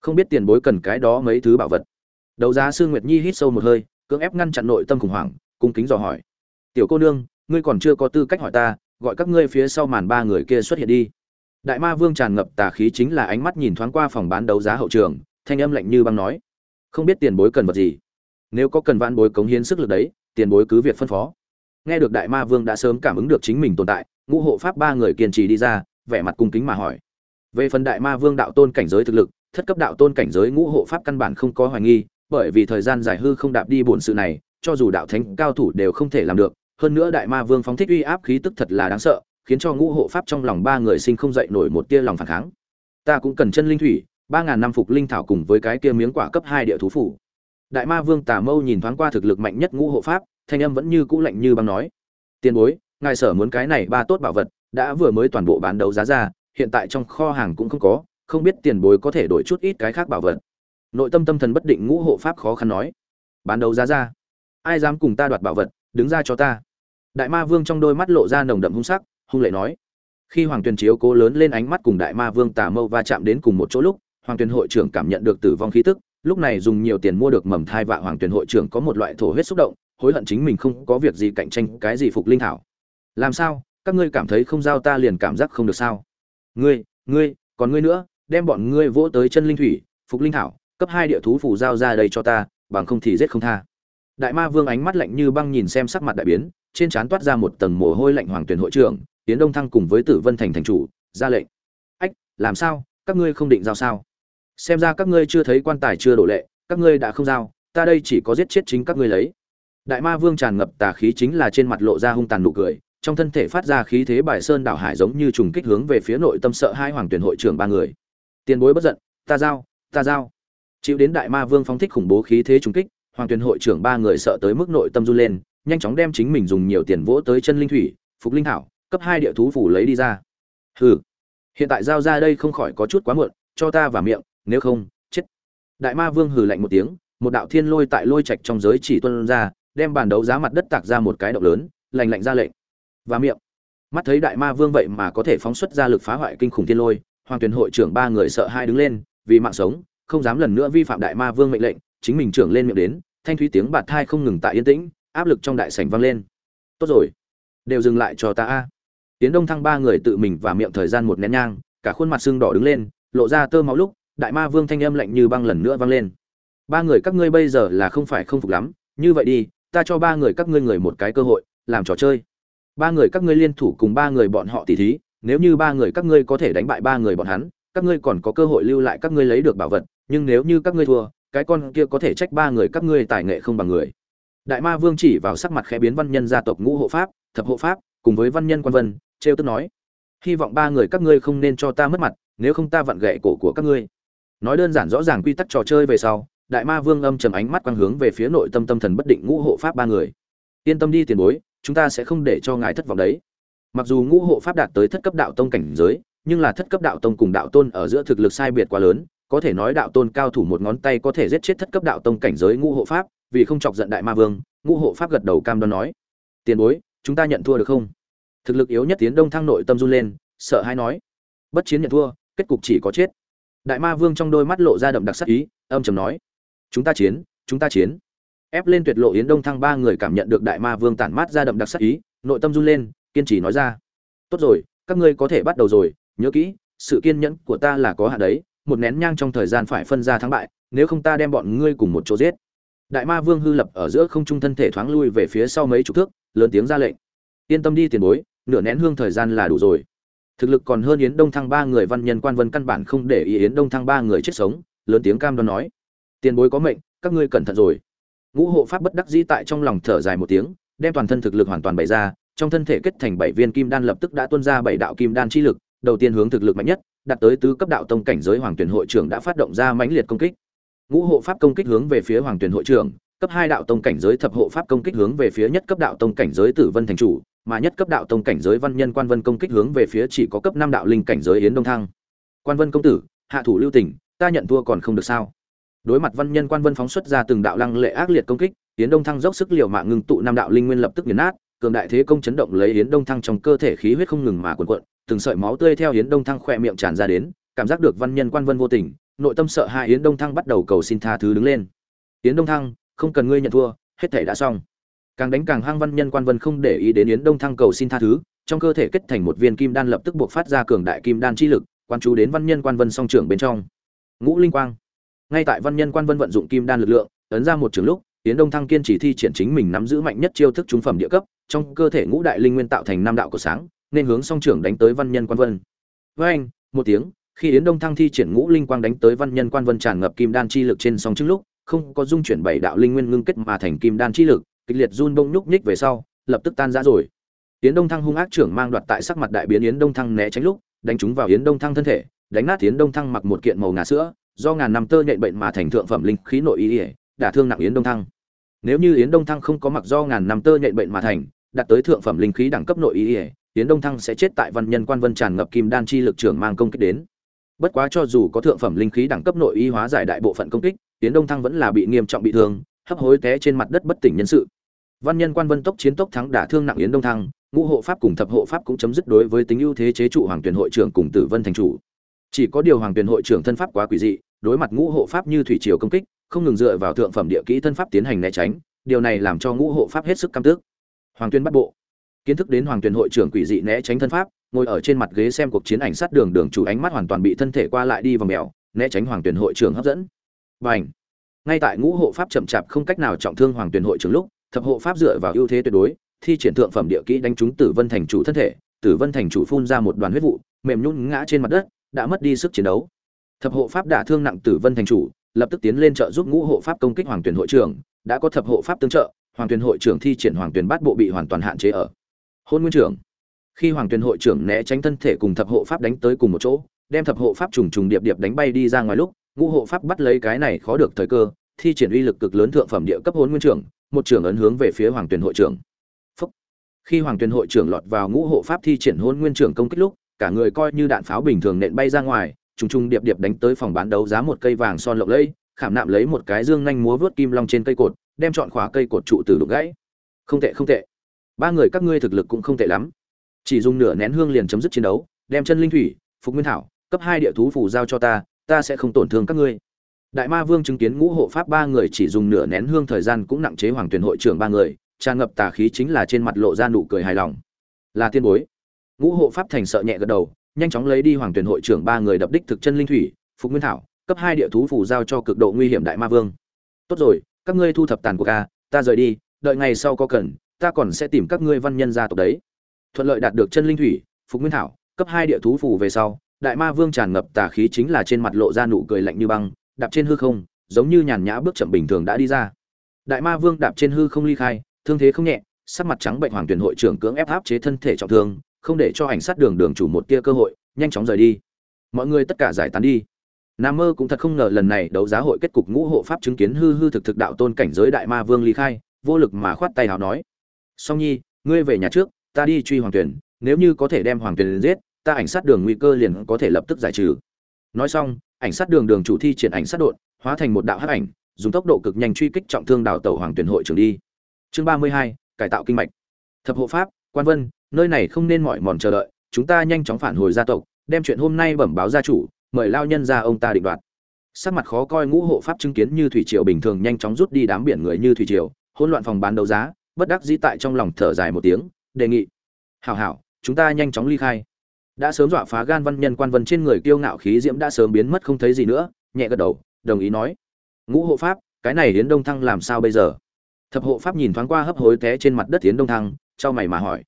không biết tiền bối cần cái đó mấy thứ bảo vật. Đấu giá sư nguyệt nhi hít sâu một hơi, cưỡng ép ngăn chặn nội tâm khủng hoảng, cung kính dò hỏi, tiểu cô nương, ngươi còn chưa có tư cách hỏi ta gọi các ngươi phía sau màn ba người kia xuất hiện đi. Đại ma vương tràn ngập tà khí chính là ánh mắt nhìn thoáng qua phòng bán đấu giá hậu trường, thanh âm lạnh như băng nói, không biết tiền bối cần vật gì? Nếu có cần vãn bối cống hiến sức lực đấy, tiền bối cứ việc phân phó. Nghe được đại ma vương đã sớm cảm ứng được chính mình tồn tại, ngũ hộ pháp ba người kiên trì đi ra, vẻ mặt cung kính mà hỏi, về phần đại ma vương đạo tôn cảnh giới thực lực, thất cấp đạo tôn cảnh giới ngũ hộ pháp căn bản không có hoài nghi, bởi vì thời gian dài hư không đạp đi bổn sự này, cho dù đạo thánh cao thủ đều không thể làm được hơn nữa đại ma vương phóng thích uy áp khí tức thật là đáng sợ, khiến cho ngũ hộ pháp trong lòng ba người sinh không dậy nổi một tia lòng phản kháng. Ta cũng cần chân linh thủy, ba ngàn năm phục linh thảo cùng với cái kia miếng quả cấp hai địa thú phủ. Đại ma vương tà mâu nhìn thoáng qua thực lực mạnh nhất ngũ hộ pháp, thanh âm vẫn như cũ lạnh như băng nói. Tiền bối, ngài sở muốn cái này ba tốt bảo vật, đã vừa mới toàn bộ bán đấu giá ra, hiện tại trong kho hàng cũng không có, không biết tiền bối có thể đổi chút ít cái khác bảo vật. Nội tâm tâm thần bất định ngũ hộ pháp khó khăn nói. Bán đấu giá ra. Ai dám cùng ta đoạt bảo vật đứng ra cho ta. Đại ma vương trong đôi mắt lộ ra nồng đậm hung sắc, hung lệ nói. Khi hoàng tuyền chiếu cố lớn lên ánh mắt cùng đại ma vương tà mâu va chạm đến cùng một chỗ lúc, hoàng tuyền hội trưởng cảm nhận được tử vong khí tức, lúc này dùng nhiều tiền mua được mầm thai vạ hoàng tuyền hội trưởng có một loại thổ huyết xúc động, hối hận chính mình không có việc gì cạnh tranh cái gì phục linh thảo. Làm sao? Các ngươi cảm thấy không giao ta liền cảm giác không được sao? Ngươi ngươi, còn ngươi nữa, đem bọn ngươi vỗ tới chân linh thủy, phục linh thảo, cấp hai địa thú phủ giao ra đây cho ta, bằng không thì giết không tha đại ma vương ánh mắt lạnh như băng nhìn xem sắc mặt đại biến, trên trán toát ra một tầng mồ hôi lạnh hoàng tuyển hội trưởng tiến đông thăng cùng với tử vân thành thành chủ, ra lệnh. Ách, làm sao? Các ngươi không định giao sao? Xem ra các ngươi chưa thấy quan tài chưa đổ lệ, các ngươi đã không giao, ta đây chỉ có giết chết chính các ngươi lấy. Đại ma vương tràn ngập tà khí chính là trên mặt lộ ra hung tàn nụ cười, trong thân thể phát ra khí thế bài sơn đảo hải giống như trùng kích hướng về phía nội tâm sợ hai hoàng tuyển hội trưởng ba người. Tiền bối bất giận, ta giao ta giao. Chịu đến đại ma vương phóng thích khủng bố khí thế trùng kích hoàng Tuyền hội trưởng ba người sợ tới mức nội tâm run lên, nhanh chóng đem chính mình dùng nhiều tiền vỗ tới chân linh thủy, phục linh thảo, cấp hai địa thú phủ lấy đi ra. Hừ, hiện tại giao ra đây không khỏi có chút quá muộn, cho ta vào miệng, nếu không, chết. Đại ma vương hừ lạnh một tiếng, một đạo thiên lôi tại lôi trạch trong giới chỉ tuân ra, đem bàn đấu giá mặt đất tạc ra một cái động lớn lành lạnh ra lệnh. Và miệng. Mắt thấy đại ma vương vậy mà có thể phóng xuất ra lực phá hoại kinh khủng thiên lôi, hoàng Tuyền hội trưởng ba người sợ hai đứng lên, vì mạng sống, không dám lần nữa vi phạm đại ma vương mệnh lệnh, chính mình trưởng lên miệng đến thanh thúy tiếng bạt thai không ngừng tại yên tĩnh, áp lực trong đại sảnh vang lên. Tốt rồi, đều dừng lại cho ta a. Tiến đông thăng ba người tự mình và miệng thời gian một nén nhang, cả khuôn mặt sưng đỏ đứng lên, lộ ra tơ máu lúc, đại ma vương thanh âm lạnh như băng lần nữa vang lên. Ba người các ngươi bây giờ là không phải không phục lắm, như vậy đi, ta cho ba người các ngươi người một cái cơ hội, làm trò chơi. Ba người các ngươi liên thủ cùng ba người bọn họ tỉ thí, nếu như ba người các ngươi có thể đánh bại ba người bọn hắn, các ngươi còn có cơ hội lưu lại các ngươi lấy được bảo vật, nhưng nếu như các ngươi thua cái con kia có thể trách ba người các ngươi tài nghệ không bằng người. Đại ma vương chỉ vào sắc mặt khẽ biến văn nhân gia tộc ngũ hộ pháp, thập hộ pháp, cùng với văn nhân quan vân, trêu tức nói, hy vọng ba người các ngươi không nên cho ta mất mặt, nếu không ta vặn gậy cổ của các ngươi. Nói đơn giản rõ ràng quy tắc trò chơi về sau, đại ma vương âm trầm ánh mắt quang hướng về phía nội tâm tâm thần bất định ngũ hộ pháp ba người. Yên tâm đi tiền bối, chúng ta sẽ không để cho ngài thất vọng đấy. Mặc dù ngũ hộ pháp đạt tới thất cấp đạo tông cảnh giới, nhưng là thất cấp đạo tông cùng đạo tôn ở giữa thực lực sai biệt quá lớn có thể nói đạo tôn cao thủ một ngón tay có thể giết chết thất cấp đạo tông cảnh giới ngũ hộ pháp, vì không chọc giận đại ma vương, ngũ hộ pháp gật đầu cam đoan nói, tiền bối, chúng ta nhận thua được không? Thực lực yếu nhất tiến đông thăng nội tâm run lên, sợ hay nói, bất chiến nhận thua, kết cục chỉ có chết. Đại ma vương trong đôi mắt lộ ra đậm đặc sắc ý, âm trầm nói, chúng ta chiến, chúng ta chiến. Ép lên tuyệt lộ yến đông thăng ba người cảm nhận được đại ma vương tản mát ra đậm đặc sắc ý, nội tâm run lên, kiên trì nói ra, tốt rồi, các ngươi có thể bắt đầu rồi, nhớ kỹ, sự kiên nhẫn của ta là có hạn đấy một nén nhang trong thời gian phải phân ra thắng bại, nếu không ta đem bọn ngươi cùng một chỗ giết. Đại ma vương hư lập ở giữa không trung thân thể thoáng lui về phía sau mấy chục thước, lớn tiếng ra lệnh. Yên tâm đi tiền bối, nửa nén hương thời gian là đủ rồi. Thực lực còn hơn yến đông thăng ba người văn nhân quan vân căn bản không để ý yến đông thăng ba người chết sống, lớn tiếng cam đoan nói. Tiền bối có mệnh, các ngươi cẩn thận rồi. Ngũ hộ pháp bất đắc dĩ tại trong lòng thở dài một tiếng, đem toàn thân thực lực hoàn toàn bày ra, trong thân thể kết thành bảy viên kim đan lập tức đã tuôn ra bảy đạo kim đan chi lực, đầu tiên hướng thực lực mạnh nhất đạt tới tứ cấp đạo tông cảnh giới hoàng tuyển hội trưởng đã phát động ra mãnh liệt công kích. Ngũ hộ pháp công kích hướng về phía hoàng tuyển hội trưởng, cấp hai đạo tông cảnh giới thập hộ pháp công kích hướng về phía nhất cấp đạo tông cảnh giới tử vân thành chủ, mà nhất cấp đạo tông cảnh giới văn nhân quan vân công kích hướng về phía chỉ có cấp năm đạo linh cảnh giới yến đông thăng. Quan vân công tử, hạ thủ lưu tình, ta nhận thua còn không được sao? Đối mặt văn nhân quan vân phóng xuất ra từng đạo lăng lệ ác liệt công kích, yến đông thăng dốc sức liều mạng ngưng tụ năm đạo linh nguyên lập tức nghiền nát cường đại thế công chấn động lấy yến đông thăng trong cơ thể khí huyết không ngừng mà cuộn cuộn, từng sợi máu tươi theo yến đông thăng khỏe miệng tràn ra đến, cảm giác được văn nhân quan vân vô tình, nội tâm sợ hai yến đông thăng bắt đầu cầu xin tha thứ đứng lên. Yến đông thăng, không cần ngươi nhận thua, hết thể đã xong. Càng đánh càng hăng văn nhân quan vân không để ý đến yến đông thăng cầu xin tha thứ, trong cơ thể kết thành một viên kim đan lập tức buộc phát ra cường đại kim đan chi lực, quan chú đến văn nhân quan vân song trưởng bên trong. Ngũ linh quang. Ngay tại văn nhân quan vân vận dụng kim đan lực lượng, ấn ra một trường lúc yến đông thăng kiên trì thi triển chính mình nắm giữ mạnh nhất chiêu thức trung phẩm địa cấp, trong cơ thể ngũ đại linh nguyên tạo thành năm đạo của sáng, nên hướng song trưởng đánh tới văn nhân quan vân. Với anh, một tiếng, khi yến đông thăng thi triển ngũ linh quang đánh tới văn nhân quan vân tràn ngập kim đan chi lực trên song trước lúc, không có dung chuyển bảy đạo linh nguyên ngưng kết mà thành kim đan chi lực, kịch liệt run bông nhúc nhích về sau, lập tức tan rã rồi. Yến đông thăng hung ác trưởng mang đoạt tại sắc mặt đại biến yến đông thăng né tránh lúc, đánh trúng vào yến đông thăng thân thể, đánh nát yến đông thăng mặc một kiện màu ngà sữa, do ngàn năm tơ nhện bệnh mà thành thượng phẩm linh khí nội y, đả thương nặng yến đông thăng nếu như yến đông thăng không có mặc do ngàn năm tơ nhện bệnh mà thành đạt tới thượng phẩm linh khí đẳng cấp nội y, yến đông thăng sẽ chết tại văn nhân quan vân tràn ngập kim đan chi lực trưởng mang công kích đến. Bất quá cho dù có thượng phẩm linh khí đẳng cấp nội y hóa giải đại bộ phận công kích, yến đông thăng vẫn là bị nghiêm trọng bị thương, hấp hối té trên mặt đất bất tỉnh nhân sự. Văn nhân quan vân tốc chiến tốc thắng đả thương nặng yến đông thăng, ngũ hộ pháp cùng thập hộ pháp cũng chấm dứt đối với tính ưu thế chế trụ hoàng tuyển hội trưởng cùng tử vân thành chủ. Chỉ có điều hoàng tuyển hội trưởng thân pháp quá quỷ dị, đối mặt ngũ hộ pháp như thủy triều công kích không ngừng dựa vào thượng phẩm địa kỹ thân pháp tiến hành né tránh, điều này làm cho ngũ hộ pháp hết sức căm tức. Hoàng tuyên bắt bộ. Kiến thức đến hoàng tuyên hội trưởng quỷ dị né tránh thân pháp, ngồi ở trên mặt ghế xem cuộc chiến ảnh sát đường đường chủ ánh mắt hoàn toàn bị thân thể qua lại đi vào mèo, né tránh hoàng tuyên hội trưởng hấp dẫn. Và ảnh ngay tại ngũ hộ pháp chậm chạp không cách nào trọng thương hoàng tuyên hội trưởng lúc, thập hộ pháp dựa vào ưu thế tuyệt đối, thi triển thượng phẩm địa kỹ đánh trúng tử vân thành chủ thân thể, tử vân thành chủ phun ra một đoàn huyết vụ, mềm nhún ngã trên mặt đất, đã mất đi sức chiến đấu. Thập hộ pháp đả thương nặng tử vân thành chủ lập tức tiến lên trợ giúp ngũ hộ pháp công kích hoàng tuyển hội trưởng, đã có thập hộ pháp tương trợ, hoàng tuyển hội trưởng thi triển hoàng tuyển bát bộ bị hoàn toàn hạn chế ở. Hôn nguyên trưởng. Khi hoàng tuyển hội trưởng né tránh thân thể cùng thập hộ pháp đánh tới cùng một chỗ, đem thập hộ pháp trùng trùng điệp điệp đánh bay đi ra ngoài lúc, ngũ hộ pháp bắt lấy cái này khó được thời cơ, thi triển uy lực cực lớn thượng phẩm địa cấp hôn nguyên trưởng, một trưởng ấn hướng về phía hoàng tuyển hội trưởng. Phúc. khi hoàng tuyển hội trưởng lọt vào ngũ hộ pháp thi triển hôn nguyên trưởng công kích lúc, cả người coi như đạn pháo bình thường nện bay ra ngoài trùng trùng điệp điệp đánh tới phòng bán đấu giá một cây vàng son lộng lẫy, khảm nạm lấy một cái dương nhanh múa vớt kim long trên cây cột, đem chọn khóa cây cột trụ từ đục gãy. Không tệ không tệ. Ba người các ngươi thực lực cũng không tệ lắm. Chỉ dùng nửa nén hương liền chấm dứt chiến đấu, đem chân linh thủy, phục nguyên thảo, cấp hai địa thú phù giao cho ta, ta sẽ không tổn thương các ngươi. Đại Ma Vương chứng kiến ngũ hộ pháp ba người chỉ dùng nửa nén hương thời gian cũng nặng chế hoàng tuyển hội trưởng ba người, tràn ngập tà khí chính là trên mặt lộ ra nụ cười hài lòng. Là tiên bối. Ngũ hộ pháp thành sợ nhẹ gật đầu, nhanh chóng lấy đi hoàng tuyển hội trưởng ba người đập đích thực chân linh thủy, phục nguyên thảo, cấp hai địa thú phủ giao cho cực độ nguy hiểm đại ma vương. Tốt rồi, các ngươi thu thập tàn của ca ta rời đi, đợi ngày sau có cần, ta còn sẽ tìm các ngươi văn nhân gia tộc đấy. Thuận lợi đạt được chân linh thủy, phục nguyên thảo, cấp hai địa thú phủ về sau, đại ma vương tràn ngập tà khí chính là trên mặt lộ ra nụ cười lạnh như băng, đạp trên hư không, giống như nhàn nhã bước chậm bình thường đã đi ra. Đại ma vương đạp trên hư không ly khai, thương thế không nhẹ, sắc mặt trắng bệnh hoàng tuyển hội trưởng cưỡng ép áp chế thân thể trọng thương không để cho ảnh sát đường đường chủ một tia cơ hội, nhanh chóng rời đi. Mọi người tất cả giải tán đi. Nam mơ cũng thật không ngờ lần này đấu giá hội kết cục ngũ hộ pháp chứng kiến hư hư thực thực đạo tôn cảnh giới đại ma vương ly khai, vô lực mà khoát tay hào nói. Song nhi, ngươi về nhà trước, ta đi truy hoàng tuyển, nếu như có thể đem hoàng tuyển giết, ta ảnh sát đường nguy cơ liền có thể lập tức giải trừ. Nói xong, ảnh sát đường đường chủ thi triển ảnh sát đột, hóa thành một đạo hắc ảnh, dùng tốc độ cực nhanh truy kích trọng thương đảo tàu hoàng tuyển hội trưởng đi. Chương ba mươi hai, cải tạo kinh mạch. Thập hộ pháp, quan vân nơi này không nên mỏi mòn chờ đợi, chúng ta nhanh chóng phản hồi gia tộc, đem chuyện hôm nay bẩm báo gia chủ, mời lao nhân ra ông ta định đoạt. Sắc mặt khó coi ngũ hộ pháp chứng kiến như thủy triều bình thường nhanh chóng rút đi đám biển người như thủy triều, hỗn loạn phòng bán đấu giá, bất đắc dĩ tại trong lòng thở dài một tiếng, đề nghị. Hảo hảo, chúng ta nhanh chóng ly khai. Đã sớm dọa phá gan văn nhân quan vân trên người kiêu ngạo khí diễm đã sớm biến mất không thấy gì nữa, nhẹ gật đầu, đồng ý nói. Ngũ hộ pháp, cái này hiến đông thăng làm sao bây giờ? Thập hộ pháp nhìn thoáng qua hấp hối té trên mặt đất hiến đông thăng, trao mày mà hỏi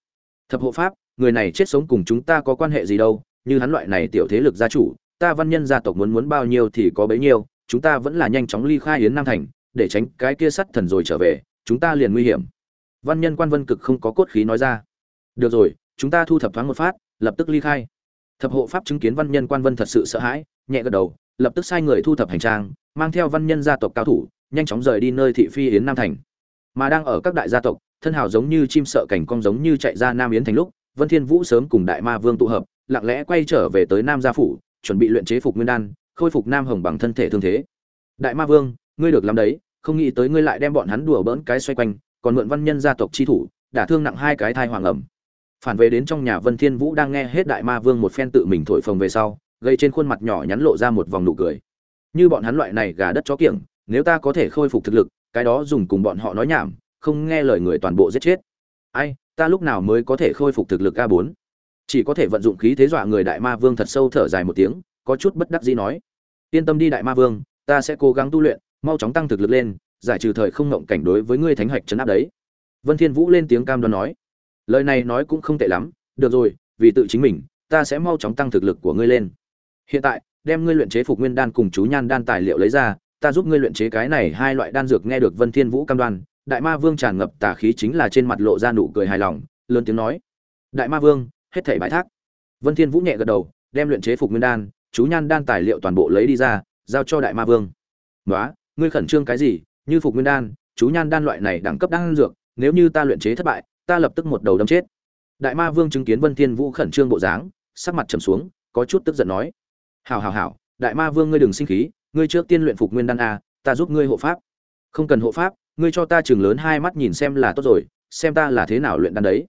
thập hộ pháp, người này chết sống cùng chúng ta có quan hệ gì đâu, như hắn loại này tiểu thế lực gia chủ, ta văn nhân gia tộc muốn muốn bao nhiêu thì có bấy nhiêu, chúng ta vẫn là nhanh chóng ly khai yến nam thành, để tránh cái kia sắt thần rồi trở về, chúng ta liền nguy hiểm. Văn nhân quan vân cực không có cốt khí nói ra. Được rồi, chúng ta thu thập thoáng một phát, lập tức ly khai. Thập hộ pháp chứng kiến văn nhân quan vân thật sự sợ hãi, nhẹ gật đầu, lập tức sai người thu thập hành trang, mang theo văn nhân gia tộc cao thủ, nhanh chóng rời đi nơi thị phi yến nam thành mà đang ở các đại gia tộc, thân hào giống như chim sợ cảnh cong giống như chạy ra nam yến thành lúc, vân thiên vũ sớm cùng đại ma vương tụ hợp, lặng lẽ quay trở về tới nam gia phủ, chuẩn bị luyện chế phục nguyên đan, khôi phục nam hồng bằng thân thể thương thế. Đại ma vương, ngươi được làm đấy, không nghĩ tới ngươi lại đem bọn hắn đùa bỡn cái xoay quanh, còn mượn văn nhân gia tộc chi thủ, đả thương nặng hai cái thai hoàng ẩm. Phản về đến trong nhà vân thiên vũ đang nghe hết đại ma vương một phen tự mình thổi phồng về sau, gây trên khuôn mặt nhỏ nhắn lộ ra một vòng nụ cười. Như bọn hắn loại này gà đất chó kiểng, nếu ta có thể khôi phục thực lực cái đó dùng cùng bọn họ nói nhảm, không nghe lời người toàn bộ giết chết. Ai, ta lúc nào mới có thể khôi phục thực lực a bốn? chỉ có thể vận dụng khí thế dọa người đại ma vương thật sâu thở dài một tiếng, có chút bất đắc dĩ nói. Yên tâm đi đại ma vương, ta sẽ cố gắng tu luyện, mau chóng tăng thực lực lên, giải trừ thời không ngộng cảnh đối với ngươi thánh hạch chấn áp đấy. Vân thiên vũ lên tiếng cam đoan nói. Lời này nói cũng không tệ lắm, được rồi, vì tự chính mình, ta sẽ mau chóng tăng thực lực của ngươi lên. Hiện tại, đem ngươi luyện chế phục nguyên đan cùng chú nhan đan tài liệu lấy ra ta giúp ngươi luyện chế cái này hai loại đan dược nghe được vân thiên vũ cam đoan, đại ma vương tràn ngập tà khí chính là trên mặt lộ ra nụ cười hài lòng, lớn tiếng nói, đại ma vương, hết thảy bãi thác. Vân thiên vũ nhẹ gật đầu, đem luyện chế phục nguyên đan, chú nhan đan tài liệu toàn bộ lấy đi ra, giao cho đại ma vương. Nói ngươi khẩn trương cái gì? Như phục nguyên đan, chú nhan đan loại này đẳng cấp đan dược, nếu như ta luyện chế thất bại, ta lập tức một đầu đâm chết. Đại ma vương chứng kiến vân thiên vũ khẩn trương bộ dáng, sắc mặt trầm xuống, có chút tức giận nói, hảo hảo hảo, đại ma vương ngươi đừng sinh khí ngươi trước tiên luyện phục nguyên đan a, ta giúp ngươi hộ pháp. Không cần hộ pháp, ngươi cho ta chừng lớn hai mắt nhìn xem là tốt rồi, xem ta là thế nào luyện đan đấy.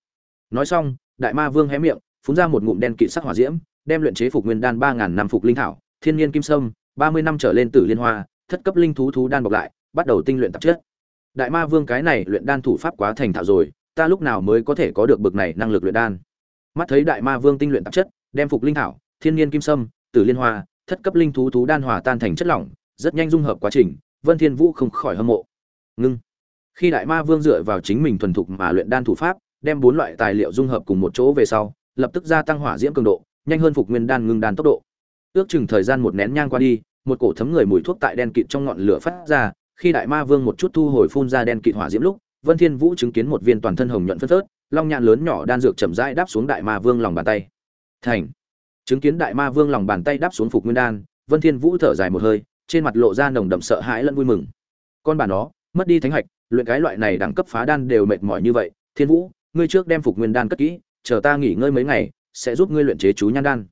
Nói xong, đại ma vương hé miệng, phun ra một ngụm đen kịt sắc hỏa diễm, đem luyện chế phục nguyên đan ba ngàn năm phục linh thảo, thiên nhiên kim sâm, ba mươi năm trở lên tử liên hoa, thất cấp linh thú thú đan bọc lại, bắt đầu tinh luyện tạp chất. Đại ma vương cái này luyện đan thủ pháp quá thành thạo rồi, ta lúc nào mới có thể có được bực này năng lực luyện đan? Mắt thấy đại ma vương tinh luyện tạp chất, đem phục linh thảo, thiên nhiên kim sâm, tử liên hoa thất cấp linh thú thú đan hòa tan thành chất lỏng, rất nhanh dung hợp quá trình, vân thiên vũ không khỏi hâm mộ. Ngưng. Khi đại ma vương dựa vào chính mình thuần thục mà luyện đan thủ pháp, đem bốn loại tài liệu dung hợp cùng một chỗ về sau, lập tức gia tăng hỏa diễm cường độ, nhanh hơn phục nguyên đan ngưng đan tốc độ. Ước chừng thời gian một nén nhang qua đi, một cổ thấm người mùi thuốc tại đen kịt trong ngọn lửa phát ra, khi đại ma vương một chút thu hồi phun ra đen kịt hỏa diễm lúc, vân thiên vũ chứng kiến một viên toàn thân hồng nhuận phất phớt, long nhạn lớn nhỏ đan dược chậm rãi đáp xuống đại ma vương lòng bàn tay. Thành chứng kiến đại ma vương lòng bàn tay đáp xuống phục nguyên đan, vân thiên vũ thở dài một hơi, trên mặt lộ ra nồng đậm sợ hãi lẫn vui mừng. Con bà nó, mất đi thánh hạch, luyện cái loại này đẳng cấp phá đan đều mệt mỏi như vậy, thiên vũ, ngươi trước đem phục nguyên đan cất kỹ, chờ ta nghỉ ngơi mấy ngày, sẽ giúp ngươi luyện chế chú nhan đan.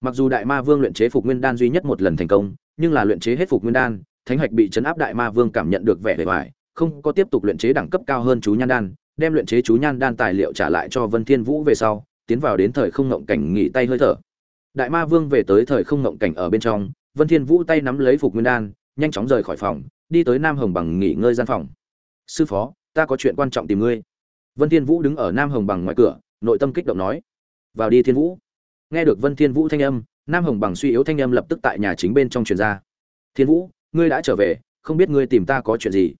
Mặc dù đại ma vương luyện chế phục nguyên đan duy nhất một lần thành công, nhưng là luyện chế hết phục nguyên đan, thánh hạch bị chấn áp đại ma vương cảm nhận được vẻ bề ngoài, không có tiếp tục luyện chế đẳng cấp cao hơn chú nhan đan, đem luyện chế chú nhan đan tài liệu trả lại cho vân thiên vũ về sau, tiến vào đến thời không ngộng cảnh nghỉ tay hơi thở đại ma vương về tới thời không ngộng cảnh ở bên trong, vân thiên vũ tay nắm lấy phục nguyên đan, nhanh chóng rời khỏi phòng, đi tới nam hồng bằng nghỉ ngơi gian phòng. Sư phó, ta có chuyện quan trọng tìm ngươi. Vân thiên vũ đứng ở nam hồng bằng ngoài cửa, nội tâm kích động nói. Vào đi thiên vũ. Nghe được vân thiên vũ thanh âm, nam hồng bằng suy yếu thanh âm lập tức tại nhà chính bên trong truyền ra. Thiên vũ, ngươi đã trở về, không biết ngươi tìm ta có chuyện gì?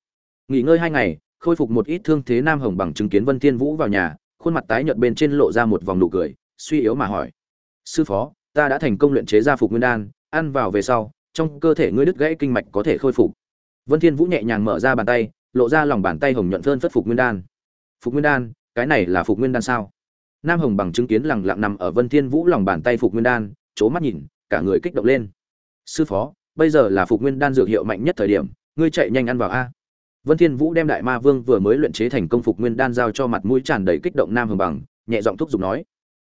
Nghỉ ngơi hai ngày, khôi phục một ít thương thế nam hồng bằng chứng kiến vân thiên vũ vào nhà, khuôn mặt tái nhợt bên trên lộ ra một vòng nụ cười, suy yếu mà hỏi. Sư phó ta đã thành công luyện chế ra phục nguyên đan, ăn vào về sau, trong cơ thể ngươi đứt gãy kinh mạch có thể khôi phục. Vân thiên vũ nhẹ nhàng mở ra bàn tay, lộ ra lòng bàn tay hồng nhuận phơn phất phục nguyên đan. Phục nguyên đan, cái này là phục nguyên đan sao? Nam hồng bằng chứng kiến lẳng lặng nằm ở vân thiên vũ lòng bàn tay phục nguyên đan, chố mắt nhìn, cả người kích động lên. Sư phó, bây giờ là phục nguyên đan dược hiệu mạnh nhất thời điểm, ngươi chạy nhanh ăn vào a. Vân thiên vũ đem đại ma vương vừa mới luyện chế thành công phục nguyên đan giao cho mặt mũi tràn đầy kích động nam hồng bằng, nhẹ giọng thúc giục nói.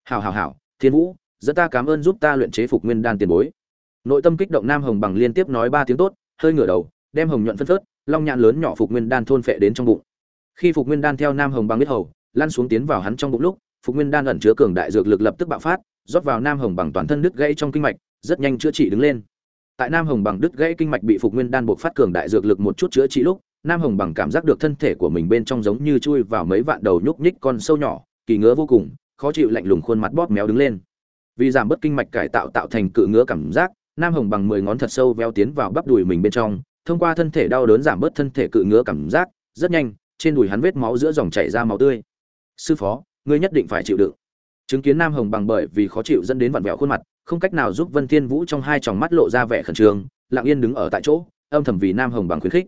Hảo hảo hảo, thiên vũ dẫn ta cảm ơn giúp ta luyện chế phục nguyên đan tiền bối. Nội tâm kích động nam hồng bằng liên tiếp nói ba tiếng tốt, hơi ngửa đầu, đem hồng nhuận phân phớt, long nhãn lớn nhỏ phục nguyên đan thôn phệ đến trong bụng. Khi phục nguyên đan theo nam hồng bằng biết hầu, lăn xuống tiến vào hắn trong bụng lúc, phục nguyên đan ẩn chứa cường đại dược lực lập tức bạo phát, rót vào nam hồng bằng toàn thân đứt gãy trong kinh mạch, rất nhanh chữa trị đứng lên. Tại nam hồng bằng đứt gãy kinh mạch bị phục nguyên đan buộc phát cường đại dược lực một chút chữa trị lúc, nam hồng bằng cảm giác được thân thể của mình bên trong giống như chui vào mấy vạn đầu nhúc nhích con sâu nhỏ, kỳ ngứa vô cùng, khó chịu lạnh lùng khuôn mặt bóp méo đứng lên vì giảm bớt kinh mạch cải tạo tạo thành cự ngứa cảm giác, nam hồng bằng mười ngón thật sâu veo tiến vào bắp đùi mình bên trong, thông qua thân thể đau đớn giảm bớt thân thể cự ngứa cảm giác, rất nhanh, trên đùi hắn vết máu giữa dòng chảy ra máu tươi. Sư phó, ngươi nhất định phải chịu đựng. Chứng kiến nam hồng bằng bởi vì khó chịu dẫn đến vặn vẹo khuôn mặt, không cách nào giúp vân thiên vũ trong hai tròng mắt lộ ra vẻ khẩn trương, lặng yên đứng ở tại chỗ, âm thầm vì nam hồng bằng khuyến khích.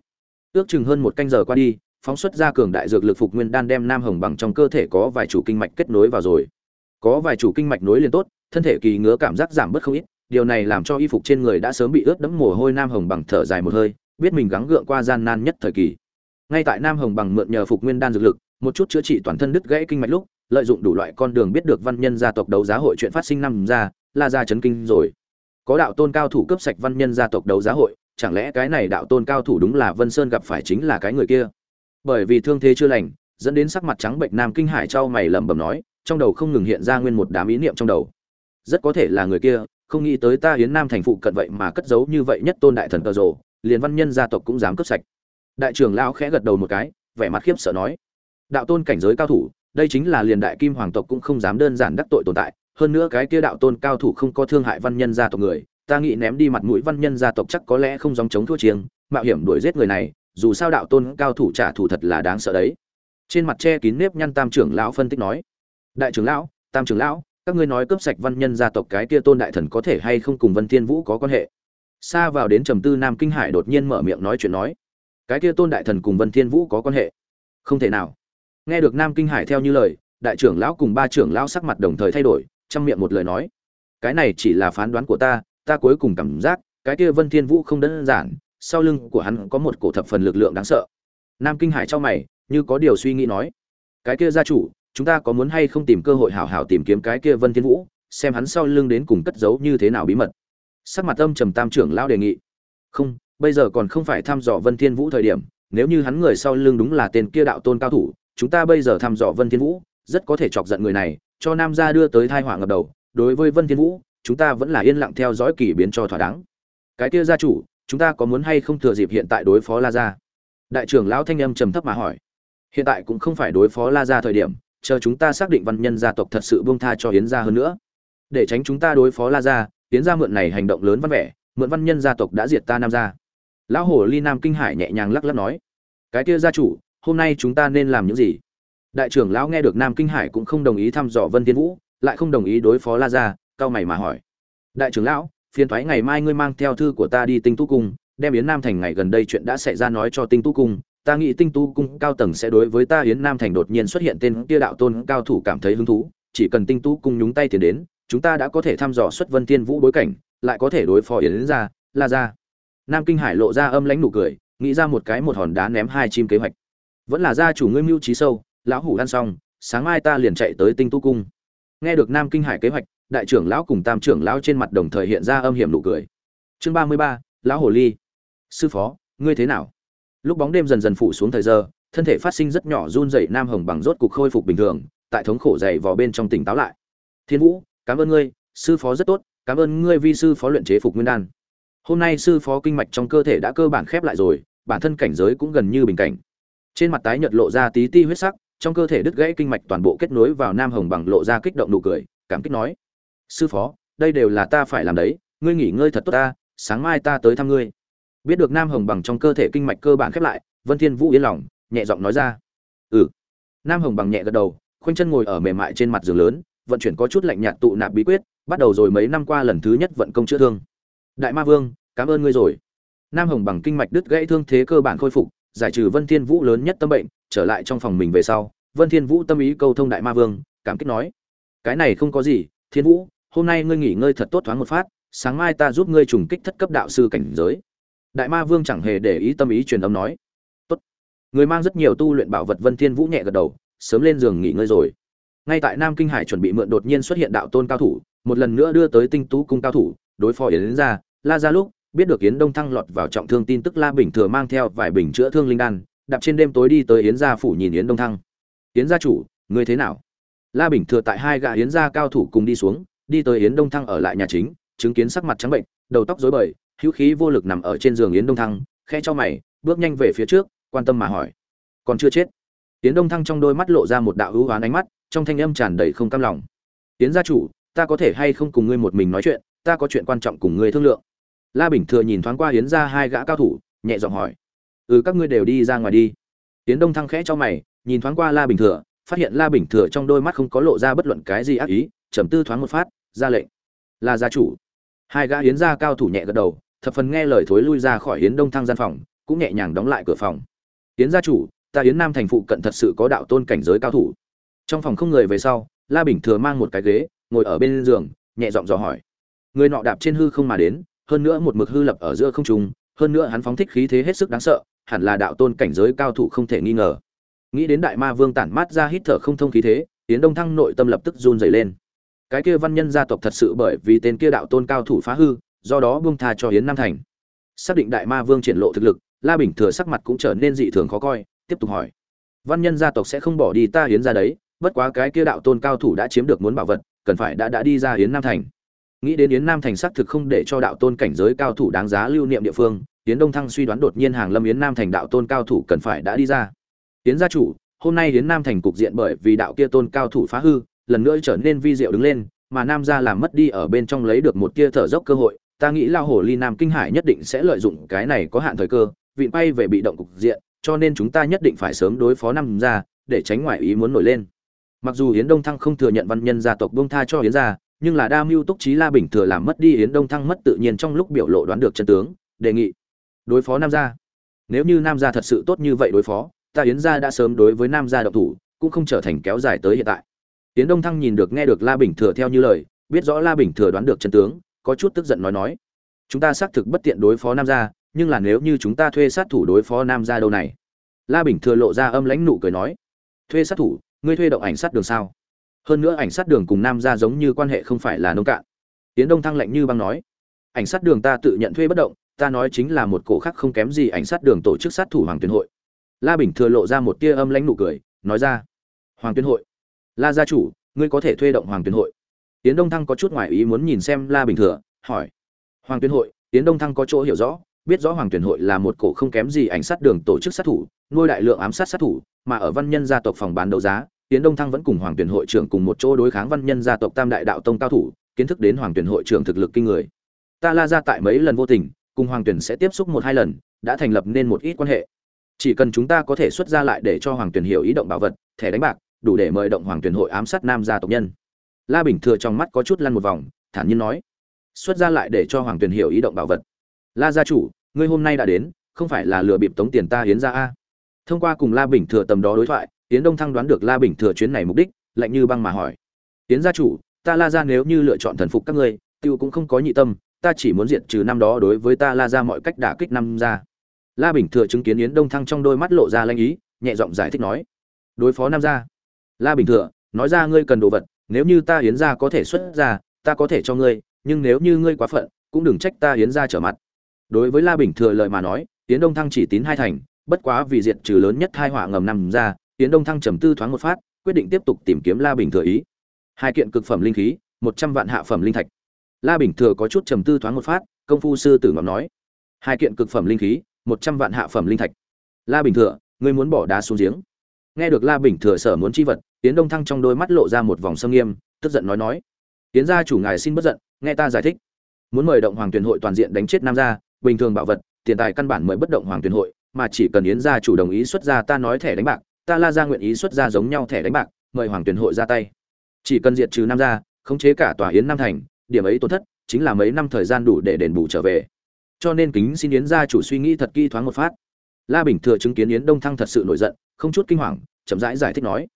Ước chừng hơn một canh giờ qua đi, phóng xuất ra cường đại dược lực phục nguyên đan đem nam hồng bằng trong cơ thể có vài chủ kinh mạch kết nối vào rồi. Có vài chủ kinh mạch nối liền tốt thân thể kỳ ngứa cảm giác giảm bớt không ít, điều này làm cho y phục trên người đã sớm bị ướt đẫm mồ hôi nam hồng bằng thở dài một hơi, biết mình gắng gượng qua gian nan nhất thời kỳ. Ngay tại nam hồng bằng mượn nhờ phục nguyên đan dược lực, một chút chữa trị toàn thân đứt gãy kinh mạch lúc, lợi dụng đủ loại con đường biết được văn nhân gia tộc đấu giá hội chuyện phát sinh năm ra, la ra chấn kinh rồi. Có đạo tôn cao thủ cướp sạch văn nhân gia tộc đấu giá hội, chẳng lẽ cái này đạo tôn cao thủ đúng là vân sơn gặp phải chính là cái người kia? Bởi vì thương thế chưa lành, dẫn đến sắc mặt trắng bệnh nam kinh hải trao mày lẩm bẩm nói, trong đầu không ngừng hiện ra nguyên một đám ý niệm trong đầu rất có thể là người kia, không nghĩ tới ta hiến nam thành phụ cận vậy mà cất giấu như vậy nhất tôn đại thần cờ rồ, liền văn nhân gia tộc cũng dám cướp sạch. Đại trưởng lão khẽ gật đầu một cái, vẻ mặt khiếp sợ nói, đạo tôn cảnh giới cao thủ, đây chính là liền đại kim hoàng tộc cũng không dám đơn giản đắc tội tồn tại, hơn nữa cái kia đạo tôn cao thủ không có thương hại văn nhân gia tộc người, ta nghĩ ném đi mặt mũi văn nhân gia tộc chắc có lẽ không dòng chống thua chiêng, mạo hiểm đuổi giết người này, dù sao đạo tôn cao thủ trả thù thật là đáng sợ đấy. Trên mặt che kín nếp nhăn tam trưởng lão phân tích nói, đại trưởng lão, tam trưởng lão các ngươi nói cướp sạch văn nhân gia tộc cái kia tôn đại thần có thể hay không cùng vân thiên vũ có quan hệ? Xa vào đến trầm tư nam kinh hải đột nhiên mở miệng nói chuyện nói, cái kia tôn đại thần cùng vân thiên vũ có quan hệ? Không thể nào. Nghe được nam kinh hải theo như lời, đại trưởng lão cùng ba trưởng lão sắc mặt đồng thời thay đổi trong miệng một lời nói, cái này chỉ là phán đoán của ta ta cuối cùng cảm giác, cái kia vân thiên vũ không đơn giản, sau lưng của hắn có một cổ thập phần lực lượng đáng sợ. Nam kinh hải cho mày, như có điều suy nghĩ nói, cái kia gia chủ chúng ta có muốn hay không tìm cơ hội hảo hảo tìm kiếm cái kia vân thiên vũ, xem hắn sau lưng đến cùng cất giấu như thế nào bí mật. Sắc mặt âm trầm tam trưởng lão đề nghị. Không, bây giờ còn không phải thăm dò vân thiên vũ thời điểm, nếu như hắn người sau lưng đúng là tên kia đạo tôn cao thủ, chúng ta bây giờ thăm dò vân thiên vũ, rất có thể chọc giận người này, cho nam gia đưa tới tai họa ngập đầu. Đối với vân thiên vũ, chúng ta vẫn là yên lặng theo dõi kỳ biến cho thỏa đáng. Cái kia gia chủ, chúng ta có muốn hay không thừa dịp hiện tại đối phó la gia? Đại trưởng lão thanh âm trầm thấp mà hỏi. Hiện tại cũng không phải đối phó la gia thời điểm chờ chúng ta xác định văn nhân gia tộc thật sự buông tha cho yến gia hơn nữa. Để tránh chúng ta đối phó la gia yến gia mượn này hành động lớn văn vẻ, mượn văn nhân gia tộc đã diệt ta nam gia. Lão hổ ly nam kinh hải nhẹ nhàng lắc lắc nói, cái kia gia chủ, hôm nay chúng ta nên làm những gì? Đại trưởng lão nghe được nam kinh hải cũng không đồng ý thăm dò vân thiên vũ, lại không đồng ý đối phó la gia cao mày mà hỏi, đại trưởng lão, phiền thoái ngày mai ngươi mang theo thư của ta đi tinh tu cung, đem yến nam thành ngày gần đây chuyện đã xảy ra nói cho tinh tu cung ta nghĩ tinh tu cung cao tầng sẽ đối với ta yến nam thành đột nhiên xuất hiện tên kia đạo tôn cao thủ cảm thấy hứng thú, chỉ cần tinh tu cung nhúng tay tiền đến, chúng ta đã có thể thăm dò xuất vân thiên vũ bối cảnh, lại có thể đối phó yến ra, la ra nam kinh hải lộ ra âm lãnh nụ cười, nghĩ ra một cái một hòn đá ném hai chim kế hoạch. Vẫn là gia chủ ngươi mưu trí sâu, lão hủ ăn xong, sáng mai ta liền chạy tới tinh tu cung. Nghe được nam kinh hải kế hoạch, đại trưởng lão cùng tam trưởng lão trên mặt đồng thời hiện ra âm hiểm nụ cười. Chương ba mươi ba, lão hồ ly. Sư phó, ngươi thế nào? Lúc bóng đêm dần dần phủ xuống thời giờ, thân thể phát sinh rất nhỏ run rẩy nam hồng bằng rốt cục khôi phục bình thường, tại thống khổ dày vò bên trong tỉnh táo lại. Thiên vũ, cảm ơn ngươi, sư phó rất tốt, cảm ơn ngươi vi sư phó luyện chế phục nguyên đan. Hôm nay sư phó kinh mạch trong cơ thể đã cơ bản khép lại rồi, bản thân cảnh giới cũng gần như bình cảnh. Trên mặt tái nhợt lộ ra tí ti huyết sắc, trong cơ thể đứt gãy kinh mạch toàn bộ kết nối vào nam hồng bằng lộ ra kích động nụ cười, cảm kích nói, sư phó, đây đều là ta phải làm đấy, ngươi nghỉ ngơi thật tốt ta, sáng mai ta tới thăm ngươi biết được nam hồng bằng trong cơ thể kinh mạch cơ bản khép lại, vân thiên vũ yên lòng, nhẹ giọng nói ra. Ừ. Nam hồng bằng nhẹ gật đầu, khoanh chân ngồi ở mềm mại trên mặt giường lớn, vận chuyển có chút lạnh nhạt tụ nạp bí quyết, bắt đầu rồi mấy năm qua lần thứ nhất vận công chữa thương. Đại ma vương, cảm ơn ngươi rồi. Nam hồng bằng kinh mạch đứt gãy thương thế cơ bản khôi phục, giải trừ vân thiên vũ lớn nhất tâm bệnh, trở lại trong phòng mình về sau, vân thiên vũ tâm ý câu thông đại ma vương, cảm kích nói. Cái này không có gì, thiên vũ, hôm nay ngươi nghỉ ngơi thật tốt thoáng một phát, sáng mai ta giúp ngươi trùng kích thất cấp đạo sư cảnh giới đại ma vương chẳng hề để ý tâm ý truyền âm nói, tốt, người mang rất nhiều tu luyện bảo vật vân thiên vũ nhẹ gật đầu, sớm lên giường nghỉ ngơi rồi. Ngay tại nam kinh hải chuẩn bị mượn đột nhiên xuất hiện đạo tôn cao thủ, một lần nữa đưa tới tinh tú cung cao thủ, đối phó yến ra la ra lúc biết được yến đông thăng lọt vào trọng thương tin tức la bình thừa mang theo vài bình chữa thương linh đan, đạp trên đêm tối đi tới yến gia phủ nhìn yến đông thăng. Yến gia chủ ngươi thế nào? La bình thừa tại hai gã yến gia cao thủ cùng đi xuống, đi tới yến đông thăng ở lại nhà chính, chứng kiến sắc mặt trắng bệnh, đầu tóc rối bời hữu khí vô lực nằm ở trên giường yến đông thăng khe cho mày, bước nhanh về phía trước, quan tâm mà hỏi. Còn chưa chết? Yến đông thăng trong đôi mắt lộ ra một đạo hữu hoán ánh mắt, trong thanh âm tràn đầy không cam lòng. Yến gia chủ, ta có thể hay không cùng ngươi một mình nói chuyện, ta có chuyện quan trọng cùng ngươi thương lượng. La bình thừa nhìn thoáng qua yến ra hai gã cao thủ, nhẹ giọng hỏi. Ừ các ngươi đều đi ra ngoài đi. Yến đông thăng khẽ cho mày, nhìn thoáng qua la bình thừa, phát hiện la bình thừa trong đôi mắt không có lộ ra bất luận cái gì ác ý, trầm tư thoáng một phát, ra lệnh. Là gia chủ. Hai gã yến gia cao thủ nhẹ gật đầu thập phần nghe lời thối lui ra khỏi yến đông thăng gian phòng, cũng nhẹ nhàng đóng lại cửa phòng. Yến gia chủ, ta yến nam thành phụ cận thật sự có đạo tôn cảnh giới cao thủ. Trong phòng không người về sau, la bình thừa mang một cái ghế, ngồi ở bên giường, nhẹ giọng dò hỏi. Người nọ đạp trên hư không mà đến, hơn nữa một mực hư lập ở giữa không trung, hơn nữa hắn phóng thích khí thế hết sức đáng sợ, hẳn là đạo tôn cảnh giới cao thủ không thể nghi ngờ. Nghĩ đến đại ma vương tản mát ra hít thở không thông khí thế, Yến đông thăng nội tâm lập tức run rẩy lên. Cái kia văn nhân gia tộc thật sự bởi vì tên kia đạo tôn cao thủ phá hư do đó buông tha cho yến nam thành. Xác định đại ma vương triển lộ thực lực, la bình thừa sắc mặt cũng trở nên dị thường khó coi, tiếp tục hỏi. Văn nhân gia tộc sẽ không bỏ đi ta yến gia đấy, bất quá cái kia đạo tôn cao thủ đã chiếm được muốn bảo vật, cần phải đã đã đi ra yến nam thành. Nghĩ đến yến nam thành xác thực không để cho đạo tôn cảnh giới cao thủ đáng giá lưu niệm địa phương, yến đông thăng suy đoán đột nhiên hàng lâm yến nam thành đạo tôn cao thủ cần phải đã đi ra. Yến gia chủ, hôm nay yến nam thành cục diện bởi vì đạo kia tôn cao thủ phá hư, lần nữa trở nên vi diệu đứng lên, mà nam gia làm mất đi ở bên trong lấy được một tia thở dốc cơ hội ta nghĩ lao hồ ly nam kinh hải nhất định sẽ lợi dụng cái này có hạn thời cơ, vịn bay về bị động cục diện, cho nên chúng ta nhất định phải sớm đối phó nam gia để tránh ngoại ý muốn nổi lên. Mặc dù yến đông thăng không thừa nhận văn nhân gia tộc bông tha cho yến gia, nhưng là đa mưu túc trí la bình thừa làm mất đi yến đông thăng mất tự nhiên trong lúc biểu lộ đoán được chân tướng, đề nghị đối phó nam gia. Nếu như nam gia thật sự tốt như vậy đối phó, ta yến gia đã sớm đối với nam gia độc thủ, cũng không trở thành kéo dài tới hiện tại. Yến đông thăng nhìn được nghe được la bình thừa theo như lời, biết rõ la bình thừa đoán được chân tướng có chút tức giận nói nói, chúng ta xác thực bất tiện đối phó nam gia, nhưng là nếu như chúng ta thuê sát thủ đối phó nam gia đâu này? La bình thừa lộ ra âm lãnh nụ cười nói, thuê sát thủ, ngươi thuê động ảnh sát đường sao? Hơn nữa ảnh sát đường cùng nam gia giống như quan hệ không phải là nông cạn. Tiến đông thăng lạnh như băng nói, ảnh sát đường ta tự nhận thuê bất động, ta nói chính là một cổ khác không kém gì ảnh sát đường tổ chức sát thủ hoàng tuyến hội. La bình thừa lộ ra một tia âm lãnh nụ cười, nói ra, hoàng tuyến hội, la gia chủ, ngươi có thể thuê động hoàng tuyến hội tiến đông thăng có chút ngoài ý muốn nhìn xem la bình thừa, hỏi. Hoàng tuyên hội tiến đông thăng có chỗ hiểu rõ, biết rõ hoàng tuyển hội là một cổ không kém gì ảnh sát đường tổ chức sát thủ, nuôi đại lượng ám sát sát thủ, mà ở văn nhân gia tộc phòng bán đấu giá tiến đông thăng vẫn cùng hoàng tuyển hội trưởng cùng một chỗ đối kháng văn nhân gia tộc tam đại đạo tông cao thủ, kiến thức đến hoàng tuyển hội trưởng thực lực kinh người. Ta la ra tại mấy lần vô tình, cùng hoàng tuyển sẽ tiếp xúc một hai lần, đã thành lập nên một ít quan hệ. Chỉ cần chúng ta có thể xuất ra lại để cho hoàng tuyển hiểu ý động bảo vật, thẻ đánh bạc, đủ để mời động hoàng tuyển hội ám sát nam gia tộc nhân la bình thừa trong mắt có chút lăn một vòng thản nhiên nói xuất ra lại để cho hoàng tuyển hiểu ý động bảo vật la gia chủ ngươi hôm nay đã đến không phải là lừa bịp tống tiền ta hiến ra a thông qua cùng la bình thừa tầm đó đối thoại Tiến Đông Thăng đoán được La Bình thừa chuyến này mục đích, lạnh như băng mà hỏi: "Tiến gia chủ, ta La gia nếu như lựa chọn thần phục các ngươi, tiêu cũng không có nhị tâm, ta chỉ muốn diệt trừ năm đó đối với ta La gia mọi cách đả kích năm gia." La Bình thừa chứng kiến Yến Đông Thăng trong đôi mắt lộ ra lanh ý, nhẹ giọng giải thích nói: "Đối phó năm gia." La Bình thừa, nói ra ngươi cần đồ vật, nếu như ta Yến gia có thể xuất ra, ta có thể cho ngươi, nhưng nếu như ngươi quá phận, cũng đừng trách ta Yến gia trở mặt. Đối với La Bình thừa lời mà nói, Yến Đông Thăng chỉ tín hai thành, bất quá vì diệt trừ lớn nhất hai họa ngầm nằm ra, Yến Đông Thăng trầm tư thoáng một phát, quyết định tiếp tục tìm kiếm La Bình Thừa ý. Hai kiện cực phẩm linh khí, một trăm vạn hạ phẩm linh thạch. La Bình Thừa có chút trầm tư thoáng một phát, công phu sư tử ngọc nói: "Hai kiện cực phẩm linh khí, một trăm vạn hạ phẩm linh thạch." La Bình Thừa, ngươi muốn bỏ đá xuống giếng? Nghe được La Bình Thừa sở muốn chi vật, Yến Đông Thăng trong đôi mắt lộ ra một vòng sâm nghiêm, tức giận nói nói: "Yến gia chủ ngài xin bất giận, nghe ta giải thích. Muốn mời động hoàng tuyển hội toàn diện đánh chết nam gia, bình thường bảo vật, tiền tài căn bản mời bất động hoàng tuyển hội, mà chỉ cần Yến gia chủ đồng ý xuất ra ta nói thẻ đánh bạc, ta la ra nguyện ý xuất ra giống nhau thẻ đánh bạc mời hoàng tuyển hội ra tay. Chỉ cần diệt trừ nam gia khống chế cả tòa yến nam thành điểm ấy tổn thất chính là mấy năm thời gian đủ để đền bù trở về. Cho nên kính xin yến gia chủ suy nghĩ thật kỹ thoáng một phát. La bình thừa chứng kiến yến đông thăng thật sự nổi giận không chút kinh hoàng chậm rãi giải thích nói,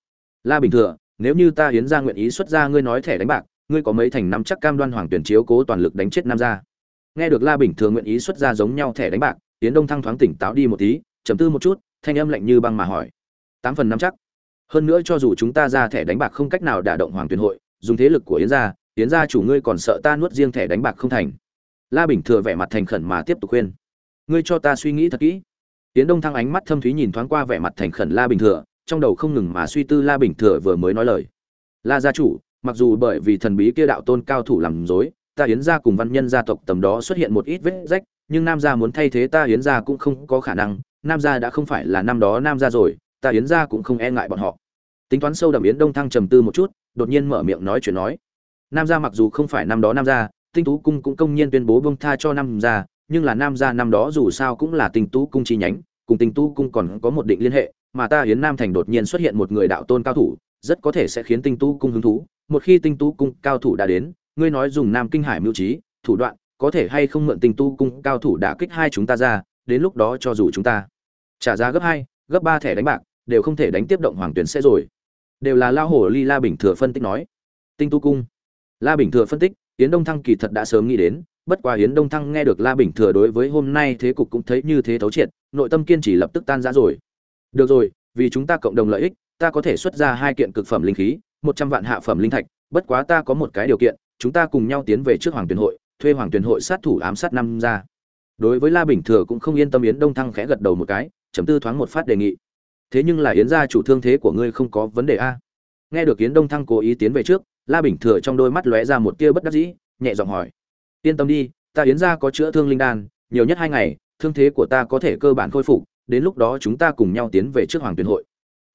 la bình thừa, nếu như ta yến gia nguyện ý xuất ra ngươi nói thẻ đánh bạc, ngươi có mấy thành năm chắc cam đoan hoàng tuyển chiếu cố toàn lực đánh chết nam gia. Nghe được la bình thừa nguyện ý xuất ra giống nhau thẻ đánh bạc, yến đông thăng thoáng tỉnh táo đi một tí chấm tư một chút, thanh âm lạnh như băng mà hỏi, tám phần năm chắc? Hơn nữa cho dù chúng ta ra thẻ đánh bạc không cách nào đả động hoàng tuyển hội, dùng thế lực của yến gia yến gia chủ ngươi còn sợ ta nuốt riêng thẻ đánh bạc không thành. La bình thừa vẻ mặt thành khẩn mà tiếp tục khuyên, ngươi cho ta suy nghĩ thật kỹ. Yến đông thăng ánh mắt thâm thúy nhìn thoáng qua vẻ mặt thành khẩn la bình thừa trong đầu không ngừng mà suy tư la bình thừa vừa mới nói lời. La gia chủ, mặc dù bởi vì thần bí kia đạo tôn cao thủ làm dối, ta yến gia cùng văn nhân gia tộc tầm đó xuất hiện một ít vết rách, nhưng nam gia muốn thay thế ta yến gia cũng không có khả năng, nam gia đã không phải là năm đó nam gia rồi, ta yến gia cũng không e ngại bọn họ. Tính toán sâu đậm yến đông thăng trầm tư một chút, đột nhiên mở miệng nói chuyện nói. Nam gia mặc dù không phải năm đó nam gia, tinh tú cung cũng công nhiên tuyên bố bông tha cho nam gia, nhưng là nam gia năm đó dù sao cũng là tinh tú cung chi nhánh, cùng tinh tú cung còn có một định liên hệ mà ta yến nam thành đột nhiên xuất hiện một người đạo tôn cao thủ, rất có thể sẽ khiến tinh tú cung hứng thú. Một khi tinh tú cung cao thủ đã đến, ngươi nói dùng nam kinh hải mưu trí, thủ đoạn, có thể hay không mượn tinh tú cung cao thủ đã kích hai chúng ta ra, đến lúc đó cho dù chúng ta trả giá gấp hai, gấp ba thẻ đánh bạc, đều không thể đánh tiếp động hoàng tuyển sẽ rồi. Đều là lao hổ ly la bình thừa phân tích nói. Tinh tu cung. La bình thừa phân tích, yến đông thăng kỳ thật đã sớm nghĩ đến, bất quá yến đông thăng nghe được la bình thừa đối với hôm nay thế cục cũng thấy như thế thấu triệt, nội tâm kiên trì lập tức tan ra rồi được rồi, vì chúng ta cộng đồng lợi ích, ta có thể xuất ra hai kiện cực phẩm linh khí, một trăm vạn hạ phẩm linh thạch, bất quá ta có một cái điều kiện, chúng ta cùng nhau tiến về trước hoàng tuyển hội, thuê hoàng tuyển hội sát thủ ám sát năm ra đối với la bình thừa cũng không yên tâm yến đông thăng khẽ gật đầu một cái, chấm tư thoáng một phát đề nghị. Thế nhưng là yến gia chủ thương thế của ngươi không có vấn đề a. Nghe được yến đông thăng cố ý tiến về trước, la bình thừa trong đôi mắt lóe ra một tia bất đắc dĩ, nhẹ giọng hỏi. Yên tâm đi, ta yến gia có chữa thương linh đan, nhiều nhất hai ngày, thương thế của ta có thể cơ bản khôi phục đến lúc đó chúng ta cùng nhau tiến về trước hoàng tuyển hội.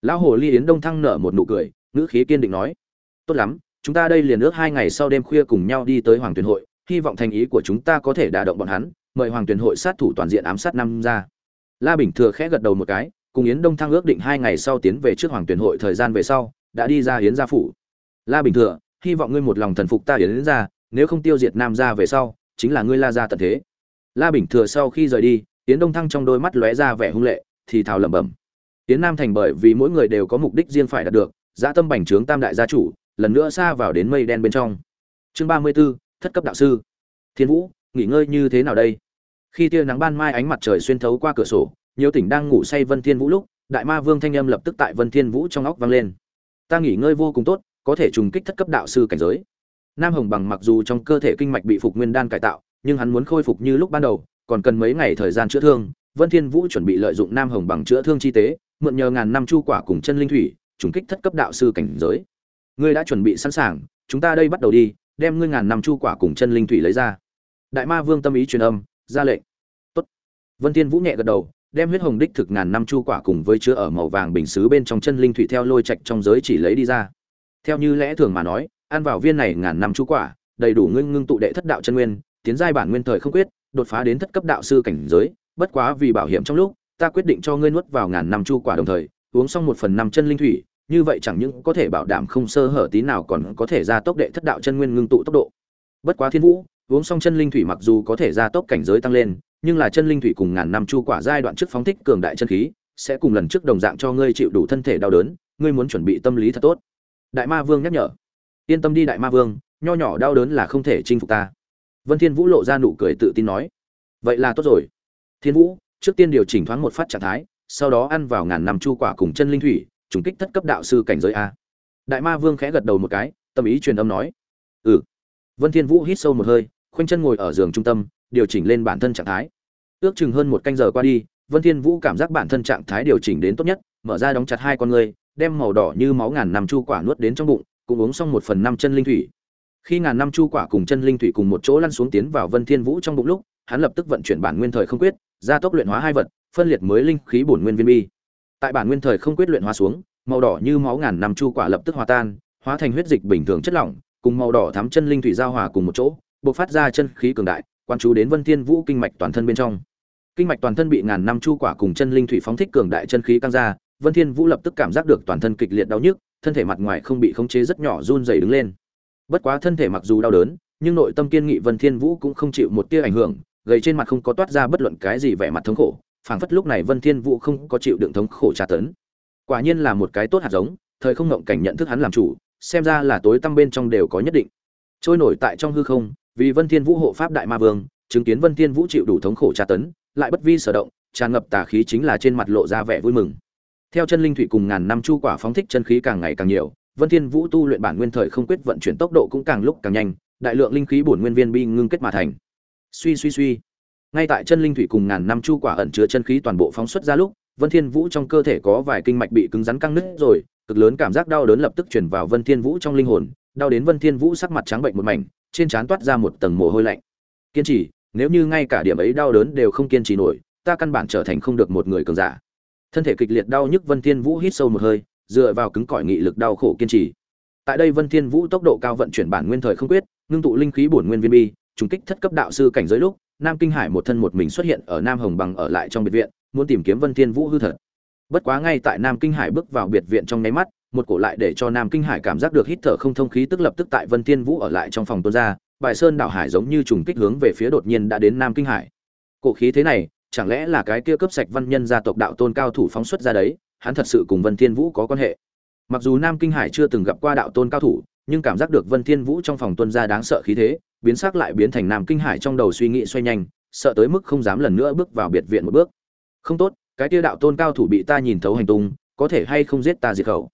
Lão hồ ly yến đông thăng nở một nụ cười, ngữ khí kiên định nói, tốt lắm, chúng ta đây liền ước hai ngày sau đêm khuya cùng nhau đi tới hoàng tuyển hội, hy vọng thành ý của chúng ta có thể đả động bọn hắn, mời hoàng tuyển hội sát thủ toàn diện ám sát năm ra. La bình thừa khẽ gật đầu một cái, cùng yến đông thăng ước định hai ngày sau tiến về trước hoàng tuyển hội thời gian về sau, đã đi ra yến gia phủ. La bình thừa, hy vọng ngươi một lòng thần phục ta yến gia, nếu không tiêu diệt nam gia về sau, chính là ngươi la gia tận thế. La bình thừa sau khi rời đi yến đông thăng trong đôi mắt lóe ra vẻ hung lệ thì thào lẩm bẩm. Yến nam thành bởi vì mỗi người đều có mục đích riêng phải đạt được dã tâm bành trướng tam đại gia chủ lần nữa xa vào đến mây đen bên trong. Chương 34, thất cấp đạo sư. Thiên vũ nghỉ ngơi như thế nào đây? Khi tia nắng ban mai ánh mặt trời xuyên thấu qua cửa sổ nhiều tỉnh đang ngủ say vân thiên vũ lúc đại ma vương thanh âm lập tức tại vân thiên vũ trong óc vang lên. Ta nghỉ ngơi vô cùng tốt có thể trùng kích thất cấp đạo sư cảnh giới. Nam hồng bằng mặc dù trong cơ thể kinh mạch bị phục nguyên đan cải tạo nhưng hắn muốn khôi phục như lúc ban đầu còn cần mấy ngày thời gian chữa thương, vân thiên vũ chuẩn bị lợi dụng nam hồng bằng chữa thương chi tế, mượn nhờ ngàn năm chu quả cùng chân linh thủy, trùng kích thất cấp đạo sư cảnh giới. Ngươi đã chuẩn bị sẵn sàng, chúng ta đây bắt đầu đi, đem ngươi ngàn năm chu quả cùng chân linh thủy lấy ra. Đại ma vương tâm ý truyền âm, ra lệnh. Tốt. Vân thiên vũ nhẹ gật đầu, đem huyết hồng đích thực ngàn năm chu quả cùng với chứa ở màu vàng bình sứ bên trong chân linh thủy theo lôi trạch trong giới chỉ lấy đi ra. Theo như lẽ thường mà nói, ăn vào viên này ngàn năm chu quả, đầy đủ ngưng ngưng tụ đệ thất đạo chân nguyên, tiến giai bản nguyên thời không quyết đột phá đến thất cấp đạo sư cảnh giới, bất quá vì bảo hiểm trong lúc, ta quyết định cho ngươi nuốt vào ngàn năm chu quả đồng thời, uống xong một phần năm chân linh thủy, như vậy chẳng những có thể bảo đảm không sơ hở tí nào còn có thể gia tốc đệ thất đạo chân nguyên ngưng tụ tốc độ. Bất quá thiên vũ, uống xong chân linh thủy mặc dù có thể gia tốc cảnh giới tăng lên, nhưng là chân linh thủy cùng ngàn năm chu quả giai đoạn trước phóng thích cường đại chân khí, sẽ cùng lần trước đồng dạng cho ngươi chịu đủ thân thể đau đớn, ngươi muốn chuẩn bị tâm lý thật tốt. Đại ma vương nhắc nhở. Yên tâm đi đại ma vương, nho nhỏ đau đớn là không thể chinh phục ta vân thiên vũ lộ ra nụ cười tự tin nói, vậy là tốt rồi. Thiên vũ, trước tiên điều chỉnh thoáng một phát trạng thái, sau đó ăn vào ngàn năm chu quả cùng chân linh thủy, trùng kích thất cấp đạo sư cảnh giới a. Đại ma vương khẽ gật đầu một cái, tâm ý truyền âm nói ừ. Vân thiên vũ hít sâu một hơi, khoanh chân ngồi ở giường trung tâm, điều chỉnh lên bản thân trạng thái. Ước chừng hơn một canh giờ qua đi, vân thiên vũ cảm giác bản thân trạng thái điều chỉnh đến tốt nhất, mở ra đóng chặt hai con ngươi đem màu đỏ như máu ngàn năm chu quả nuốt đến trong bụng, cũng uống xong một phần năm chân linh thủy khi ngàn năm chu quả cùng chân linh thủy cùng một chỗ lăn xuống tiến vào vân thiên vũ trong bụng lúc, hắn lập tức vận chuyển bản nguyên thời không quyết, gia tốc luyện hóa hai vật, phân liệt mới linh khí bổn nguyên viên bi. Tại bản nguyên thời không quyết luyện hóa xuống, màu đỏ như máu ngàn năm chu quả lập tức hòa tan, hóa thành huyết dịch bình thường chất lỏng, cùng màu đỏ thắm chân linh thủy giao hòa cùng một chỗ, bộc phát ra chân khí cường đại, quan chú đến vân thiên vũ kinh mạch toàn thân bên trong. Kinh mạch toàn thân bị ngàn năm chu quả cùng chân linh thủy phóng thích cường đại chân khí căng ra, vân thiên vũ lập tức cảm giác được toàn thân kịch liệt đau nhức, thân thể mặt ngoài không bị khống chế rất nhỏ run rẩy đứng lên bất quá thân thể mặc dù đau đớn, nhưng nội tâm kiên nghị vân thiên vũ cũng không chịu một tia ảnh hưởng, gầy trên mặt không có toát ra bất luận cái gì vẻ mặt thống khổ, phảng phất lúc này vân thiên vũ không có chịu đựng thống khổ tra tấn. Quả nhiên là một cái tốt hạt giống, thời không ngộng cảnh nhận thức hắn làm chủ, xem ra là tối tâm bên trong đều có nhất định. Trôi nổi tại trong hư không, vì vân thiên vũ hộ pháp đại ma vương, chứng kiến vân thiên vũ chịu đủ thống khổ tra tấn, lại bất vi sở động, tràn ngập tà khí chính là trên mặt lộ ra vẻ vui mừng. Theo chân linh thủy cùng ngàn năm chu quả phóng thích chân khí càng ngày càng nhiều vân thiên vũ tu luyện bản nguyên thời không quyết vận chuyển tốc độ cũng càng lúc càng nhanh, đại lượng linh khí bổn nguyên viên bi ngưng kết mà thành. Suy suy suy. Ngay tại chân linh thủy cùng ngàn năm chu quả ẩn chứa chân khí toàn bộ phóng xuất ra lúc, vân thiên vũ trong cơ thể có vài kinh mạch bị cứng rắn căng nứt rồi, cực lớn cảm giác đau đớn lập tức truyền vào vân thiên vũ trong linh hồn, đau đến vân thiên vũ sắc mặt trắng bệnh một mảnh, trên trán toát ra một tầng mồ hôi lạnh. Kiên trì, nếu như ngay cả điểm ấy đau đớn đều không kiên trì nổi, ta căn bản trở thành không được một người cường giả. Thân thể kịch liệt đau nhức vân thiên vũ hít sâu một hơi dựa vào cứng cỏi nghị lực đau khổ kiên trì. Tại đây vân thiên vũ tốc độ cao vận chuyển bản nguyên thời không quyết, ngưng tụ linh khí bổn nguyên viên bi, trùng kích thất cấp đạo sư cảnh giới lúc, nam kinh hải một thân một mình xuất hiện ở nam hồng bằng ở lại trong biệt viện, muốn tìm kiếm vân thiên vũ hư thật. Bất quá ngay tại nam kinh hải bước vào biệt viện trong nháy mắt, một cổ lại để cho nam kinh hải cảm giác được hít thở không thông khí tức lập tức tại vân thiên vũ ở lại trong phòng tuôn ra, bài sơn đảo hải giống như trùng kích hướng về phía đột nhiên đã đến nam kinh hải. Cổ khí thế này, chẳng lẽ là cái kia cấp sạch văn nhân gia tộc đạo tôn cao thủ phóng xuất ra đấy? Hắn thật sự cùng vân thiên vũ có quan hệ. Mặc dù nam kinh hải chưa từng gặp qua đạo tôn cao thủ, nhưng cảm giác được vân thiên vũ trong phòng tuân gia đáng sợ khí thế, biến sắc lại biến thành nam kinh hải trong đầu suy nghĩ xoay nhanh, sợ tới mức không dám lần nữa bước vào biệt viện một bước. Không tốt, cái kia đạo tôn cao thủ bị ta nhìn thấu hành tung, có thể hay không giết ta diệt khẩu?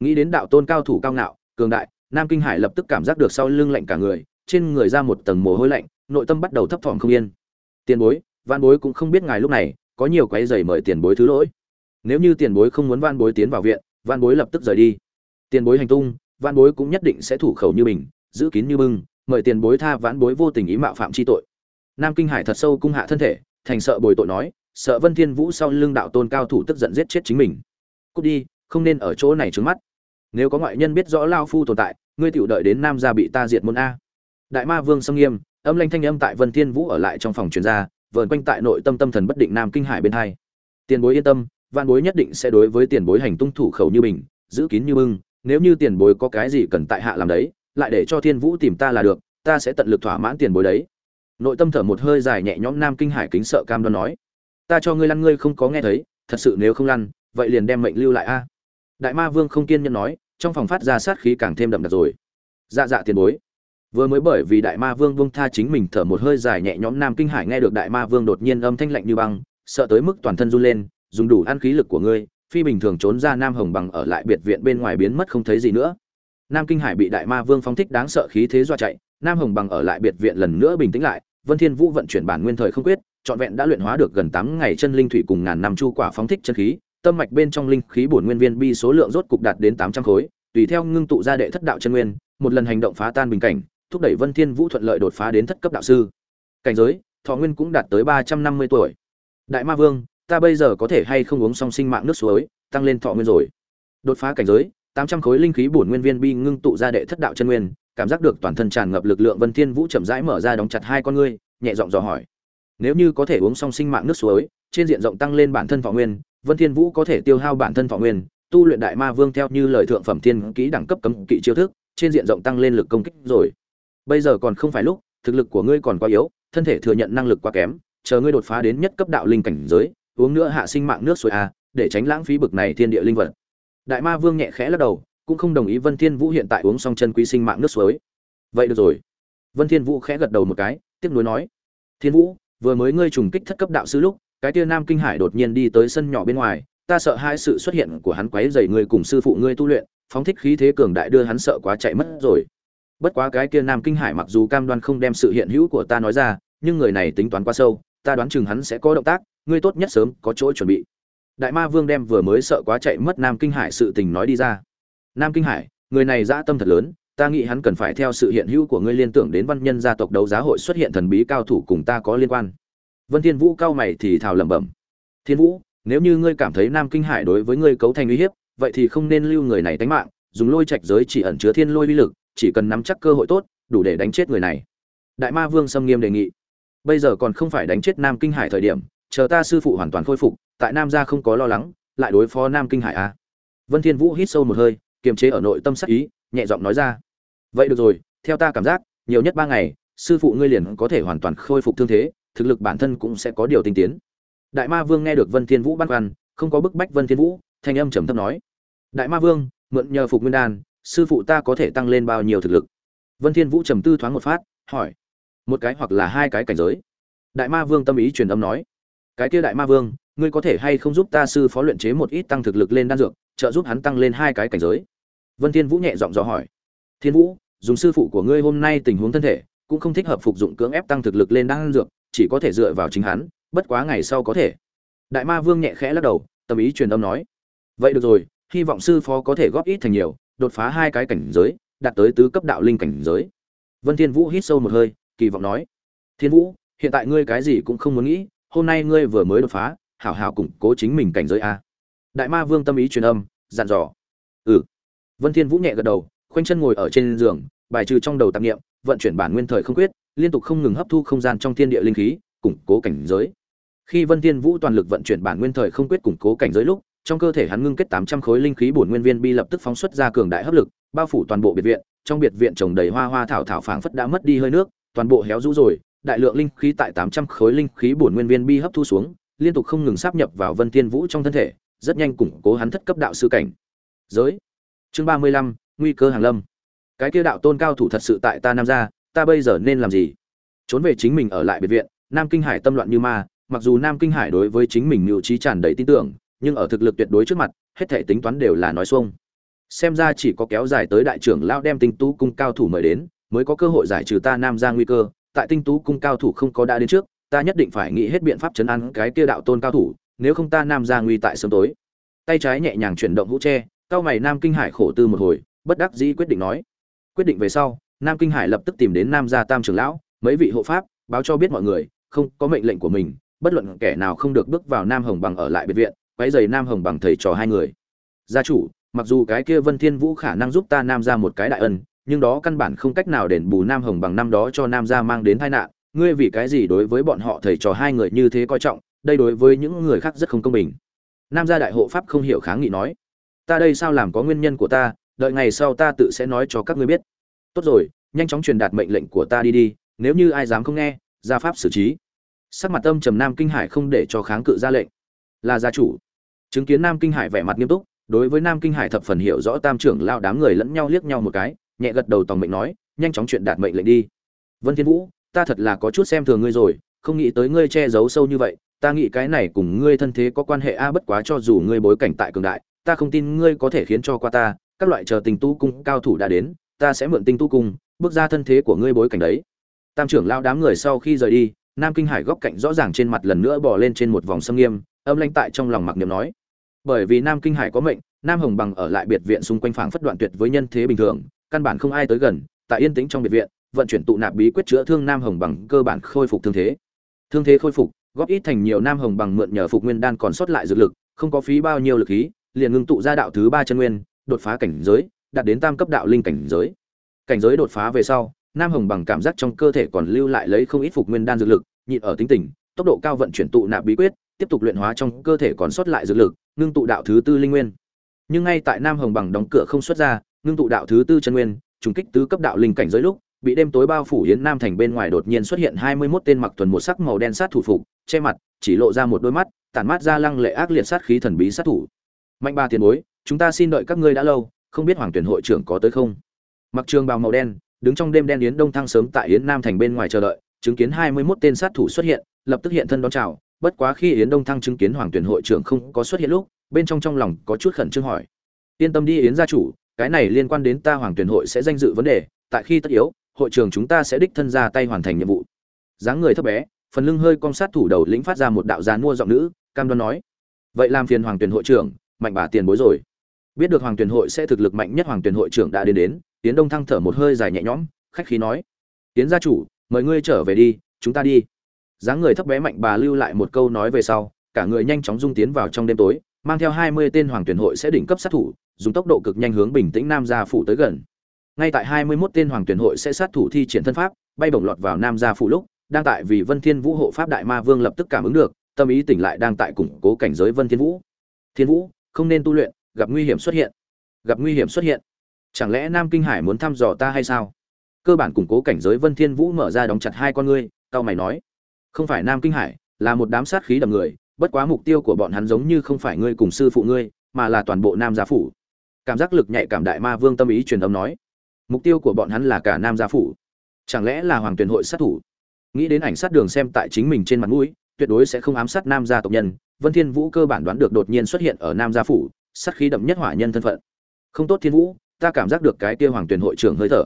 Nghĩ đến đạo tôn cao thủ cao ngạo, cường đại, nam kinh hải lập tức cảm giác được sau lưng lạnh cả người, trên người ra một tầng mồ hôi lạnh, nội tâm bắt đầu thấp thỏm không yên. Tiền bối, Vạn bối cũng không biết ngài lúc này có nhiều quấy rầy mời tiền bối thứ lỗi nếu như tiền bối không muốn van bối tiến vào viện van bối lập tức rời đi. Tiền bối hành tung van bối cũng nhất định sẽ thủ khẩu như mình, giữ kín như bưng, mời tiền bối tha vãn bối vô tình ý mạo phạm chi tội. Nam kinh hải thật sâu cung hạ thân thể, thành sợ bồi tội nói, sợ vân thiên vũ sau lưng đạo tôn cao thủ tức giận giết chết chính mình. Cút đi, không nên ở chỗ này trướng mắt. Nếu có ngoại nhân biết rõ lao phu tồn tại, ngươi tiểu đợi đến nam gia bị ta diệt môn a. Đại ma vương sâm nghiêm, âm lanh thanh âm tại vân thiên vũ ở lại trong phòng truyền ra, vờn quanh tại nội tâm tâm thần bất định nam kinh hải bên hai. Tiền bối yên tâm văn bối nhất định sẽ đối với tiền bối hành tung thủ khẩu như mình, giữ kín như bưng, nếu như tiền bối có cái gì cần tại hạ làm đấy, lại để cho thiên vũ tìm ta là được, ta sẽ tận lực thỏa mãn tiền bối đấy. Nội tâm thở một hơi dài nhẹ nhõm nam kinh hải kính sợ cam đoan nói, ta cho ngươi lăn, ngươi không có nghe thấy, thật sự nếu không lăn, vậy liền đem mệnh lưu lại a. Đại ma vương không kiên nhẫn nói, trong phòng phát ra sát khí càng thêm đậm đặc rồi. Dạ dạ tiền bối. Vừa mới bởi vì đại ma vương buông tha chính mình thở một hơi dài nhẹ nhõm nam kinh hải nghe được đại ma vương đột nhiên âm thanh lạnh như băng, sợ tới mức toàn thân run lên dùng đủ ăn khí lực của ngươi, phi bình thường trốn ra nam hồng bằng ở lại biệt viện bên ngoài biến mất không thấy gì nữa. Nam kinh hải bị đại ma vương phóng thích đáng sợ khí thế do chạy, nam hồng bằng ở lại biệt viện lần nữa bình tĩnh lại, vân thiên vũ vận chuyển bản nguyên thời không quyết, trọn vẹn đã luyện hóa được gần 8 ngày chân linh thủy cùng ngàn năm chu quả phóng thích chân khí, tâm mạch bên trong linh khí bổn nguyên viên bi số lượng rốt cục đạt đến 800 khối, tùy theo ngưng tụ ra đệ thất đạo chân nguyên, một lần hành động phá tan bình cảnh, thúc đẩy vân thiên vũ thuận lợi đột phá đến thất cấp đạo sư. Cảnh giới, thọ nguyên cũng đạt tới 350 tuổi. Đại ma vương ta bây giờ có thể hay không uống xong sinh mạng nước suối, tăng lên thọ nguyên rồi. Đột phá cảnh giới, tám trăm khối linh khí bổn nguyên viên bi ngưng tụ ra đệ thất đạo chân nguyên, cảm giác được toàn thân tràn ngập lực lượng vân thiên vũ chậm rãi mở ra đóng chặt hai con ngươi, nhẹ giọng dò hỏi. Nếu như có thể uống xong sinh mạng nước suối, trên diện rộng tăng lên bản thân thọ nguyên, vân thiên vũ có thể tiêu hao bản thân thọ nguyên, tu luyện đại ma vương theo như lời thượng phẩm thiên kỹ đẳng cấp cấm kỵ chiêu thức, trên diện rộng tăng lên lực công kích rồi. Bây giờ còn không phải lúc, thực lực của ngươi còn quá yếu, thân thể thừa nhận năng lực quá kém, chờ ngươi đột phá đến nhất cấp đạo linh cảnh giới uống nữa hạ sinh mạng nước suối a để tránh lãng phí bực này thiên địa linh vật. Đại ma vương nhẹ khẽ lắc đầu, cũng không đồng ý vân thiên vũ hiện tại uống xong chân quý sinh mạng nước suối. Vậy được rồi. Vân thiên vũ khẽ gật đầu một cái tiếp nối nói, thiên vũ, vừa mới ngươi trùng kích thất cấp đạo sư lúc, cái tia nam kinh hải đột nhiên đi tới sân nhỏ bên ngoài, ta sợ hai sự xuất hiện của hắn quấy rầy ngươi cùng sư phụ ngươi tu luyện, phóng thích khí thế cường đại đưa hắn sợ quá chạy mất rồi. Bất quá cái kia nam kinh hải mặc dù cam đoan không đem sự hiện hữu của ta nói ra, nhưng người này tính toán quá sâu, ta đoán chừng hắn sẽ có động tác ngươi tốt nhất sớm, có chỗ chuẩn bị. Đại ma vương đem vừa mới sợ quá chạy mất nam kinh hải sự tình nói đi ra. Nam kinh hải, người này dã tâm thật lớn, ta nghĩ hắn cần phải theo sự hiện hữu của ngươi liên tưởng đến văn nhân gia tộc đấu giá hội xuất hiện thần bí cao thủ cùng ta có liên quan. Vân thiên vũ cao mày thì thào lẩm bẩm. Thiên vũ, nếu như ngươi cảm thấy nam kinh hải đối với ngươi cấu thành uy hiếp, vậy thì không nên lưu người này tánh mạng, dùng lôi trạch giới chỉ ẩn chứa thiên lôi uy lực, chỉ cần nắm chắc cơ hội tốt, đủ để đánh chết người này. Đại ma vương sâm nghiêm đề nghị. Bây giờ còn không phải đánh chết nam kinh hải thời điểm chờ ta sư phụ hoàn toàn khôi phục, tại nam gia không có lo lắng, lại đối phó nam kinh hải a à. vân thiên vũ hít sâu một hơi, kiềm chế ở nội tâm sắc ý, nhẹ giọng nói ra. Vậy được rồi, theo ta cảm giác, nhiều nhất ba ngày, sư phụ ngươi liền có thể hoàn toàn khôi phục thương thế, thực lực bản thân cũng sẽ có điều tinh tiến. Đại ma vương nghe được vân thiên vũ băn khoăn, không có bức bách vân thiên vũ, thanh âm trầm thấp nói. Đại ma vương, mượn nhờ phục nguyên đan, sư phụ ta có thể tăng lên bao nhiêu thực lực? Vân thiên vũ trầm tư thoáng một phát, hỏi. Một cái hoặc là hai cái cảnh giới. Đại ma vương tâm ý truyền âm nói cái kia đại ma vương, ngươi có thể hay không giúp ta sư phó luyện chế một ít tăng thực lực lên đan dược, trợ giúp hắn tăng lên hai cái cảnh giới? Vân thiên vũ nhẹ giọng dò hỏi. Thiên vũ, dùng sư phụ của ngươi hôm nay tình huống thân thể, cũng không thích hợp phục dụng cưỡng ép tăng thực lực lên đan dược, chỉ có thể dựa vào chính hắn, bất quá ngày sau có thể. Đại ma vương nhẹ khẽ lắc đầu, tâm ý truyền âm nói. Vậy được rồi, hy vọng sư phó có thể góp ít thành nhiều, đột phá hai cái cảnh giới, đạt tới tứ cấp đạo linh cảnh giới. Vân thiên vũ hít sâu một hơi, kỳ vọng nói. Thiên vũ, hiện tại ngươi cái gì cũng không muốn nghĩ hôm nay ngươi vừa mới đột phá, hảo hảo củng cố chính mình cảnh giới a. Đại ma vương tâm ý truyền âm, dặn dò. Ừ. Vân thiên vũ nhẹ gật đầu, khoanh chân ngồi ở trên giường, bài trừ trong đầu tạp niệm, vận chuyển bản nguyên thời không quyết, liên tục không ngừng hấp thu không gian trong thiên địa linh khí, củng cố cảnh giới. Khi vân thiên vũ toàn lực vận chuyển bản nguyên thời không quyết củng cố cảnh giới lúc, trong cơ thể hắn ngưng kết 800 khối linh khí bổn nguyên viên bi lập tức phóng xuất ra cường đại hấp lực, bao phủ toàn bộ biệt viện, trong biệt viện trồng đầy hoa hoa thảo thảo phảng phất đã mất đi hơi nước, toàn bộ héo rũ rồi đại lượng linh khí tại tám trăm khối linh khí bổn nguyên viên bi hấp thu xuống, liên tục không ngừng sáp nhập vào Vân Thiên Vũ trong thân thể, rất nhanh củng cố hắn thất cấp đạo sư cảnh. Giới. Chương ba mươi lăm nguy cơ hàng lâm. Cái kia đạo tôn cao thủ thật sự tại ta Nam gia, ta bây giờ nên làm gì? Trốn về chính mình ở lại biệt viện, Nam Kinh Hải tâm loạn như ma, mặc dù Nam Kinh Hải đối với chính mình mưu trí tràn đầy tin tưởng, nhưng ở thực lực tuyệt đối trước mặt, hết thảy tính toán đều là nói xuông. Xem ra chỉ có kéo dài tới đại trưởng lão đem Tinh Tú cung cao thủ mời đến, mới có cơ hội giải trừ ta Nam gia nguy cơ, tại Tinh Tú cung cao thủ không có đã đến trước, ta nhất định phải nghĩ hết biện pháp chấn an cái kia đạo tôn cao thủ, nếu không ta Nam gia nguy tại sớm tối. Tay trái nhẹ nhàng chuyển động hũ tre, cao mày Nam Kinh Hải khổ tư một hồi, bất đắc dĩ quyết định nói. Quyết định về sau, Nam Kinh Hải lập tức tìm đến Nam gia Tam trưởng lão, mấy vị hộ pháp, báo cho biết mọi người, không có mệnh lệnh của mình, bất luận kẻ nào không được bước vào Nam Hồng Bằng ở lại biệt viện, quấy giày Nam Hồng Bằng thầy trò hai người. Gia chủ, mặc dù cái kia Vân Thiên Vũ khả năng giúp ta Nam gia một cái đại ân, nhưng đó căn bản không cách nào đền bù Nam Hồng Bằng năm đó cho Nam gia mang đến tai nạn, ngươi vì cái gì đối với bọn họ thầy trò hai người như thế coi trọng, đây đối với những người khác rất không công bình. Nam gia đại hộ pháp không hiểu kháng nghị nói, ta đây sao làm có nguyên nhân của ta, đợi ngày sau ta tự sẽ nói cho các ngươi biết. Tốt rồi, nhanh chóng truyền đạt mệnh lệnh của ta đi đi, nếu như ai dám không nghe, gia pháp xử trí sắc mặt âm trầm nam kinh hải không để cho kháng cự ra lệnh là gia chủ chứng kiến nam kinh hải vẻ mặt nghiêm túc đối với nam kinh hải thập phần hiểu rõ tam trưởng lao đám người lẫn nhau liếc nhau một cái nhẹ gật đầu tòng mệnh nói, nhanh chóng chuyện đạt mệnh lệnh đi. Vân thiên vũ, ta thật là có chút xem thường ngươi rồi, không nghĩ tới ngươi che giấu sâu như vậy, ta nghĩ cái này cùng ngươi thân thế có quan hệ a, bất quá cho dù ngươi bối cảnh tại cường đại, ta không tin ngươi có thể khiến cho qua ta, các loại chờ tình tu cung cao thủ đã đến, ta sẽ mượn tinh tu cung, bước ra thân thế của ngươi bối cảnh đấy. Tam trưởng lao đám người sau khi rời đi, nam kinh hải góc cạnh rõ ràng trên mặt lần nữa bỏ lên trên một vòng sâm nghiêm, âm lãnh tại trong lòng mặc niệm nói. Bởi vì nam kinh hải có mệnh, nam hồng bằng ở lại biệt viện xung quanh phảng phất đoạn tuyệt với nhân thế bình thường căn bản không ai tới gần, tại yên tĩnh trong biệt viện, vận chuyển tụ nạp bí quyết chữa thương nam hồng bằng cơ bản khôi phục thương thế. Thương thế khôi phục, góp ít thành nhiều nam hồng bằng mượn nhờ phục nguyên đan còn sót lại dược lực, không có phí bao nhiêu lực khí, liền ngưng tụ ra đạo thứ ba chân nguyên, đột phá cảnh giới, đạt đến tam cấp đạo linh cảnh giới. Cảnh giới đột phá về sau, nam hồng bằng cảm giác trong cơ thể còn lưu lại lấy không ít phục nguyên đan dược lực, nhịn ở tính tình, tốc độ cao vận chuyển tụ nạp bí quyết, tiếp tục luyện hóa trong cơ thể còn sót lại dược lực, ngưng tụ đạo thứ tư linh nguyên. Nhưng ngay tại nam hồng bằng đóng cửa không xuất ra ngưng tụ đạo thứ tư chân nguyên, trùng kích tứ cấp đạo linh cảnh giới lúc, bị đêm tối bao phủ yến nam thành bên ngoài đột nhiên xuất hiện hai mươi 21 tên mặc thuần một sắc màu đen sát thủ phục, che mặt, chỉ lộ ra một đôi mắt, tản mát ra lăng lệ ác liệt sát khí thần bí sát thủ. Mạnh ba tiền bối, chúng ta xin đợi các ngươi đã lâu, không biết hoàng tuyển hội trưởng có tới không? Mặc trường bào màu đen, đứng trong đêm đen yến đông thăng sớm tại yến nam thành bên ngoài chờ đợi, chứng kiến hai mươi 21 tên sát thủ xuất hiện, lập tức hiện thân đón chào. Bất quá khi yến đông thăng chứng kiến hoàng tuyển hội trưởng không có xuất hiện lúc, bên trong trong lòng có chút khẩn trương hỏi. Yên tâm đi yến gia chủ cái này liên quan đến ta hoàng tuyển hội sẽ danh dự vấn đề, tại khi tất yếu, hội trưởng chúng ta sẽ đích thân ra tay hoàn thành nhiệm vụ. Dáng người thấp bé, phần lưng hơi cong sát thủ đầu lĩnh phát ra một đạo gián mua giọng nữ, cam đoan nói. Vậy làm phiền hoàng tuyển hội trưởng, mạnh bà tiền bối rồi. Biết được hoàng tuyển hội sẽ thực lực mạnh nhất hoàng tuyển hội trưởng đã đến đến, tiến đông thăng thở một hơi dài nhẹ nhõm, khách khí nói. Tiến gia chủ, mời ngươi trở về đi, chúng ta đi. Dáng người thấp bé mạnh bà lưu lại một câu nói về sau, cả người nhanh chóng dung tiến vào trong đêm tối mang theo hai mươi tên hoàng tuyển hội sẽ đỉnh cấp sát thủ, dùng tốc độ cực nhanh hướng bình tĩnh nam gia phủ tới gần. Ngay tại hai mươi 21 tên hoàng tuyển hội sẽ sát thủ thi triển thân pháp, bay bổng lọt vào nam gia phủ lúc, đang tại vì vân thiên vũ hộ pháp đại ma vương lập tức cảm ứng được, tâm ý tỉnh lại đang tại củng cố cảnh giới vân thiên vũ. Thiên vũ, không nên tu luyện, gặp nguy hiểm xuất hiện. Gặp nguy hiểm xuất hiện. Chẳng lẽ nam kinh hải muốn thăm dò ta hay sao? Cơ bản củng cố cảnh giới vân thiên vũ mở ra đóng chặt hai con ngươi cao mày nói. Không phải nam kinh hải, là một đám sát khí đầm người bất quá mục tiêu của bọn hắn giống như không phải ngươi cùng sư phụ ngươi, mà là toàn bộ nam gia phủ. Cảm giác lực nhạy cảm đại ma vương tâm ý truyền âm nói. Mục tiêu của bọn hắn là cả nam gia phủ. Chẳng lẽ là hoàng tuyển hội sát thủ? Nghĩ đến ảnh sát đường xem tại chính mình trên mặt mũi, tuyệt đối sẽ không ám sát nam gia tộc nhân. Vân thiên vũ cơ bản đoán được đột nhiên xuất hiện ở nam gia phủ, sát khí đậm nhất hỏa nhân thân phận. Không tốt thiên vũ, ta cảm giác được cái kia hoàng tuyển hội trưởng hơi thở.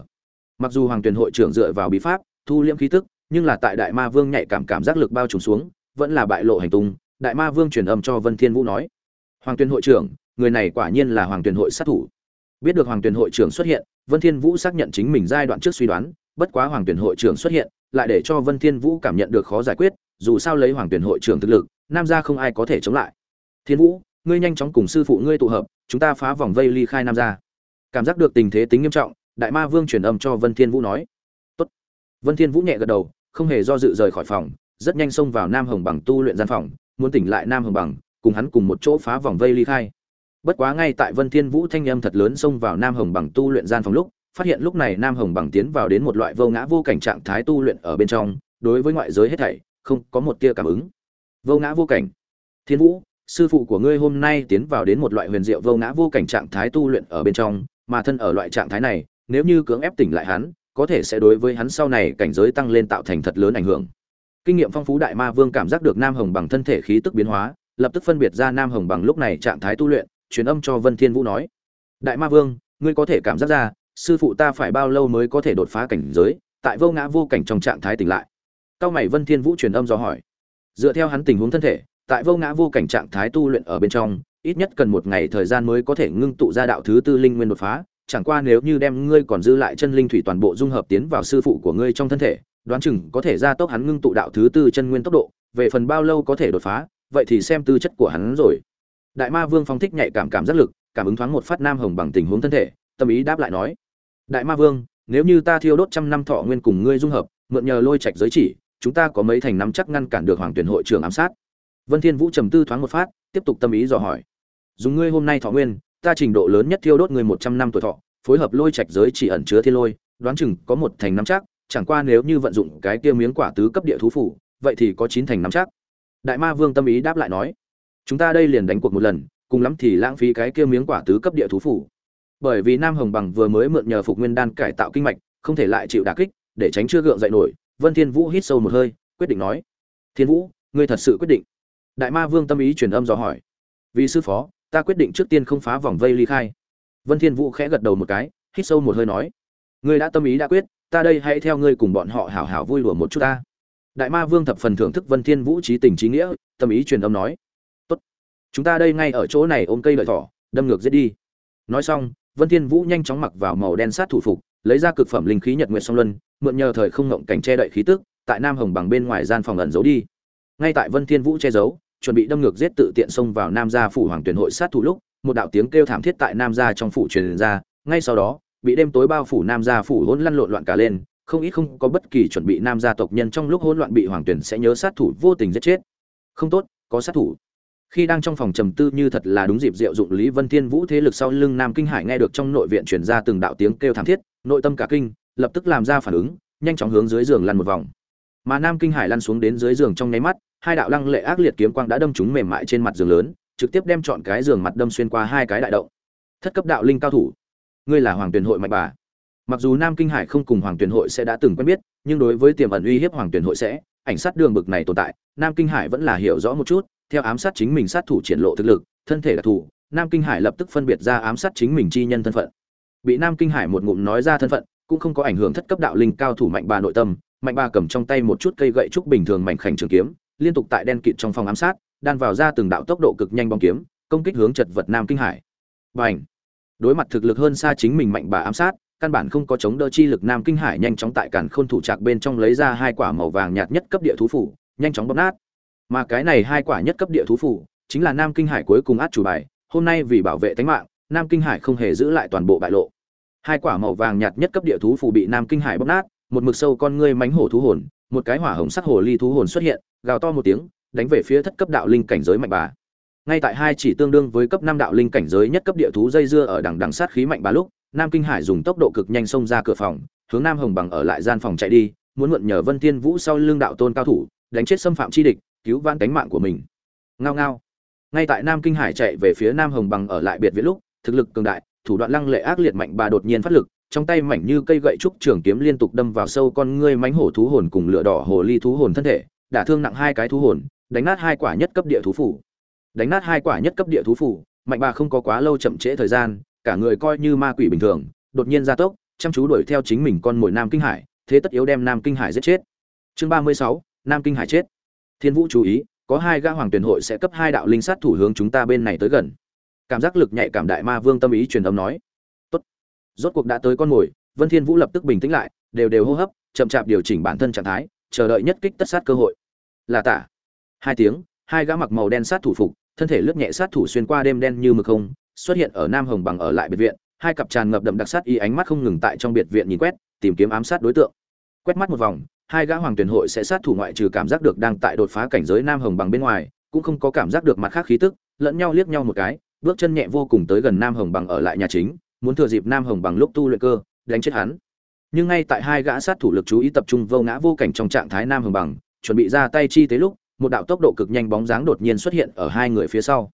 Mặc dù hoàng tuyển hội trưởng dựa vào bí pháp, thu liễm khí tức, nhưng là tại đại ma vương nhạy cảm cảm giác lực bao trùm xuống, vẫn là bại lộ hành tung đại ma vương truyền âm cho vân thiên vũ nói, hoàng Tuyền hội trưởng, người này quả nhiên là hoàng Tuyền hội sát thủ. Biết được hoàng Tuyền hội trưởng xuất hiện, vân thiên vũ xác nhận chính mình giai đoạn trước suy đoán, bất quá hoàng Tuyền hội trưởng xuất hiện, lại để cho vân thiên vũ cảm nhận được khó giải quyết, dù sao lấy hoàng Tuyền hội trưởng thực lực, nam gia không ai có thể chống lại. Thiên vũ, ngươi nhanh chóng cùng sư phụ ngươi tụ hợp, chúng ta phá vòng vây ly khai nam gia. Cảm giác được tình thế tính nghiêm trọng, đại ma vương truyền âm cho vân thiên vũ nói, tốt. Vân thiên vũ nhẹ gật đầu, không hề do dự rời khỏi phòng, rất nhanh xông vào nam hồng bằng tu luyện gian phòng muốn tỉnh lại nam hồng bằng, cùng hắn cùng một chỗ phá vòng vây ly khai. Bất quá ngay tại vân thiên vũ thanh âm thật lớn xông vào nam hồng bằng tu luyện gian phòng lúc, phát hiện lúc này nam hồng bằng tiến vào đến một loại vô ngã vô cảnh trạng thái tu luyện ở bên trong, đối với ngoại giới hết thảy, không có một tia cảm ứng. Vô ngã vô cảnh. Thiên vũ, sư phụ của ngươi hôm nay tiến vào đến một loại huyền diệu vô ngã vô cảnh trạng thái tu luyện ở bên trong, mà thân ở loại trạng thái này, nếu như cưỡng ép tỉnh lại hắn, có thể sẽ đối với hắn sau này cảnh giới tăng lên tạo thành thật lớn ảnh hưởng kinh nghiệm phong phú đại ma vương cảm giác được nam hồng bằng thân thể khí tức biến hóa, lập tức phân biệt ra nam hồng bằng lúc này trạng thái tu luyện, truyền âm cho vân thiên vũ nói, đại ma vương, ngươi có thể cảm giác ra, sư phụ ta phải bao lâu mới có thể đột phá cảnh giới, tại vô ngã vô cảnh trong trạng thái tỉnh lại? Cao mày vân thiên vũ truyền âm do hỏi, dựa theo hắn tình huống thân thể, tại vô ngã vô cảnh trạng thái tu luyện ở bên trong, ít nhất cần một ngày thời gian mới có thể ngưng tụ ra đạo thứ tư linh nguyên đột phá chẳng qua nếu như đem ngươi còn giữ lại chân linh thủy toàn bộ dung hợp tiến vào sư phụ của ngươi trong thân thể, đoán chừng có thể gia tốc hắn ngưng tụ đạo thứ tư chân nguyên tốc độ, về phần bao lâu có thể đột phá, vậy thì xem tư chất của hắn rồi. Đại ma vương phong thích nhạy cảm cảm giác lực, cảm ứng thoáng một phát nam hồng bằng tình huống thân thể, tâm ý đáp lại nói. Đại ma vương, nếu như ta thiêu đốt trăm năm thọ nguyên cùng ngươi dung hợp, mượn nhờ lôi trạch giới chỉ, chúng ta có mấy thành nắm chắc ngăn cản được hoàng tuyển hội trưởng ám sát. Vân thiên vũ trầm tư thoáng một phát, tiếp tục tâm ý dò hỏi. Dùng ngươi hôm nay thọ nguyên ta trình độ lớn nhất thiêu đốt ngươi một trăm năm tuổi thọ, phối hợp lôi trạch giới chỉ ẩn chứa thiên lôi, đoán chừng có một thành năm chắc, chẳng qua nếu như vận dụng cái kia miếng quả tứ cấp địa thú phủ, vậy thì có chín thành năm chắc. Đại ma vương tâm ý đáp lại nói, chúng ta đây liền đánh cuộc một lần, cùng lắm thì lãng phí cái kia miếng quả tứ cấp địa thú phủ. Bởi vì nam hồng bằng vừa mới mượn nhờ phục nguyên đan cải tạo kinh mạch, không thể lại chịu đả kích, để tránh chưa gượng dậy nổi, vân thiên vũ hít sâu một hơi, quyết định nói, thiên vũ, ngươi thật sự quyết định. Đại ma vương tâm ý truyền âm dò hỏi vì sư phó ta quyết định trước tiên không phá vòng vây ly khai. Vân thiên vũ khẽ gật đầu một cái, hít sâu một hơi nói, ngươi đã tâm ý đã quyết, ta đây hãy theo ngươi cùng bọn họ hảo hảo vui lùa một chút ta. Đại ma vương thập phần thưởng thức vân thiên vũ trí tình trí nghĩa, tâm ý truyền âm nói, tốt, chúng ta đây ngay ở chỗ này ôm cây lợi thỏ, đâm ngược giết đi. Nói xong, vân thiên vũ nhanh chóng mặc vào màu đen sát thủ phục, lấy ra cực phẩm linh khí nhật nguyệt song luân, mượn nhờ thời không ngọng cảnh che đậy khí tức, tại nam hồng bằng bên ngoài gian phòng ẩn giấu đi. Ngay tại vân thiên vũ che giấu chuẩn bị đâm ngược giết tự tiện xông vào nam gia phủ hoàng tuyển hội sát thủ lúc, một đạo tiếng kêu thảm thiết tại nam gia trong phủ truyền ra, ngay sau đó, bị đêm tối bao phủ nam gia phủ hỗn lăn lộn loạn cả lên, không ít không có bất kỳ chuẩn bị nam gia tộc nhân trong lúc hỗn loạn bị hoàng tuyển sẽ nhớ sát thủ vô tình giết chết. Không tốt, có sát thủ. Khi đang trong phòng trầm tư như thật là đúng dịp diệu dụng lý vân thiên vũ thế lực sau lưng nam kinh hải nghe được trong nội viện truyền ra từng đạo tiếng kêu thảm thiết, nội tâm cả kinh, lập tức làm ra phản ứng, nhanh chóng hướng dưới giường lăn một vòng. Mà nam kinh hải lăn xuống đến dưới giường trong nháy mắt hai đạo lăng lệ ác liệt kiếm quang đã đâm chúng mềm mại trên mặt giường lớn trực tiếp đem chọn cái giường mặt đâm xuyên qua hai cái đại động. Thất cấp đạo linh cao thủ ngươi là hoàng tuyển hội mạnh bà. Mặc dù nam kinh hải không cùng hoàng tuyển hội sẽ đã từng quen biết nhưng đối với tiềm ẩn uy hiếp hoàng tuyển hội sẽ ảnh sát đường bực này tồn tại nam kinh hải vẫn là hiểu rõ một chút theo ám sát chính mình sát thủ triển lộ thực lực thân thể là thủ, nam kinh hải lập tức phân biệt ra ám sát chính mình chi nhân thân phận. Bị nam kinh hải một ngụm nói ra thân phận cũng không có ảnh hưởng thất cấp đạo linh cao thủ mạnh bà nội tâm mạnh bà cầm trong tay một chút cây gậy trúc bình thường mảnh khảnh trường kiếm liên tục tại đen kịt trong phòng ám sát, đan vào ra từng đạo tốc độ cực nhanh bóng kiếm, công kích hướng chật vật nam kinh hải. Bành! đối mặt thực lực hơn xa chính mình mạnh bà ám sát, căn bản không có chống đỡ chi lực nam kinh hải nhanh chóng tại cản khôn thủ trạc bên trong lấy ra hai quả màu vàng nhạt nhất cấp địa thú phủ, nhanh chóng bóp nát. Mà cái này hai quả nhất cấp địa thú phủ, chính là nam kinh hải cuối cùng át chủ bài, hôm nay vì bảo vệ tính mạng, nam kinh hải không hề giữ lại toàn bộ bại lộ. Hai quả màu vàng nhạt nhất cấp địa thú phủ bị nam kinh hải bóp nát, một mực sâu con ngươi mánh hổ thú hồn một cái hỏa hồng sắc hồ ly thú hồn xuất hiện, gào to một tiếng, đánh về phía thất cấp đạo linh cảnh giới mạnh bà. Ngay tại hai chỉ tương đương với cấp năm đạo linh cảnh giới nhất cấp địa thú dây dưa ở đằng đằng sát khí mạnh bà lúc, nam kinh hải dùng tốc độ cực nhanh xông ra cửa phòng, hướng nam hồng bằng ở lại gian phòng chạy đi, muốn mượn nhờ vân thiên vũ sau lưng đạo tôn cao thủ, đánh chết xâm phạm chi địch, cứu vãn cánh mạng của mình. Ngao ngao. Ngay tại nam kinh hải chạy về phía nam hồng bằng ở lại biệt viện lúc, thực lực cường đại, thủ đoạn lăng lệ ác liệt mạnh bà đột nhiên phát lực trong tay mảnh như cây gậy trúc trường kiếm liên tục đâm vào sâu con ngươi mánh hổ thú hồn cùng lửa đỏ hồ ly thú hồn thân thể, đả thương nặng hai cái thú hồn, đánh nát hai quả nhất cấp địa thú phủ. Đánh nát hai quả nhất cấp địa thú phủ, mạnh bà không có quá lâu chậm trễ thời gian, cả người coi như ma quỷ bình thường, đột nhiên ra tốc, chăm chú đuổi theo chính mình con mồi nam kinh hải, thế tất yếu đem nam kinh hải giết chết. Chương ba mươi sáu, nam kinh hải chết. Thiên vũ chú ý, có hai gã hoàng tuyển hội sẽ cấp hai đạo linh sát thủ hướng chúng ta bên này tới gần. Cảm giác lực nhạy cảm đại ma vương tâm ý truyền âm nói rốt cuộc đã tới con mồi, vân thiên vũ lập tức bình tĩnh lại, đều đều hô hấp, chậm chạp điều chỉnh bản thân trạng thái, chờ đợi nhất kích tất sát cơ hội. Là tả hai tiếng, hai gã mặc màu đen sát thủ phục, thân thể lướt nhẹ sát thủ xuyên qua đêm đen như mực không, xuất hiện ở nam hồng bằng ở lại biệt viện, hai cặp tràn ngập đậm đặc sát y ánh mắt không ngừng tại trong biệt viện nhìn quét, tìm kiếm ám sát đối tượng. Quét mắt một vòng, hai gã hoàng tuyển hội sẽ sát thủ ngoại trừ cảm giác được đang tại đột phá cảnh giới nam hồng bằng bên ngoài, cũng không có cảm giác được mặt khác khí tức, lẫn nhau liếc nhau một cái, bước chân nhẹ vô cùng tới gần nam hồng bằng ở lại nhà chính muốn thừa dịp nam hồng bằng lúc tu luyện cơ, đánh chết hắn. Nhưng ngay tại hai gã sát thủ lực chú ý tập trung vô ngã vô cảnh trong trạng thái nam hồng bằng, chuẩn bị ra tay chi tế lúc, một đạo tốc độ cực nhanh bóng dáng đột nhiên xuất hiện ở hai người phía sau.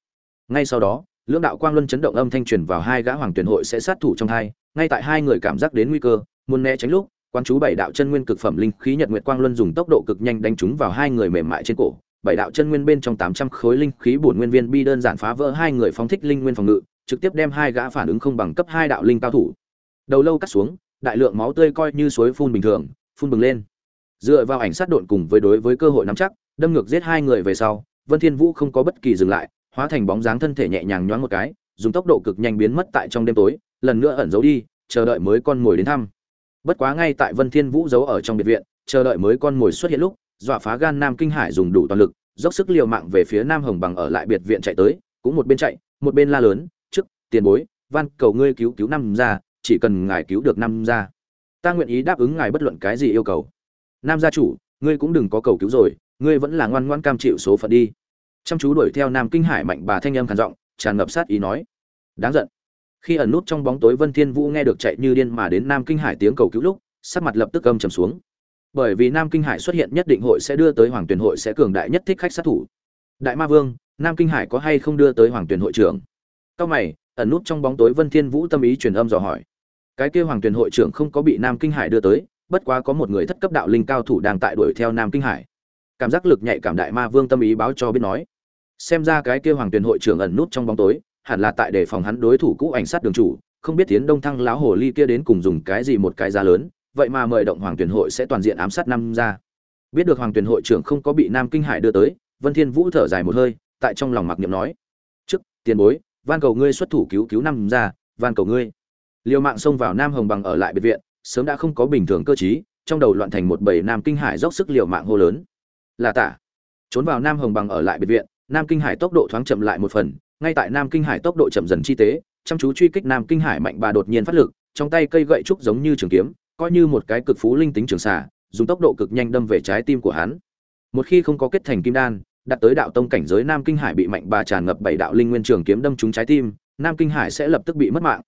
Ngay sau đó, lưỡng đạo quang luân chấn động âm thanh truyền vào hai gã hoàng tuyển hội sẽ sát thủ trong hai, ngay tại hai người cảm giác đến nguy cơ, muốn né tránh lúc quan chú bảy đạo chân nguyên cực phẩm linh khí nhật nguyệt quang luân dùng tốc độ cực nhanh đánh trúng vào hai người mềm mại trên cổ. Bảy đạo chân nguyên bên trong tám trăm khối linh khí bổn nguyên viên bi đơn giản phá vỡ hai người phóng thích linh nguyên phòng ngự trực tiếp đem hai gã phản ứng không bằng cấp hai đạo linh cao thủ. Đầu lâu cắt xuống, đại lượng máu tươi coi như suối phun bình thường, phun bừng lên. Dựa vào ảnh sát độn cùng với đối với cơ hội nắm chắc, đâm ngược giết hai người về sau, vân thiên vũ không có bất kỳ dừng lại, hóa thành bóng dáng thân thể nhẹ nhàng nhoáng một cái, dùng tốc độ cực nhanh biến mất tại trong đêm tối, lần nữa ẩn giấu đi, chờ đợi mới con mồi đến thăm. Bất quá ngay tại vân thiên vũ giấu ở trong biệt viện, chờ đợi mới con mồi xuất hiện lúc, dọa phá gan nam kinh hải dùng đủ toàn lực, dốc sức liều mạng về phía nam hồng bằng ở lại biệt viện chạy tới, cũng một bên chạy, một bên la lớn tiền bối van cầu ngươi cứu cứu năm Gia, chỉ cần ngài cứu được năm Gia, ta nguyện ý đáp ứng ngài bất luận cái gì yêu cầu. Nam gia chủ ngươi cũng đừng có cầu cứu rồi ngươi vẫn là ngoan ngoan cam chịu số phận đi. Chăm chú đuổi theo nam kinh hải mạnh bà thanh âm khàn giọng tràn ngập sát ý nói. Đáng giận. Khi ẩn nút trong bóng tối vân thiên vũ nghe được chạy như điên mà đến nam kinh hải tiếng cầu cứu lúc sắc mặt lập tức âm trầm xuống. Bởi vì nam kinh hải xuất hiện nhất định hội sẽ đưa tới hoàng tuyển hội sẽ cường đại nhất thích khách sát thủ. Đại ma vương nam kinh hải có hay không đưa tới hoàng tuyển hội trưởng? Cao mày, ẩn nút trong bóng tối vân thiên vũ tâm ý truyền âm dò hỏi. Cái kia hoàng tuyển hội trưởng không có bị nam kinh hải đưa tới, bất quá có một người thất cấp đạo linh cao thủ đang tại đuổi theo nam kinh hải. Cảm giác lực nhạy cảm đại ma vương tâm ý báo cho biết nói. Xem ra cái kia hoàng tuyển hội trưởng ẩn nút trong bóng tối, hẳn là tại để phòng hắn đối thủ cũ ảnh sát đường chủ, không biết tiến đông thăng lão hồ ly kia đến cùng dùng cái gì một cái giá lớn, vậy mà mời động hoàng tuyển hội sẽ toàn diện ám sát năm ra. Biết được hoàng tuyển hội trưởng không có bị nam kinh hải đưa tới, vân thiên vũ thở dài một hơi, tại trong lòng mặc niệm nói. Trước, tiền bối van cầu ngươi xuất thủ cứu cứu năm ra, van cầu ngươi. Liều mạng xông vào nam hồng bằng ở lại biệt viện, sớm đã không có bình thường cơ trí, trong đầu loạn thành một bầy nam kinh hải dốc sức liều mạng hô lớn. Là tả. Trốn vào nam hồng bằng ở lại biệt viện, nam kinh hải tốc độ thoáng chậm lại một phần, ngay tại nam kinh hải tốc độ chậm dần chi tế, chăm chú truy kích nam kinh hải mạnh bà đột nhiên phát lực, trong tay cây gậy trúc giống như trường kiếm, coi như một cái cực phú linh tính trường xả dùng tốc độ cực nhanh đâm về trái tim của hắn. Một khi không có kết thành kim đan đặt tới đạo tông cảnh giới nam kinh hải bị mạnh bà tràn ngập bảy đạo linh nguyên trường kiếm đâm trúng trái tim, nam kinh hải sẽ lập tức bị mất mạng.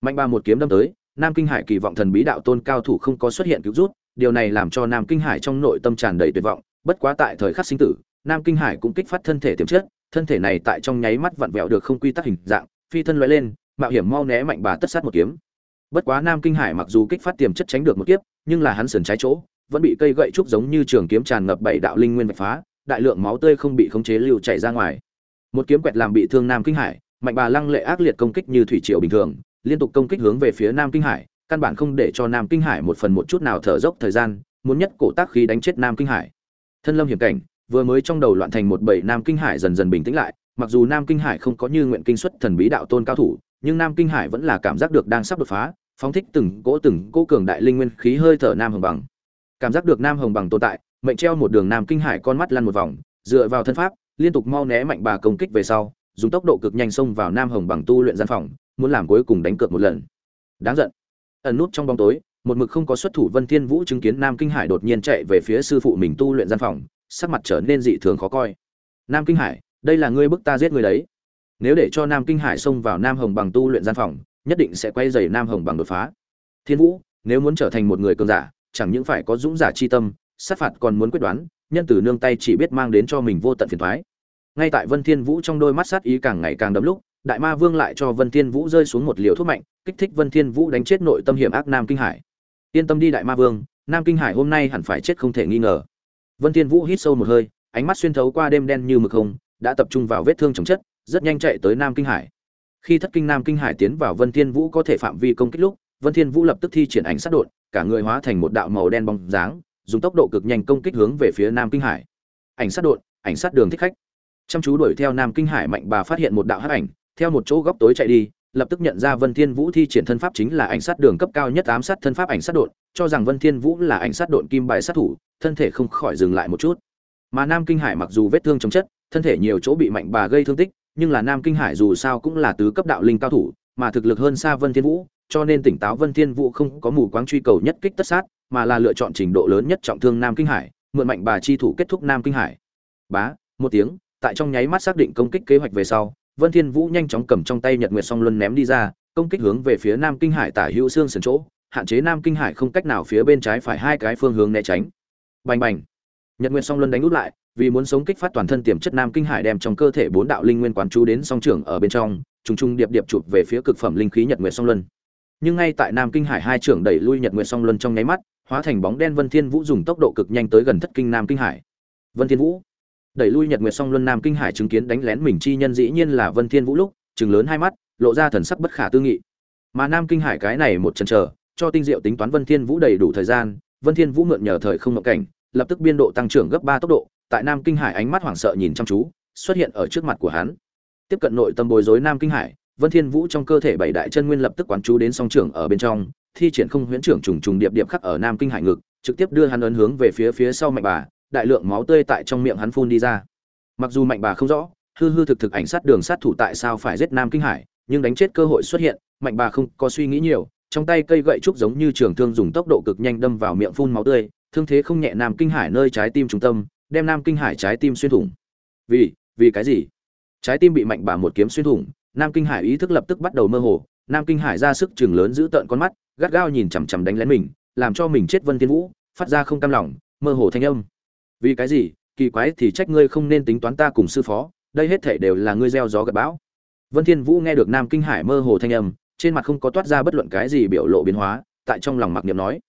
Mạnh bà một kiếm đâm tới, nam kinh hải kỳ vọng thần bí đạo tôn cao thủ không có xuất hiện cứu rút, điều này làm cho nam kinh hải trong nội tâm tràn đầy tuyệt vọng, bất quá tại thời khắc sinh tử, nam kinh hải cũng kích phát thân thể tiềm chất, thân thể này tại trong nháy mắt vặn vẹo được không quy tắc hình dạng, phi thân loại lên, mạo hiểm mau né mạnh bà tất sát một kiếm. Bất quá nam kinh hải mặc dù kích phát tiềm chất tránh được một kiếp, nhưng là hắn sườn trái chỗ, vẫn bị cây gậy trúc giống như trường kiếm tràn ngập bảy đạo linh nguyên vạch phá đại lượng máu tươi không bị khống chế lưu chảy ra ngoài. Một kiếm quẹt làm bị thương nam kinh hải, mạnh bà lăng lệ ác liệt công kích như thủy triều bình thường, liên tục công kích hướng về phía nam kinh hải, căn bản không để cho nam kinh hải một phần một chút nào thở dốc thời gian, muốn nhất cổ tác khí đánh chết nam kinh hải. Thân lâm hiểm cảnh, vừa mới trong đầu loạn thành một bầy nam kinh hải dần dần bình tĩnh lại, mặc dù nam kinh hải không có như nguyện kinh xuất thần bí đạo tôn cao thủ, nhưng nam kinh hải vẫn là cảm giác được đang sắp đột phá, phóng thích từng cỗ từng cỗ cường đại linh nguyên khí hơi thở nam hồng bằng. Cảm giác được nam hồng bằng tồn tại mệnh treo một đường nam kinh hải con mắt lăn một vòng, dựa vào thân pháp, liên tục mau né mạnh bà công kích về sau, dùng tốc độ cực nhanh xông vào nam hồng bằng tu luyện gian phòng, muốn làm cuối cùng đánh cược một lần. Đáng giận. Ẩn nút trong bóng tối, một mực không có xuất thủ vân thiên vũ chứng kiến nam kinh hải đột nhiên chạy về phía sư phụ mình tu luyện gian phòng, sắc mặt trở nên dị thường khó coi. Nam kinh hải, đây là ngươi bức ta giết người đấy. Nếu để cho nam kinh hải xông vào nam hồng bằng tu luyện gian phòng, nhất định sẽ quay dày nam hồng bằng đột phá. Thiên vũ, nếu muốn trở thành một người cường giả, chẳng những phải có dũng giả chi tâm sát phạt còn muốn quyết đoán, nhân tử nương tay chỉ biết mang đến cho mình vô tận phiền toái ngay tại vân thiên vũ trong đôi mắt sát ý càng ngày càng đậm lúc, đại ma vương lại cho vân thiên vũ rơi xuống một liều thuốc mạnh, kích thích vân thiên vũ đánh chết nội tâm hiểm ác nam kinh hải. Yên tâm đi đại ma vương, nam kinh hải hôm nay hẳn phải chết không thể nghi ngờ. Vân thiên vũ hít sâu một hơi, ánh mắt xuyên thấu qua đêm đen như mực hồng, đã tập trung vào vết thương chồng chất, rất nhanh chạy tới nam kinh hải. Khi thất kinh nam kinh hải tiến vào vân thiên vũ có thể phạm vi công kích lúc, vân thiên vũ lập tức thi triển ảnh sát đột, cả người hóa thành một đạo màu đen bóng dáng dùng tốc độ cực nhanh công kích hướng về phía nam kinh hải. Ảnh sát đột ảnh sát đường thích khách. Chăm chú đuổi theo nam kinh hải mạnh bà phát hiện một đạo hắc ảnh, theo một chỗ góc tối chạy đi, lập tức nhận ra vân thiên vũ thi triển thân pháp chính là ảnh sát đường cấp cao nhất ám sát thân pháp ảnh sát đột cho rằng vân thiên vũ là ảnh sát đột kim bài sát thủ, thân thể không khỏi dừng lại một chút. Mà nam kinh hải mặc dù vết thương chống chất, thân thể nhiều chỗ bị mạnh bà gây thương tích, nhưng là nam kinh hải dù sao cũng là tứ cấp đạo linh cao thủ, mà thực lực hơn xa vân thiên vũ, cho nên tỉnh táo vân thiên vũ không có mù quáng truy cầu nhất kích tất sát mà là lựa chọn trình độ lớn nhất trọng thương nam kinh hải, mượn mạnh bà chi thủ kết thúc nam kinh hải. Bá, một tiếng, tại trong nháy mắt xác định công kích kế hoạch về sau, vân thiên vũ nhanh chóng cầm trong tay nhật nguyệt song luân ném đi ra, công kích hướng về phía nam kinh hải tả hữu xương sườn chỗ, hạn chế nam kinh hải không cách nào phía bên trái phải hai cái phương hướng né tránh. Bành bành. Nhật nguyệt song luân đánh út lại, vì muốn sống kích phát toàn thân tiềm chất nam kinh hải đem trong cơ thể bốn đạo linh nguyên quán chú đến song trưởng ở bên trong, trùng trùng điệp điệp chụp về phía cực phẩm linh khí nhật nguyệt song luân. Nhưng ngay tại nam kinh hải hai trưởng đẩy lui nhật nguyệt song luân trong nháy mắt hóa thành bóng đen vân thiên vũ dùng tốc độ cực nhanh tới gần thất kinh nam kinh hải. Vân thiên vũ. Đẩy lui nhật nguyệt song luân nam kinh hải chứng kiến đánh lén mình chi nhân dĩ nhiên là vân thiên vũ lúc chừng lớn hai mắt, lộ ra thần sắc bất khả tư nghị. Mà nam kinh hải cái này một chân chờ, cho tinh diệu tính toán vân thiên vũ đầy đủ thời gian, vân thiên vũ mượn nhờ thời không mộng cảnh, lập tức biên độ tăng trưởng gấp ba tốc độ, tại nam kinh hải ánh mắt hoảng sợ nhìn chăm chú, xuất hiện ở trước mặt của hắn. Tiếp cận nội tâm bối rối nam kinh hải vân thiên vũ trong cơ thể bảy đại chân nguyên lập tức quán chú đến song trưởng ở bên trong, thi triển không huyễn trưởng trùng trùng điệp điệp khắc ở nam kinh hải ngực, trực tiếp đưa hắn ấn hướng về phía phía sau mạnh bà, đại lượng máu tươi tại trong miệng hắn phun đi ra. Mặc dù mạnh bà không rõ, hư hư thực thực ảnh sát đường sát thủ tại sao phải giết nam kinh hải, nhưng đánh chết cơ hội xuất hiện, mạnh bà không có suy nghĩ nhiều, trong tay cây gậy trúc giống như trường thương dùng tốc độ cực nhanh đâm vào miệng phun máu tươi, thương thế không nhẹ nam kinh hải nơi trái tim trung tâm, đem nam kinh hải trái tim xuyên thủng. Vì vì cái gì? Trái tim bị mạnh bà một kiếm xuyên thủng nam kinh hải ý thức lập tức bắt đầu mơ hồ, nam kinh hải ra sức chừng lớn giữ tợn con mắt, gắt gao nhìn chằm chằm đánh lén mình, làm cho mình chết vân thiên vũ, phát ra không cam lòng, mơ hồ thanh âm. Vì cái gì? Kỳ quái thì trách ngươi không nên tính toán ta cùng sư phó, đây hết thể đều là ngươi gieo gió gặt bão. Vân thiên vũ nghe được nam kinh hải mơ hồ thanh âm, trên mặt không có toát ra bất luận cái gì biểu lộ biến hóa, tại trong lòng mặc niệm nói.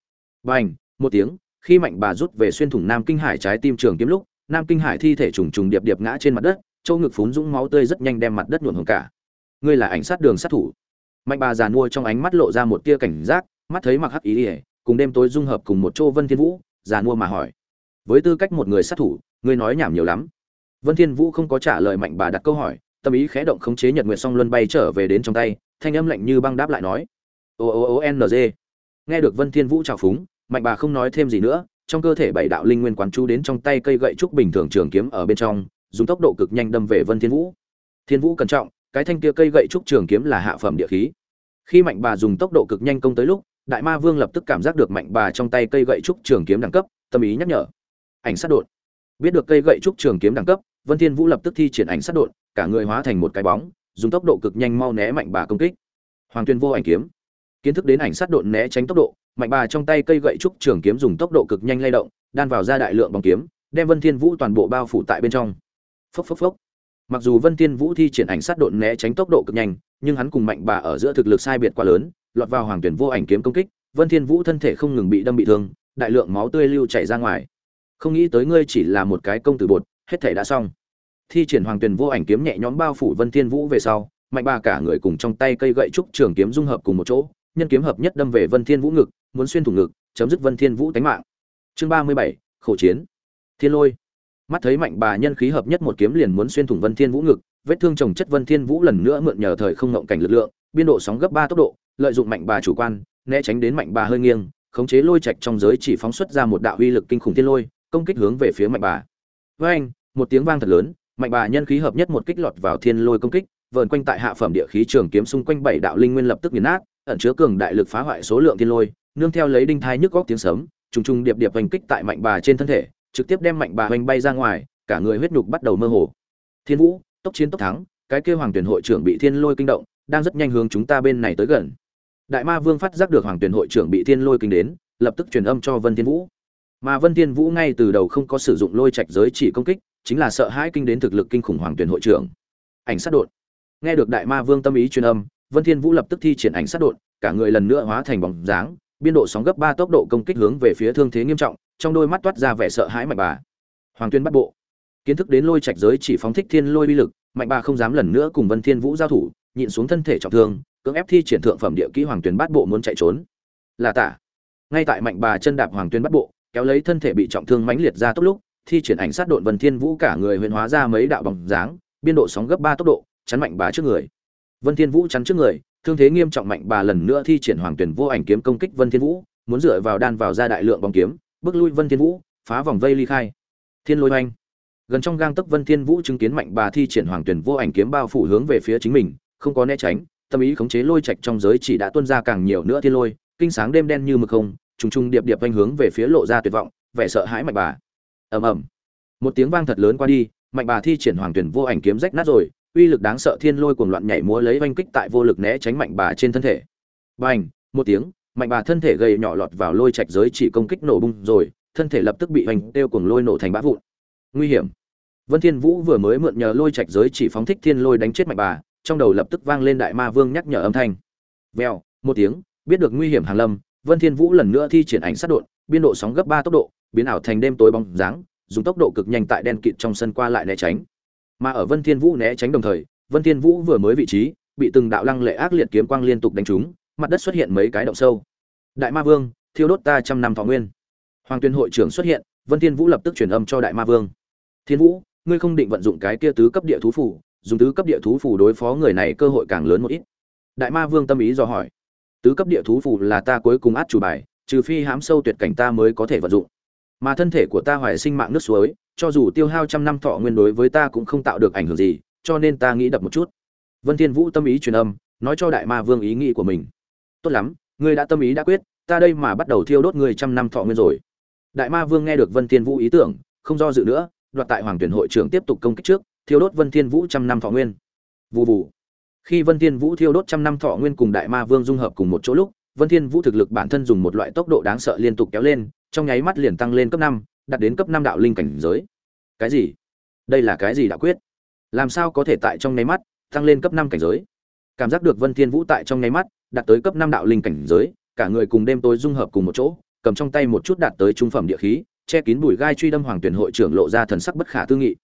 Bành, một tiếng, khi mạnh bà rút về xuyên thủng nam kinh hải trái tim trường kiếm lúc, nam kinh hải thi thể trùng trùng điệp điệp ngã trên mặt đất châu ngực phún dũng máu tươi rất nhanh đem mặt đất nhuộm hồng cả ngươi là ảnh sát đường sát thủ. Mạnh bà già nuôi trong ánh mắt lộ ra một tia cảnh giác, mắt thấy mặc hắc ý ỉa, cùng đêm tối dung hợp cùng một chỗ vân thiên vũ, già mua mà hỏi. Với tư cách một người sát thủ, ngươi nói nhảm nhiều lắm. Vân thiên vũ không có trả lời mạnh bà đặt câu hỏi, tâm ý khẽ động khống chế nhật nguyệt song luân bay trở về đến trong tay, thanh âm lạnh như băng đáp lại nói. O o o n g. Nghe được vân thiên vũ chào phúng, mạnh bà không nói thêm gì nữa, trong cơ thể bảy đạo linh nguyên quán chú đến trong tay cây gậy trúc bình thường trường kiếm ở bên trong, dùng tốc độ cực nhanh đâm về vân thiên vũ. Thiên vũ cẩn trọng cái thanh kia cây gậy trúc trường kiếm là hạ phẩm địa khí. Khi mạnh bà dùng tốc độ cực nhanh công tới lúc, đại ma vương lập tức cảm giác được mạnh bà trong tay cây gậy trúc trường kiếm đẳng cấp, tâm ý nhắc nhở. Ảnh sát đột. Biết được cây gậy trúc trường kiếm đẳng cấp, vân thiên vũ lập tức thi triển ảnh sát đột, cả người hóa thành một cái bóng, dùng tốc độ cực nhanh mau né mạnh bà công kích. Hoàng tuyên vô ảnh kiếm. Kiến thức đến ảnh sát đột né tránh tốc độ, mạnh bà trong tay cây gậy trúc trường kiếm dùng tốc độ cực nhanh lay động, đan vào ra đại lượng bóng kiếm, đem vân thiên vũ toàn bộ bao phủ tại bên trong. Phốc phốc phốc mặc dù vân thiên vũ thi triển ảnh sát đột né tránh tốc độ cực nhanh, nhưng hắn cùng mạnh bà ở giữa thực lực sai biệt quá lớn, lọt vào hoàng tuyển vô ảnh kiếm công kích, vân thiên vũ thân thể không ngừng bị đâm bị thương, đại lượng máu tươi lưu chảy ra ngoài. Không nghĩ tới ngươi chỉ là một cái công tử bột, hết thể đã xong. Thi triển hoàng tuyển vô ảnh kiếm nhẹ nhõm bao phủ vân thiên vũ về sau, mạnh bà cả người cùng trong tay cây gậy trúc trường kiếm dung hợp cùng một chỗ, nhân kiếm hợp nhất đâm về vân thiên vũ ngực, muốn xuyên thủng ngực, chấm dứt vân thiên vũ tánh mạng. Chương ba mươi bảy, khổ chiến. Thiên lôi mắt thấy mạnh bà nhân khí hợp nhất một kiếm liền muốn xuyên thủng vân thiên vũ ngực, vết thương chồng chất vân thiên vũ lần nữa mượn nhờ thời không ngộng cảnh lực lượng, biên độ sóng gấp ba tốc độ, lợi dụng mạnh bà chủ quan, né tránh đến mạnh bà hơi nghiêng, khống chế lôi trạch trong giới chỉ phóng xuất ra một đạo uy lực kinh khủng thiên lôi, công kích hướng về phía mạnh bà. Với anh, một tiếng vang thật lớn, mạnh bà nhân khí hợp nhất một kích lọt vào thiên lôi công kích, vờn quanh tại hạ phẩm địa khí trường kiếm xung quanh bảy đạo linh nguyên lập tức nghiền nát, ẩn chứa cường đại lực phá hoại số lượng thiên lôi, nương theo lấy đinh thai nhức góc tiếng sấm, trùng trùng điệp điệp hành kích tại mạnh bà trên thân thể trực tiếp đem mạnh bà hoành bay ra ngoài, cả người huyết nhục bắt đầu mơ hồ. Thiên vũ, tốc chiến tốc thắng, cái kêu hoàng tuyển hội trưởng bị thiên lôi kinh động, đang rất nhanh hướng chúng ta bên này tới gần. Đại ma vương phát giác được hoàng tuyển hội trưởng bị thiên lôi kinh đến, lập tức truyền âm cho vân thiên vũ. Mà vân thiên vũ ngay từ đầu không có sử dụng lôi trạch giới chỉ công kích, chính là sợ hãi kinh đến thực lực kinh khủng hoàng tuyển hội trưởng. Ảnh sát đột. Nghe được đại ma vương tâm ý truyền âm, vân thiên vũ lập tức thi triển ảnh sát đột, cả người lần nữa hóa thành bóng dáng, biên độ sóng gấp ba tốc độ công kích hướng về phía thương thế nghiêm trọng trong đôi mắt toát ra vẻ sợ hãi mạnh bà. Hoàng tuyên bắt bộ. Kiến thức đến lôi trạch giới chỉ phóng thích thiên lôi uy lực, mạnh bà không dám lần nữa cùng vân thiên vũ giao thủ, nhịn xuống thân thể trọng thương, cưỡng ép thi triển thượng phẩm địa kỹ hoàng tuyên bắt bộ muốn chạy trốn. Là tả. Ngay tại mạnh bà chân đạp hoàng tuyên bắt bộ, kéo lấy thân thể bị trọng thương mãnh liệt ra tốc lúc, thi triển ảnh sát độn vân thiên vũ cả người huyền hóa ra mấy đạo bóng dáng, biên độ sóng gấp ba tốc độ, chắn mạnh bà trước người. Vân thiên vũ chắn trước người, thương thế nghiêm trọng mạnh bà lần nữa thi triển hoàng tuyển vô ảnh kiếm công kích vân thiên vũ, muốn dựa vào đan vào ra đại lượng bóng kiếm bước lui vân thiên vũ, phá vòng vây ly khai. Thiên lôi oanh gần trong gang tấc vân thiên vũ chứng kiến mạnh bà thi triển hoàng tuyển vô ảnh kiếm bao phủ hướng về phía chính mình, không có né tránh, tâm ý khống chế lôi trạch trong giới chỉ đã tuôn ra càng nhiều nữa thiên lôi, kinh sáng đêm đen như mực không, trùng trùng điệp điệp anh hướng về phía lộ ra tuyệt vọng, vẻ sợ hãi mạnh bà. Ầm ầm. Một tiếng vang thật lớn qua đi, mạnh bà thi triển hoàng tuyển vô ảnh kiếm rách nát rồi, uy lực đáng sợ thiên lôi cuồng loạn nhảy múa lấy oanh kích tại vô lực né tránh mạnh bà trên thân thể. Bành, một tiếng mạnh bà thân thể gầy nhỏ lọt vào lôi trạch giới chỉ công kích nổ bung rồi, thân thể lập tức bị hoành têu cuồng lôi nổ thành bã vụn. Nguy hiểm. Vân thiên vũ vừa mới mượn nhờ lôi trạch giới chỉ phóng thích thiên lôi đánh chết mạnh bà, trong đầu lập tức vang lên đại ma vương nhắc nhở âm thanh. Vèo, một tiếng, biết được nguy hiểm hàng lâm, vân thiên vũ lần nữa thi triển ảnh sát đột, biên độ sóng gấp ba tốc độ, biến ảo thành đêm tối bóng dáng, dùng tốc độ cực nhanh tại đen kịt trong sân qua lại né tránh. Mà ở vân thiên vũ né tránh đồng thời, vân thiên vũ vừa mới vị trí, bị từng đạo lăng lệ ác liệt kiếm quang liên tục đánh trúng mặt đất xuất hiện mấy cái động sâu. Đại ma vương, thiêu đốt ta trăm năm thọ nguyên. Hoàng tuyên hội trưởng xuất hiện, vân thiên vũ lập tức truyền âm cho đại ma vương. Thiên vũ, ngươi không định vận dụng cái kia tứ cấp địa thú phủ dùng tứ cấp địa thú phủ đối phó người này cơ hội càng lớn một ít. Đại ma vương tâm ý dò hỏi. Tứ cấp địa thú phủ là ta cuối cùng át chủ bài, trừ phi hãm sâu tuyệt cảnh ta mới có thể vận dụng. Mà thân thể của ta hoài sinh mạng nước suối, cho dù tiêu hao trăm năm thọ nguyên đối với ta cũng không tạo được ảnh hưởng gì, cho nên ta nghĩ đập một chút. Vân thiên vũ tâm ý truyền âm, nói cho đại ma vương ý nghĩ của mình tốt lắm, ngươi đã tâm ý đã quyết, ta đây mà bắt đầu thiêu đốt ngươi trăm năm thọ nguyên rồi. Đại ma vương nghe được vân thiên vũ ý tưởng, không do dự nữa, đoạt tại hoàng tuyển hội trưởng tiếp tục công kích trước, thiêu đốt vân thiên vũ trăm năm thọ nguyên. Vù vù. Khi vân thiên vũ thiêu đốt trăm năm thọ nguyên cùng đại ma vương dung hợp cùng một chỗ lúc, vân thiên vũ thực lực bản thân dùng một loại tốc độ đáng sợ liên tục kéo lên, trong nháy mắt liền tăng lên cấp năm, đạt đến cấp năm đạo linh cảnh giới. Cái gì? Đây là cái gì đã quyết? Làm sao có thể tại trong nháy mắt tăng lên cấp năm cảnh giới? Cảm giác được vân thiên vũ tại trong nháy mắt đạt tới cấp năm đạo linh cảnh giới, cả người cùng đêm tối dung hợp cùng một chỗ, cầm trong tay một chút đạt tới trung phẩm địa khí, che kín bụi gai truy đâm hoàng tuyển hội trưởng lộ ra thần sắc bất khả tư nghị.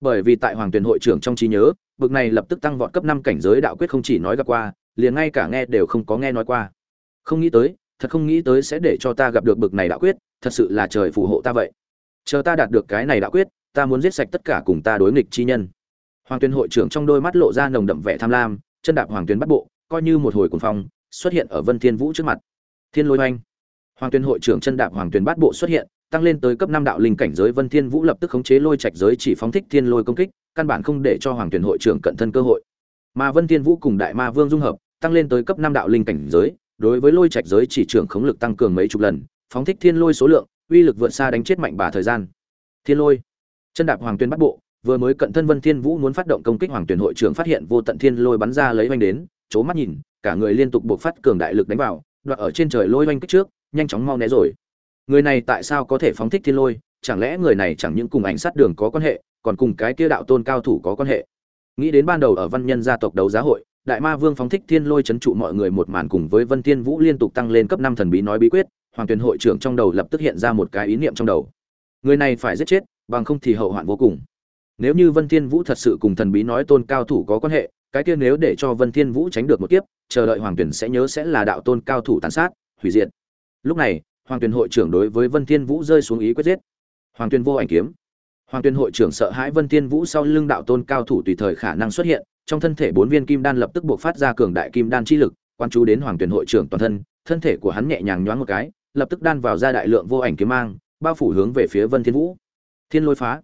Bởi vì tại hoàng tuyển hội trưởng trong trí nhớ, bực này lập tức tăng vọt cấp năm cảnh giới đạo quyết không chỉ nói gặp qua, liền ngay cả nghe đều không có nghe nói qua. Không nghĩ tới, thật không nghĩ tới sẽ để cho ta gặp được bực này đạo quyết, thật sự là trời phù hộ ta vậy. Chờ ta đạt được cái này đạo quyết, ta muốn giết sạch tất cả cùng ta đối nghịch chi nhân. Hoàng tuyên hội trưởng trong đôi mắt lộ ra nồng đậm vẻ tham lam, chân đạp hoàng tuyên bắt bộ coi như một hồi cuồng phong, xuất hiện ở vân thiên vũ trước mặt. Thiên lôi oanh hoàng tuyên hội trưởng chân đạp hoàng tuyên bát bộ xuất hiện, tăng lên tới cấp năm đạo linh cảnh giới, vân thiên vũ lập tức khống chế lôi trạch giới chỉ phóng thích thiên lôi công kích, căn bản không để cho hoàng tuyên hội trưởng cận thân cơ hội. Mà vân thiên vũ cùng đại ma vương dung hợp, tăng lên tới cấp năm đạo linh cảnh giới, đối với lôi trạch giới chỉ trưởng khống lực tăng cường mấy chục lần, phóng thích thiên lôi số lượng, uy lực vượt xa đánh chết mạnh bà thời gian. Thiên lôi. Chân đạp hoàng tuyên bắt bộ, vừa mới cận thân vân thiên vũ muốn phát động công kích hoàng tuyển hội trưởng phát hiện vô tận thiên lôi bắn ra lấy oanh đến chố mắt nhìn, cả người liên tục buộc phát cường đại lực đánh vào, đoạt ở trên trời lôi oanh kích trước, nhanh chóng mau né rồi. Người này tại sao có thể phóng thích thiên lôi? Chẳng lẽ người này chẳng những cùng ảnh sát đường có quan hệ, còn cùng cái kia đạo tôn cao thủ có quan hệ? Nghĩ đến ban đầu ở văn nhân gia tộc đấu giá hội, đại ma vương phóng thích thiên lôi chấn trụ mọi người một màn cùng với vân thiên vũ liên tục tăng lên cấp năm thần bí nói bí quyết, hoàng tuyền hội trưởng trong đầu lập tức hiện ra một cái ý niệm trong đầu. Người này phải giết chết, bằng không thì hậu hoạn vô cùng. Nếu như vân thiên vũ thật sự cùng thần bí nói tôn cao thủ có quan hệ cái kia nếu để cho vân thiên vũ tránh được một kiếp, chờ đợi hoàng tuyển sẽ nhớ sẽ là đạo tôn cao thủ tàn sát, hủy diệt. Lúc này, hoàng tuyển hội trưởng đối với vân thiên vũ rơi xuống ý quyết giết. Hoàng tuyển vô ảnh kiếm. Hoàng tuyển hội trưởng sợ hãi vân thiên vũ sau lưng đạo tôn cao thủ tùy thời khả năng xuất hiện, trong thân thể bốn viên kim đan lập tức buộc phát ra cường đại kim đan chi lực, quan chú đến hoàng tuyển hội trưởng toàn thân thân thể của hắn nhẹ nhàng nhoáng một cái, lập tức đan vào ra đại lượng vô ảnh kiếm mang, bao phủ hướng về phía vân thiên vũ. Thiên lôi phá.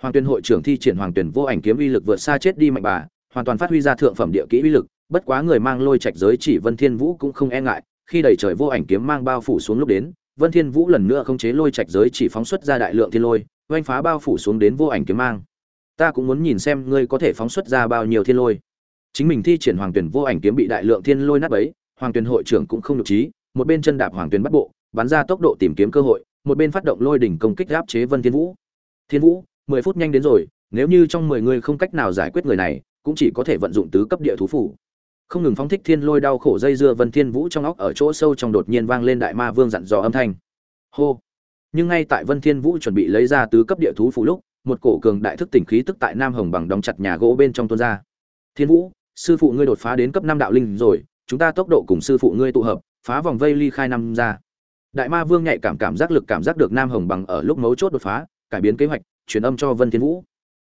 Hoàng tuyển hội trưởng thi triển hoàng tuyển vô ảnh kiếm uy lực vượt xa chết đi mạnh bà hoàn toàn phát huy ra thượng phẩm địa kỹ uy lực, bất quá người mang lôi trạch giới chỉ vân thiên vũ cũng không e ngại, khi đầy trời vô ảnh kiếm mang bao phủ xuống lúc đến, vân thiên vũ lần nữa không chế lôi trạch giới chỉ phóng xuất ra đại lượng thiên lôi, oanh phá bao phủ xuống đến vô ảnh kiếm mang. Ta cũng muốn nhìn xem ngươi có thể phóng xuất ra bao nhiêu thiên lôi. Chính mình thi triển hoàng tuyển vô ảnh kiếm bị đại lượng thiên lôi nát bấy, hoàng tuyển hội trưởng cũng không nhục trí, một bên chân đạp hoàng tuyển bắt bộ, bắn ra tốc độ tìm kiếm cơ hội, một bên phát động lôi đỉnh công kích áp chế vân thiên vũ. Thiên vũ, mười phút nhanh đến rồi, nếu như trong mười người không cách nào giải quyết người này cũng chỉ có thể vận dụng tứ cấp địa thú phủ. Không ngừng phóng thích thiên lôi đau khổ dây dưa vân thiên vũ trong óc ở chỗ sâu trong đột nhiên vang lên đại ma vương dặn dò âm thanh. Hô. Nhưng ngay tại vân thiên vũ chuẩn bị lấy ra tứ cấp địa thú phủ lúc, một cổ cường đại thức tỉnh khí tức tại nam hồng bằng đóng chặt nhà gỗ bên trong tuôn ra. Thiên vũ, sư phụ ngươi đột phá đến cấp năm đạo linh rồi, chúng ta tốc độ cùng sư phụ ngươi tụ hợp, phá vòng vây ly khai năm ra. Đại ma vương nhạy cảm cảm giác lực cảm giác được nam hồng bằng ở lúc mấu chốt đột phá, cải biến kế hoạch, truyền âm cho vân thiên vũ.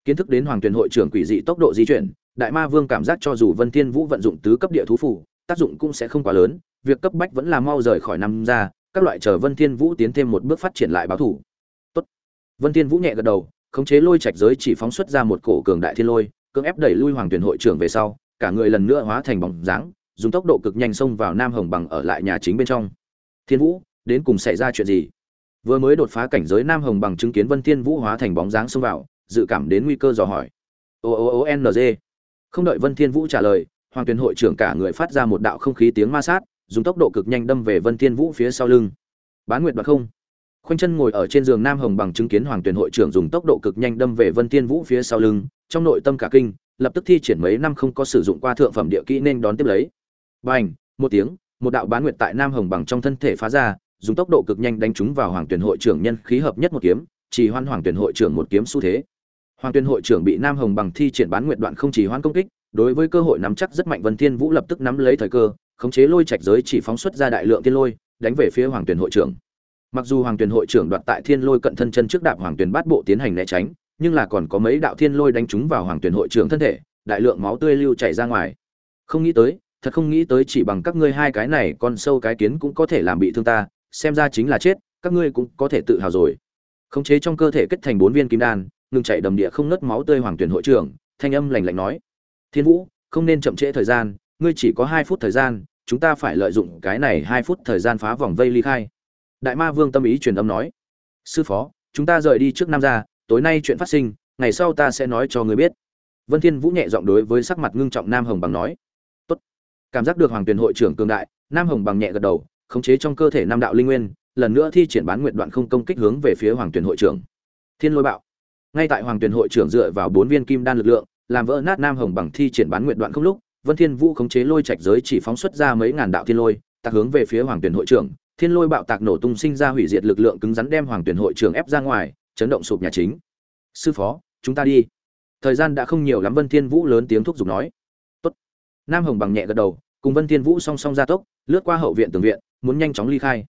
Kiến thức đến hoàng tuyển hội trưởng quỷ dị tốc độ di chuyển đại ma vương cảm giác cho dù vân thiên vũ vận dụng tứ cấp địa thú phủ, tác dụng cũng sẽ không quá lớn, việc cấp bách vẫn là mau rời khỏi năm ra, các loại chờ vân thiên vũ tiến thêm một bước phát triển lại báo thủ. Tốt. Vân thiên vũ nhẹ gật đầu, khống chế lôi trạch giới chỉ phóng xuất ra một cổ cường đại thiên lôi, cưỡng ép đẩy lui hoàng tuyển hội trưởng về sau, cả người lần nữa hóa thành bóng dáng, dùng tốc độ cực nhanh xông vào nam hồng bằng ở lại nhà chính bên trong. Thiên vũ, đến cùng xảy ra chuyện gì? Vừa mới đột phá cảnh giới nam hồng bằng chứng kiến vân thiên vũ hóa thành bóng dáng xông vào, dự cảm đến nguy cơ dò hỏi. O o o n g không đợi vân thiên vũ trả lời, hoàng Tuyền hội trưởng cả người phát ra một đạo không khí tiếng ma sát, dùng tốc độ cực nhanh đâm về vân thiên vũ phía sau lưng. Bán nguyệt đoạt không. Khoanh chân ngồi ở trên giường nam hồng bằng chứng kiến hoàng Tuyền hội trưởng dùng tốc độ cực nhanh đâm về vân thiên vũ phía sau lưng, trong nội tâm cả kinh, lập tức thi triển mấy năm không có sử dụng qua thượng phẩm địa kỹ nên đón tiếp lấy. Bành, một tiếng, một đạo bán nguyệt tại nam hồng bằng trong thân thể phá ra, dùng tốc độ cực nhanh đánh trúng vào hoàng tuyển hội trưởng nhân khí hợp nhất một kiếm, chỉ hoan hoàng tuyển hội trưởng một kiếm xu thế hoàng Tuyên hội trưởng bị nam hồng bằng thi triển bán nguyệt đoạn không chỉ hoãn công kích, đối với cơ hội nắm chắc rất mạnh, vân thiên vũ lập tức nắm lấy thời cơ, khống chế lôi trạch giới chỉ phóng xuất ra đại lượng thiên lôi, đánh về phía hoàng Tuyên hội trưởng. Mặc dù hoàng Tuyên hội trưởng đoạt tại thiên lôi cận thân chân trước đạp hoàng Tuyên bát bộ tiến hành né tránh, nhưng là còn có mấy đạo thiên lôi đánh trúng vào hoàng Tuyên hội trưởng thân thể, đại lượng máu tươi lưu chảy ra ngoài. Không nghĩ tới, thật không nghĩ tới chỉ bằng các ngươi hai cái này, con sâu cái kiến cũng có thể làm bị thương ta, xem ra chính là chết, các ngươi cũng có thể tự hào rồi. Khống chế trong cơ thể kết thành bốn viên kim đan ngừng chạy đầm địa không ngớt máu tươi hoàng tuyển hội trưởng, thanh âm lạnh lạnh nói. Thiên vũ, không nên chậm trễ thời gian, ngươi chỉ có hai phút thời gian, chúng ta phải lợi dụng cái này hai phút thời gian phá vòng vây ly khai. Đại ma vương tâm ý truyền âm nói. Sư phó, chúng ta rời đi trước nam ra tối nay chuyện phát sinh, ngày sau ta sẽ nói cho ngươi biết. Vân thiên vũ nhẹ giọng đối với sắc mặt ngưng trọng nam hồng bằng nói. Tốt. Cảm giác được hoàng tuyển hội trưởng cường đại, nam hồng bằng nhẹ gật đầu, khống chế trong cơ thể nam đạo linh nguyên, lần nữa thi triển bán nguyện đoạn không công kích hướng về phía hoàng tuyển hội trưởng. Thiên lôi bạo ngay tại hoàng tuyền hội trưởng dựa vào bốn viên kim đan lực lượng, làm vỡ nát nam hồng bằng thi triển bán nguyện đoạn không lúc, vân thiên vũ khống chế lôi trạch giới chỉ phóng xuất ra mấy ngàn đạo thiên lôi tạc hướng về phía hoàng tuyền hội trưởng, thiên lôi bạo tạc nổ tung sinh ra hủy diệt lực lượng cứng rắn đem hoàng tuyển hội trưởng ép ra ngoài, chấn động sụp nhà chính. Sư phó, chúng ta đi. Thời gian đã không nhiều lắm, vân thiên vũ lớn tiếng thúc giục nói. Tốt. Nam hồng bằng nhẹ gật đầu, cùng vân thiên vũ song song ra tốc, lướt qua hậu viện tường viện, muốn nhanh chóng ly khai.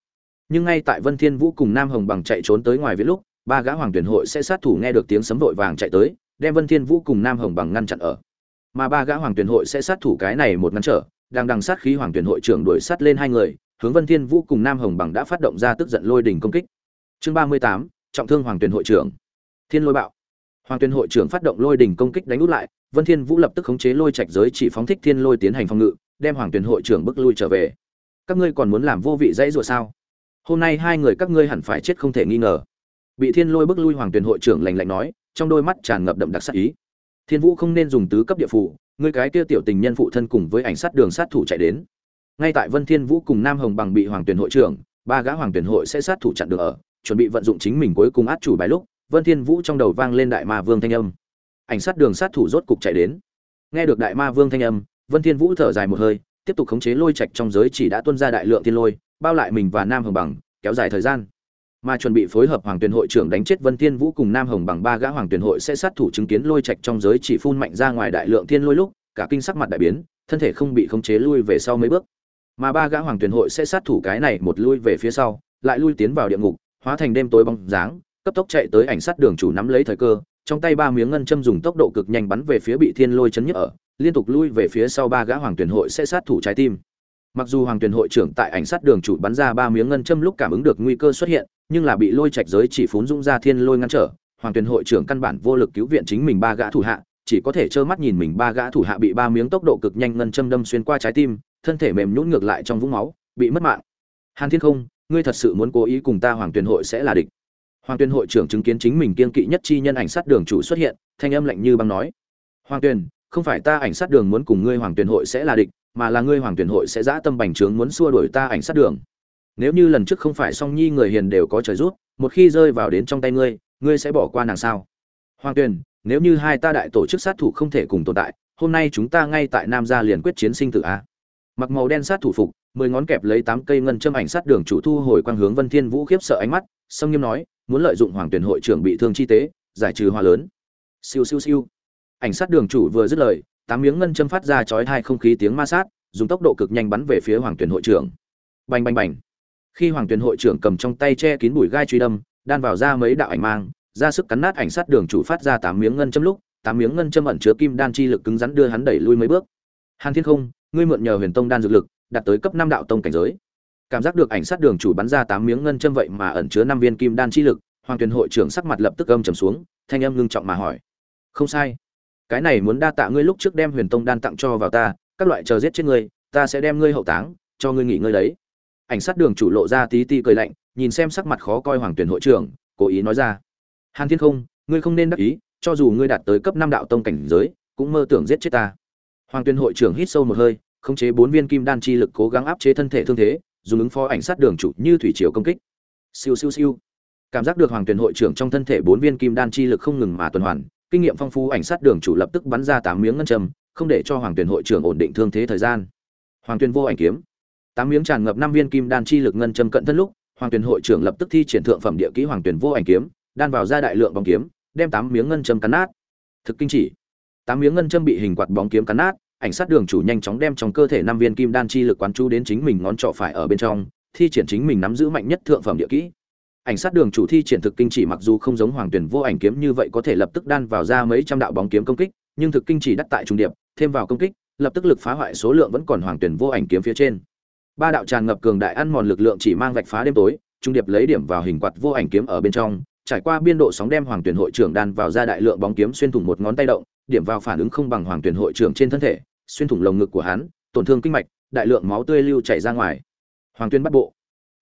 Nhưng ngay tại vân thiên vũ cùng nam hồng bằng chạy trốn tới ngoài viện lúc ba gã hoàng tuyển hội sẽ sát thủ nghe được tiếng sấm vội vàng chạy tới đem vân thiên vũ cùng nam hồng bằng ngăn chặn ở mà ba gã hoàng tuyển hội sẽ sát thủ cái này một ngăn trở đang đằng sát khí hoàng tuyển hội trưởng đuổi sát lên hai người hướng Vân Thiên Vũ cùng Nam Hồng Bằng đã phát động ra tức giận lôi đỉnh công kích. Chương 38, trọng thương Hoàng Tuyền hội trưởng. Thiên Lôi Bạo. Hoàng Tuyền hội trưởng phát động lôi đỉnh công kích đánh út lại, Vân Thiên Vũ lập tức khống chế lôi trạch giới chỉ phóng thích thiên lôi tiến hành phòng ngự, đem Hoàng Tuyền hội trưởng bức lui trở về. Các ngươi còn muốn làm vô vị dãy rủa sao? Hôm nay hai người các ngươi hẳn phải chết không thể nghi ngờ. Bị thiên lôi bức lui Hoàng Tuyền hội trưởng lành lạnh nói, trong đôi mắt tràn ngập đậm đặc sắc ý. Thiên Vũ không nên dùng tứ cấp địa phủ, ngươi cái kia tiểu tình nhân phụ thân cùng với ảnh sát đường sát thủ chạy đến. Ngay tại vân thiên vũ cùng nam hồng bằng bị hoàng tuyển hội trưởng ba gã hoàng tuyển hội sẽ sát thủ chặn được ở chuẩn bị vận dụng chính mình cuối cùng át chủ bài lúc vân thiên vũ trong đầu vang lên đại ma vương thanh âm. Ảnh sát đường sát thủ rốt cục chạy đến. Nghe được đại ma vương thanh âm vân thiên vũ thở dài một hơi tiếp tục khống chế lôi trạch trong giới chỉ đã tuôn ra đại lượng thiên lôi bao lại mình và nam hồng bằng kéo dài thời gian mà chuẩn bị phối hợp hoàng tuyển hội trưởng đánh chết vân thiên vũ cùng nam hồng bằng ba gã hoàng tuyển hội sẽ sát thủ chứng kiến lôi trạch trong giới chỉ phun mạnh ra ngoài đại lượng thiên lôi lúc, cả kinh sắc mặt đại biến, thân thể không bị khống chế lui về sau mấy bước. Mà ba gã hoàng tuyển hội sẽ sát thủ cái này một lui về phía sau, lại lui tiến vào địa ngục, hóa thành đêm tối bóng dáng, cấp tốc chạy tới ảnh sát đường chủ nắm lấy thời cơ, trong tay ba miếng ngân châm dùng tốc độ cực nhanh bắn về phía bị thiên lôi chấn nhức ở, liên tục lui về phía sau ba gã hoàng tuyển hội sẽ sát thủ trái tim mặc dù hoàng tuyển hội trưởng tại ảnh sát đường chủ bắn ra ba miếng ngân châm lúc cảm ứng được nguy cơ xuất hiện, nhưng là bị lôi trạch giới chỉ phún dũng ra thiên lôi ngăn trở, hoàng tuyển hội trưởng căn bản vô lực cứu viện chính mình ba gã thủ hạ, chỉ có thể trơ mắt nhìn mình ba gã thủ hạ bị ba miếng tốc độ cực nhanh ngân châm đâm xuyên qua trái tim, thân thể mềm nhũn ngược lại trong vũng máu, bị mất mạng. Hàn thiên không, ngươi thật sự muốn cố ý cùng ta hoàng tuyền hội sẽ là địch. Hoàng tuyền hội trưởng chứng kiến chính mình kiên kỵ nhất chi nhân ảnh sát đường chủ xuất hiện, thanh âm lạnh như băng nói. Hoàng tuyền, không phải ta ảnh sát đường muốn cùng ngươi hoàng tuyền hội sẽ là địch mà là ngươi hoàng tuyền hội sẽ dã tâm bành trướng muốn xua đuổi ta ảnh sát đường. Nếu như lần trước không phải song nhi người hiền đều có trời rút một khi rơi vào đến trong tay ngươi ngươi sẽ bỏ qua nàng sao? Hoàng tuyền nếu như hai ta đại tổ chức sát thủ không thể cùng tồn tại, hôm nay chúng ta ngay tại nam gia liền quyết chiến sinh tử a. Mặc màu đen sát thủ phục, mười ngón kẹp lấy tám cây ngân châm ảnh sát đường chủ thu hồi quang hướng vân thiên vũ khiếp sợ ánh mắt, song nghiêm nói, muốn lợi dụng hoàng tuyển hội trưởng bị thương chi tế, giải trừ hoa lớn. Siêu siêu siêu. Ảnh sát đường chủ vừa dứt lời tám miếng ngân châm phát ra chói hai không khí tiếng ma sát, dùng tốc độ cực nhanh bắn về phía hoàng tuyển hội trưởng. Bành bành bành. Khi hoàng tuyển hội trưởng cầm trong tay che kín bụi gai truy đâm, đan vào ra mấy đạo ảnh mang, ra sức cắn nát ảnh sát đường chủ phát ra tám miếng ngân châm lúc, tám miếng ngân châm ẩn chứa kim đan chi lực cứng rắn đưa hắn đẩy lui mấy bước. Hàn thiên không, ngươi mượn nhờ huyền tông đan dược lực, đạt tới cấp năm đạo tông cảnh giới. Cảm giác được ảnh sát đường chủ bắn ra tám miếng ngân châm vậy mà ẩn chứa năm viên kim đan chi lực, hoàng tuyển hội trưởng sắc mặt lập tức âm trầm xuống, thanh âm ngưng trọng mà hỏi. Không sai cái này muốn đa tạ ngươi lúc trước đem huyền tông đan tặng cho vào ta, các loại chờ giết chết ngươi, ta sẽ đem ngươi hậu táng, cho ngươi nghỉ ngơi đấy. Ảnh sát đường chủ lộ ra tí ti cười lạnh, nhìn xem sắc mặt khó coi hoàng tuyển hội trưởng, cố ý nói ra, hàn thiên không, ngươi không nên đắc ý, cho dù ngươi đạt tới cấp năm đạo tông cảnh giới, cũng mơ tưởng giết chết ta. Hoàng tuyển hội trưởng hít sâu một hơi, khống chế bốn viên kim đan chi lực cố gắng áp chế thân thể thương thế, dùng ứng phó ảnh sát đường chủ như thủy triều công kích. Siêu siêu siêu. Cảm giác được hoàng tuyển hội trưởng trong thân thể bốn viên kim đan chi lực không ngừng mà tuần hoàn kinh nghiệm phong phú ảnh sát đường chủ lập tức bắn ra tám miếng ngân châm, không để cho hoàng tuyển hội trưởng ổn định thương thế thời gian. Hoàng tuyển vô ảnh kiếm. Tám miếng tràn ngập năm viên kim đan chi lực ngân châm cận thân lúc, hoàng tuyển hội trưởng lập tức thi triển thượng phẩm địa kỹ hoàng tuyển vô ảnh kiếm, đan vào ra đại lượng bóng kiếm, đem tám miếng ngân châm cắn nát. Thực kinh chỉ. Tám miếng ngân châm bị hình quạt bóng kiếm cắn nát, ảnh sát đường chủ nhanh chóng đem trong cơ thể năm viên kim đan chi lực quán chú đến chính mình ngón trỏ phải ở bên trong, thi triển chính mình nắm giữ mạnh nhất thượng phẩm địa kỹ ảnh sát đường chủ thi triển thực kinh chỉ mặc dù không giống hoàng tuyển vô ảnh kiếm như vậy có thể lập tức đan vào ra mấy trăm đạo bóng kiếm công kích, nhưng thực kinh chỉ đắt tại trung điệp, thêm vào công kích, lập tức lực phá hoại số lượng vẫn còn hoàng tuyển vô ảnh kiếm phía trên. Ba đạo tràn ngập cường đại ăn mòn lực lượng chỉ mang vạch phá đêm tối, trung điệp lấy điểm vào hình quạt vô ảnh kiếm ở bên trong, trải qua biên độ sóng đem hoàng tuyển hội trưởng đan vào ra đại lượng bóng kiếm xuyên thủng một ngón tay động, điểm vào phản ứng không bằng hoàng tuyển hội trưởng trên thân thể, xuyên thủng lồng ngực của hắn, tổn thương kinh mạch, đại lượng máu tươi lưu chảy ra ngoài. Hoàng tuyên bắt bộ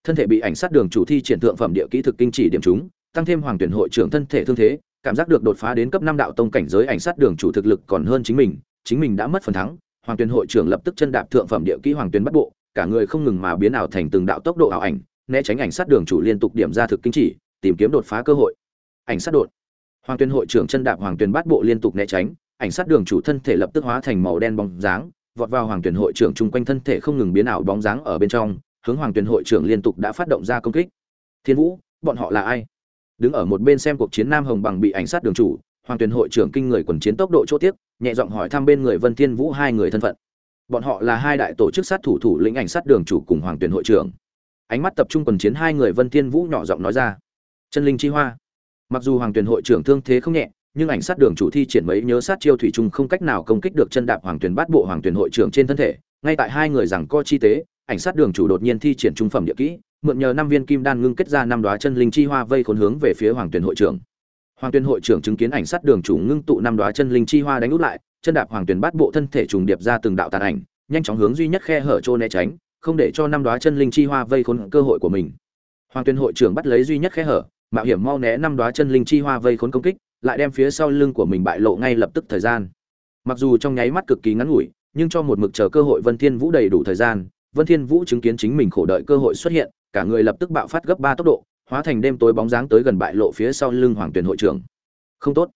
thân thể bị ảnh sát đường chủ thi triển thượng phẩm địa kỹ thực kinh chỉ điểm chúng, tăng thêm hoàng tuyển hội trưởng thân thể thương thế, cảm giác được đột phá đến cấp năm đạo tông cảnh giới ảnh sát đường chủ thực lực còn hơn chính mình chính mình đã mất phần thắng, hoàng tuyển hội trưởng lập tức chân đạp thượng phẩm địa kỹ hoàng tuyển bắt bộ, cả người không ngừng mà biến ảo thành từng đạo tốc độ ảo ảnh, né tránh ảnh sát đường chủ liên tục điểm ra thực kinh chỉ, tìm kiếm đột phá cơ hội. Ảnh sát đột. Hoàng tuyển hội trưởng chân đạp hoàng tuyển bắt bộ liên tục né tránh, ảnh sát đường chủ thân thể lập tức hóa thành màu đen bóng dáng, vọt vào hoàng tuyển hội trưởng chung quanh thân thể không ngừng biến ảo bóng dáng ở bên trong hướng hoàng tuyển hội trưởng liên tục đã phát động ra công kích. Thiên vũ, bọn họ là ai? Đứng ở một bên xem cuộc chiến nam hồng bằng bị ảnh sát đường chủ, hoàng tuyển hội trưởng kinh người quần chiến tốc độ chỗ tiếp, nhẹ giọng hỏi thăm bên người vân thiên vũ hai người thân phận. Bọn họ là hai đại tổ chức sát thủ thủ lĩnh ảnh sát đường chủ cùng hoàng tuyển hội trưởng. Ánh mắt tập trung quần chiến hai người vân thiên vũ nhỏ giọng nói ra. Chân linh chi hoa. Mặc dù hoàng tuyển hội trưởng thương thế không nhẹ, nhưng ảnh sát đường chủ thi triển mấy nhớ sát chiêu thủy chung không cách nào công kích được chân đạp hoàng tuyển bát bộ hoàng tuyển hội trưởng trên thân thể ngay tại hai người rằng co chi tế, ảnh sát đường chủ đột nhiên thi triển trung phẩm địa kỹ, mượn nhờ năm viên kim đan ngưng kết ra năm đoá chân linh chi hoa vây khốn hướng về phía hoàng tuyển hội trưởng. Hoàng tuyển hội trưởng chứng kiến ảnh sát đường chủ ngưng tụ năm đoá chân linh chi hoa đánh út lại, chân đạp hoàng tuyển bát bộ thân thể trùng điệp ra từng đạo tàn ảnh, nhanh chóng hướng duy nhất khe hở trô né tránh, không để cho năm đoá chân linh chi hoa vây khốn cơ hội của mình. Hoàng tuyển hội trưởng bắt lấy duy nhất khe hở, mạo hiểm mau né năm đoá chân linh chi hoa vây khốn công kích, lại đem phía sau lưng của mình bại lộ ngay lập tức thời gian. Mặc dù trong nháy mắt cực kỳ ngắn ngủi nhưng cho một mực chờ cơ hội vân thiên vũ đầy đủ thời gian vân thiên vũ chứng kiến chính mình khổ đợi cơ hội xuất hiện cả người lập tức bạo phát gấp ba tốc độ hóa thành đêm tối bóng dáng tới gần bại lộ phía sau lưng hoàng tuyển hội trưởng không tốt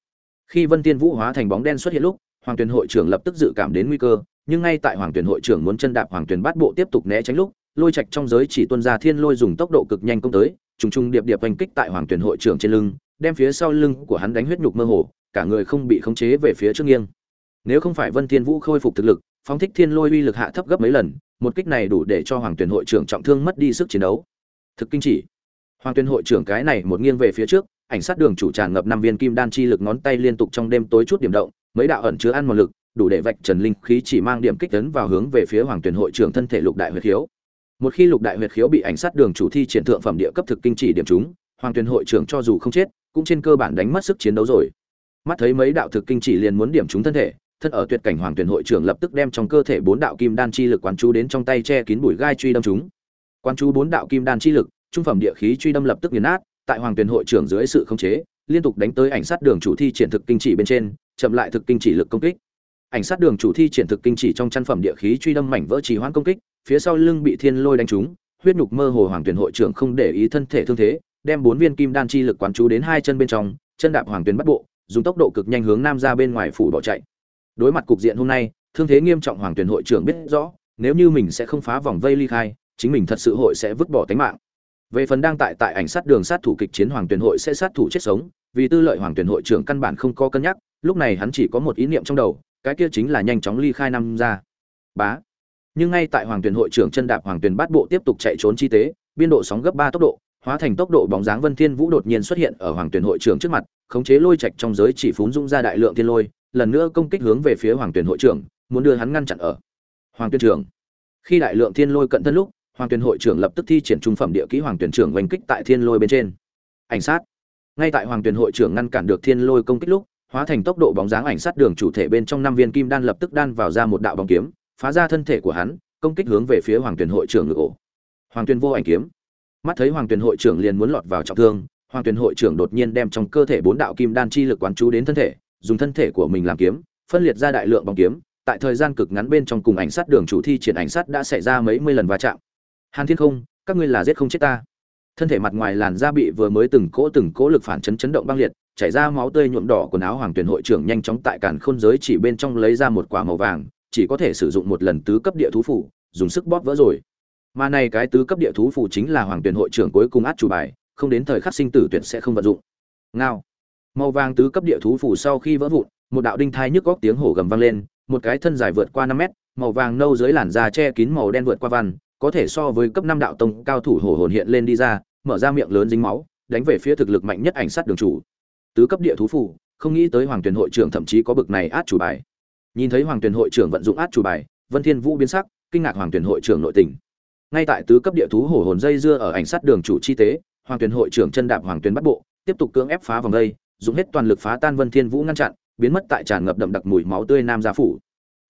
khi vân thiên vũ hóa thành bóng đen xuất hiện lúc hoàng tuyển hội trưởng lập tức dự cảm đến nguy cơ nhưng ngay tại hoàng tuyển hội trưởng muốn chân đạp hoàng tuyển bát bộ tiếp tục né tránh lúc lôi trạch trong giới chỉ tuân ra thiên lôi dùng tốc độ cực nhanh công tới trùng trùng điệp điệp hành kích tại hoàng tuyển hội trưởng trên lưng đem phía sau lưng của hắn đánh huyết nhục mơ hồ, cả người không bị khống chế về phía trước nghiêng. Nếu không phải Vân Thiên Vũ khôi phục thực lực, phóng thích thiên lôi uy lực hạ thấp gấp mấy lần, một kích này đủ để cho Hoàng Tuyển hội trưởng trọng thương mất đi sức chiến đấu. Thực kinh chỉ. Hoàng Tuyển hội trưởng cái này một nghiêng về phía trước, ảnh sát đường chủ tràn ngập năm viên kim đan chi lực ngón tay liên tục trong đêm tối chút điểm động, mấy đạo ẩn chứa ăn một lực, đủ để vạch trần linh khí chỉ mang điểm kích tấn vào hướng về phía Hoàng Tuyển hội trưởng thân thể lục đại huyệt khiếu. Một khi lục đại huyệt khiếu bị ảnh sát đường chủ thi triển thượng phẩm địa cấp thực kinh chỉ điểm chúng, Hoàng Tuyển hội trưởng cho dù không chết, cũng trên cơ bản đánh mất sức chiến đấu rồi mắt thấy mấy đạo thực kinh chỉ liền muốn điểm trúng thân thể thân ở tuyệt cảnh hoàng tuyển hội trưởng lập tức đem trong cơ thể bốn đạo kim đan chi lực quán chú đến trong tay che kín bụi gai truy đâm chúng quán chú bốn đạo kim đan chi lực trung phẩm địa khí truy đâm lập tức nghiền nát tại hoàng tuyển hội trưởng dưới sự khống chế liên tục đánh tới ảnh sát đường chủ thi triển thực kinh chỉ bên trên chậm lại thực kinh chỉ lực công kích ảnh sát đường chủ thi triển thực kinh chỉ trong chân phẩm địa khí truy đâm mảnh vỡ trì hoãn công kích phía sau lưng bị thiên lôi đánh trúng huyết nhục mơ hồ hoàng tuyển hội trưởng không để ý thân thể thương thế đem bốn viên kim đan chi lực quán chú đến hai chân bên trong, chân đạp hoàng tuyển bắt bộ, dùng tốc độ cực nhanh hướng nam ra bên ngoài phủ bỏ chạy. Đối mặt cục diện hôm nay, thương thế nghiêm trọng hoàng tuyển hội trưởng biết rõ, nếu như mình sẽ không phá vòng vây ly khai, chính mình thật sự hội sẽ vứt bỏ tính mạng. Về phần đang tại tại ảnh sát đường sát thủ kịch chiến hoàng tuyển hội sẽ sát thủ chết sống, vì tư lợi hoàng tuyển hội trưởng căn bản không có cân nhắc, lúc này hắn chỉ có một ý niệm trong đầu, cái kia chính là nhanh chóng ly khai năm ra. Bá. Nhưng ngay tại hoàng tuyển hội trưởng chân đạp hoàng tuyển bát bộ tiếp tục chạy trốn chi tế, biên độ sóng gấp ba tốc độ, hóa thành tốc độ bóng dáng Vân Thiên Vũ đột nhiên xuất hiện ở Hoàng Tuyển hội trưởng trước mặt, khống chế lôi trạch trong giới chỉ phún dung ra đại lượng thiên lôi, lần nữa công kích hướng về phía Hoàng Tuyển hội trưởng, muốn đưa hắn ngăn chặn ở. Hoàng Tuyển trưởng. Khi đại lượng thiên lôi cận thân lúc, Hoàng Tuyển hội trưởng lập tức thi triển trung phẩm địa kỹ Hoàng Tuyển trưởng oanh kích tại thiên lôi bên trên. Ảnh sát. Ngay tại Hoàng Tuyển hội trưởng ngăn cản được thiên lôi công kích lúc, hóa thành tốc độ bóng dáng ảnh sát đường chủ thể bên trong năm viên kim đan lập tức đan vào ra một đạo bóng kiếm, phá ra thân thể của hắn, công kích hướng về phía Hoàng Tuyển hội trưởng ngực ổ. Hoàng Tuyển vô ảnh kiếm mắt thấy hoàng tuyển hội trưởng liền muốn lọt vào trọng thương hoàng tuyển hội trưởng đột nhiên đem trong cơ thể bốn đạo kim đan chi lực quán chú đến thân thể dùng thân thể của mình làm kiếm, phân liệt ra đại lượng bóng kiếm. Tại thời gian cực ngắn bên trong cùng ảnh sát đường chủ thi triển ảnh sát đã xảy ra mấy mươi lần va chạm. Hàn thiên không, các ngươi là giết không chết ta. Thân thể mặt ngoài làn da bị vừa mới từng cỗ từng cỗ lực phản chấn chấn động băng liệt, chảy ra máu tươi nhuộm đỏ quần áo hoàng tuyển hội trưởng nhanh chóng tại cản khôn giới chỉ bên trong lấy ra một quả màu vàng, chỉ có thể sử dụng một lần tứ cấp địa thú phủ dùng sức bóp vỡ rồi. Mà này cái tứ cấp địa thú phủ chính là hoàng tuyển hội trưởng cuối cùng át chủ bài, không đến thời khắc sinh tử tuyển sẽ không vận dụng. Ngao màu vàng tứ cấp địa thú phủ sau khi vỡ vụn, một đạo đinh thai nhức góc tiếng hổ gầm vang lên, một cái thân dài vượt qua năm mét, màu vàng nâu dưới làn da che kín màu đen vượt qua văn, có thể so với cấp năm đạo tông cao thủ hổ hồn hiện lên đi ra, mở ra miệng lớn dính máu, đánh về phía thực lực mạnh nhất ảnh sát đường chủ. Tứ cấp địa thú phủ, không nghĩ tới hoàng tuyển hội trưởng thậm chí có bực này át chủ bài. Nhìn thấy hoàng tuyển hội trưởng vận dụng át chủ bài, vân thiên vũ biến sắc, kinh ngạc hoàng tuyển hội trưởng nội tình. Ngay tại tứ cấp địa thú hổ hồn dây dưa ở ảnh sát đường chủ chi tế, hoàng tuyển hội trưởng chân đạp hoàng tuyển bắt bộ, tiếp tục cưỡng ép phá vòng dây dùng hết toàn lực phá tan vân thiên vũ ngăn chặn, biến mất tại tràn ngập đậm đặc mùi máu tươi nam gia phủ.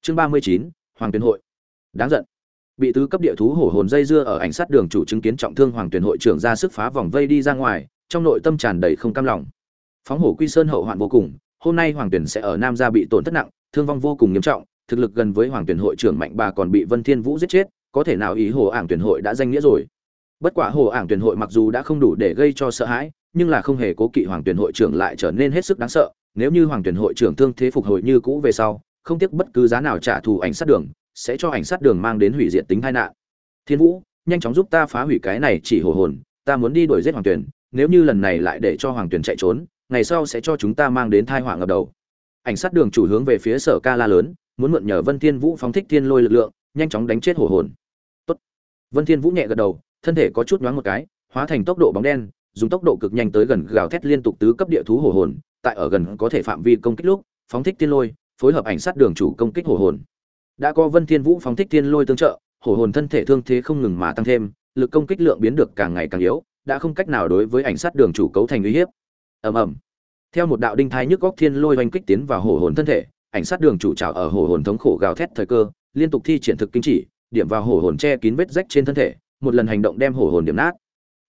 Chương ba mươi chín, hoàng tuyển hội. Đáng giận. Bị tứ cấp địa thú hổ hồn dây dưa ở ảnh sát đường chủ chứng kiến trọng thương hoàng tuyển hội trưởng ra sức phá vòng vây đi ra ngoài, trong nội tâm tràn đầy không cam lòng. Phóng hổ quy sơn hậu hoạn vô cùng, hôm nay hoàng tuyển sẽ ở nam gia bị tổn thất nặng, thương vong vô cùng nghiêm trọng, thực lực gần với hoàng tuyển hội trưởng mạnh bà còn bị vân thiên vũ giết chết, có thể nào ý hồ ảng tuyển hội đã danh nghĩa rồi? Bất quả hồ ảng tuyển hội mặc dù đã không đủ để gây cho sợ hãi, nhưng là không hề cố kỵ hoàng tuyển hội trưởng lại trở nên hết sức đáng sợ. Nếu như hoàng tuyển hội trưởng thương thế phục hồi như cũ về sau, không tiếc bất cứ giá nào trả thù ảnh sát đường, sẽ cho ảnh sát đường mang đến hủy diệt tính tai nạn. Thiên vũ, nhanh chóng giúp ta phá hủy cái này chỉ hồ hồn, ta muốn đi đuổi giết hoàng tuyển, nếu như lần này lại để cho hoàng tuyển chạy trốn, ngày sau sẽ cho chúng ta mang đến tai họa ngập đầu. Ảnh sát đường chủ hướng về phía sở ca la lớn, muốn mượn nhờ vân thiên vũ phóng thích thiên lôi lực lượng, nhanh chóng đánh chết hồ hồn. Tốt. vân thiên vũ nhẹ gật đầu thân thể có chút nhoáng một cái, hóa thành tốc độ bóng đen, dùng tốc độ cực nhanh tới gần gào thét liên tục tứ cấp địa thú hổ hồn, tại ở gần có thể phạm vi công kích lúc, phóng thích tiên lôi, phối hợp ảnh sát đường chủ công kích hổ hồn. Đã có vân thiên vũ phóng thích tiên lôi tương trợ hổ hồn thân thể thương thế không ngừng mà tăng thêm, lực công kích lượng biến được càng ngày càng yếu, đã không cách nào đối với ảnh sát đường chủ cấu thành uy hiếp. Ầm ầm. Theo một đạo đinh thai nhức góc thiên lôi oanh kích tiến vào hổ hồn thân thể, ảnh sát đường chủ trào ở hổ hồn thống khổ gào thét thời cơ, liên tục thi triển thực kinh chỉ, điểm vào hổ hồn che kín vết rách trên thân thể một lần hành động đem hổ hồn điểm nát.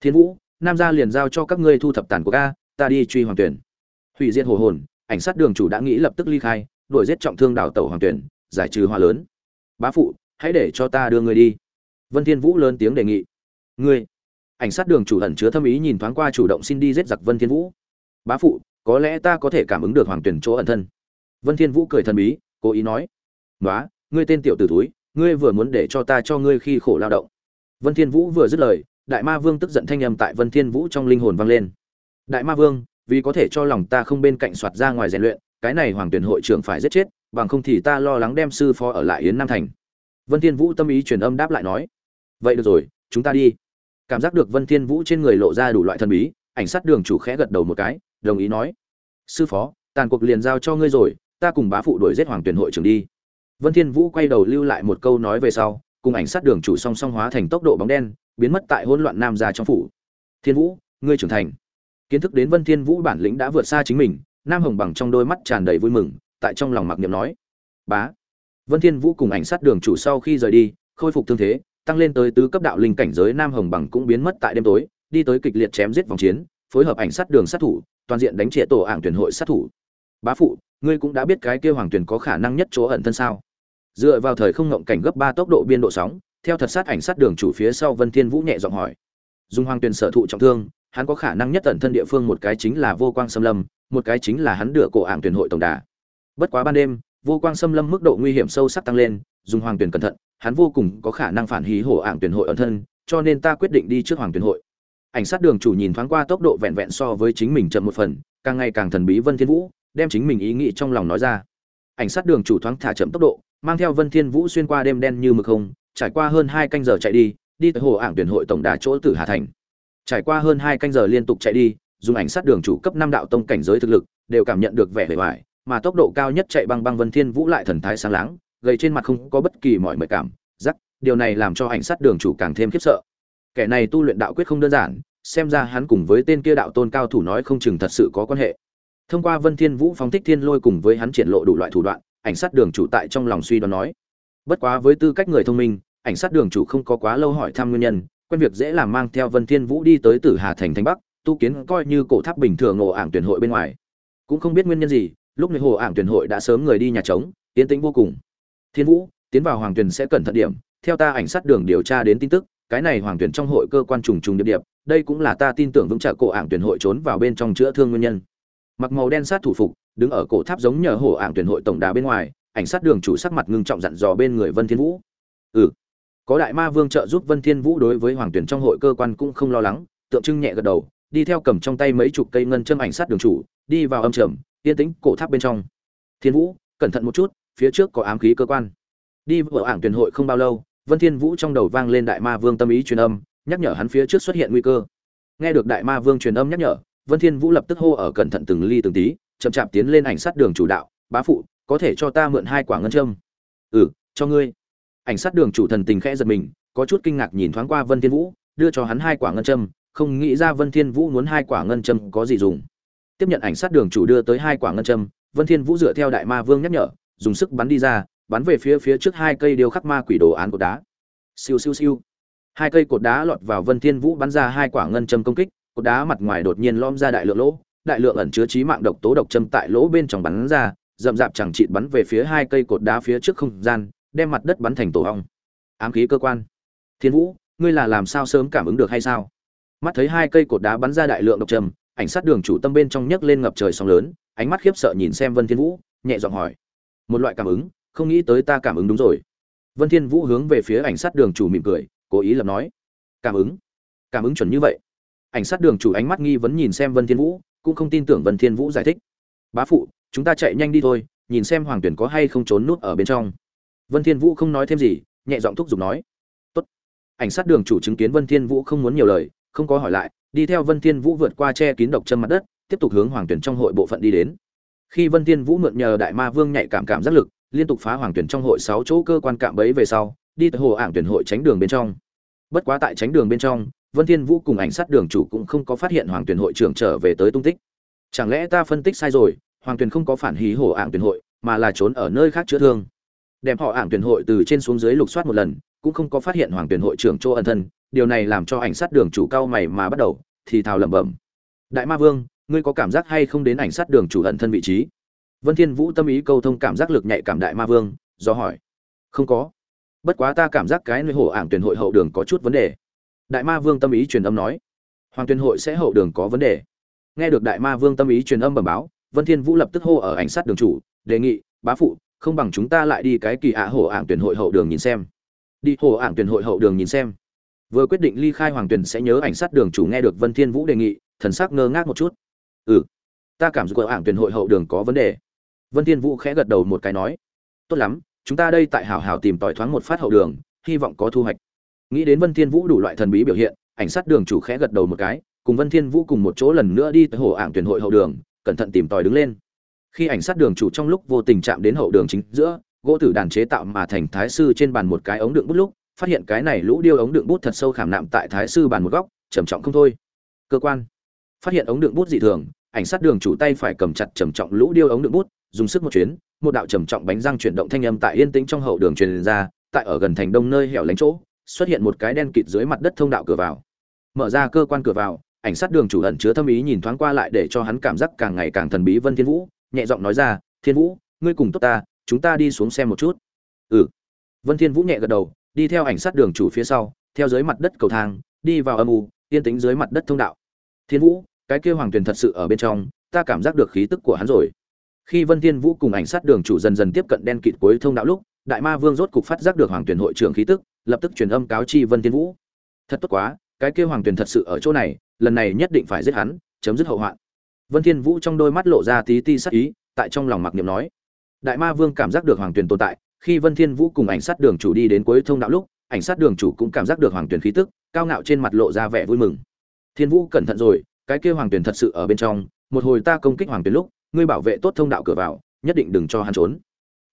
Thiên vũ, nam gia liền giao cho các ngươi thu thập tàn của ca ta đi truy hoàng tuyển. Hủy diệt hổ hồn, ảnh sát đường chủ đã nghĩ lập tức ly khai, đuổi giết trọng thương đào tẩu hoàng tuyển, giải trừ hoa lớn. Bá phụ, hãy để cho ta đưa ngươi đi. Vân thiên vũ lớn tiếng đề nghị. Ngươi, ảnh sát đường chủ ẩn chứa thâm ý nhìn thoáng qua chủ động xin đi giết giặc vân thiên vũ. Bá phụ, có lẽ ta có thể cảm ứng được hoàng tuyển chỗ ẩn thân. Vân thiên vũ cười thần bí, cố ý nói. Nói ngươi tên tiểu tử túi ngươi vừa muốn để cho ta cho ngươi khi khổ lao động vân thiên vũ vừa dứt lời, đại ma vương tức giận thanh âm tại vân thiên vũ trong linh hồn vang lên. Đại ma vương, vì có thể cho lòng ta không bên cạnh soạt ra ngoài rèn luyện, cái này hoàng tuyển hội trưởng phải giết chết, bằng không thì ta lo lắng đem sư phó ở lại yến nam thành. Vân thiên vũ tâm ý truyền âm đáp lại nói, vậy được rồi, chúng ta đi. Cảm giác được vân thiên vũ trên người lộ ra đủ loại thần bí, ảnh sát đường chủ khẽ gật đầu một cái, đồng ý nói, sư phó, tàn cuộc liền giao cho ngươi rồi, ta cùng bá phụ đuổi giết hoàng tuyển hội trưởng đi. Vân thiên vũ quay đầu lưu lại một câu nói về sau cùng ảnh sát đường chủ song song hóa thành tốc độ bóng đen, biến mất tại hỗn loạn nam gia trong phủ. Thiên vũ, ngươi trưởng thành. Kiến thức đến vân thiên vũ bản lĩnh đã vượt xa chính mình, nam hồng bằng trong đôi mắt tràn đầy vui mừng, tại trong lòng mặc niệm nói, bá. Vân thiên vũ cùng ảnh sát đường chủ sau khi rời đi, khôi phục thương thế, tăng lên tới tứ cấp đạo linh cảnh giới nam hồng bằng cũng biến mất tại đêm tối, đi tới kịch liệt chém giết vòng chiến, phối hợp ảnh sát đường sát thủ, toàn diện đánh triệt tổ ảng tuyển hội sát thủ. Bá phụ, ngươi cũng đã biết cái kia hoàng tuyển có khả năng nhất chỗ ẩn thân sao? Dựa vào thời không ngộng cảnh gấp ba tốc độ biên độ sóng, theo thật sát ảnh sát đường chủ phía sau vân thiên vũ nhẹ giọng hỏi. Dung hoàng Tuyền sở thụ trọng thương, hắn có khả năng nhất tận thân địa phương một cái chính là vô quang xâm lâm, một cái chính là hắn đựa cổ ảng tuyển hội tổng đà. Bất quá ban đêm, vô quang xâm lâm mức độ nguy hiểm sâu sắc tăng lên dùng hoàng tuyển cẩn thận, hắn vô cùng có khả năng phản hí hổ ảng tuyển hội ẩn thân, cho nên ta quyết định đi trước hoàng tuyển hội. Ảnh sát đường chủ nhìn thoáng qua tốc độ vẹn vẹn so với chính mình chậm một phần, càng ngày càng thần bí vân thiên vũ, đem chính mình ý nghĩ trong lòng nói ra. Ảnh sát đường chủ thoáng thả chậm tốc độ mang theo vân thiên vũ xuyên qua đêm đen như mực không trải qua hơn hai canh giờ chạy đi đi tới hồ ảng tuyển hội tổng đà chỗ tử hà thành. Trải qua hơn hai canh giờ liên tục chạy đi dùng ảnh sát đường chủ cấp 5 đạo tông cảnh giới thực lực đều cảm nhận được vẻ vẻ bại, mà tốc độ cao nhất chạy băng băng vân thiên vũ lại thần thái sáng láng gầy trên mặt không có bất kỳ mọi mệt cảm rắc điều này làm cho ảnh sát đường chủ càng thêm khiếp sợ. Kẻ này tu luyện đạo quyết không đơn giản xem ra hắn cùng với tên kia đạo tôn cao thủ nói không chừng thật sự có quan hệ. Thông qua vân thiên vũ phóng thích thiên lôi cùng với hắn triển lộ đủ loại thủ đoạn ảnh sát đường chủ tại trong lòng suy đoán nói. Bất quá với tư cách người thông minh, ảnh sát đường chủ không có quá lâu hỏi thăm nguyên nhân, quen việc dễ làm mang theo vân thiên vũ đi tới tử hà thành thành bắc, tu kiến coi như cổ tháp bình thường ngộ ảng tuyển hội bên ngoài. Cũng không biết nguyên nhân gì, lúc này hồ ảng tuyển hội đã sớm người đi nhà trống tiến tĩnh vô cùng. Thiên vũ, tiến vào hoàng tuyển sẽ cẩn thận điểm, theo ta ảnh sát đường điều tra đến tin tức, cái này hoàng tuyển trong hội cơ quan trùng trùng điệp điệp, đây cũng là ta tin tưởng vững chắc cổ ảng tuyển hội trốn vào bên trong chữa thương nguyên nhân. Mặc màu đen sát thủ phục đứng ở cổ tháp giống nhờ hổ ảng tuyển hội tổng đà bên ngoài, ảnh sát đường chủ sắc mặt ngưng trọng dặn dò bên người vân thiên vũ. Ừ có đại ma vương trợ giúp vân thiên vũ đối với hoàng tuyển trong hội cơ quan cũng không lo lắng, tượng trưng nhẹ gật đầu, đi theo cầm trong tay mấy chục cây ngân châm ảnh sát đường chủ, đi vào âm trầm, yên tĩnh cổ tháp bên trong. Thiên vũ, cẩn thận một chút, phía trước có ám khí cơ quan. Đi vào ảng tuyển hội không bao lâu, vân thiên vũ trong đầu vang lên đại ma vương tâm ý truyền âm, nhắc nhở hắn phía trước xuất hiện nguy cơ. Nghe được đại ma vương truyền âm nhắc nhở, vân thiên vũ lập tức hô ở cẩn thận từng ly từng tí chậm chạp tiến lên ảnh sát đường chủ đạo, bá phụ, có thể cho ta mượn hai quả ngân châm? Ừ cho ngươi. Ảnh sát đường chủ thần tình khẽ giật mình, có chút kinh ngạc nhìn thoáng qua vân thiên vũ, đưa cho hắn hai quả ngân châm, không nghĩ ra vân thiên vũ muốn hai quả ngân châm có gì dùng. Tiếp nhận ảnh sát đường chủ đưa tới hai quả ngân châm, vân thiên vũ dựa theo đại ma vương nhắc nhở, dùng sức bắn đi ra, bắn về phía phía trước hai cây điêu khắc ma quỷ đồ án cột đá. Siêu siêu siêu. Hai cây cột đá lọt vào vân thiên vũ bắn ra hai quả ngân châm công kích, cột đá mặt ngoài đột nhiên lõm ra đại lượng lỗ đại lượng ẩn chứa trí mạng độc tố độc châm tại lỗ bên trong bắn ra, rậm rạp chẳng chịt bắn về phía hai cây cột đá phía trước không gian, đem mặt đất bắn thành tổ ong. Ám khí cơ quan. Thiên vũ, ngươi là làm sao sớm cảm ứng được hay sao? Mắt thấy hai cây cột đá bắn ra đại lượng độc trầm ảnh sát đường chủ tâm bên trong nhấc lên ngập trời sóng lớn, ánh mắt khiếp sợ nhìn xem vân thiên vũ, nhẹ giọng hỏi. Một loại cảm ứng, không nghĩ tới ta cảm ứng đúng rồi. Vân thiên vũ hướng về phía ảnh sát đường chủ mỉm cười, cố ý lập nói. Cảm ứng. Cảm ứng chuẩn như vậy. Ảnh sát đường chủ ánh mắt nghi vấn nhìn xem vân thiên vũ cũng không tin tưởng vân thiên vũ giải thích. Bá phụ, chúng ta chạy nhanh đi thôi, nhìn xem hoàng tuyển có hay không trốn nút ở bên trong. Vân thiên vũ không nói thêm gì, nhẹ giọng thúc giục nói. Tốt. Ảnh sát đường chủ chứng kiến vân thiên vũ không muốn nhiều lời, không có hỏi lại, đi theo vân thiên vũ vượt qua che kín độc chân mặt đất, tiếp tục hướng hoàng tuyển trong hội bộ phận đi đến. Khi vân thiên vũ mượn nhờ đại ma vương nhạy cảm cảm giác lực, liên tục phá hoàng tuyển trong hội sáu chỗ cơ quan cạm bẫy về sau, đi tới hồ ảng tuyển hội tránh đường bên trong. Bất quá tại tránh đường bên trong vân thiên vũ cùng ảnh sát đường chủ cũng không có phát hiện hoàng tuyển hội trưởng trở về tới tung tích. Chẳng lẽ ta phân tích sai rồi, hoàng tuyển không có phản hí hổ ảng tuyển hội, mà là trốn ở nơi khác chữa thương. Đem họ ảng tuyển hội từ trên xuống dưới lục soát một lần, cũng không có phát hiện hoàng tuyển hội trưởng chỗ ẩn thân, điều này làm cho ảnh sát đường chủ cao mày mà bắt đầu, thì thào lẩm bẩm. Đại ma vương, ngươi có cảm giác hay không đến ảnh sát đường chủ ẩn thân vị trí? Vân thiên vũ tâm ý câu thông cảm giác lực nhạy cảm đại ma vương, do hỏi. Không có. Bất quá ta cảm giác cái nơi hổ ảng tuyển hội hậu đường có chút vấn đề đại ma vương tâm ý truyền âm nói. Hoàng tuyển hội sẽ hậu đường có vấn đề. Nghe được đại ma vương tâm ý truyền âm bẩm báo, vân thiên vũ lập tức hô ở ảnh sát đường chủ, đề nghị, bá phụ, không bằng chúng ta lại đi cái kỳ ạ hổ ảng tuyển hội hậu đường nhìn xem. Đi hồ ảng tuyển hội hậu đường nhìn xem. Vừa quyết định ly khai hoàng tuyển sẽ nhớ ảnh sát đường chủ nghe được vân thiên vũ đề nghị, thần sắc ngơ ngác một chút. Ừ ta cảm giác ảng tuyển hội hậu đường có vấn đề. Vân thiên vũ khẽ gật đầu một cái nói, tốt lắm, chúng ta đây tại hảo hảo tìm tòi thoáng một phát hậu đường, hy vọng có thu hoạch nghĩ đến vân thiên vũ đủ loại thần bí biểu hiện, ảnh sát đường chủ khẽ gật đầu một cái, cùng vân thiên vũ cùng một chỗ lần nữa đi tới hồ ảng tuyển hội hậu đường, cẩn thận tìm tòi đứng lên. Khi ảnh sát đường chủ trong lúc vô tình chạm đến hậu đường chính giữa, gỗ tử đàn chế tạo mà thành thái sư trên bàn một cái ống đựng bút lúc, phát hiện cái này lũ điêu ống đựng bút thật sâu khảm nạm tại thái sư bàn một góc, trầm trọng không thôi. Cơ quan. Phát hiện ống đựng bút dị thường, ảnh sát đường chủ tay phải cầm chặt trầm trọng lũ điêu ống đựng bút, dùng sức một chuyến, một đạo trầm trọng bánh răng chuyển động thanh âm tại yên tĩnh trong hậu đường truyền ra, tại ở gần thành đông nơi hẻo lánh chỗ xuất hiện một cái đen kịt dưới mặt đất thông đạo cửa vào. Mở ra cơ quan cửa vào, ảnh sát đường chủ ẩn chứa thâm ý nhìn thoáng qua lại để cho hắn cảm giác càng ngày càng thần bí vân thiên vũ, nhẹ giọng nói ra, thiên vũ, ngươi cùng tốt ta, chúng ta đi xuống xem một chút. Ừ. Vân thiên vũ nhẹ gật đầu, đi theo ảnh sát đường chủ phía sau, theo dưới mặt đất cầu thang, đi vào âm u, yên tĩnh dưới mặt đất thông đạo. Thiên vũ, cái kia hoàng tuyền thật sự ở bên trong, ta cảm giác được khí tức của hắn rồi. Khi vân thiên vũ cùng ảnh sát đường chủ dần dần tiếp cận đen kịt cuối thông đạo lúc, đại ma vương rốt cục phát giác được hoàng tuyền hội trưởng khí tức lập tức truyền âm cáo chi vân thiên vũ. Thật tốt quá, cái kia hoàng tuyền thật sự ở chỗ này, lần này nhất định phải giết hắn, chấm dứt hậu hoạn. Vân thiên vũ trong đôi mắt lộ ra tí ti sắc ý, tại trong lòng mặc niệm nói. Đại ma vương cảm giác được hoàng tuyền tồn tại, khi vân thiên vũ cùng ảnh sát đường chủ đi đến cuối thông đạo lúc, ảnh sát đường chủ cũng cảm giác được hoàng tuyền khí tức, cao ngạo trên mặt lộ ra vẻ vui mừng. Thiên vũ cẩn thận rồi, cái kia hoàng tuyền thật sự ở bên trong, một hồi ta công kích hoàng tuyền lúc, ngươi bảo vệ tốt thông đạo cửa vào, nhất định đừng cho hắn trốn.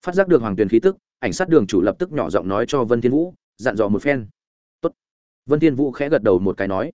Phát giác được hoàng tuyền khí tức, ảnh sát đường chủ lập tức nhỏ giọng nói cho vân thiên vũ dặn dò một phen. Tốt. Vân thiên vũ khẽ gật đầu một cái nói.